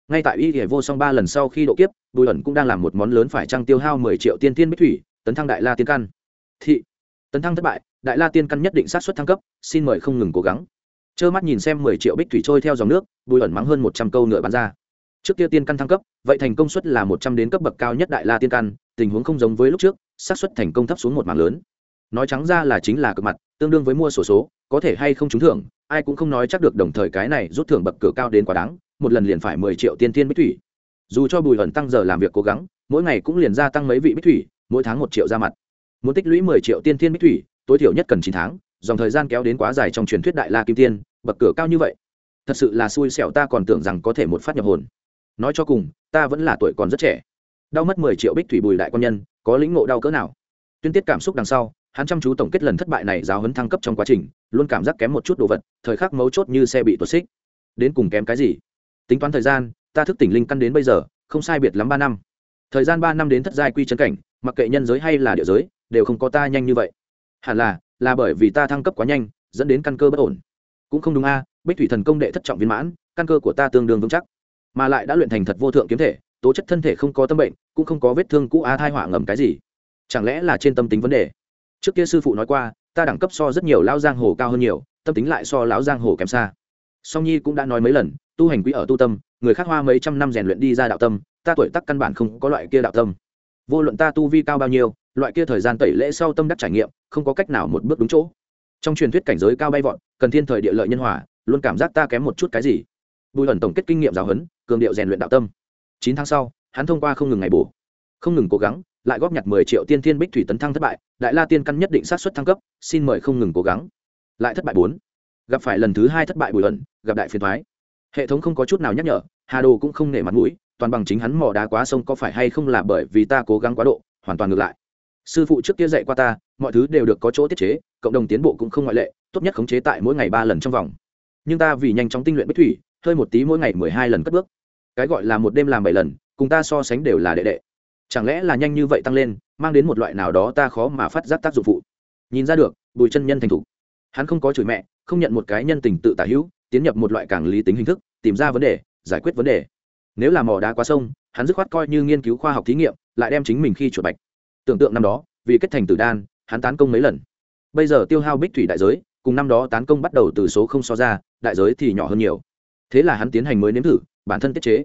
Ngay tại y rỉa vô song ba lần sau khi độ kiếp, bùi ẩn cũng đang làm một món lớn phải trăng tiêu hao mười triệu tiên tiên bích thủy, tấn thăng đại la tiên căn. Thị, tấn thăng thất bại, đại la tiên căn nhất định sát xuất thăng cấp, xin mời không ngừng cố gắng trơ mắt nhìn xem mười triệu bích thủy trôi theo dòng nước, bùi ẩn mắng hơn một trăm câu ngựa bắn ra. Trước kia tiên căn thăng cấp, vậy thành công suất là một trăm đến cấp bậc cao nhất đại la tiên căn, tình huống không giống với lúc trước, xác suất thành công thấp xuống một mảng lớn. Nói trắng ra là chính là cực mặt, tương đương với mua sổ số, có thể hay không trúng thưởng, ai cũng không nói chắc được đồng thời cái này rút thưởng bậc cửa cao đến quá đáng, một lần liền phải mười triệu tiên tiên bích thủy. Dù cho bùi ẩn tăng giờ làm việc cố gắng, mỗi ngày cũng liền gia tăng mấy vị bích thủy, mỗi tháng một triệu ra mặt. Muốn tích lũy mười triệu tiên tiên bích thủy, tối thiểu nhất cần chín tháng dòng thời gian kéo đến quá dài trong truyền thuyết đại la kim tiên, bậc cửa cao như vậy. Thật sự là xui xẻo, ta còn tưởng rằng có thể một phát nhập hồn. Nói cho cùng, ta vẫn là tuổi còn rất trẻ. Đau mất mười triệu bích thủy bùi đại quan nhân, có lĩnh ngộ đau cỡ nào? Tuyên tiết cảm xúc đằng sau, hắn chăm chú tổng kết lần thất bại này giáo hấn thăng cấp trong quá trình, luôn cảm giác kém một chút đồ vật, thời khắc mấu chốt như xe bị tuột xích. Đến cùng kém cái gì? Tính toán thời gian, ta thức tỉnh linh căn đến bây giờ, không sai biệt lắm ba năm. Thời gian ba năm đến thất giai quy chân cảnh, mặc kệ nhân giới hay là địa giới, đều không có ta nhanh như vậy. Hẳn là là bởi vì ta thăng cấp quá nhanh, dẫn đến căn cơ bất ổn. Cũng không đúng a, bích thủy thần công đệ thất trọng viên mãn, căn cơ của ta tương đương vững chắc. Mà lại đã luyện thành thật vô thượng kiếm thể, tố chất thân thể không có tâm bệnh, cũng không có vết thương cũ a thai hỏa ngầm cái gì. Chẳng lẽ là trên tâm tính vấn đề? Trước kia sư phụ nói qua, ta đẳng cấp so rất nhiều lão giang hồ cao hơn nhiều, tâm tính lại so lão giang hồ kém xa. Song nhi cũng đã nói mấy lần, tu hành quý ở tu tâm, người khác hoa mấy trăm năm rèn luyện đi ra đạo tâm, ta tuổi tác căn bản không có loại kia đạo tâm. Vô luận ta tu vi cao bao nhiêu loại kia thời gian tẩy lễ sau tâm đắc trải nghiệm, không có cách nào một bước đúng chỗ. Trong truyền thuyết cảnh giới cao bay vọt, cần thiên thời địa lợi nhân hòa, luôn cảm giác ta kém một chút cái gì. Bùi ẩn tổng kết kinh nghiệm giáo huấn, cường điệu rèn luyện đạo tâm. Chín tháng sau, hắn thông qua không ngừng ngày bổ. Không ngừng cố gắng, lại góp nhặt mười triệu tiên thiên bích thủy tấn thăng thất bại, đại la tiên căn nhất định sát xuất thăng cấp, xin mời không ngừng cố gắng. Lại thất bại bốn. Gặp phải lần thứ hai thất bại bùi ẩn gặp đại phiền thoái hệ thống không có chút nào nhắc nhở, hà đồ cũng không nể mặt mũi, toàn bằng chính hắn mò đá quá sông có phải hay không là bởi vì ta cố gắng quá độ, hoàn toàn ngược lại sư phụ trước kia dạy qua ta, mọi thứ đều được có chỗ tiết chế, cộng đồng tiến bộ cũng không ngoại lệ, tốt nhất khống chế tại mỗi ngày ba lần trong vòng. Nhưng ta vì nhanh chóng tinh luyện bích thủy, hơi một tí mỗi ngày mười hai lần cất bước. Cái gọi là một đêm làm bảy lần, cùng ta so sánh đều là đệ đệ. Chẳng lẽ là nhanh như vậy tăng lên, mang đến một loại nào đó ta khó mà phát giác tác dụng phụ? Nhìn ra được, bùi chân nhân thành thục. Hắn không có chửi mẹ, không nhận một cái nhân tình tự tả hữu, tiến nhập một loại càng lý tính hình thức, tìm ra vấn đề, giải quyết vấn đề. Nếu là mỏ đá qua sông, hắn dứt khoát coi như nghiên cứu khoa học thí nghiệm, lại đem chính mình khi chuột bạch tưởng tượng năm đó, vì kết thành tử đan, hắn tán công mấy lần. Bây giờ tiêu hao bích thủy đại giới, cùng năm đó tán công bắt đầu từ số không so ra, đại giới thì nhỏ hơn nhiều. Thế là hắn tiến hành mới nếm thử, bản thân tiết chế.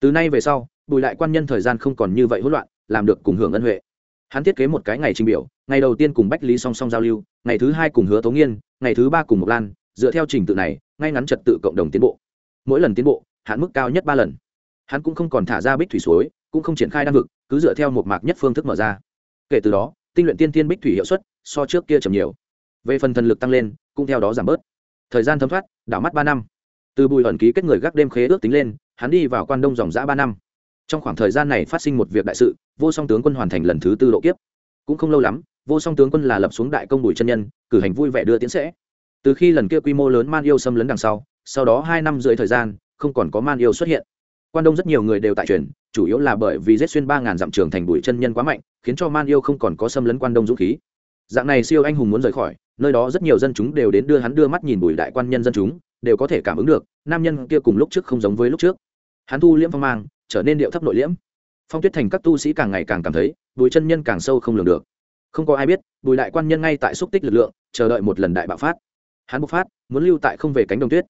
Từ nay về sau, bùi lại quan nhân thời gian không còn như vậy hỗn loạn, làm được cùng hưởng ân huệ. Hắn thiết kế một cái ngày trình biểu, ngày đầu tiên cùng bách lý song song giao lưu, ngày thứ hai cùng hứa tố nghiên, ngày thứ ba cùng mộc lan, dựa theo trình tự này, ngay ngắn trật tự cộng đồng tiến bộ. Mỗi lần tiến bộ, hạn mức cao nhất ba lần. Hắn cũng không còn thả ra bích thủy suối, cũng không triển khai đan vực, cứ dựa theo một mạc nhất phương thức mở ra kể từ đó, tinh luyện tiên tiên bích thủy hiệu suất so trước kia chậm nhiều. Về phần thần lực tăng lên, cũng theo đó giảm bớt. Thời gian thấm thoát, đảo mắt ba năm. Từ bùi ẩn ký kết người gác đêm khế ước tính lên, hắn đi vào quan đông dòng giã ba năm. Trong khoảng thời gian này phát sinh một việc đại sự, vô song tướng quân hoàn thành lần thứ tư độ kiếp. Cũng không lâu lắm, vô song tướng quân là lập xuống đại công bùi chân nhân, cử hành vui vẻ đưa tiến sẽ. Từ khi lần kia quy mô lớn man yêu xâm lấn đằng sau sau đó hai năm rưỡi thời gian, không còn có man yêu xuất hiện. Quan đông rất nhiều người đều tại truyền, chủ yếu là bởi vì rết xuyên ba ngàn dặm trường thành bùi chân nhân quá mạnh khiến cho man yêu không còn có xâm lấn quan đông dũng khí. Dạng này siêu anh hùng muốn rời khỏi, nơi đó rất nhiều dân chúng đều đến đưa hắn đưa mắt nhìn bùi đại quan nhân dân chúng, đều có thể cảm ứng được, nam nhân kia cùng lúc trước không giống với lúc trước. Hắn thu liễm phong mang, trở nên điệu thấp nội liễm. Phong tuyết thành các tu sĩ càng ngày càng cảm thấy, bùi chân nhân càng sâu không lường được. Không có ai biết, bùi đại quan nhân ngay tại xúc tích lực lượng, chờ đợi một lần đại bạo phát. Hắn bộc phát, muốn lưu tại không về cánh đồng tuyết.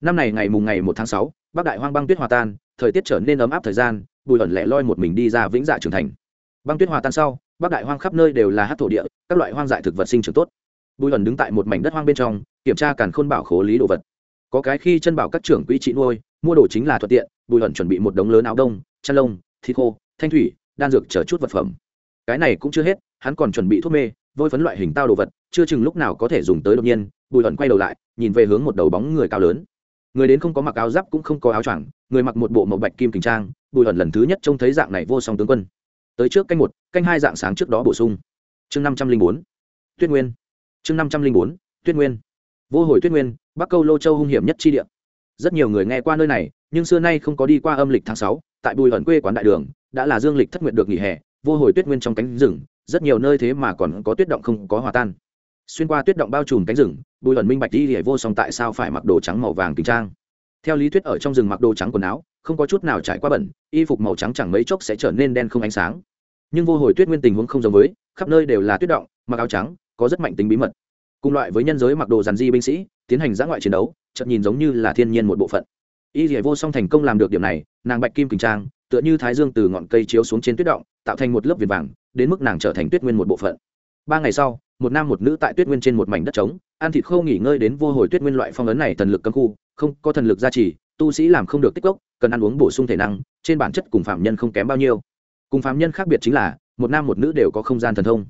Năm này ngày mùng ngày một tháng sáu, bắc đại hoang băng tuyết hòa tan, thời tiết trở nên ấm áp thời gian, bùi ẩn lẻ loi một mình đi ra vĩnh dạ trưởng thành băng tuyết hòa tan sau, bắc đại hoang khắp nơi đều là hát thổ địa, các loại hoang dại thực vật sinh trưởng tốt. Bùi ẩn đứng tại một mảnh đất hoang bên trong, kiểm tra càn khôn bảo khố lý đồ vật. Có cái khi chân bảo các trưởng quỹ trị nuôi, mua đồ chính là thuận tiện, bùi ẩn chuẩn bị một đống lớn áo đông, chăn lông, thịt khô, thanh thủy, đan dược chờ chút vật phẩm. Cái này cũng chưa hết, hắn còn chuẩn bị thuốc mê, vôi phấn loại hình tao đồ vật, chưa chừng lúc nào có thể dùng tới đột nhiên, bùi ẩn quay đầu lại, nhìn về hướng một đầu bóng người cao lớn. Người đến không có mặc áo giáp cũng không có áo choàng, người mặc một bộ màu bạch kim kình trang, bùi ẩn lần thứ nhất trông thấy dạng này vô song tướng quân tới trước canh một, canh hai dạng sáng trước đó bổ sung. Chương năm trăm linh bốn, tuyết nguyên. Chương năm trăm linh bốn, tuyết nguyên. Vô hồi tuyết nguyên, bắc câu lô châu hung hiểm nhất chi địa. Rất nhiều người nghe qua nơi này, nhưng xưa nay không có đi qua âm lịch tháng sáu, tại bùi ẩn quê quán đại đường, đã là dương lịch thất nguyện được nghỉ hè, vô hồi tuyết nguyên trong cánh rừng, rất nhiều nơi thế mà còn có tuyết động không có hòa tan. Xuyên qua tuyết động bao trùm cánh rừng, bùi ẩn minh bạch đi hề vô song tại sao phải mặc đồ trắng màu vàng kính trang. Theo lý thuyết ở trong rừng mặc đồ trắng quần áo, không có chút nào trải qua bẩn, y phục màu trắng chẳng mấy chốc sẽ trở nên đen không ánh sáng nhưng vô hồi tuyết nguyên tình huống không giống với, khắp nơi đều là tuyết động, mặc áo trắng, có rất mạnh tính bí mật. Cùng loại với nhân giới mặc đồ dàn di binh sĩ, tiến hành giã ngoại chiến đấu chậm nhìn giống như là thiên nhiên một bộ phận. Y dỉa vô song thành công làm được điểm này, nàng bạch kim kình trang, tựa như thái dương từ ngọn cây chiếu xuống trên tuyết động, tạo thành một lớp viền vàng, đến mức nàng trở thành tuyết nguyên một bộ phận. Ba ngày sau, một nam một nữ tại tuyết nguyên trên một mảnh đất trống, ăn thịt khô nghỉ ngơi đến vô hồi tuyết nguyên loại phong ấn này thần lực cấm khu, không có thần lực gia trì, tu sĩ làm không được tích cốc, cần ăn uống bổ sung thể năng, trên bản chất cùng phạm nhân không kém bao nhiêu cùng phạm nhân khác biệt chính là, một nam một nữ đều có không gian thần thông.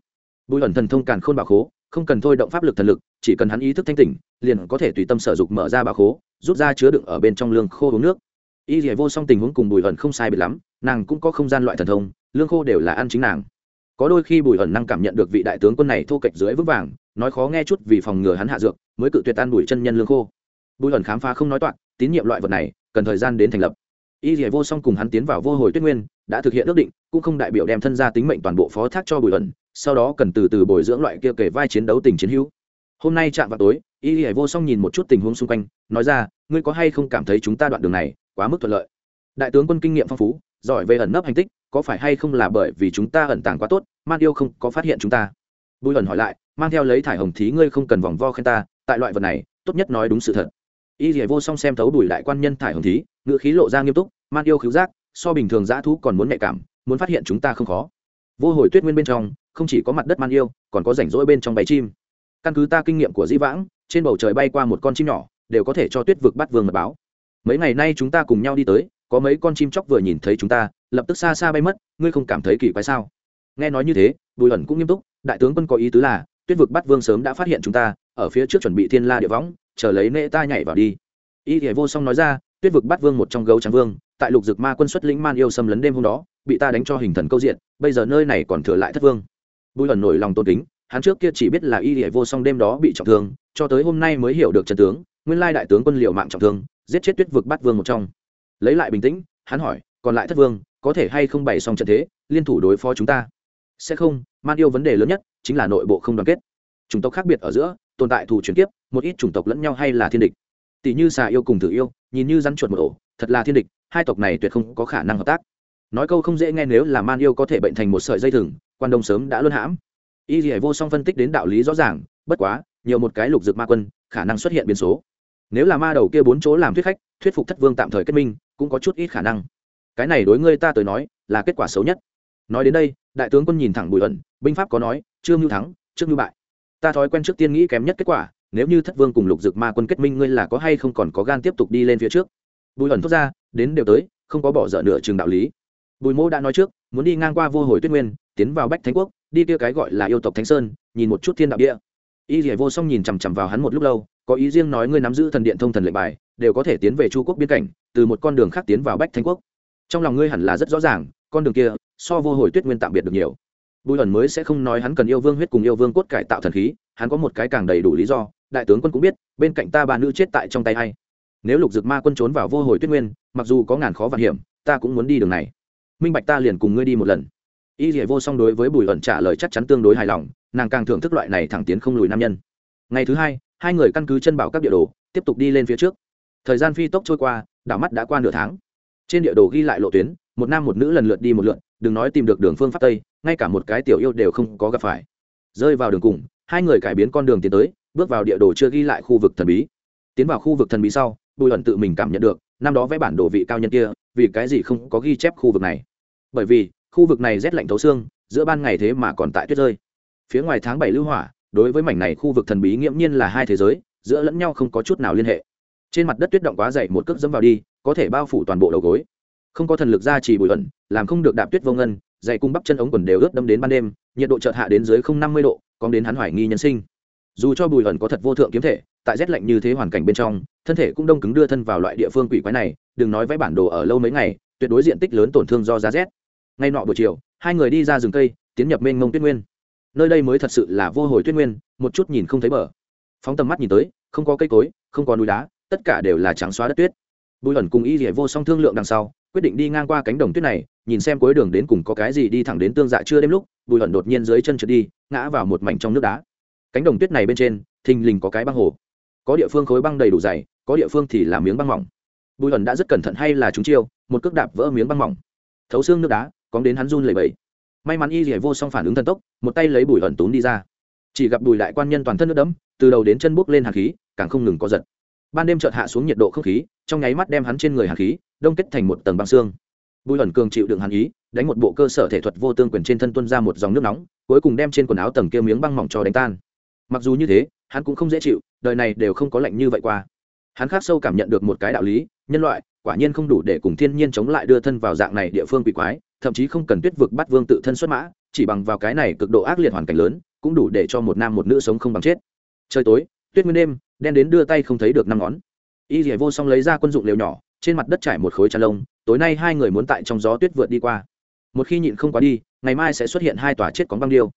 Bùi ẩn thần thông càn khôn bà khố, không cần thôi động pháp lực thần lực, chỉ cần hắn ý thức thanh tỉnh, liền có thể tùy tâm sở dục mở ra bà khố, rút ra chứa đựng ở bên trong lương khô uống nước. Y dỉa vô song tình huống cùng bùi ẩn không sai biệt lắm, nàng cũng có không gian loại thần thông, lương khô đều là ăn chính nàng. Có đôi khi bùi ẩn năng cảm nhận được vị đại tướng quân này thô kệch dưới vững vàng, nói khó nghe chút vì phòng ngừa hắn hạ dược, mới cự tuyệt tan bùi chân nhân lương khô. Bùi ẩn khám phá không nói toạc, tín nhiệm loại vật này, cần thời gian đến thành lập y dỉa vô song cùng hắn tiến vào vô hồi tuyết nguyên, đã thực hiện ước định, cũng không đại biểu đem thân gia tính mệnh toàn bộ phó thác cho bùi ẩn, sau đó cần từ từ bồi dưỡng loại kia kể vai chiến đấu tình chiến hữu. Hôm nay chạm vào tối, y dỉa vô song nhìn một chút tình huống xung quanh, nói ra, ngươi có hay không cảm thấy chúng ta đoạn đường này quá mức thuận lợi? Đại tướng quân kinh nghiệm phong phú, giỏi về ẩn nấp hành tích, có phải hay không là bởi vì chúng ta ẩn tàng quá tốt, man yêu không có phát hiện chúng ta? Bùi ẩn hỏi lại, mang theo lấy thải hồng thí ngươi không cần vòng vo khen ta, tại loại vật này, tốt nhất nói đúng sự thật y dỉa vô song xem thấu đùi đại quan nhân thải hồng thí ngự khí lộ ra nghiêm túc man yêu khứu giác, so bình thường dã thú còn muốn nhạy cảm, muốn phát hiện chúng ta không khó. Vô hồi tuyết nguyên bên trong, không chỉ có mặt đất man yêu, còn có rảnh rỗi bên trong bầy chim. Căn cứ ta kinh nghiệm của dĩ vãng, trên bầu trời bay qua một con chim nhỏ, đều có thể cho tuyết vực bắt vương mật báo. Mấy ngày nay chúng ta cùng nhau đi tới, có mấy con chim chóc vừa nhìn thấy chúng ta, lập tức xa xa bay mất, ngươi không cảm thấy kỳ quái sao? Nghe nói như thế, bùi ẩn cũng nghiêm túc, đại tướng quân có ý tứ là, tuyết vực bắt vương sớm đã phát hiện chúng ta, ở phía trước chuẩn bị thiên la địa võng chờ lấy nệ ta nhảy vào đi. Y thể vô song nói ra, tuyết vực bắt vương một trong gấu trắng vương, tại lục dực ma quân xuất lĩnh man yêu xâm lấn đêm hôm đó, bị ta đánh cho hình thần câu diện, bây giờ nơi này còn thừa lại thất vương. Bùi ẩn nổi lòng tôn kính, hắn trước kia chỉ biết là y thể vô song đêm đó bị trọng thương, cho tới hôm nay mới hiểu được trần tướng, nguyên lai đại tướng quân liệu mạng trọng thương, giết chết tuyết vực bắt vương một trong. Lấy lại bình tĩnh, hắn hỏi, còn lại thất vương, có thể hay không bày xong trận thế, liên thủ đối phó chúng ta? Sẽ không, man yêu vấn đề lớn nhất chính là nội bộ không đoàn kết chủng tộc khác biệt ở giữa tồn tại thù chuyển tiếp, một ít chủng tộc lẫn nhau hay là thiên địch. Tỷ như xà yêu cùng thử yêu nhìn như rắn chuột một ổ thật là thiên địch hai tộc này tuyệt không có khả năng hợp tác. Nói câu không dễ nghe nếu là man yêu có thể bệnh thành một sợi dây thừng quan đông sớm đã luân hãm. Y dì vô song phân tích đến đạo lý rõ ràng bất quá nhiều một cái lục dược ma quân khả năng xuất hiện biến số. Nếu là ma đầu kia bốn chỗ làm thuyết khách thuyết phục thất vương tạm thời kết minh cũng có chút ít khả năng. Cái này đối ngươi ta tới nói là kết quả xấu nhất. Nói đến đây đại tướng quân nhìn thẳng bùi ẩn binh pháp có nói chưa mưu thắng trước mưu bại ta thói quen trước tiên nghĩ kém nhất kết quả, nếu như thất vương cùng lục dực ma quân kết minh ngươi là có hay không còn có gan tiếp tục đi lên phía trước. Bùi ẩn thốt ra, đến đều tới, không có bỏ dở nửa trường đạo lý. Bùi mô đã nói trước, muốn đi ngang qua vô hồi tuyết nguyên, tiến vào bách thánh quốc, đi kia cái gọi là yêu tộc thánh sơn, nhìn một chút thiên đạo địa. Y dỉa vô song nhìn chằm chằm vào hắn một lúc lâu, có ý riêng nói ngươi nắm giữ thần điện thông thần lệnh bài, đều có thể tiến về chu quốc biên cảnh, từ một con đường khác tiến vào bách thánh quốc. Trong lòng ngươi hẳn là rất rõ ràng, con đường kia, so vô hồi tuyết nguyên tạm biệt được nhiều bùi ẩn mới sẽ không nói hắn cần yêu vương huyết cùng yêu vương cốt cải tạo thần khí, hắn có một cái càng đầy đủ lý do, đại tướng quân cũng biết, bên cạnh ta ba nữ chết tại trong tay hay nếu lục dực ma quân trốn vào vô hồi tuyết nguyên, mặc dù có ngàn khó vạn hiểm, ta cũng muốn đi đường này. Minh bạch ta liền cùng ngươi đi một lần. Y dỉa vô song đối với bùi ẩn trả lời chắc chắn tương đối hài lòng, nàng càng thưởng thức loại này thẳng tiến không lùi nam nhân. Ngày thứ hai hai người căn cứ chân bảo các địa đồ, tiếp tục đi lên phía trước. Thời gian phi tốc trôi qua, đảo mắt đã qua nửa tháng. Trên địa đồ ghi lại lộ tuyến, một nam một nữ lần lượt đi một lượt, đừng nói tìm được đường phương pháp tây ngay cả một cái tiểu yêu đều không có gặp phải. Rơi vào đường cùng, hai người cải biến con đường tiến tới, bước vào địa đồ chưa ghi lại khu vực thần bí. Tiến vào khu vực thần bí sau, bùi ẩn tự mình cảm nhận được, năm đó vẽ bản đồ vị cao nhân kia, vì cái gì không có ghi chép khu vực này. Bởi vì, khu vực này rét lạnh thấu xương, giữa ban ngày thế mà còn tại tuyết rơi. Phía ngoài tháng bảy lưu hỏa, đối với mảnh này khu vực thần bí nghiễm nhiên là hai thế giới, giữa lẫn nhau không có chút nào liên hệ. Trên mặt đất tuyết động quá dày một cước dẫm vào đi, có thể bao phủ toàn bộ đầu gối. Không có thần lực ra chỉ bùi ẩn làm không được đạp tuyết vô ngân dày cung bắp chân ống quần đều ướt đâm đến ban đêm, nhiệt độ chợt hạ đến dưới không năm mươi độ còn đến hắn hoài nghi nhân sinh. Dù cho bùi ẩn có thật vô thượng kiếm thể, tại rét lạnh như thế hoàn cảnh bên trong, thân thể cũng đông cứng đưa thân vào loại địa phương quỷ quái này, đừng nói vẽ bản đồ ở lâu mấy ngày, tuyệt đối diện tích lớn tổn thương do giá rét. Ngay nọ buổi chiều, hai người đi ra rừng cây, tiến nhập mênh mông tuyết nguyên. Nơi đây mới thật sự là vô hồi tuyết nguyên, một chút nhìn không thấy bờ. Phóng tầm mắt nhìn tới, không có cây cối, không có núi đá, tất cả đều là trắng xóa đất tuyết. Bùi ẩn cùng y rỉa vô song thương lượng đằng sau quyết định đi ngang qua cánh đồng tuyết này, nhìn xem cuối đường đến cùng có cái gì đi thẳng đến tương dạ chưa đêm lúc, bùi hận đột nhiên dưới chân trượt đi, ngã vào một mảnh trong nước đá. Cánh đồng tuyết này bên trên, thình lình có cái băng hồ. Có địa phương khối băng đầy đủ dày, có địa phương thì là miếng băng mỏng. Bùi hận đã rất cẩn thận hay là chúng chiêu, một cước đạp vỡ miếng băng mỏng. Thấu xương nước đá, cóng đến hắn run lẩy bẩy. May mắn y rỉa vô song phản ứng thần tốc, một tay lấy bùi hận tốn đi ra. Chỉ gặp bùi đại quan nhân toàn thân nước đẫm, từ đầu đến chân bốc lên hàn khí, càng không ngừng có giật ban đêm chợt hạ xuống nhiệt độ không khí, trong nháy mắt đem hắn trên người hàn khí, đông kết thành một tầng băng xương. Bùi ẩn cường chịu đựng hàn ý, đánh một bộ cơ sở thể thuật vô tương quyền trên thân tuân ra một dòng nước nóng, cuối cùng đem trên quần áo tầng kia miếng băng mỏng cho đánh tan. Mặc dù như thế, hắn cũng không dễ chịu, đời này đều không có lạnh như vậy qua. Hắn khác sâu cảm nhận được một cái đạo lý, nhân loại, quả nhiên không đủ để cùng thiên nhiên chống lại đưa thân vào dạng này địa phương quỷ quái, thậm chí không cần tuyết vực bắt vương tự thân xuất mã, chỉ bằng vào cái này cực độ ác liệt hoàn cảnh lớn, cũng đủ để cho một nam một nữ sống không bằng chết. Trời tối, tuyết nguyên đêm đen đến đưa tay không thấy được năm ngón. Y dỉa vô song lấy ra quân dụng liều nhỏ, trên mặt đất trải một khối tràn lông, tối nay hai người muốn tại trong gió tuyết vượt đi qua. Một khi nhịn không quá đi, ngày mai sẽ xuất hiện hai tòa chết cóng băng điêu.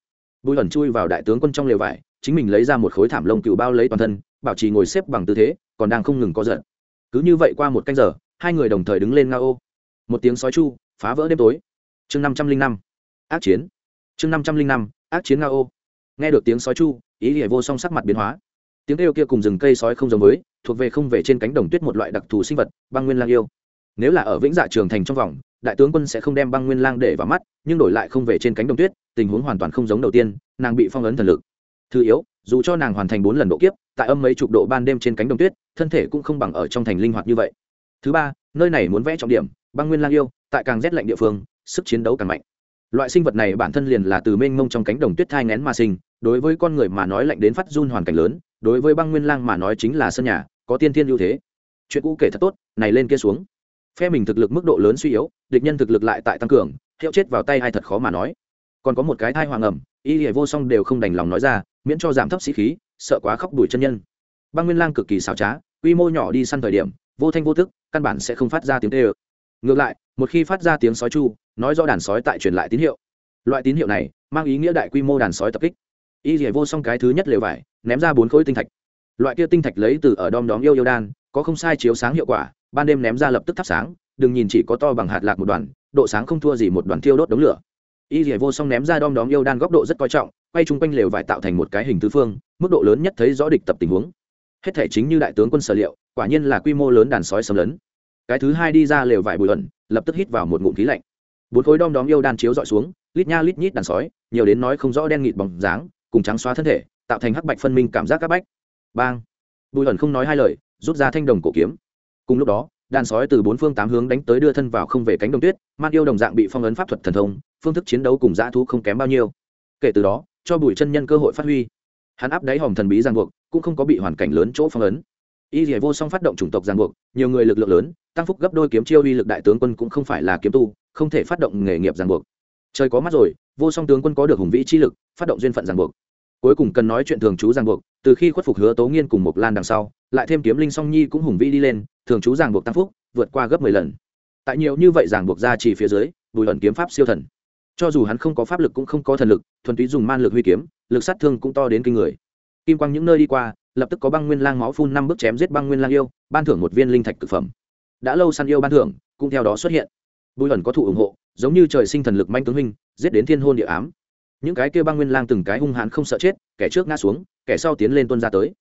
Bùi ẩn chui vào đại tướng quân trong lều vải, chính mình lấy ra một khối thảm lông cựu bao lấy toàn thân, bảo trì ngồi xếp bằng tư thế, còn đang không ngừng có giận cứ như vậy qua một canh giờ, hai người đồng thời đứng lên nga ô. Một tiếng sói chu, phá vỡ đêm tối. Chương năm trăm linh năm, ác chiến. Chương năm trăm linh năm, ác chiến nga ô. Nghe được tiếng sói chu ý nghĩa vô song sắc mặt biến hóa tiếng kêu kia cùng rừng cây sói không giống với, thuộc về không về trên cánh đồng tuyết một loại đặc thù sinh vật, băng nguyên lang yêu. Nếu là ở vĩnh dạ trường thành trong vòng, đại tướng quân sẽ không đem băng nguyên lang để vào mắt, nhưng đổi lại không về trên cánh đồng tuyết, tình huống hoàn toàn không giống đầu tiên, nàng bị phong ấn thần lực. Thứ yếu, dù cho nàng hoàn thành bốn lần độ kiếp, tại âm mấy chục độ ban đêm trên cánh đồng tuyết, thân thể cũng không bằng ở trong thành linh hoạt như vậy. Thứ ba, nơi này muốn vẽ trọng điểm, băng nguyên lang yêu, tại càng rét lạnh địa phương, sức chiến đấu càng mạnh loại sinh vật này bản thân liền là từ mênh mông trong cánh đồng tuyết thai ngén mà sinh, đối với con người mà nói lạnh đến phát run hoàn cảnh lớn, đối với băng nguyên lang mà nói chính là sân nhà, có tiên thiên ưu thế. Chuyện cũ kể thật tốt, này lên kia xuống. Phe mình thực lực mức độ lớn suy yếu, địch nhân thực lực lại tại tăng cường, hiệu chết vào tay hay thật khó mà nói. Còn có một cái thai hoàng ẩm, y hệ vô song đều không đành lòng nói ra, miễn cho giảm thấp sĩ khí, sợ quá khóc đuổi chân nhân. Băng nguyên lang cực kỳ xảo trá, quy mô nhỏ đi săn thời điểm, vô thanh vô thức căn bản sẽ không phát ra tiếng tê ực ngược lại, một khi phát ra tiếng sói chu, nói do đàn sói tại truyền lại tín hiệu. Loại tín hiệu này mang ý nghĩa đại quy mô đàn sói tập kích. Y dỉa vô song cái thứ nhất lều vải, ném ra bốn khối tinh thạch. Loại kia tinh thạch lấy từ ở đom đóm yêu yêu đan, có không sai chiếu sáng hiệu quả, ban đêm ném ra lập tức thắp sáng, đừng nhìn chỉ có to bằng hạt lạc một đoàn, độ sáng không thua gì một đoàn thiêu đốt đống lửa. Y dỉa vô song ném ra đom đóm yêu đan góc độ rất coi trọng, quay chung quanh lều vải tạo thành một cái hình tứ phương, mức độ lớn nhất thấy rõ địch tập tình huống. Hết thể chính như đại tướng quân sở liệu, quả nhiên là quy mô lớn đàn sói xâm lấn cái thứ hai đi ra lều vải bụi ẩn, lập tức hít vào một ngụm khí lạnh. Bốn khối đom đóm yêu đan chiếu dọi xuống, lít nha lít nhít đàn sói, nhiều đến nói không rõ đen nghịt bóng dáng, cùng trắng xóa thân thể, tạo thành hắc bạch phân minh cảm giác các bách. Bang! Bùi ẩn không nói hai lời, rút ra thanh đồng cổ kiếm. Cùng lúc đó, đàn sói từ bốn phương tám hướng đánh tới đưa thân vào không về cánh đồng tuyết, man yêu đồng dạng bị phong ấn pháp thuật thần thông, phương thức chiến đấu cùng dã thú không kém bao nhiêu. Kể từ đó, cho bùi chân nhân cơ hội phát huy. Hắn áp đáy hòm thần bí ràng buộc, cũng không có bị hoàn cảnh lớn chỗ phong ấn y dỉa vô song phát động chủng tộc giang buộc, nhiều người lực lượng lớn, tăng phúc gấp đôi kiếm chiêu uy lực đại tướng quân cũng không phải là kiếm tu, không thể phát động nghề nghiệp giang buộc. Trời có mắt rồi, vô song tướng quân có được hùng vĩ chi lực, phát động duyên phận giang buộc. Cuối cùng cần nói chuyện thường chú giang buộc, từ khi khuất phục hứa tố nghiên cùng một lan đằng sau, lại thêm kiếm linh song nhi cũng hùng vĩ đi lên, thường chú giang buộc tăng phúc, vượt qua gấp mười lần. Tại nhiều như vậy giang buộc ra chỉ phía dưới, bùi ẩn kiếm pháp siêu thần. Cho dù hắn không có pháp lực cũng không có thần lực, thuần túy dùng man lực huy kiếm, lực sát thương cũng to đến kinh người. Kim quang những nơi đi qua lập tức có băng nguyên lang máu phun năm bước chém giết băng nguyên lang yêu, ban thưởng một viên linh thạch thực phẩm. Đã lâu săn yêu ban thưởng, cũng theo đó xuất hiện. Bùi ẩn có thụ ủng hộ, giống như trời sinh thần lực manh tướng huynh, giết đến thiên hôn địa ám. Những cái kia băng nguyên lang từng cái hung hãn không sợ chết, kẻ trước ngã xuống, kẻ sau tiến lên tuân ra tới.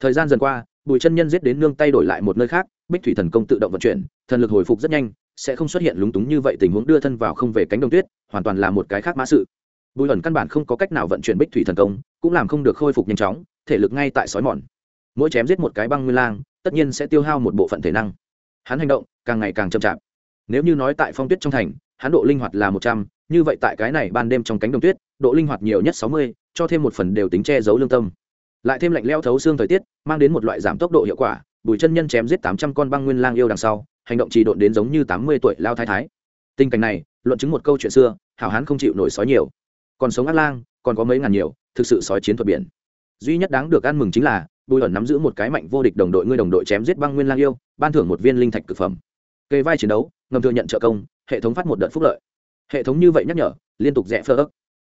Thời gian dần qua, bùi chân nhân giết đến nương tay đổi lại một nơi khác, bích thủy thần công tự động vận chuyển, thần lực hồi phục rất nhanh, sẽ không xuất hiện lúng túng như vậy tình huống đưa thân vào không về cánh đồng tuyết, hoàn toàn là một cái khác mã sự bùi ẩn căn bản không có cách nào vận chuyển bích thủy thần công, cũng làm không được khôi phục nhanh chóng, thể lực ngay tại sói mòn. Mỗi chém giết một cái băng nguyên lang, tất nhiên sẽ tiêu hao một bộ phận thể năng. Hắn hành động càng ngày càng chậm chạp. Nếu như nói tại phong tuyết trong thành, hắn độ linh hoạt là một trăm, như vậy tại cái này ban đêm trong cánh đồng tuyết, độ linh hoạt nhiều nhất sáu mươi, cho thêm một phần đều tính che giấu lương tâm. Lại thêm lạnh leo thấu xương thời tiết, mang đến một loại giảm tốc độ hiệu quả, bùi chân nhân chém giết tám trăm con băng nguyên lang yêu đằng sau, hành động trì độn đến giống như tám mươi tuổi lao thái thái. Tình cảnh này, luận chứng một câu chuyện xưa, hảo hán không chịu nổi sói nhiều còn sống ác lang, còn có mấy ngàn nhiều, thực sự sói chiến thuật biển. Duy nhất đáng được ăn mừng chính là, bùi ẩn nắm giữ một cái mạnh vô địch đồng đội ngươi đồng đội chém giết băng nguyên lang yêu, ban thưởng một viên linh thạch cực phẩm. Kề vai chiến đấu, ngầm thừa nhận trợ công, hệ thống phát một đợt phúc lợi. Hệ thống như vậy nhắc nhở, liên tục rẽ phơ ấp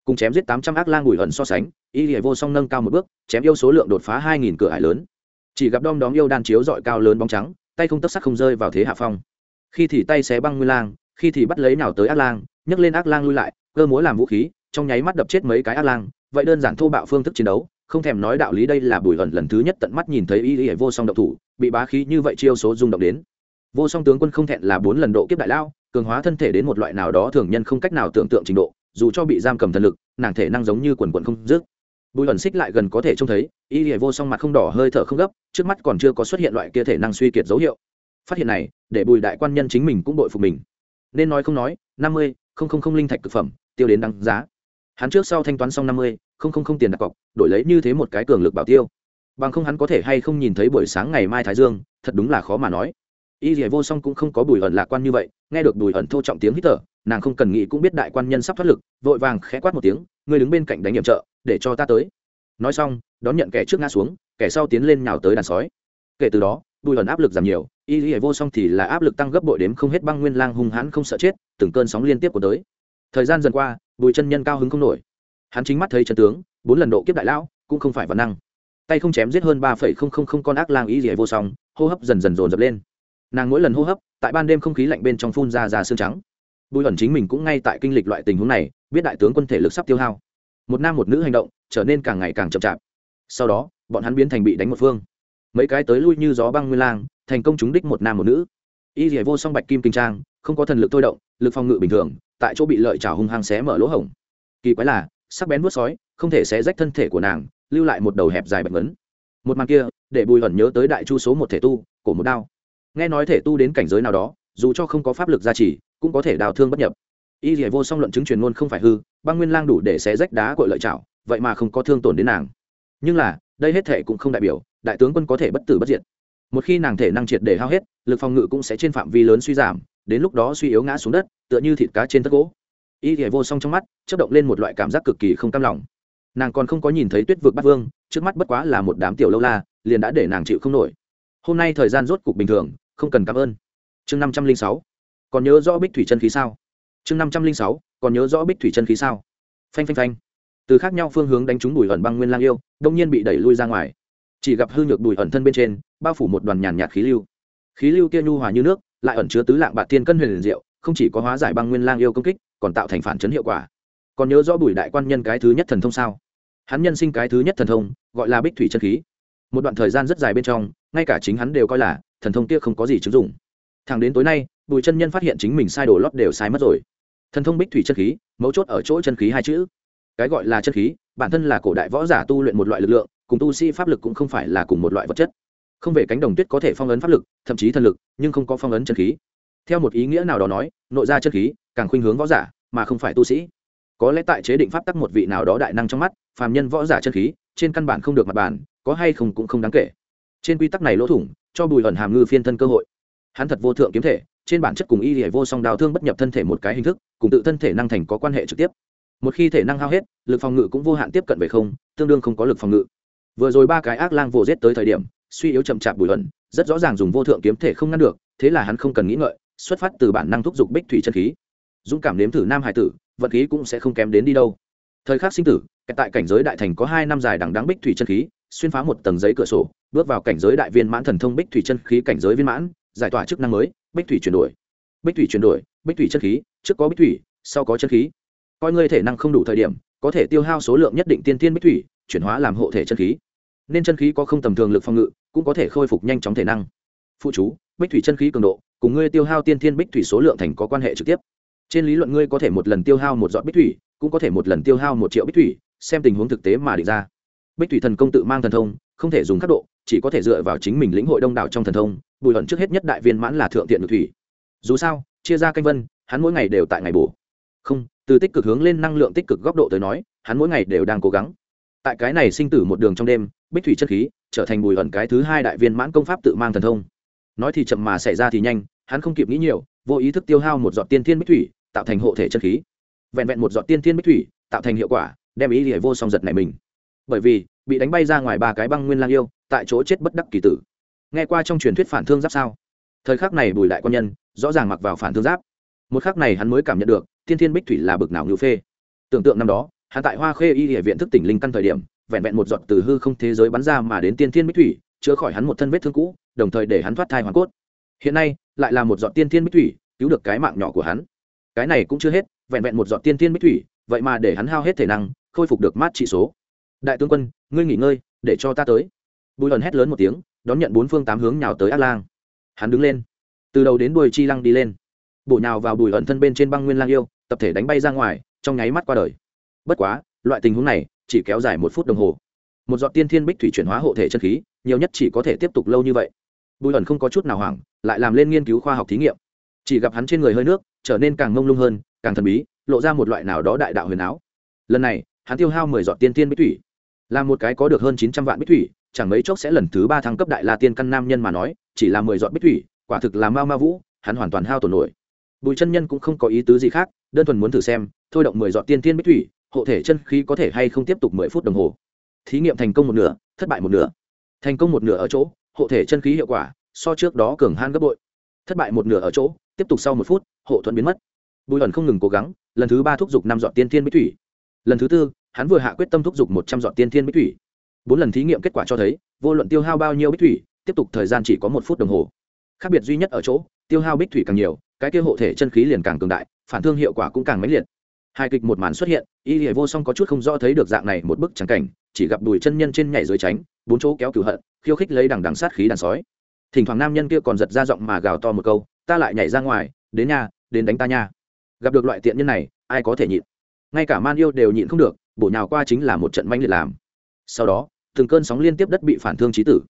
cùng chém giết tám trăm ác lang bùi ẩn so sánh, y hệ vô song nâng cao một bước, chém yêu số lượng đột phá hai nghìn cửa hải lớn. Chỉ gặp đom đóm yêu đan chiếu dọi cao lớn bóng trắng, tay không tấp sắc không rơi vào thế hạ phong. Khi thì tay xé băng nguyên lang, khi thì bắt lấy nào tới ác lang, nhấc lên ác lang lui lại, cơ múa làm vũ khí trong nháy mắt đập chết mấy cái ác lang, vậy đơn giản thô bạo phương thức chiến đấu, không thèm nói đạo lý đây là bùi ẩn lần thứ nhất tận mắt nhìn thấy y y vô song động thủ, bị bá khí như vậy chiêu số rung động đến. Vô song tướng quân không thẹn là bốn lần độ kiếp đại lao, cường hóa thân thể đến một loại nào đó thường nhân không cách nào tưởng tượng trình độ, dù cho bị giam cầm thần lực, nàng thể năng giống như quần quần không dứt. Bùi ẩn xích lại gần có thể trông thấy, y y vô song mặt không đỏ hơi thở không gấp, trước mắt còn chưa có xuất hiện loại kia thể năng suy kiệt dấu hiệu. Phát hiện này, để bùi đại quan nhân chính mình cũng đội phục mình. Nên nói không nói, năm mươi, không không không linh thạch thực phẩm, tiêu đến đăng giá hắn trước sau thanh toán xong năm mươi, không không không tiền đặt cọc, đổi lấy như thế một cái cường lực bảo tiêu. Bằng không hắn có thể hay không nhìn thấy buổi sáng ngày mai thái dương, thật đúng là khó mà nói. Y dỉa vô song cũng không có bùi ẩn lạc quan như vậy, nghe được bùi ẩn thô trọng tiếng hít thở, nàng không cần nghĩ cũng biết đại quan nhân sắp thoát lực, vội vàng khẽ quát một tiếng người đứng bên cạnh đánh nhiệm trợ, để cho ta tới. Nói xong, đón nhận kẻ trước ngã xuống, kẻ sau tiến lên nhào tới đàn sói. Kể từ đó, bùi ẩn áp lực giảm nhiều, y dỉa vô song thì là áp lực tăng gấp bội đếm không hết băng nguyên lang hung hãn không sợ chết, từng cơn sóng liên tiếp của tới thời gian dần qua, bùi chân nhân cao hứng không nổi. Hắn chính mắt thấy trần tướng, bốn lần độ kiếp đại lão, cũng không phải văn năng. Tay không chém giết hơn ba phẩy không không không con ác lang ý gì vô song, hô hấp dần dần dồn dập lên. Nàng mỗi lần hô hấp, tại ban đêm không khí lạnh bên trong phun ra ra xương trắng. Bùi ẩn chính mình cũng ngay tại kinh lịch loại tình huống này, biết đại tướng quân thể lực sắp tiêu hao. Một nam một nữ hành động, trở nên càng ngày càng chậm chạp. Sau đó, bọn hắn biến thành bị đánh một phương. Mấy cái tới lui như gió băng nguyên lang, thành công trúng đích một nam một nữ y dỉa vô song bạch kim kinh trang, không có thần lực thôi động, lực phòng ngự bình thường, tại chỗ bị lợi trào hung hăng xé mở lỗ hổng. Kỳ quái là, sắc bén vuốt sói, không thể xé rách thân thể của nàng, lưu lại một đầu hẹp dài bạch vấn một màn kia, để bùi ẩn nhớ tới đại chu số một thể tu, cổ một đao. Nghe nói thể tu đến cảnh giới nào đó, dù cho không có pháp lực gia trì, cũng có thể đào thương bất nhập. Y dỉa vô song luận chứng truyền ngôn không phải hư, băng nguyên lang đủ để xé rách đá cội lợi chảo, vậy mà không có thương tổn đến nàng. Nhưng là, đây hết thể cũng không đại biểu, đại tướng quân có thể bất tử bất diệt một khi nàng thể năng triệt để hao hết, lực phòng ngự cũng sẽ trên phạm vi lớn suy giảm, đến lúc đó suy yếu ngã xuống đất, tựa như thịt cá trên tất gỗ. Y thể vô song trong mắt chất động lên một loại cảm giác cực kỳ không cam lòng. Nàng còn không có nhìn thấy tuyết vực bắt vương, trước mắt bất quá là một đám tiểu lâu la, liền đã để nàng chịu không nổi. Hôm nay thời gian rốt cục bình thường, không cần cảm ơn. Chương năm trăm linh sáu. Còn nhớ rõ bích thủy chân khí sao? Chương năm trăm linh sáu. Còn nhớ rõ bích thủy chân khí sao? Phanh phanh phanh. Từ khác nhau phương hướng đánh trúng bùi ẩn băng nguyên lang yêu đông nhiên bị đẩy lui ra ngoài chỉ gặp hư nhược đùi ẩn thân bên trên, bao phủ một đoàn nhàn nhạt khí lưu. Khí lưu kia nhu hòa như nước, lại ẩn chứa tứ lạng bạc tiên cân huyền diệu, không chỉ có hóa giải băng nguyên lang yêu công kích, còn tạo thành phản chấn hiệu quả. Còn nhớ rõ bùi đại quan nhân cái thứ nhất thần thông sao? Hắn nhân sinh cái thứ nhất thần thông, gọi là bích thủy chân khí. Một đoạn thời gian rất dài bên trong, ngay cả chính hắn đều coi là, thần thông kia không có gì chứng dụng. Thẳng đến tối nay, bùi chân nhân phát hiện chính mình sai đồ lót đều sai mất rồi. Thần thông bích thủy chân khí, mấu chốt ở chỗ chân khí hai chữ. Cái gọi là chân khí, bản thân là cổ đại võ giả tu luyện một loại lực lượng cùng tu sĩ pháp lực cũng không phải là cùng một loại vật chất. Không về cánh đồng tuyết có thể phong ấn pháp lực, thậm chí thần lực, nhưng không có phong ấn chân khí. Theo một ý nghĩa nào đó nói, nội ra chân khí, càng khuynh hướng võ giả, mà không phải tu sĩ. Có lẽ tại chế định pháp tắc một vị nào đó đại năng trong mắt, phàm nhân võ giả chân khí, trên căn bản không được mặt bàn, có hay không cũng không đáng kể. Trên quy tắc này lỗ thủng, cho bùi ẩn hàm ngư phiên thân cơ hội. Hắn thật vô thượng kiếm thể, trên bản chất cùng y hệ vô song đào thương bất nhập thân thể một cái hình thức, cùng tự thân thể năng thành có quan hệ trực tiếp. Một khi thể năng hao hết, lực phòng ngự cũng vô hạn tiếp cận về không, tương đương không có lực phòng ngự vừa rồi ba cái ác lang vồ giết tới thời điểm, suy yếu chậm chạp bùi luận rất rõ ràng dùng vô thượng kiếm thể không ngăn được, thế là hắn không cần nghĩ ngợi, xuất phát từ bản năng thúc giục bích thủy chân khí. Dũng cảm nếm thử nam hải tử, vận khí cũng sẽ không kém đến đi đâu. Thời khắc sinh tử tại cảnh giới đại thành có hai năm dài đằng đáng bích thủy chân khí, xuyên phá một tầng giấy cửa sổ, bước vào cảnh giới đại viên mãn thần thông bích thủy chân khí cảnh giới viên mãn, giải tỏa chức năng mới, bích thủy chuyển đổi. Bích thủy chuyển đổi, bích thủy chân khí, trước có bích thủy, sau có chân khí. Coi ngươi thể năng không đủ thời điểm, có thể tiêu hao số lượng nhất định tiên tiên bích thủy, chuyển hóa làm hộ thể chân khí nên chân khí có không tầm thường lực phòng ngự, cũng có thể khôi phục nhanh chóng thể năng. Phụ chú, bích thủy chân khí cường độ, cùng ngươi tiêu hao tiên thiên bích thủy số lượng thành có quan hệ trực tiếp. Trên lý luận ngươi có thể một lần tiêu hao một giọt bích thủy, cũng có thể một lần tiêu hao một triệu bích thủy, xem tình huống thực tế mà định ra. Bích thủy thần công tự mang thần thông, không thể dùng các độ, chỉ có thể dựa vào chính mình lĩnh hội đông đảo trong thần thông, bùi luận trước hết nhất đại viên mãn là thượng tiện ngự thủy. Dù sao, chia ra canh vân, hắn mỗi ngày đều tại ngày bổ. Không, từ tích cực hướng lên năng lượng tích cực góc độ tới nói, hắn mỗi ngày đều đang cố gắng. Tại cái này sinh tử một đường trong đêm bích thủy chất khí trở thành bùi ẩn cái thứ hai đại viên mãn công pháp tự mang thần thông. Nói thì chậm mà xảy ra thì nhanh, hắn không kịp nghĩ nhiều, vô ý thức tiêu hao một giọt tiên thiên bích thủy, tạo thành hộ thể chân khí. Vẹn vẹn một giọt tiên thiên bích thủy, tạo thành hiệu quả, đem ý địa vô song giật này mình. Bởi vì, bị đánh bay ra ngoài ba cái băng nguyên lang yêu, tại chỗ chết bất đắc kỳ tử. Nghe qua trong truyền thuyết phản thương giáp sao? Thời khắc này bùi đại quan nhân, rõ ràng mặc vào phản thương giáp. Một khắc này hắn mới cảm nhận được, tiên thiên bích thủy là bực nào ngữ phê. Tưởng tượng năm đó, hắn tại hoa khê y địa viện thức tỉnh linh căn thời điểm vẹn vẹn một giọt từ hư không thế giới bắn ra mà đến tiên thiên bích thủy chữa khỏi hắn một thân vết thương cũ, đồng thời để hắn thoát thai hoàn cốt. Hiện nay, lại là một giọt tiên thiên bích thủy, cứu được cái mạng nhỏ của hắn. Cái này cũng chưa hết, vẹn vẹn một giọt tiên thiên bích thủy, vậy mà để hắn hao hết thể năng, khôi phục được mát trị số. Đại tướng quân, ngươi nghỉ ngơi, để cho ta tới. Bùi ẩn hét lớn một tiếng, đón nhận bốn phương tám hướng nhào tới ác lang. Hắn đứng lên. Từ đầu đến đuôi chi lăng đi lên. Bổ nhào vào bùi ẩn thân bên trên băng nguyên lang yêu, tập thể đánh bay ra ngoài, trong nháy mắt qua đời. Bất quá, loại tình huống này chỉ kéo dài một phút đồng hồ. Một giọt tiên thiên bích thủy chuyển hóa hộ thể chân khí, nhiều nhất chỉ có thể tiếp tục lâu như vậy. Bùi ẩn không có chút nào hoảng, lại làm lên nghiên cứu khoa học thí nghiệm. Chỉ gặp hắn trên người hơi nước, trở nên càng mông lung hơn, càng thần bí, lộ ra một loại nào đó đại đạo huyền áo. Lần này, hắn tiêu hao mười giọt tiên tiên bích thủy. Là một cái có được hơn chín trăm vạn bích thủy, chẳng mấy chốc sẽ lần thứ ba thăng cấp đại la tiên căn nam nhân mà nói, chỉ là mười giọt bích thủy, quả thực là mao ma vũ, hắn hoàn toàn hao tổn nổi. Bùi chân nhân cũng không có ý tứ gì khác, đơn thuần muốn thử xem, thôi động mười giọt tiên tiên bích thủy hộ thể chân khí có thể hay không tiếp tục mười phút đồng hồ. Thí nghiệm thành công một nửa, thất bại một nửa. Thành công một nửa ở chỗ, hộ thể chân khí hiệu quả, so trước đó cường han gấp bội. Thất bại một nửa ở chỗ, tiếp tục sau một phút, hộ thuận biến mất. Bùi ẩn không ngừng cố gắng, lần thứ ba thúc giục năm dọn tiên thiên bích thủy. Lần thứ tư, hắn vừa hạ quyết tâm thúc giục một trăm dọn tiên thiên bích thủy. Bốn lần thí nghiệm kết quả cho thấy, vô luận tiêu hao bao nhiêu bích thủy, tiếp tục thời gian chỉ có một phút đồng hồ. Khác biệt duy nhất ở chỗ, tiêu hao bích thủy càng nhiều, cái kia hộ thể chân khí liền càng cường đại, phản thương hiệu quả cũng càng mãnh liệt hai kịch một màn xuất hiện, y hệ vô song có chút không rõ thấy được dạng này một bức trắng cảnh, chỉ gặp đùi chân nhân trên nhảy dưới tránh, bốn chỗ kéo cửu hận, khiêu khích lấy đằng đằng sát khí đàn sói. Thỉnh thoảng nam nhân kia còn giật ra giọng mà gào to một câu, ta lại nhảy ra ngoài, đến nhà, đến đánh ta nha. Gặp được loại tiện nhân này, ai có thể nhịn? Ngay cả man yêu đều nhịn không được, bổ nhào qua chính là một trận manh liệt làm. Sau đó, từng cơn sóng liên tiếp đất bị phản thương trí tử.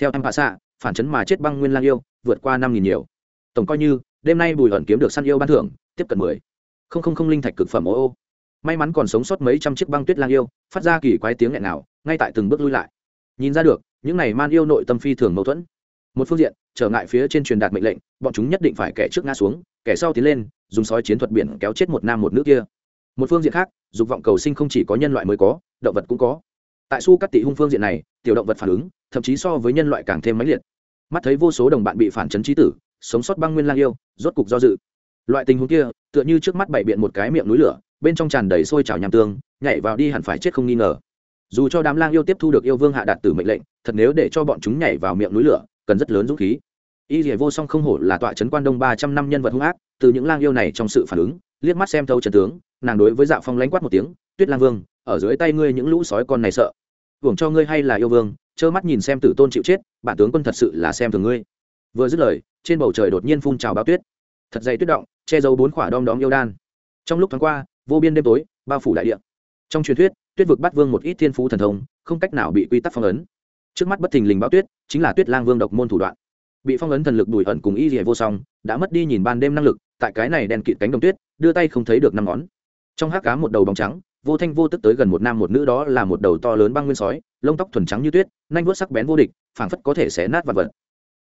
Theo em hạ xạ, phản chấn mà chết băng nguyên lang yêu, vượt qua năm nghìn nhiều. Tổng coi như, đêm nay bùi ẩn kiếm được săn yêu ban thưởng, tiếp cận mười không không không linh thạch cực phẩm ô ô. May mắn còn sống sót mấy trăm chiếc băng tuyết lang yêu, phát ra kỳ quái tiếng nghẹn nào, ngay tại từng bước lui lại. Nhìn ra được, những này man yêu nội tâm phi thường mâu thuẫn. Một phương diện, trở ngại phía trên truyền đạt mệnh lệnh, bọn chúng nhất định phải kẻ trước ngã xuống, kẻ sau tiến lên, dùng sói chiến thuật biển kéo chết một nam một nữ kia. Một phương diện khác, dục vọng cầu sinh không chỉ có nhân loại mới có, động vật cũng có. Tại su cắt tị hung phương diện này, tiểu động vật phản ứng, thậm chí so với nhân loại càng thêm mãnh liệt. Mắt thấy vô số đồng bạn bị phản chấn trí tử, sống sót băng nguyên lang yêu, rốt cục do dự loại tình huống kia, tựa như trước mắt bày biện một cái miệng núi lửa, bên trong tràn đầy sôi trào nham tương, nhảy vào đi hẳn phải chết không nghi ngờ. Dù cho đám lang yêu tiếp thu được yêu vương hạ đạt tử mệnh lệnh, thật nếu để cho bọn chúng nhảy vào miệng núi lửa, cần rất lớn dũng khí. Y dỉa vô song không hổ là tọa trấn quan đông ba trăm năm nhân vật hung ác, từ những lang yêu này trong sự phản ứng, liếc mắt xem thâu trần tướng, nàng đối với dạ phong lánh quát một tiếng, tuyết lang vương, ở dưới tay ngươi những lũ sói con này sợ. Hưởng cho ngươi hay là yêu vương, trơ mắt nhìn xem tử tôn chịu chết, bản tướng quân thật sự là xem thường ngươi. Vừa dứt lời, trên bầu trời đột nhiên phun trào bao tuyết thật dày tuyết động, che giấu bốn khỏa đom đóm yêu đan. Trong lúc tháng qua, vô biên đêm tối, bao phủ đại địa. Trong truyền thuyết, tuyết vực bắt vương một ít thiên phú thần thông, không cách nào bị quy tắc phong ấn. Trước mắt bất thình lình bão tuyết, chính là tuyết lang vương độc môn thủ đoạn. Bị phong ấn thần lực đùi ẩn cùng y dỉa vô song, đã mất đi nhìn ban đêm năng lực, tại cái này đèn kịt cánh đồng tuyết, đưa tay không thấy được năm ngón. Trong hát cá một đầu bóng trắng, vô thanh vô tức tới gần một nam một nữ đó là một đầu to lớn băng nguyên sói, lông tóc thuần trắng như tuyết, nanh vuốt sắc bén vô địch, phảng phất có thể xé nát vật vật.